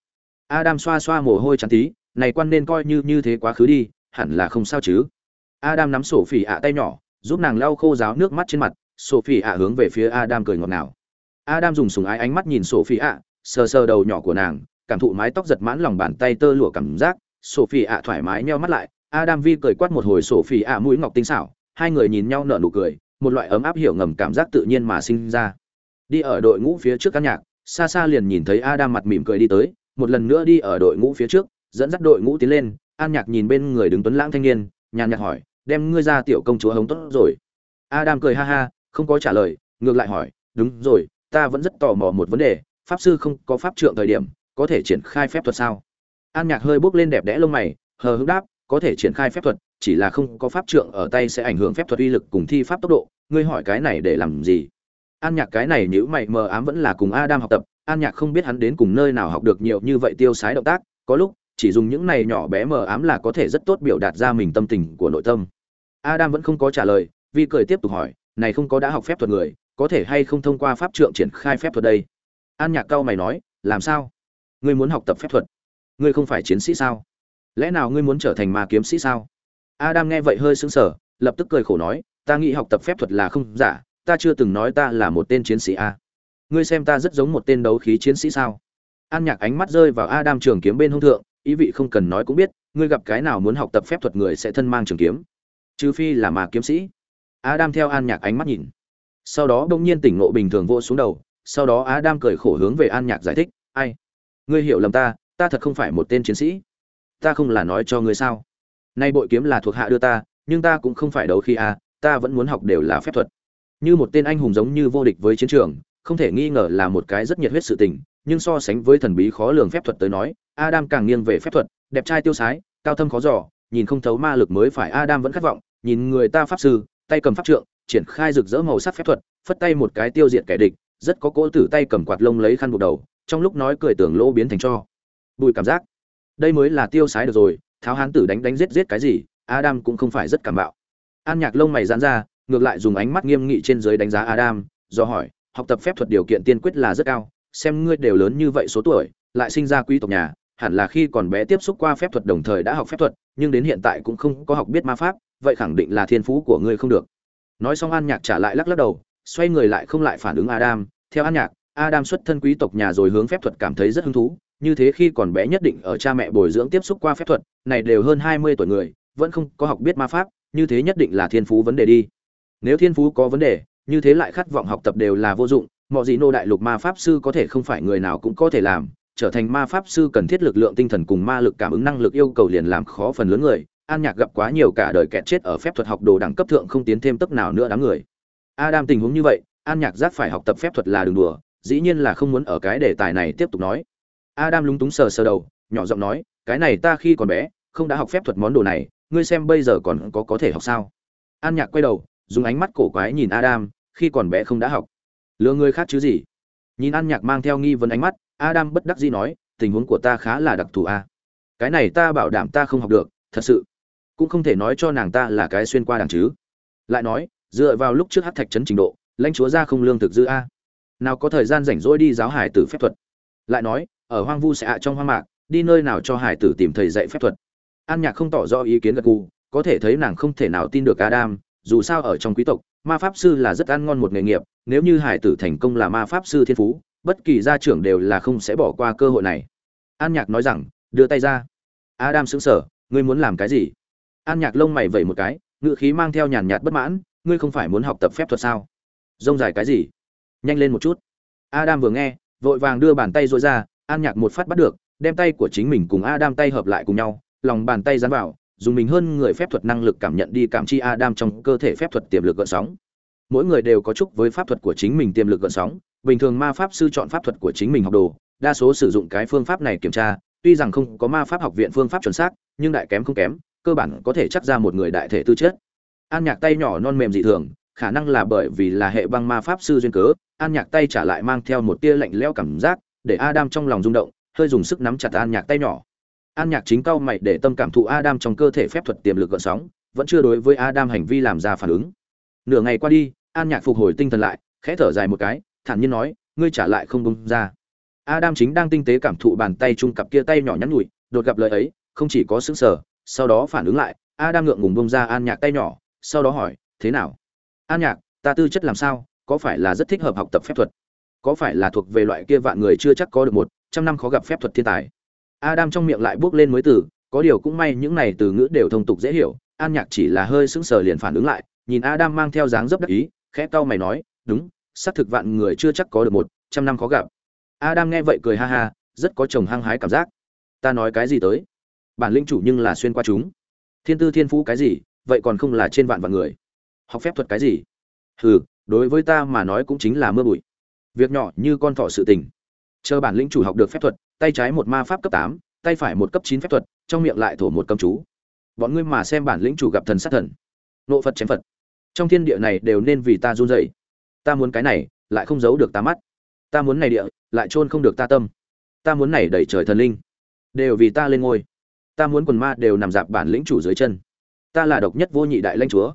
adam xoa xoa mồ hôi trắng tí, này quan nên coi như như thế quá khứ đi, hẳn là không sao chứ? Adam nắm sổ ạ tay nhỏ, giúp nàng lau khô ráo nước mắt trên mặt, sổ ạ hướng về phía adam cười ngọt ngào. Adam dùng sùng ái ánh mắt nhìn sổ ạ, sờ sờ đầu nhỏ của nàng, cảm thụ mái tóc giật mãn lòng bàn tay tơ lụa cảm giác sophie ạ thoải mái nheo mắt lại, adam vi cười quát một hồi sophie ạ mũi ngọc tinh xảo, hai người nhìn nhau nở nụ cười, một loại ấm áp hiểu ngầm cảm giác tự nhiên mà sinh ra. Đi ở đội ngũ phía trước căn nhạc, xa xa liền nhìn thấy adam mặt mỉm cười đi tới một lần nữa đi ở đội ngũ phía trước, dẫn dắt đội ngũ tiến lên, an nhạc nhìn bên người đứng tuấn lãng thanh niên, nhàn nhạt hỏi, đem ngươi ra tiểu công chúa hống tốt rồi. Adam cười ha ha, không có trả lời, ngược lại hỏi, đúng rồi, ta vẫn rất tò mò một vấn đề, pháp sư không có pháp trượng thời điểm, có thể triển khai phép thuật sao? An nhạc hơi bước lên đẹp đẽ lông mày, hờ hững đáp, có thể triển khai phép thuật, chỉ là không có pháp trượng ở tay sẽ ảnh hưởng phép thuật uy lực cùng thi pháp tốc độ, ngươi hỏi cái này để làm gì? An nhạc cái này nếu mày mờ ám vẫn là cùng adam học tập, an nhạc không biết hắn đến cùng nơi nào học được nhiều như vậy tiêu sái động tác, có lúc, chỉ dùng những này nhỏ bé mờ ám là có thể rất tốt biểu đạt ra mình tâm tình của nội tâm. Adam vẫn không có trả lời vi cười tiếp tục hỏi, này không có đã học phép thuật người, có thể hay không thông qua pháp trượng triển khai phép thuật đây? An nhạc cao mày nói, làm sao? Ngươi muốn học tập phép thuật? Ngươi không phải chiến sĩ sao? Lẽ nào ngươi muốn trở thành ma kiếm sĩ sao? Adam nghe vậy hơi sững sờ, lập tức cười khổ nói, ta nghĩ học tập phép thuật là không giả ta chưa từng nói ta là một tên chiến sĩ a. Ngươi xem ta rất giống một tên đấu khí chiến sĩ sao? An nhạc ánh mắt rơi vào adam trường kiếm bên hông thượng, ý vị không cần nói cũng biết, ngươi gặp cái nào muốn học tập phép thuật người sẽ thân mang trường kiếm. Trừ phi là mà kiếm sĩ. Adam theo an nhạc ánh mắt nhìn. Sau đó bỗng nhiên tỉnh ngộ bình thường vô xuống đầu, sau đó adam cười khổ hướng về an nhạc giải thích, ai? Ngươi hiểu lầm ta ta thật không phải một tên chiến sĩ. Ta không là nói cho ngươi sao? Nay bội kiếm là thuộc hạ đưa ta, nhưng ta cũng không phải đấu khi a, ta vẫn muốn học đều là phép thuật như một tên anh hùng giống như vô địch với chiến trường, không thể nghi ngờ là một cái rất nhiệt huyết sự tình, nhưng so sánh với thần bí khó lường phép thuật tới nói, adam càng nghiêng về phép thuật, đẹp trai tiêu sái, cao thâm khó giỏ nhìn không thấu ma lực mới phải adam vẫn khát vọng, nhìn người ta pháp sư, tay cầm pháp trượng, triển khai rực rỡ màu sắc phép thuật, phất tay một cái tiêu diệt kẻ địch, rất có cỗ tử tay cầm quạt lông lấy khăn buộc đầu, trong lúc nói cười tưởng lỗ biến thành cho. Bùi cảm giác. Đây mới là tiêu sái được rồi, tháo hán tử đánh đánh giết giết cái gì, adam cũng không phải rất cảm bạo. An nhạc lông mày giãn ra ngược lại dùng ánh mắt nghiêm nghị trên dưới đánh giá adam, do hỏi, học tập phép thuật điều kiện tiên quyết là rất cao, xem ngươi đều lớn như vậy số tuổi, lại sinh ra quý tộc nhà, hẳn là khi còn bé tiếp xúc qua phép thuật đồng thời đã học phép thuật, nhưng đến hiện tại cũng không có học biết ma pháp, vậy khẳng định là thiên phú của ngươi không được. Nói xong an nhạc trả lại lắc lắc đầu, xoay người lại không lại phản ứng adam. Theo an nhạc, adam xuất thân quý tộc nhà rồi hướng phép thuật cảm thấy rất hứng thú, như thế khi còn bé nhất định ở cha mẹ bồi dưỡng tiếp xúc qua phép thuật, này đều hơn hai mươi tuổi người, vẫn không có học biết ma pháp, như thế nhất định là thiên phú vấn đề đi nếu thiên phú có vấn đề, như thế lại khát vọng học tập đều là vô dụng, mọi gì nô đại lục ma pháp sư có thể không phải người nào cũng có thể làm, trở thành ma pháp sư cần thiết lực lượng tinh thần cùng ma lực cảm ứng năng lực yêu cầu liền làm khó phần lớn người, an nhạc gặp quá nhiều cả đời kẹt chết ở phép thuật học đồ đẳng cấp thượng không tiến thêm tức nào nữa đám người. Adam tình huống như vậy, an nhạc giác phải học tập phép thuật là đường đùa, dĩ nhiên là không muốn ở cái đề tài này tiếp tục nói. Adam lúng túng sờ sờ đầu, nhỏ giọng nói, cái này ta khi còn bé, không đã học phép thuật món đồ này, ngươi xem bây giờ còn có có thể học sao? An nhạc quay đầu dùng ánh mắt cổ quái nhìn adam, khi còn bé không đã học. Lừa người khác chứ gì? Nhìn an nhạc mang theo nghi vấn ánh mắt, adam bất đắc dĩ nói, tình huống của ta khá là đặc thù a. Cái này ta bảo đảm ta không học được, thật sự. Cũng không thể nói cho nàng ta là cái xuyên qua đảng chứ. Lại nói, dựa vào lúc trước hắc thạch trấn trình độ, lãnh chúa ra không lương thực dư a. Nào có thời gian rảnh rỗi đi giáo hải tử phép thuật. Lại nói, ở hoang vu sẽ ạ trong hoang mạc, đi nơi nào cho hải tử tìm thầy dạy phép thuật. An nhạc không tỏ rõ ý kiến gật gù, có thể thấy nàng không thể nào tin được adam dù sao ở trong quý tộc, ma pháp sư là rất ăn ngon một nghề nghiệp, nếu như hải tử thành công là ma pháp sư thiên phú, bất kỳ gia trưởng đều là không sẽ bỏ qua cơ hội này. An nhạc nói rằng, đưa tay ra. Adam sững sờ, ngươi muốn làm cái gì? An nhạc lông mày vẩy một cái ngự khí mang theo nhàn nhạt bất mãn, ngươi không phải muốn học tập phép thuật sao? Rông dài cái gì? Nhanh lên một chút. Adam vừa nghe, vội vàng đưa bàn tay dội ra, an nhạc một phát bắt được, đem tay của chính mình cùng adam tay hợp lại cùng nhau, lòng bàn tay dán vào dùng mình hơn người phép thuật năng lực cảm nhận đi cảm chi adam trong cơ thể phép thuật tiềm lực gợn sóng. Mỗi người đều có chúc với pháp thuật của chính mình tiềm lực gợn sóng. Bình thường ma pháp sư chọn pháp thuật của chính mình học đồ, đa số sử dụng cái phương pháp này kiểm tra. Tuy rằng không có ma pháp học viện phương pháp chuẩn xác, nhưng đại kém không kém, cơ bản có thể chắc ra một người đại thể tư chất. An nhạc tay nhỏ non mềm dị thường, khả năng là bởi vì là hệ băng ma pháp sư duyên cớ, an nhạc tay trả lại mang theo một tia lạnh lẽo cảm giác, để adam trong lòng rung động, hơi dùng sức nắm chặt an nhạc tay nhỏ an nhạc chính cao mày để tâm cảm thụ adam trong cơ thể phép thuật tiềm lực gợn sóng, vẫn chưa đối với adam hành vi làm ra phản ứng. Nửa ngày qua đi, an nhạc phục hồi tinh thần lại, khẽ thở dài một cái, thản nhiên nói, ngươi trả lại không bông ra. Adam chính đang tinh tế cảm thụ bàn tay chung cặp kia tay nhỏ nhắn nhủi, đột gặp lời ấy, không chỉ có sững sờ, sau đó phản ứng lại, adam ngượng ngùng bông ra an nhạc tay nhỏ, sau đó hỏi, thế nào? An nhạc, ta tư chất làm sao? Có phải là rất thích hợp học tập phép thuật? Có phải là thuộc về loại kia vạn người chưa chắc có được một, trăm năm khó gặp phép thuật thiên tài? Adam trong miệng lại bước lên mới từ, có điều cũng may những này từ ngữ đều thông tục dễ hiểu, an nhạc chỉ là hơi sững sờ liền phản ứng lại, nhìn adam mang theo dáng dấp đắc ý, khẽ cau mày nói, đúng, xác thực vạn người chưa chắc có được một, trăm năm khó gặp. Adam nghe vậy cười ha ha, rất có chồng hăng hái cảm giác. Ta nói cái gì tới? Bản lĩnh chủ nhưng là xuyên qua chúng. Thiên tư thiên phú cái gì, vậy còn không là trên vạn vạn người. Học phép thuật cái gì? Hừ, đối với ta mà nói cũng chính là mưa bụi. Việc nhỏ như con thỏ sự tình. Chờ bản lĩnh chủ học được phép thuật tay trái một ma pháp cấp tám, tay phải một cấp chín phép thuật, trong miệng lại thổ một cầm chú. Bọn ngươi mà xem bản lĩnh chủ gặp thần sát thần. Nộ phật chém phật. Trong thiên địa này đều nên vì ta run rẩy. Ta muốn cái này, lại không giấu được ta mắt. Ta muốn này địa, lại chôn không được ta tâm. Ta muốn này đẩy trời thần linh. Đều vì ta lên ngôi. Ta muốn quần ma đều nằm dạp bản lĩnh chủ dưới chân. Ta là độc nhất vô nhị đại lãnh chúa.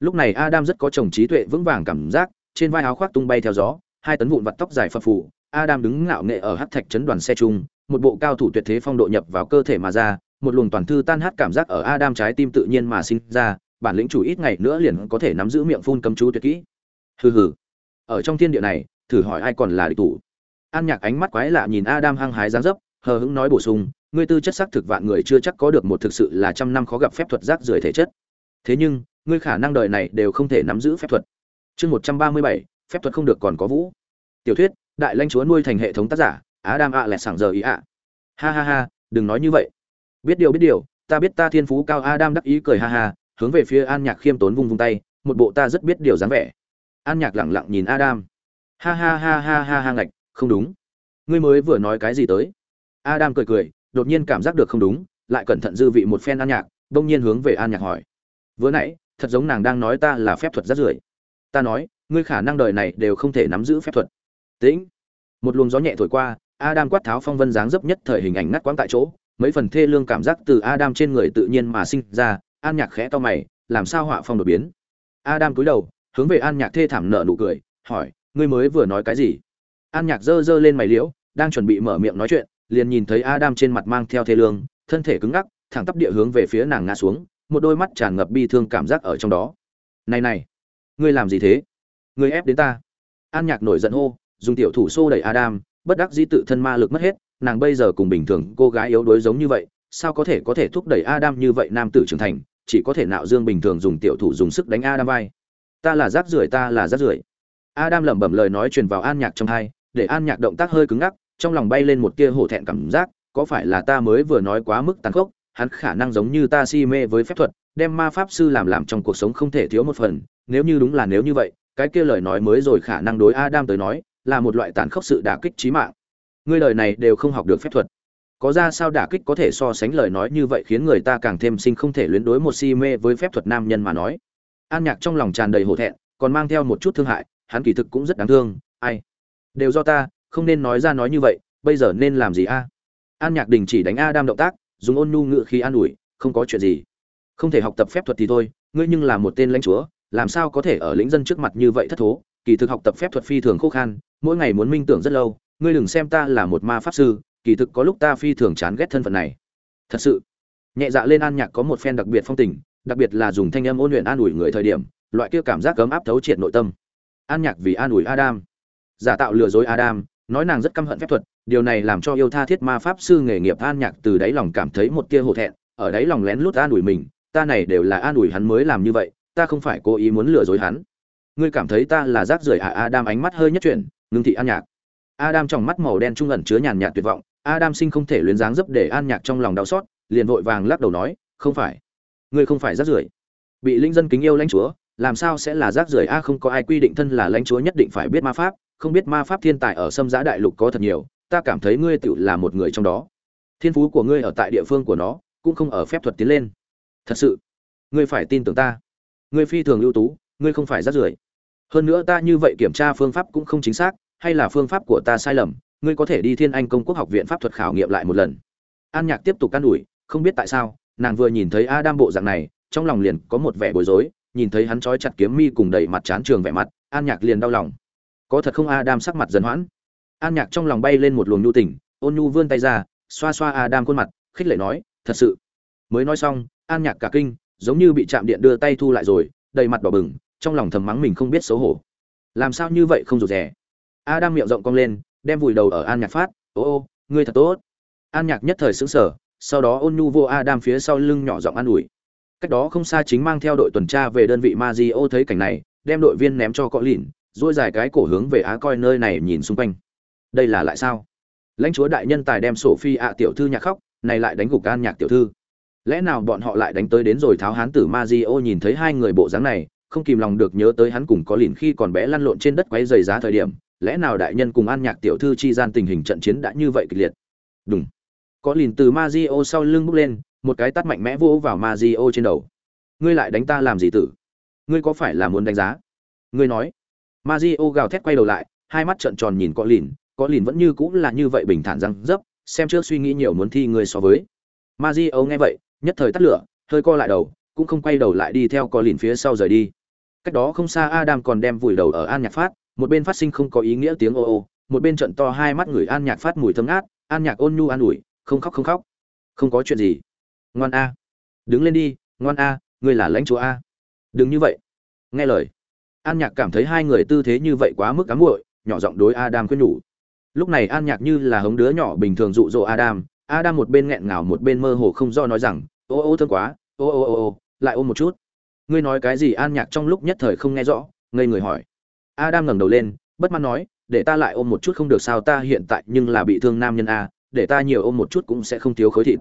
Lúc này adam rất có chồng trí tuệ vững vàng cảm giác, trên vai áo khoác tung bay theo gió, hai tấn vụn vặt tóc dài phập phù adam đứng ngạo nghệ ở hắc thạch chấn đoàn xe chung, một bộ cao thủ tuyệt thế phong độ nhập vào cơ thể mà ra, một luồng toàn thư tan hát cảm giác ở adam trái tim tự nhiên mà sinh ra, bản lĩnh chủ ít ngày nữa liền có thể nắm giữ miệng phun cấm chú tuyệt kỹ. Hừ hừ. Ở trong thiên địa này, thử hỏi ai còn là địch thủ? An nhạc ánh mắt quái lạ nhìn adam hăng hái dáng dấp, hờ hững nói bổ sung, ngươi tư chất sắc thực vạn người chưa chắc có được một thực sự là trăm năm khó gặp phép thuật rác rưởi thể chất. Thế nhưng, ngươi khả năng đời này đều không thể nắm giữ phép thuật. Chương một trăm ba mươi bảy, phép thuật không được còn có vũ. Tiểu thuyết đại lãnh chúa nuôi thành hệ thống tác giả á đam ạ à lẹt sảng giờ ý ạ. Ha ha ha, đừng nói như vậy. Biết điều biết điều, ta biết ta thiên phú cao adam đắc ý cười ha ha, hướng về phía an nhạc khiêm tốn vung vung tay, một bộ ta rất biết điều dáng vẻ. An nhạc lẳng lặng nhìn adam. Ha ha ha ha ha ha ngạch, không đúng. Ngươi mới vừa nói cái gì tới? Adam cười cười, đột nhiên cảm giác được không đúng, lại cẩn thận dư vị một phen an nhạc đông nhiên hướng về an nhạc hỏi. Vừa nãy, thật giống nàng đang nói ta là phép thuật rất rưởi. Ta nói, ngươi khả năng đời này đều không thể nắm giữ phép thuật tĩnh. Một luồng gió nhẹ thổi qua, adam quát tháo phong vân dáng dấp nhất thời hình ảnh ngắt quãng tại chỗ, mấy phần thê lương cảm giác từ adam trên người tự nhiên mà sinh ra, an nhạc khẽ to mày, làm sao họa phong đột biến? Adam cúi đầu, hướng về an nhạc thê thảm nở nụ cười, hỏi, ngươi mới vừa nói cái gì? An nhạc giơ giơ lên mày liễu, đang chuẩn bị mở miệng nói chuyện, liền nhìn thấy adam trên mặt mang theo thê lương, thân thể cứng ngắc, thẳng tắp địa hướng về phía nàng ngã xuống, một đôi mắt tràn ngập bi thương cảm giác ở trong đó. Này này, ngươi làm gì thế? Ngươi ép đến ta? An nhạc nổi giận hô dùng tiểu thủ xô đẩy adam bất đắc dĩ tự thân ma lực mất hết nàng bây giờ cùng bình thường cô gái yếu đuối giống như vậy sao có thể có thể thúc đẩy adam như vậy nam tử trưởng thành chỉ có thể nạo dương bình thường dùng tiểu thủ dùng sức đánh adam vai. Ta là rác rưởi ta là rác rưởi. Adam lẩm bẩm lời nói truyền vào an nhạc trong tai, để an nhạc động tác hơi cứng ngắc trong lòng bay lên một tia hổ thẹn cảm giác có phải là ta mới vừa nói quá mức tàn khốc hắn khả năng giống như ta si mê với phép thuật đem ma pháp sư làm làm trong cuộc sống không thể thiếu một phần nếu như đúng là nếu như vậy cái kia lời nói mới rồi khả năng đối adam tới nói là một loại tàn khốc sự đả kích trí mạng. Ngươi lời này đều không học được phép thuật. Có ra sao đả kích có thể so sánh lời nói như vậy khiến người ta càng thêm sinh không thể luyến đối một si mê với phép thuật nam nhân mà nói. An nhạc trong lòng tràn đầy hổ thẹn, còn mang theo một chút thương hại, hắn kỳ thực cũng rất đáng thương, ai? Đều do ta, không nên nói ra nói như vậy, bây giờ nên làm gì a? An nhạc đình chỉ đánh a đam động tác, dùng ôn nhu ngự khi an ủi, không có chuyện gì. Không thể học tập phép thuật thì thôi, ngươi nhưng là một tên lãnh chúa, làm sao có thể ở lĩnh dân trước mặt như vậy thất thố? Kỳ thực học tập phép thuật phi thường khô khan mỗi ngày muốn minh tưởng rất lâu, ngươi đừng xem ta là một ma pháp sư, kỳ thực có lúc ta phi thường chán ghét thân phận này. Thật sự, nhẹ dạ lên an nhạc có một phen đặc biệt phong tình, đặc biệt là dùng thanh âm ôn luyện an ủi người thời điểm, loại kia cảm giác cấm áp thấu triệt nội tâm. An nhạc vì an ủi adam, giả tạo lừa dối adam, nói nàng rất căm hận phép thuật, điều này làm cho yêu tha thiết ma pháp sư nghề nghiệp an nhạc từ đáy lòng cảm thấy một tia hổ thẹn, ở đáy lòng lén lút an ủi mình, ta này đều là an ủi hắn mới làm như vậy, ta không phải cố ý muốn lừa dối hắn. Ngươi cảm thấy ta là rác rưởi à adam, ánh mắt hơi nhất chuyển ngưng thị an nhạc. Adam trong mắt màu đen trung ẩn chứa nhàn nhạt tuyệt vọng. Adam sinh không thể luyến dáng dấp để an nhạc trong lòng đau xót, liền vội vàng lắc đầu nói, không phải. Ngươi không phải rác rưởi. Bị linh dân kính yêu lãnh chúa, làm sao sẽ là rác rưởi? A, không có ai quy định thân là lãnh chúa nhất định phải biết ma pháp, không biết ma pháp thiên tài ở xâm giã đại lục có thật nhiều, ta cảm thấy ngươi tự là một người trong đó. Thiên phú của ngươi ở tại địa phương của nó, cũng không ở phép thuật tiến lên. Thật sự, ngươi phải tin tưởng ta. Ngươi phi thường ưu tú, ngươi không phải rác rưởi hơn nữa ta như vậy kiểm tra phương pháp cũng không chính xác, hay là phương pháp của ta sai lầm, ngươi có thể đi thiên anh công quốc học viện pháp thuật khảo nghiệm lại một lần. An nhạc tiếp tục can ủi, không biết tại sao, nàng vừa nhìn thấy a đam bộ dạng này, trong lòng liền có một vẻ bối rối, nhìn thấy hắn trói chặt kiếm mi cùng đầy mặt chán trường vẻ mặt, an nhạc liền đau lòng. Có thật không a đam sắc mặt dần hoãn? An nhạc trong lòng bay lên một luồng nhu tỉnh ôn nhu vươn tay ra, xoa xoa a đam khuôn mặt, khích lệ nói, thật sự. Mới nói xong, an nhạc cả kinh, giống như bị chạm điện đưa tay thu lại rồi, đầy mặt đỏ bừng trong lòng thầm mắng mình không biết xấu hổ. Làm sao như vậy không rụt rè? Adam miệng rộng cong lên, đem vùi đầu ở an nhạc phát. Ô ô, ngươi thật tốt. An nhạc nhất thời sững sờ, sau đó ôn nhu vô adam phía sau lưng nhỏ giọng an ủi. Cách đó không xa chính mang theo đội tuần tra về đơn vị Mazio thấy cảnh này, đem đội viên ném cho cọ lìn, duỗi dài cái cổ hướng về á coi nơi này nhìn xung quanh. Đây là lại sao? Lãnh chúa đại nhân tài đem sổ phi ạ tiểu thư nhạc khóc, này lại đánh gục an nhạc tiểu thư. Lẽ nào bọn họ lại đánh tới đến rồi tháo hán tử Mazio nhìn thấy hai người bộ dáng này không kìm lòng được nhớ tới hắn cùng có lìn khi còn bé lăn lộn trên đất quấy giày giá thời điểm, lẽ nào đại nhân cùng an nhạc tiểu thư chi gian tình hình trận chiến đã như vậy kịch liệt? Đúng có lìn từ Mazio sau lưng bước lên, một cái tát mạnh mẽ vỗ vào Mazio trên đầu. Ngươi lại đánh ta làm gì tử? Ngươi có phải là muốn đánh giá? Ngươi nói. Mazio gào thét quay đầu lại, hai mắt trợn tròn nhìn có lìn có lìn vẫn như cũng là như vậy bình thản răng dấp, xem trước suy nghĩ nhiều muốn thi ngươi so với. Mazio nghe vậy, nhất thời tắt lửa, hơi co lại đầu, cũng không quay đầu lại đi theo có lìn phía sau rời đi cách đó không xa adam còn đem vùi đầu ở an nhạc phát, một bên phát sinh không có ý nghĩa tiếng ô ô, một bên trận to hai mắt người an nhạc phát mùi thơm ngát, an nhạc ôn nhu an ủi, không khóc không khóc. Không có chuyện gì. Ngoan a. Đứng lên đi, ngoan a, ngươi là lãnh chúa a. Đừng như vậy. Nghe lời, an nhạc cảm thấy hai người tư thế như vậy quá mức cám muội, nhỏ giọng đối adam khuyên nhủ. Lúc này an nhạc như là hống đứa nhỏ bình thường dụ dỗ adam adam một bên nghẹn ngào một bên mơ hồ không do nói rằng, ô ô thương quá, ô ô ô ô, lại ôm một chút ngươi nói cái gì an nhạc trong lúc nhất thời không nghe rõ, ngây người hỏi. Adam ngẩng đầu lên, bất mãn nói, để ta lại ôm một chút không được sao ta hiện tại nhưng là bị thương nam nhân a, để ta nhiều ôm một chút cũng sẽ không thiếu khối thịt.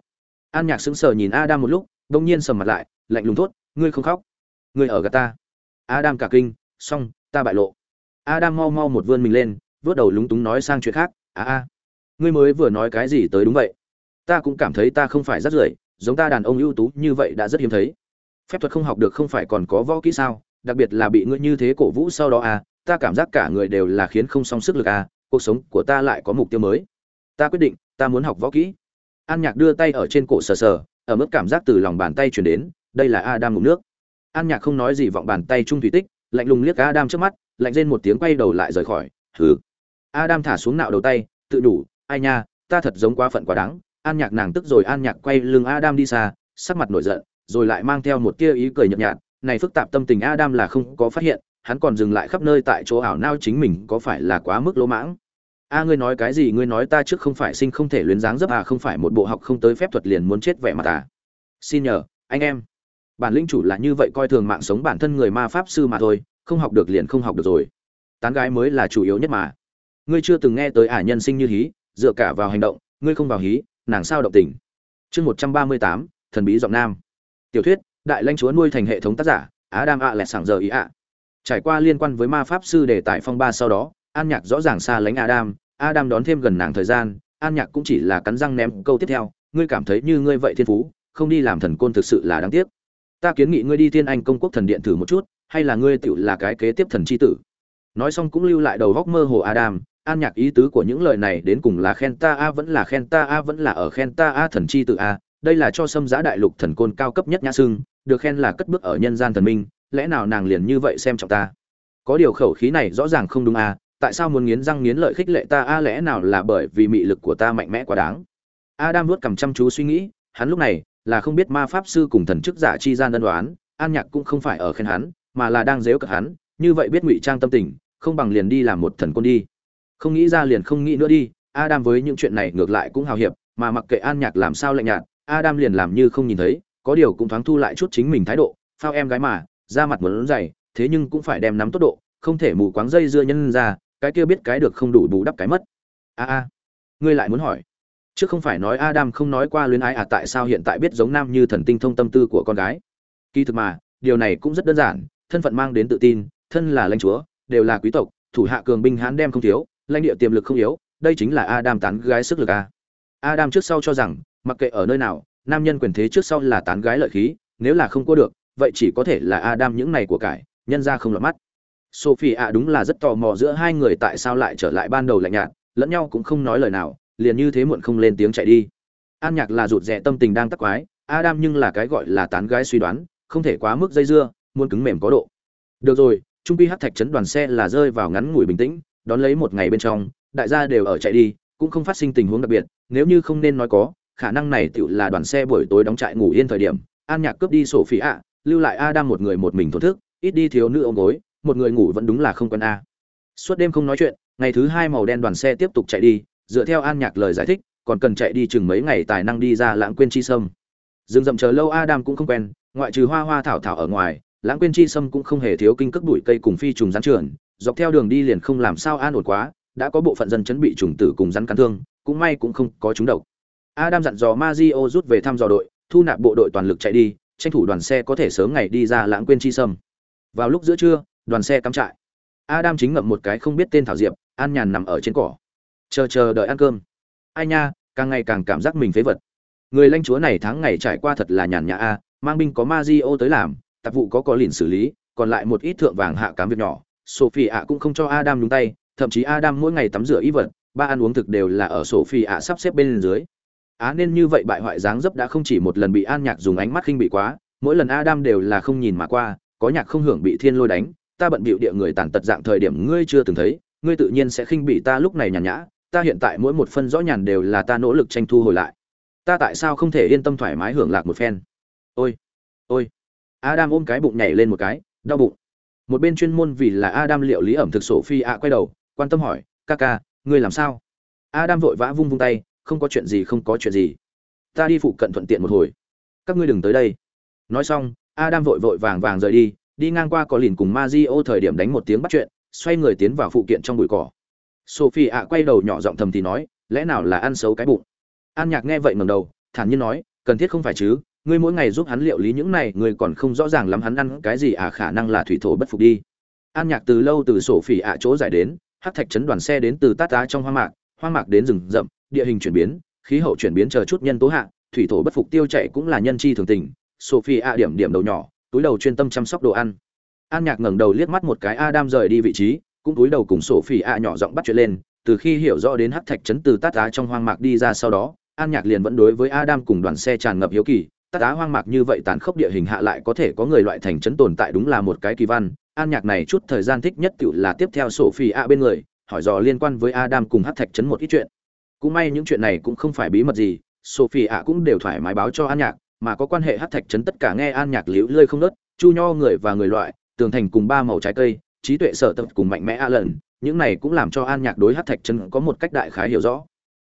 An nhạc sững sờ nhìn adam một lúc đông nhiên sầm mặt lại, lạnh lùng thốt, ngươi không khóc. Ngươi ở gà ta. Adam cả kinh, xong, ta bại lộ. Adam mau mau một vươn mình lên, vớt đầu lúng túng nói sang chuyện khác, a a, ngươi mới vừa nói cái gì tới đúng vậy? Ta cũng cảm thấy ta không phải rất rưởi, giống ta đàn ông ưu tú như vậy đã rất hiếm thấy phép thuật không học được không phải còn có võ kỹ sao? Đặc biệt là bị ngươi như thế cổ vũ sau đó à ta cảm giác cả người đều là khiến không song sức lực à cuộc sống của ta lại có mục tiêu mới. Ta quyết định, ta muốn học võ kỹ. An nhạc đưa tay ở trên cổ sờ sờ, ở mức cảm giác từ lòng bàn tay chuyển đến, đây là adam ngụm nước. An nhạc không nói gì vọng bàn tay trung thủy tích, lạnh lùng liếc adam trước mắt, lạnh lên một tiếng quay đầu lại rời khỏi. Hừ. Adam thả xuống nạo đầu tay, tự đủ, ai nha, ta thật giống quá phận quá đáng. An nhạc nàng tức rồi, an nhạc quay lưng adam đi xa, sắc mặt nổi giận rồi lại mang theo một tia ý cười nhợt nhạt, này phức tạp tâm tình adam là không có phát hiện, hắn còn dừng lại khắp nơi tại chỗ ảo nao chính mình có phải là quá mức lỗ mãng. A, ngươi nói cái gì? Ngươi nói ta trước không phải sinh không thể luyến dáng dấp à không phải một bộ học không tới phép thuật liền muốn chết vẻ mặt à? Xin nhờ, anh em. Bản lĩnh chủ là như vậy coi thường mạng sống bản thân người ma pháp sư mà thôi, không học được liền không học được rồi. Tán gái mới là chủ yếu nhất mà. Ngươi chưa từng nghe tới ả nhân sinh như hí, dựa cả vào hành động, ngươi không vào hí, nàng sao động tình? Chương một trăm ba mươi tám, thần bí giọng nam tiểu thuyết, đại lãnh chúa nuôi thành hệ thống tác giả á adam ạ lẹt sảng giờ ý ạ. Trải qua liên quan với ma pháp sư đề tài phong ba sau đó, an nhạc rõ ràng xa lánh adam adam đón thêm gần nàng thời gian, an nhạc cũng chỉ là cắn răng ném câu tiếp theo, ngươi cảm thấy như ngươi vậy thiên phú, không đi làm thần côn thực sự là đáng tiếc. Ta kiến nghị ngươi đi thiên anh công quốc thần điện thử một chút, hay là ngươi tựu là cái kế tiếp thần chi tử? Nói xong cũng lưu lại đầu góc mơ hồ adam, an nhạc ý tứ của những lời này đến cùng là khen ta a vẫn là khen ta a vẫn là ở khen ta a thần chi tử a đây là cho xâm giã đại lục thần côn cao cấp nhất nhã sưng được khen là cất bước ở nhân gian thần minh, lẽ nào nàng liền như vậy xem trọng ta có điều khẩu khí này rõ ràng không đúng à? tại sao muốn nghiến răng nghiến lợi khích lệ ta, a, lẽ nào là bởi vì mị lực của ta mạnh mẽ quá đáng adam nuốt cầm chăm chú suy nghĩ, hắn lúc này là không biết ma pháp sư cùng thần chức giả chi gian đơn đoán an nhạc cũng không phải ở khen hắn, mà là đang dếu cợt hắn, như vậy biết ngụy trang tâm tình, không bằng liền đi làm một thần côn đi không nghĩ ra liền không nghĩ nữa đi, adam với những chuyện này ngược lại cũng hào hiệp, mà mặc kệ an nhạc làm sao lạnh nhạt adam liền làm như không nhìn thấy, có điều cũng thoáng thu lại chút chính mình thái độ, phao em gái mà ra mặt muốn dày, thế nhưng cũng phải đem nắm tốt độ, không thể mù quáng dây dưa nhân ra, cái kia biết cái được không đủ bù đắp cái mất. A a, ngươi lại muốn hỏi, chứ không phải nói adam không nói qua luyến ái à tại sao hiện tại biết giống nam như thần tinh thông tâm tư của con gái? Kỳ thực mà, điều này cũng rất đơn giản, thân phận mang đến tự tin, thân là lãnh chúa, đều là quý tộc, thủ hạ cường binh hán đem không thiếu, lãnh địa tiềm lực không yếu, đây chính là adam tán gái sức lực a adam trước sau cho rằng, mặc kệ ở nơi nào, nam nhân quyền thế trước sau là tán gái lợi khí, nếu là không có được, vậy chỉ có thể là adam những này của cải, nhân ra không lọt mắt. Sophie ạ đúng là rất tò mò giữa hai người tại sao lại trở lại ban đầu lạnh nhạt, lẫn nhau cũng không nói lời nào, liền như thế muộn không lên tiếng chạy đi. An nhạc là rụt rè tâm tình đang tắc quái, adam nhưng là cái gọi là tán gái suy đoán, không thể quá mức dây dưa, muốn cứng mềm có độ. Được rồi, trung phi hắc thạch chấn đoàn xe là rơi vào ngắn ngủi bình tĩnh, đón lấy một ngày bên trong, đại gia đều ở chạy đi cũng không phát sinh tình huống đặc biệt, nếu như không nên nói có, khả năng này tựu là đoàn xe buổi tối đóng trại ngủ yên thời điểm, an nhạc cướp đi sổ phí ạ, lưu lại a đang một người một mình thổn thức, ít đi thiếu nữ ôm gối, một người ngủ vẫn đúng là không quen a. Suốt đêm không nói chuyện, ngày thứ hai màu đen đoàn xe tiếp tục chạy đi, dựa theo an nhạc lời giải thích, còn cần chạy đi chừng mấy ngày tài năng đi ra lãng quên chi sâm. Dừng dậm chờ lâu adam cũng không quen, ngoại trừ hoa hoa thảo thảo ở ngoài, lãng quên chi sâm cũng không hề thiếu kinh cước bụi cây cùng phi trùng rắn trường dọc theo đường đi liền không làm sao an ổn quá đã có bộ phận dân chấn bị trùng tử cùng rắn cắn thương, cũng may cũng không có chúng độc. Adam dặn dò mazio rút về thăm dò đội, thu nạp bộ đội toàn lực chạy đi, tranh thủ đoàn xe có thể sớm ngày đi ra lãng quên chi sâm. Vào lúc giữa trưa, đoàn xe cắm trại. Adam chính ngậm một cái không biết tên thảo diệp, an nhàn nằm ở trên cỏ. Chờ chờ đợi ăn cơm. Ai nha, càng ngày càng cảm giác mình phế vật. Người lãnh chúa này tháng ngày trải qua thật là nhàn nhã a, mang binh có Mazio tới làm, tạp vụ có có lìn xử lý, còn lại một ít thượng vàng hạ cám việc nhỏ. Sophie ạ cũng không cho adam nhúng tay thậm chí adam mỗi ngày tắm rửa y vật, ba ăn uống thực đều là ở sophie ạ sắp xếp bên dưới. Á, nên như vậy bại hoại dáng dấp đã không chỉ một lần bị an nhạc dùng ánh mắt khinh bị quá, mỗi lần adam đều là không nhìn mà qua, có nhạc không hưởng bị thiên lôi đánh, ta bận bịu địa người tàn tật dạng thời điểm ngươi chưa từng thấy, ngươi tự nhiên sẽ khinh bị ta lúc này nhàn nhã, ta hiện tại mỗi một phân rõ nhàn đều là ta nỗ lực tranh thu hồi lại. Ta tại sao không thể yên tâm thoải mái hưởng lạc một phen? Ôi ôi. Adam ôm cái bụng nhảy lên một cái, đau bụng. Một bên chuyên môn vì là adam liệu lý ẩm thực sổ phi ạ quay đầu quan tâm hỏi, ca ca, ngươi làm sao? Adam vội vã vung vung tay, không có chuyện gì, không có chuyện gì. Ta đi phụ cận thuận tiện một hồi. Các ngươi đừng tới đây. Nói xong, adam vội vội vàng vàng rời đi đi ngang qua có lìn cùng ma di ô thời điểm đánh một tiếng bắt chuyện, xoay người tiến vào phụ kiện trong bụi cỏ. Sophie ạ quay đầu nhỏ giọng thầm thì nói, lẽ nào là ăn xấu cái bụng? An nhạc nghe vậy ngầm đầu, thản nhiên nói, cần thiết không phải chứ, ngươi mỗi ngày giúp hắn liệu lý những này, ngươi còn không rõ ràng lắm hắn ăn cái gì à khả năng là thủy thổ bất phục đi. An nhạc từ lâu từ sổ phỉ ạ chỗ giải đến hắc thạch chấn đoàn xe đến từ tát tá trong hoang mạc hoang mạc đến rừng rậm, địa hình chuyển biến, khí hậu chuyển biến chờ chút nhân tố hạ, thủy thổ bất phục tiêu chạy cũng là nhân chi thường tình. Sophie a điểm điểm đầu nhỏ, túi đầu chuyên tâm chăm sóc đồ ăn. An nhạc ngẩng đầu liếc mắt một cái adam rời đi vị trí, cũng túi đầu cùng sophie a nhỏ giọng bắt chuyện lên. Từ khi hiểu rõ đến hắc thạch chấn từ tát tá trong hoang mạc đi ra sau đó, an nhạc liền vẫn đối với adam cùng đoàn xe tràn ngập hiếu kỳ tát tá hoang mạc như vậy tàn khốc địa hình hạ lại có thể có người loại thành chấn tồn tại đúng là một cái kỳ văn. An nhạc này chút thời gian thích nhất tự là tiếp theo sophie a bên người, hỏi dò liên quan với adam cùng hát thạch chấn một ít chuyện. Cũng may những chuyện này cũng không phải bí mật gì sophie ạ cũng đều thoải mái báo cho an nhạc, mà có quan hệ hát thạch trấn tất cả nghe an nhạc liễu lơi không nớt, chu nho người và người loại, tường thành cùng ba màu trái cây, trí tuệ sở tập cùng mạnh mẽ a lần, những này cũng làm cho an nhạc đối hát thạch trấn có một cách đại khái hiểu rõ.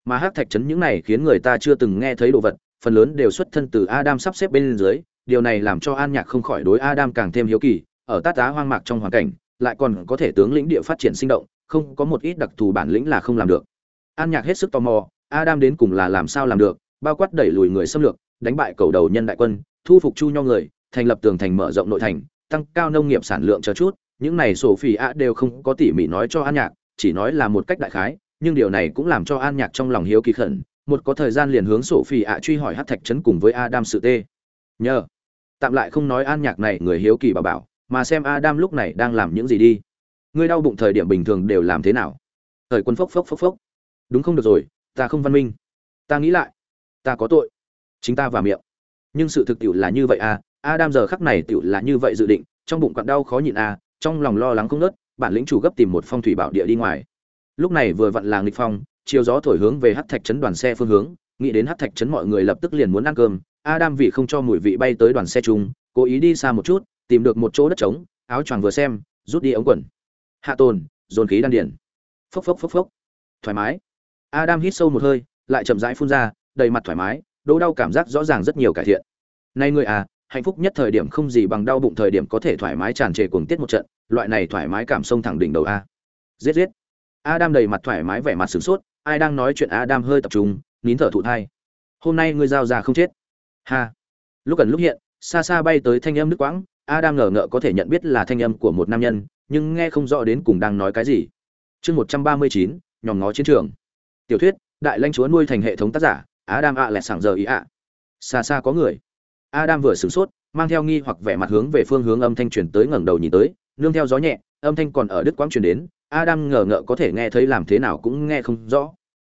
Mà hát thạch trấn những này khiến người ta chưa từng nghe thấy đồ vật phần lớn đều xuất thân từ adam sắp xếp bên dưới, điều này làm cho an nhạc không khỏi đối adam càng thêm hiếu kỳ, ở tát giá hoang mạc trong hoàn cảnh, lại còn có thể tướng lĩnh địa phát triển sinh động, không có một ít đặc thù bản lĩnh là không làm được. An nhạc hết sức tò mò, adam đến cùng là làm sao làm được, bao quát đẩy lùi người xâm lược, đánh bại cầu đầu nhân đại quân, thu phục chu nho người, thành lập tường thành mở rộng nội thành, tăng cao nông nghiệp sản lượng chờ chút, những này sổ phỉ ạ đều không có tỉ mỉ nói cho an nhạc, chỉ nói là một cách đại khái, nhưng điều này cũng làm cho an nhạc trong lòng hiếu kỳ khẩn một có thời gian liền hướng sổ phi ạ truy hỏi hát thạch trấn cùng với adam sự tê. Nhờ. Tạm lại không nói an nhạc này, người hiếu kỳ bảo bảo, mà xem adam lúc này đang làm những gì đi. Ngươi đau bụng thời điểm bình thường đều làm thế nào? Thời quân phốc phốc phốc phốc. Đúng không được rồi, ta không văn minh. Ta nghĩ lại. Ta có tội. Chính ta và miệng. Nhưng sự thực tiệu là như vậy à adam giờ khắc này tiệu là như vậy dự định, trong bụng quặn đau khó nhịn à trong lòng lo lắng không nớt bản lĩnh chủ gấp tìm một phong thủy bảo địa đi ngoài. Lúc này vừa vặn là nghịch phong chiều gió thổi hướng về hắc thạch trấn đoàn xe phương hướng, nghĩ đến hắc thạch trấn mọi người lập tức liền muốn ăn cơm, adam vì không cho mùi vị bay tới đoàn xe chung, cố ý đi xa một chút, tìm được một chỗ đất trống, áo choàng vừa xem, rút đi ống quần. Hạ tồn, dồn khí đan điển phốc phốc phốc phốc. Thoải mái. Adam hít sâu một hơi, lại chậm rãi phun ra, đầy mặt thoải mái đau đau cảm giác rõ ràng rất nhiều cải thiện. Này người à hạnh phúc nhất thời điểm không gì bằng đau bụng thời điểm có thể thoải mái tràn trề cuồng tiết một trận, loại này thoải mái cảm sông thẳng đỉnh đầu a. Giết giết. Adam đầy mặt thoải mái vẻ mặt sửng sốt ai đang nói chuyện adam hơi tập trung, nín thở thụ thai. Hôm nay ngươi giao ra không chết. Ha. Lúc gần lúc hiện, xa xa bay tới thanh âm nước quãng, adam ngờ ngợ có thể nhận biết là thanh âm của một nam nhân, nhưng nghe không rõ đến cùng đang nói cái gì. Chương một trăm ba mươi chín, nhòm ngó chiến trường. Tiểu thuyết, đại lãnh chúa nuôi thành hệ thống tác giả, adam ạ lẹ sảng giờ ý ạ. Xa xa có người. Adam vừa sửng sốt, mang theo nghi hoặc vẻ mặt hướng về phương hướng âm thanh truyền tới ngẩng đầu nhìn tới, nương theo gió nhẹ âm thanh còn ở đứt quãng truyền đến, adam ngờ ngợ có thể nghe thấy làm thế nào cũng nghe không rõ.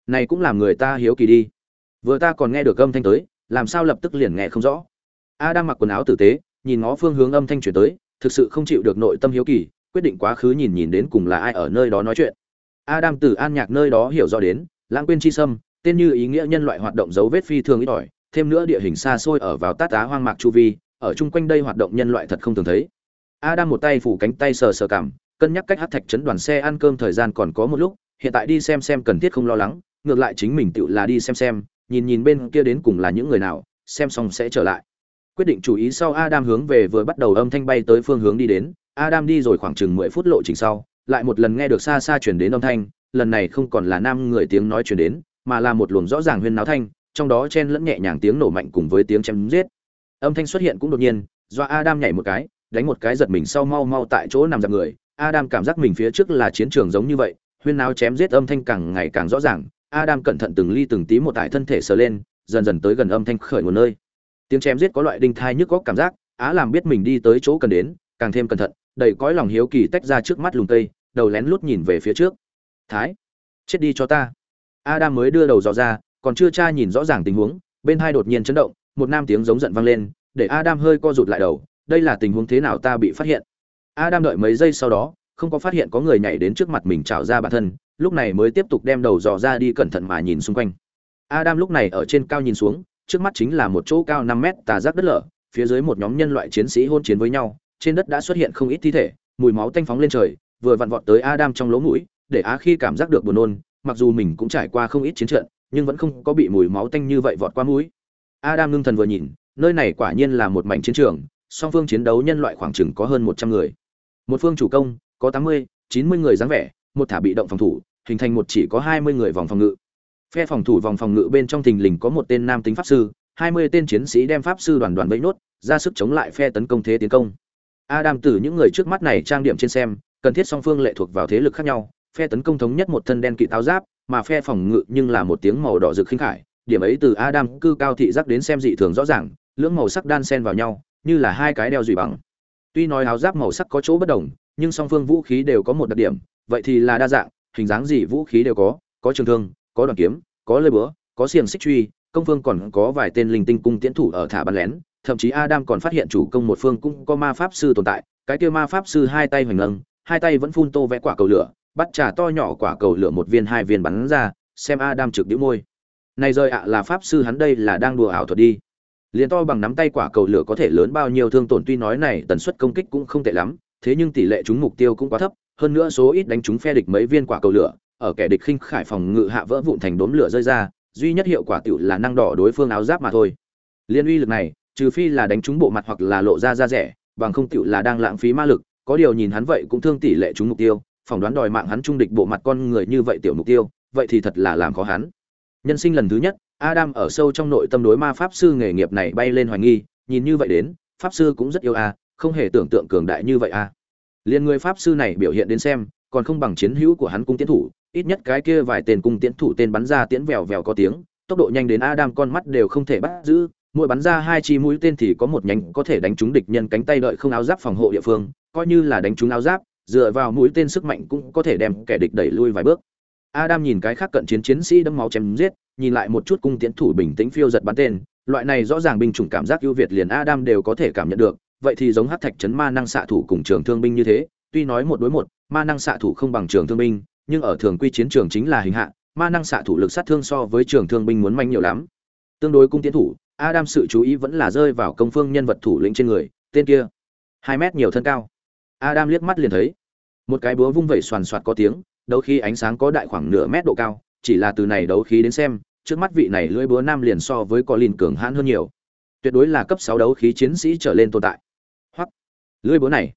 Này cũng làm người ta hiếu kỳ đi. Vừa ta còn nghe được âm thanh tới, làm sao lập tức liền nghe không rõ? Adam mặc quần áo tử tế, nhìn ngó phương hướng âm thanh truyền tới, thực sự không chịu được nội tâm hiếu kỳ, quyết định quá khứ nhìn nhìn đến cùng là ai ở nơi đó nói chuyện. Adam từ an nhạc nơi đó hiểu rõ đến, lãng quên chi sâm, tên như ý nghĩa nhân loại hoạt động dấu vết phi thường ít ỏi, thêm nữa địa hình xa xôi ở vào tát á hoang mạc chu vi, ở chung quanh đây hoạt động nhân loại thật không thường thấy adam một tay phủ cánh tay sờ sờ cảm, cân nhắc cách hát thạch chấn đoàn xe ăn cơm thời gian còn có một lúc, hiện tại đi xem xem cần thiết không lo lắng, ngược lại chính mình tự là đi xem xem, nhìn nhìn bên kia đến cùng là những người nào, xem xong sẽ trở lại. Quyết định chú ý sau adam hướng về vừa bắt đầu âm thanh bay tới phương hướng đi đến, adam đi rồi khoảng chừng mười phút lộ trình sau, lại một lần nghe được xa xa truyền đến âm thanh, lần này không còn là nam người tiếng nói truyền đến, mà là một luồng rõ ràng huyên náo thanh, trong đó chen lẫn nhẹ nhàng tiếng nổ mạnh cùng với tiếng chém giết. Âm thanh xuất hiện cũng đột nhiên, do adam nhảy một cái đánh một cái giật mình sau mau mau tại chỗ nằm dạp người. Adam cảm giác mình phía trước là chiến trường giống như vậy, huyên náo chém giết âm thanh càng ngày càng rõ ràng. Adam cẩn thận từng ly từng tí một tại thân thể sờ lên, dần dần tới gần âm thanh khởi nguồn nơi. Tiếng chém giết có loại đinh thai nhức góc cảm giác, á làm biết mình đi tới chỗ cần đến, càng thêm cẩn thận, đầy cõi lòng hiếu kỳ tách ra trước mắt lùng tây đầu lén lút nhìn về phía trước. Thái, chết đi cho ta. Adam mới đưa đầu dò ra, còn chưa tra nhìn rõ ràng tình huống, bên hai đột nhiên chấn động, một nam tiếng giống giận vang lên, để adam hơi co rụt lại đầu đây là tình huống thế nào ta bị phát hiện? Adam đợi mấy giây sau đó, không có phát hiện có người nhảy đến trước mặt mình trào ra bản thân, lúc này mới tiếp tục đem đầu dò ra đi cẩn thận mà nhìn xung quanh. Adam lúc này ở trên cao nhìn xuống, trước mắt chính là một chỗ cao năm mét tà giác đất lở, phía dưới một nhóm nhân loại chiến sĩ hôn chiến với nhau, trên đất đã xuất hiện không ít thi thể, mùi máu tanh phóng lên trời, vừa vặn vọt tới adam trong lỗ mũi, để á khi cảm giác được buồn nôn, mặc dù mình cũng trải qua không ít chiến trận, nhưng vẫn không có bị mùi máu tanh như vậy vọt qua mũi. Adam ngưng thần vừa nhìn, nơi này quả nhiên là một mảnh chiến trường song phương chiến đấu nhân loại khoảng chừng có hơn một trăm người. Một phương chủ công, có tám mươi, chín mươi người dáng vẻ, một thả bị động phòng thủ, hình thành một chỉ có hai mươi người vòng phòng ngự. Phe phòng thủ vòng phòng ngự bên trong thình lình có một tên nam tính pháp sư, hai mươi tên chiến sĩ đem pháp sư đoàn đoàn vây nốt, ra sức chống lại phe tấn công thế tiến công. Adam từ những người trước mắt này trang điểm trên xem, cần thiết song phương lệ thuộc vào thế lực khác nhau, phe tấn công thống nhất một thân đen kỵ táo giáp, mà phe phòng ngự nhưng là một tiếng màu đỏ rực khinh khải, điểm ấy từ adam cư cao thị giác đến xem dị thường rõ ràng, lưỡng màu sắc đan xen vào nhau như là hai cái đeo dùy bằng. Tuy nói áo giáp màu sắc có chỗ bất đồng, nhưng song phương vũ khí đều có một đặc điểm, vậy thì là đa dạng, hình dáng gì vũ khí đều có có trường thương, có đoàn kiếm, có lơi búa, có xiềng xích truy, công phương còn có vài tên linh tinh cung tiến thủ ở thả bắn lén, thậm chí adam còn phát hiện chủ công một phương cũng có ma pháp sư tồn tại, cái kia ma pháp sư hai tay hoành lâng hai tay vẫn phun tô vẽ quả cầu lửa, bắt trà to nhỏ quả cầu lửa một viên hai viên bắn ra, xem adam trực đĩu môi. Này rơi ạ là pháp sư hắn đây là đang đùa ảo thuật đi liền to bằng nắm tay quả cầu lửa có thể lớn bao nhiêu thương tổn, tuy nói này tần suất công kích cũng không tệ lắm, thế nhưng tỷ lệ trúng mục tiêu cũng quá thấp, hơn nữa số ít đánh trúng phe địch mấy viên quả cầu lửa, ở kẻ địch khinh khải phòng ngự hạ vỡ vụn thành đốm lửa rơi ra, duy nhất hiệu quả tiểu là năng đỏ đối phương áo giáp mà thôi. Liên uy lực này, trừ phi là đánh trúng bộ mặt hoặc là lộ ra da rẻ, bằng không tiểu là đang lãng phí ma lực, có điều nhìn hắn vậy cũng thương tỷ lệ trúng mục tiêu, phỏng đoán đòi mạng hắn trung địch bộ mặt con người như vậy tiểu mục tiêu, vậy thì thật là làm khó hắn. Nhân sinh lần thứ nhất adam ở sâu trong nội tâm đối ma pháp sư nghề nghiệp này bay lên hoài nghi, nhìn như vậy đến, pháp sư cũng rất yêu a, không hề tưởng tượng cường đại như vậy a. Liên người pháp sư này biểu hiện đến xem, còn không bằng chiến hữu của hắn cung tiến thủ, ít nhất cái kia vài tên cung tiến thủ tên bắn ra tiễn vèo vèo có tiếng, tốc độ nhanh đến adam con mắt đều không thể bắt giữ, mỗi bắn ra hai chi mũi tên thì có một nhánh có thể đánh trúng địch nhân cánh tay đợi không áo giáp phòng hộ địa phương, coi như là đánh trúng áo giáp, dựa vào mũi tên sức mạnh cũng có thể đem kẻ địch đẩy lui vài bước. Adam nhìn cái khác cận chiến chiến sĩ đâm máu chém giết nhìn lại một chút cung tiến thủ bình tĩnh phiêu giật bắn tên, loại này rõ ràng binh chủng cảm giác ưu việt liền adam đều có thể cảm nhận được, vậy thì giống hắc thạch chấn ma năng xạ thủ cùng trường thương binh như thế, tuy nói một đối một, ma năng xạ thủ không bằng trường thương binh, nhưng ở thường quy chiến trường chính là hình hạ, ma năng xạ thủ lực sát thương so với trường thương binh muốn manh nhiều lắm. Tương đối cung tiến thủ, adam sự chú ý vẫn là rơi vào công phương nhân vật thủ lĩnh trên người, tên kia, hai mét nhiều thân cao. Adam liếc mắt liền thấy, một cái búa vung vẩy xoàn xoạt có tiếng, đấu khi ánh sáng có đại khoảng nửa mét độ cao chỉ là từ này đấu khí đến xem trước mắt vị này lưỡi búa nam liền so với Colin cường hãn hơn nhiều. Tuyệt đối là cấp 6 đấu khí chiến sĩ trở lên tồn tại. Hoặc lưỡi búa này,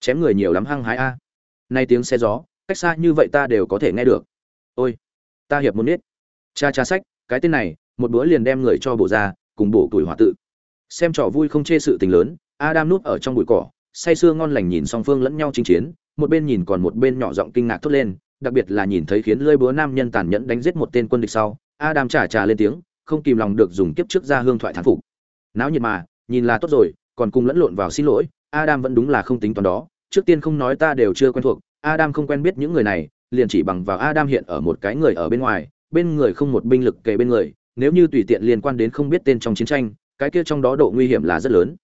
chém người nhiều lắm hăng hái a. Nay tiếng xe gió, cách xa như vậy ta đều có thể nghe được. Ôi, ta hiệp muốn biết. Cha cha sách, cái tên này, một bữa liền đem người cho bổ ra, cùng bổ tuổi hỏa tự. Xem trò vui không chê sự tình lớn, Adam núp ở trong bụi cỏ, say sưa ngon lành nhìn song phương lẫn nhau chinh chiến, một bên nhìn còn một bên nhỏ giọng kinh ngạc thốt lên, đặc biệt là nhìn thấy khiến lưỡi búa nam nhân tàn nhẫn đánh giết một tên quân địch sau, Adam trả trả lên tiếng, không kìm lòng được dùng kiếp trước ra hương thoại thán phục. Náo nhiệt mà, nhìn là tốt rồi, còn cùng lẫn lộn vào xin lỗi, Adam vẫn đúng là không tính toán đó, trước tiên không nói ta đều chưa quen thuộc, Adam không quen biết những người này, liền chỉ bằng vào Adam hiện ở một cái người ở bên ngoài, bên người không một binh lực kề bên người, nếu như tùy tiện liên quan đến không biết tên trong chiến tranh, cái kia trong đó độ nguy hiểm là rất lớn.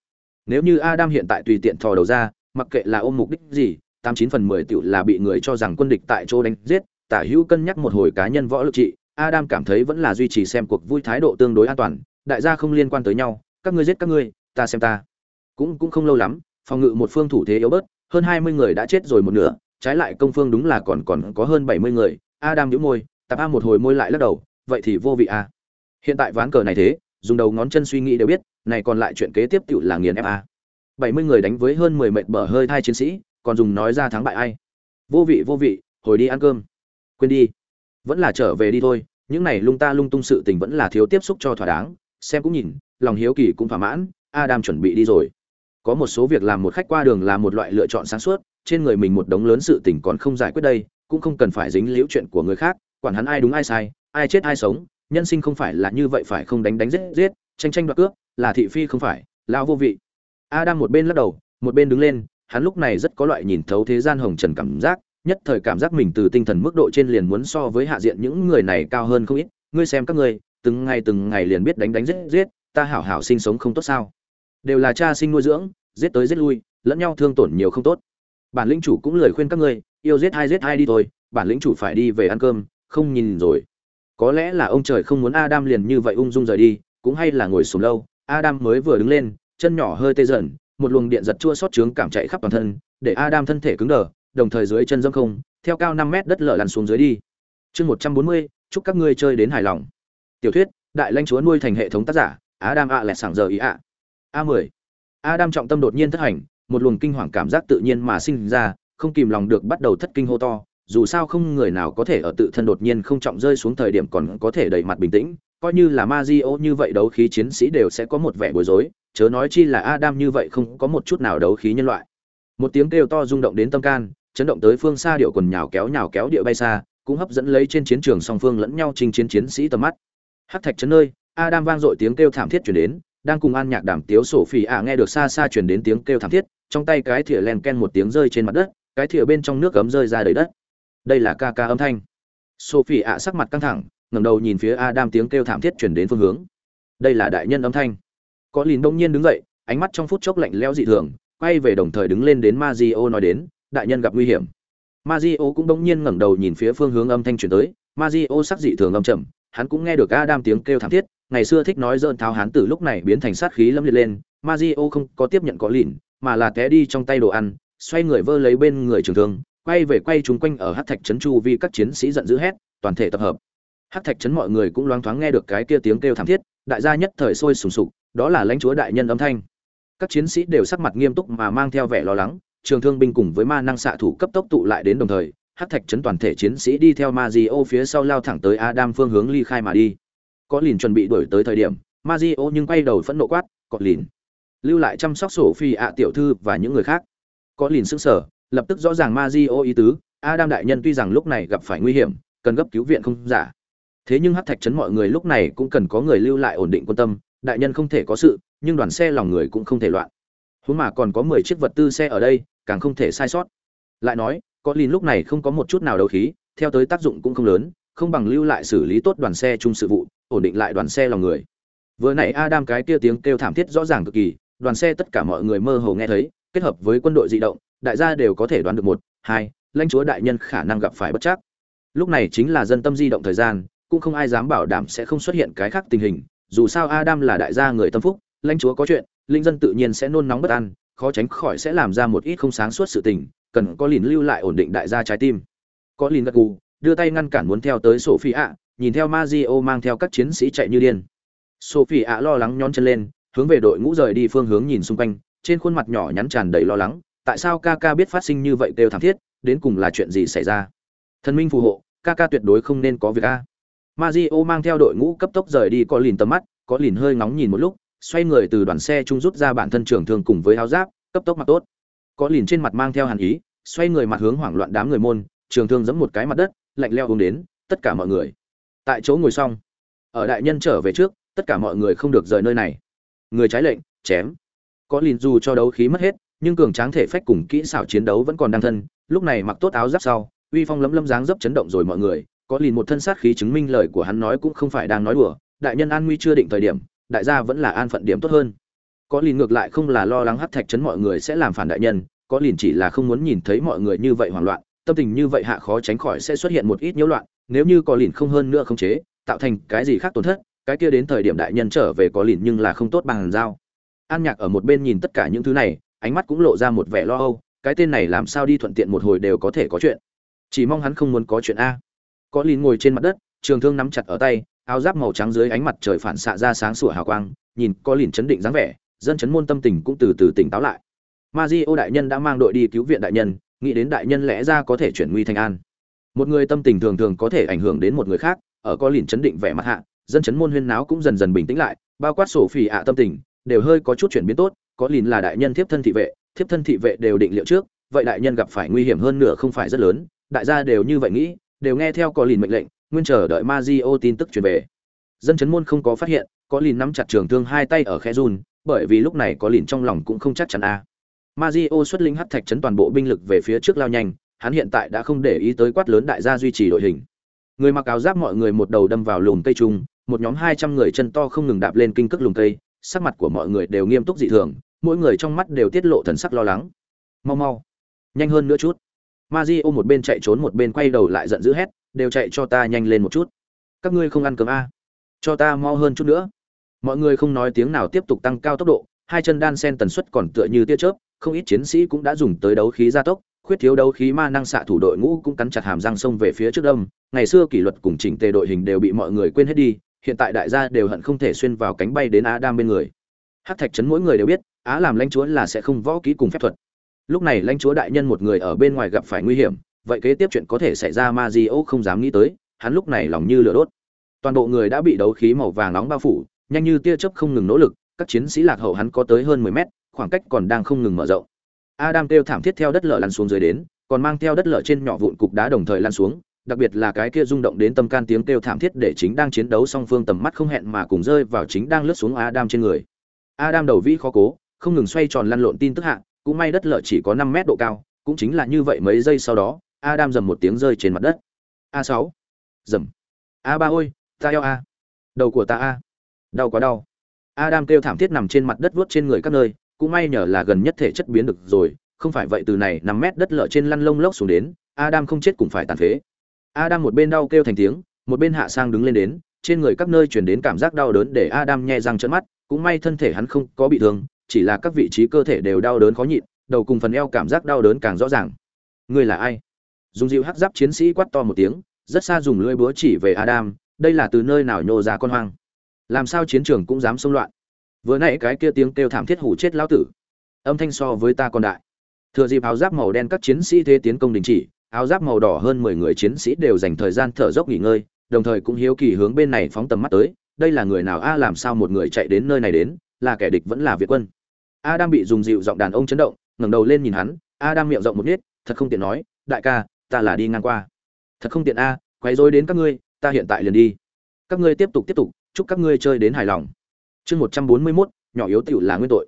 Nếu như Adam hiện tại tùy tiện thò đầu ra, mặc kệ là ôm mục đích gì, tám chín phần mười tựu là bị người cho rằng quân địch tại chỗ đánh giết, tả hữu cân nhắc một hồi cá nhân võ lực trị, Adam cảm thấy vẫn là duy trì xem cuộc vui thái độ tương đối an toàn, đại gia không liên quan tới nhau, các ngươi giết các ngươi, ta xem ta. Cũng cũng không lâu lắm, phòng ngự một phương thủ thế yếu bớt, hơn 20 người đã chết rồi một nửa, trái lại công phương đúng là còn còn có hơn 70 người. Adam nhíu môi, tạp a một hồi môi lại lắc đầu, vậy thì vô vị a. Hiện tại ván cờ này thế, dùng đầu ngón chân suy nghĩ đều biết, này còn lại chuyện kế tiếp tựu là nghiền FA. 70 người đánh với hơn 10 mệt bờ hơi thai chiến sĩ, còn dùng nói ra thắng bại ai? Vô vị vô vị, hồi đi ăn cơm. Quên đi vẫn là trở về đi thôi những này lung ta lung tung sự tình vẫn là thiếu tiếp xúc cho thỏa đáng xem cũng nhìn lòng hiếu kỳ cũng thỏa mãn adam chuẩn bị đi rồi có một số việc làm một khách qua đường là một loại lựa chọn sáng suốt trên người mình một đống lớn sự tình còn không giải quyết đây cũng không cần phải dính liễu chuyện của người khác quản hắn ai đúng ai sai ai chết ai sống nhân sinh không phải là như vậy phải không đánh đánh giết giết tranh tranh đoạt cướp là thị phi không phải lao vô vị adam một bên lắc đầu một bên đứng lên hắn lúc này rất có loại nhìn thấu thế gian hồng trần cảm giác, nhất thời cảm giác mình từ tinh thần mức độ trên liền muốn so với hạ diện những người này cao hơn không ít. Ngươi xem các ngươi, từng ngày từng ngày liền biết đánh đánh giết giết, ta hảo hảo sinh sống không tốt sao? Đều là cha sinh nuôi dưỡng, giết tới giết lui, lẫn nhau thương tổn nhiều không tốt. Bản lĩnh chủ cũng lời khuyên các ngươi, yêu giết hai giết hai đi thôi, bản lĩnh chủ phải đi về ăn cơm, không nhìn rồi. Có lẽ là ông trời không muốn adam liền như vậy ung dung rời đi, cũng hay là ngồi xuống lâu, adam mới vừa đứng lên, chân nhỏ hơi tê dần một luồng điện giật chua xót trướng cảm chạy khắp toàn thân để adam thân thể cứng đờ đồng thời dưới chân dẫm không theo cao năm mét đất lở lăn xuống dưới đi. Chương một trăm bốn mươi chúc các ngươi chơi đến hài lòng. Tiểu thuyết đại lãnh chúa nuôi thành hệ thống tác giả adam ạ lẻ sảng giờ ý ạ. A mười. Adam trọng tâm đột nhiên thất hành một luồng kinh hoàng cảm giác tự nhiên mà sinh ra không kìm lòng được bắt đầu thất kinh hô to dù sao không người nào có thể ở tự thân đột nhiên không trọng rơi xuống thời điểm còn có thể đầy mặt bình tĩnh coi như là Mazio như vậy đấu khí chiến sĩ đều sẽ có một vẻ bối rối, chớ nói chi là Adam như vậy không có một chút nào đấu khí nhân loại. Một tiếng kêu to rung động đến tâm can, chấn động tới phương xa điệu quần nhào kéo nhào kéo địa bay xa, cũng hấp dẫn lấy trên chiến trường song phương lẫn nhau chinh chiến chiến sĩ tầm mắt. Hắc thạch chấn nơi, Adam vang dội tiếng kêu thảm thiết truyền đến, đang cùng An Nhạc Đảm tiếu sổ phỉ ạ nghe được xa xa truyền đến tiếng kêu thảm thiết, trong tay cái thìa len ken một tiếng rơi trên mặt đất, cái thìa bên trong nước gấm rơi ra đầy đất. Đây là ca ca âm thanh. Sophie ạ sắc mặt căng thẳng, ngẩng đầu nhìn phía Adam tiếng kêu thảm thiết truyền đến phương hướng. Đây là đại nhân âm thanh. Có Lìn đông nhiên đứng dậy, ánh mắt trong phút chốc lạnh lẽo dị thường, quay về đồng thời đứng lên đến Mazio nói đến, đại nhân gặp nguy hiểm. Mazio cũng đông nhiên ngẩng đầu nhìn phía phương hướng âm thanh truyền tới, Mazio sắc dị thường âm trầm, hắn cũng nghe được Adam tiếng kêu thảm thiết, ngày xưa thích nói dơn tháo hắn từ lúc này biến thành sát khí lâm liệt lên, Mazio không có tiếp nhận có lìn, mà là té đi trong tay đồ ăn, xoay người vơ lấy bên người trường thương, quay về quay chúng quanh ở hắc thạch trấn chu vi các chiến sĩ giận dữ hét, toàn thể tập hợp. Hắc thạch trấn mọi người cũng loáng thoáng nghe được cái kia tiếng kêu thảm thiết, đại gia nhất thời sôi sùng sục, đó là lãnh chúa đại nhân âm thanh. Các chiến sĩ đều sắc mặt nghiêm túc mà mang theo vẻ lo lắng, trường thương binh cùng với ma năng xạ thủ cấp tốc tụ lại đến đồng thời, hắc thạch chấn toàn thể chiến sĩ đi theo Mazio phía sau lao thẳng tới Adam phương hướng ly khai mà đi. Có lìn chuẩn bị đuổi tới thời điểm, Mazio nhưng quay đầu phẫn nộ quát, "Có lìn, lưu lại chăm sóc sổ phi ạ tiểu thư và những người khác." Có lìn sững sở lập tức rõ ràng Mazio ý tứ, Adam đại nhân tuy rằng lúc này gặp phải nguy hiểm, cần gấp cứu viện không giả. Thế nhưng hắc thạch chấn mọi người lúc này cũng cần có người lưu lại ổn định quân tâm, đại nhân không thể có sự, nhưng đoàn xe lòng người cũng không thể loạn. Huống mà còn có 10 chiếc vật tư xe ở đây, càng không thể sai sót. Lại nói, có lìn lúc này không có một chút nào đấu khí theo tới tác dụng cũng không lớn không bằng lưu lại xử lý tốt đoàn xe chung sự vụ ổn định lại đoàn xe lòng người vừa nãy adam cái kia tiếng kêu thảm thiết rõ ràng cực kỳ đoàn xe tất cả mọi người mơ hồ nghe thấy kết hợp với quân đội di động đại gia đều có thể đoán được một hai lãnh chúa đại nhân khả năng gặp phải bất chắc lúc này chính là dân tâm di động thời gian cũng không ai dám bảo đảm sẽ không xuất hiện cái khác tình hình dù sao adam là đại gia người tâm phúc, lãnh chúa có chuyện, linh dân tự nhiên sẽ nôn nóng bất an, khó tránh khỏi sẽ làm ra một ít không sáng suốt sự tình, cần có lìn lưu lại ổn định đại gia trái tim. Có lìn gật gù, đưa tay ngăn cản muốn theo tới sophie nhìn theo Mazio mang theo các chiến sĩ chạy như điên. Sophie lo lắng nhón chân lên, hướng về đội ngũ rời đi phương hướng nhìn xung quanh, trên khuôn mặt nhỏ nhắn tràn đầy lo lắng, tại sao Kaka biết phát sinh như vậy đều thảm thiết, đến cùng là chuyện gì xảy ra? Thần minh phù hộ, Kaka tuyệt đối không nên có việc a. Mazio mang theo đội ngũ cấp tốc rời đi có lìn tầm mắt, có lìn hơi ngóng nhìn một lúc, xoay người từ đoàn xe trung rút ra bản thân trưởng thương cùng với áo giáp, cấp tốc mặc tốt. Có lìn trên mặt mang theo hàn ý, xoay người mặt hướng hoảng loạn đám người môn, trường thương giẫm một cái mặt đất, lạnh leo hướng đến, tất cả mọi người. Tại chỗ ngồi xong, ở đại nhân trở về trước, tất cả mọi người không được rời nơi này. Người trái lệnh, chém. Có lìn dù cho đấu khí mất hết, nhưng cường tráng thể phách cùng kỹ xảo chiến đấu vẫn còn đang thân, lúc này mặc tốt áo giáp sau, uy phong lấm lấm dáng dấp chấn động rồi mọi người có lìn một thân sát khí chứng minh lời của hắn nói cũng không phải đang nói đùa, đại nhân an nguy chưa định thời điểm, đại gia vẫn là an phận điểm tốt hơn. Có lìn ngược lại không là lo lắng hắc thạch chấn mọi người sẽ làm phản đại nhân, có liền chỉ là không muốn nhìn thấy mọi người như vậy hoảng loạn, tâm tình như vậy hạ khó tránh khỏi sẽ xuất hiện một ít nhiễu loạn, nếu như có liền không hơn nữa không chế, tạo thành cái gì khác tổn thất, cái kia đến thời điểm đại nhân trở về có liền nhưng là không tốt bằng giao. An nhạc ở một bên nhìn tất cả những thứ này, ánh mắt cũng lộ ra một vẻ lo âu, cái tên này làm sao đi thuận tiện một hồi đều có thể có chuyện. Chỉ mong hắn không muốn có chuyện a có lìn ngồi trên mặt đất trường thương nắm chặt ở tay áo giáp màu trắng dưới ánh mặt trời phản xạ ra sáng sủa hào quang nhìn có lìn chấn định dáng vẻ dân chấn môn tâm tình cũng từ từ tỉnh táo lại Mazio đại nhân đã mang đội đi cứu viện đại nhân, nghĩ đến đại nhân lẽ ra có thể chuyển nguy thành an. Một người tâm tình thường thường có thể ảnh hưởng đến một người khác, ở có lìn chấn định vẻ mặt hạ, dân chấn môn huyên náo cũng dần dần bình tĩnh lại, bao quát sổ phỉ ạ tâm tình, đều hơi có chút chuyển biến tốt, có lìn là đại nhân thiếp thân thị vệ, thiếp thân thị vệ đều định liệu trước, vậy đại nhân gặp phải nguy hiểm hơn nữa không phải rất lớn, đại gia đều như vậy nghĩ, đều nghe theo có lìn mệnh lệnh, nguyên chờ đợi Mazio tin tức truyền về. Dân chấn môn không có phát hiện, có lìn nắm chặt trường thương hai tay ở khe run, bởi vì lúc này có lìn trong lòng cũng không chắc chắn a. Mazio xuất lĩnh hắt thạch chấn toàn bộ binh lực về phía trước lao nhanh, hắn hiện tại đã không để ý tới quát lớn đại gia duy trì đội hình. Người mặc áo giáp mọi người một đầu đâm vào lùm cây trung, một nhóm 200 người chân to không ngừng đạp lên kinh cước lùm cây, sắc mặt của mọi người đều nghiêm túc dị thường, mỗi người trong mắt đều tiết lộ thần sắc lo lắng. Mau mau, nhanh hơn nữa chút. Mazio một bên chạy trốn một bên quay đầu lại giận dữ hét, đều chạy cho ta nhanh lên một chút. Các ngươi không ăn cơm a? À? Cho ta mau hơn chút nữa. Mọi người không nói tiếng nào tiếp tục tăng cao tốc độ, hai chân đan sen tần suất còn tựa như tia chớp, không ít chiến sĩ cũng đã dùng tới đấu khí gia tốc, khuyết thiếu đấu khí ma năng xạ thủ đội ngũ cũng cắn chặt hàm răng xông về phía trước đông. Ngày xưa kỷ luật cùng chỉnh tề đội hình đều bị mọi người quên hết đi, hiện tại đại gia đều hận không thể xuyên vào cánh bay đến Adam bên người. Hắc thạch trấn mỗi người đều biết, Á làm lãnh chúa là sẽ không võ kỹ cùng phép thuật. Lúc này lãnh chúa đại nhân một người ở bên ngoài gặp phải nguy hiểm, vậy kế tiếp chuyện có thể xảy ra Mazio không dám nghĩ tới, hắn lúc này lòng như lửa đốt. toàn bộ người đã bị đấu khí màu vàng nóng bao phủ nhanh như tia chớp không ngừng nỗ lực các chiến sĩ lạc hậu hắn có tới hơn 10 mét khoảng cách còn đang không ngừng mở rộng adam kêu thảm thiết theo đất lở lăn xuống dưới đến còn mang theo đất lở trên nhỏ vụn cục đá đồng thời lăn xuống đặc biệt là cái kia rung động đến tâm can tiếng kêu thảm thiết để chính đang chiến đấu song phương tầm mắt không hẹn mà cùng rơi vào chính đang lướt xuống Adam trên người. Adam đầu vĩ khó cố, không ngừng xoay tròn lăn lộn tin tức hạ, cũng may đất lở chỉ có 5 mét độ cao, cũng chính là như vậy mấy giây sau đó, Adam dầm một tiếng rơi trên mặt đất. A6. Dầm. A3 ôi, ta eo a. Đầu của ta a. Đau quá đau. Adam kêu thảm thiết nằm trên mặt đất vuốt trên người các nơi, cũng may nhờ là gần nhất thể chất biến được rồi, không phải vậy từ này 5 mét đất lở trên lăn lông lốc xuống đến, Adam không chết cũng phải tàn phế. Adam một bên đau kêu thành tiếng, một bên hạ sang đứng lên đến, trên người các nơi truyền đến cảm giác đau đớn để Adam nhẹ răng trợn mắt, cũng may thân thể hắn không có bị thương, chỉ là các vị trí cơ thể đều đau đớn khó nhịn, đầu cùng phần eo cảm giác đau đớn càng rõ ràng. Ngươi là ai? Dùng dịu hắc giáp chiến sĩ quát to một tiếng, rất xa dùng lưỡi búa chỉ về Adam, đây là từ nơi nào nhô ra con hoang? Làm sao chiến trường cũng dám xông loạn? Vừa nãy cái kia tiếng kêu thảm thiết hủ chết lão tử. Âm thanh so với ta còn đại. Thừa dịp áo giáp màu đen các chiến sĩ thế tiến công đình chỉ, áo giáp màu đỏ hơn mười người chiến sĩ đều dành thời gian thở dốc nghỉ ngơi, đồng thời cũng hiếu kỳ hướng bên này phóng tầm mắt tới, đây là người nào a làm sao một người chạy đến nơi này đến, là kẻ địch vẫn là Việt quân. Adam bị dùng dịu giọng đàn ông chấn động, ngẩng đầu lên nhìn hắn, Adam miệng rộng một nhếch, thật không tiện nói, đại ca, ta là đi ngang qua. Thật không tiện a, quấy rối đến các ngươi, ta hiện tại liền đi. Các ngươi tiếp tục tiếp tục, chúc các ngươi chơi đến hài lòng. Chương một trăm bốn mươi 141, nhỏ yếu tiểu là nguyên tội.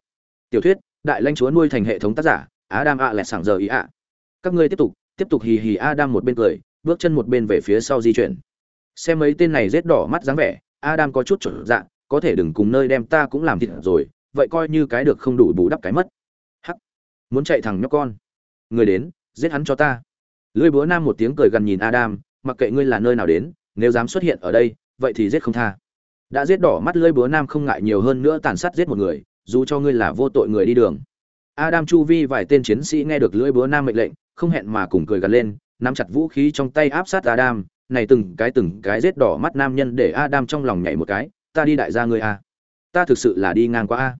Tiểu thuyết, đại lãnh chúa nuôi thành hệ thống tác giả, Adam ạ lẹ sảng giờ ý ạ. Các ngươi tiếp tục, tiếp tục hì hì Adam một bên cười, bước chân một bên về phía sau di chuyển. Xem mấy tên này rết đỏ mắt dáng vẻ, Adam có chút chột dạ, có thể đừng cùng nơi đem ta cũng làm thịt rồi, vậy coi như cái được không đủ bù đắp cái mất. Hắc, muốn chạy thằng nhóc con. Người đến, giết hắn cho ta. Lưỡi búa nam một tiếng cười gần nhìn Adam, mặc kệ ngươi là nơi nào đến, nếu dám xuất hiện ở đây, vậy thì giết không tha. Đã giết đỏ mắt lưỡi búa nam không ngại nhiều hơn nữa tàn sát giết một người, dù cho ngươi là vô tội người đi đường. Adam Chu Vi vài tên chiến sĩ nghe được lưỡi búa nam mệnh lệnh, không hẹn mà cùng cười gần lên, nắm chặt vũ khí trong tay áp sát Adam, này từng cái từng cái giết đỏ mắt nam nhân để Adam trong lòng nhảy một cái, ta đi đại gia ngươi a. Ta thực sự là đi ngang qua a.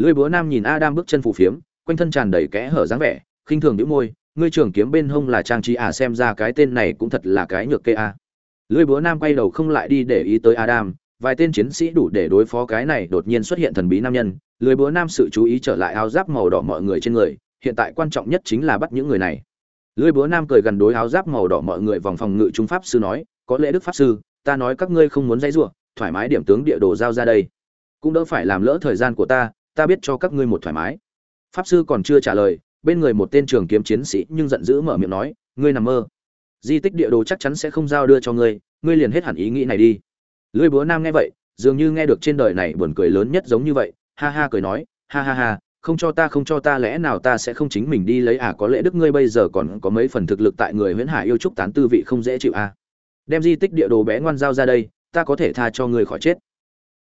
Lưỡi búa nam nhìn Adam bước chân phù phiếm, quanh thân tràn đầy kẽ hở dáng vẻ, khinh thường nhíu môi, ngươi trưởng kiếm bên hông là trang trí à xem ra cái tên này cũng thật là cái nhược kê a. Lưỡi búa nam quay đầu không lại đi để ý tới Adam, vài tên chiến sĩ đủ để đối phó cái này đột nhiên xuất hiện thần bí nam nhân, lưỡi búa nam sự chú ý trở lại áo giáp màu đỏ mọi người trên người, hiện tại quan trọng nhất chính là bắt những người này. Lưỡi búa nam cười gần đối áo giáp màu đỏ mọi người vòng phòng ngự trung pháp sư nói có lẽ đức pháp sư ta nói các ngươi không muốn dãy rủa thoải mái điểm tướng địa đồ giao ra đây. Cũng đỡ phải làm lỡ thời gian của ta ta biết cho các ngươi một thoải mái. Pháp sư còn chưa trả lời, bên người một tên trường kiếm chiến sĩ nhưng giận dữ mở miệng nói, ngươi nằm mơ. Di tích địa đồ chắc chắn sẽ không giao đưa cho ngươi ngươi liền hết hẳn ý nghĩ này đi. Lưỡi búa nam nghe vậy, dường như nghe được trên đời này buồn cười lớn nhất giống như vậy, ha ha cười nói, ha ha ha, không cho ta, không cho ta, lẽ nào ta sẽ không chính mình đi lấy à có lẽ đức ngươi bây giờ còn có mấy phần thực lực tại người huyễn hải yêu trúc tán tư vị không dễ chịu à. Đem di tích địa đồ bé ngoan giao ra đây, ta có thể tha cho ngươi khỏi chết.